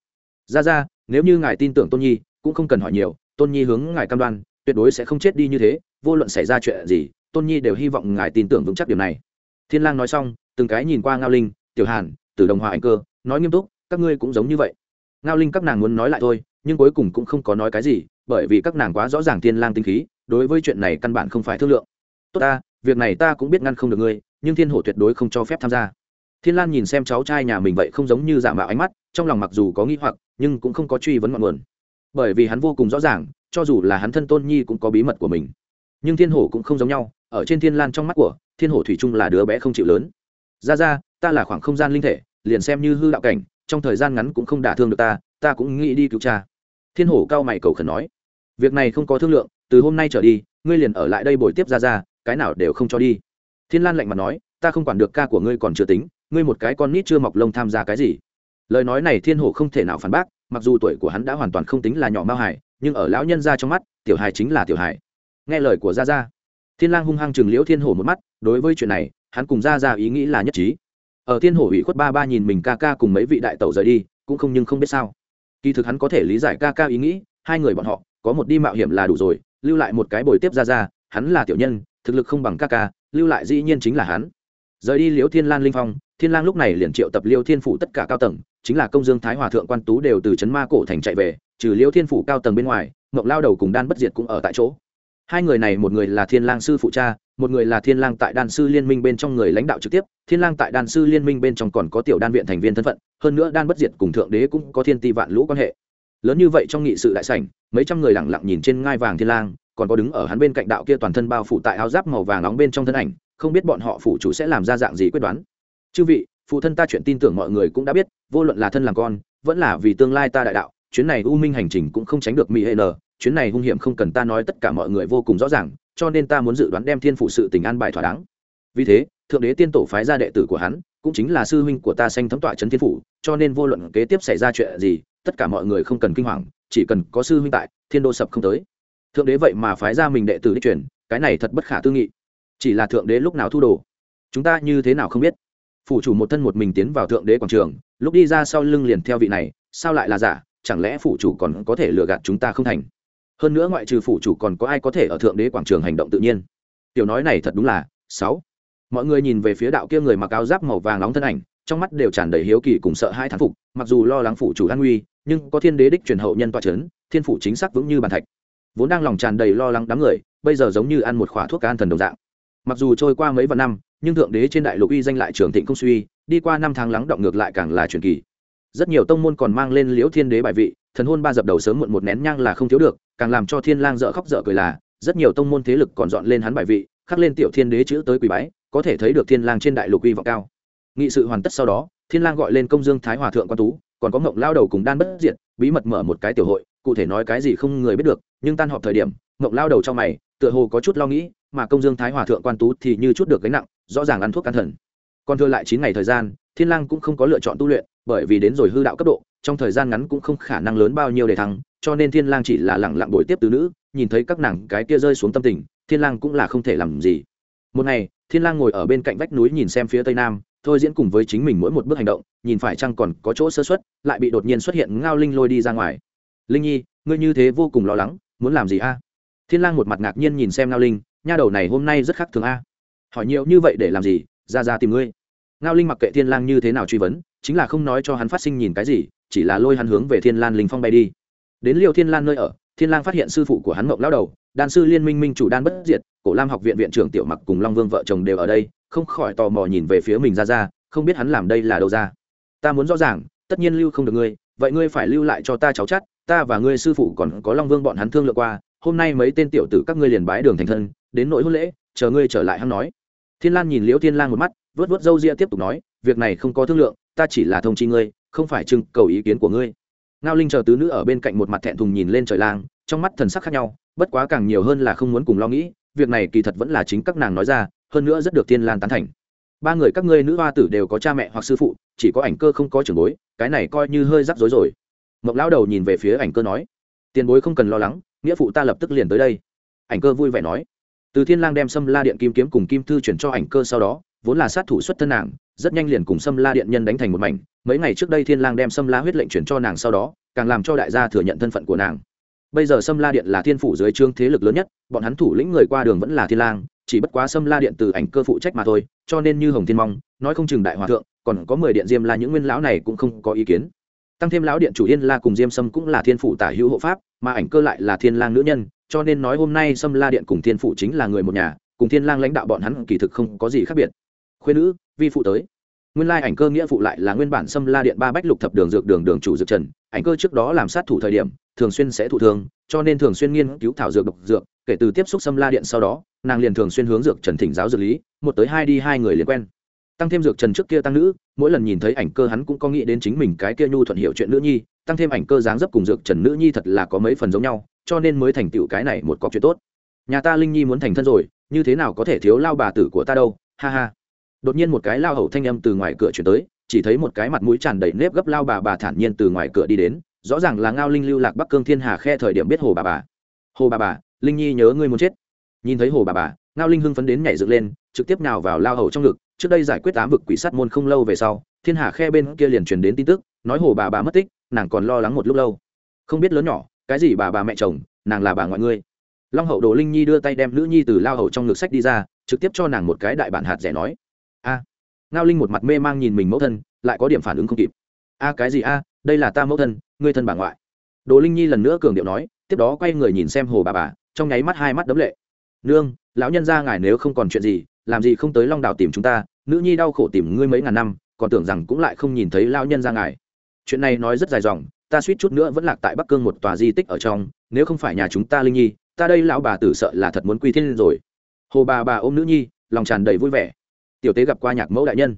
A: Ra ra, nếu như ngài tin tưởng tôn nhi, cũng không cần hỏi nhiều, tôn nhi hướng ngài cam đoan, tuyệt đối sẽ không chết đi như thế, vô luận xảy ra chuyện gì, tôn nhi đều hy vọng ngài tin tưởng vững chắc điều này. Thiên lang nói xong, từng cái nhìn qua ngao linh, tiểu hàn, tử đồng hòa anh cơ, nói nghiêm túc, các ngươi cũng giống như vậy ngao linh các nàng muốn nói lại thôi, nhưng cuối cùng cũng không có nói cái gì, bởi vì các nàng quá rõ ràng thiên lang tinh khí, đối với chuyện này căn bản không phải thương lượng. Tốt ta, việc này ta cũng biết ngăn không được ngươi, nhưng thiên hổ tuyệt đối không cho phép tham gia. Thiên lan nhìn xem cháu trai nhà mình vậy không giống như giả mạo ánh mắt, trong lòng mặc dù có nghi hoặc, nhưng cũng không có truy vấn ngọn nguồn. Bởi vì hắn vô cùng rõ ràng, cho dù là hắn thân tôn nhi cũng có bí mật của mình. Nhưng thiên hổ cũng không giống nhau, ở trên thiên lan trong mắt của, thiên hổ thủy chung là đứa bé không chịu lớn. Ra ra ta là khoảng không gian linh thể, liền xem như hư đạo cảnh trong thời gian ngắn cũng không đả thương được ta ta cũng nghĩ đi cứu cha. Thiên hổ cao mày cầu khẩn nói, việc này không có thương lượng, từ hôm nay trở đi, ngươi liền ở lại đây bồi tiếp ra ra, cái nào đều không cho đi. Thiên lan lạnh mặt nói, ta không quản được ca của ngươi còn chưa tính, ngươi một cái con nít chưa mọc lông tham gia cái gì. Lời nói này thiên hổ không thể nào phản bác, mặc dù tuổi của hắn đã hoàn toàn không tính là nhỏ mao hải nhưng ở lão nhân ra trong mắt, tiểu hài chính là tiểu hài. Nghe lời của gia gia thiên lang hung hăng chừng liễu thiên hổ một mắt, đối với chuyện này, hắn cùng gia gia ý nghĩ là nhất trí ở thiên hổ ủy khuất ba ba nhìn mình ca ca cùng mấy vị đại tẩu rời đi, cũng không nhưng không biết sao. Kỳ thực hắn có thể lý giải ca ca ý nghĩ, hai người bọn họ, có một đi mạo hiểm là đủ rồi, lưu lại một cái bồi tiếp ra ra, hắn là tiểu nhân, thực lực không bằng ca ca, lưu lại dĩ nhiên chính là hắn. Rời đi liễu thiên lan linh phong, thiên lang lúc này liền triệu tập liêu thiên phủ tất cả cao tầng, chính là công dương thái hòa thượng quan tú đều từ trấn ma cổ thành chạy về, trừ liêu thiên phủ cao tầng bên ngoài, mộng lao đầu cùng đan bất diệt cũng ở tại chỗ hai người này, một người là thiên lang sư phụ cha, một người là thiên lang tại đan sư liên minh bên trong người lãnh đạo trực tiếp. Thiên lang tại đan sư liên minh bên trong còn có tiểu đan viện thành viên thân phận, hơn nữa đan bất diệt cùng thượng đế cũng có thiên ti vạn lũ quan hệ. Lớn như vậy trong nghị sự đại sảnh, mấy trăm người lặng lặng nhìn trên ngai vàng thiên lang, còn có đứng ở hắn bên cạnh đạo kia toàn thân bao phủ tại áo giáp màu vàng nóng bên trong thân ảnh, không biết bọn họ phụ chủ sẽ làm ra dạng gì quyết đoán. Chư vị, phụ thân ta chuyện tin tưởng mọi người cũng đã biết, vô luận là thân làm con, vẫn là vì tương lai ta đại đạo chuyến này u minh hành trình cũng không tránh được mỹ hệ n chuyến này hung hiểm không cần ta nói tất cả mọi người vô cùng rõ ràng, cho nên ta muốn dự đoán đem thiên phụ sự tình an bài thỏa đáng. Vì thế, thượng đế tiên tổ phái ra đệ tử của hắn, cũng chính là sư huynh của ta sanh thấm tọa trấn thiên phủ, cho nên vô luận kế tiếp xảy ra chuyện gì, tất cả mọi người không cần kinh hoàng, chỉ cần có sư huynh tại, thiên đô sập không tới. Thượng đế vậy mà phái ra mình đệ tử đi truyền, cái này thật bất khả tư nghị. Chỉ là thượng đế lúc nào thu đồ, chúng ta như thế nào không biết. Phủ chủ một thân một mình tiến vào thượng đế quảng trường, lúc đi ra sau lưng liền theo vị này, sao lại là giả? Chẳng lẽ phủ chủ còn có thể lừa gạt chúng ta không thành? Hơn nữa ngoại trừ phủ chủ còn có ai có thể ở thượng đế quảng trường hành động tự nhiên? Tiểu nói này thật đúng là, sáu. Mọi người nhìn về phía đạo kia người mặc áo giáp màu vàng nóng thân ảnh, trong mắt đều tràn đầy hiếu kỳ cùng sợ hai thán phục, mặc dù lo lắng phủ chủ an nguy, nhưng có thiên đế đích truyền hậu nhân toa c h ấ n thiên phủ chính xác vững như bàn thạch. Vốn đang lòng tràn đầy lo lắng đám người, bây giờ giống như ăn một khỏa thuốc can thần đồng dạng. Mặc dù trôi qua mấy vạn năm, nhưng thượng đế trên đại lục uy danh lại trường thịnh công suy, đi qua năm tháng lắng động ngược lại càng là truyền kỳ rất nhiều tông môn còn mang lên liễu thiên đế bài vị, thần hôn ba dập đầu sớm muộn một nén nhang là không thiếu được, càng làm cho thiên lang dở khóc dở cười là, rất nhiều tông môn thế lực còn dọn lên hắn bài vị, khắc lên tiểu thiên đế chữ tới quỳ bái, có thể thấy được thiên lang trên đại lục uy vọng cao. Nghị sự hoàn tất sau đó, thiên lang gọi lên công dương thái hòa thượng quan tú, còn có ngộng lao đầu cùng đan bất diệt, bí mật mở một cái tiểu hội, cụ thể nói cái gì không người biết được, nhưng tan họp thời điểm, ngộng lao đầu trong mày, tựa hồ có chút lo nghĩ, mà công dương thái hòa thượng quan tú thì như chút được gánh nặng, rõ ràng ăn thuốc can thần. Còn thừa lại chín ngày thời gian, thiên lang cũng không có lựa chọn tu luyện bởi vì đến rồi hư đạo cấp độ, trong thời gian ngắn cũng không khả năng lớn bao nhiêu để thắng, cho nên thiên lang chỉ là lặng lặng bồi tiếp từ nữ, nhìn thấy các nàng cái kia rơi xuống tâm tình, thiên lang cũng là không thể làm gì. Một ngày, thiên lang ngồi ở bên cạnh vách núi nhìn xem phía tây nam, thôi diễn cùng với chính mình mỗi một bước hành động, nhìn phải chăng còn có chỗ sơ suất, lại bị đột nhiên xuất hiện ngao linh lôi đi ra ngoài. Linh nhi, ngươi như thế vô cùng lo lắng, muốn làm gì a? Thiên lang một mặt ngạc nhiên nhìn xem ngao linh, nha đầu này hôm nay rất khác thường a. Hỏi nhiều như vậy để làm gì? Ra ra tìm ngươi ngao linh mặc kệ thiên lang như thế nào truy vấn, chính là không nói cho hắn phát sinh nhìn cái gì, chỉ là lôi hắn hướng về thiên lan linh phong bay đi. Đến liêu thiên lan nơi ở, thiên lang phát hiện sư phụ của hắn mộng lão đầu, đan sư liên minh minh chủ đan bất diệt, cổ lam học viện viện trưởng tiểu mặc cùng long vương vợ chồng đều ở đây, không khỏi tò mò nhìn về phía mình ra ra, không biết hắn làm đây là đâu ra. Ta muốn rõ ràng, tất nhiên lưu không được ngươi, vậy ngươi phải lưu lại cho ta cháu chắt, ta và ngươi sư phụ còn có long vương bọn hắn thương lượng qua, hôm nay mấy tên tiểu tử các ngươi liền bái đường thành thân, đến nỗi hôn lễ, chờ ngươi trở lại hắn nói thiên lan nhìn liễu thiên lang một mắt vớt vớt râu ria tiếp tục nói, việc này không có thương lượng, ta chỉ là thông chi ngươi, không phải trưng cầu ý kiến của ngươi. Ngao linh chờ tứ nữ ở bên cạnh một mặt thẹn thùng nhìn lên trời lang, trong mắt thần sắc khác nhau, bất quá càng nhiều hơn là không muốn cùng lo nghĩ, việc này kỳ thật vẫn là chính các nàng nói ra, hơn nữa rất được Thiên lan tán thành. Ba người các ngươi nữ hoa tử đều có cha mẹ hoặc sư phụ, chỉ có ảnh cơ không có trưởng bối, cái này coi như hơi rắc rối rồi. Mộng lão đầu nhìn về phía ảnh cơ nói, tiền bối không cần lo lắng, nghĩa phụ ta lập tức liền tới đây. Ảnh cơ vui vẻ nói từ thiên lang đem sâm la điện kim kiếm cùng kim thư chuyển cho ảnh cơ sau đó, vốn là sát thủ xuất thân nàng, rất nhanh liền cùng sâm la điện nhân đánh thành một mảnh. Mấy ngày trước đây thiên lang đem sâm la huyết lệnh chuyển cho nàng sau đó, càng làm cho đại gia thừa nhận thân phận của nàng. Bây giờ sâm la điện là thiên phủ dưới trương thế lực lớn nhất, bọn hắn thủ lĩnh người qua đường vẫn là thiên lang, chỉ bất quá sâm la điện từ ảnh cơ phụ trách mà thôi, cho nên như hồng thiên mong, nói không chừng đại hòa thượng, còn có mười điện diêm la những nguyên lão này cũng không có ý kiến. Tăng thêm lão điện chủ yên la cùng diêm sâm cũng là thiên phụ tả hữu hộ pháp, mà ảnh cơ lại là thiên lang nữ nhân cho nên nói hôm nay sâm la điện cùng thiên phụ chính là người một nhà, cùng thiên lang lãnh đạo bọn hắn kỳ thực không có gì khác biệt. Khuyên nữ, vi phụ tới. Nguyên lai ảnh cơ nghĩa phụ lại là nguyên bản xâm la điện ba bách lục thập đường dược đường đường chủ dược trần, ảnh cơ trước đó làm sát thủ thời điểm, thường xuyên sẽ thụ thương, cho nên thường xuyên nghiên cứu thảo dược độc dược, kể từ tiếp xúc xâm la điện sau đó, nàng liền thường xuyên hướng dược trần thỉnh giáo dược lý, một tới hai đi hai người liền quen. Tăng thêm dược trần trước kia tăng nữ, mỗi lần nhìn thấy ảnh cơ hắn cũng có nghĩ đến chính mình cái kia nhu thuận hiệu chuyện nữ nhi, tăng thêm ảnh cơ dáng dấp cùng dược trần nữ nhi thật là có mấy phần giống nhau cho nên mới thành tựu cái này một cọc chuyện tốt. Nhà ta linh nhi muốn thành thân rồi, như thế nào có thể thiếu lao bà tử của ta đâu? Ha ha. Đột nhiên một cái lao hầu thanh âm từ ngoài cửa chuyển tới, chỉ thấy một cái mặt mũi tràn đầy nếp gấp lao bà bà thản nhiên từ ngoài cửa đi đến, rõ ràng là ngao linh lưu lạc bắc cương thiên hà khe thời điểm biết hồ bà bà. Hồ bà bà, linh nhi nhớ ngươi muốn chết. Nhìn thấy hồ bà bà, ngao linh hưng phấn đến nhảy dựng lên, trực tiếp nào vào lao hầu trong ngực, trước đây giải quyết ám vực quỷ sát môn không lâu về sau, thiên hà khe bên kia liền truyền đến tin tức, nói hồ bà bà mất tích, nàng còn lo lắng một lúc lâu. Không biết lớn nhỏ cái gì bà bà mẹ chồng, nàng là bà ngoại ngươi. Long hậu đồ linh nhi đưa tay đem nữ nhi từ lao hậu trong ngực sách đi ra, trực tiếp cho nàng một cái đại bản hạt rẻ nói. A. Ngao linh một mặt mê mang nhìn mình mẫu thân, lại có điểm phản ứng không kịp. A, cái gì a, đây là ta mẫu thân, ngươi thân bà ngoại. Đồ linh nhi lần nữa cường điệu nói, tiếp đó quay người nhìn xem hồ bà bà, trong nháy mắt hai mắt đấm lệ. Nương, lão nhân ra ngài nếu không còn chuyện gì, làm gì không tới long đảo tìm chúng ta, nữ nhi đau khổ tìm ngươi mấy ngàn năm, còn tưởng rằng cũng lại không nhìn thấy lão nhân ra ngài. Chuyện này nói rất dài dòng ta suýt chút nữa vẫn lạc tại bắc cương một tòa di tích ở trong, nếu không phải nhà chúng ta linh nhi, ta đây lão bà tử sợ là thật muốn quy thiên rồi. Hồ bà bà ôm nữ nhi, lòng tràn đầy vui vẻ. Tiểu tế gặp qua nhạc mẫu đại nhân.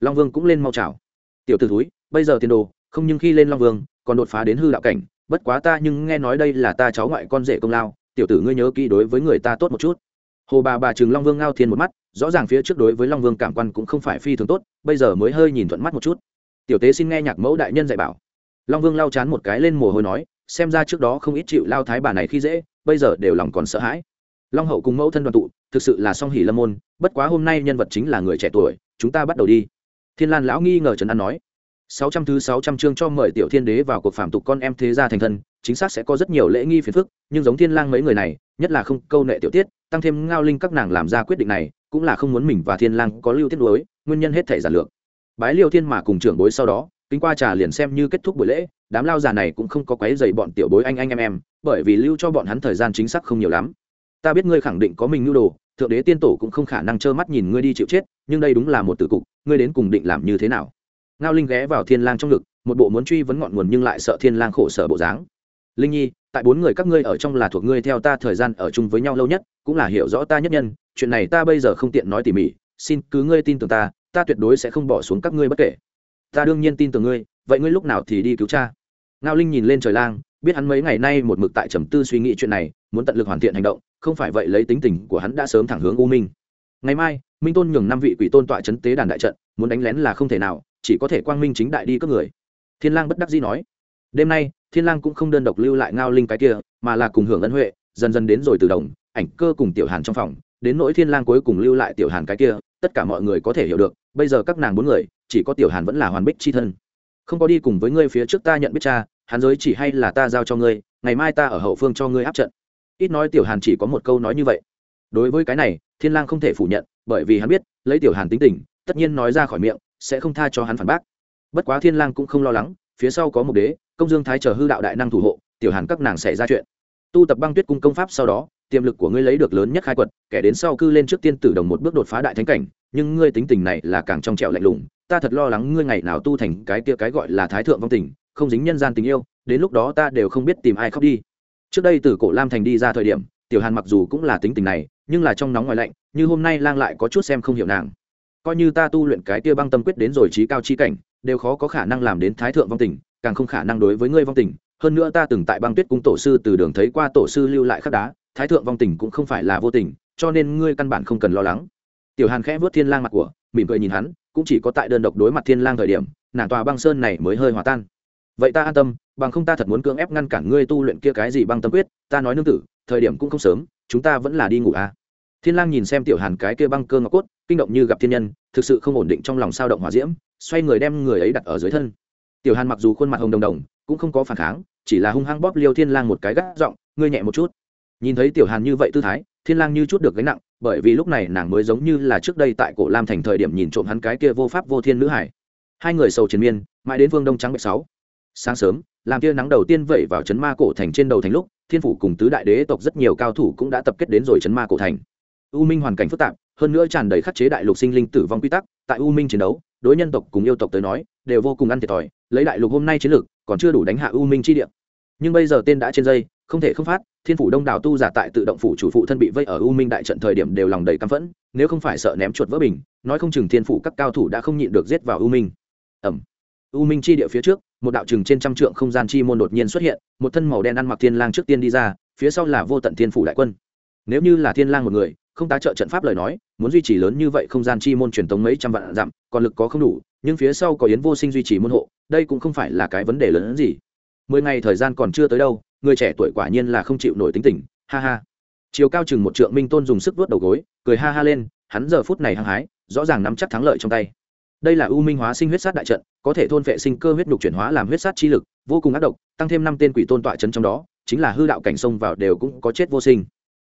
A: Long vương cũng lên mau chào. Tiểu t ử thúi, bây giờ tiền đồ, không nhưng khi lên long vương, còn đột phá đến hư đạo cảnh, bất quá ta nhưng nghe nói đây là ta cháu ngoại con rể công lao, tiểu tử ngươi nhớ kỹ đối với người ta tốt một chút. Hồ bà bà chừng long vương ngao thiên một mắt, rõ ràng phía trước đối với long vương cảm quan cũng không phải phi thường tốt, bây giờ mới hơi nhìn thuận mắt một chút. Tiểu tế xin nghe nhạc mẫu đại nhân dạy bảo long vương lao chán một cái lên mồ hôi nói, xem ra trước đó không ít chịu lao thái bà này khi dễ, bây giờ đều lòng còn sợ hãi. Long hậu cùng mẫu thân đoàn tụ, thực sự là song hỉ lâm môn, bất quá hôm nay nhân vật chính là người trẻ tuổi, chúng ta bắt đầu đi. Thiên lan lão nghi ngờ trần an nói. Sáu trăm thứ sáu trăm chương cho mời tiểu thiên đế vào cuộc phạm tục con em thế gia thành thân, chính xác sẽ có rất nhiều lễ nghi phiền phức, nhưng giống thiên lang mấy người này, nhất là không câu nệ tiểu tiết, tăng thêm ngao linh các nàng làm ra quyết định này, cũng là không muốn mình và thiên lang có lưu tiết đối nguyên nhân hết thể giản lược. Bái liêu thiên mà cùng trưởng bối sau đó kính qua trà liền xem như kết thúc buổi lễ, đám lao già này cũng không có quấy dày bọn tiểu bối anh anh em em, bởi vì lưu cho bọn hắn thời gian chính xác không nhiều lắm. Ta biết ngươi khẳng định có mình nhu đồ, thượng đế tiên tổ cũng không khả năng trơ mắt nhìn ngươi đi chịu chết, nhưng đây đúng là một tử cục, ngươi đến cùng định làm như thế nào? Ngao linh ghé vào thiên lang trong ngực, một bộ muốn truy vấn ngọn nguồn nhưng lại sợ thiên lang khổ sở bộ dáng. Linh nhi, tại bốn người các ngươi ở trong là thuộc ngươi theo ta thời gian ở chung với nhau lâu nhất, cũng là hiểu rõ ta nhất nhân, chuyện này ta bây giờ không tiện nói tỉ mỉ, xin cứ ngươi tin tưởng ta ta tuyệt đối sẽ không bỏ xuống các ngươi bất kể ta đương nhiên tin tưởng ngươi, vậy ngươi lúc nào thì đi cứu cha? Ngao linh nhìn lên trời lang, biết hắn mấy ngày nay một mực tại trầm tư suy nghĩ chuyện này, muốn tận lực hoàn thiện hành động, không phải vậy lấy tính tình của hắn đã sớm thẳng hướng u minh. Ngày mai, minh tôn nhường năm vị quỷ tôn tọa chấn tế đàn đại trận, muốn đánh lén là không thể nào, chỉ có thể quang minh chính đại đi cướp người. Thiên lang bất đắc dĩ nói. Đêm nay, thiên lang cũng không đơn độc lưu lại ngao linh cái kia, mà là cùng hưởng ân huệ, dần dần đến rồi từ đồng, ảnh cơ cùng tiểu hàn trong phòng, đến nỗi thiên lang cuối cùng lưu lại tiểu hàn cái kia, tất cả mọi người có thể hiểu được, bây giờ các nàng bốn người chỉ có tiểu hàn vẫn là hoàn bích chi thân. Không có đi cùng với ngươi phía trước ta nhận biết cha hắn giới chỉ hay là ta giao cho ngươi, ngày mai ta ở hậu phương cho ngươi áp trận. Ít nói tiểu hàn chỉ có một câu nói như vậy. Đối với cái này, thiên lang không thể phủ nhận, bởi vì hắn biết, lấy tiểu hàn tính tình, tất nhiên nói ra khỏi miệng, sẽ không tha cho hắn phản bác. Bất quá thiên lang cũng không lo lắng, phía sau có một đế, công dương thái chờ hư đạo đại năng thủ hộ, tiểu hàn các nàng sẽ ra chuyện. Tu tập băng tuyết cung công pháp sau đó, tiềm lực của ngươi lấy được lớn nhất khai quật, kẻ đến sau cư lên trước tiên tử đồng một bước đột phá đại thánh cảnh, nhưng ngươi tính tình này là càng trong trẻo lạnh lùng ta thật lo lắng ngươi ngày nào tu thành cái kia cái gọi là thái thượng vong tình, không dính nhân gian tình yêu, đến lúc đó ta đều không biết tìm ai khóc đi. Trước đây từ cổ lam thành đi ra thời điểm, tiểu hàn mặc dù cũng là tính tình này, nhưng là trong nóng ngoài lạnh, như hôm nay lang lại có chút xem không hiểu nàng. Coi như ta tu luyện cái kia băng tâm quyết đến rồi trí cao chi cảnh, đều khó có khả năng làm đến thái thượng vong tình, càng không khả năng đối với ngươi vong tình. Hơn nữa ta từng tại băng tuyết cung tổ sư từ đường thấy qua tổ sư lưu lại khắc đá, thái thượng vong tình cũng không phải là vô tình, cho nên ngươi căn bản không cần lo lắng. Tiểu hàn khẽ vớt thiên lang mặt của mỉm cười nhìn hắn, cũng chỉ có tại đơn độc đối mặt thiên lang thời điểm, nàng tòa băng sơn này mới hơi hòa tan. Vậy ta an tâm, bằng không ta thật muốn cưỡng ép ngăn cản ngươi tu luyện kia cái gì băng tâm quyết, ta nói nương tử, thời điểm cũng không sớm, chúng ta vẫn là đi ngủ à. Thiên lang nhìn xem tiểu hàn cái kia băng cơ ngọc cốt, kinh động như gặp thiên nhân, thực sự không ổn định trong lòng sao động hỏa diễm, xoay người đem người ấy đặt ở dưới thân. Tiểu hàn mặc dù khuôn mặt hồng đồng đồng, cũng không có phản kháng, chỉ là hung hăng bóp liêu thiên lang một cái gắt giọng, ngươi nhẹ một chút. Nhìn thấy tiểu hàn như vậy tư thái thiên lang như chút được gánh nặng, bởi vì lúc này nàng mới giống như là trước đây tại cổ lam thành thời điểm nhìn trộm hắn cái kia vô pháp vô thiên nữ hải. Hai người sầu chiến miên, mãi đến vương đông trắng bạch sáu. Sáng sớm, làm tia nắng đầu tiên vẩy vào chấn ma cổ thành trên đầu thành lúc, thiên phủ cùng tứ đại đế tộc rất nhiều cao thủ cũng đã tập kết đến rồi chấn ma cổ thành. U minh hoàn cảnh phức tạp, hơn nữa tràn đầy khắc chế đại lục sinh linh tử vong quy tắc, tại u minh chiến đấu, đối nhân tộc cùng yêu tộc tới nói, đều vô cùng ăn thiệt thòi, lấy đại lục hôm nay chiến lược, còn chưa đủ đánh hạ u minh chi địa. Nhưng bây giờ tên đã trên dây không thể không phát, thiên phủ đông đảo tu giả tại tự động phủ chủ phụ thân bị vây ở u minh đại trận thời điểm đều lòng đầy căm phẫn, nếu không phải sợ ném chuột vỡ bình, nói không chừng thiên phủ các cao thủ đã không nhịn được giết vào u minh. Ẩm. U minh chi địa phía trước, một đạo chừng trên trăm trượng không gian chi môn đột nhiên xuất hiện, một thân màu đen ăn mặc thiên lang trước tiên đi ra, phía sau là vô tận thiên phủ đại quân. Nếu như là thiên lang một người, không tá trợ trận pháp lời nói, muốn duy trì lớn như vậy không gian chi môn truyền thống mấy trăm vạn dặm, còn lực có không đủ, nhưng phía sau có yến vô sinh duy trì môn hộ, đây cũng không phải là cái vấn đề lớn hơn gì. Mười ngày thời gian còn chưa tới đâu người trẻ tuổi quả nhiên là không chịu nổi tính tình, ha ha. Chiều cao chừng một trượng minh tôn dùng sức vuốt đầu gối, cười ha ha lên, hắn giờ phút này hăng hái, rõ ràng nắm chắc thắng lợi trong tay. Đây là u minh hóa sinh huyết sát đại trận, có thể thôn vệ sinh cơ huyết nhục chuyển hóa làm huyết sát chi lực, vô cùng ác độc, tăng thêm năm tên quỷ tôn tọa chân trong đó, chính là hư đạo cảnh sông vào đều cũng có chết vô sinh.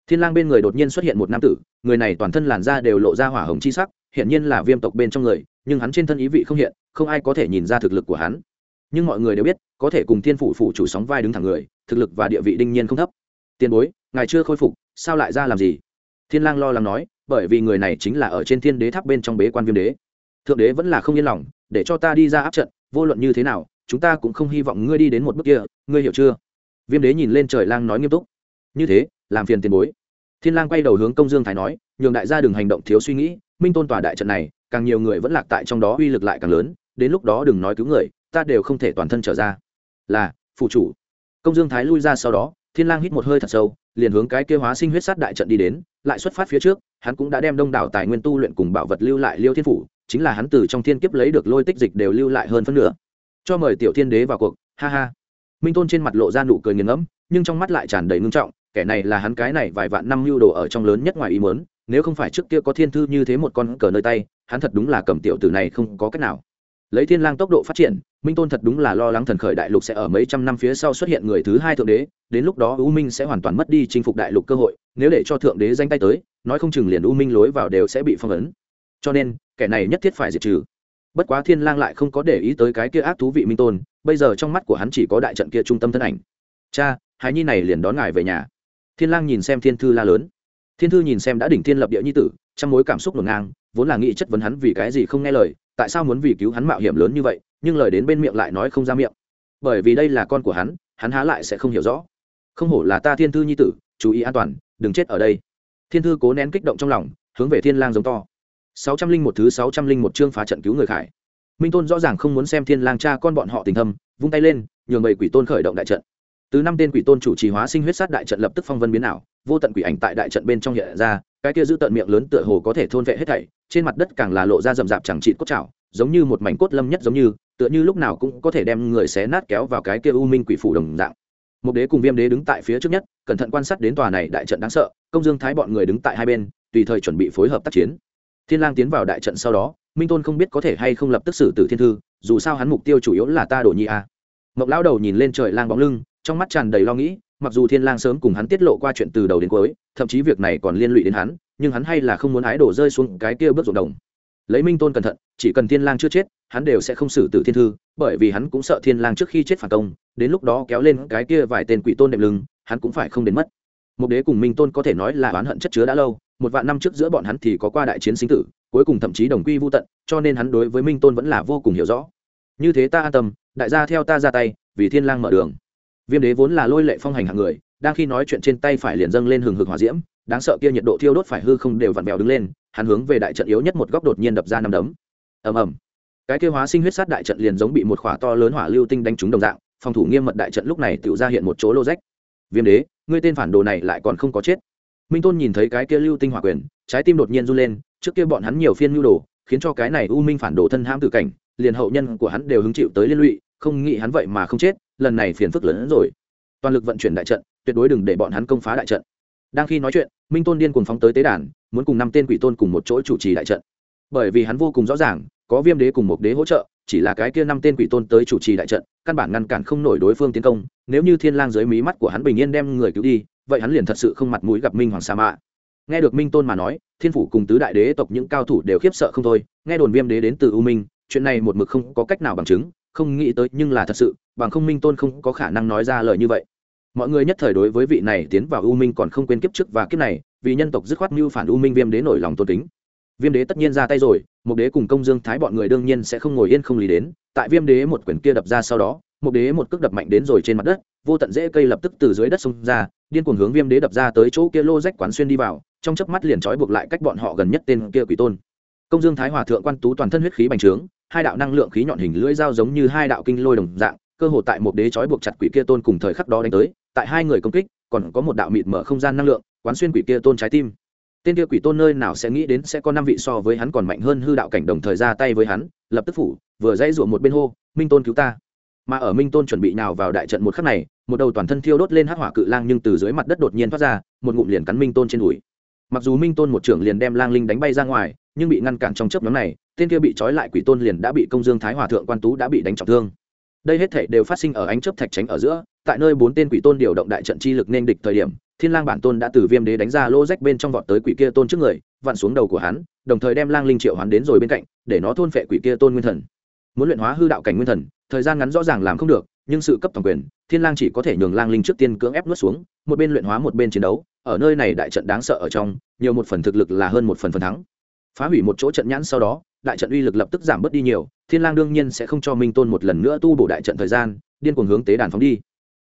A: Thiên lang bên người đột nhiên xuất hiện một nam tử, người này toàn thân làn da đều lộ ra hỏa hồng chi sắc hiện nhiên là viêm tộc bên trong người, nhưng hắn trên thân ý vị không hiện, không ai có thể nhìn ra thực lực của hắn. Nhưng mọi người đều biết có thể cùng thiên phủ phủ chủ sóng vai đứng thẳng người, thực lực và địa vị đinh nhiên không thấp. Tiền bối, ngài chưa khôi phục, sao lại ra làm gì? Thiên lang lo lắng nói, bởi vì người này chính là ở trên thiên đế tháp bên trong bế quan viêm đế. Thượng đế vẫn là không yên lòng, để cho ta đi ra áp trận, vô luận như thế nào, chúng ta cũng không hy vọng ngươi đi đến một bước kia, ngươi hiểu chưa? Viêm đế nhìn lên trời lang nói nghiêm túc. Như thế, làm phiền tiền bối. Thiên lang quay đầu hướng công dương thái nói, nhường đại gia đừng hành động thiếu suy nghĩ, minh tôn tòa đại trận này, càng nhiều người vẫn lạc tại trong đó uy lực lại càng lớn, đến lúc đó đừng nói cứu người, ta đều không thể toàn thân trở ra là, phụ chủ. Công dương thái lui ra sau đó, thiên lang hít một hơi thật sâu, liền hướng cái kia hóa sinh huyết sát đại trận đi đến, lại xuất phát phía trước, hắn cũng đã đem đông đảo tài nguyên tu luyện cùng bảo vật lưu lại liêu thiên phủ, chính là hắn từ trong thiên kiếp lấy được lôi tích dịch đều lưu lại hơn phân nửa. Cho mời tiểu thiên đế vào cuộc, ha ha. Minh tôn trên mặt lộ ra nụ cười nghiền ngẫm, nhưng trong mắt lại tràn đầy ngưng trọng, kẻ này là hắn cái này vài vạn năm lưu đồ ở trong lớn nhất ngoài ý muốn, nếu không phải trước kia có thiên thư như thế một con cờ nơi tay, hắn thật đúng là cầm tiểu tử này không có cách nào lấy thiên lang tốc độ phát triển, minh tôn thật đúng là lo lắng thần khởi đại lục sẽ ở mấy trăm năm phía sau xuất hiện người thứ hai thượng đế, đến lúc đó u minh sẽ hoàn toàn mất đi chinh phục đại lục cơ hội, nếu để cho thượng đế danh tay tới, nói không chừng liền u minh lối vào đều sẽ bị phong ấn. Cho nên, kẻ này nhất thiết phải diệt trừ. Bất quá thiên lang lại không có để ý tới cái kia ác thú vị minh tôn, bây giờ trong mắt của hắn chỉ có đại trận kia trung tâm thân ảnh. Cha, hài nhi này liền đón ngài về nhà. Thiên lang nhìn xem thiên thư la lớn. Thiên thư nhìn xem đã đỉnh thiên lập địa nhi tử trong mối cảm xúc ngổn ngang, vốn là nghĩ chất vấn hắn vì cái gì không nghe lời tại sao muốn vì cứu hắn mạo hiểm lớn như vậy, nhưng lời đến bên miệng lại nói không ra miệng. Bởi vì đây là con của hắn hắn há lại sẽ không hiểu rõ. Không hổ là ta thiên thư nhi tử, chú ý an toàn, đừng chết ở đây. Thiên thư cố nén kích động trong lòng, hướng về thiên lang giống to. sáu trăm linh một thứ sáu trăm linh một chương phá trận cứu người khải. Minh tôn rõ ràng không muốn xem thiên lang cha con bọn họ tình thâm, vung tay lên, nhường bảy quỷ tôn khởi động đại trận. Từ năm tên quỷ tôn chủ trì hóa sinh huyết sát đại trận lập tức phong vân biến ảo, vô tận quỷ ảnh tại đại trận bên trong hiện ra, cái kia giữ tận miệng lớn tựa hồ có thể thôn vệ hết thảy trên mặt đất càng là lộ ra rậm rạp chẳng trị cốt chảo giống như một mảnh cốt lâm nhất giống như, tựa như lúc nào cũng có thể đem người xé nát kéo vào cái kia u minh quỷ phủ đồng dạng một đế cùng viêm đế đứng tại phía trước nhất, cẩn thận quan sát đến tòa này đại trận đáng sợ, công dương thái bọn người đứng tại hai bên, tùy thời chuẩn bị phối hợp tác chiến thiên lang tiến vào đại trận sau đó, minh tôn không biết có thể hay không lập tức xử tử thiên thư, dù sao hắn mục tiêu chủ yếu là ta đổ nhi a à. lão đầu nhìn lên trời lang bóng lưng, trong mắt tràn đầy lo nghĩ mặc dù thiên lang sớm cùng hắn tiết lộ qua chuyện từ đầu đến cuối, thậm chí việc này còn liên lụy đến hắn, nhưng hắn hay là không muốn ái đổ rơi xuống cái kia bước ruộng đồng. Lấy minh tôn cẩn thận, chỉ cần thiên lang chưa chết, hắn đều sẽ không xử tử thiên thư, bởi vì hắn cũng sợ thiên lang trước khi chết phản công, đến lúc đó kéo lên cái kia vài tên quỷ tôn đệm lưng, hắn cũng phải không đến mất. Một đế cùng minh tôn có thể nói là oán hận chất chứa đã lâu, một vạn năm trước giữa bọn hắn thì có qua đại chiến sinh tử, cuối cùng thậm chí đồng quy vô tận, cho nên hắn đối với minh tôn vẫn là vô cùng hiểu rõ. Như thế ta an tâm, đại gia theo ta ra tay, vì thiên lang mở đường viêm đế vốn là lôi lệ phong hành hạng người, đang khi nói chuyện trên tay phải liền dâng lên hừng hực hỏa diễm, đáng sợ kia nhiệt độ thiêu đốt phải hư không đều vặn vẹo đứng lên, hắn hướng về đại trận yếu nhất một góc đột nhiên đập ra năm đấm. Ầm ầm. Cái kia hóa sinh huyết sát đại trận liền giống bị một khỏa to lớn hỏa lưu tinh đánh trúng đồng dạng, phòng thủ nghiêm mật đại trận lúc này tự ra hiện một chỗ lô rách. Viêm đế, ngươi tên phản đồ này lại còn không có chết. Minh tôn nhìn thấy cái kia lưu tinh hỏa quyền, trái tim đột nhiên run lên, trước kia bọn hắn nhiều phiên nhu đồ, khiến cho cái này u minh phản đồ thân hãm tử cảnh, liền hậu nhân của hắn đều hứng chịu tới liên lụy, không nghĩ hắn vậy mà không chết lần này phiền phức lớn hơn rồi. Toàn lực vận chuyển đại trận, tuyệt đối đừng để bọn hắn công phá đại trận. Đang khi nói chuyện, minh tôn điên cùng phóng tới tế đàn, muốn cùng năm tên quỷ tôn cùng một chỗ chủ trì đại trận. Bởi vì hắn vô cùng rõ ràng, có viêm đế cùng một đế hỗ trợ, chỉ là cái kia năm tên quỷ tôn tới chủ trì đại trận, căn bản ngăn cản không nổi đối phương tiến công. Nếu như thiên lang dưới mí mắt của hắn bình yên đem người cứu đi, vậy hắn liền thật sự không mặt mũi gặp minh hoàng sa mạ. Nghe được minh tôn mà nói, thiên phủ cùng tứ đại đế tộc những cao thủ đều khiếp sợ không thôi. Nghe đồn viêm đế đến từ u minh, chuyện này một mực không có cách nào bằng chứng không nghĩ tới nhưng là thật sự, bằng không minh tôn không có khả năng nói ra lời như vậy. Mọi người nhất thời đối với vị này tiến vào u minh còn không quên kiếp trước và kiếp này, vì nhân tộc dứt khoát mưu phản u minh viêm đế nổi lòng tôn kính. Viêm đế tất nhiên ra tay rồi một đế cùng công dương thái bọn người đương nhiên sẽ không ngồi yên không lý đến. Tại viêm đế một quyển kia đập ra sau đó một đế một cước đập mạnh đến rồi trên mặt đất, vô tận dễ cây lập tức từ dưới đất xông ra, điên cuồng hướng viêm đế đập ra tới chỗ kia lô rách quán xuyên đi vào, trong chớp mắt liền trói buộc lại cách bọn họ gần nhất tên kia quỷ tôn. Công dương thái hòa thượng quan tú toàn thân huyết khí bành trướng hai đạo năng lượng khí nhọn hình lưỡi dao giống như hai đạo kinh lôi đồng dạng, cơ hồ tại một đế trói buộc chặt quỷ kia tôn cùng thời khắc đó đánh tới, tại hai người công kích, còn có một đạo mịt mở không gian năng lượng, quán xuyên quỷ kia tôn trái tim. Tên kia quỷ tôn nơi nào sẽ nghĩ đến sẽ có năm vị so với hắn còn mạnh hơn hư đạo cảnh đồng thời ra tay với hắn, lập tức phủ, vừa dãy ruộng một bên hô, minh tôn cứu ta. Mà ở minh tôn chuẩn bị nào vào đại trận một khắc này, một đầu toàn thân thiêu đốt lên hắc hỏa cự lang nhưng từ dưới mặt đất đột nhiên thoát ra, một ngụm liền cắn minh tôn trên đùi. Mặc dù minh tôn một trưởng liền đem lang linh đánh bay ra ngoài, nhưng bị ngăn cản trong chớp nhóm này tên kia bị trói lại quỷ tôn liền đã bị công dương thái hòa thượng quan tú đã bị đánh trọng thương. Đây hết thể đều phát sinh ở ánh chớp thạch tránh ở giữa, tại nơi bốn tên quỷ tôn điều động đại trận chi lực nên địch thời điểm, thiên lang bản tôn đã từ viêm đế đánh ra lô rách bên trong vọt tới quỷ kia tôn trước người, vặn xuống đầu của hắn, đồng thời đem lang linh triệu hắn đến rồi bên cạnh, để nó thôn phệ quỷ kia tôn nguyên thần. Muốn luyện hóa hư đạo cảnh nguyên thần, thời gian ngắn rõ ràng làm không được, nhưng sự cấp toàn quyền, thiên lang chỉ có thể nhường lang linh trước tiên cưỡng ép nuốt xuống, một bên luyện hóa một bên chiến đấu, ở nơi này đại trận đáng sợ ở trong, nhiều một phần thực lực là hơn một phần phần thắng. Phá hủy một chỗ trận nhãn sau đó đại trận uy lực lập tức giảm bớt đi nhiều, thiên lang đương nhiên sẽ không cho minh tôn một lần nữa tu bổ đại trận thời gian, điên cuồng hướng tế đàn phóng đi.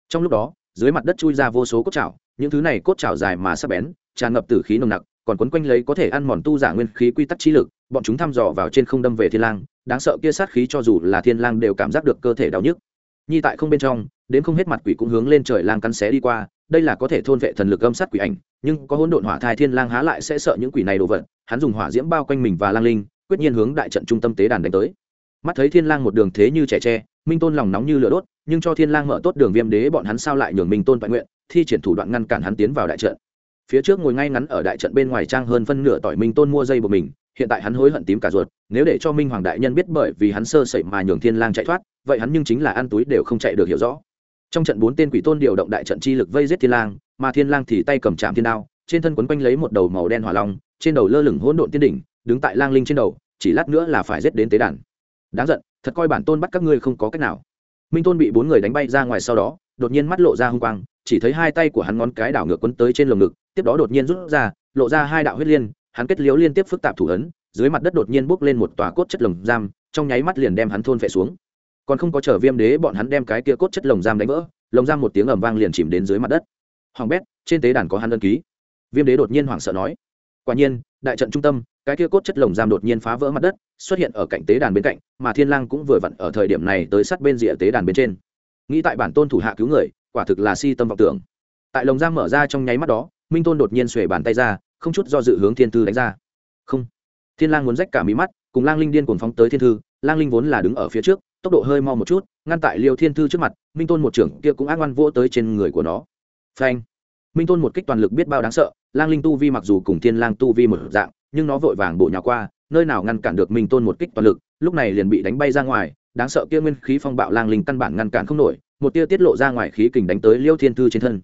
A: Trong lúc đó, dưới mặt đất chui ra vô số cốt chảo những thứ này cốt chảo dài mà sắc bén, tràn ngập tử khí nồng nặc, còn quấn quanh lấy có thể ăn mòn tu giả nguyên khí quy tắc trí lực, bọn chúng thăm dò vào trên không đâm về thiên lang, đáng sợ kia sát khí cho dù là thiên lang đều cảm giác được cơ thể đau nhức. Nhi tại không bên trong, đến không hết mặt quỷ cũng hướng lên trời lang cắn xé đi qua, đây là có thể thôn vệ thần lực âm sát quỷ ảnh, nhưng có hỗn độn hỏa thai thiên lang há lại sẽ sợ những quỷ này đồ vật, hắn dùng hỏa diễm bao quanh mình và lang linh quyết nhiên hướng đại trận trung tâm tế đàn đánh tới. Mắt thấy thiên lang một đường thế như trẻ tre, minh tôn lòng nóng như lửa đốt, nhưng cho thiên lang mở tốt đường viêm đế bọn hắn sao lại nhường minh tôn toàn nguyện, thi triển thủ đoạn ngăn cản hắn tiến vào đại trận. Phía trước ngồi ngay ngắn ở đại trận bên ngoài trang hơn phân nửa tỏi minh tôn mua dây của mình, hiện tại hắn hối hận tím cả ruột, nếu để cho minh hoàng đại nhân biết bởi vì hắn sơ sẩy mà nhường thiên lang chạy thoát, vậy hắn nhưng chính là ăn túi đều không chạy được hiểu rõ. Trong trận bốn tên quỷ tôn điều động đại trận chi lực vây giết thiên lang, mà thiên lang thì tay cầm chạm thiên đao, trên thân quấn quanh lấy một đầu màu đen hỏa long, trên đầu lơ lửng hỗn độn tiên đỉnh đứng tại lang linh trên đầu, chỉ lát nữa là phải giết đến tế đàn. Đáng giận, thật coi bản tôn bắt các ngươi không có cách nào. Minh tôn bị bốn người đánh bay ra ngoài sau đó, đột nhiên mắt lộ ra hung quang, chỉ thấy hai tay của hắn ngón cái đảo ngược quấn tới trên lồng ngực, tiếp đó đột nhiên rút ra, lộ ra hai đạo huyết liên, hắn kết liễu liên tiếp phức tạp thủ ấn, dưới mặt đất đột nhiên bốc lên một tòa cốt chất lồng giam, trong nháy mắt liền đem hắn thôn phệ xuống. Còn không có chờ viêm đế bọn hắn đem cái kia cốt chất lồng giam đánh vỡ, lồng giam một tiếng ầm vang liền chìm đến dưới mặt đất. Hoàng bét, trên tế đàn có hắn đơn ký. Viêm đế đột nhiên hoảng sợ nói, quả nhiên, đại trận trung tâm cái kia cốt chất lồng giam đột nhiên phá vỡ mặt đất, xuất hiện ở cạnh tế đàn bên cạnh, mà thiên lang cũng vừa vặn ở thời điểm này tới sát bên rìa tế đàn bên trên. Nghĩ tại bản tôn thủ hạ cứu người, quả thực là si tâm vọng tưởng. Tại lồng giam mở ra trong nháy mắt đó, minh tôn đột nhiên xuề bàn tay ra, không chút do dự hướng thiên thư đánh ra. Không. Thiên lang muốn rách cả mí mắt, cùng lang linh điên cuồng phóng tới thiên thư, lang linh vốn là đứng ở phía trước, tốc độ hơi mau một chút, ngăn tại liêu thiên thư trước mặt, minh tôn một trưởng kia cũng ác ngoan vỗ tới trên người của nó. Phanh. Minh tôn một kích toàn lực biết bao đáng sợ, lang linh tu vi mặc dù cùng thiên lang tu vi một dạng nhưng nó vội vàng bộ nhào qua, nơi nào ngăn cản được minh tôn một kích toàn lực, lúc này liền bị đánh bay ra ngoài, đáng sợ kia nguyên khí phong bạo lang linh căn bản ngăn cản không nổi, một tia tiết lộ ra ngoài khí kình đánh tới liêu thiên thư trên thân.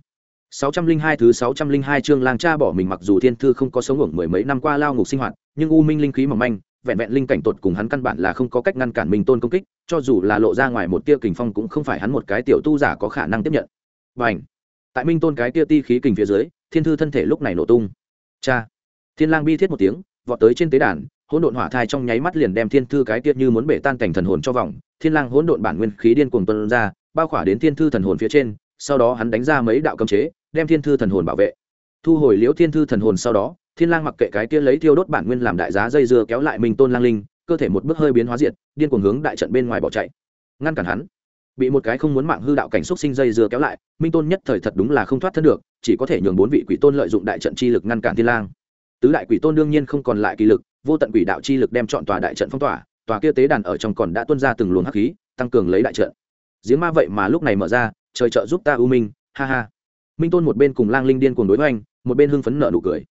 A: 602 thứ 602 chương lang cha bỏ mình mặc dù thiên thư không có sống ngủ mười mấy năm qua lao ngục sinh hoạt, nhưng u minh linh khí mỏng manh, vẹn vẹn linh cảnh tột cùng hắn căn bản là không có cách ngăn cản minh tôn công kích, cho dù là lộ ra ngoài một tia kình phong cũng không phải hắn một cái tiểu tu giả có khả năng tiếp nhận. Và tại minh tôn cái tia ti khí kình phía dưới, thiên thư thân thể lúc này nổ tung. Cha! Thiên lang bi thiết một tiếng, vọt tới trên tế đàn, hỗn độn hỏa thai trong nháy mắt liền đem thiên thư cái tiết như muốn bể tan cảnh thần hồn cho vòng. Thiên lang hỗn độn bản nguyên khí điên cuồng tuôn ra, bao khỏa đến thiên thư thần hồn phía trên, sau đó hắn đánh ra mấy đạo cấm chế, đem thiên thư thần hồn bảo vệ. Thu hồi liễu thiên thư thần hồn sau đó, thiên lang mặc kệ cái kia lấy tiêu đốt bản nguyên làm đại giá dây dưa kéo lại minh tôn lang linh, cơ thể một bước hơi biến hóa diệt, điên cuồng hướng đại trận bên ngoài bỏ chạy. Ngăn cản hắn. Bị một cái không muốn mạng hư đạo cảnh xúc sinh dây dưa kéo lại, minh tôn nhất thời thật đúng là không thoát thân được, chỉ có thể nhường bốn vị quỷ tôn lợi dụng đại trận chi lực ngăn cản thiên lang tứ đại quỷ tôn đương nhiên không còn lại kỳ lực, vô tận quỷ đạo chi lực đem chọn tòa đại trận phong tỏa, tòa kia tế đàn ở trong còn đã tuôn ra từng luồng hắc khí, tăng cường lấy đại trận. Giếng ma vậy mà lúc này mở ra, trời trợ giúp ta u minh, ha ha. Minh tôn một bên cùng lang linh điên cuồng đối hoành, một bên hưng phấn nợ nụ cười.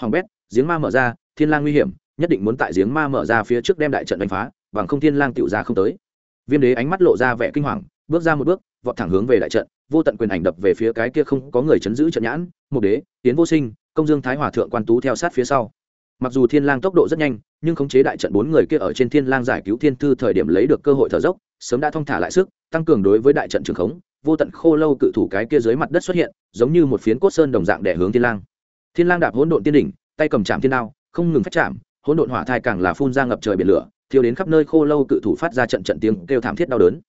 A: Hoàng bét, giếng ma mở ra, thiên lang nguy hiểm, nhất định muốn tại giếng ma mở ra phía trước đem đại trận đánh phá, bằng không thiên lang tiểu ra không tới. Viêm đế ánh mắt lộ ra vẻ kinh hoàng, bước ra một bước, vọt thẳng hướng về đại trận, vô tận quyền ảnh đập về phía cái kia không có người chấn giữ trận nhãn, một đế, tiến vô sinh công dương thái hòa thượng quan tú theo sát phía sau. Mặc dù thiên lang tốc độ rất nhanh, nhưng khống chế đại trận bốn người kia ở trên thiên lang giải cứu thiên thư thời điểm lấy được cơ hội thở dốc, sớm đã thong thả lại sức, tăng cường đối với đại trận trường khống, vô tận khô lâu cự thủ cái kia dưới mặt đất xuất hiện, giống như một phiến cốt sơn đồng dạng để hướng thiên lang. Thiên lang đạp hỗn độn tiên đỉnh, tay cầm chạm thiên đao, không ngừng phát chạm, hỗn độn hỏa thai càng là phun ra ngập trời biển lửa, thiêu đến khắp nơi khô lâu cự thủ phát ra trận trận tiếng kêu thảm thiết đau đớn.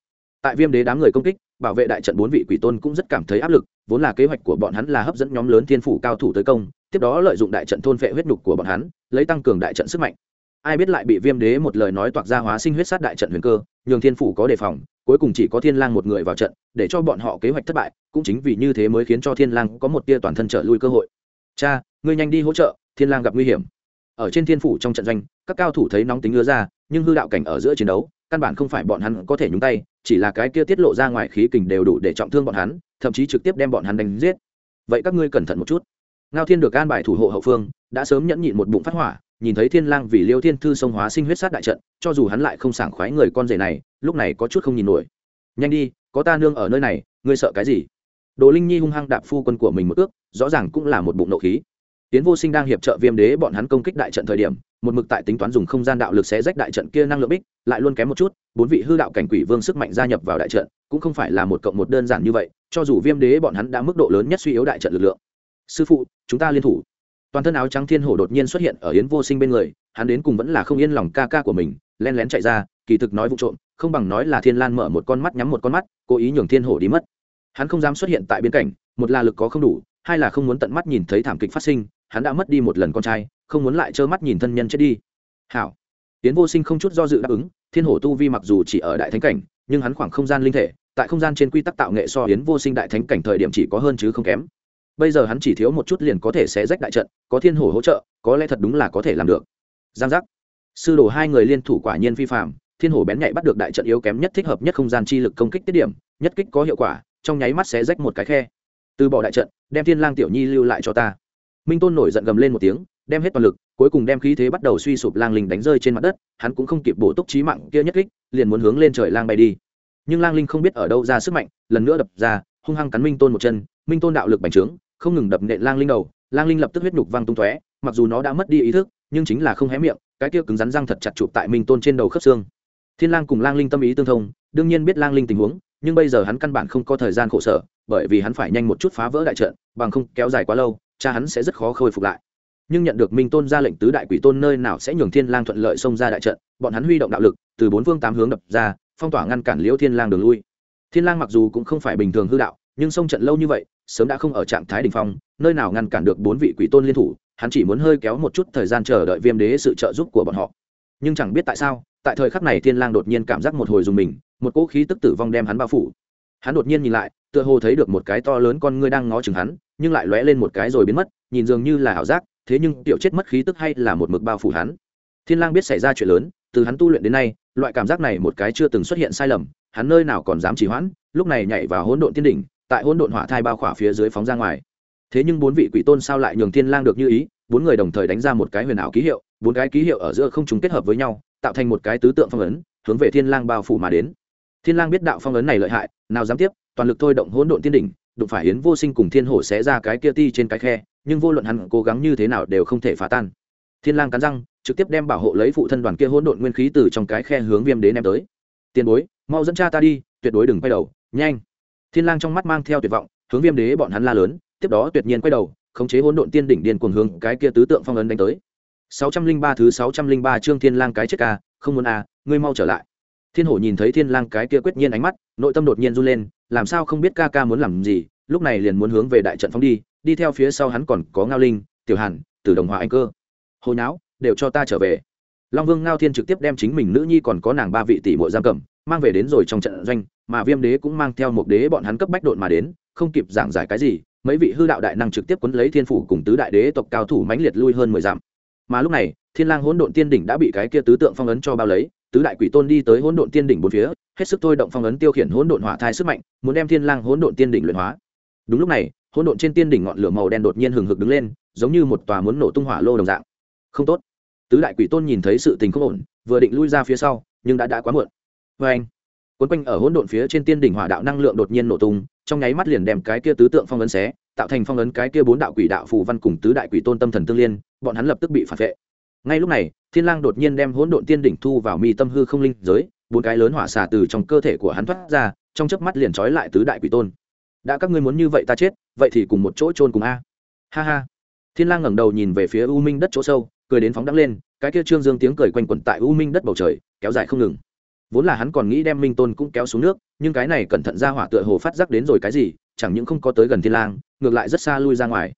A: Tại viêm đế đám người công kích bảo vệ đại trận bốn vị quỷ tôn cũng rất cảm thấy áp lực, vốn là kế hoạch của bọn hắn là hấp dẫn nhóm lớn thiên phủ cao thủ tới công, tiếp đó lợi dụng đại trận thôn phệ huyết nhục của bọn hắn, lấy tăng cường đại trận sức mạnh. Ai biết lại bị viêm đế một lời nói toạc ra hóa sinh huyết sát đại trận huyền cơ, nhường thiên phủ có đề phòng, cuối cùng chỉ có thiên lang một người vào trận, để cho bọn họ kế hoạch thất bại, cũng chính vì như thế mới khiến cho thiên lang có một tia toàn thân trở lui cơ hội. Cha, ngươi nhanh đi hỗ trợ, thiên lang gặp nguy hiểm. Ở trên thiên phủ trong trận doanh, các cao thủ thấy nóng tính ứa ra, nhưng hư đạo cảnh ở giữa chiến đấu căn bản không phải bọn hắn có thể nhúng tay, chỉ là cái kia tiết lộ ra ngoài khí kình đều đủ để trọng thương bọn hắn, thậm chí trực tiếp đem bọn hắn đánh giết. Vậy các ngươi cẩn thận một chút. Ngao thiên được an bài thủ hộ hậu phương, đã sớm nhẫn nhịn một bụng phát hỏa, nhìn thấy thiên lang vì liêu thiên thư sông hóa sinh huyết sát đại trận, cho dù hắn lại không sảng khoái người con rể này, lúc này có chút không nhìn nổi. Nhanh đi, có ta nương ở nơi này, ngươi sợ cái gì? Đồ linh nhi hung hăng đạp phu quân của mình một ước, rõ ràng cũng là một bụng nộ khí tiến vô sinh đang hiệp trợ viêm đế bọn hắn công kích đại trận thời điểm, một mực tại tính toán dùng không gian đạo lực xé rách đại trận kia năng lượng bích, lại luôn kém một chút, bốn vị hư đạo cảnh quỷ vương sức mạnh gia nhập vào đại trận, cũng không phải là một cộng một đơn giản như vậy, cho dù viêm đế bọn hắn đã mức độ lớn nhất suy yếu đại trận lực lượng. Sư phụ, chúng ta liên thủ. Toàn thân áo trắng thiên hổ đột nhiên xuất hiện ở yến vô sinh bên người, hắn đến cùng vẫn là không yên lòng ca ca của mình len lén chạy ra, kỳ thực nói vụ trộm, không bằng nói là thiên lan mở một con mắt nhắm một con mắt, cố ý nhường thiên hổ đi mất. Hắn không dám xuất hiện tại biên cảnh một là lực có không đủ, hai là không muốn tận mắt nhìn thấy thảm kịch phát sinh hắn đã mất đi một lần con trai, không muốn lại trơ mắt nhìn thân nhân chết đi. Hảo. Tiến vô sinh không chút do dự đáp ứng, thiên hổ tu vi mặc dù chỉ ở đại thánh cảnh, nhưng hắn khoảng không gian linh thể, tại không gian trên quy tắc tạo nghệ so hiến vô sinh đại thánh cảnh thời điểm chỉ có hơn chứ không kém. Bây giờ hắn chỉ thiếu một chút liền có thể sẽ rách đại trận, có thiên hổ hỗ trợ, có lẽ thật đúng là có thể làm được. Giang giác. Sư đồ hai người liên thủ quả nhiên vi phạm thiên hổ bén nhạy bắt được đại trận yếu kém nhất thích hợp nhất không gian chi lực công kích tiết điểm, nhất kích có hiệu quả, trong nháy mắt sẽ rách một cái khe. Từ bỏ đại trận, đem thiên lang tiểu nhi lưu lại cho ta minh tôn nổi giận gầm lên một tiếng, đem hết toàn lực, cuối cùng đem khí thế bắt đầu suy sụp lang linh đánh rơi trên mặt đất, hắn cũng không kịp bổ túc trí mạng kia nhất kích, liền muốn hướng lên trời lang bay đi. Nhưng lang linh không biết ở đâu ra sức mạnh, lần nữa đập ra, hung hăng cắn minh tôn một chân, minh tôn đạo lực bành trướng, không ngừng đập nện lang linh đầu, lang linh lập tức huyết nhục văng tung tóe, mặc dù nó đã mất đi ý thức, nhưng chính là không hé miệng, cái kia cứng rắn răng thật chặt chụp tại minh tôn trên đầu khớp xương. Thiên lang cùng lang linh tâm ý tương thông, đương nhiên biết lang linh tình huống, nhưng bây giờ hắn căn bản không có thời gian khổ sở, bởi vì hắn phải nhanh một chút phá vỡ đại trận, bằng không kéo dài quá lâu cha hắn sẽ rất khó khôi phục lại. Nhưng nhận được minh tôn ra lệnh tứ đại quỷ tôn nơi nào sẽ nhường thiên lang thuận lợi xông ra đại trận, bọn hắn huy động đạo lực, từ bốn phương tám hướng đập ra, phong tỏa ngăn cản liễu thiên lang đường lui. Thiên lang mặc dù cũng không phải bình thường hư đạo, nhưng xông trận lâu như vậy, sớm đã không ở trạng thái đỉnh phong, nơi nào ngăn cản được bốn vị quỷ tôn liên thủ, hắn chỉ muốn hơi kéo một chút thời gian chờ đợi viêm đế sự trợ giúp của bọn họ. Nhưng chẳng biết tại sao, tại thời khắc này thiên lang đột nhiên cảm giác một hồi dùng mình, một cỗ khí tức tử vong đem hắn bao phủ. Hắn đột nhiên nhìn lại, tựa hồ thấy được một cái to lớn con ngươi đang ngó chừng hắn nhưng lại lóe lên một cái rồi biến mất, nhìn dường như là ảo giác, thế nhưng tiểu chết mất khí tức hay là một mực bao phủ hắn. Thiên lang biết xảy ra chuyện lớn, từ hắn tu luyện đến nay, loại cảm giác này một cái chưa từng xuất hiện sai lầm, hắn nơi nào còn dám trì hoãn, lúc này nhảy vào hỗn độn tiên đỉnh, tại hỗn độn hỏa thai bao khỏa phía dưới phóng ra ngoài. Thế nhưng bốn vị quỷ tôn sao lại nhường thiên lang được như ý, bốn người đồng thời đánh ra một cái huyền ảo ký hiệu, bốn cái ký hiệu ở giữa không trùng kết hợp với nhau, tạo thành một cái tứ tượng phong ấn, hướng về thiên lang bao phủ mà đến. Thiên lang biết đạo phong ấn này lợi hại, nào dám tiếp, toàn lực thôi động hỗn độn tiên đỉnh đụng phải yến vô sinh cùng thiên hổ sẽ ra cái kia ti trên cái khe, nhưng vô luận hắn cố gắng như thế nào đều không thể phá tan. Thiên lang cắn răng, trực tiếp đem bảo hộ lấy phụ thân đoàn kia hỗn độn nguyên khí từ trong cái khe hướng viêm đế ném tới. Tiền bối, mau dẫn cha ta đi, tuyệt đối đừng quay đầu, nhanh. Thiên lang trong mắt mang theo tuyệt vọng, hướng viêm đế bọn hắn la lớn, tiếp đó tuyệt nhiên quay đầu, khống chế hỗn độn tiên đỉnh điên cuồng hướng cái kia tứ tượng phong ấn đánh tới. 603 thứ 603 chương thiên lang cái chết ca, không muốn à ngươi mau trở lại thiên hổ nhìn thấy thiên lang cái kia quyết nhiên ánh mắt, nội tâm đột nhiên run lên, làm sao không biết ca ca muốn làm gì, lúc này liền muốn hướng về đại trận phóng đi đi theo phía sau hắn còn có ngao linh, tiểu hàn, tử đồng hòa anh cơ. Hồi não đều cho ta trở về. Long vương ngao thiên trực tiếp đem chính mình nữ nhi còn có nàng ba vị tỷ muội giam cầm, mang về đến rồi trong trận doanh, mà viêm đế cũng mang theo một đế bọn hắn cấp bách độn mà đến, không kịp giảng giải cái gì, mấy vị hư đạo đại năng trực tiếp quấn lấy thiên phủ cùng tứ đại đế tộc cao thủ mãnh liệt lui hơn mười dặm. Mà lúc này, thiên lang hỗn độn tiên đỉnh đã bị cái kia tứ tượng phong ấn cho bao lấy tứ đại quỷ tôn đi tới hỗn độn tiên đỉnh bốn phía, hết sức thôi động phong ấn tiêu khiển hỗn độn hỏa thai sức mạnh, muốn đem thiên lang hỗn độn tiên đỉnh luyện hóa. Đúng lúc này, hỗn độn trên tiên đỉnh ngọn lửa màu đen đột nhiên hừng hực đứng lên, giống như một tòa muốn nổ tung hỏa lô đồng dạng. Không tốt. Tứ đại quỷ tôn nhìn thấy sự tình không ổn, vừa định lui ra phía sau, nhưng đã đã quá muộn. Vê anh quấn quanh ở hỗn độn phía trên tiên đỉnh hỏa đạo năng lượng đột nhiên nổ tung, trong nháy mắt liền đem cái kia tứ tượng phong ấn xé, tạo thành phong ấn cái kia bốn đạo quỷ đạo phù văn cùng tứ đại quỷ tôn tâm thần tương liên, bọn hắn lập tức bị phản vệ ngay lúc này, thiên lang đột nhiên đem hỗn độn tiên đỉnh thu vào mi tâm hư không linh giới, bốn cái lớn hỏa xà từ trong cơ thể của hắn thoát ra, trong chớp mắt liền trói lại tứ đại quỷ tôn. Đã các ngươi muốn như vậy ta chết, vậy thì cùng một chỗ trôn cùng a. Ha ha. Thiên lang ngẩng đầu nhìn về phía u minh đất chỗ sâu, cười đến phóng đắng lên, cái kia trương dương tiếng cười quanh quẩn tại u minh đất bầu trời, kéo dài không ngừng. Vốn là hắn còn nghĩ đem minh tôn cũng kéo xuống nước, nhưng cái này cẩn thận ra hỏa tựa hồ phát giác đến rồi cái gì, chẳng những không có tới gần thiên lang, ngược lại rất xa lui ra ngoài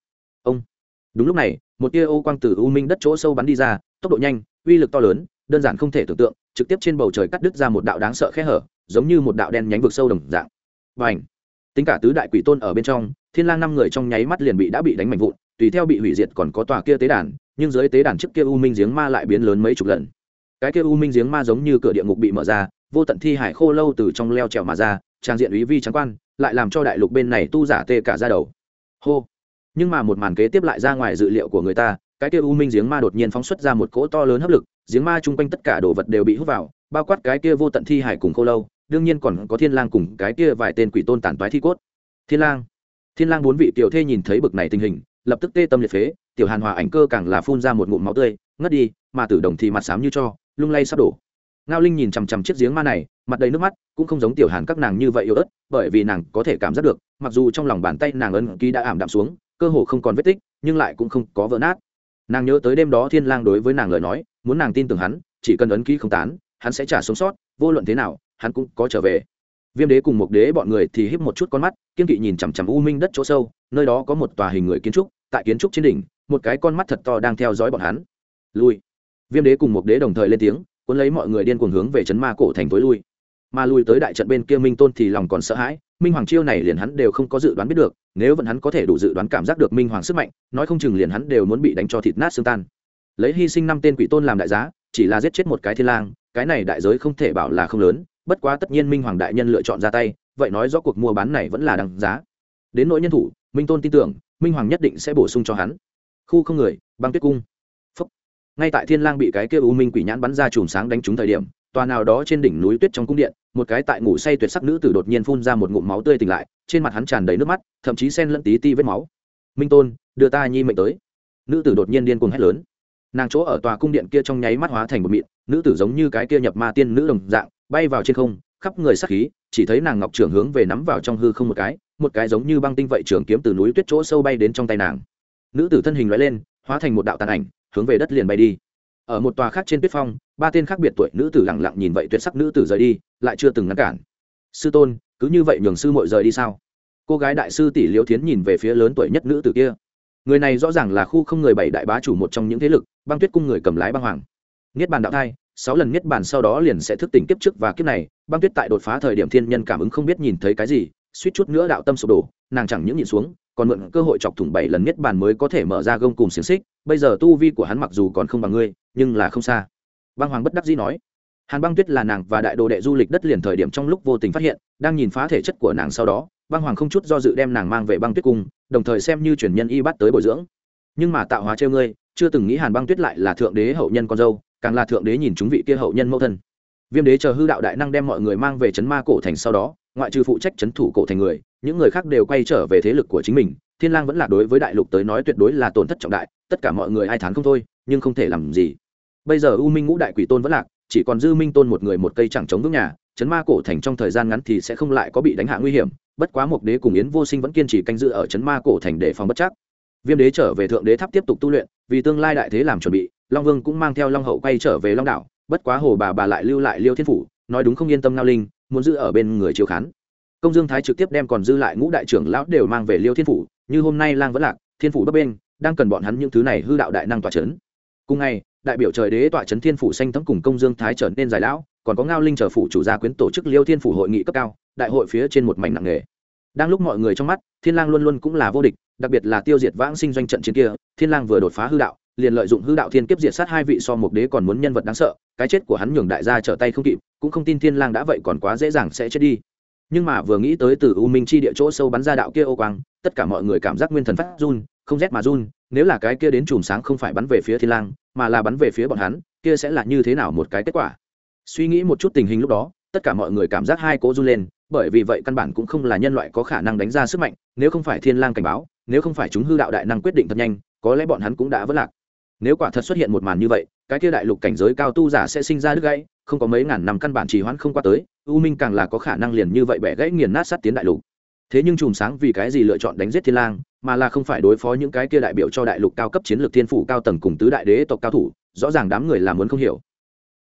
A: đúng lúc này, một tia ô quang từ u minh đất chỗ sâu bắn đi ra, tốc độ nhanh, uy lực to lớn, đơn giản không thể tưởng tượng, trực tiếp trên bầu trời cắt đứt ra một đạo đáng sợ khe hở, giống như một đạo đen nhánh vực sâu đồng dạng. Và ảnh tính cả tứ đại quỷ tôn ở bên trong, thiên lang năm người trong nháy mắt liền bị đã bị đánh mạnh vụn, tùy theo bị hủy diệt còn có tòa kia tế đàn, nhưng dưới tế đàn trước kia u minh giếng ma lại biến lớn mấy chục lần. Cái kia u minh giếng ma giống như cửa địa ngục bị mở ra, vô tận thi hải khô lâu từ trong leo trèo mà ra, trang diện ý vi trắng quan, lại làm cho đại lục bên này tu giả tê cả ra đầu. Hô! Nhưng mà một màn kế tiếp lại ra ngoài dự liệu của người ta, cái kia u minh giếng ma đột nhiên phóng xuất ra một cỗ to lớn hấp lực, giếng ma chung quanh tất cả đồ vật đều bị hút vào, bao quát cái kia vô tận thi hải cùng khô lâu, đương nhiên còn có thiên lang cùng cái kia vài tên quỷ tôn tàn toái thi cốt. Thiên lang thiên lang bốn vị tiểu thê nhìn thấy bực này tình hình, lập tức tê tâm liệt phế, tiểu hàn hòa ảnh cơ càng là phun ra một ngụm máu tươi, ngất đi, mà tử đồng thì mặt xám như cho, lung lay sắp đổ. Ngao linh nhìn chằm chằm chiếc giếng ma này, mặt đầy nước mắt, cũng không giống tiểu hàn các nàng như vậy yếu ớt, bởi vì nàng có thể cảm giác được, mặc dù trong lòng bàn tay nàng ấn ký đã ảm đạm xuống cơ hồ không còn vết tích, nhưng lại cũng không có vỡ nát. Nàng nhớ tới đêm đó thiên lang đối với nàng lời nói, muốn nàng tin tưởng hắn, chỉ cần ấn ký không tán, hắn sẽ trả sống sót, vô luận thế nào, hắn cũng có trở về. Viêm đế cùng một đế bọn người thì híp một chút con mắt, kiên kỵ nhìn chằm chằm u minh đất chỗ sâu, nơi đó có một tòa hình người kiến trúc, tại kiến trúc trên đỉnh, một cái con mắt thật to đang theo dõi bọn hắn. Lui. Viêm đế cùng một đế đồng thời lên tiếng, cuốn lấy mọi người điên cuồng hướng về chấn ma cổ thành tối lui. Mà lui tới đại trận bên kia minh tôn thì lòng còn sợ hãi minh hoàng chiêu này liền hắn đều không có dự đoán biết được, nếu vẫn hắn có thể đủ dự đoán cảm giác được minh hoàng sức mạnh, nói không chừng liền hắn đều muốn bị đánh cho thịt nát xương tan. Lấy hy sinh năm tên quỷ tôn làm đại giá, chỉ là giết chết một cái thiên lang, cái này đại giới không thể bảo là không lớn, bất quá tất nhiên minh hoàng đại nhân lựa chọn ra tay, vậy nói rõ cuộc mua bán này vẫn là đằng giá. Đến nỗi nhân thủ, minh tôn tin tưởng, minh hoàng nhất định sẽ bổ sung cho hắn. Khu không người, băng tuyết cung. Phúc. ngay tại thiên lang bị cái kia u minh quỷ nhãn bắn ra chùm sáng đánh trúng thời điểm tòa nào đó trên đỉnh núi tuyết trong cung điện, một cái tại ngủ say tuyệt sắc nữ tử đột nhiên phun ra một ngụm máu tươi tỉnh lại, trên mặt hắn tràn đầy nước mắt, thậm chí xen lẫn tí ti vết máu. Minh tôn, đưa ta nhi mệnh tới. Nữ tử đột nhiên điên cuồng hét lớn. Nàng chỗ ở tòa cung điện kia trong nháy mắt hóa thành một mịn, nữ tử giống như cái kia nhập ma tiên nữ đồng dạng, bay vào trên không, khắp người sắc khí, chỉ thấy nàng ngọc trưởng hướng về nắm vào trong hư không một cái một cái giống như băng tinh vậy trường kiếm từ núi tuyết chỗ sâu bay đến trong tay nàng. Nữ tử thân hình loại lên, hóa thành một đạo tàn ảnh, hướng về đất liền bay đi ở một tòa khác trên tuyết phong, ba tên khác biệt tuổi nữ tử lẳng lặng nhìn vậy tuyệt sắc nữ tử rời đi, lại chưa từng ngăn cản. Sư tôn, cứ như vậy nhường sư mội rời đi sao? Cô gái đại sư tỷ liễu thiến nhìn về phía lớn tuổi nhất nữ tử kia. Người này rõ ràng là khu không người bảy đại bá chủ một trong những thế lực, băng tuyết cung người cầm lái băng hoàng. Niết bàn đạo thai, sáu lần niết bàn sau đó liền sẽ thức tỉnh kiếp trước và kiếp này, băng tuyết tại đột phá thời điểm thiên nhân cảm ứng không biết nhìn thấy cái gì, suýt chút nữa đạo tâm sụp đổ, nàng chẳng những nhìn xuống còn mượn cơ hội chọc thủng bảy lần niết bàn mới có thể mở ra gông cùng xiềng xích, bây giờ tu vi của hắn mặc dù còn không bằng ngươi, nhưng là không xa. Băng hoàng bất đắc dĩ nói. Hàn băng tuyết là nàng và đại đồ đệ du lịch đất liền thời điểm trong lúc vô tình phát hiện, đang nhìn phá thể chất của nàng sau đó, băng hoàng không chút do dự đem nàng mang về băng tuyết cung, đồng thời xem như truyền nhân y bắt tới bồi dưỡng. Nhưng mà tạo hóa trêu ngươi, chưa từng nghĩ hàn băng tuyết lại là thượng đế hậu nhân con dâu, càng là thượng đế nhìn chúng vị kia hậu nhân mẫu thân. Viêm đế chờ hư đạo đại năng đem mọi người mang về chấn ma cổ thành sau đó, ngoại trừ phụ trách chấn thủ cổ thành người những người khác đều quay trở về thế lực của chính mình, thiên lang vẫn là đối với đại lục tới nói tuyệt đối là tổn thất trọng đại, tất cả mọi người ai thán không thôi, nhưng không thể làm gì. Bây giờ u minh ngũ đại quỷ tôn vẫn lạc, chỉ còn dư minh tôn một người một cây chẳng chống vững nhà, chấn ma cổ thành trong thời gian ngắn thì sẽ không lại có bị đánh hạ nguy hiểm, bất quá một đế cùng yến vô sinh vẫn kiên trì canh giữ ở chấn ma cổ thành để phòng bất chắc. Viêm đế trở về thượng đế tháp tiếp tục tu luyện, vì tương lai đại thế làm chuẩn bị, long vương cũng mang theo long hậu quay trở về long đảo, bất quá hồ bà bà lại lưu lại liêu thiên phủ, nói đúng không yên tâm ngao linh, muốn giữ ở bên người chiếu khán công dương thái trực tiếp đem còn dư lại ngũ đại trưởng lão đều mang về liêu thiên phủ, như hôm nay lang vẫn lạc, thiên phủ bấp bên đang cần bọn hắn những thứ này hư đạo đại năng tỏa chấn. Cùng ngày, đại biểu trời đế tỏa chấn thiên phủ xanh tấm cùng công dương thái trở nên giải lão, còn có ngao linh chờ phủ chủ gia quyến tổ chức liêu thiên phủ hội nghị cấp cao, đại hội phía trên một mảnh nặng nghề đang lúc mọi người trong mắt, thiên lang luôn luôn cũng là vô địch, đặc biệt là tiêu diệt vãng sinh doanh trận chiến kia, thiên lang vừa đột phá hư đạo, liền lợi dụng hư đạo thiên kiếp diệt sát hai vị so một đế còn muốn nhân vật đáng sợ, cái chết của hắn nhường đại gia trở tay không kịp, cũng không tin thiên lang đã vậy còn quá dễ dàng sẽ chết đi nhưng mà vừa nghĩ tới từ u minh chi địa chỗ sâu bắn ra đạo kia ô quang, tất cả mọi người cảm giác nguyên thần phát run, không rét mà run, nếu là cái kia đến chùm sáng không phải bắn về phía thiên lang, mà là bắn về phía bọn hắn, kia sẽ là như thế nào một cái kết quả? Suy nghĩ một chút tình hình lúc đó, tất cả mọi người cảm giác hai cố run lên, bởi vì vậy căn bản cũng không là nhân loại có khả năng đánh ra sức mạnh, nếu không phải thiên lang cảnh báo, nếu không phải chúng hư đạo đại năng quyết định thật nhanh, có lẽ bọn hắn cũng đã vỡ lạc. Nếu quả thật xuất hiện một màn như vậy, cái kia đại lục cảnh giới cao tu giả sẽ sinh ra đứt gãy không có mấy ngàn năm căn bản trì hoãn không qua tới, u minh càng là có khả năng liền như vậy bẻ gãy nghiền nát sát tiến đại lục. Thế nhưng chùm sáng vì cái gì lựa chọn đánh giết thiên lang, mà là không phải đối phó những cái kia đại biểu cho đại lục cao cấp chiến lược thiên phủ cao tầng cùng tứ đại đế tộc cao thủ, rõ ràng đám người là muốn không hiểu.